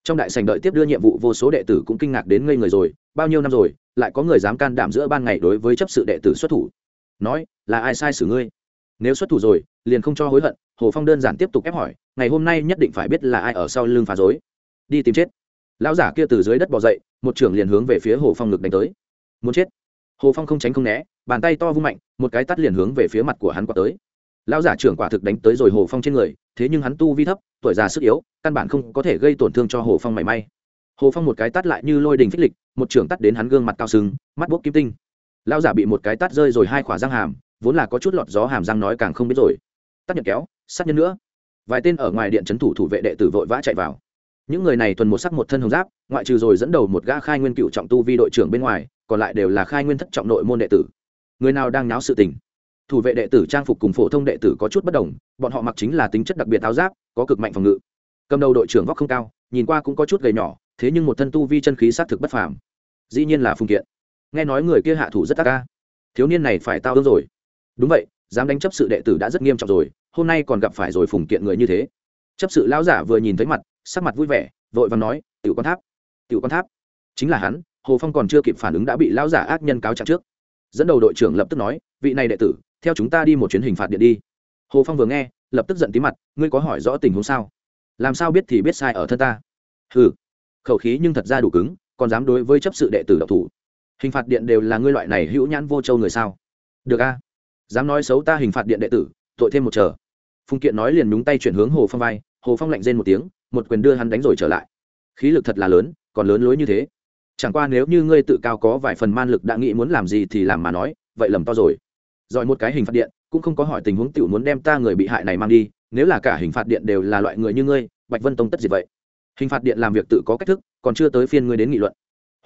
[SPEAKER 1] trong đại sành đợi tiếp đưa nhiệm vụ, vô số đệ tử cũng kinh ngạc đến ngây người rồi. Bao nhiêu năm rồi, lại có người dám can đảm giữa ban ngày đối với chấp sự đệ tử xuất thủ? Nói, là ai sai xử ngươi? Nếu xuất thủ rồi, liền không cho hối hận. Hồ phong đơn giản tiếp tục ép hỏi, ngày hôm nay nhất định phải biết là ai ở sau lưng phá dối đi tìm chết. Lão giả kia từ dưới đất bỏ dậy, một trưởng liền hướng về phía hồ phong ngực đánh tới. Muốn chết. Hồ phong không tránh không né, bàn tay to vung mạnh, một cái tắt liền hướng về phía mặt của hắn quạt tới lão giả trưởng quả thực đánh tới rồi hồ phong trên người, thế nhưng hắn tu vi thấp, tuổi già sức yếu, căn bản không có thể gây tổn thương cho hồ phong mảy may. Hồ phong một cái tắt lại như lôi đình phích lịch, một trưởng tắt đến hắn gương mặt cao sừng, mắt bốc kim tinh. Lão giả bị một cái tắt rơi rồi hai khỏa răng hàm, vốn là có chút lọt gió hàm răng nói càng không biết rồi. Tắt nhận kéo, sát nhân nữa. Vài tên ở ngoài điện trấn thủ thủ vệ đệ tử vội vã chạy vào. Những người này thuần một sắc một thân hồng giáp, ngoại trừ rồi dẫn đầu một gã khai nguyên cựu trọng tu vi đội trưởng bên ngoài, còn lại đều là khai nguyên thất trọng nội môn đệ tử. Người nào đang náo sự tình? Thủ vệ đệ tử trang phục cùng phổ thông đệ tử có chút bất đồng, bọn họ mặc chính là tính chất đặc biệt áo giáp, có cực mạnh phòng ngự. Cầm đầu đội trưởng vóc không cao, nhìn qua cũng có chút gầy nhỏ, thế nhưng một thân tu vi chân khí xác thực bất phàm. Dĩ nhiên là phùng kiện. Nghe nói người kia hạ thủ rất ác ca. Thiếu niên này phải tao ương rồi. Đúng vậy, dám đánh chấp sự đệ tử đã rất nghiêm trọng rồi, hôm nay còn gặp phải rồi phùng kiện người như thế. Chấp sự lão giả vừa nhìn thấy mặt, sắc mặt vui vẻ, vội và nói, tiểu quan tháp, tiểu quan tháp. Chính là hắn, hồ phong còn chưa kịp phản ứng đã bị lão giả ác nhân cáo trạng trước. Dẫn đầu đội trưởng lập tức nói, vị này đệ tử theo chúng ta đi một chuyến hình phạt điện đi. Hồ phong vừa nghe, lập tức giận tí mặt, ngươi có hỏi rõ tình huống sao? Làm sao biết thì biết sai ở thân ta? Hừ, khẩu khí nhưng thật ra đủ cứng, còn dám đối với chấp sự đệ tử độc thủ. Hình phạt điện đều là ngươi loại này hữu nhãn vô châu người sao? Được a, dám nói xấu ta hình phạt điện đệ tử, tội thêm một chờ. Phùng kiện nói liền nhúng tay chuyển hướng hồ phong vai, hồ phong lạnh rên một tiếng, một quyền đưa hắn đánh rồi trở lại. Khí lực thật là lớn, còn lớn lối như thế. Chẳng qua nếu như ngươi tự cao có vài phần man lực đã nghĩ muốn làm gì thì làm mà nói, vậy lầm to rồi giỏi một cái hình phạt điện, cũng không có hỏi tình huống tiểu muốn đem ta người bị hại này mang đi, nếu là cả hình phạt điện đều là loại người như ngươi, bạch vân tông tất gì vậy? Hình phạt điện làm việc tự có cách thức, còn chưa tới phiên ngươi đến nghị luận.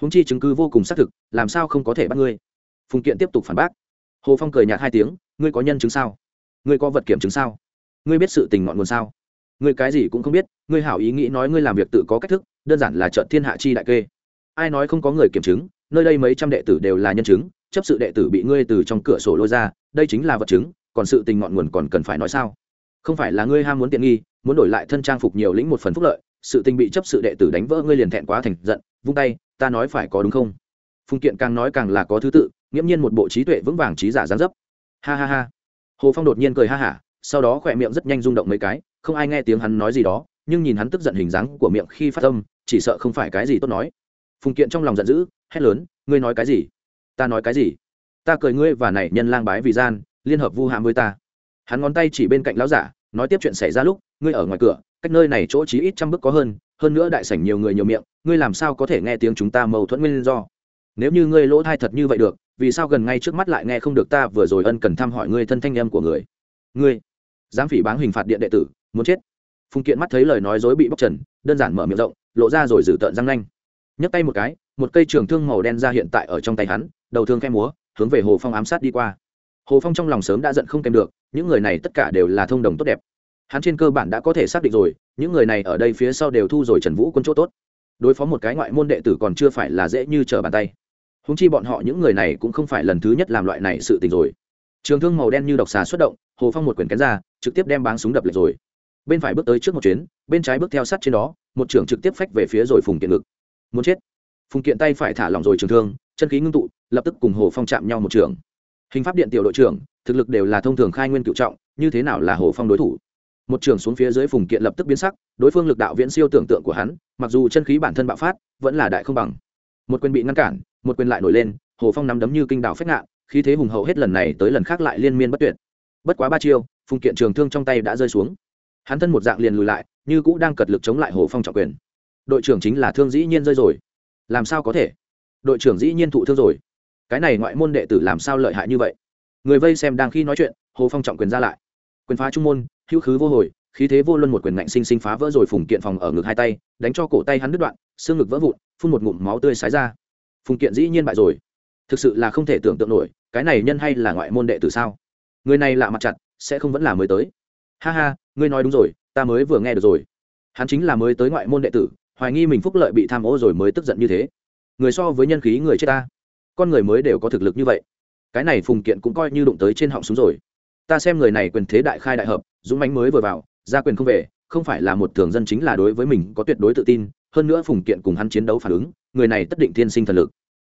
[SPEAKER 1] Húng chi chứng cứ vô cùng xác thực, làm sao không có thể bắt ngươi? Phùng kiện tiếp tục phản bác. Hồ phong cười nhạt hai tiếng, ngươi có nhân chứng sao? Ngươi có vật kiểm chứng sao? Ngươi biết sự tình ngọn nguồn sao? Ngươi cái gì cũng không biết, ngươi hảo ý nghĩ nói ngươi làm việc tự có cách thức, đơn giản là trợn thiên hạ chi đại kê. Ai nói không có người kiểm chứng, nơi đây mấy trăm đệ tử đều là nhân chứng chấp sự đệ tử bị ngươi từ trong cửa sổ lôi ra, đây chính là vật chứng, còn sự tình ngọn nguồn còn cần phải nói sao? Không phải là ngươi ham muốn tiện nghi, muốn đổi lại thân trang phục nhiều lĩnh một phần phúc lợi, sự tình bị chấp sự đệ tử đánh vỡ ngươi liền thẹn quá thành giận, vung tay, ta nói phải có đúng không? Phùng kiện càng nói càng là có thứ tự, nghiễm nhiên một bộ trí tuệ vững vàng trí giả gián dấp. Ha ha ha. Hồ phong đột nhiên cười ha hả, sau đó khỏe miệng rất nhanh rung động mấy cái, không ai nghe tiếng hắn nói gì đó, nhưng nhìn hắn tức giận hình dáng của miệng khi phát tâm chỉ sợ không phải cái gì tốt nói. Phùng kiện trong lòng giận dữ, hét lớn, ngươi nói cái gì? Ta nói cái gì? Ta cười ngươi và này nhân lang bái vì gian, liên hợp vu hãm với ta. Hắn ngón tay chỉ bên cạnh lão giả, nói tiếp chuyện xảy ra lúc, ngươi ở ngoài cửa, cách nơi này chỗ chí ít trăm bước có hơn hơn nữa đại sảnh nhiều người nhiều miệng, ngươi làm sao có thể nghe tiếng chúng ta mâu thuẫn nguyên do? Nếu như ngươi lỗ thai thật như vậy được, vì sao gần ngay trước mắt lại nghe không được ta vừa rồi ân cần thăm hỏi ngươi thân thanh em của người? Ngươi, dám phỉ báng hình phạt điện đệ tử, muốn chết. Phùng kiện mắt thấy lời nói dối bị bóc trần, đơn giản mở miệng rộng, lộ ra rồi giữ tợn răng nanh. Nhấc tay một cái, một cây trường thương màu đen ra hiện tại ở trong tay hắn đầu thương khe múa, hướng về hồ phong ám sát đi qua. Hồ phong trong lòng sớm đã giận không kèm được, những người này tất cả đều là thông đồng tốt đẹp. Hắn trên cơ bản đã có thể xác định rồi, những người này ở đây phía sau đều thu rồi trần vũ quân chỗ tốt. Đối phó một cái ngoại môn đệ tử còn chưa phải là dễ như trở bàn tay. Húng chi bọn họ những người này cũng không phải lần thứ nhất làm loại này sự tình rồi. Trường thương màu đen như độc xà xuất động, hồ phong một quyển kén ra, trực tiếp đem báng súng đập lệch rồi. Bên phải bước tới trước một chuyến, bên trái bước theo sát trên đó, một trưởng trực tiếp phách về phía rồi phùng kiện ngực. Muốn chết. Phùng kiện tay phải thả lỏng rồi trường thương, chân khí ngưng tụ lập tức cùng hồ phong chạm nhau một trường. Hình pháp điện tiểu đội trưởng, thực lực đều là thông thường khai nguyên cựu trọng, như thế nào là hồ phong đối thủ? Một trường xuống phía dưới phùng kiện lập tức biến sắc, đối phương lực đạo viễn siêu tưởng tượng của hắn, mặc dù chân khí bản thân bạo phát, vẫn là đại không bằng. Một quyền bị ngăn cản, một quyền lại nổi lên, hồ phong nắm đấm như kinh đảo phách ngạn, khí thế hùng hậu hết lần này tới lần khác lại liên miên bất tuyệt. Bất quá ba chiêu, phùng kiện trường thương trong tay đã rơi xuống. Hắn thân một dạng liền lùi lại, như cũ đang cật lực chống lại hồ phong trọng quyền. Đội trưởng chính là thương dĩ nhiên rơi rồi. Làm sao có thể? Đội trưởng dĩ nhiên thụ thương rồi cái này ngoại môn đệ tử làm sao lợi hại như vậy? Người vây xem đang khi nói chuyện, hồ phong trọng quyền ra lại. Quyền phá trung môn, hữu khứ vô hồi, khí thế vô luân một quyền ngạnh sinh sinh phá vỡ rồi phùng kiện phòng ở ngực hai tay, đánh cho cổ tay hắn đứt đoạn, xương ngực vỡ vụn, phun một ngụm máu tươi sái ra. Phùng kiện dĩ nhiên bại rồi. Thực sự là không thể tưởng tượng nổi, cái này nhân hay là ngoại môn đệ tử sao? Người này lạ mặt chặt, sẽ không vẫn là mới tới. Ha ha, ngươi nói đúng rồi, ta mới vừa nghe được rồi. Hắn chính là mới tới ngoại môn đệ tử, hoài nghi mình phúc lợi bị tham ô rồi mới tức giận như thế. Người so với nhân khí người chết ta con người mới đều có thực lực như vậy. Cái này phùng kiện cũng coi như đụng tới trên họng súng rồi. Ta xem người này quyền thế đại khai đại hợp, dũng mánh mới vừa vào, ra quyền không về, không phải là một thường dân chính là đối với mình có tuyệt đối tự tin, hơn nữa phùng kiện cùng hắn chiến đấu phản ứng, người này tất định thiên sinh thần lực.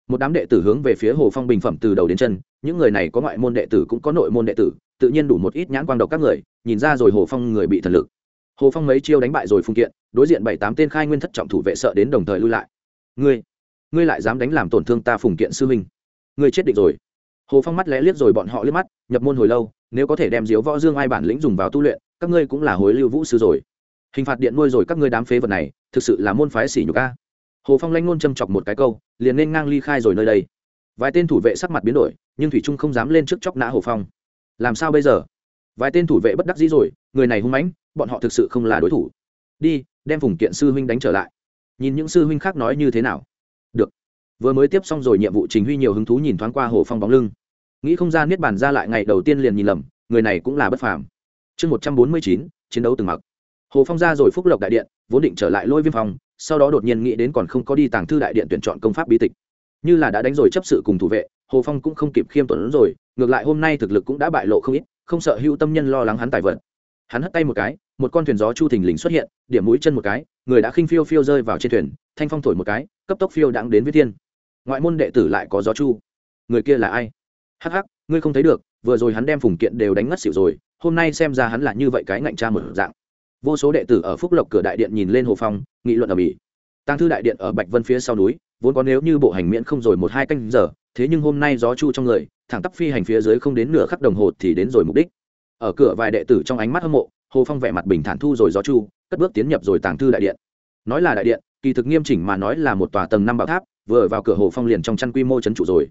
[SPEAKER 1] Một đám đệ tử hướng về phía hồ phong bình phẩm từ đầu đến chân, những người này có ngoại môn đệ tử cũng có nội môn đệ tử, tự nhiên đủ một ít nhãn quang độc các người, nhìn ra rồi hồ phong người bị thần lực. Hồ phong mấy chiêu đánh bại rồi phùng kiện, đối diện bảy tám tên khai nguyên thất trọng thủ vệ sợ đến đồng thời lui lại. Ngươi ngươi lại dám đánh làm tổn thương ta phùng kiện sư huynh. Ngươi chết định rồi. Hồ phong mắt lẽ liếc rồi bọn họ liếc mắt, nhập môn hồi lâu, nếu có thể đem diếu võ dương ai bản lĩnh dùng vào tu luyện, các ngươi cũng là hối lưu vũ sư rồi. Hình phạt điện nuôi rồi các ngươi đám phế vật này, thực sự là môn phái xỉ nhục ca hồ phong lanh ngôn châm chọc một cái câu, liền nên ngang ly khai rồi nơi đây. Vài tên thủ vệ sắc mặt biến đổi, nhưng thủy trung không dám lên trước chóc nã hồ phong. Làm sao bây giờ? Vài tên thủ vệ bất đắc dĩ rồi, người này hung mãnh, bọn họ thực sự không là đối thủ. Đi, đem phùng kiện sư huynh đánh trở lại. Nhìn những sư huynh khác nói như thế nào? Được. Vừa mới tiếp xong rồi, nhiệm vụ trình huy nhiều hứng thú nhìn thoáng qua hồ phong bóng lưng. Nghĩ không ra niết bàn ra lại ngày đầu tiên liền nhìn lầm, người này cũng là bất phàm. Chương một trăm bốn mươi chín, chiến đấu từng mặc. Hồ phong ra rồi phúc lộc đại điện, vốn định trở lại lôi viêm phong sau đó đột nhiên nghĩ đến còn không có đi tàng thư đại điện tuyển chọn công pháp bí tịch. Như là đã đánh rồi chấp sự cùng thủ vệ, hồ phong cũng không kịp khiêm tốn rồi, ngược lại hôm nay thực lực cũng đã bại lộ không ít, không sợ hữu tâm nhân lo lắng hắn tài vật hắn hất tay một cái, một con thuyền gió chu thình lình xuất hiện, điểm mũi chân một cái, người đã khinh phiêu phiêu rơi vào trên thuyền thanh phong thổi một cái, cấp tốc phiêu đãng đến viết thiên. Ngoại môn đệ tử lại có gió chu. Người kia là ai? Hắc hắc, ngươi không thấy được, vừa rồi hắn đem phùng kiện đều đánh ngất xỉu rồi, hôm nay xem ra hắn là như vậy cái ngạnh cha mở dạng. Vô số đệ tử ở phúc lộc cửa đại điện nhìn lên hồ phong, nghị luận ở bỉ. Tăng thư đại điện ở bạch vân phía sau núi, vốn có nếu như bộ hành miễn không rồi một hai canh giờ, thế nhưng hôm nay gió chu trong người, thẳng tắp phi hành phía dưới không đến nửa khắc đồng hồ thì đến rồi mục đích. Ở cửa vài đệ tử trong ánh mắt hâm mộ, hồ phong vẻ mặt bình thản thu rồi gió chu, cất bước tiến nhập rồi tàng thư đại điện. Nói là đại điện kỳ thực nghiêm chỉnh mà nói là một tòa tầng năm bảo tháp, vừa vào cửa hồ phong liền trong chăn quy mô trấn trụ rồi.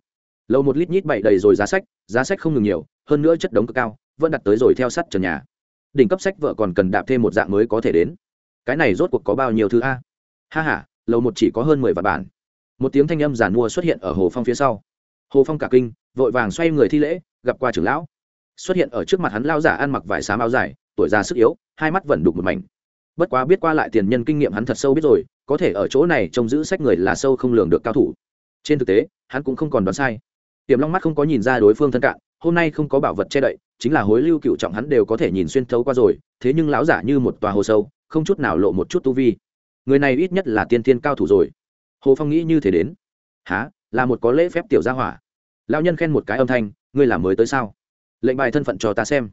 [SPEAKER 1] Lâu một lít nhít bậy đầy rồi giá sách giá sách không ngừng nhiều, hơn nữa chất đống cực cao, vẫn đặt tới rồi theo sắt trần nhà. Đỉnh cấp sách vợ còn cần đạp thêm một dạng mới có thể đến. Cái này rốt cuộc có bao nhiêu thứ a? Ha h a lầu một chỉ có hơn mười vạn bản. Một tiếng thanh âm giản mua xuất hiện ở hồ phong phía sau. Hồ phong cả kinh, vội vàng xoay người thi lễ, gặp qua trưởng lão. Xuất hiện ở trước mặt hắn lao giả ăn mặc vải xám áo dài, tuổi già sức yếu, hai mắt vẫn đục một mảnh bất quá biết qua lại tiền nhân kinh nghiệm hắn thật sâu biết rồi, có thể ở chỗ này trông giữ sách người là sâu không lường được cao thủ. Trên thực tế, hắn cũng không còn đoán sai. Tiềm long mắt không có nhìn ra đối phương thân cạn, hôm nay không có bảo vật che đậy, chính là hối lưu cựu trọng hắn đều có thể nhìn xuyên thấu qua rồi, thế nhưng lão giả như một tòa hồ sâu, không chút nào lộ một chút tu vi. Người này ít nhất là tiên tiên cao thủ rồi. Hồ phong nghĩ như thế đến. Há là một có lễ phép tiểu gia hỏa. Lão nhân khen một cái âm thanh, ngươi làm mới tới sao? Lệnh bài thân phận cho ta xem.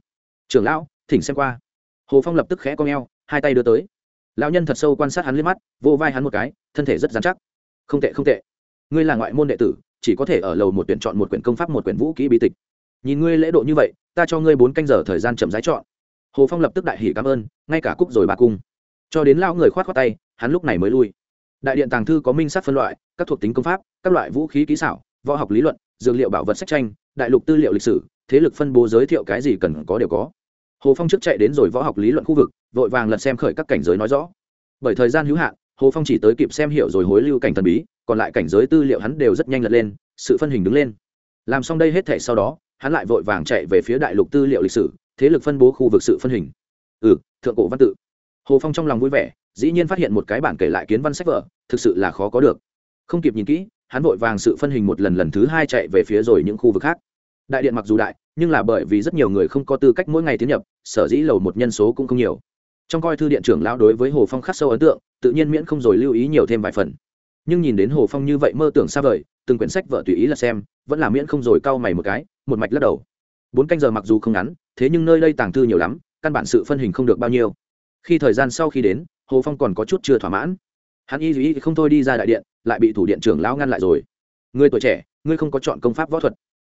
[SPEAKER 1] Trưởng lão, thỉnh xem qua. Hồ phong lập tức khẽ con g hai tay đưa tới. Lão nhân thật sâu quan sát hắn liếc mắt, vô vai hắn một cái, thân thể rất dán chắc. Không tệ không tệ. Ngươi là ngoại môn đệ tử, chỉ có thể ở lầu một tuyển chọn một quyển công pháp một quyển vũ kỹ bí tịch. Nhìn ngươi lễ độ như vậy, ta cho ngươi bốn canh giờ thời gian chậm rãi chọn. Hồ phong lập tức đại hỉ cảm ơn, ngay cả cúc rồi bà cung. Cho đến lão người khoát khoát tay, hắn lúc này mới lui. Đại điện tàng thư có minh sát phân loại, các thuộc tính công pháp, các loại vũ khí kỹ xảo, võ học lý luận, dược liệu bảo vật sách tranh, đại lục tư liệu lịch sử, thế lực phân bố giới thiệu cái gì cần có đều có hồ phong trước chạy đến rồi võ học lý luận khu vực, vội vàng lật xem khởi các cảnh giới nói rõ. Bởi thời gian hữu hạn, hồ phong chỉ tới kịp xem hiểu rồi hối lưu cảnh thần bí, còn lại cảnh giới tư liệu hắn đều rất nhanh lật lên, sự phân hình đứng lên. Làm xong đây hết thể sau đó, hắn lại vội vàng chạy về phía đại lục tư liệu lịch sử, thế lực phân bố khu vực sự phân hình. Ừ thượng cổ văn tự. Hồ phong trong lòng vui vẻ, dĩ nhiên phát hiện một cái bản kể lại kiến văn sách vở, thực sự là khó có được. Không kịp nhìn kỹ, hắn vội vàng sự phân hình một lần lần thứ hai chạy về phía rồi những khu vực khác. Đại điện mặc dù đại nhưng là bởi vì rất nhiều người không có tư cách mỗi ngày tiến nhập, sở dĩ lầu một nhân số cũng không nhiều. Trong coi thư điện trưởng lão đối với hồ phong khắc sâu ấn tượng, tự nhiên miễn không rồi lưu ý nhiều thêm vài phần. Nhưng nhìn đến hồ phong như vậy mơ tưởng xa vời, từng quyển sách vợ tùy ý là xem, vẫn là miễn không rồi cau mày một cái, một mạch lắc đầu. Bốn canh giờ mặc dù không ngắn, thế nhưng nơi đây tàng thư nhiều lắm, căn bản sự phân hình không được bao nhiêu. Khi thời gian sau khi đến, hồ phong còn có chút chưa thỏa mãn. Hắn y dù không thôi đi ra đại điện, lại bị thủ điện trưởng lão ngăn lại rồi. Người tuổi trẻ, ngươi không có chọn công pháp võ thuật.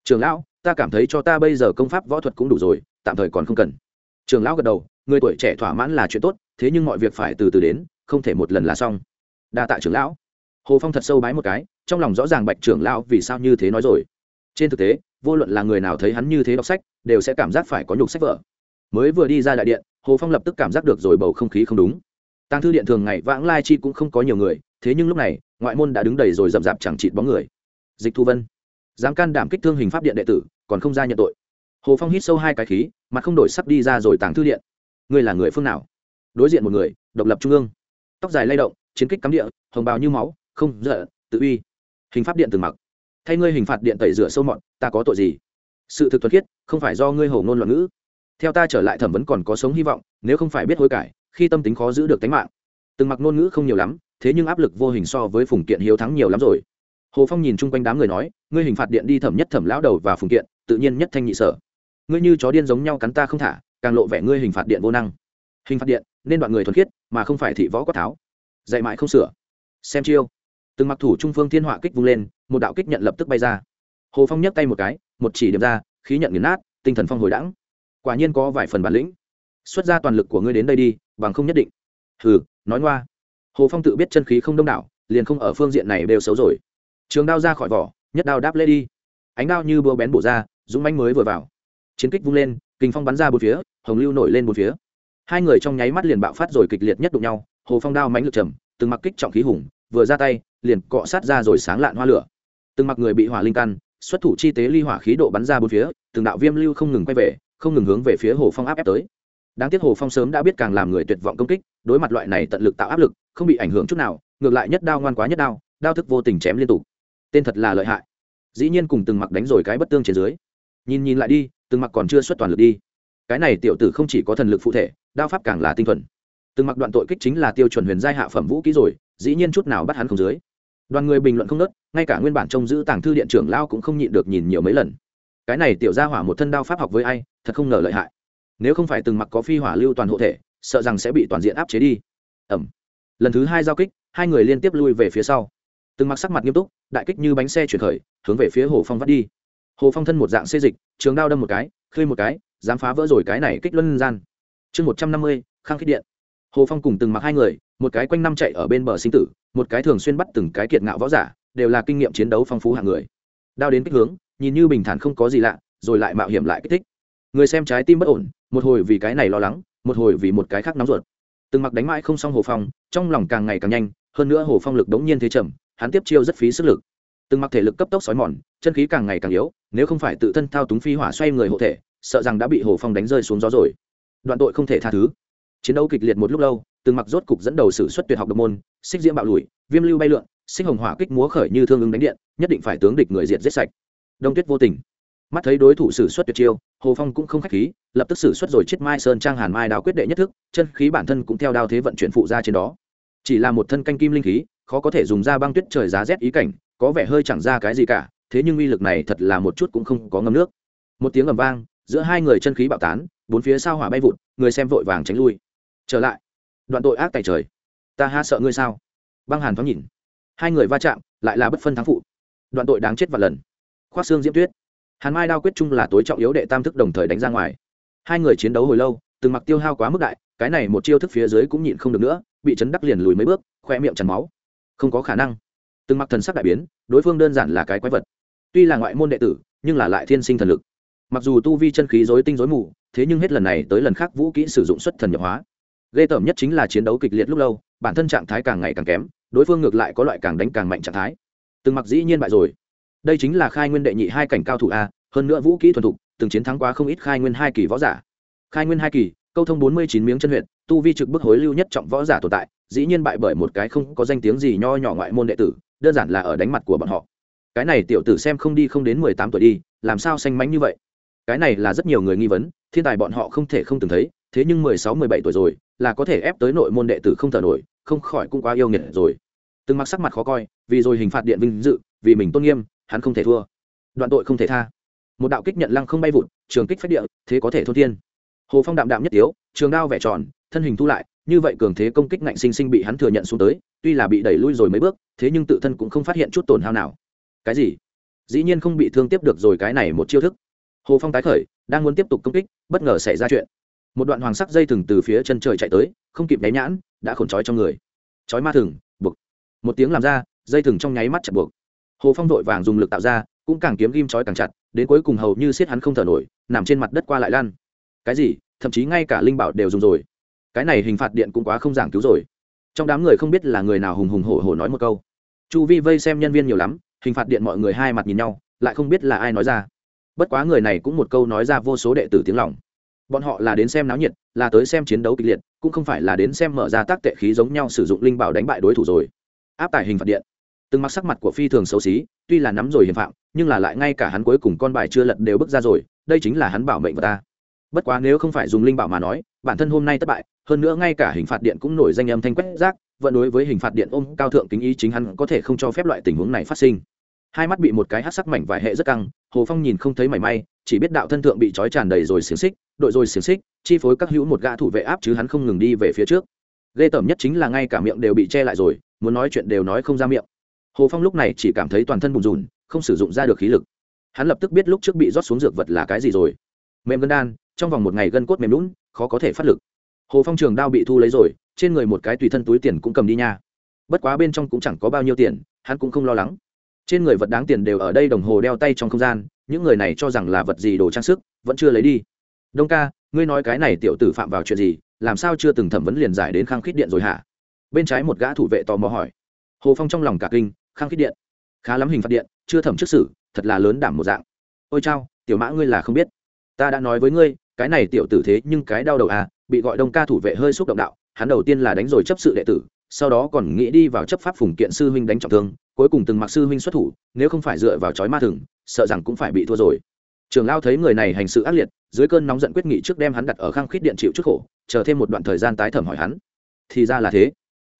[SPEAKER 1] Trưởng lão ta cảm thấy cho ta bây giờ công pháp võ thuật cũng đủ rồi, tạm thời còn không cần. Trường lão gật đầu, người tuổi trẻ thỏa mãn là chuyện tốt, thế nhưng mọi việc phải từ từ đến, không thể một lần là xong. Đa tạ trưởng lão. Hồ phong thật sâu bái một cái, trong lòng rõ ràng bạch trưởng lão vì sao như thế nói rồi. Trên thực tế, vô luận là người nào thấy hắn như thế đọc sách, đều sẽ cảm giác phải có nhục sách vở. Mới vừa đi ra đại điện, hồ phong lập tức cảm giác được rồi bầu không khí không đúng. Tàng thư điện thường ngày vãng lai chi cũng không có nhiều người, thế nhưng lúc này, ngoại môn đã đứng đầy rồi rậm rạp chẳng chịt bóng người. Dịch thu vân. Dám can đảm kích thương hình pháp điện đệ tử còn không ra nhận tội. Hồ phong hít sâu hai cái khí mặt không đổi sắp đi ra rồi tàng thư điện. Ngươi là người phương nào? Đối diện một người, độc lập trung ương. Tóc dài lay động, chiến kích cắm địa, hồng bào như máu, không dở tự uy. Hình pháp điện từng mặc. Thay ngươi hình phạt điện tẩy rửa sâu mọn ta có tội gì? Sự thực thuật khiết, không phải do ngươi hồ ngôn loạn ngữ. Theo ta trở lại thẩm vấn còn có sống hy vọng, nếu không phải biết hối cải, khi tâm tính khó giữ được tính mạng. Từng mặc ngôn ngữ không nhiều lắm, thế nhưng áp lực vô hình so với phùng kiện hiếu thắng nhiều lắm rồi. Hồ phong nhìn chung quanh đám người nói, ngươi hình phạt điện đi thẩm nhất thẩm lão đầu và phùng kiện tự nhiên nhất thanh nhị sở. Ngươi như chó điên giống nhau cắn ta không thả, càng lộ vẻ ngươi hình phạt điện vô năng. Hình phạt điện, nên đoạn người thuần khiết, mà không phải thị võ quát tháo. Dạy mãi không sửa. Xem chiêu. Từng mặc thủ trung phương thiên họa kích vung lên, một đạo kích nhận lập tức bay ra. Hồ phong nhấc tay một cái, một chỉ điểm ra, khí nhận nghiền nát, tinh thần phong hồi đẳng quả nhiên có vài phần bản lĩnh. Xuất ra toàn lực của ngươi đến đây đi, bằng không nhất định. Hừ, nói ngoa. Hồ phong tự biết chân khí không đông đảo, liền không ở phương diện này đều xấu rồi. Trường đao ra khỏi vỏ, nhất đao đáp lê đi. Ánh đao như búa bén bổ ra dũng manh mới vừa vào. Chiến kích vung lên, kinh phong bắn ra bốn phía, hồng lưu nổi lên bốn phía. Hai người trong nháy mắt liền bạo phát rồi kịch liệt nhất đụng nhau, hồ phong đao mánh lực trầm, từng mặc kích trọng khí hùng, vừa ra tay, liền cọ sát ra rồi sáng lạn hoa lửa. Từng mặc người bị hỏa linh căn, xuất thủ chi tế ly hỏa khí độ bắn ra bốn phía, từng đạo viêm lưu không ngừng quay về, không ngừng hướng về phía hồ phong áp ép tới. Đáng tiếc hồ phong sớm đã biết càng làm người tuyệt vọng công kích, đối mặt loại này tận lực tạo áp lực, không bị ảnh hưởng chút nào, ngược lại nhất đao ngoan quá nhất đao đao thức vô tình chém liên tục. Tên thật là lợi hại. Dĩ nhiên cùng từng mặc đánh rồi cái bất tương trên dưới nhìn nhìn lại đi, từng mặc còn chưa xuất toàn lực đi. Cái này tiểu tử không chỉ có thần lực phụ thể, đao pháp càng là tinh thuần. Từng mặc đoạn tội kích chính là tiêu chuẩn huyền giai hạ phẩm vũ kỹ rồi, dĩ nhiên chút nào bắt hắn không dưới. Đoàn người bình luận không nớt ngay cả nguyên bản trông giữ tàng thư điện trưởng lao cũng không nhịn được nhìn nhiều mấy lần. Cái này tiểu ra hỏa một thân đao pháp học với ai, thật không ngờ lợi hại. Nếu không phải từng mặc có phi hỏa lưu toàn hộ thể, sợ rằng sẽ bị toàn diện áp chế đi. Ẩm lần thứ hai giao kích, hai người liên tiếp lui về phía sau. Từng mặc sắc mặt nghiêm túc, đại kích như bánh xe chuyển khởi, hướng về phía hồ phong vắt đi hồ phong thân một dạng xê dịch, trường đao đâm một cái, khơi một cái, dám phá vỡ rồi cái này kích luân gian. Chương một trăm năm mươi, khang khích điện. Hồ phong cùng từng mặc hai người, một cái quanh năm chạy ở bên bờ sinh tử, một cái thường xuyên bắt từng cái kiệt ngạo võ giả, đều là kinh nghiệm chiến đấu phong phú hạng người. Đao đến kích hướng, nhìn như bình thản không có gì lạ, rồi lại mạo hiểm lại kích thích. Người xem trái tim bất ổn, một hồi vì cái này lo lắng, một hồi vì một cái khác nóng ruột. Từng mặc đánh mãi không xong hồ phong, trong lòng càng ngày càng nhanh, hơn nữa hồ phong lực đống nhiên thế trầm, hắn tiếp chiêu rất phí sức lực. Từng mặc thể lực cấp tốc xói mòn chân khí càng ngày càng yếu, nếu không phải tự thân thao túng phi hỏa xoay người hộ thể, sợ rằng đã bị hồ phong đánh rơi xuống gió rồi. Đoạn tội không thể tha thứ. Chiến đấu kịch liệt một lúc lâu, từng mặc rốt cục dẫn đầu sử xuất tuyệt học độc môn, xích diễm bạo lùi, viêm lưu bay lượn, xích hồng hỏa kích múa khởi như thương ứng đánh điện, nhất định phải tướng địch người diệt giết sạch. Đông tuyết vô tình. Mắt thấy đối thủ sử xuất tuyệt chiêu, hồ phong cũng không khách khí, lập tức sử xuất rồi chết mai sơn trang hàn mai đao quyết đệ nhất thức, chân khí bản thân cũng theo đao thế vận chuyển phụ ra trên đó. Chỉ là một thân canh kim linh khí, khó có thể dùng ra băng tuyết trời giá rét ý cảnh, có vẻ hơi chẳng ra cái gì cả thế nhưng uy lực này thật là một chút cũng không có ngâm nước. Một tiếng ầm vang, giữa hai người chân khí bạo tán, bốn phía sao hỏa bay vụt, người xem vội vàng tránh lui. Trở lại. Đoạn tội ác tại trời. Ta ha sợ ngươi sao? Băng hàn thoáng nhìn. Hai người va chạm, lại là bất phân thắng phụ. Đoạn tội đáng chết vạn lần. Khoác xương diễm tuyết. Hàn mai đao quyết chung là tối trọng yếu đệ tam thức đồng thời đánh ra ngoài. Hai người chiến đấu hồi lâu, từng mặc tiêu hao quá mức đại, cái này một chiêu thức phía dưới cũng nhịn không được nữa, bị chấn đắc liền lùi mấy bước, khoe miệng chắn máu. Không có khả năng. Từng mặc thần sắc đại biến, đối phương đơn giản là cái quái vật tuy là ngoại môn đệ tử, nhưng là lại thiên sinh thần lực. Mặc dù tu vi chân khí dối tinh dối mù, thế nhưng hết lần này tới lần khác vũ kỹ sử dụng xuất thần nhập hóa. Ghê tởm nhất chính là chiến đấu kịch liệt lúc lâu, bản thân trạng thái càng ngày càng kém, đối phương ngược lại có loại càng đánh càng mạnh trạng thái. Từng mặc dĩ nhiên bại rồi. Đây chính là khai nguyên đệ nhị hai cảnh cao thủ a, hơn nữa vũ kỹ thuần thục, từng chiến thắng quá không ít khai nguyên hai kỳ võ giả. Khai nguyên hai kỳ, câu thông bốn mươi chín miếng chân huyện tu vi trực bức hối lưu nhất trọng võ giả tồn tại, dĩ nhiên bại bởi một cái không có danh tiếng gì nho nhỏ ngoại môn đệ tử, đơn giản là ở đánh mặt của bọn họ cái này tiểu tử xem không đi không đến mười tám tuổi đi, làm sao xanh mánh như vậy? Cái này là rất nhiều người nghi vấn, thiên tài bọn họ không thể không từng thấy, thế nhưng mười sáu, mười bảy tuổi rồi, là có thể ép tới nội môn đệ tử không thở nổi, không khỏi cũng quá yêu nghiệt rồi. Từng mặc sắc mặt khó coi, vì rồi hình phạt điện vinh dự, vì mình tôn nghiêm, hắn không thể thua. Đoạn tội không thể tha. Một đạo kích nhận lăng không bay vụt, trường kích phách địa, thế có thể thôn thiên. Hồ phong đạm đạm nhất tiếu, trường đao vẻ tròn, thân hình thu lại, như vậy cường thế công kích ngạnh sinh sinh bị hắn thừa nhận xuống tới, tuy là bị đẩy lui rồi mấy bước, thế nhưng tự thân cũng không phát hiện chút tổn hao nào cái gì? Dĩ nhiên không bị thương tiếp được rồi cái này một chiêu thức. Hồ phong tái khởi, đang muốn tiếp tục công kích, bất ngờ xảy ra chuyện. Một đoạn hoàng sắc dây thừng từ phía chân trời chạy tới, không kịp né nhãn, đã khổn trói trong người. Trói ma thừng, buộc. Một tiếng làm ra, dây thừng trong nháy mắt chặt buộc. Hồ phong vội vàng dùng lực tạo ra, cũng càng kiếm ghim trói càng chặt, đến cuối cùng hầu như siết hắn không thở nổi, nằm trên mặt đất qua lại lan cái gì? Thậm chí ngay cả linh bảo đều dùng rồi. Cái này hình phạt điện cũng quá không giảng cứu rồi. Trong đám người không biết là người nào hùng hùng hổ hổ nói một câu. Chu vi vây xem nhân viên nhiều lắm hình phạt điện mọi người hai mặt nhìn nhau, lại không biết là ai nói ra. Bất quá người này cũng một câu nói ra vô số đệ tử tiếng lòng. Bọn họ là đến xem náo nhiệt, là tới xem chiến đấu kịch liệt, cũng không phải là đến xem mở ra tác tệ khí giống nhau sử dụng linh bảo đánh bại đối thủ rồi. Áp tải hình phạt điện. Từng mặc sắc mặt của phi thường xấu xí, tuy là nắm rồi hiểm phạm, nhưng là lại ngay cả hắn cuối cùng con bài chưa lật đều bước ra rồi, đây chính là hắn bảo mệnh của ta. Bất quá nếu không phải dùng linh bảo mà nói, bản thân hôm nay thất bại, hơn nữa ngay cả hình phạt điện cũng nổi danh âm thanh quét rác, vẫn đối với hình phạt điện ôm cao thượng kính ý chính hắn có thể không cho phép loại tình huống này phát sinh hai mắt bị một cái hát sắc mảnh vải hệ rất căng, hồ phong nhìn không thấy mảy may, chỉ biết đạo thân thượng bị trói tràn đầy rồi xiềng xích, đội rồi xiềng xích, chi phối các hữu một gã thủ vệ áp chứ hắn không ngừng đi về phía trước. Ghê tởm nhất chính là ngay cả miệng đều bị che lại rồi, muốn nói chuyện đều nói không ra miệng. Hồ phong lúc này chỉ cảm thấy toàn thân bùn rùn, không sử dụng ra được khí lực. Hắn lập tức biết lúc trước bị rót xuống dược vật là cái gì rồi. Mềm gân đan, trong vòng một ngày gân cốt mềm lún khó có thể phát lực. Hồ phong trường đao bị thu lấy rồi, trên người một cái tùy thân túi tiền cũng cầm đi nha. Bất quá bên trong cũng chẳng có bao nhiêu tiền, hắn cũng không lo lắng trên người vật đáng tiền đều ở đây đồng hồ đeo tay trong không gian, những người này cho rằng là vật gì đồ trang sức, vẫn chưa lấy đi. Đông ca, ngươi nói cái này tiểu tử phạm vào chuyện gì, làm sao chưa từng thẩm vấn liền giải đến khang khít điện rồi hả? Bên trái một gã thủ vệ tò mò hỏi. Hồ phong trong lòng cả kinh, khang khít điện. Khá lắm hình phạt điện, chưa thẩm trước xử, thật là lớn đảm một dạng. Ôi chao, tiểu mã ngươi là không biết. Ta đã nói với ngươi, cái này tiểu tử thế nhưng cái đau đầu à bị gọi đông ca thủ vệ hơi xúc động đạo, hắn đầu tiên là đánh rồi chấp sự đệ tử, sau đó còn nghĩ đi vào chấp pháp phùng kiện sư huynh đánh trọng thương cuối cùng từng mặc sư huynh xuất thủ, nếu không phải dựa vào chói ma thừng, sợ rằng cũng phải bị thua rồi. Trường lao thấy người này hành sự ác liệt, dưới cơn nóng giận quyết nghị trước đem hắn đặt ở khang khít điện chịu trước khổ, chờ thêm một đoạn thời gian tái thẩm hỏi hắn. Thì ra là thế.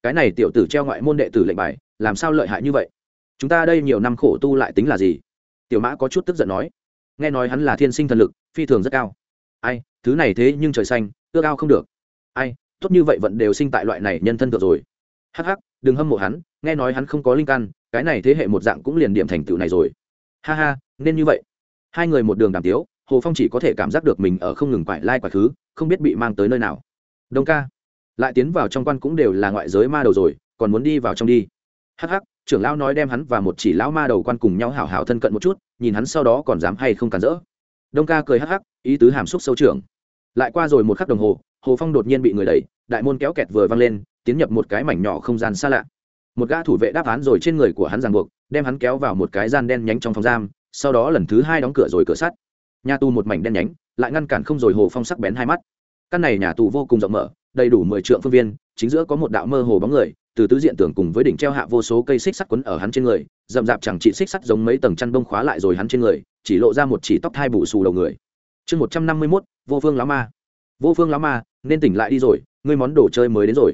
[SPEAKER 1] Cái này tiểu tử treo ngoại môn đệ tử lệnh bài, làm sao lợi hại như vậy? Chúng ta đây nhiều năm khổ tu lại tính là gì? Tiểu mã có chút tức giận nói. Nghe nói hắn là thiên sinh thần lực, phi thường rất cao. Ai, thứ này thế nhưng trời xanh, ước ao không được. Ai, tốt như vậy vẫn đều sinh tại loại này nhân thân được rồi. Hắc hắc, đừng hâm mộ hắn, nghe nói hắn không có linh căn cái này thế hệ một dạng cũng liền điểm thành tựu này rồi. Ha ha nên như vậy. Hai người một đường đàm tiếu hồ phong chỉ có thể cảm giác được mình ở không ngừng quải lai quải thứ, không biết bị mang tới nơi nào. Đông ca lại tiến vào trong quan cũng đều là ngoại giới ma đầu rồi còn muốn đi vào trong đi. Hắc hắc trưởng lão nói đem hắn và một chỉ lão ma đầu quan cùng nhau hảo hảo thân cận một chút nhìn hắn sau đó còn dám hay không cản rỡ. Đông ca cười hắc hắc ý tứ hàm xúc sâu trưởng. Lại qua rồi một khắc đồng hồ hồ phong đột nhiên bị người đẩy đại môn kéo kẹt vừa văng lên tiến nhập một cái mảnh nhỏ không gian xa lạ một gã thủ vệ đáp án rồi trên người của hắn ràng buộc, đem hắn kéo vào một cái gian đen nhánh trong phòng giam, sau đó lần thứ hai đóng cửa rồi cửa sắt. Nhà tù một mảnh đen nhánh, lại ngăn cản không rồi hồ phong sắc bén hai mắt. Căn này nhà tù vô cùng rộng mở, đầy đủ mười triệu phương viên, chính giữa có một đạo mơ hồ bóng người, từ tứ diện tưởng cùng với đỉnh treo hạ vô số cây xích sắt quấn ở hắn trên người, rậm rạp chẳng chỉ xích sắt giống mấy tầng chăn bông khóa lại rồi hắn trên người, chỉ lộ ra một chỉ tóc thai bù xù đầu người. Chương một trăm năm mươi mốt, vô phương lá ma. Vô phương lá ma, nên tỉnh lại đi rồi, ngươi món đồ chơi mới đến rồi.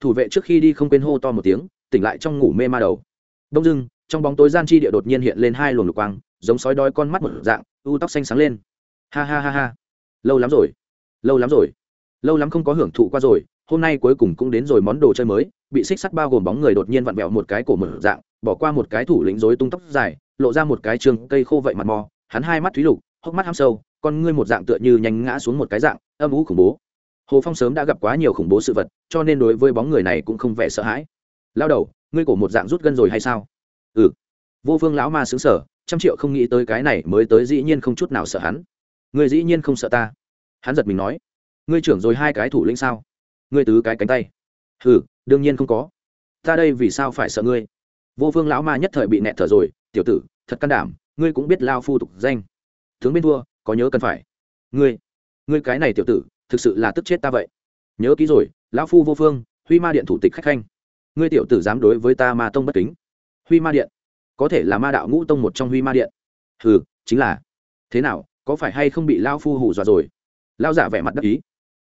[SPEAKER 1] Thủ vệ trước khi đi không quên hô to một tiếng tỉnh lại trong ngủ mê ma đầu. Đông dưng trong bóng tối gian chi địa đột nhiên hiện lên hai luồng lục quang, giống sói đói con mắt một dạng, u tóc xanh sáng lên. Ha ha ha ha. Lâu lắm rồi. Lâu lắm rồi. Lâu lắm không có hưởng thụ qua rồi, hôm nay cuối cùng cũng đến rồi món đồ chơi mới, bị xích sắt bao gồm bóng người đột nhiên vặn vẹo một cái cổ mở dạng, bỏ qua một cái thủ lĩnh rối tung tóc dài, lộ ra một cái trường cây khô vậy mặt mò, hắn hai mắt thúy lục, hốc mắt ham sâu, con ngươi một dạng tựa như nhanh ngã xuống một cái dạng, âm ú khủng bố. Hồ phong sớm đã gặp quá nhiều khủng bố sự vật, cho nên đối với bóng người này cũng không vẻ sợ hãi lao đầu, ngươi cổ một dạng rút gân rồi hay sao? Ừ. Vô phương lão ma xứng sở trăm triệu không nghĩ tới cái này mới tới dĩ nhiên không chút nào sợ hắn. Ngươi dĩ nhiên không sợ ta? Hắn giật mình nói. Ngươi trưởng rồi hai cái thủ lĩnh sao? Ngươi tứ cái cánh tay. Ừ đương nhiên không có. Ta đây vì sao phải sợ ngươi? Vô phương lão ma nhất thời bị nẹt thở rồi. Tiểu tử, thật can đảm, ngươi cũng biết lao phu tục danh. Tướng bên thua có nhớ cần phải? Ngươi ngươi cái này tiểu tử, thực sự là tức chết ta vậy. Nhớ kỹ rồi lão phu vô phương, huy ma điện thủ tịch khách khanh ngươi tiểu tử dám đối với ta ma tông bất kính. Huy ma điện. Có thể là ma đạo ngũ tông một trong huy ma điện. Ừ chính là. Thế nào, có phải hay không bị lao phu hù dọa rồi? Lao giả vẻ mặt đắc ý.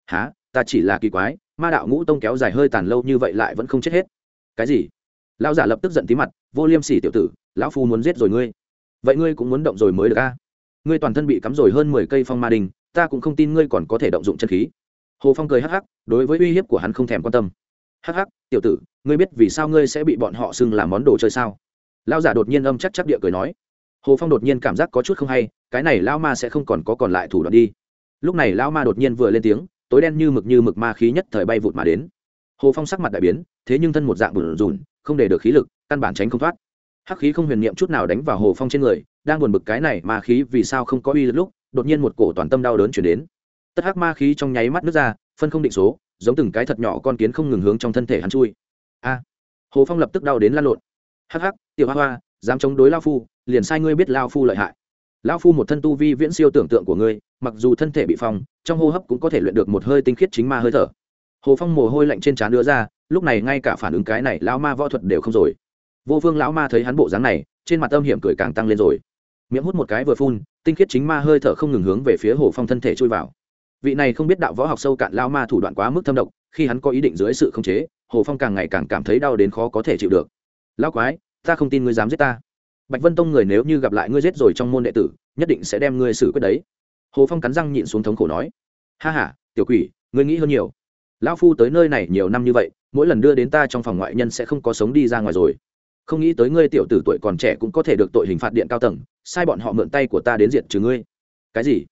[SPEAKER 1] Há ta chỉ là kỳ quái, ma đạo ngũ tông kéo dài hơi tàn lâu như vậy lại vẫn không chết hết. Cái gì? Lao giả lập tức giận tí mặt, vô liêm sỉ tiểu tử, lão phu muốn giết rồi ngươi. Vậy ngươi cũng muốn động rồi mới được a? Ngươi toàn thân bị cắm rồi hơn mười cây phong ma đình, ta cũng không tin ngươi còn có thể động dụng chân khí. Hồ phong cười hắc hắc, đối với uy hiếp của hắn không thèm quan tâm hắc hắc, tiểu tử, ngươi biết vì sao ngươi sẽ bị bọn họ xưng làm món đồ chơi sao? Lao giả đột nhiên âm chắc chắc địa cười nói. Hồ phong đột nhiên cảm giác có chút không hay, cái này lao ma sẽ không còn có còn lại thủ đoạn đi. Lúc này lao ma đột nhiên vừa lên tiếng, tối đen như mực như mực ma khí nhất thời bay vụt mà đến. Hồ phong sắc mặt đại biến, thế nhưng thân một dạng bùn rùn, không để được khí lực, căn bản tránh không thoát. Hắc khí không huyền niệm chút nào đánh vào hồ phong trên người, đang buồn bực cái này ma khí vì sao không có uy lực lúc, đột nhiên một cổ toàn tâm đau đớn chuyển đến. Tất hắc ma khí trong nháy mắt nước ra, phân không định số giống từng cái thật nhỏ con kiến không ngừng hướng trong thân thể hắn chui. A, hồ phong lập tức đau đến lan lộn. Hắc hắc, tiểu hoa hoa, dám chống đối lao phu, liền sai ngươi biết lao phu lợi hại. Lao phu một thân tu vi viễn siêu tưởng tượng của ngươi, mặc dù thân thể bị phong, trong hô hấp cũng có thể luyện được một hơi tinh khiết chính ma hơi thở. Hồ phong mồ hôi lạnh trên trán đưa ra, lúc này ngay cả phản ứng cái này lão ma võ thuật đều không rồi. Vô phương lão ma thấy hắn bộ dáng này, trên mặt âm hiểm cười càng tăng lên rồi. Miệng hút một cái vừa phun, tinh khiết chính ma hơi thở không ngừng hướng về phía hồ phong thân thể chui vào vị này không biết đạo võ học sâu cạn lao ma thủ đoạn quá mức thâm độc, khi hắn có ý định dưới sự khống chế, hồ phong càng ngày càng cảm thấy đau đến khó có thể chịu được. Lao quái, ta không tin ngươi dám giết ta. Bạch vân tông người nếu như gặp lại ngươi giết rồi trong môn đệ tử, nhất định sẽ đem ngươi xử quyết đấy. Hồ phong cắn răng nhịn xuống thống khổ nói. Ha h a tiểu quỷ, ngươi nghĩ hơn nhiều. Lão phu tới nơi này nhiều năm như vậy, mỗi lần đưa đến ta trong phòng ngoại nhân sẽ không có sống đi ra ngoài rồi. Không nghĩ tới ngươi tiểu tử tuổi còn trẻ cũng có thể được tội hình phạt điện cao tầng, sai bọn họ mượn tay của ta đến diện trừ ngươi. Cái gì?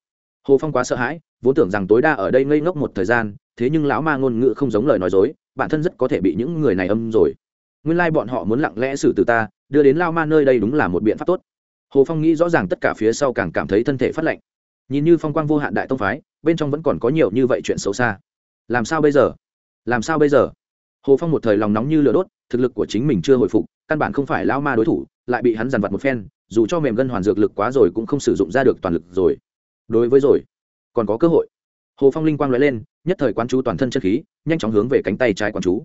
[SPEAKER 1] Hồ phong quá sợ hãi vốn tưởng rằng tối đa ở đây ngây ngốc một thời gian, thế nhưng lão ma ngôn ngữ không giống lời nói dối, bản thân rất có thể bị những người này âm rồi. Nguyên lai bọn họ muốn lặng lẽ xử từ ta, đưa đến lao ma nơi đây đúng là một biện pháp tốt. Hồ phong nghĩ rõ ràng tất cả phía sau càng cảm thấy thân thể phát lạnh. Nhìn như phong quang vô hạn đại tông phái, bên trong vẫn còn có nhiều như vậy chuyện xấu xa. Làm sao bây giờ? Làm sao bây giờ? Hồ phong một thời lòng nóng như lửa đốt, thực lực của chính mình chưa hồi phục, căn bản không phải lao ma đối thủ, lại bị hắn dằn vặt một phen, dù cho mềm gân hoàn dược lực quá rồi cũng không sử dụng ra được toàn lực rồi. Đối với rồi còn có cơ hội. Hồ phong linh quang nói lên, nhất thời quán chú toàn thân chân khí, nhanh chóng hướng về cánh tay trái quán chú.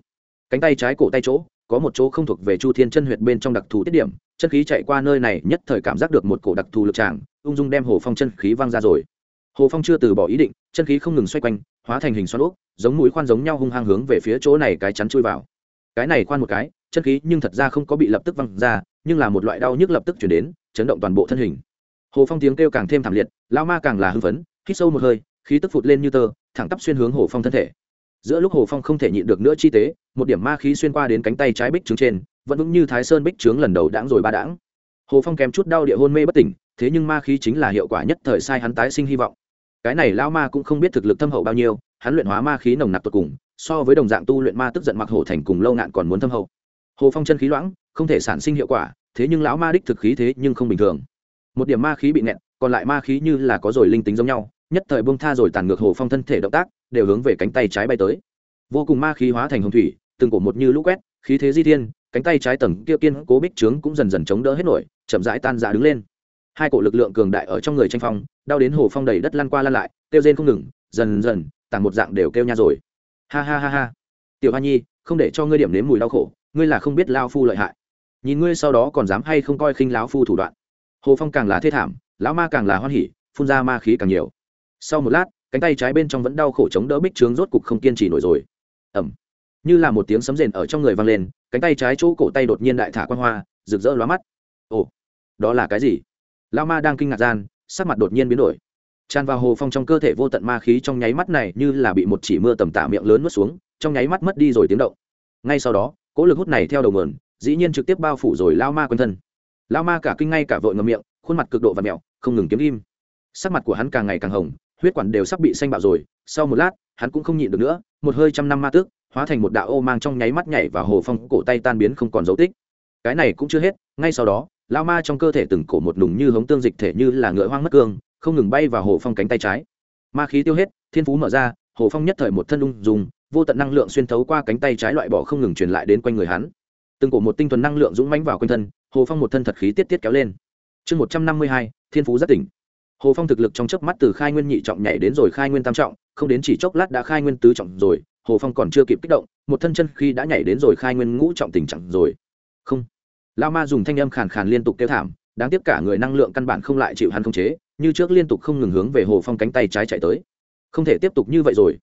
[SPEAKER 1] Cánh tay trái cổ tay chỗ, có một chỗ không thuộc về chu thiên chân huyệt bên trong đặc thù tiết điểm, chân khí chạy qua nơi này, nhất thời cảm giác được một cổ đặc thù lực tràng, ung dung đem hồ phong chân khí văng ra rồi. Hồ phong chưa từ bỏ ý định, chân khí không ngừng xoay quanh, hóa thành hình xoắn úp giống mũi khoan giống nhau hung hăng hướng về phía chỗ này cái chắn chui vào. Cái này khoan một cái, chân khí nhưng thật ra không có bị lập tức văng ra, nhưng là một loại đau nhức lập tức chuyển đến, chấn động toàn bộ thân hình. Hồ phong tiếng kêu càng thêm thảm liệt lao ma càng là hưng phấn hít sâu một hơi, khí tức phụt lên như tơ, thẳng tắp xuyên hướng hồ phong thân thể. Giữa lúc hồ phong không thể nhịn được nữa chi tế, một điểm ma khí xuyên qua đến cánh tay trái bích trướng trên, vẫn vững như thái sơn bích trướng lần đầu đãng rồi ba đãng. Hồ phong kèm chút đau địa hôn mê bất tỉnh, thế nhưng ma khí chính là hiệu quả nhất thời sai hắn tái sinh hy vọng. Cái này lao ma cũng không biết thực lực thâm hậu bao nhiêu, hắn luyện hóa ma khí nồng nặc tột cùng, so với đồng dạng tu luyện ma tức giận mặc hổ thành cùng lâu nạn còn muốn thâm hậu. Hồ phong chân khí loãng, không thể sản sinh hiệu quả, thế nhưng lão ma đích thực khí thế nhưng không bình thường. Một điểm ma khí bị nẹt còn lại ma khí như là có rồi linh tính giống nhau nhất thời bông tha rồi tàn ngược hồ phong thân thể động tác, đều hướng về cánh tay trái bay tới. Vô cùng ma khí hóa thành hồng thủy, từng cổ một như lũ quét, khí thế di thiên, cánh tay trái tầng kia kiên cố bích trướng cũng dần dần chống đỡ hết nổi, chậm rãi tan dạ đứng lên. Hai cổ lực lượng cường đại ở trong người tranh phong, đau đến hồ phong đầy đất lăn qua lăn lại, kêu rên không ngừng, dần dần tàng một dạng đều kêu nha rồi. Ha ha ha ha. Tiểu hoa nhi, không để cho ngươi điểm nếm mùi đau khổ, ngươi là không biết lao phu lợi hại. Nhìn ngươi sau đó còn dám hay không coi khinh lão phu thủ đoạn. Hồ phong càng là thê thảm, lão ma càng là hoan hỉ, phun ra ma khí càng nhiều sau một lát, cánh tay trái bên trong vẫn đau khổ chống đỡ bích trướng rốt cục không kiên trì nổi rồi. Ẩm như là một tiếng sấm rền ở trong người vang lên, cánh tay trái chỗ cổ tay đột nhiên đại thả quan hoa, rực rỡ lóa mắt. Ồ, đó là cái gì? Lao ma đang kinh ngạc gian, sắc mặt đột nhiên biến đổi. Tràn vào hồ phong trong cơ thể vô tận ma khí trong nháy mắt này như là bị một chỉ mưa tầm tả miệng lớn mất xuống, trong nháy mắt mất đi rồi tiếng động. Ngay sau đó, cỗ lực hút này theo đầu mườn dĩ nhiên trực tiếp bao phủ rồi lao ma quanh thân. Lao ma cả kinh ngay cả vội ngầm miệng, khuôn mặt cực độ và mẹo, không ngừng kiếm im. Sắc mặt của hắn càng ngày càng hồng huyết quản đều sắp bị xanh bạo rồi, sau một lát, hắn cũng không nhịn được nữa, một hơi trăm năm ma tước, hóa thành một đạo ô mang trong nháy mắt nhảy và hồ phong cổ tay tan biến không còn dấu tích. Cái này cũng chưa hết, ngay sau đó lao ma trong cơ thể từng cổ một nùng như hống tương dịch thể như là ngựa hoang mất cương, không ngừng bay vào hồ phong cánh tay trái. Ma khí tiêu hết, thiên phú mở ra, hồ phong nhất thời một thân ung dùng vô tận năng lượng xuyên thấu qua cánh tay trái loại bỏ không ngừng truyền lại đến quanh người hắn. Từng cổ một tinh thuần năng lượng dũng mãnh vào quanh thân, hồ phong một thân thật khí tiết tiết kéo lên. Chương một trăm năm mươi hai, thiên phú rất tỉnh hồ phong thực lực trong chớp mắt từ khai nguyên nhị trọng nhảy đến rồi khai nguyên tam trọng, không đến chỉ chốc lát đã khai nguyên tứ trọng rồi, hồ phong còn chưa kịp kích động, một thân chân khi đã nhảy đến rồi khai nguyên ngũ trọng tình trạng rồi. Không. Lao ma dùng thanh âm khàn khàn liên tục kêu thảm, đáng tiếc cả người năng lượng căn bản không lại chịu hắn không chế, như trước liên tục không ngừng hướng về hồ phong cánh tay trái chạy tới. Không thể tiếp tục như vậy rồi.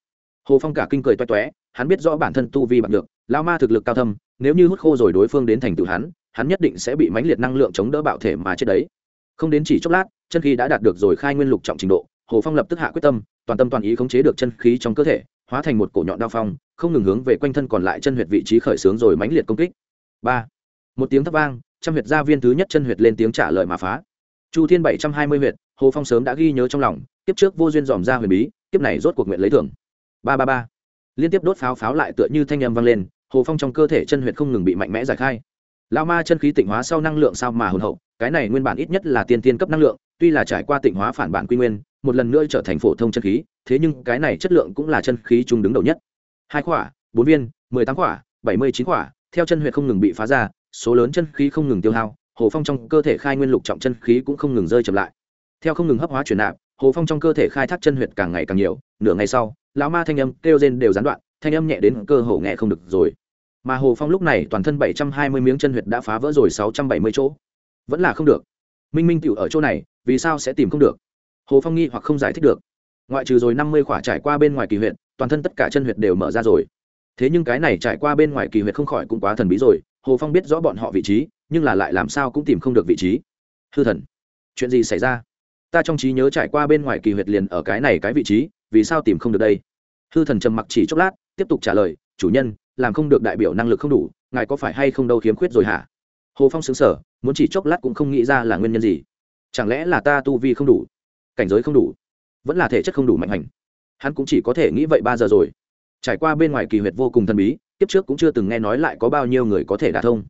[SPEAKER 1] Hồ phong cả kinh cười toét toé, hắn biết rõ bản thân tu vi bằng được lao ma thực lực cao thâm, nếu như hút khô rồi đối phương đến thành tựu hắn hắn nhất định sẽ bị mãnh liệt năng lượng chống đỡ bạo thể mà chết đấy. Không đến chỉ chốc lát chân khí đã đạt được rồi khai nguyên lục trọng trình độ, hồ phong lập tức hạ quyết tâm, toàn tâm toàn ý khống chế được chân khí trong cơ thể, hóa thành một cổ nhọn đao phong, không ngừng hướng về quanh thân còn lại chân huyệt vị trí khởi xướng rồi mãnh liệt công kích. Ba. Một tiếng thấp vang, trăm huyệt gia viên thứ nhất chân huyệt lên tiếng trả lời mà phá. Chu thiên bảy trăm hai mươi huyệt, hồ phong sớm đã ghi nhớ trong lòng, kiếp trước vô duyên dòm ra huyền bí, kiếp này rốt cuộc nguyện lấy thưởng. Ba ba ba. Liên tiếp đốt pháo pháo lại tựa như thanh â m vang lên, hồ phong trong cơ thể chân huyệt không ngừng bị mạnh mẽ giải khai. Lao ma chân khí tịnh hóa sau năng lượng sao mà hồn hậu, cái này nguyên bản ít nhất là tiên tiên cấp năng lượng tuy là trải qua tịnh hóa phản bản quy nguyên, một lần nữa trở thành phổ thông chân khí, thế nhưng cái này chất lượng cũng là chân khí chung đứng đầu nhất. Hai khỏa, bốn viên, mười tám khỏa, bảy mươi chín khỏa, theo chân huyệt không ngừng bị phá ra, số lớn chân khí không ngừng tiêu hao, hồ phong trong cơ thể khai nguyên lục trọng chân khí cũng không ngừng rơi chậm lại. Theo không ngừng hấp hóa chuyển nạp, hồ phong trong cơ thể khai thác chân huyệt càng ngày càng nhiều, nửa ngày sau, lão ma thanh âm kêu rên đều gián đoạn, thanh âm nhẹ đến cơ hồ nghe không được rồi. Mà hồ phong lúc này toàn thân bảy trăm hai mươi miếng chân huyệt đã phá vỡ rồi sáu trăm bảy mươi chỗ. Vẫn là không được. Minh minh tựu ở chỗ này vì sao sẽ tìm không được? Hồ phong nghi hoặc không giải thích được. Ngoại trừ rồi năm mươi khỏa trải qua bên ngoài kỳ huyện toàn thân tất cả chân huyệt đều mở ra rồi. Thế nhưng cái này trải qua bên ngoài kỳ huyệt không khỏi cũng quá thần bí rồi, hồ phong biết rõ bọn họ vị trí, nhưng là lại làm sao cũng tìm không được vị trí. Hư thần, chuyện gì xảy ra? Ta trong trí nhớ trải qua bên ngoài kỳ huyệt liền ở cái này cái vị trí, vì sao tìm không được đây? Hư thần trầm mặc chỉ chốc lát, tiếp tục trả lời, chủ nhân, làm không được đại biểu năng lực không đủ, ngài có phải hay không đâu khiếm khuyết rồi hả? Hồ phong xứng sở muốn chỉ chốc lát cũng không nghĩ ra là nguyên nhân gì chẳng lẽ là ta tu vi không đủ? Cảnh giới không đủ? Vẫn là thể chất không đủ mạnh hành? Hắn cũng chỉ có thể nghĩ vậy ba giờ rồi. Trải qua bên ngoài kỳ huyệt vô cùng thần bí tiếp trước cũng chưa từng nghe nói lại có bao nhiêu người có thể đả thông.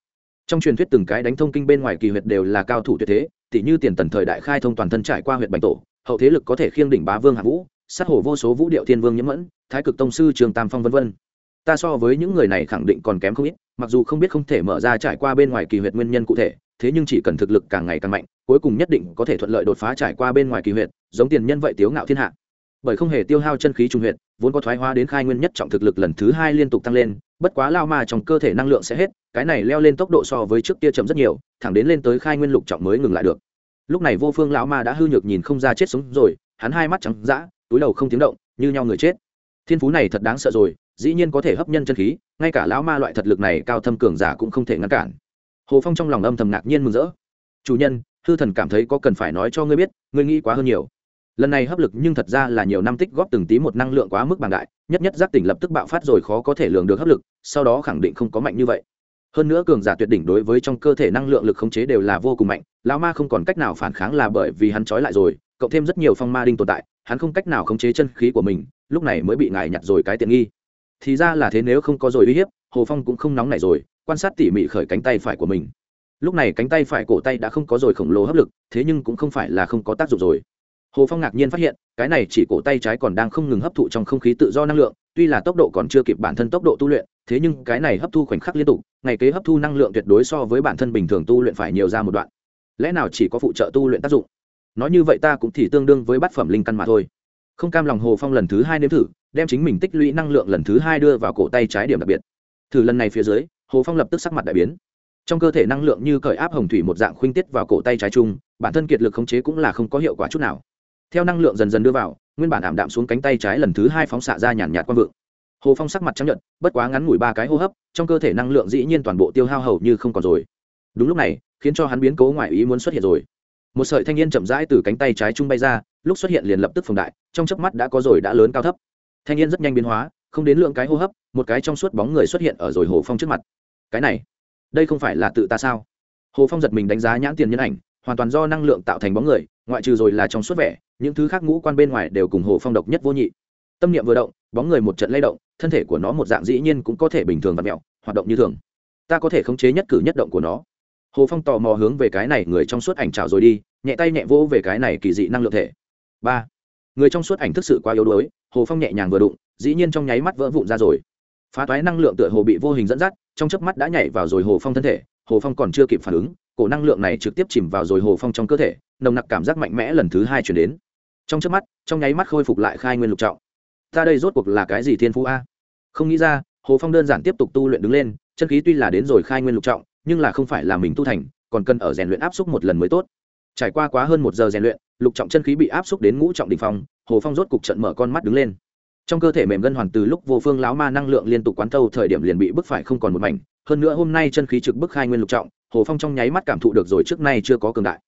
[SPEAKER 1] Trong truyền thuyết từng cái đánh thông kinh bên ngoài kỳ huyệt đều là cao thủ tuyệt thế, tỉ như tiền tần thời đại khai thông toàn thân trải qua huyện bành tổ, hậu thế lực có thể khiêng đỉnh bá vương hạ vũ, sát hổ vô số vũ điệu thiên vương nhiễm mẫn, thái cực tông sư trường tam phong vân vân. Ta so với những người này khẳng định còn kém không ít, mặc dù không biết không thể mở ra trải qua bên ngoài kỳ huyệt nguyên nhân cụ thể thế nhưng chỉ cần thực lực càng ngày càng mạnh, cuối cùng nhất định có thể thuận lợi đột phá trải qua bên ngoài kỳ huyệt, giống tiền nhân vậy tiếu ngạo thiên hạ. Bởi không hề tiêu hao chân khí trung huyệt, vốn có thoái hóa đến khai nguyên nhất trọng thực lực lần thứ hai liên tục tăng lên, bất quá lao ma trong cơ thể năng lượng sẽ hết, cái này leo lên tốc độ so với trước kia chậm rất nhiều, thẳng đến lên tới khai nguyên lục trọng mới ngừng lại được. Lúc này vô phương lão ma đã hư nhược nhìn không ra chết sống rồi, hắn hai mắt trắng d túi đầu không tiếng động, như nhau người chết. Thiên phú này thật đáng sợ rồi, dĩ nhiên có thể hấp nhân chân khí, ngay cả lão ma loại thật lực này cao thâm cường giả cũng không thể ngăn cản hồ phong trong lòng âm thầm ngạc nhiên mừng rỡ. Chủ nhân hư thần cảm thấy có cần phải nói cho ngươi biết, ngươi nghĩ quá hơn nhiều. Lần này hấp lực nhưng thật ra là nhiều năm tích góp từng tí một năng lượng quá mức bằng đại, nhất nhất giác tỉnh lập tức bạo phát rồi khó có thể lường được hấp lực, sau đó khẳng định không có mạnh như vậy. Hơn nữa cường giả tuyệt đỉnh đối với trong cơ thể năng lượng lực khống chế đều là vô cùng mạnh, lão ma không còn cách nào phản kháng là bởi vì hắn trói lại rồi, cộng thêm rất nhiều phong ma đinh tồn tại, hắn không cách nào khống chế chân khí của mình, lúc này mới bị ngài nhặt rồi cái tiện nghi. Thì ra là thế nếu không có rồi uy hiếp hồ phong cũng không nóng nảy rồi, quan sát tỉ mỉ khởi cánh tay phải của mình. Lúc này cánh tay phải cổ tay đã không có rồi khổng lồ hấp lực, thế nhưng cũng không phải là không có tác dụng rồi. Hồ phong ngạc nhiên phát hiện, cái này chỉ cổ tay trái còn đang không ngừng hấp thụ trong không khí tự do năng lượng, tuy là tốc độ còn chưa kịp bản thân tốc độ tu luyện, thế nhưng cái này hấp thu khoảnh khắc liên tục, ngày kế hấp thu năng lượng tuyệt đối so với bản thân bình thường tu luyện phải nhiều ra một đoạn. Lẽ nào chỉ có phụ trợ tu luyện tác dụng? Nói như vậy ta cũng thì tương đương với bát phẩm linh căn mà thôi. Không cam lòng hồ phong lần thứ hai nếm thử, đem chính mình tích lũy năng lượng lần thứ hai đưa vào cổ tay trái điểm đặc biệt thử lần này phía dưới, hồ phong lập tức sắc mặt đại biến. Trong cơ thể năng lượng như cởi áp hồng thủy một dạng khuynh tiết vào cổ tay trái chung bản thân kiệt lực khống chế cũng là không có hiệu quả chút nào. Theo năng lượng dần dần đưa vào, nguyên bản ảm đạm xuống cánh tay trái lần thứ hai phóng xạ ra nhàn nhạt quang vượng. Hồ phong sắc mặt chấp nhận bất quá ngắn ngủi ba cái hô hấp, trong cơ thể năng lượng dĩ nhiên toàn bộ tiêu hao hầu như không còn rồi. Đúng lúc này, khiến cho hắn biến cố ngoại ý muốn xuất hiện rồi. Một sợi thanh niên chậm rãi từ cánh tay trái trung bay ra, lúc xuất hiện liền lập tức phồng đại, trong chớp mắt đã có rồi đã lớn cao thấp. Thanh niên rất nhanh biến hóa không đến lượng cái hô hấp, một cái trong suốt bóng người xuất hiện ở rồi hồ phong trước mặt. Cái này, đây không phải là tự ta sao? Hồ phong giật mình đánh giá nhãn tiền nhân ảnh, hoàn toàn do năng lượng tạo thành bóng người, ngoại trừ rồi là trong suốt vẻ, những thứ khác ngũ quan bên ngoài đều cùng hồ phong độc nhất vô nhị. Tâm niệm vừa động, bóng người một trận lay động, thân thể của nó một dạng dĩ nhiên cũng có thể bình thường và mẹo, hoạt động như thường. Ta có thể khống chế nhất cử nhất động của nó. Hồ phong tò mò hướng về cái này người trong suốt ảnh trào rồi đi, nhẹ tay nhẹ vỗ về cái này kỳ dị năng lượng thể. Ba. Người trong suốt ảnh thức sự quá yếu đuối, hồ phong nhẹ nhàng vừa đụng dĩ nhiên trong nháy mắt vỡ vụn ra rồi. Phá toái năng lượng tựa hồ bị vô hình dẫn dắt, trong chớp mắt đã nhảy vào rồi hồ phong thân thể, hồ phong còn chưa kịp phản ứng, cổ năng lượng này trực tiếp chìm vào rồi hồ phong trong cơ thể, nồng nặc cảm giác mạnh mẽ lần thứ hai chuyển đến. Trong chớp mắt, trong nháy mắt khôi phục lại khai nguyên lục trọng. Ta đây rốt cuộc là cái gì thiên phú a? Không nghĩ ra, hồ phong đơn giản tiếp tục tu luyện đứng lên, chân khí tuy là đến rồi khai nguyên lục trọng, nhưng là không phải là mình tu thành, còn cần ở rèn luyện áp xúc một lần mới tốt. Trải qua quá hơn một giờ rèn luyện, lục trọng chân khí bị áp xúc đến ngũ trọng đ ỉ n h phong, hồ phong rốt cục trận mở con mắt đứng lên trong cơ thể mềm ngân hoàn từ lúc vô phương lão ma năng lượng liên tục quán thâu, thời điểm liền bị bức phải không còn một mảnh. Hơn nữa hôm nay chân khí trực bức khai nguyên lục trọng, hồ phong trong nháy mắt cảm thụ được rồi trước nay chưa có cường đại.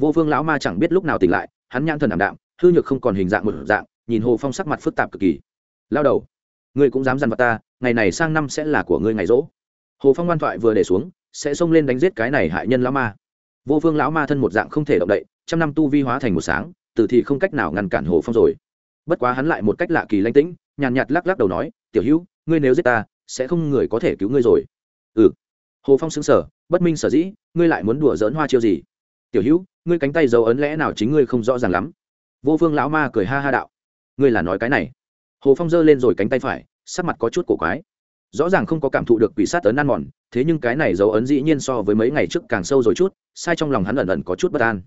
[SPEAKER 1] Vô phương lão ma chẳng biết lúc nào tỉnh lại, hắn nhãn thần ảm đạm, hư nhược không còn hình dạng một dạng, nhìn hồ phong sắc mặt phức tạp cực kỳ. Lao đầu, ngươi cũng dám dằn vào ta, ngày này sang năm sẽ là của ngươi ngày rỗ. Hồ phong ngoan thoại vừa để xuống, sẽ xông lên đánh giết cái này hại nhân lão ma. Vô phương lão ma thân một dạng không thể động đậy, trăm năm tu vi hóa thành một sáng từ thì không cách nào ngăn cản hồ phong rồi bất quá hắn lại một cách lạ kỳ lanh tĩnh, nhàn nhạt lắc lắc đầu nói, tiểu hữu, ngươi nếu giết ta, sẽ không người có thể cứu ngươi rồi. Ừ. Hồ phong xứng sở bất minh sở dĩ, ngươi lại muốn đùa dỡn hoa chiêu gì? Tiểu hữu, ngươi cánh tay dấu ấn lẽ nào chính ngươi không rõ ràng lắm? Vô phương lão ma cười ha ha đạo. Ngươi là nói cái này. Hồ phong giơ lên rồi cánh tay phải, sắc mặt có chút cổ quái. Rõ ràng không có cảm thụ được quỷ sát ấn ăn mòn, thế nhưng cái này dấu ấn dĩ nhiên so với mấy ngày trước càng sâu rồi chút, sai trong lòng hắn ẩn ẩn có chút bất an.